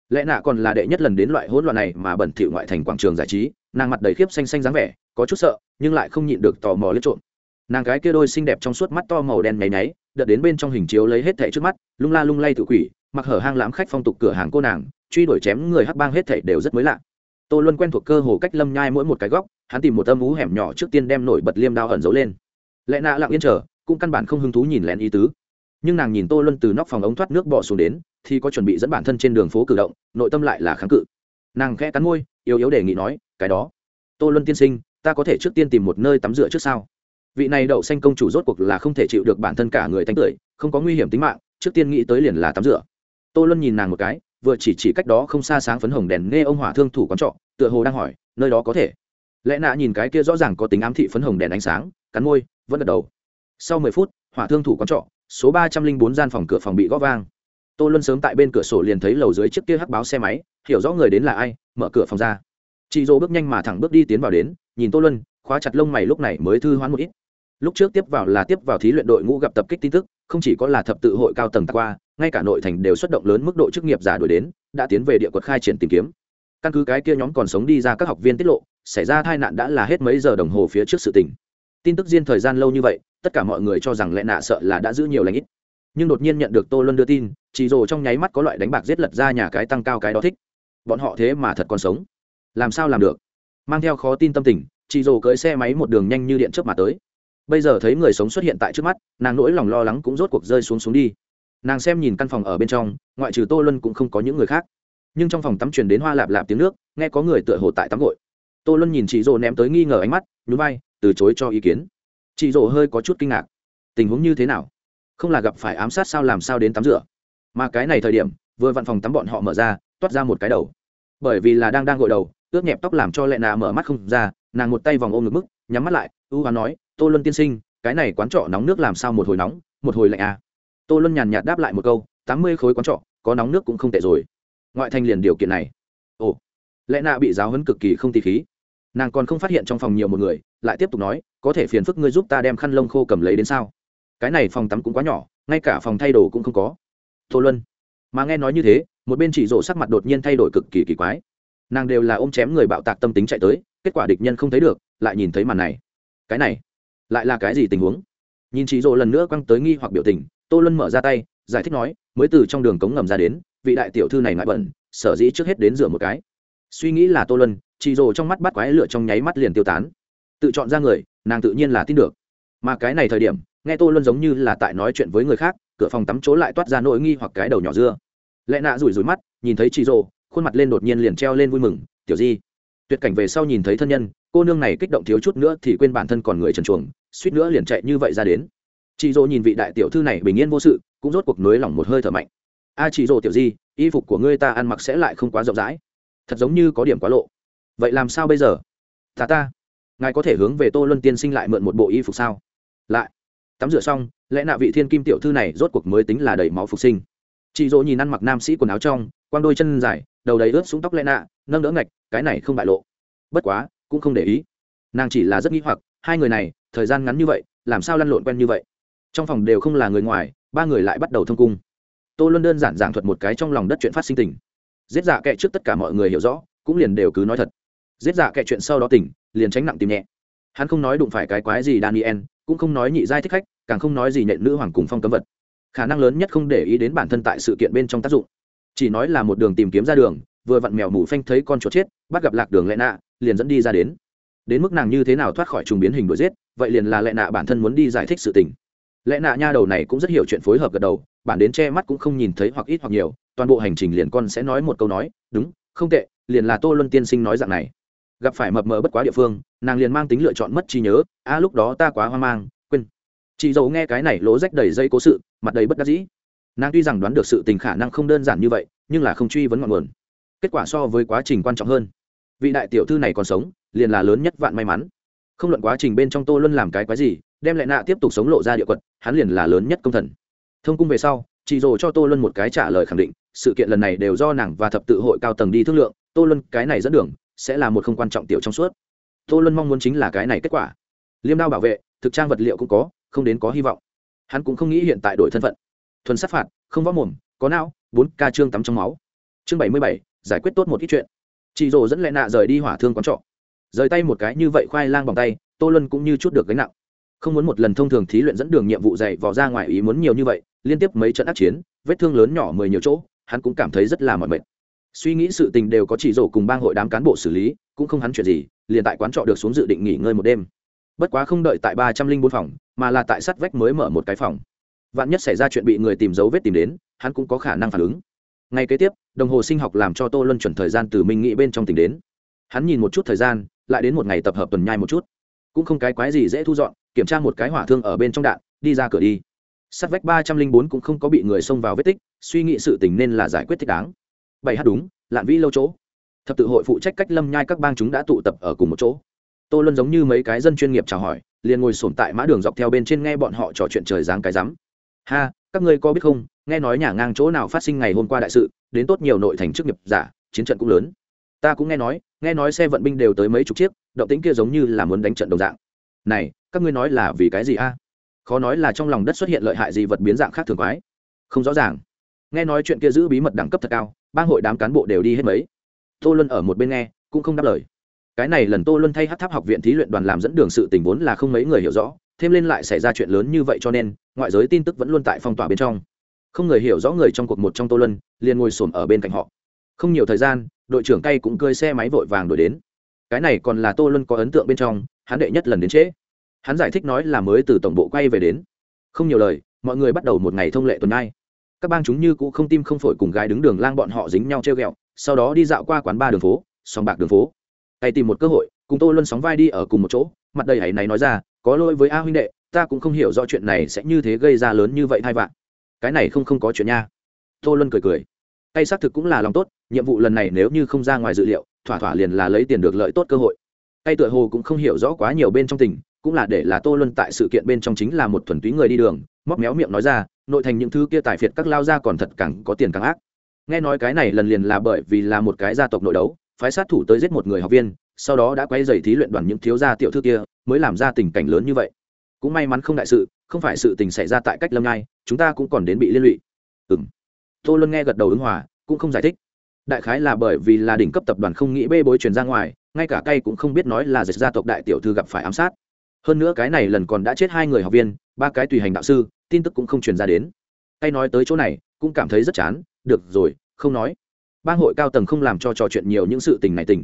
Lẽ nạ còn là đệ nhất lần đến loại hỗn loạn này mà bẩn thỉu ngoại thành quảng trường giải trí, nàng mặt đầy khiếp xanh xanh dáng vẻ, có chút sợ, nhưng lại không nhịn được tò mò lết trộm. Nàng gái kia đôi xinh đẹp trong suốt mắt to màu đen nháy náy đợt đến bên trong hình chiếu lấy hết thẻ trước mắt, lung la lung lay tự quỷ mặc hở hang lãm khách phong tục cửa hàng cô nàng, truy đuổi chém người hắc bang hết thảy đều rất mới lạ. Tô luân quen thuộc cơ hồ cách lâm nhai mỗi một cái góc, hắn tìm một âm ú hẻm nhỏ trước tiên đem nổi bật liêm đao ẩn giấu lên. Lẽ nạ lặng yên chờ, cũng căn bản không hứng thú nhìn lén ý tứ. Nhưng nàng nhìn tô luân từ nóc phòng ống thoát nước bỏ xuống đến, thì có chuẩn bị dẫn bản thân trên đường phố cử động, nội tâm lại là kháng cự. Nàng khẽ cắn môi, yếu yếu đề nghị nói, cái đó, tô luân tiên sinh, ta có thể trước tiên tìm một nơi tắm rửa trước sau vị này đậu xanh công chủ rốt cuộc là không thể chịu được bản thân cả người tánh tưởi, không có nguy hiểm tính mạng, trước tiên nghĩ tới liền là tắm rửa tô luân nhìn nàng một cái, vừa chỉ chỉ cách đó không xa sáng phấn hồng đèn nghe ông hỏa thương thủ quán trọ, tựa hồ đang hỏi, nơi đó có thể? Lẽ nạ nhìn cái kia rõ ràng có tính ám thị phấn hồng đèn ánh sáng, cắn môi, vẫn gật đầu. Sau mười phút, hỏa thương thủ quán trọ, số ba trăm linh bốn gian phòng cửa phòng bị góp vang. Tô luân sớm tại bên cửa sổ liền thấy lầu dưới chiếc kia hắc báo xe máy, hiểu rõ người đến là ai, mở cửa phòng ra. Chị dỗ bước nhanh mà thẳng bước đi tiến vào đến, nhìn tô luân, khóa chặt lông mày lúc này mới thư hoán một ít. Lúc trước tiếp vào là tiếp vào thí luyện đội ngũ gặp tập kích tin tức không chỉ có là thập tự hội cao tầng tạc qua, ngay cả nội thành đều xuất động lớn mức độ chức nghiệp giả đổi đến, đã tiến về địa quật khai triển tìm kiếm. Căn cứ cái kia nhóm còn sống đi ra các học viên tiết lộ, xảy ra tai nạn đã là hết mấy giờ đồng hồ phía trước sự tình. Tin tức riêng thời gian lâu như vậy, tất cả mọi người cho rằng lẽ nạ sợ là đã giữ nhiều lãnh ít. Nhưng đột nhiên nhận được tô luân đưa tin, chỉ rồ trong nháy mắt có loại đánh bạc giết lật ra nhà cái tăng cao cái đó thích. Bọn họ thế mà thật còn sống. Làm sao làm được? Mang theo khó tin tâm tình chị rồ cưỡi xe máy một đường nhanh như điện trước mà tới bây giờ thấy người sống xuất hiện tại trước mắt, nàng nỗi lòng lo lắng cũng rốt cuộc rơi xuống xuống đi. Nàng xem nhìn căn phòng ở bên trong, ngoại trừ tô luân cũng không có những người khác. Nhưng trong phòng tắm truyền đến hoa lạp lạp tiếng nước, nghe có người tựa hồ tại tắm gội. Tô luân nhìn chị rỗ ném tới nghi ngờ ánh mắt, nhún vai, từ chối cho ý kiến. Chị rỗ hơi có chút kinh ngạc. Tình huống như thế nào? Không là gặp phải ám sát sao làm sao đến tắm rửa? Mà cái này thời điểm, vừa văn phòng tắm bọn họ mở ra, toát ra một cái đầu. Bởi vì là đang đang gội đầu, ướt nhẹp tóc làm cho lệ nà mở mắt không ra, nàng một tay vòng ôm ngực mức nhắm mắt lại, ưu hoa nói tô luân tiên sinh, cái này quán trọ nóng nước làm sao một hồi nóng, một hồi lạnh à. tô luân nhàn nhạt đáp lại một câu, tám mươi khối quán trọ, có nóng nước cũng không tệ rồi. Ngoại thành liền điều kiện này. Ồ, lẽ nạ bị giáo hấn cực kỳ không tì khí. Nàng còn không phát hiện trong phòng nhiều một người, lại tiếp tục nói, có thể phiền phức ngươi giúp ta đem khăn lông khô cầm lấy đến sao? Cái này phòng tắm cũng quá nhỏ, ngay cả phòng thay đồ cũng không có. Tô luân, mà nghe nói như thế, một bên chỉ rộ sắc mặt đột nhiên thay đổi cực kỳ kỳ quái. Nàng đều là ôm chém người bạo tạc tâm tính chạy tới, kết quả địch nhân không thấy được, lại nhìn thấy màn này. Cái này lại là cái gì tình huống? Nhìn chị rộ lần nữa quăng tới nghi hoặc biểu tình, tô luân mở ra tay, giải thích nói, mới từ trong đường cống ngầm ra đến, vị đại tiểu thư này ngại bẩn, sở dĩ trước hết đến rửa một cái. Suy nghĩ là tô luân, chị rồ trong mắt bắt quái lửa trong nháy mắt liền tiêu tán. Tự chọn ra người, nàng tự nhiên là tin được. Mà cái này thời điểm, nghe tô luân giống như là tại nói chuyện với người khác, cửa phòng tắm chỗ lại toát ra nỗi nghi hoặc cái đầu nhỏ dưa. Lẽ nạ rủi rủi mắt, nhìn thấy chị rồ khuôn mặt lên đột nhiên liền treo lên vui mừng, tiểu di. Tuyệt cảnh về sau nhìn thấy thân nhân, cô nương này kích động thiếu chút nữa thì quên bản thân còn người trần chuồng suýt nữa liền chạy như vậy ra đến. Chị dỗ nhìn vị đại tiểu thư này bình yên vô sự cũng rốt cuộc nới lỏng một hơi thở mạnh. A à, chị dỗ tiểu di y phục của ngươi ta ăn mặc sẽ lại không quá rộng rãi. Thật giống như có điểm quá lộ. Vậy làm sao bây giờ? Ta ta ngài có thể hướng về tô luân tiên sinh lại mượn một bộ y phục sao? Lại. Tắm rửa xong lẽ nạ vị thiên kim tiểu thư này rốt cuộc mới tính là đầy máu phục sinh. Chị dỗ nhìn ăn mặc nam sĩ quần áo trong quang đôi chân dài đầu đầy ướt xuống tóc lẽ nạ nâng đỡ ngạch cái này không bại lộ. Bất quá cũng không để ý. Nàng chỉ là rất nghĩ hoặc hai người này thời gian ngắn như vậy, làm sao lăn lộn quen như vậy? Trong phòng đều không là người ngoài, ba người lại bắt đầu thông cung. Tô luân đơn giản giảng thuật một cái trong lòng đất chuyện phát sinh tình. Giết dạ kệ trước tất cả mọi người hiểu rõ, cũng liền đều cứ nói thật. Giết dạ kệ chuyện sau đó tỉnh, liền tránh nặng tìm nhẹ. Hắn không nói đụng phải cái quái gì daniel, cũng không nói nhị giai thích khách, càng không nói gì nhện nữ hoàng cùng phong cấm vật. Khả năng lớn nhất không để ý đến bản thân tại sự kiện bên trong tác dụng. Chỉ nói là một đường tìm kiếm ra đường, vừa vặn mèo mù phanh thấy con chuột chết, bắt gặp lạc đường lẽ nạ, liền dẫn đi ra đến đến mức nàng như thế nào thoát khỏi trùng biến hình đuổi giết, vậy liền là lệ nạ bản thân muốn đi giải thích sự tình. Lệ nạ nha đầu này cũng rất hiểu chuyện phối hợp gật đầu, bản đến che mắt cũng không nhìn thấy hoặc ít hoặc nhiều, toàn bộ hành trình liền con sẽ nói một câu nói, đúng, không tệ, liền là tô luân tiên sinh nói dạng này. Gặp phải mập mờ bất quá địa phương, nàng liền mang tính lựa chọn mất trí nhớ, a, lúc đó ta quá hoang mang, quên. Chị dầu nghe cái này lỗ rách đầy dây cố sự, mặt đầy bất đắc dĩ. Nàng tuy rằng đoán được sự tình khả năng không đơn giản như vậy, nhưng là không truy vấn ngọn nguồn. Kết quả so với quá trình quan trọng hơn. Vị đại tiểu thư này còn sống liền là lớn nhất vạn may mắn. Không luận quá trình bên trong tô luân làm cái quái gì, đem lại nạ tiếp tục sống lộ ra địa quật, hắn liền là lớn nhất công thần. Thông cung về sau chị rồ cho tô luân một cái trả lời khẳng định, sự kiện lần này đều do nàng và thập tự hội cao tầng đi thương lượng, tô luân cái này dẫn đường, sẽ là một không quan trọng tiểu trong suốt. Tô luân mong muốn chính là cái này kết quả. Liêm đao bảo vệ, thực trang vật liệu cũng có, không đến có hy vọng. Hắn cũng không nghĩ hiện tại đổi thân phận. Thuần sát phạt, không võ mồm, có não, bốn ca trương tắm trong máu. Chương bảy mươi bảy, giải quyết tốt một ít chuyện. Chị rồ dẫn lệ nạ rời đi hỏa thương quán trọ rời tay một cái như vậy khoai lang bằng tay, tô luân cũng như chút được gánh nặng. Không muốn một lần thông thường thí luyện dẫn đường nhiệm vụ dạy vò ra ngoài ý muốn nhiều như vậy, liên tiếp mấy trận ác chiến, vết thương lớn nhỏ mười nhiều chỗ, hắn cũng cảm thấy rất là mỏi mệt. Suy nghĩ sự tình đều có chỉ rổ cùng bang hội đám cán bộ xử lý, cũng không hắn chuyện gì, liền tại quán trọ được xuống dự định nghỉ ngơi một đêm. Bất quá không đợi tại ba trăm linh bốn phòng, mà là tại sắt vách mới mở một cái phòng. Vạn nhất xảy ra chuyện bị người tìm dấu vết tìm đến, hắn cũng có khả năng phản ứng. Ngay kế tiếp, đồng hồ sinh học làm cho tô luân chuẩn thời gian từ minh nghĩ bên trong tỉnh đến hắn nhìn một chút thời gian, lại đến một ngày tập hợp tuần nhai một chút. Cũng không cái quái gì dễ thu dọn, kiểm tra một cái hỏa thương ở bên trong đạn, đi ra cửa đi. Sắt vách ba trăm linh bốn cũng không có bị người xông vào vết tích, suy nghĩ sự tình nên là giải quyết thích đáng. Bảy hát đúng, lạn vĩ lâu chỗ. Thập tự hội phụ trách cách lâm nhai các bang chúng đã tụ tập ở cùng một chỗ. Tô luân giống như mấy cái dân chuyên nghiệp chào hỏi, liền ngồi sổm tại mã đường dọc theo bên trên nghe bọn họ trò chuyện trời giáng cái rắm. Ha, các ngươi có biết không, nghe nói nhà ngang chỗ nào phát sinh ngày hôm qua đại sự, đến tốt nhiều nội thành chức nghiệp giả, chiến trận cũng lớn ta cũng nghe nói nghe nói xe vận binh đều tới mấy chục chiếc, động tính kia giống như là muốn đánh trận đồng dạng. Này, các ngươi nói là vì cái gì a? Khó nói là trong lòng đất xuất hiện lợi hại gì vật biến dạng khác thường quái. Không rõ ràng. Nghe nói chuyện kia giữ bí mật đẳng cấp thật cao, bang hội đám cán bộ đều đi hết mấy. Tô luân ở một bên nghe, cũng không đáp lời. Cái này lần tô luân thay hát tháp học viện thí luyện đoàn làm dẫn đường sự tình vốn là không mấy người hiểu rõ, thêm lên lại xảy ra chuyện lớn như vậy cho nên, ngoại giới tin tức vẫn luôn tại phong tỏa bên trong. Không người hiểu rõ người trong cuộc một trong tô luân, liền ngồi xổm ở bên cạnh họ. Không nhiều thời gian đội trưởng cay cũng cơi xe máy vội vàng đổi đến. Cái này còn là tô luân có ấn tượng bên trong, hắn đệ nhất lần đến trễ. Hắn giải thích nói là mới từ tổng bộ quay về đến. Không nhiều lời, mọi người bắt đầu một ngày thông lệ tuần nay các bang chúng như cũ không tim không phổi cùng gái đứng đường lang bọn họ dính nhau treo ghẹo, sau đó đi dạo qua quán ba đường phố, sòng bạc đường phố. Tay tìm một cơ hội, cùng tô luân sóng vai đi ở cùng một chỗ, mặt đầy hãy này nói ra, có lỗi với a huynh đệ, ta cũng không hiểu rõ chuyện này sẽ như thế gây ra lớn như vậy hai vạn cái này không không có chuyện nha. Tô luân cười cười tay xác thực cũng là lòng tốt, nhiệm vụ lần này nếu như không ra ngoài dự liệu, thỏa thỏa liền là lấy tiền được lợi tốt cơ hội. Tay tựa hồ cũng không hiểu rõ quá nhiều bên trong tình, cũng là để là tô luân tại sự kiện bên trong chính là một thuần túy người đi đường, móc méo miệng nói ra, nội thành những thứ kia tài phiệt các lao ra còn thật càng có tiền càng ác. Nghe nói cái này lần liền là bởi vì là một cái gia tộc nội đấu, phái sát thủ tới giết một người học viên, sau đó đã quay dày thí luyện đoàn những thiếu gia tiểu thư kia, mới làm ra tình cảnh lớn như vậy. Cũng may mắn không đại sự, không phải sự tình xảy ra tại cách lâm ngai, chúng ta cũng còn đến bị liên lụy. Ừ tô luân nghe gật đầu ứng hòa, cũng không giải thích. Đại khái là bởi vì là đỉnh cấp tập đoàn không nghĩ bê bối truyền ra ngoài, ngay cả cay cũng không biết nói là dịch gia tộc đại tiểu thư gặp phải ám sát. Hơn nữa cái này lần còn đã chết hai người học viên, ba cái tùy hành đạo sư, tin tức cũng không truyền ra đến. Cay nói tới chỗ này, cũng cảm thấy rất chán, được rồi, không nói. Bang hội cao tầng không làm cho trò chuyện nhiều những sự tình này tình.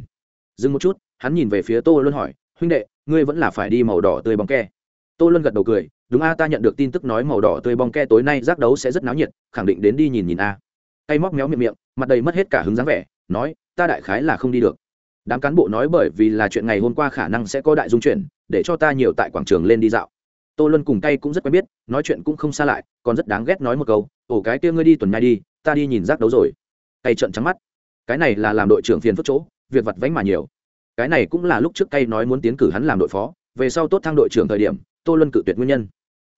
Dừng một chút, hắn nhìn về phía tô luân hỏi, huynh đệ, ngươi vẫn là phải đi màu đỏ tươi bóng ke. Tô luân gật đầu cười đúng a, ta nhận được tin tức nói màu đỏ tươi bong ke tối nay giác đấu sẽ rất náo nhiệt, khẳng định đến đi nhìn nhìn a. Tay móc méo miệng miệng, mặt đầy mất hết cả hứng dáng vẻ, nói, ta đại khái là không đi được. Đám cán bộ nói bởi vì là chuyện ngày hôm qua khả năng sẽ có đại dung chuyển, để cho ta nhiều tại quảng trường lên đi dạo. Tô luân cùng tay cũng rất quen biết, nói chuyện cũng không xa lại, còn rất đáng ghét nói một câu ổ cái kia ngươi đi tuần nhai đi, ta đi nhìn giác đấu rồi. Tay trận trắng mắt. Cái này là làm đội trưởng phiền phức chỗ, việc vặt vánh mà nhiều. Cái này cũng là lúc trước cây nói muốn tiến cử hắn làm đội phó, về sau tốt thang đội trưởng thời điểm, tô luân cự tuyệt nguyên nhân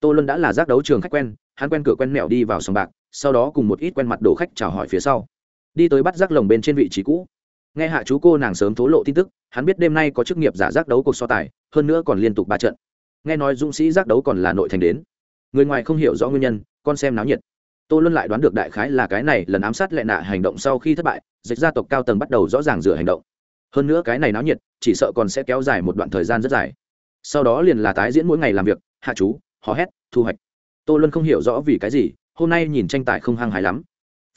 tô luân đã là giác đấu trường khách quen, hắn quen cửa quen mẹo đi vào sòng bạc, sau đó cùng một ít quen mặt đồ khách chào hỏi phía sau. Đi tới bắt giác lồng bên trên vị trí cũ. Nghe hạ chú cô nàng sớm thố lộ tin tức, hắn biết đêm nay có chức nghiệp giả giác đấu cuộc so tài, hơn nữa còn liên tục ba trận. Nghe nói dũng sĩ giác đấu còn là nội thành đến. Người ngoài không hiểu rõ nguyên nhân, con xem náo nhiệt. Tô luân lại đoán được đại khái là cái này lần ám sát lệ nạ hành động sau khi thất bại, dịch gia tộc cao tầng bắt đầu rõ ràng rửa hành động. Hơn nữa cái này náo nhiệt, chỉ sợ còn sẽ kéo dài một đoạn thời gian rất dài. Sau đó liền là tái diễn mỗi ngày làm việc, hạ chú hò hét, thu hoạch. Tô luân không hiểu rõ vì cái gì, hôm nay nhìn tranh tài không hăng hái lắm.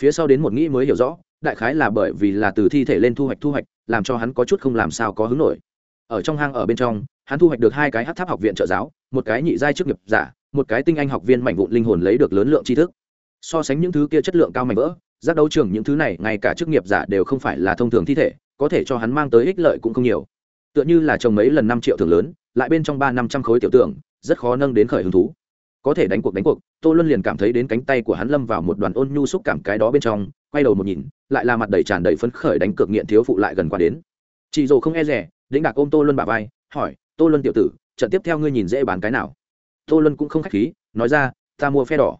Phía sau đến một nghĩ mới hiểu rõ, đại khái là bởi vì là từ thi thể lên thu hoạch thu hoạch, làm cho hắn có chút không làm sao có hứng nổi. Ở trong hang ở bên trong, hắn thu hoạch được hai cái hát tháp học viện trợ giáo, một cái nhị giai chức nghiệp giả, một cái tinh anh học viên mảnh vụn linh hồn lấy được lớn lượng tri thức. So sánh những thứ kia chất lượng cao mảnh vỡ, giác đấu trường những thứ này, ngay cả chức nghiệp giả đều không phải là thông thường thi thể, có thể cho hắn mang tới ích lợi cũng không nhiều. Tựa như là trồng mấy lần năm triệu thường lớn, lại bên trong ba năm trăm khối tiểu tượng rất khó nâng đến khởi hứng thú. Có thể đánh cuộc đánh cuộc, tô luân liền cảm thấy đến cánh tay của hắn lâm vào một đoàn ôn nhu xúc cảm cái đó bên trong, quay đầu một nhìn, lại là mặt đầy tràn đầy phấn khởi đánh cược nghiện thiếu phụ lại gần qua đến. Chị dồ không e rẻ, đĩnh đạc ôm tô luân bà vai, hỏi, tô luân tiểu tử, trận tiếp theo ngươi nhìn dễ bán cái nào? Tô luân cũng không k h á c h khí, nói ra, ta mua phe đỏ.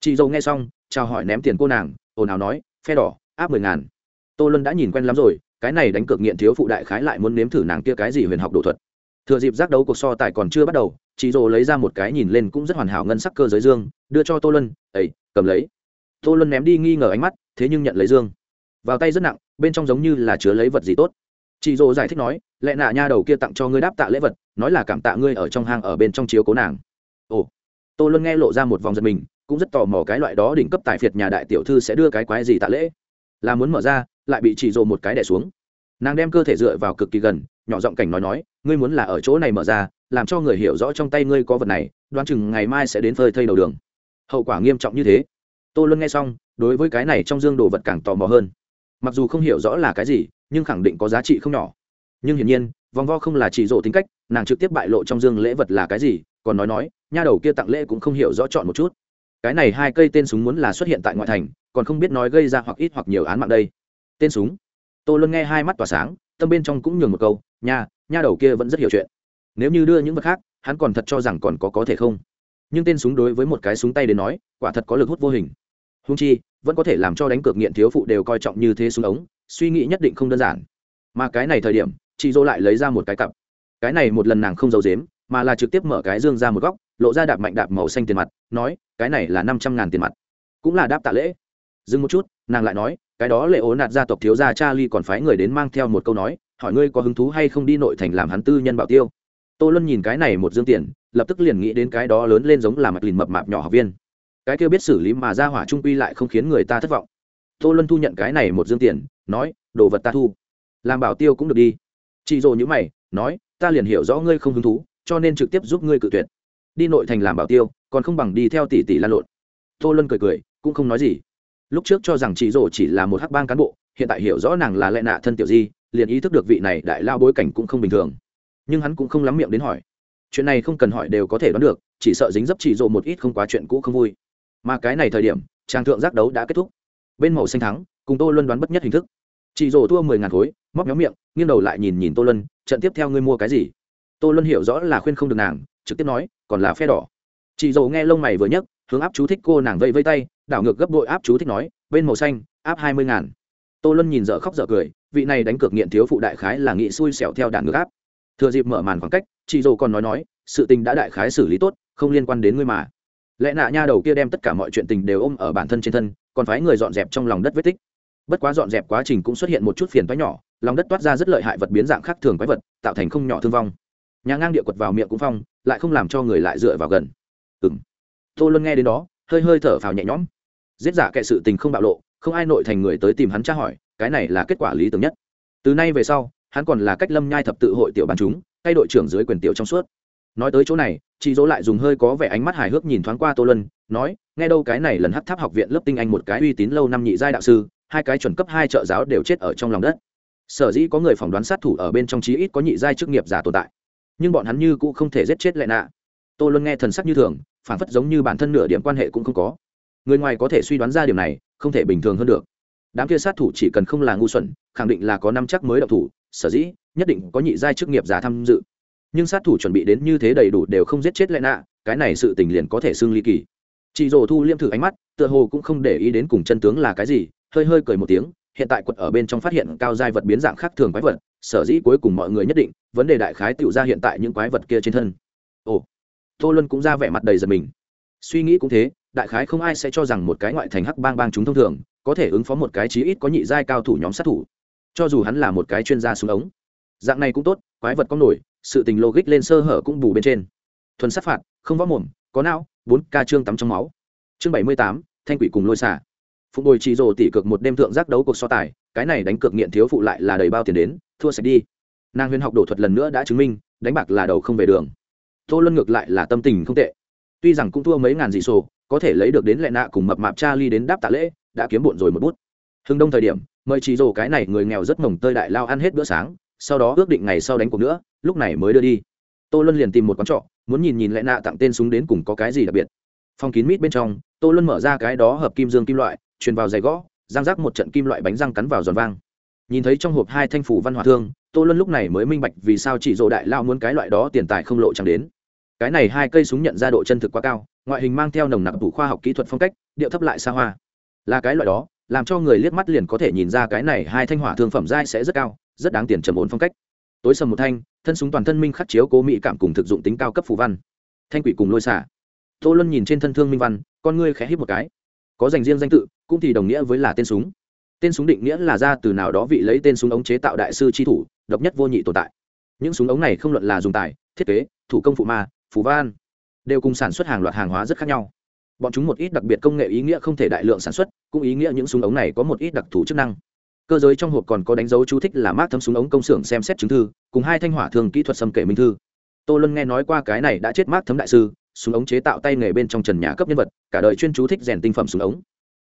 Chị dâu nghe xong, chào hỏi ném tiền cô nàng, ồn ào nói, phe đỏ, áp mười ngàn. Tô luân đã nhìn quen lắm rồi, cái này đánh cược nghiện thiếu phụ đại khái lại muốn nếm thử nàng kia cái gì huyền học đồ thuật. Thừa dịp giác đấu cuộc so tài còn chưa bắt đầu chị rồ lấy ra một cái nhìn lên cũng rất hoàn hảo ngân sắc cơ giới dương, đưa cho tô luân ấy cầm lấy. Tô luân ném đi nghi ngờ ánh mắt, thế nhưng nhận lấy dương. Vào tay rất nặng, bên trong giống như là chứa lấy vật gì tốt. Chị rồ giải thích nói lẽ nạ nha đầu kia tặng cho ngươi đáp tạ lễ vật, nói là cảm tạ ngươi ở trong hang ở bên trong chiếu cố nàng. Ồ. Tô luân nghe lộ ra một vòng giật mình, cũng rất tò mò cái loại đó đỉnh cấp tài phiệt nhà đại tiểu thư sẽ đưa cái quái gì tạ lễ. Là muốn mở ra, lại bị chị rồ một cái đẻ xuống. Nàng đem cơ thể dựa vào cực kỳ gần, nhỏ giọng cảnh nói nói, ngươi muốn là ở chỗ này mở ra làm cho người hiểu rõ trong tay ngươi có vật này, đoán chừng ngày mai sẽ đến phơi thây đầu đường. Hậu quả nghiêm trọng như thế. Tô luân nghe xong, đối với cái này trong dương đồ vật càng tò mò hơn. Mặc dù không hiểu rõ là cái gì, nhưng khẳng định có giá trị không nhỏ. Nhưng hiển nhiên, vòng vo không là chỉ rộ tính cách, nàng trực tiếp bại lộ trong dương lễ vật là cái gì, còn nói nói, nha đầu kia tặng lễ cũng không hiểu rõ chọn một chút. Cái này hai cây tên súng muốn là xuất hiện tại ngoại thành, còn không biết nói gây ra hoặc ít hoặc nhiều án mạng đây. Tên súng. Tôi luôn nghe hai mắt tỏa sáng, tâm bên trong cũng nhường một câu, nha nha đầu kia vẫn rất hiểu chuyện nếu như đưa những vật khác, hắn còn thật cho rằng còn có có thể không. Nhưng tên súng đối với một cái súng tay đến nói, quả thật có lực hút vô hình. Hung chi, vẫn có thể làm cho đánh cược nghiện thiếu phụ đều coi trọng như thế súng ống, suy nghĩ nhất định không đơn giản. Mà cái này thời điểm, chị dô lại lấy ra một cái cặp. Cái này một lần nàng không giấu dếm mà là trực tiếp mở cái dương ra một góc, lộ ra đạp mạnh đạp màu xanh tiền mặt, nói, cái này là năm trăm ngàn tiền mặt. Cũng là đáp tạ lễ. Dừng một chút, nàng lại nói, cái đó lệ ố nạt gia tộc thiếu gia charlie còn phái người đến mang theo một câu nói, hỏi ngươi có hứng thú hay không đi nội thành làm hắn tư nhân bảo tiêu tô luân nhìn cái này một dương tiền, lập tức liền nghĩ đến cái đó lớn lên giống là mặt lìn mập mạp nhỏ học viên. Cái kia biết xử lý mà ra hỏa trung quy lại không khiến người ta thất vọng. Tô luân thu nhận cái này một dương tiền, nói, đồ vật ta thu. Làm bảo tiêu cũng được đi. Chị dồ nhữ mày, nói, ta liền hiểu rõ ngươi không hứng thú, cho nên trực tiếp giúp ngươi cự tuyệt. Đi nội thành làm bảo tiêu, còn không bằng đi theo tỷ tỷ lan lộn. Tô luân cười cười, cũng không nói gì. Lúc trước cho rằng chị dồ chỉ là một hắc bang cán bộ, hiện tại hiểu rõ nàng là lẽ nạ thân tiểu di, liền ý thức được vị này đại lao bối cảnh cũng không bình thường nhưng hắn cũng không lắm miệng đến hỏi. Chuyện này không cần hỏi đều có thể đoán được, chỉ sợ dính dấp chỉ rộ một ít không quá chuyện cũ không vui. Mà cái này thời điểm, trang thượng giác đấu đã kết thúc. Bên màu xanh thắng, cùng tô luân đoán bất nhất hình thức. Chị rổ thua mười ngàn khối, móc nhóm miệng, nghiêng đầu lại nhìn nhìn tô luân, trận tiếp theo ngươi mua cái gì? Tô luân hiểu rõ là khuyên không được nàng, trực tiếp nói, còn là phe đỏ. Chị rổ nghe lông mày vừa nhấc, hướng áp chú thích cô nàng vây vây tay, đảo ngược gấp đội áp chú thích nói, bên màu xanh, áp hai mươi ngàn. Tô luân nhìn dở khóc dở cười, vị này đánh cược nghiện thiếu phụ đại khái là nghị xui xẻo theo đạn ngược áp thừa dịp mở màn khoảng cách, chị dâu còn nói nói, sự tình đã đại khái xử lý tốt, không liên quan đến ngươi mà. Lẽ nạ nha đầu kia đem tất cả mọi chuyện tình đều ôm ở bản thân trên thân, còn phái người dọn dẹp trong lòng đất vết tích. Bất quá dọn dẹp quá trình cũng xuất hiện một chút phiền toái nhỏ, lòng đất toát ra rất lợi hại vật biến dạng khác thường quái vật, tạo thành không nhỏ thương vong. Nhà ngang địa quật vào miệng cũng phong, lại không làm cho người lại dựa vào gần. Ừng tô luân nghe đến đó, hơi hơi thở phào nhẹ nhõm. Giết giả kệ sự tình không bạo lộ, không ai nội thành người tới tìm hắn tra hỏi, cái này là kết quả lý tưởng nhất. Từ nay về sau hắn còn là cách lâm nhai thập tự hội tiểu bàn chúng, thay đội trưởng dưới quyền tiểu trong suốt. Nói tới chỗ này, chị dỗ lại dùng hơi có vẻ ánh mắt hài hước nhìn thoáng qua tô lân nói, nghe đâu cái này lần hắt tháp học viện lớp tinh anh một cái uy tín lâu năm nhị giai đạo sư, hai cái chuẩn cấp hai trợ giáo đều chết ở trong lòng đất. Sở dĩ có người phỏng đoán sát thủ ở bên trong chí ít có nhị giai chức nghiệp giả tồn tại. Nhưng bọn hắn như cũng không thể giết chết lại nạ. Tô lân nghe thần sắc như thường, phản phất giống như bản thân nửa điểm quan hệ cũng không có. Người ngoài có thể suy đoán ra điều này, không thể bình thường hơn được. Đám kia sát thủ chỉ cần không là ngu xuẩn, khẳng định là có năm chắc mới đậu thủ sở dĩ, nhất định có nhị giai chức nghiệp giả tham dự. Nhưng sát thủ chuẩn bị đến như thế đầy đủ đều không giết chết lại nạ, cái này sự tình liền có thể xưng ly kỳ. Chị rồ thu liêm thử ánh mắt, tựa hồ cũng không để ý đến cùng chân tướng là cái gì, hơi hơi cười một tiếng, hiện tại quật ở bên trong phát hiện cao giai vật biến dạng khác thường quái vật, sở dĩ cuối cùng mọi người nhất định, vấn đề đại khái tựu ra hiện tại những quái vật kia trên thân. Ồ, tô luân cũng ra vẻ mặt đầy giật mình. Suy nghĩ cũng thế, đại khái không ai sẽ cho rằng một cái ngoại thành hắc bang bang chúng thông thường, có thể ứng phó một cái chí ít có nhị giai cao thủ nhóm sát thủ cho dù hắn là một cái chuyên gia súng ống. Dạng này cũng tốt, quái vật có nổi, sự tình logic lên sơ hở cũng bù bên trên. Thuần sát phạt, không võ mồm, có não, bốn ca trương tắm trong máu. Chương bảy mươi tám, thanh quỷ cùng lôi xả phụng bồi chỉ rồ tỷ cực một đêm thượng giác đấu cuộc so tài, cái này đánh cược nghiện thiếu phụ lại là đầy bao tiền đến, thua sạch đi. Nàng huyền học đổ thuật lần nữa đã chứng minh, đánh bạc là đầu không về đường. Tô luân ngược lại là tâm tình không tệ. Tuy rằng cũng thua mấy ngàn dị sổ, có thể lấy được đến lệ nạ cùng mập mạp cha ly đến đáp tạ lễ, đã kiếm bộn rồi một bút. Hưng đông thời điểm mời chỉ rổ cái này người nghèo rất mồng tơi đại lao ăn hết bữa sáng, sau đó ước định ngày sau đánh cuộc nữa, lúc này mới đưa đi. Tô luân liền tìm một quán trọ, muốn nhìn nhìn lẽ nạ tặng tên súng đến cùng có cái gì đặc biệt. Phong kín mít bên trong, tô luân mở ra cái đó hợp kim dương kim loại, truyền vào giày gõ giang rác một trận kim loại bánh răng cắn vào giòn vang. Nhìn thấy trong hộp hai thanh phủ văn hòa thương, tô luân lúc này mới minh bạch vì sao chỉ rồ đại lao muốn cái loại đó tiền tài không lộ chẳng đến. Cái này hai cây súng nhận ra độ chân thực quá cao, ngoại hình mang theo nồng nặc đủ khoa học kỹ thuật phong cách, điệu thấp lại xa hoa. Là cái loại đó làm cho người liếc mắt liền có thể nhìn ra cái này hai thanh hỏa thương phẩm giai sẽ rất cao, rất đáng tiền trầm ổn phong cách. Tối sầm một thanh, thân súng toàn thân minh khắc chiếu cố mỹ cảm cùng thực dụng tính cao cấp phù văn. Thanh quỷ cùng lôi xả. Tô luân nhìn trên thân thương minh văn, con ngươi khẽ hít một cái. Có dành riêng danh tự, cũng thì đồng nghĩa với là tên súng. Tên súng định nghĩa là ra từ nào đó vị lấy tên súng ống chế tạo đại sư tri thủ, độc nhất vô nhị tồn tại. Những súng ống này không luận là dùng tài, thiết kế, thủ công phụ ma, phù văn, đều cùng sản xuất hàng loạt hàng hóa rất khác nhau bọn chúng một ít đặc biệt công nghệ ý nghĩa không thể đại lượng sản xuất, cũng ý nghĩa những súng ống này có một ít đặc thù chức năng. Cơ giới trong hộp còn có đánh dấu chú thích là mát thấm súng ống công xưởng xem xét chứng thư, cùng hai thanh hỏa thường kỹ thuật xâm kể minh thư. Tô luân nghe nói qua cái này đã chết mát thấm đại sư, súng ống chế tạo tay nghề bên trong trần nhà cấp nhân vật, cả đời chuyên chú thích rèn tinh phẩm súng ống.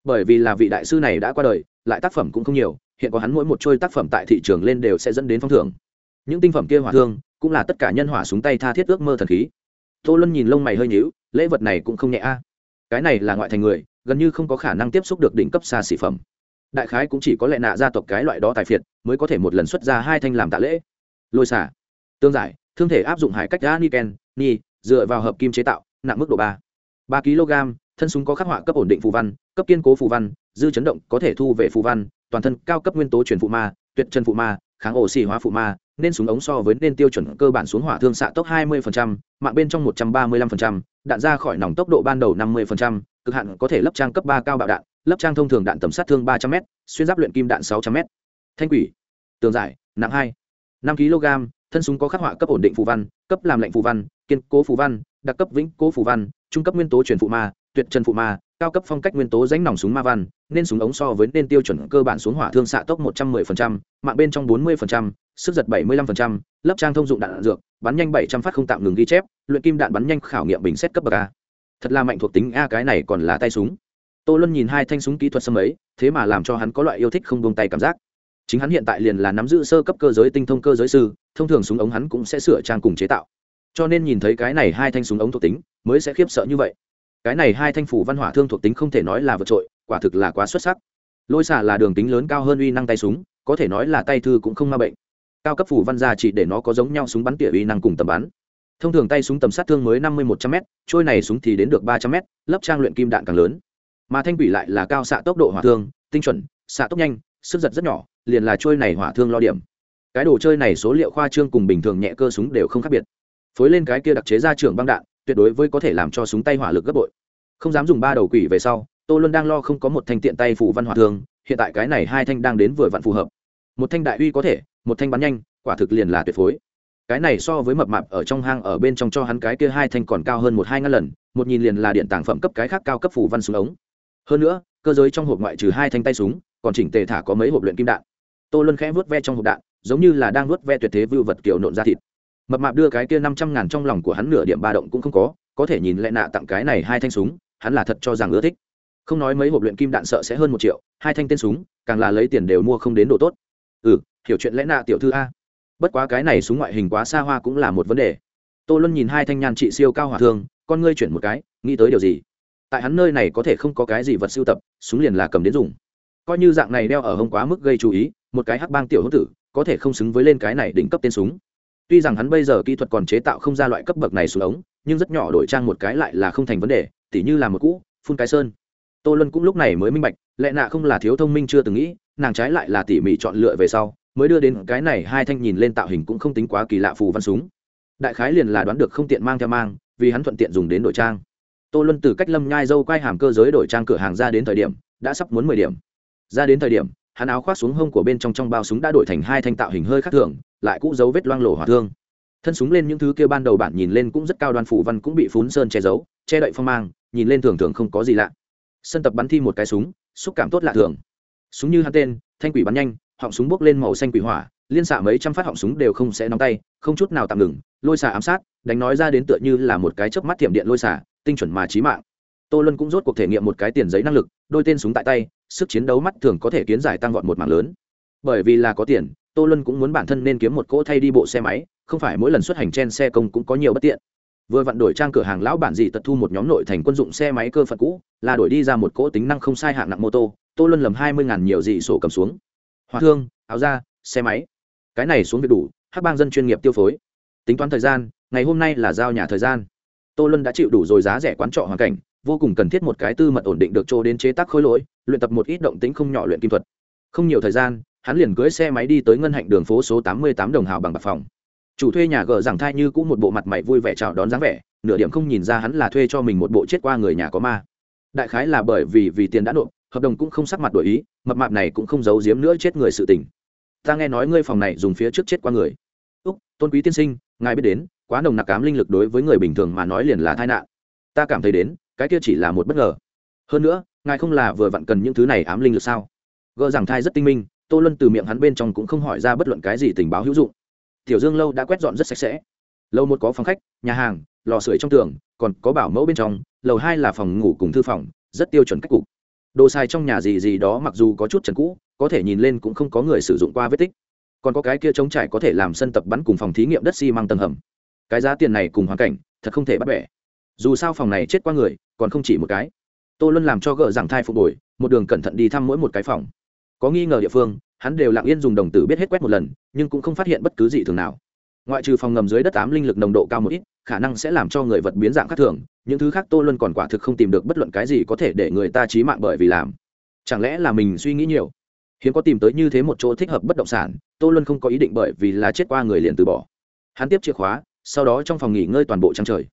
Bởi vì là vị đại sư này đã qua đời, lại tác phẩm cũng không nhiều, hiện có hắn mỗi một trôi tác phẩm tại thị trường lên đều sẽ dẫn đến phong thưởng. Những tinh phẩm kia hỏa thương, cũng là tất cả nhân hỏa súng tay tha thiết ước mơ thần khí. Tô luân nhìn lông mày hơi nhíu, lễ vật này cũng không nhẹ a cái này là ngoại thành người gần như không có khả năng tiếp xúc được đỉnh cấp xa xỉ phẩm. Đại khái cũng chỉ có lệ nạ gia tộc cái loại đó tài phiệt mới có thể một lần xuất ra hai thanh làm tạ lễ. Lôi xả. Tương giải thương thể áp dụng hải cách đá niken ni dựa vào hợp kim chế tạo nặng mức độ ba. Ba kg thân súng có khắc họa cấp ổn định phù văn cấp kiên cố phù văn dư chấn động có thể thu về phù văn toàn thân cao cấp nguyên tố truyền phụ ma tuyệt chân phụ ma kháng ổ xì hóa phụ ma nên súng ống so với nên tiêu chuẩn cơ bản xuống hỏa thương xạ tốc 20%, mạng bên trong 135%, đạn ra khỏi nòng tốc độ ban đầu 50%, cực hạn có thể lắp trang cấp 3 cao bạo đạn, lắp trang thông thường đạn tầm sát thương 300m, xuyên giáp luyện kim đạn 600m. Thanh quỷ, tường giải, nặng 2, 5 kg, thân súng có khắc họa cấp ổn định phù văn, cấp làm lệnh phù văn, kiên cố phù văn, đặc cấp vĩnh cố phù văn, trung cấp nguyên tố truyền phụ ma, tuyệt trần phụ ma, cao cấp phong cách nguyên tố ránh nòng súng ma văn, nên súng ống so với nên tiêu chuẩn cơ bản xuống hỏa thương xạ tốc 110%, mạng bên trong 40%, sức giật 75%, lớp trang thông dụng đạn dược, bắn nhanh 700 phát không tạm ngừng ghi chép, luyện kim đạn bắn nhanh khảo nghiệm bình xét cấp bậc a. Thật là mạnh thuộc tính a cái này còn là tay súng. Tô Luân nhìn hai thanh súng kỹ thuật sâm ấy, thế mà làm cho hắn có loại yêu thích không buông tay cảm giác. Chính hắn hiện tại liền là nắm giữ sơ cấp cơ giới tinh thông cơ giới sư, thông thường súng ống hắn cũng sẽ sửa trang cùng chế tạo. Cho nên nhìn thấy cái này hai thanh súng ống thuộc tính, mới sẽ khiếp sợ như vậy. Cái này hai thanh phủ văn hỏa thương thuộc tính không thể nói là vượt trội, quả thực là quá xuất sắc. Lôi xả là đường tính lớn cao hơn uy năng tay súng, có thể nói là tay thư cũng không ma bệnh. Cao cấp phủ văn gia chỉ để nó có giống nhau súng bắn tỉa uy năng cùng tầm bắn. Thông thường tay súng tầm sát thương mới năm mươi một trăm m trôi này súng thì đến được ba trăm m lớp trang luyện kim đạn càng lớn. Mà thanh quỷ lại là cao xạ tốc độ hỏa thương tinh chuẩn xạ tốc nhanh sức giật rất nhỏ liền là trôi này hỏa thương lo điểm. Cái đồ chơi này số liệu khoa trương cùng bình thường nhẹ cơ súng đều không khác biệt. Phối lên cái kia đặc chế ra trưởng băng đạn tuyệt đối với có thể làm cho súng tay hỏa lực gấp bội. Không dám dùng ba đầu quỷ về sau, tô luân đang lo không có một thanh tiện tay phủ văn hỏa thương, hiện tại cái này hai thanh đang đến vừa vặn phù hợp. Một thanh đại uy có thể, một thanh bắn nhanh, quả thực liền là tuyệt phối. Cái này so với mập mạp ở trong hang ở bên trong cho hắn cái kia hai thanh còn cao hơn một hai ngàn lần, một nhìn liền là điện tàng phẩm cấp cái khác cao cấp phủ văn súng ống. Hơn nữa, cơ giới trong hộp ngoại trừ hai thanh tay súng, còn chỉnh tề thả có mấy hộp luyện kim đạn. Tô luân khẽ vớt ve trong hộp đạn, giống như là đang vớt ve tuyệt thế vưu vật kiểu nộn ra thịt mập mạp đưa cái kia năm trăm ngàn trong lòng của hắn nửa điểm ba động cũng không có có thể nhìn lại nạ tặng cái này hai thanh súng, hắn là thật cho rằng ưa thích. Không nói mấy hộp luyện kim đạn sợ sẽ hơn một triệu, hai thanh tên súng, càng là lấy tiền đều mua không đến độ tốt. Ừ hiểu chuyện lẽ nạ tiểu thư a. Bất quá cái này súng ngoại hình quá xa hoa cũng là một vấn đề. Tô luân nhìn hai thanh nhàn trị siêu cao hỏa thương, con ngươi chuyển một cái, nghĩ tới điều gì? Tại hắn nơi này có thể không có cái gì vật sưu tập, súng liền là cầm đến dùng. Coi như dạng này đeo ở hông quá mức gây chú ý, một cái hắc bang tiểu hữu tử, có thể không xứng với lên cái này đỉnh cấp tên súng tuy rằng hắn bây giờ kỹ thuật còn chế tạo không ra loại cấp bậc này xuống ống, nhưng rất nhỏ đổi trang một cái lại là không thành vấn đề, tỉ như là một cũ, phun cái sơn. Tô luân cũng lúc này mới minh bạch, lẽ nạ không là thiếu thông minh chưa từng nghĩ, nàng trái lại là tỉ mỉ chọn lựa về sau, mới đưa đến cái này hai thanh nhìn lên tạo hình cũng không tính quá kỳ lạ phù văn súng. Đại khái liền là đoán được không tiện mang theo mang, vì hắn thuận tiện dùng đến đổi trang. Tô luân từ cách lâm nhai dâu quay hàm cơ giới đổi trang cửa hàng ra đến thời điểm, đã sắp muốn mười điểm. Ra đến thời điểm hắn áo khoác xuống hông của bên trong trong bao súng đã đổi thành hai thanh tạo hình hơi khác thường, lại cũ dấu vết loang lổ hỏa thương. Thân súng lên những thứ kia ban đầu bản nhìn lên cũng rất cao đoan phủ văn cũng bị phún sơn che giấu, che đậy phong mang, nhìn lên thường thường không có gì lạ. Sân tập bắn thi một cái súng, xúc cảm tốt lạ thường. Súng như hắn tên, thanh quỷ bắn nhanh, họng súng bốc lên màu xanh quỷ hỏa, liên xạ mấy trăm phát họng súng đều không sẽ nóng tay, không chút nào tạm ngừng, lôi xả ám sát, đánh nói ra đến tựa như là một cái chớp mắt thiểm điện lôi xả tinh chuẩn mà trí mạng. Tô luân cũng rốt cuộc thể nghiệm một cái tiền giấy năng lực, đôi tên súng tại tay sức chiến đấu mắt thường có thể kiến giải tăng vọt một mảng lớn. Bởi vì là có tiền, tô luân cũng muốn bản thân nên kiếm một cỗ thay đi bộ xe máy, không phải mỗi lần xuất hành trên xe công cũng có nhiều bất tiện. Vừa vặn đổi trang cửa hàng, lão bản dị tật thu một nhóm nội thành quân dụng xe máy cơ phận cũ, là đổi đi ra một cỗ tính năng không sai hạng nặng mô tô tô luân lầm hai mươi ngàn nhiều dị sổ cầm xuống. Hòa thương, áo da, xe máy. Cái này xuống việc đủ hắc bang dân chuyên nghiệp tiêu phối. Tính toán thời gian, ngày hôm nay là giao nhà thời gian. Tô luân đã chịu đủ rồi giá rẻ quán trọ hoàn cảnh vô cùng cần thiết một cái tư mật ổn định được chỗ đến chế tác khối lỗi, luyện tập một ít động tĩnh không nhỏ luyện kim thuật. Không nhiều thời gian, hắn liền cưới xe máy đi tới ngân hạnh đường phố số tám mươi tám đồng hào bằng bạc phòng. Chủ thuê nhà gờ rằng thai như cũ một bộ mặt mày vui vẻ chào đón dáng vẻ, nửa điểm không nhìn ra hắn là thuê cho mình một bộ chết qua người nhà có ma. Đại khái là bởi vì vì tiền đã nộp, hợp đồng cũng không sắc mặt đổi ý, mập mạp này cũng không giấu giếm nữa chết người sự tình. Ta nghe nói ngươi phòng này dùng phía trước chết qua người. Úc, tôn quý tiên sinh, ngài biết đến, quá nồng nặc cám linh lực đối với người bình thường mà nói liền là tai nạn. Ta cảm thấy đến cái kia chỉ là một bất ngờ. Hơn nữa, ngài không là vừa vặn cần những thứ này ám linh lực sao? Gờ rằng thai rất tinh minh, tô luân từ miệng hắn bên trong cũng không hỏi ra bất luận cái gì tình báo hữu dụng. Tiểu dương lâu đã quét dọn rất sạch sẽ. Lâu một có phòng khách, nhà hàng, lò sưởi trong tường, còn có bảo mẫu bên trong, lầu hai là phòng ngủ cùng thư phòng, rất tiêu chuẩn cách cục. Đồ xài trong nhà gì gì đó mặc dù có chút trần cũ, có thể nhìn lên cũng không có người sử dụng qua vết tích. Còn có cái kia trống trải có thể làm sân tập bắn cùng phòng thí nghiệm đất xi、si、măng tầng hầm. Cái giá tiền này cùng hoàn cảnh, thật không thể bắt bẻ. Dù sao phòng này chết qua người còn không chỉ một cái. Tô luân làm cho gỡ rằng thai phục hồi, một đường cẩn thận đi thăm mỗi một cái phòng. Có nghi ngờ địa phương, hắn đều lặng yên dùng đồng tử biết hết quét một lần, nhưng cũng không phát hiện bất cứ gì thường nào. Ngoại trừ phòng ngầm dưới đất tám linh lực nồng độ cao một ít, khả năng sẽ làm cho người vật biến dạng khác thường, những thứ khác tô luân còn quả thực không tìm được bất luận cái gì có thể để người ta trí mạng bởi vì làm. Chẳng lẽ là mình suy nghĩ nhiều? Hiếm có tìm tới như thế một chỗ thích hợp bất động sản, tô luân không có ý định bởi vì là chết qua người liền từ bỏ. Hắn tiếp chìa khóa, sau đó trong phòng nghỉ ngơi toàn bộ trăng trời.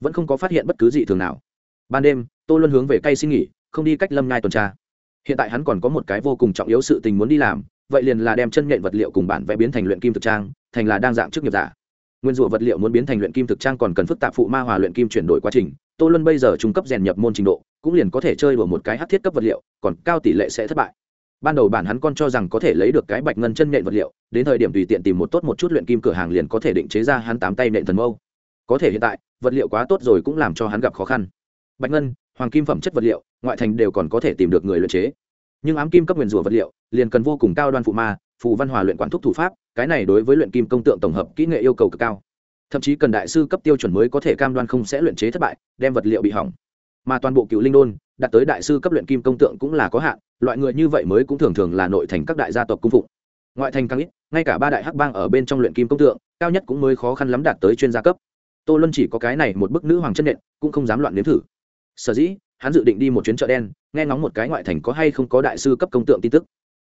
Vẫn không có phát hiện bất cứ gì thường nào ban đêm, tô luân hướng về cây xin nghỉ, không đi cách lâm nhai tuần tra. Hiện tại hắn còn có một cái vô cùng trọng yếu sự tình muốn đi làm, vậy liền là đem chân nhện vật liệu cùng bản vẽ biến thành luyện kim thực trang, thành là đang dạng chức nghiệp giả. Nguyên rủa vật liệu muốn biến thành luyện kim thực trang còn cần phức tạp phụ ma hòa luyện kim chuyển đổi quá trình, tô luân bây giờ trung cấp rèn nhập môn trình độ, cũng liền có thể chơi đùa một cái hát thiết cấp vật liệu, còn cao tỷ lệ sẽ thất bại. Ban đầu bản hắn con cho rằng có thể lấy được cái bạch ngân chân nện vật liệu, đến thời điểm tùy tiện tìm một tốt một chút luyện kim cửa hàng liền có thể định chế ra hắn tám tay nện thần mâu. Có thể hiện tại, vật liệu quá tốt rồi cũng làm cho hắn gặp khó khăn bạch ngân, hoàng kim phẩm chất vật liệu, ngoại thành đều còn có thể tìm được người luyện chế. Nhưng ám kim cấp nguyên rủa vật liệu, liền cần vô cùng cao đoan phụ ma phù văn hòa luyện quản thúc thủ pháp, cái này đối với luyện kim công tượng tổng hợp kỹ nghệ yêu cầu cực cao. Thậm chí cần đại sư cấp tiêu chuẩn mới có thể cam đoan không sẽ luyện chế thất bại, đem vật liệu bị hỏng. Mà toàn bộ cựu linh đôn, đạt tới đại sư cấp luyện kim công tượng cũng là có hạn, loại người như vậy mới cũng thường thường là nội thành các đại gia tộc cung phụng. Ngoại thành càng ít, ngay cả ba đại hắc bang ở bên trong luyện kim công tượng, cao nhất cũng mới khó khăn lắm đạt tới chuyên gia cấp. Tô luân chỉ có cái này một bức nữ hoàng chân nện, cũng không dám loạn nếm thử sở dĩ, hắn dự định đi một chuyến chợ đen, nghe ngóng một cái ngoại thành có hay không có đại sư cấp công tượng tin tức.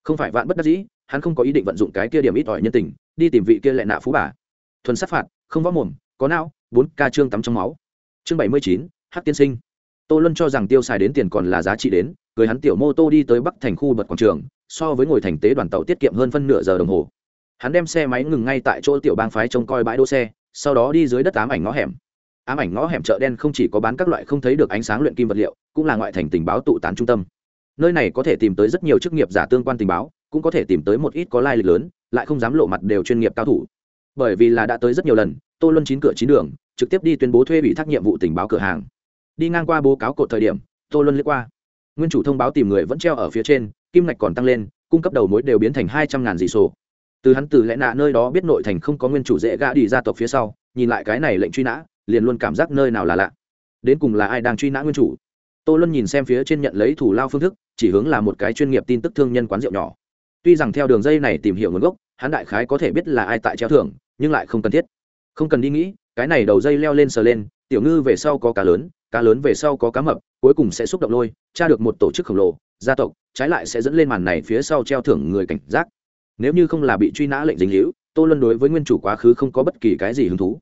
Không phải vạn bất đắc dĩ, hắn không có ý định vận dụng cái kia điểm ít ỏi nhân tình, đi tìm vị kia lệ nạ phú bà. Thuần sát phạt, không võ mồm, có não, bốn ca trương tắm trong máu. Chương bảy mươi chín, hắc tiên sinh. Tô luân cho rằng tiêu xài đến tiền còn là giá trị đến, cười hắn tiểu mô tô đi tới bắc thành khu bật quảng trường, so với ngồi thành tế đoàn tàu tiết kiệm hơn phân nửa giờ đồng hồ. Hắn đem xe máy ngừng ngay tại chỗ tiểu bang phái trông coi bãi đỗ xe, sau đó đi dưới đất tám ảnh ngõ hẻm ám ảnh ngõ hẻm chợ đen không chỉ có bán các loại không thấy được ánh sáng luyện kim vật liệu, cũng là ngoại thành tình báo tụ tán trung tâm. Nơi này có thể tìm tới rất nhiều chức nghiệp giả tương quan tình báo, cũng có thể tìm tới một ít có lai lịch lớn, lại không dám lộ mặt đều chuyên nghiệp cao thủ. Bởi vì là đã tới rất nhiều lần, tô luân chín cửa chín đường, trực tiếp đi tuyên bố thuê ủy thác nhiệm vụ tình báo cửa hàng. Đi ngang qua bố cáo cột thời điểm, tô luân lướt qua. Nguyên chủ thông báo tìm người vẫn treo ở phía trên, kim ngạch còn tăng lên, cung cấp đầu mối đều biến thành hai trăm ngàn dị sổ từ hắn từ lẽ nạ nơi đó biết nội thành không có nguyên chủ dễ gã đi gia tộc phía sau, nhìn lại cái này lệnh truy nã liền luôn cảm giác nơi nào là lạ. Đến cùng là ai đang truy nã nguyên chủ? Tô luân nhìn xem phía trên nhận lấy thủ lao phương thức, chỉ hướng là một cái chuyên nghiệp tin tức thương nhân quán rượu nhỏ. Tuy rằng theo đường dây này tìm hiểu nguồn gốc, hắn đại khái có thể biết là ai tại treo thưởng, nhưng lại không cần thiết. Không cần đi nghĩ, cái này đầu dây leo lên sờ lên, tiểu ngư về sau có cá lớn cá lớn về sau có cá mập, cuối cùng sẽ xúc động lôi, tra được một tổ chức khổng lồ, gia tộc, trái lại sẽ dẫn lên màn này phía sau treo thưởng người cảnh giác. Nếu như không là bị truy nã lệnh dính hữu tô luân đối với nguyên chủ quá khứ không có bất kỳ cái gì hứng thú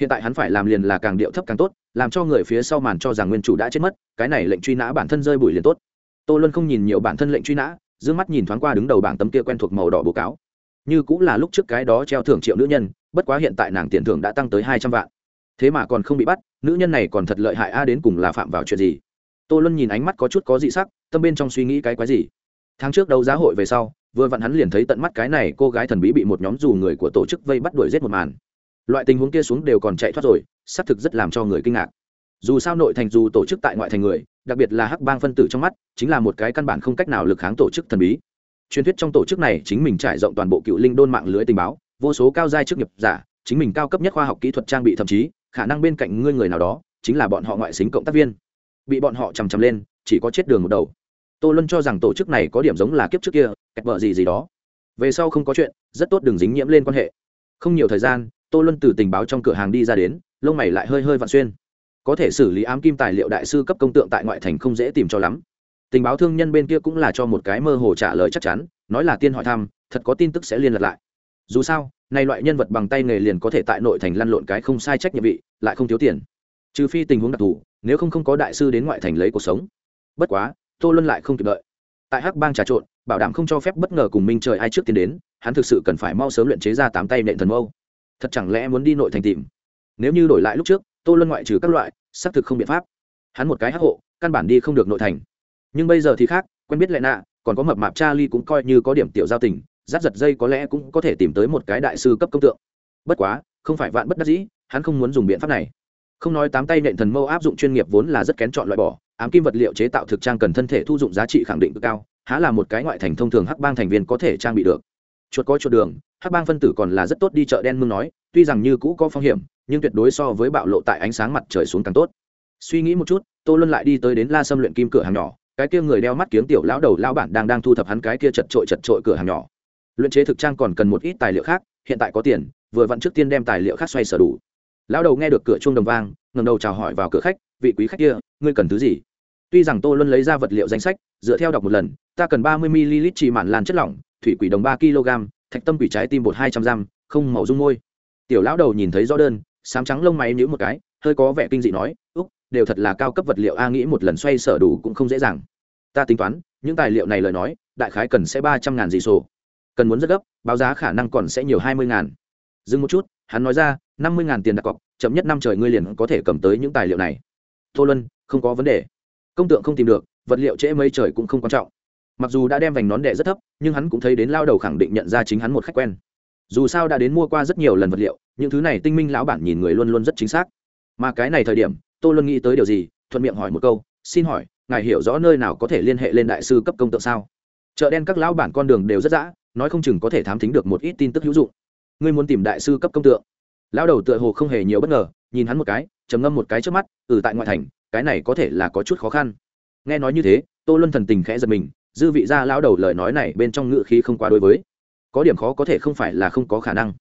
hiện tại hắn phải làm liền là càng điệu thấp càng tốt, làm cho người phía sau màn cho rằng nguyên chủ đã chết mất, cái này lệnh truy nã bản thân rơi bụi liền tốt. Tô luân không nhìn nhiều bản thân lệnh truy nã d mắt nhìn thoáng qua đứng đầu bảng tấm kia quen thuộc màu đỏ bố cáo. Như cũng là lúc trước cái đó treo thưởng triệu nữ nhân, bất quá hiện tại nàng tiền thưởng đã tăng tới hai trăm vạn. Thế mà còn không bị bắt, nữ nhân này còn thật lợi hại a, đến cùng là phạm vào chuyện gì? Tô luân nhìn ánh mắt có chút có dị sắc, tâm bên trong suy nghĩ cái quái gì? Tháng trước đấu giá hội về sau, vừa vặn hắn liền thấy tận mắt cái này cô gái thần bí bị một nhóm dù người của tổ chức vây bắt đuổi giết một màn loại tình huống kia xuống đều còn chạy thoát rồi, xác thực rất làm cho người kinh ngạc. Dù sao nội thành dù tổ chức tại ngoại thành người, đặc biệt là hắc bang phân tử trong mắt, chính là một cái căn bản không cách nào lực kháng tổ chức thần bí. Truyền thuyết trong tổ chức này chính mình trải rộng toàn bộ cựu linh đôn mạng lưới tình báo, vô số cao giai chức nghiệp giả, chính mình cao cấp nhất khoa học kỹ thuật trang bị thậm chí, khả năng bên cạnh ngươi người nào đó, chính là bọn họ ngoại xính cộng tác viên. Bị bọn họ chằm chằm lên, chỉ có chết đường một đầu. Tô luân cho rằng tổ chức này có điểm giống là kiếp trước kia, kẹt bợ gì gì đó. Về sau không có chuyện, rất tốt đừng dính nhiễm lên quan hệ. Không nhiều thời gian tô luân từ tình báo trong cửa hàng đi ra đến, lông mày lại hơi hơi vặn xuyên. Có thể xử lý ám kim tài liệu đại sư cấp công tượng tại ngoại thành không dễ tìm cho lắm. Tình báo thương nhân bên kia cũng là cho một cái mơ hồ trả lời chắc chắn, nói là tiên hỏi thăm, thật có tin tức sẽ liên lạc lại. Dù sao, nay loại nhân vật bằng tay nghề liền có thể tại nội thành lăn lộn cái không sai trách nhiệm vị, lại không thiếu tiền. Trừ phi tình huống đặc thù, nếu không không có đại sư đến ngoại thành lấy cuộc sống. Bất quá, tô luân lại không kịp đợi. Tại hắc bang trà trộn, bảo đảm không cho phép bất ngờ cùng minh trời ai trước tiến đến, hắn thực sự cần phải mau sớm luyện chế ra tám tay nện thần mâu thật chẳng lẽ muốn đi nội thành tìm? Nếu như đổi lại lúc trước, tô luân ngoại trừ các loại, xác thực không biện pháp. Hắn một cái hắc hộ, căn bản đi không được nội thành. Nhưng bây giờ thì khác, quen biết lệ nạ, còn có mập mạp cha ly cũng coi như có điểm tiểu giao tình giáp giật dây có lẽ cũng có thể tìm tới một cái đại sư cấp công tượng. Bất quá, không phải vạn bất đắc dĩ, hắn không muốn dùng biện pháp này. Không nói tám tay nện thần mâu áp dụng chuyên nghiệp vốn là rất kén chọn loại bỏ, ám kim vật liệu chế tạo thực trang cần thân thể thu dụng giá trị khẳng định cực cao, há là một cái ngoại thành thông thường hắc bang thành viên có thể trang bị được. Chuột có chuột đường hắc bang phân tử còn là rất tốt đi chợ đen mương nói, tuy rằng như cũ có phong hiểm, nhưng tuyệt đối so với bạo lộ tại ánh sáng mặt trời xuống càng tốt. Suy nghĩ một chút, tô luân lại đi tới đến la sâm luyện kim cửa hàng nhỏ, cái kia người đeo mắt kiếm tiểu lão đầu lão bản đang đang thu thập hắn cái kia chật trội chật trội cửa hàng nhỏ. Luyện chế thực trang còn cần một ít tài liệu khác, hiện tại có tiền, vừa vặn trước tiên đem tài liệu khác xoay sở đủ. Lão đầu nghe được cửa chuông đồng vang ngầm đầu chào hỏi vào cửa khách, vị quý khách kia, ngươi cần thứ gì? Tuy rằng tô luân lấy ra vật liệu danh sách, dựa theo đọc một lần, ta cần ba mươi ml chỉ mạn lan chất lỏng, thủy quỷ đồng ba kg thạch tâm quỷ trái tim bột hai trăm g không màu dung môi. Tiểu lão đầu nhìn thấy rõ đơn, sám trắng lông máy nhíu một cái, hơi có vẻ kinh dị nói, úc, đều thật là cao cấp vật liệu a nghĩ một lần xoay sở đủ cũng không dễ dàng. Ta tính toán, những tài liệu này lời nói, đại khái cần sẽ ba trăm ngàn dị sổ. Cần muốn rất gấp, báo giá khả năng còn sẽ nhiều hai mươi ngàn. Dừng một chút, hắn nói ra, năm mươi ngàn tiền đặt cọc, chậm nhất năm trời ngươi liền có thể cầm tới những tài liệu này. Tô luân, không có vấn đề. Công tượng không tìm được, vật liệu trễ mấy trời cũng không quan trọng mặc dù đã đem vành nón đệ rất thấp, nhưng hắn cũng thấy đến lao đầu khẳng định nhận ra chính hắn một khách quen. Dù sao đã đến mua qua rất nhiều lần vật liệu, những thứ này tinh minh lão bản nhìn người luôn luôn rất chính xác. Mà cái này thời điểm, tô luân nghĩ tới điều gì, thuận miệng hỏi một câu, xin hỏi, ngài hiểu rõ nơi nào có thể liên hệ lên đại sư cấp công tượng sao? Chợ đen các lão bản con đường đều rất dã, nói không chừng có thể thám thính được một ít tin tức hữu dụng. Ngươi muốn tìm đại sư cấp công tượng? Lão đầu tựa hồ không hề nhiều bất ngờ, nhìn hắn một cái, trầm ngâm một cái trước mắt ừ tại ngoại thành, cái này có thể là có chút khó khăn. Nghe nói như thế, tô luân thần tình khẽ giật mình dư vị gia lão đầu lời nói này bên trong ngự khí không quá đối với. Có điểm khó có thể không phải là không có khả năng.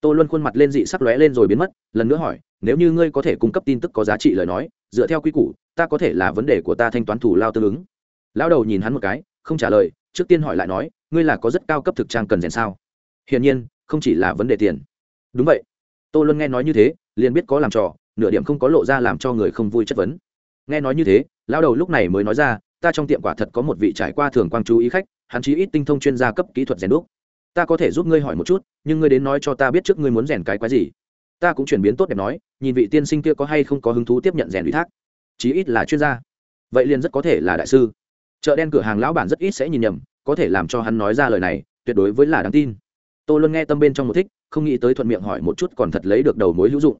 Tô luân khuôn mặt lên dị sắc lóe lên rồi biến mất, lần nữa hỏi, nếu như ngươi có thể cung cấp tin tức có giá trị lời nói, dựa theo quy củ, ta có thể là vấn đề của ta thanh toán thủ lao tương ứng. Lão đầu nhìn hắn một cái, không trả lời, trước tiên hỏi lại nói, ngươi là có rất cao cấp thực trang cần rèn sao? Hiển nhiên, không chỉ là vấn đề tiền. Đúng vậy. Tô luân nghe nói như thế, liền biết có làm trò, nửa điểm không có lộ ra làm cho người không vui chất vấn. Nghe nói như thế, lão đầu lúc này mới nói ra ta trong tiệm quả thật có một vị trải qua thường quang chú ý khách, hắn chí ít tinh thông chuyên gia cấp kỹ thuật rèn đúc. Ta có thể giúp ngươi hỏi một chút, nhưng ngươi đến nói cho ta biết trước ngươi muốn rèn cái quái gì. Ta cũng chuyển biến tốt đẹp nói, nhìn vị tiên sinh kia có hay không có hứng thú tiếp nhận rèn ủy thác. Chí ít là chuyên gia. Vậy liền rất có thể là đại sư. Chợ đen cửa hàng lão bản rất ít sẽ nhìn nhầm, có thể làm cho hắn nói ra lời này, tuyệt đối với là đáng tin. Tôi luôn nghe tâm bên trong một thích, không nghĩ tới thuận miệng hỏi một chút còn thật lấy được đầu mối hữu dụng.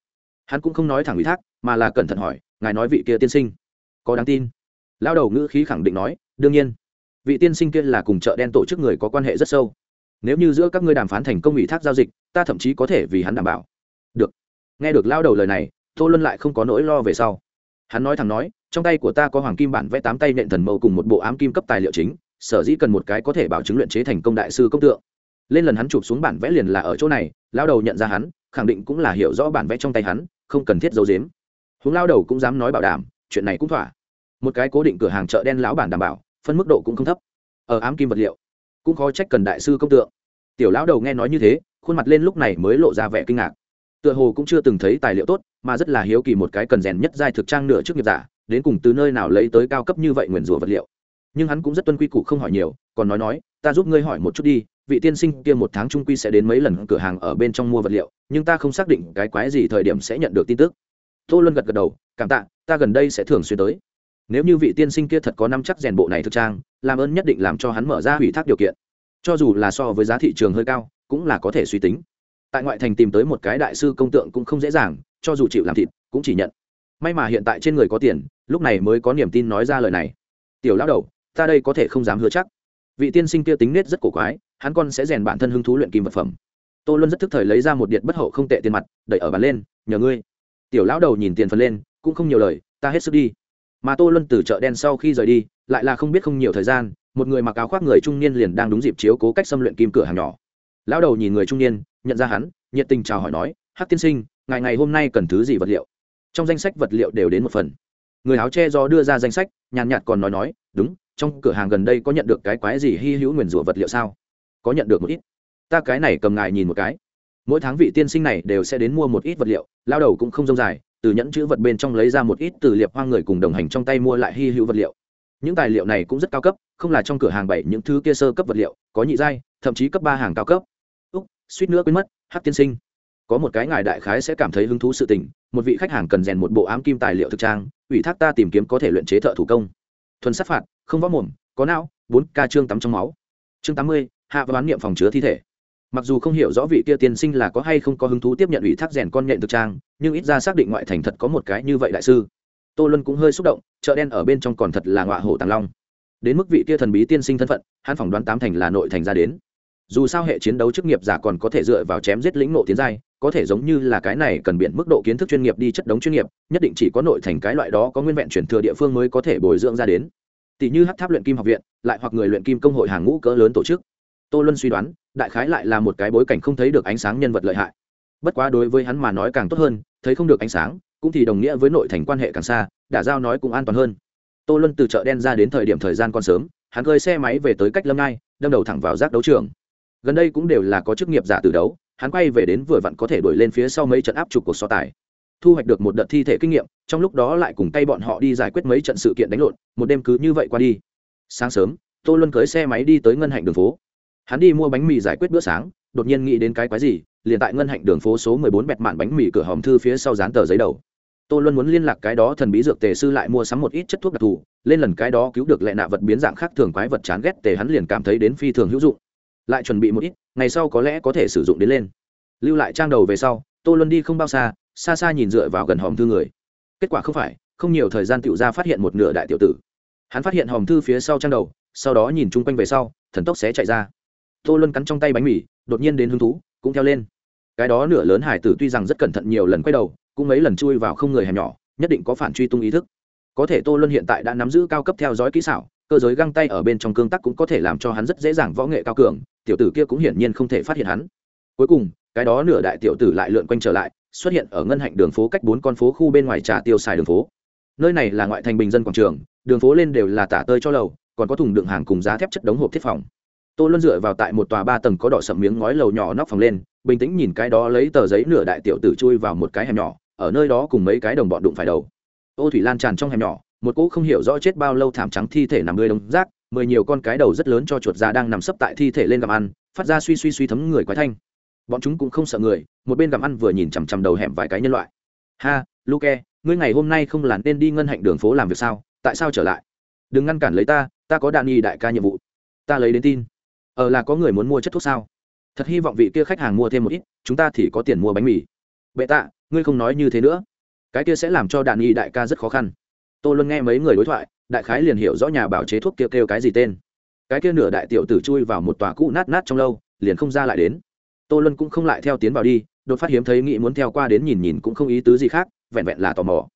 Hắn cũng không nói thẳng ủy thác, mà là cẩn thận hỏi, ngài nói vị kia tiên sinh có đáng tin? Lao đầu ngữ khí khẳng định nói, đương nhiên, vị tiên sinh kia là cùng chợ đen tổ chức người có quan hệ rất sâu. Nếu như giữa các ngươi đàm phán thành công ủy thác giao dịch, ta thậm chí có thể vì hắn đảm bảo. Được. Nghe được lao đầu lời này, tô luân lại không có nỗi lo về sau. Hắn nói thẳng nói, trong tay của ta có hoàng kim bản vẽ tám tay nện thần mâu cùng một bộ ám kim cấp tài liệu chính, sở dĩ cần một cái có thể bảo chứng luyện chế thành công đại sư công tượng. Lên lần hắn chụp xuống bản vẽ liền là ở chỗ này lao đầu nhận ra hắn, khẳng định cũng là hiểu rõ bản vẽ trong tay hắn, không cần thiết giấu dếm Huống lao đầu cũng dám nói bảo đảm, chuyện này cũng thỏa một cái cố định cửa hàng chợ đen lão bản đảm bảo, phân mức độ cũng không thấp. Ở ám kim vật liệu, cũng khó trách cần đại sư công tượng. Tiểu lão đầu nghe nói như thế, khuôn mặt lên lúc này mới lộ ra vẻ kinh ngạc. Tựa hồ cũng chưa từng thấy tài liệu tốt, mà rất là hiếu kỳ một cái cần rèn nhất giai thực trang nửa trước nghiệp giả, đến cùng từ nơi nào lấy tới cao cấp như vậy nguyền rủa vật liệu. Nhưng hắn cũng rất tuân quy củ không hỏi nhiều, còn nói nói, ta giúp ngươi hỏi một chút đi, vị tiên sinh kia một tháng trung quy sẽ đến mấy lần cửa hàng ở bên trong mua vật liệu, nhưng ta không xác định cái quái gì thời điểm sẽ nhận được tin tức. Tô luân gật gật đầu, cảm tạ, ta gần đây sẽ thường xuyên tới nếu như vị tiên sinh kia thật có năm chắc rèn bộ này thực trang, làm ơn nhất định làm cho hắn mở ra ủy thác điều kiện. Cho dù là so với giá thị trường hơi cao, cũng là có thể suy tính. Tại ngoại thành tìm tới một cái đại sư công tượng cũng không dễ dàng, cho dù chịu làm thịt, cũng chỉ nhận. May mà hiện tại trên người có tiền, lúc này mới có niềm tin nói ra lời này. Tiểu lão đầu, ta đây có thể không dám hứa chắc. Vị tiên sinh kia tính nết rất cổ quái, hắn con sẽ rèn bản thân hứng thú luyện kim vật phẩm. Tô luân rất thức thời lấy ra một điện bất hậu không tệ tiền mặt, đẩy ở bàn lên, nhờ ngươi. Tiểu lão đầu nhìn tiền phần lên, cũng không nhiều lời, ta hết sức đi mà tô luân từ chợ đen sau khi rời đi, lại là không biết không nhiều thời gian, một người mặc áo khoác người trung niên liền đang đúng dịp chiếu cố cách xâm luyện kim cửa hàng nhỏ. Lão đầu nhìn người trung niên, nhận ra hắn, nhiệt tình chào hỏi nói, hắc tiên sinh, ngày ngày hôm nay cần thứ gì vật liệu? Trong danh sách vật liệu đều đến một phần. Người áo che do đưa ra danh sách, nhàn nhạt còn nói nói, đúng, trong cửa hàng gần đây có nhận được cái quái gì hy hữu nguyền rủa vật liệu sao? Có nhận được một ít. Ta cái này cầm ngài nhìn một cái. Mỗi tháng vị tiên sinh này đều sẽ đến mua một ít vật liệu. Lao đầu cũng không rông dài từ nhẫn chữ vật bên trong lấy ra một ít từ liệp hoang người cùng đồng hành trong tay mua lại hy hữu vật liệu. Những tài liệu này cũng rất cao cấp, không là trong cửa hàng bảy những thứ kia sơ cấp vật liệu, có nhị giai, thậm chí cấp ba hàng cao cấp. Úc, suýt nữa quên mất hát tiên sinh. Có một cái ngài đại khái sẽ cảm thấy hứng thú sự tình, một vị khách hàng cần rèn một bộ ám kim tài liệu thực trang, ủy thác ta tìm kiếm có thể luyện chế thợ thủ công. Thuần sát phạt, không võ mồm, có não, bốn ca trương tắm trong máu. Chương tám mươi, hạ và bán niệm phòng chứa thi thể mặc dù không hiểu rõ vị kia tiên sinh là có hay không có hứng thú tiếp nhận ủy thác rèn con nhện thực trang, nhưng ít ra xác định ngoại thành thật có một cái như vậy đại sư. Tô luân cũng hơi xúc động, chợ đen ở bên trong còn thật là ngọa hổ tàng long. Đến mức vị kia thần bí tiên sinh thân phận, hắn phỏng đoán tám thành là nội thành ra đến. Dù sao hệ chiến đấu chức nghiệp giả còn có thể dựa vào chém giết lĩnh nộ tiến giai, có thể giống như là cái này cần biện mức độ kiến thức chuyên nghiệp đi chất đống chuyên nghiệp, nhất định chỉ có nội thành cái loại đó có nguyên vẹn chuyển thừa địa phương mới có thể bồi dưỡng ra đến. Tỷ như hát tháp luyện kim học viện, lại hoặc người luyện kim công hội hàng ngũ cỡ lớn tổ chức. Tô luân suy đoán đại khái lại là một cái bối cảnh không thấy được ánh sáng nhân vật lợi hại. Bất quá đối với hắn mà nói càng tốt hơn, thấy không được ánh sáng, cũng thì đồng nghĩa với nội thành quan hệ càng xa, đả giao nói cũng an toàn hơn. Tô luân từ chợ đen ra đến thời điểm thời gian còn sớm, hắn cơi xe máy về tới cách lâm ngai, đâm đầu thẳng vào giác đấu trường. Gần đây cũng đều là có chức nghiệp giả từ đấu, hắn quay về đến vừa vặn có thể đuổi lên phía sau mấy trận áp trục cuộc so tài. Thu hoạch được một đợt thi thể kinh nghiệm, trong lúc đó lại cùng tay bọn họ đi giải quyết mấy trận sự kiện đánh lộn, một đêm cứ như vậy qua đi. Sáng sớm, tô luân cưới xe máy đi tới ngân hạnh đường phố hắn đi mua bánh mì giải quyết bữa sáng, đột nhiên nghĩ đến cái quái gì, liền tại ngân hạnh đường phố số mười bốn bẹt mạn bánh mì cửa hòm thư phía sau dán tờ giấy đầu. Tô luân muốn liên lạc cái đó thần bí dược tề sư lại mua sắm một ít chất thuốc đặc thù, lên lần cái đó cứu được lệ nạ vật biến dạng khác thường quái vật chán ghét tề hắn liền cảm thấy đến phi thường hữu dụng. Lại chuẩn bị một ít, ngày sau có lẽ có thể sử dụng đến lên. Lưu lại trang đầu về sau, tô luân đi không bao xa xa xa nhìn dựa vào gần hòm thư người. Kết quả không phải, không nhiều thời gian tựu ra phát hiện một nửa đại tiểu tử. Hắn phát hiện hòm thư phía sau trang đầu, sau đó nhìn chung quanh về sau, thần tốc sẽ chạy ra tô luân cắn trong tay bánh mì, đột nhiên đến hứng thú, cũng theo lên. Cái đó nửa lớn hải tử tuy rằng rất cẩn thận nhiều lần quay đầu, cũng mấy lần chui vào không người hẻm nhỏ, nhất định có phản truy tung ý thức. Có thể tô luân hiện tại đã nắm giữ cao cấp theo dõi kỹ xảo, cơ giới găng tay ở bên trong cương tắc cũng có thể làm cho hắn rất dễ dàng võ nghệ cao cường, tiểu tử kia cũng hiển nhiên không thể phát hiện hắn. Cuối cùng, cái đó nửa đại tiểu tử lại lượn quanh trở lại, xuất hiện ở ngân hạnh đường phố cách bốn con phố khu bên ngoài trà tiêu xài đường phố. Nơi này là ngoại thành bình dân quảng trường, đường phố lên đều là tả tơi cho lầu, còn có thùng đựng hàng cùng giá thép chất đống hộp thiết phòng tô luân dựa vào tại một tòa ba tầng có đỏ sậm miếng ngói lầu nhỏ nóc phòng lên, bình tĩnh nhìn cái đó lấy tờ giấy nửa đại tiểu tử chui vào một cái hẻm nhỏ, ở nơi đó cùng mấy cái đồng bọn đụng phải đầu. Ô thủy lan tràn trong hẻm nhỏ, một cỗ không hiểu rõ chết bao lâu thảm trắng thi thể nằm nơi đống rác, mười nhiều con cái đầu rất lớn cho chuột già đang nằm sấp tại thi thể lên gặm ăn, phát ra suy suy suy thấm người quái thanh. Bọn chúng cũng không sợ người, một bên gặm ăn vừa nhìn chằm chằm đầu hẻm vài cái nhân loại. Ha, luke, ngươi ngày hôm nay không là nên đi ngân hạnh đường phố làm việc sao? Tại sao trở lại? Đừng ngăn cản lấy ta ta có đạn nghi đại ca nhiệm vụ. Ta lấy đến tin ờ là có người muốn mua chất thuốc sao? Thật hy vọng vị kia khách hàng mua thêm một ít chúng ta thì có tiền mua bánh mì. Bệ tạ ngươi không nói như thế nữa. Cái kia sẽ làm cho đạn nghi đại ca rất khó khăn. Tôi luôn nghe mấy người đối thoại đại khái liền hiểu rõ nhà bảo chế thuốc kia kêu, kêu cái gì tên. Cái kia nửa đại tiểu tử chui vào một tòa cũ nát nát trong lâu liền không ra lại đến. Tô luân cũng không lại theo tiến vào đi đột phát hiếm thấy nghĩ muốn theo qua đến nhìn nhìn cũng không ý tứ gì khác vẹn vẹn là tò mò.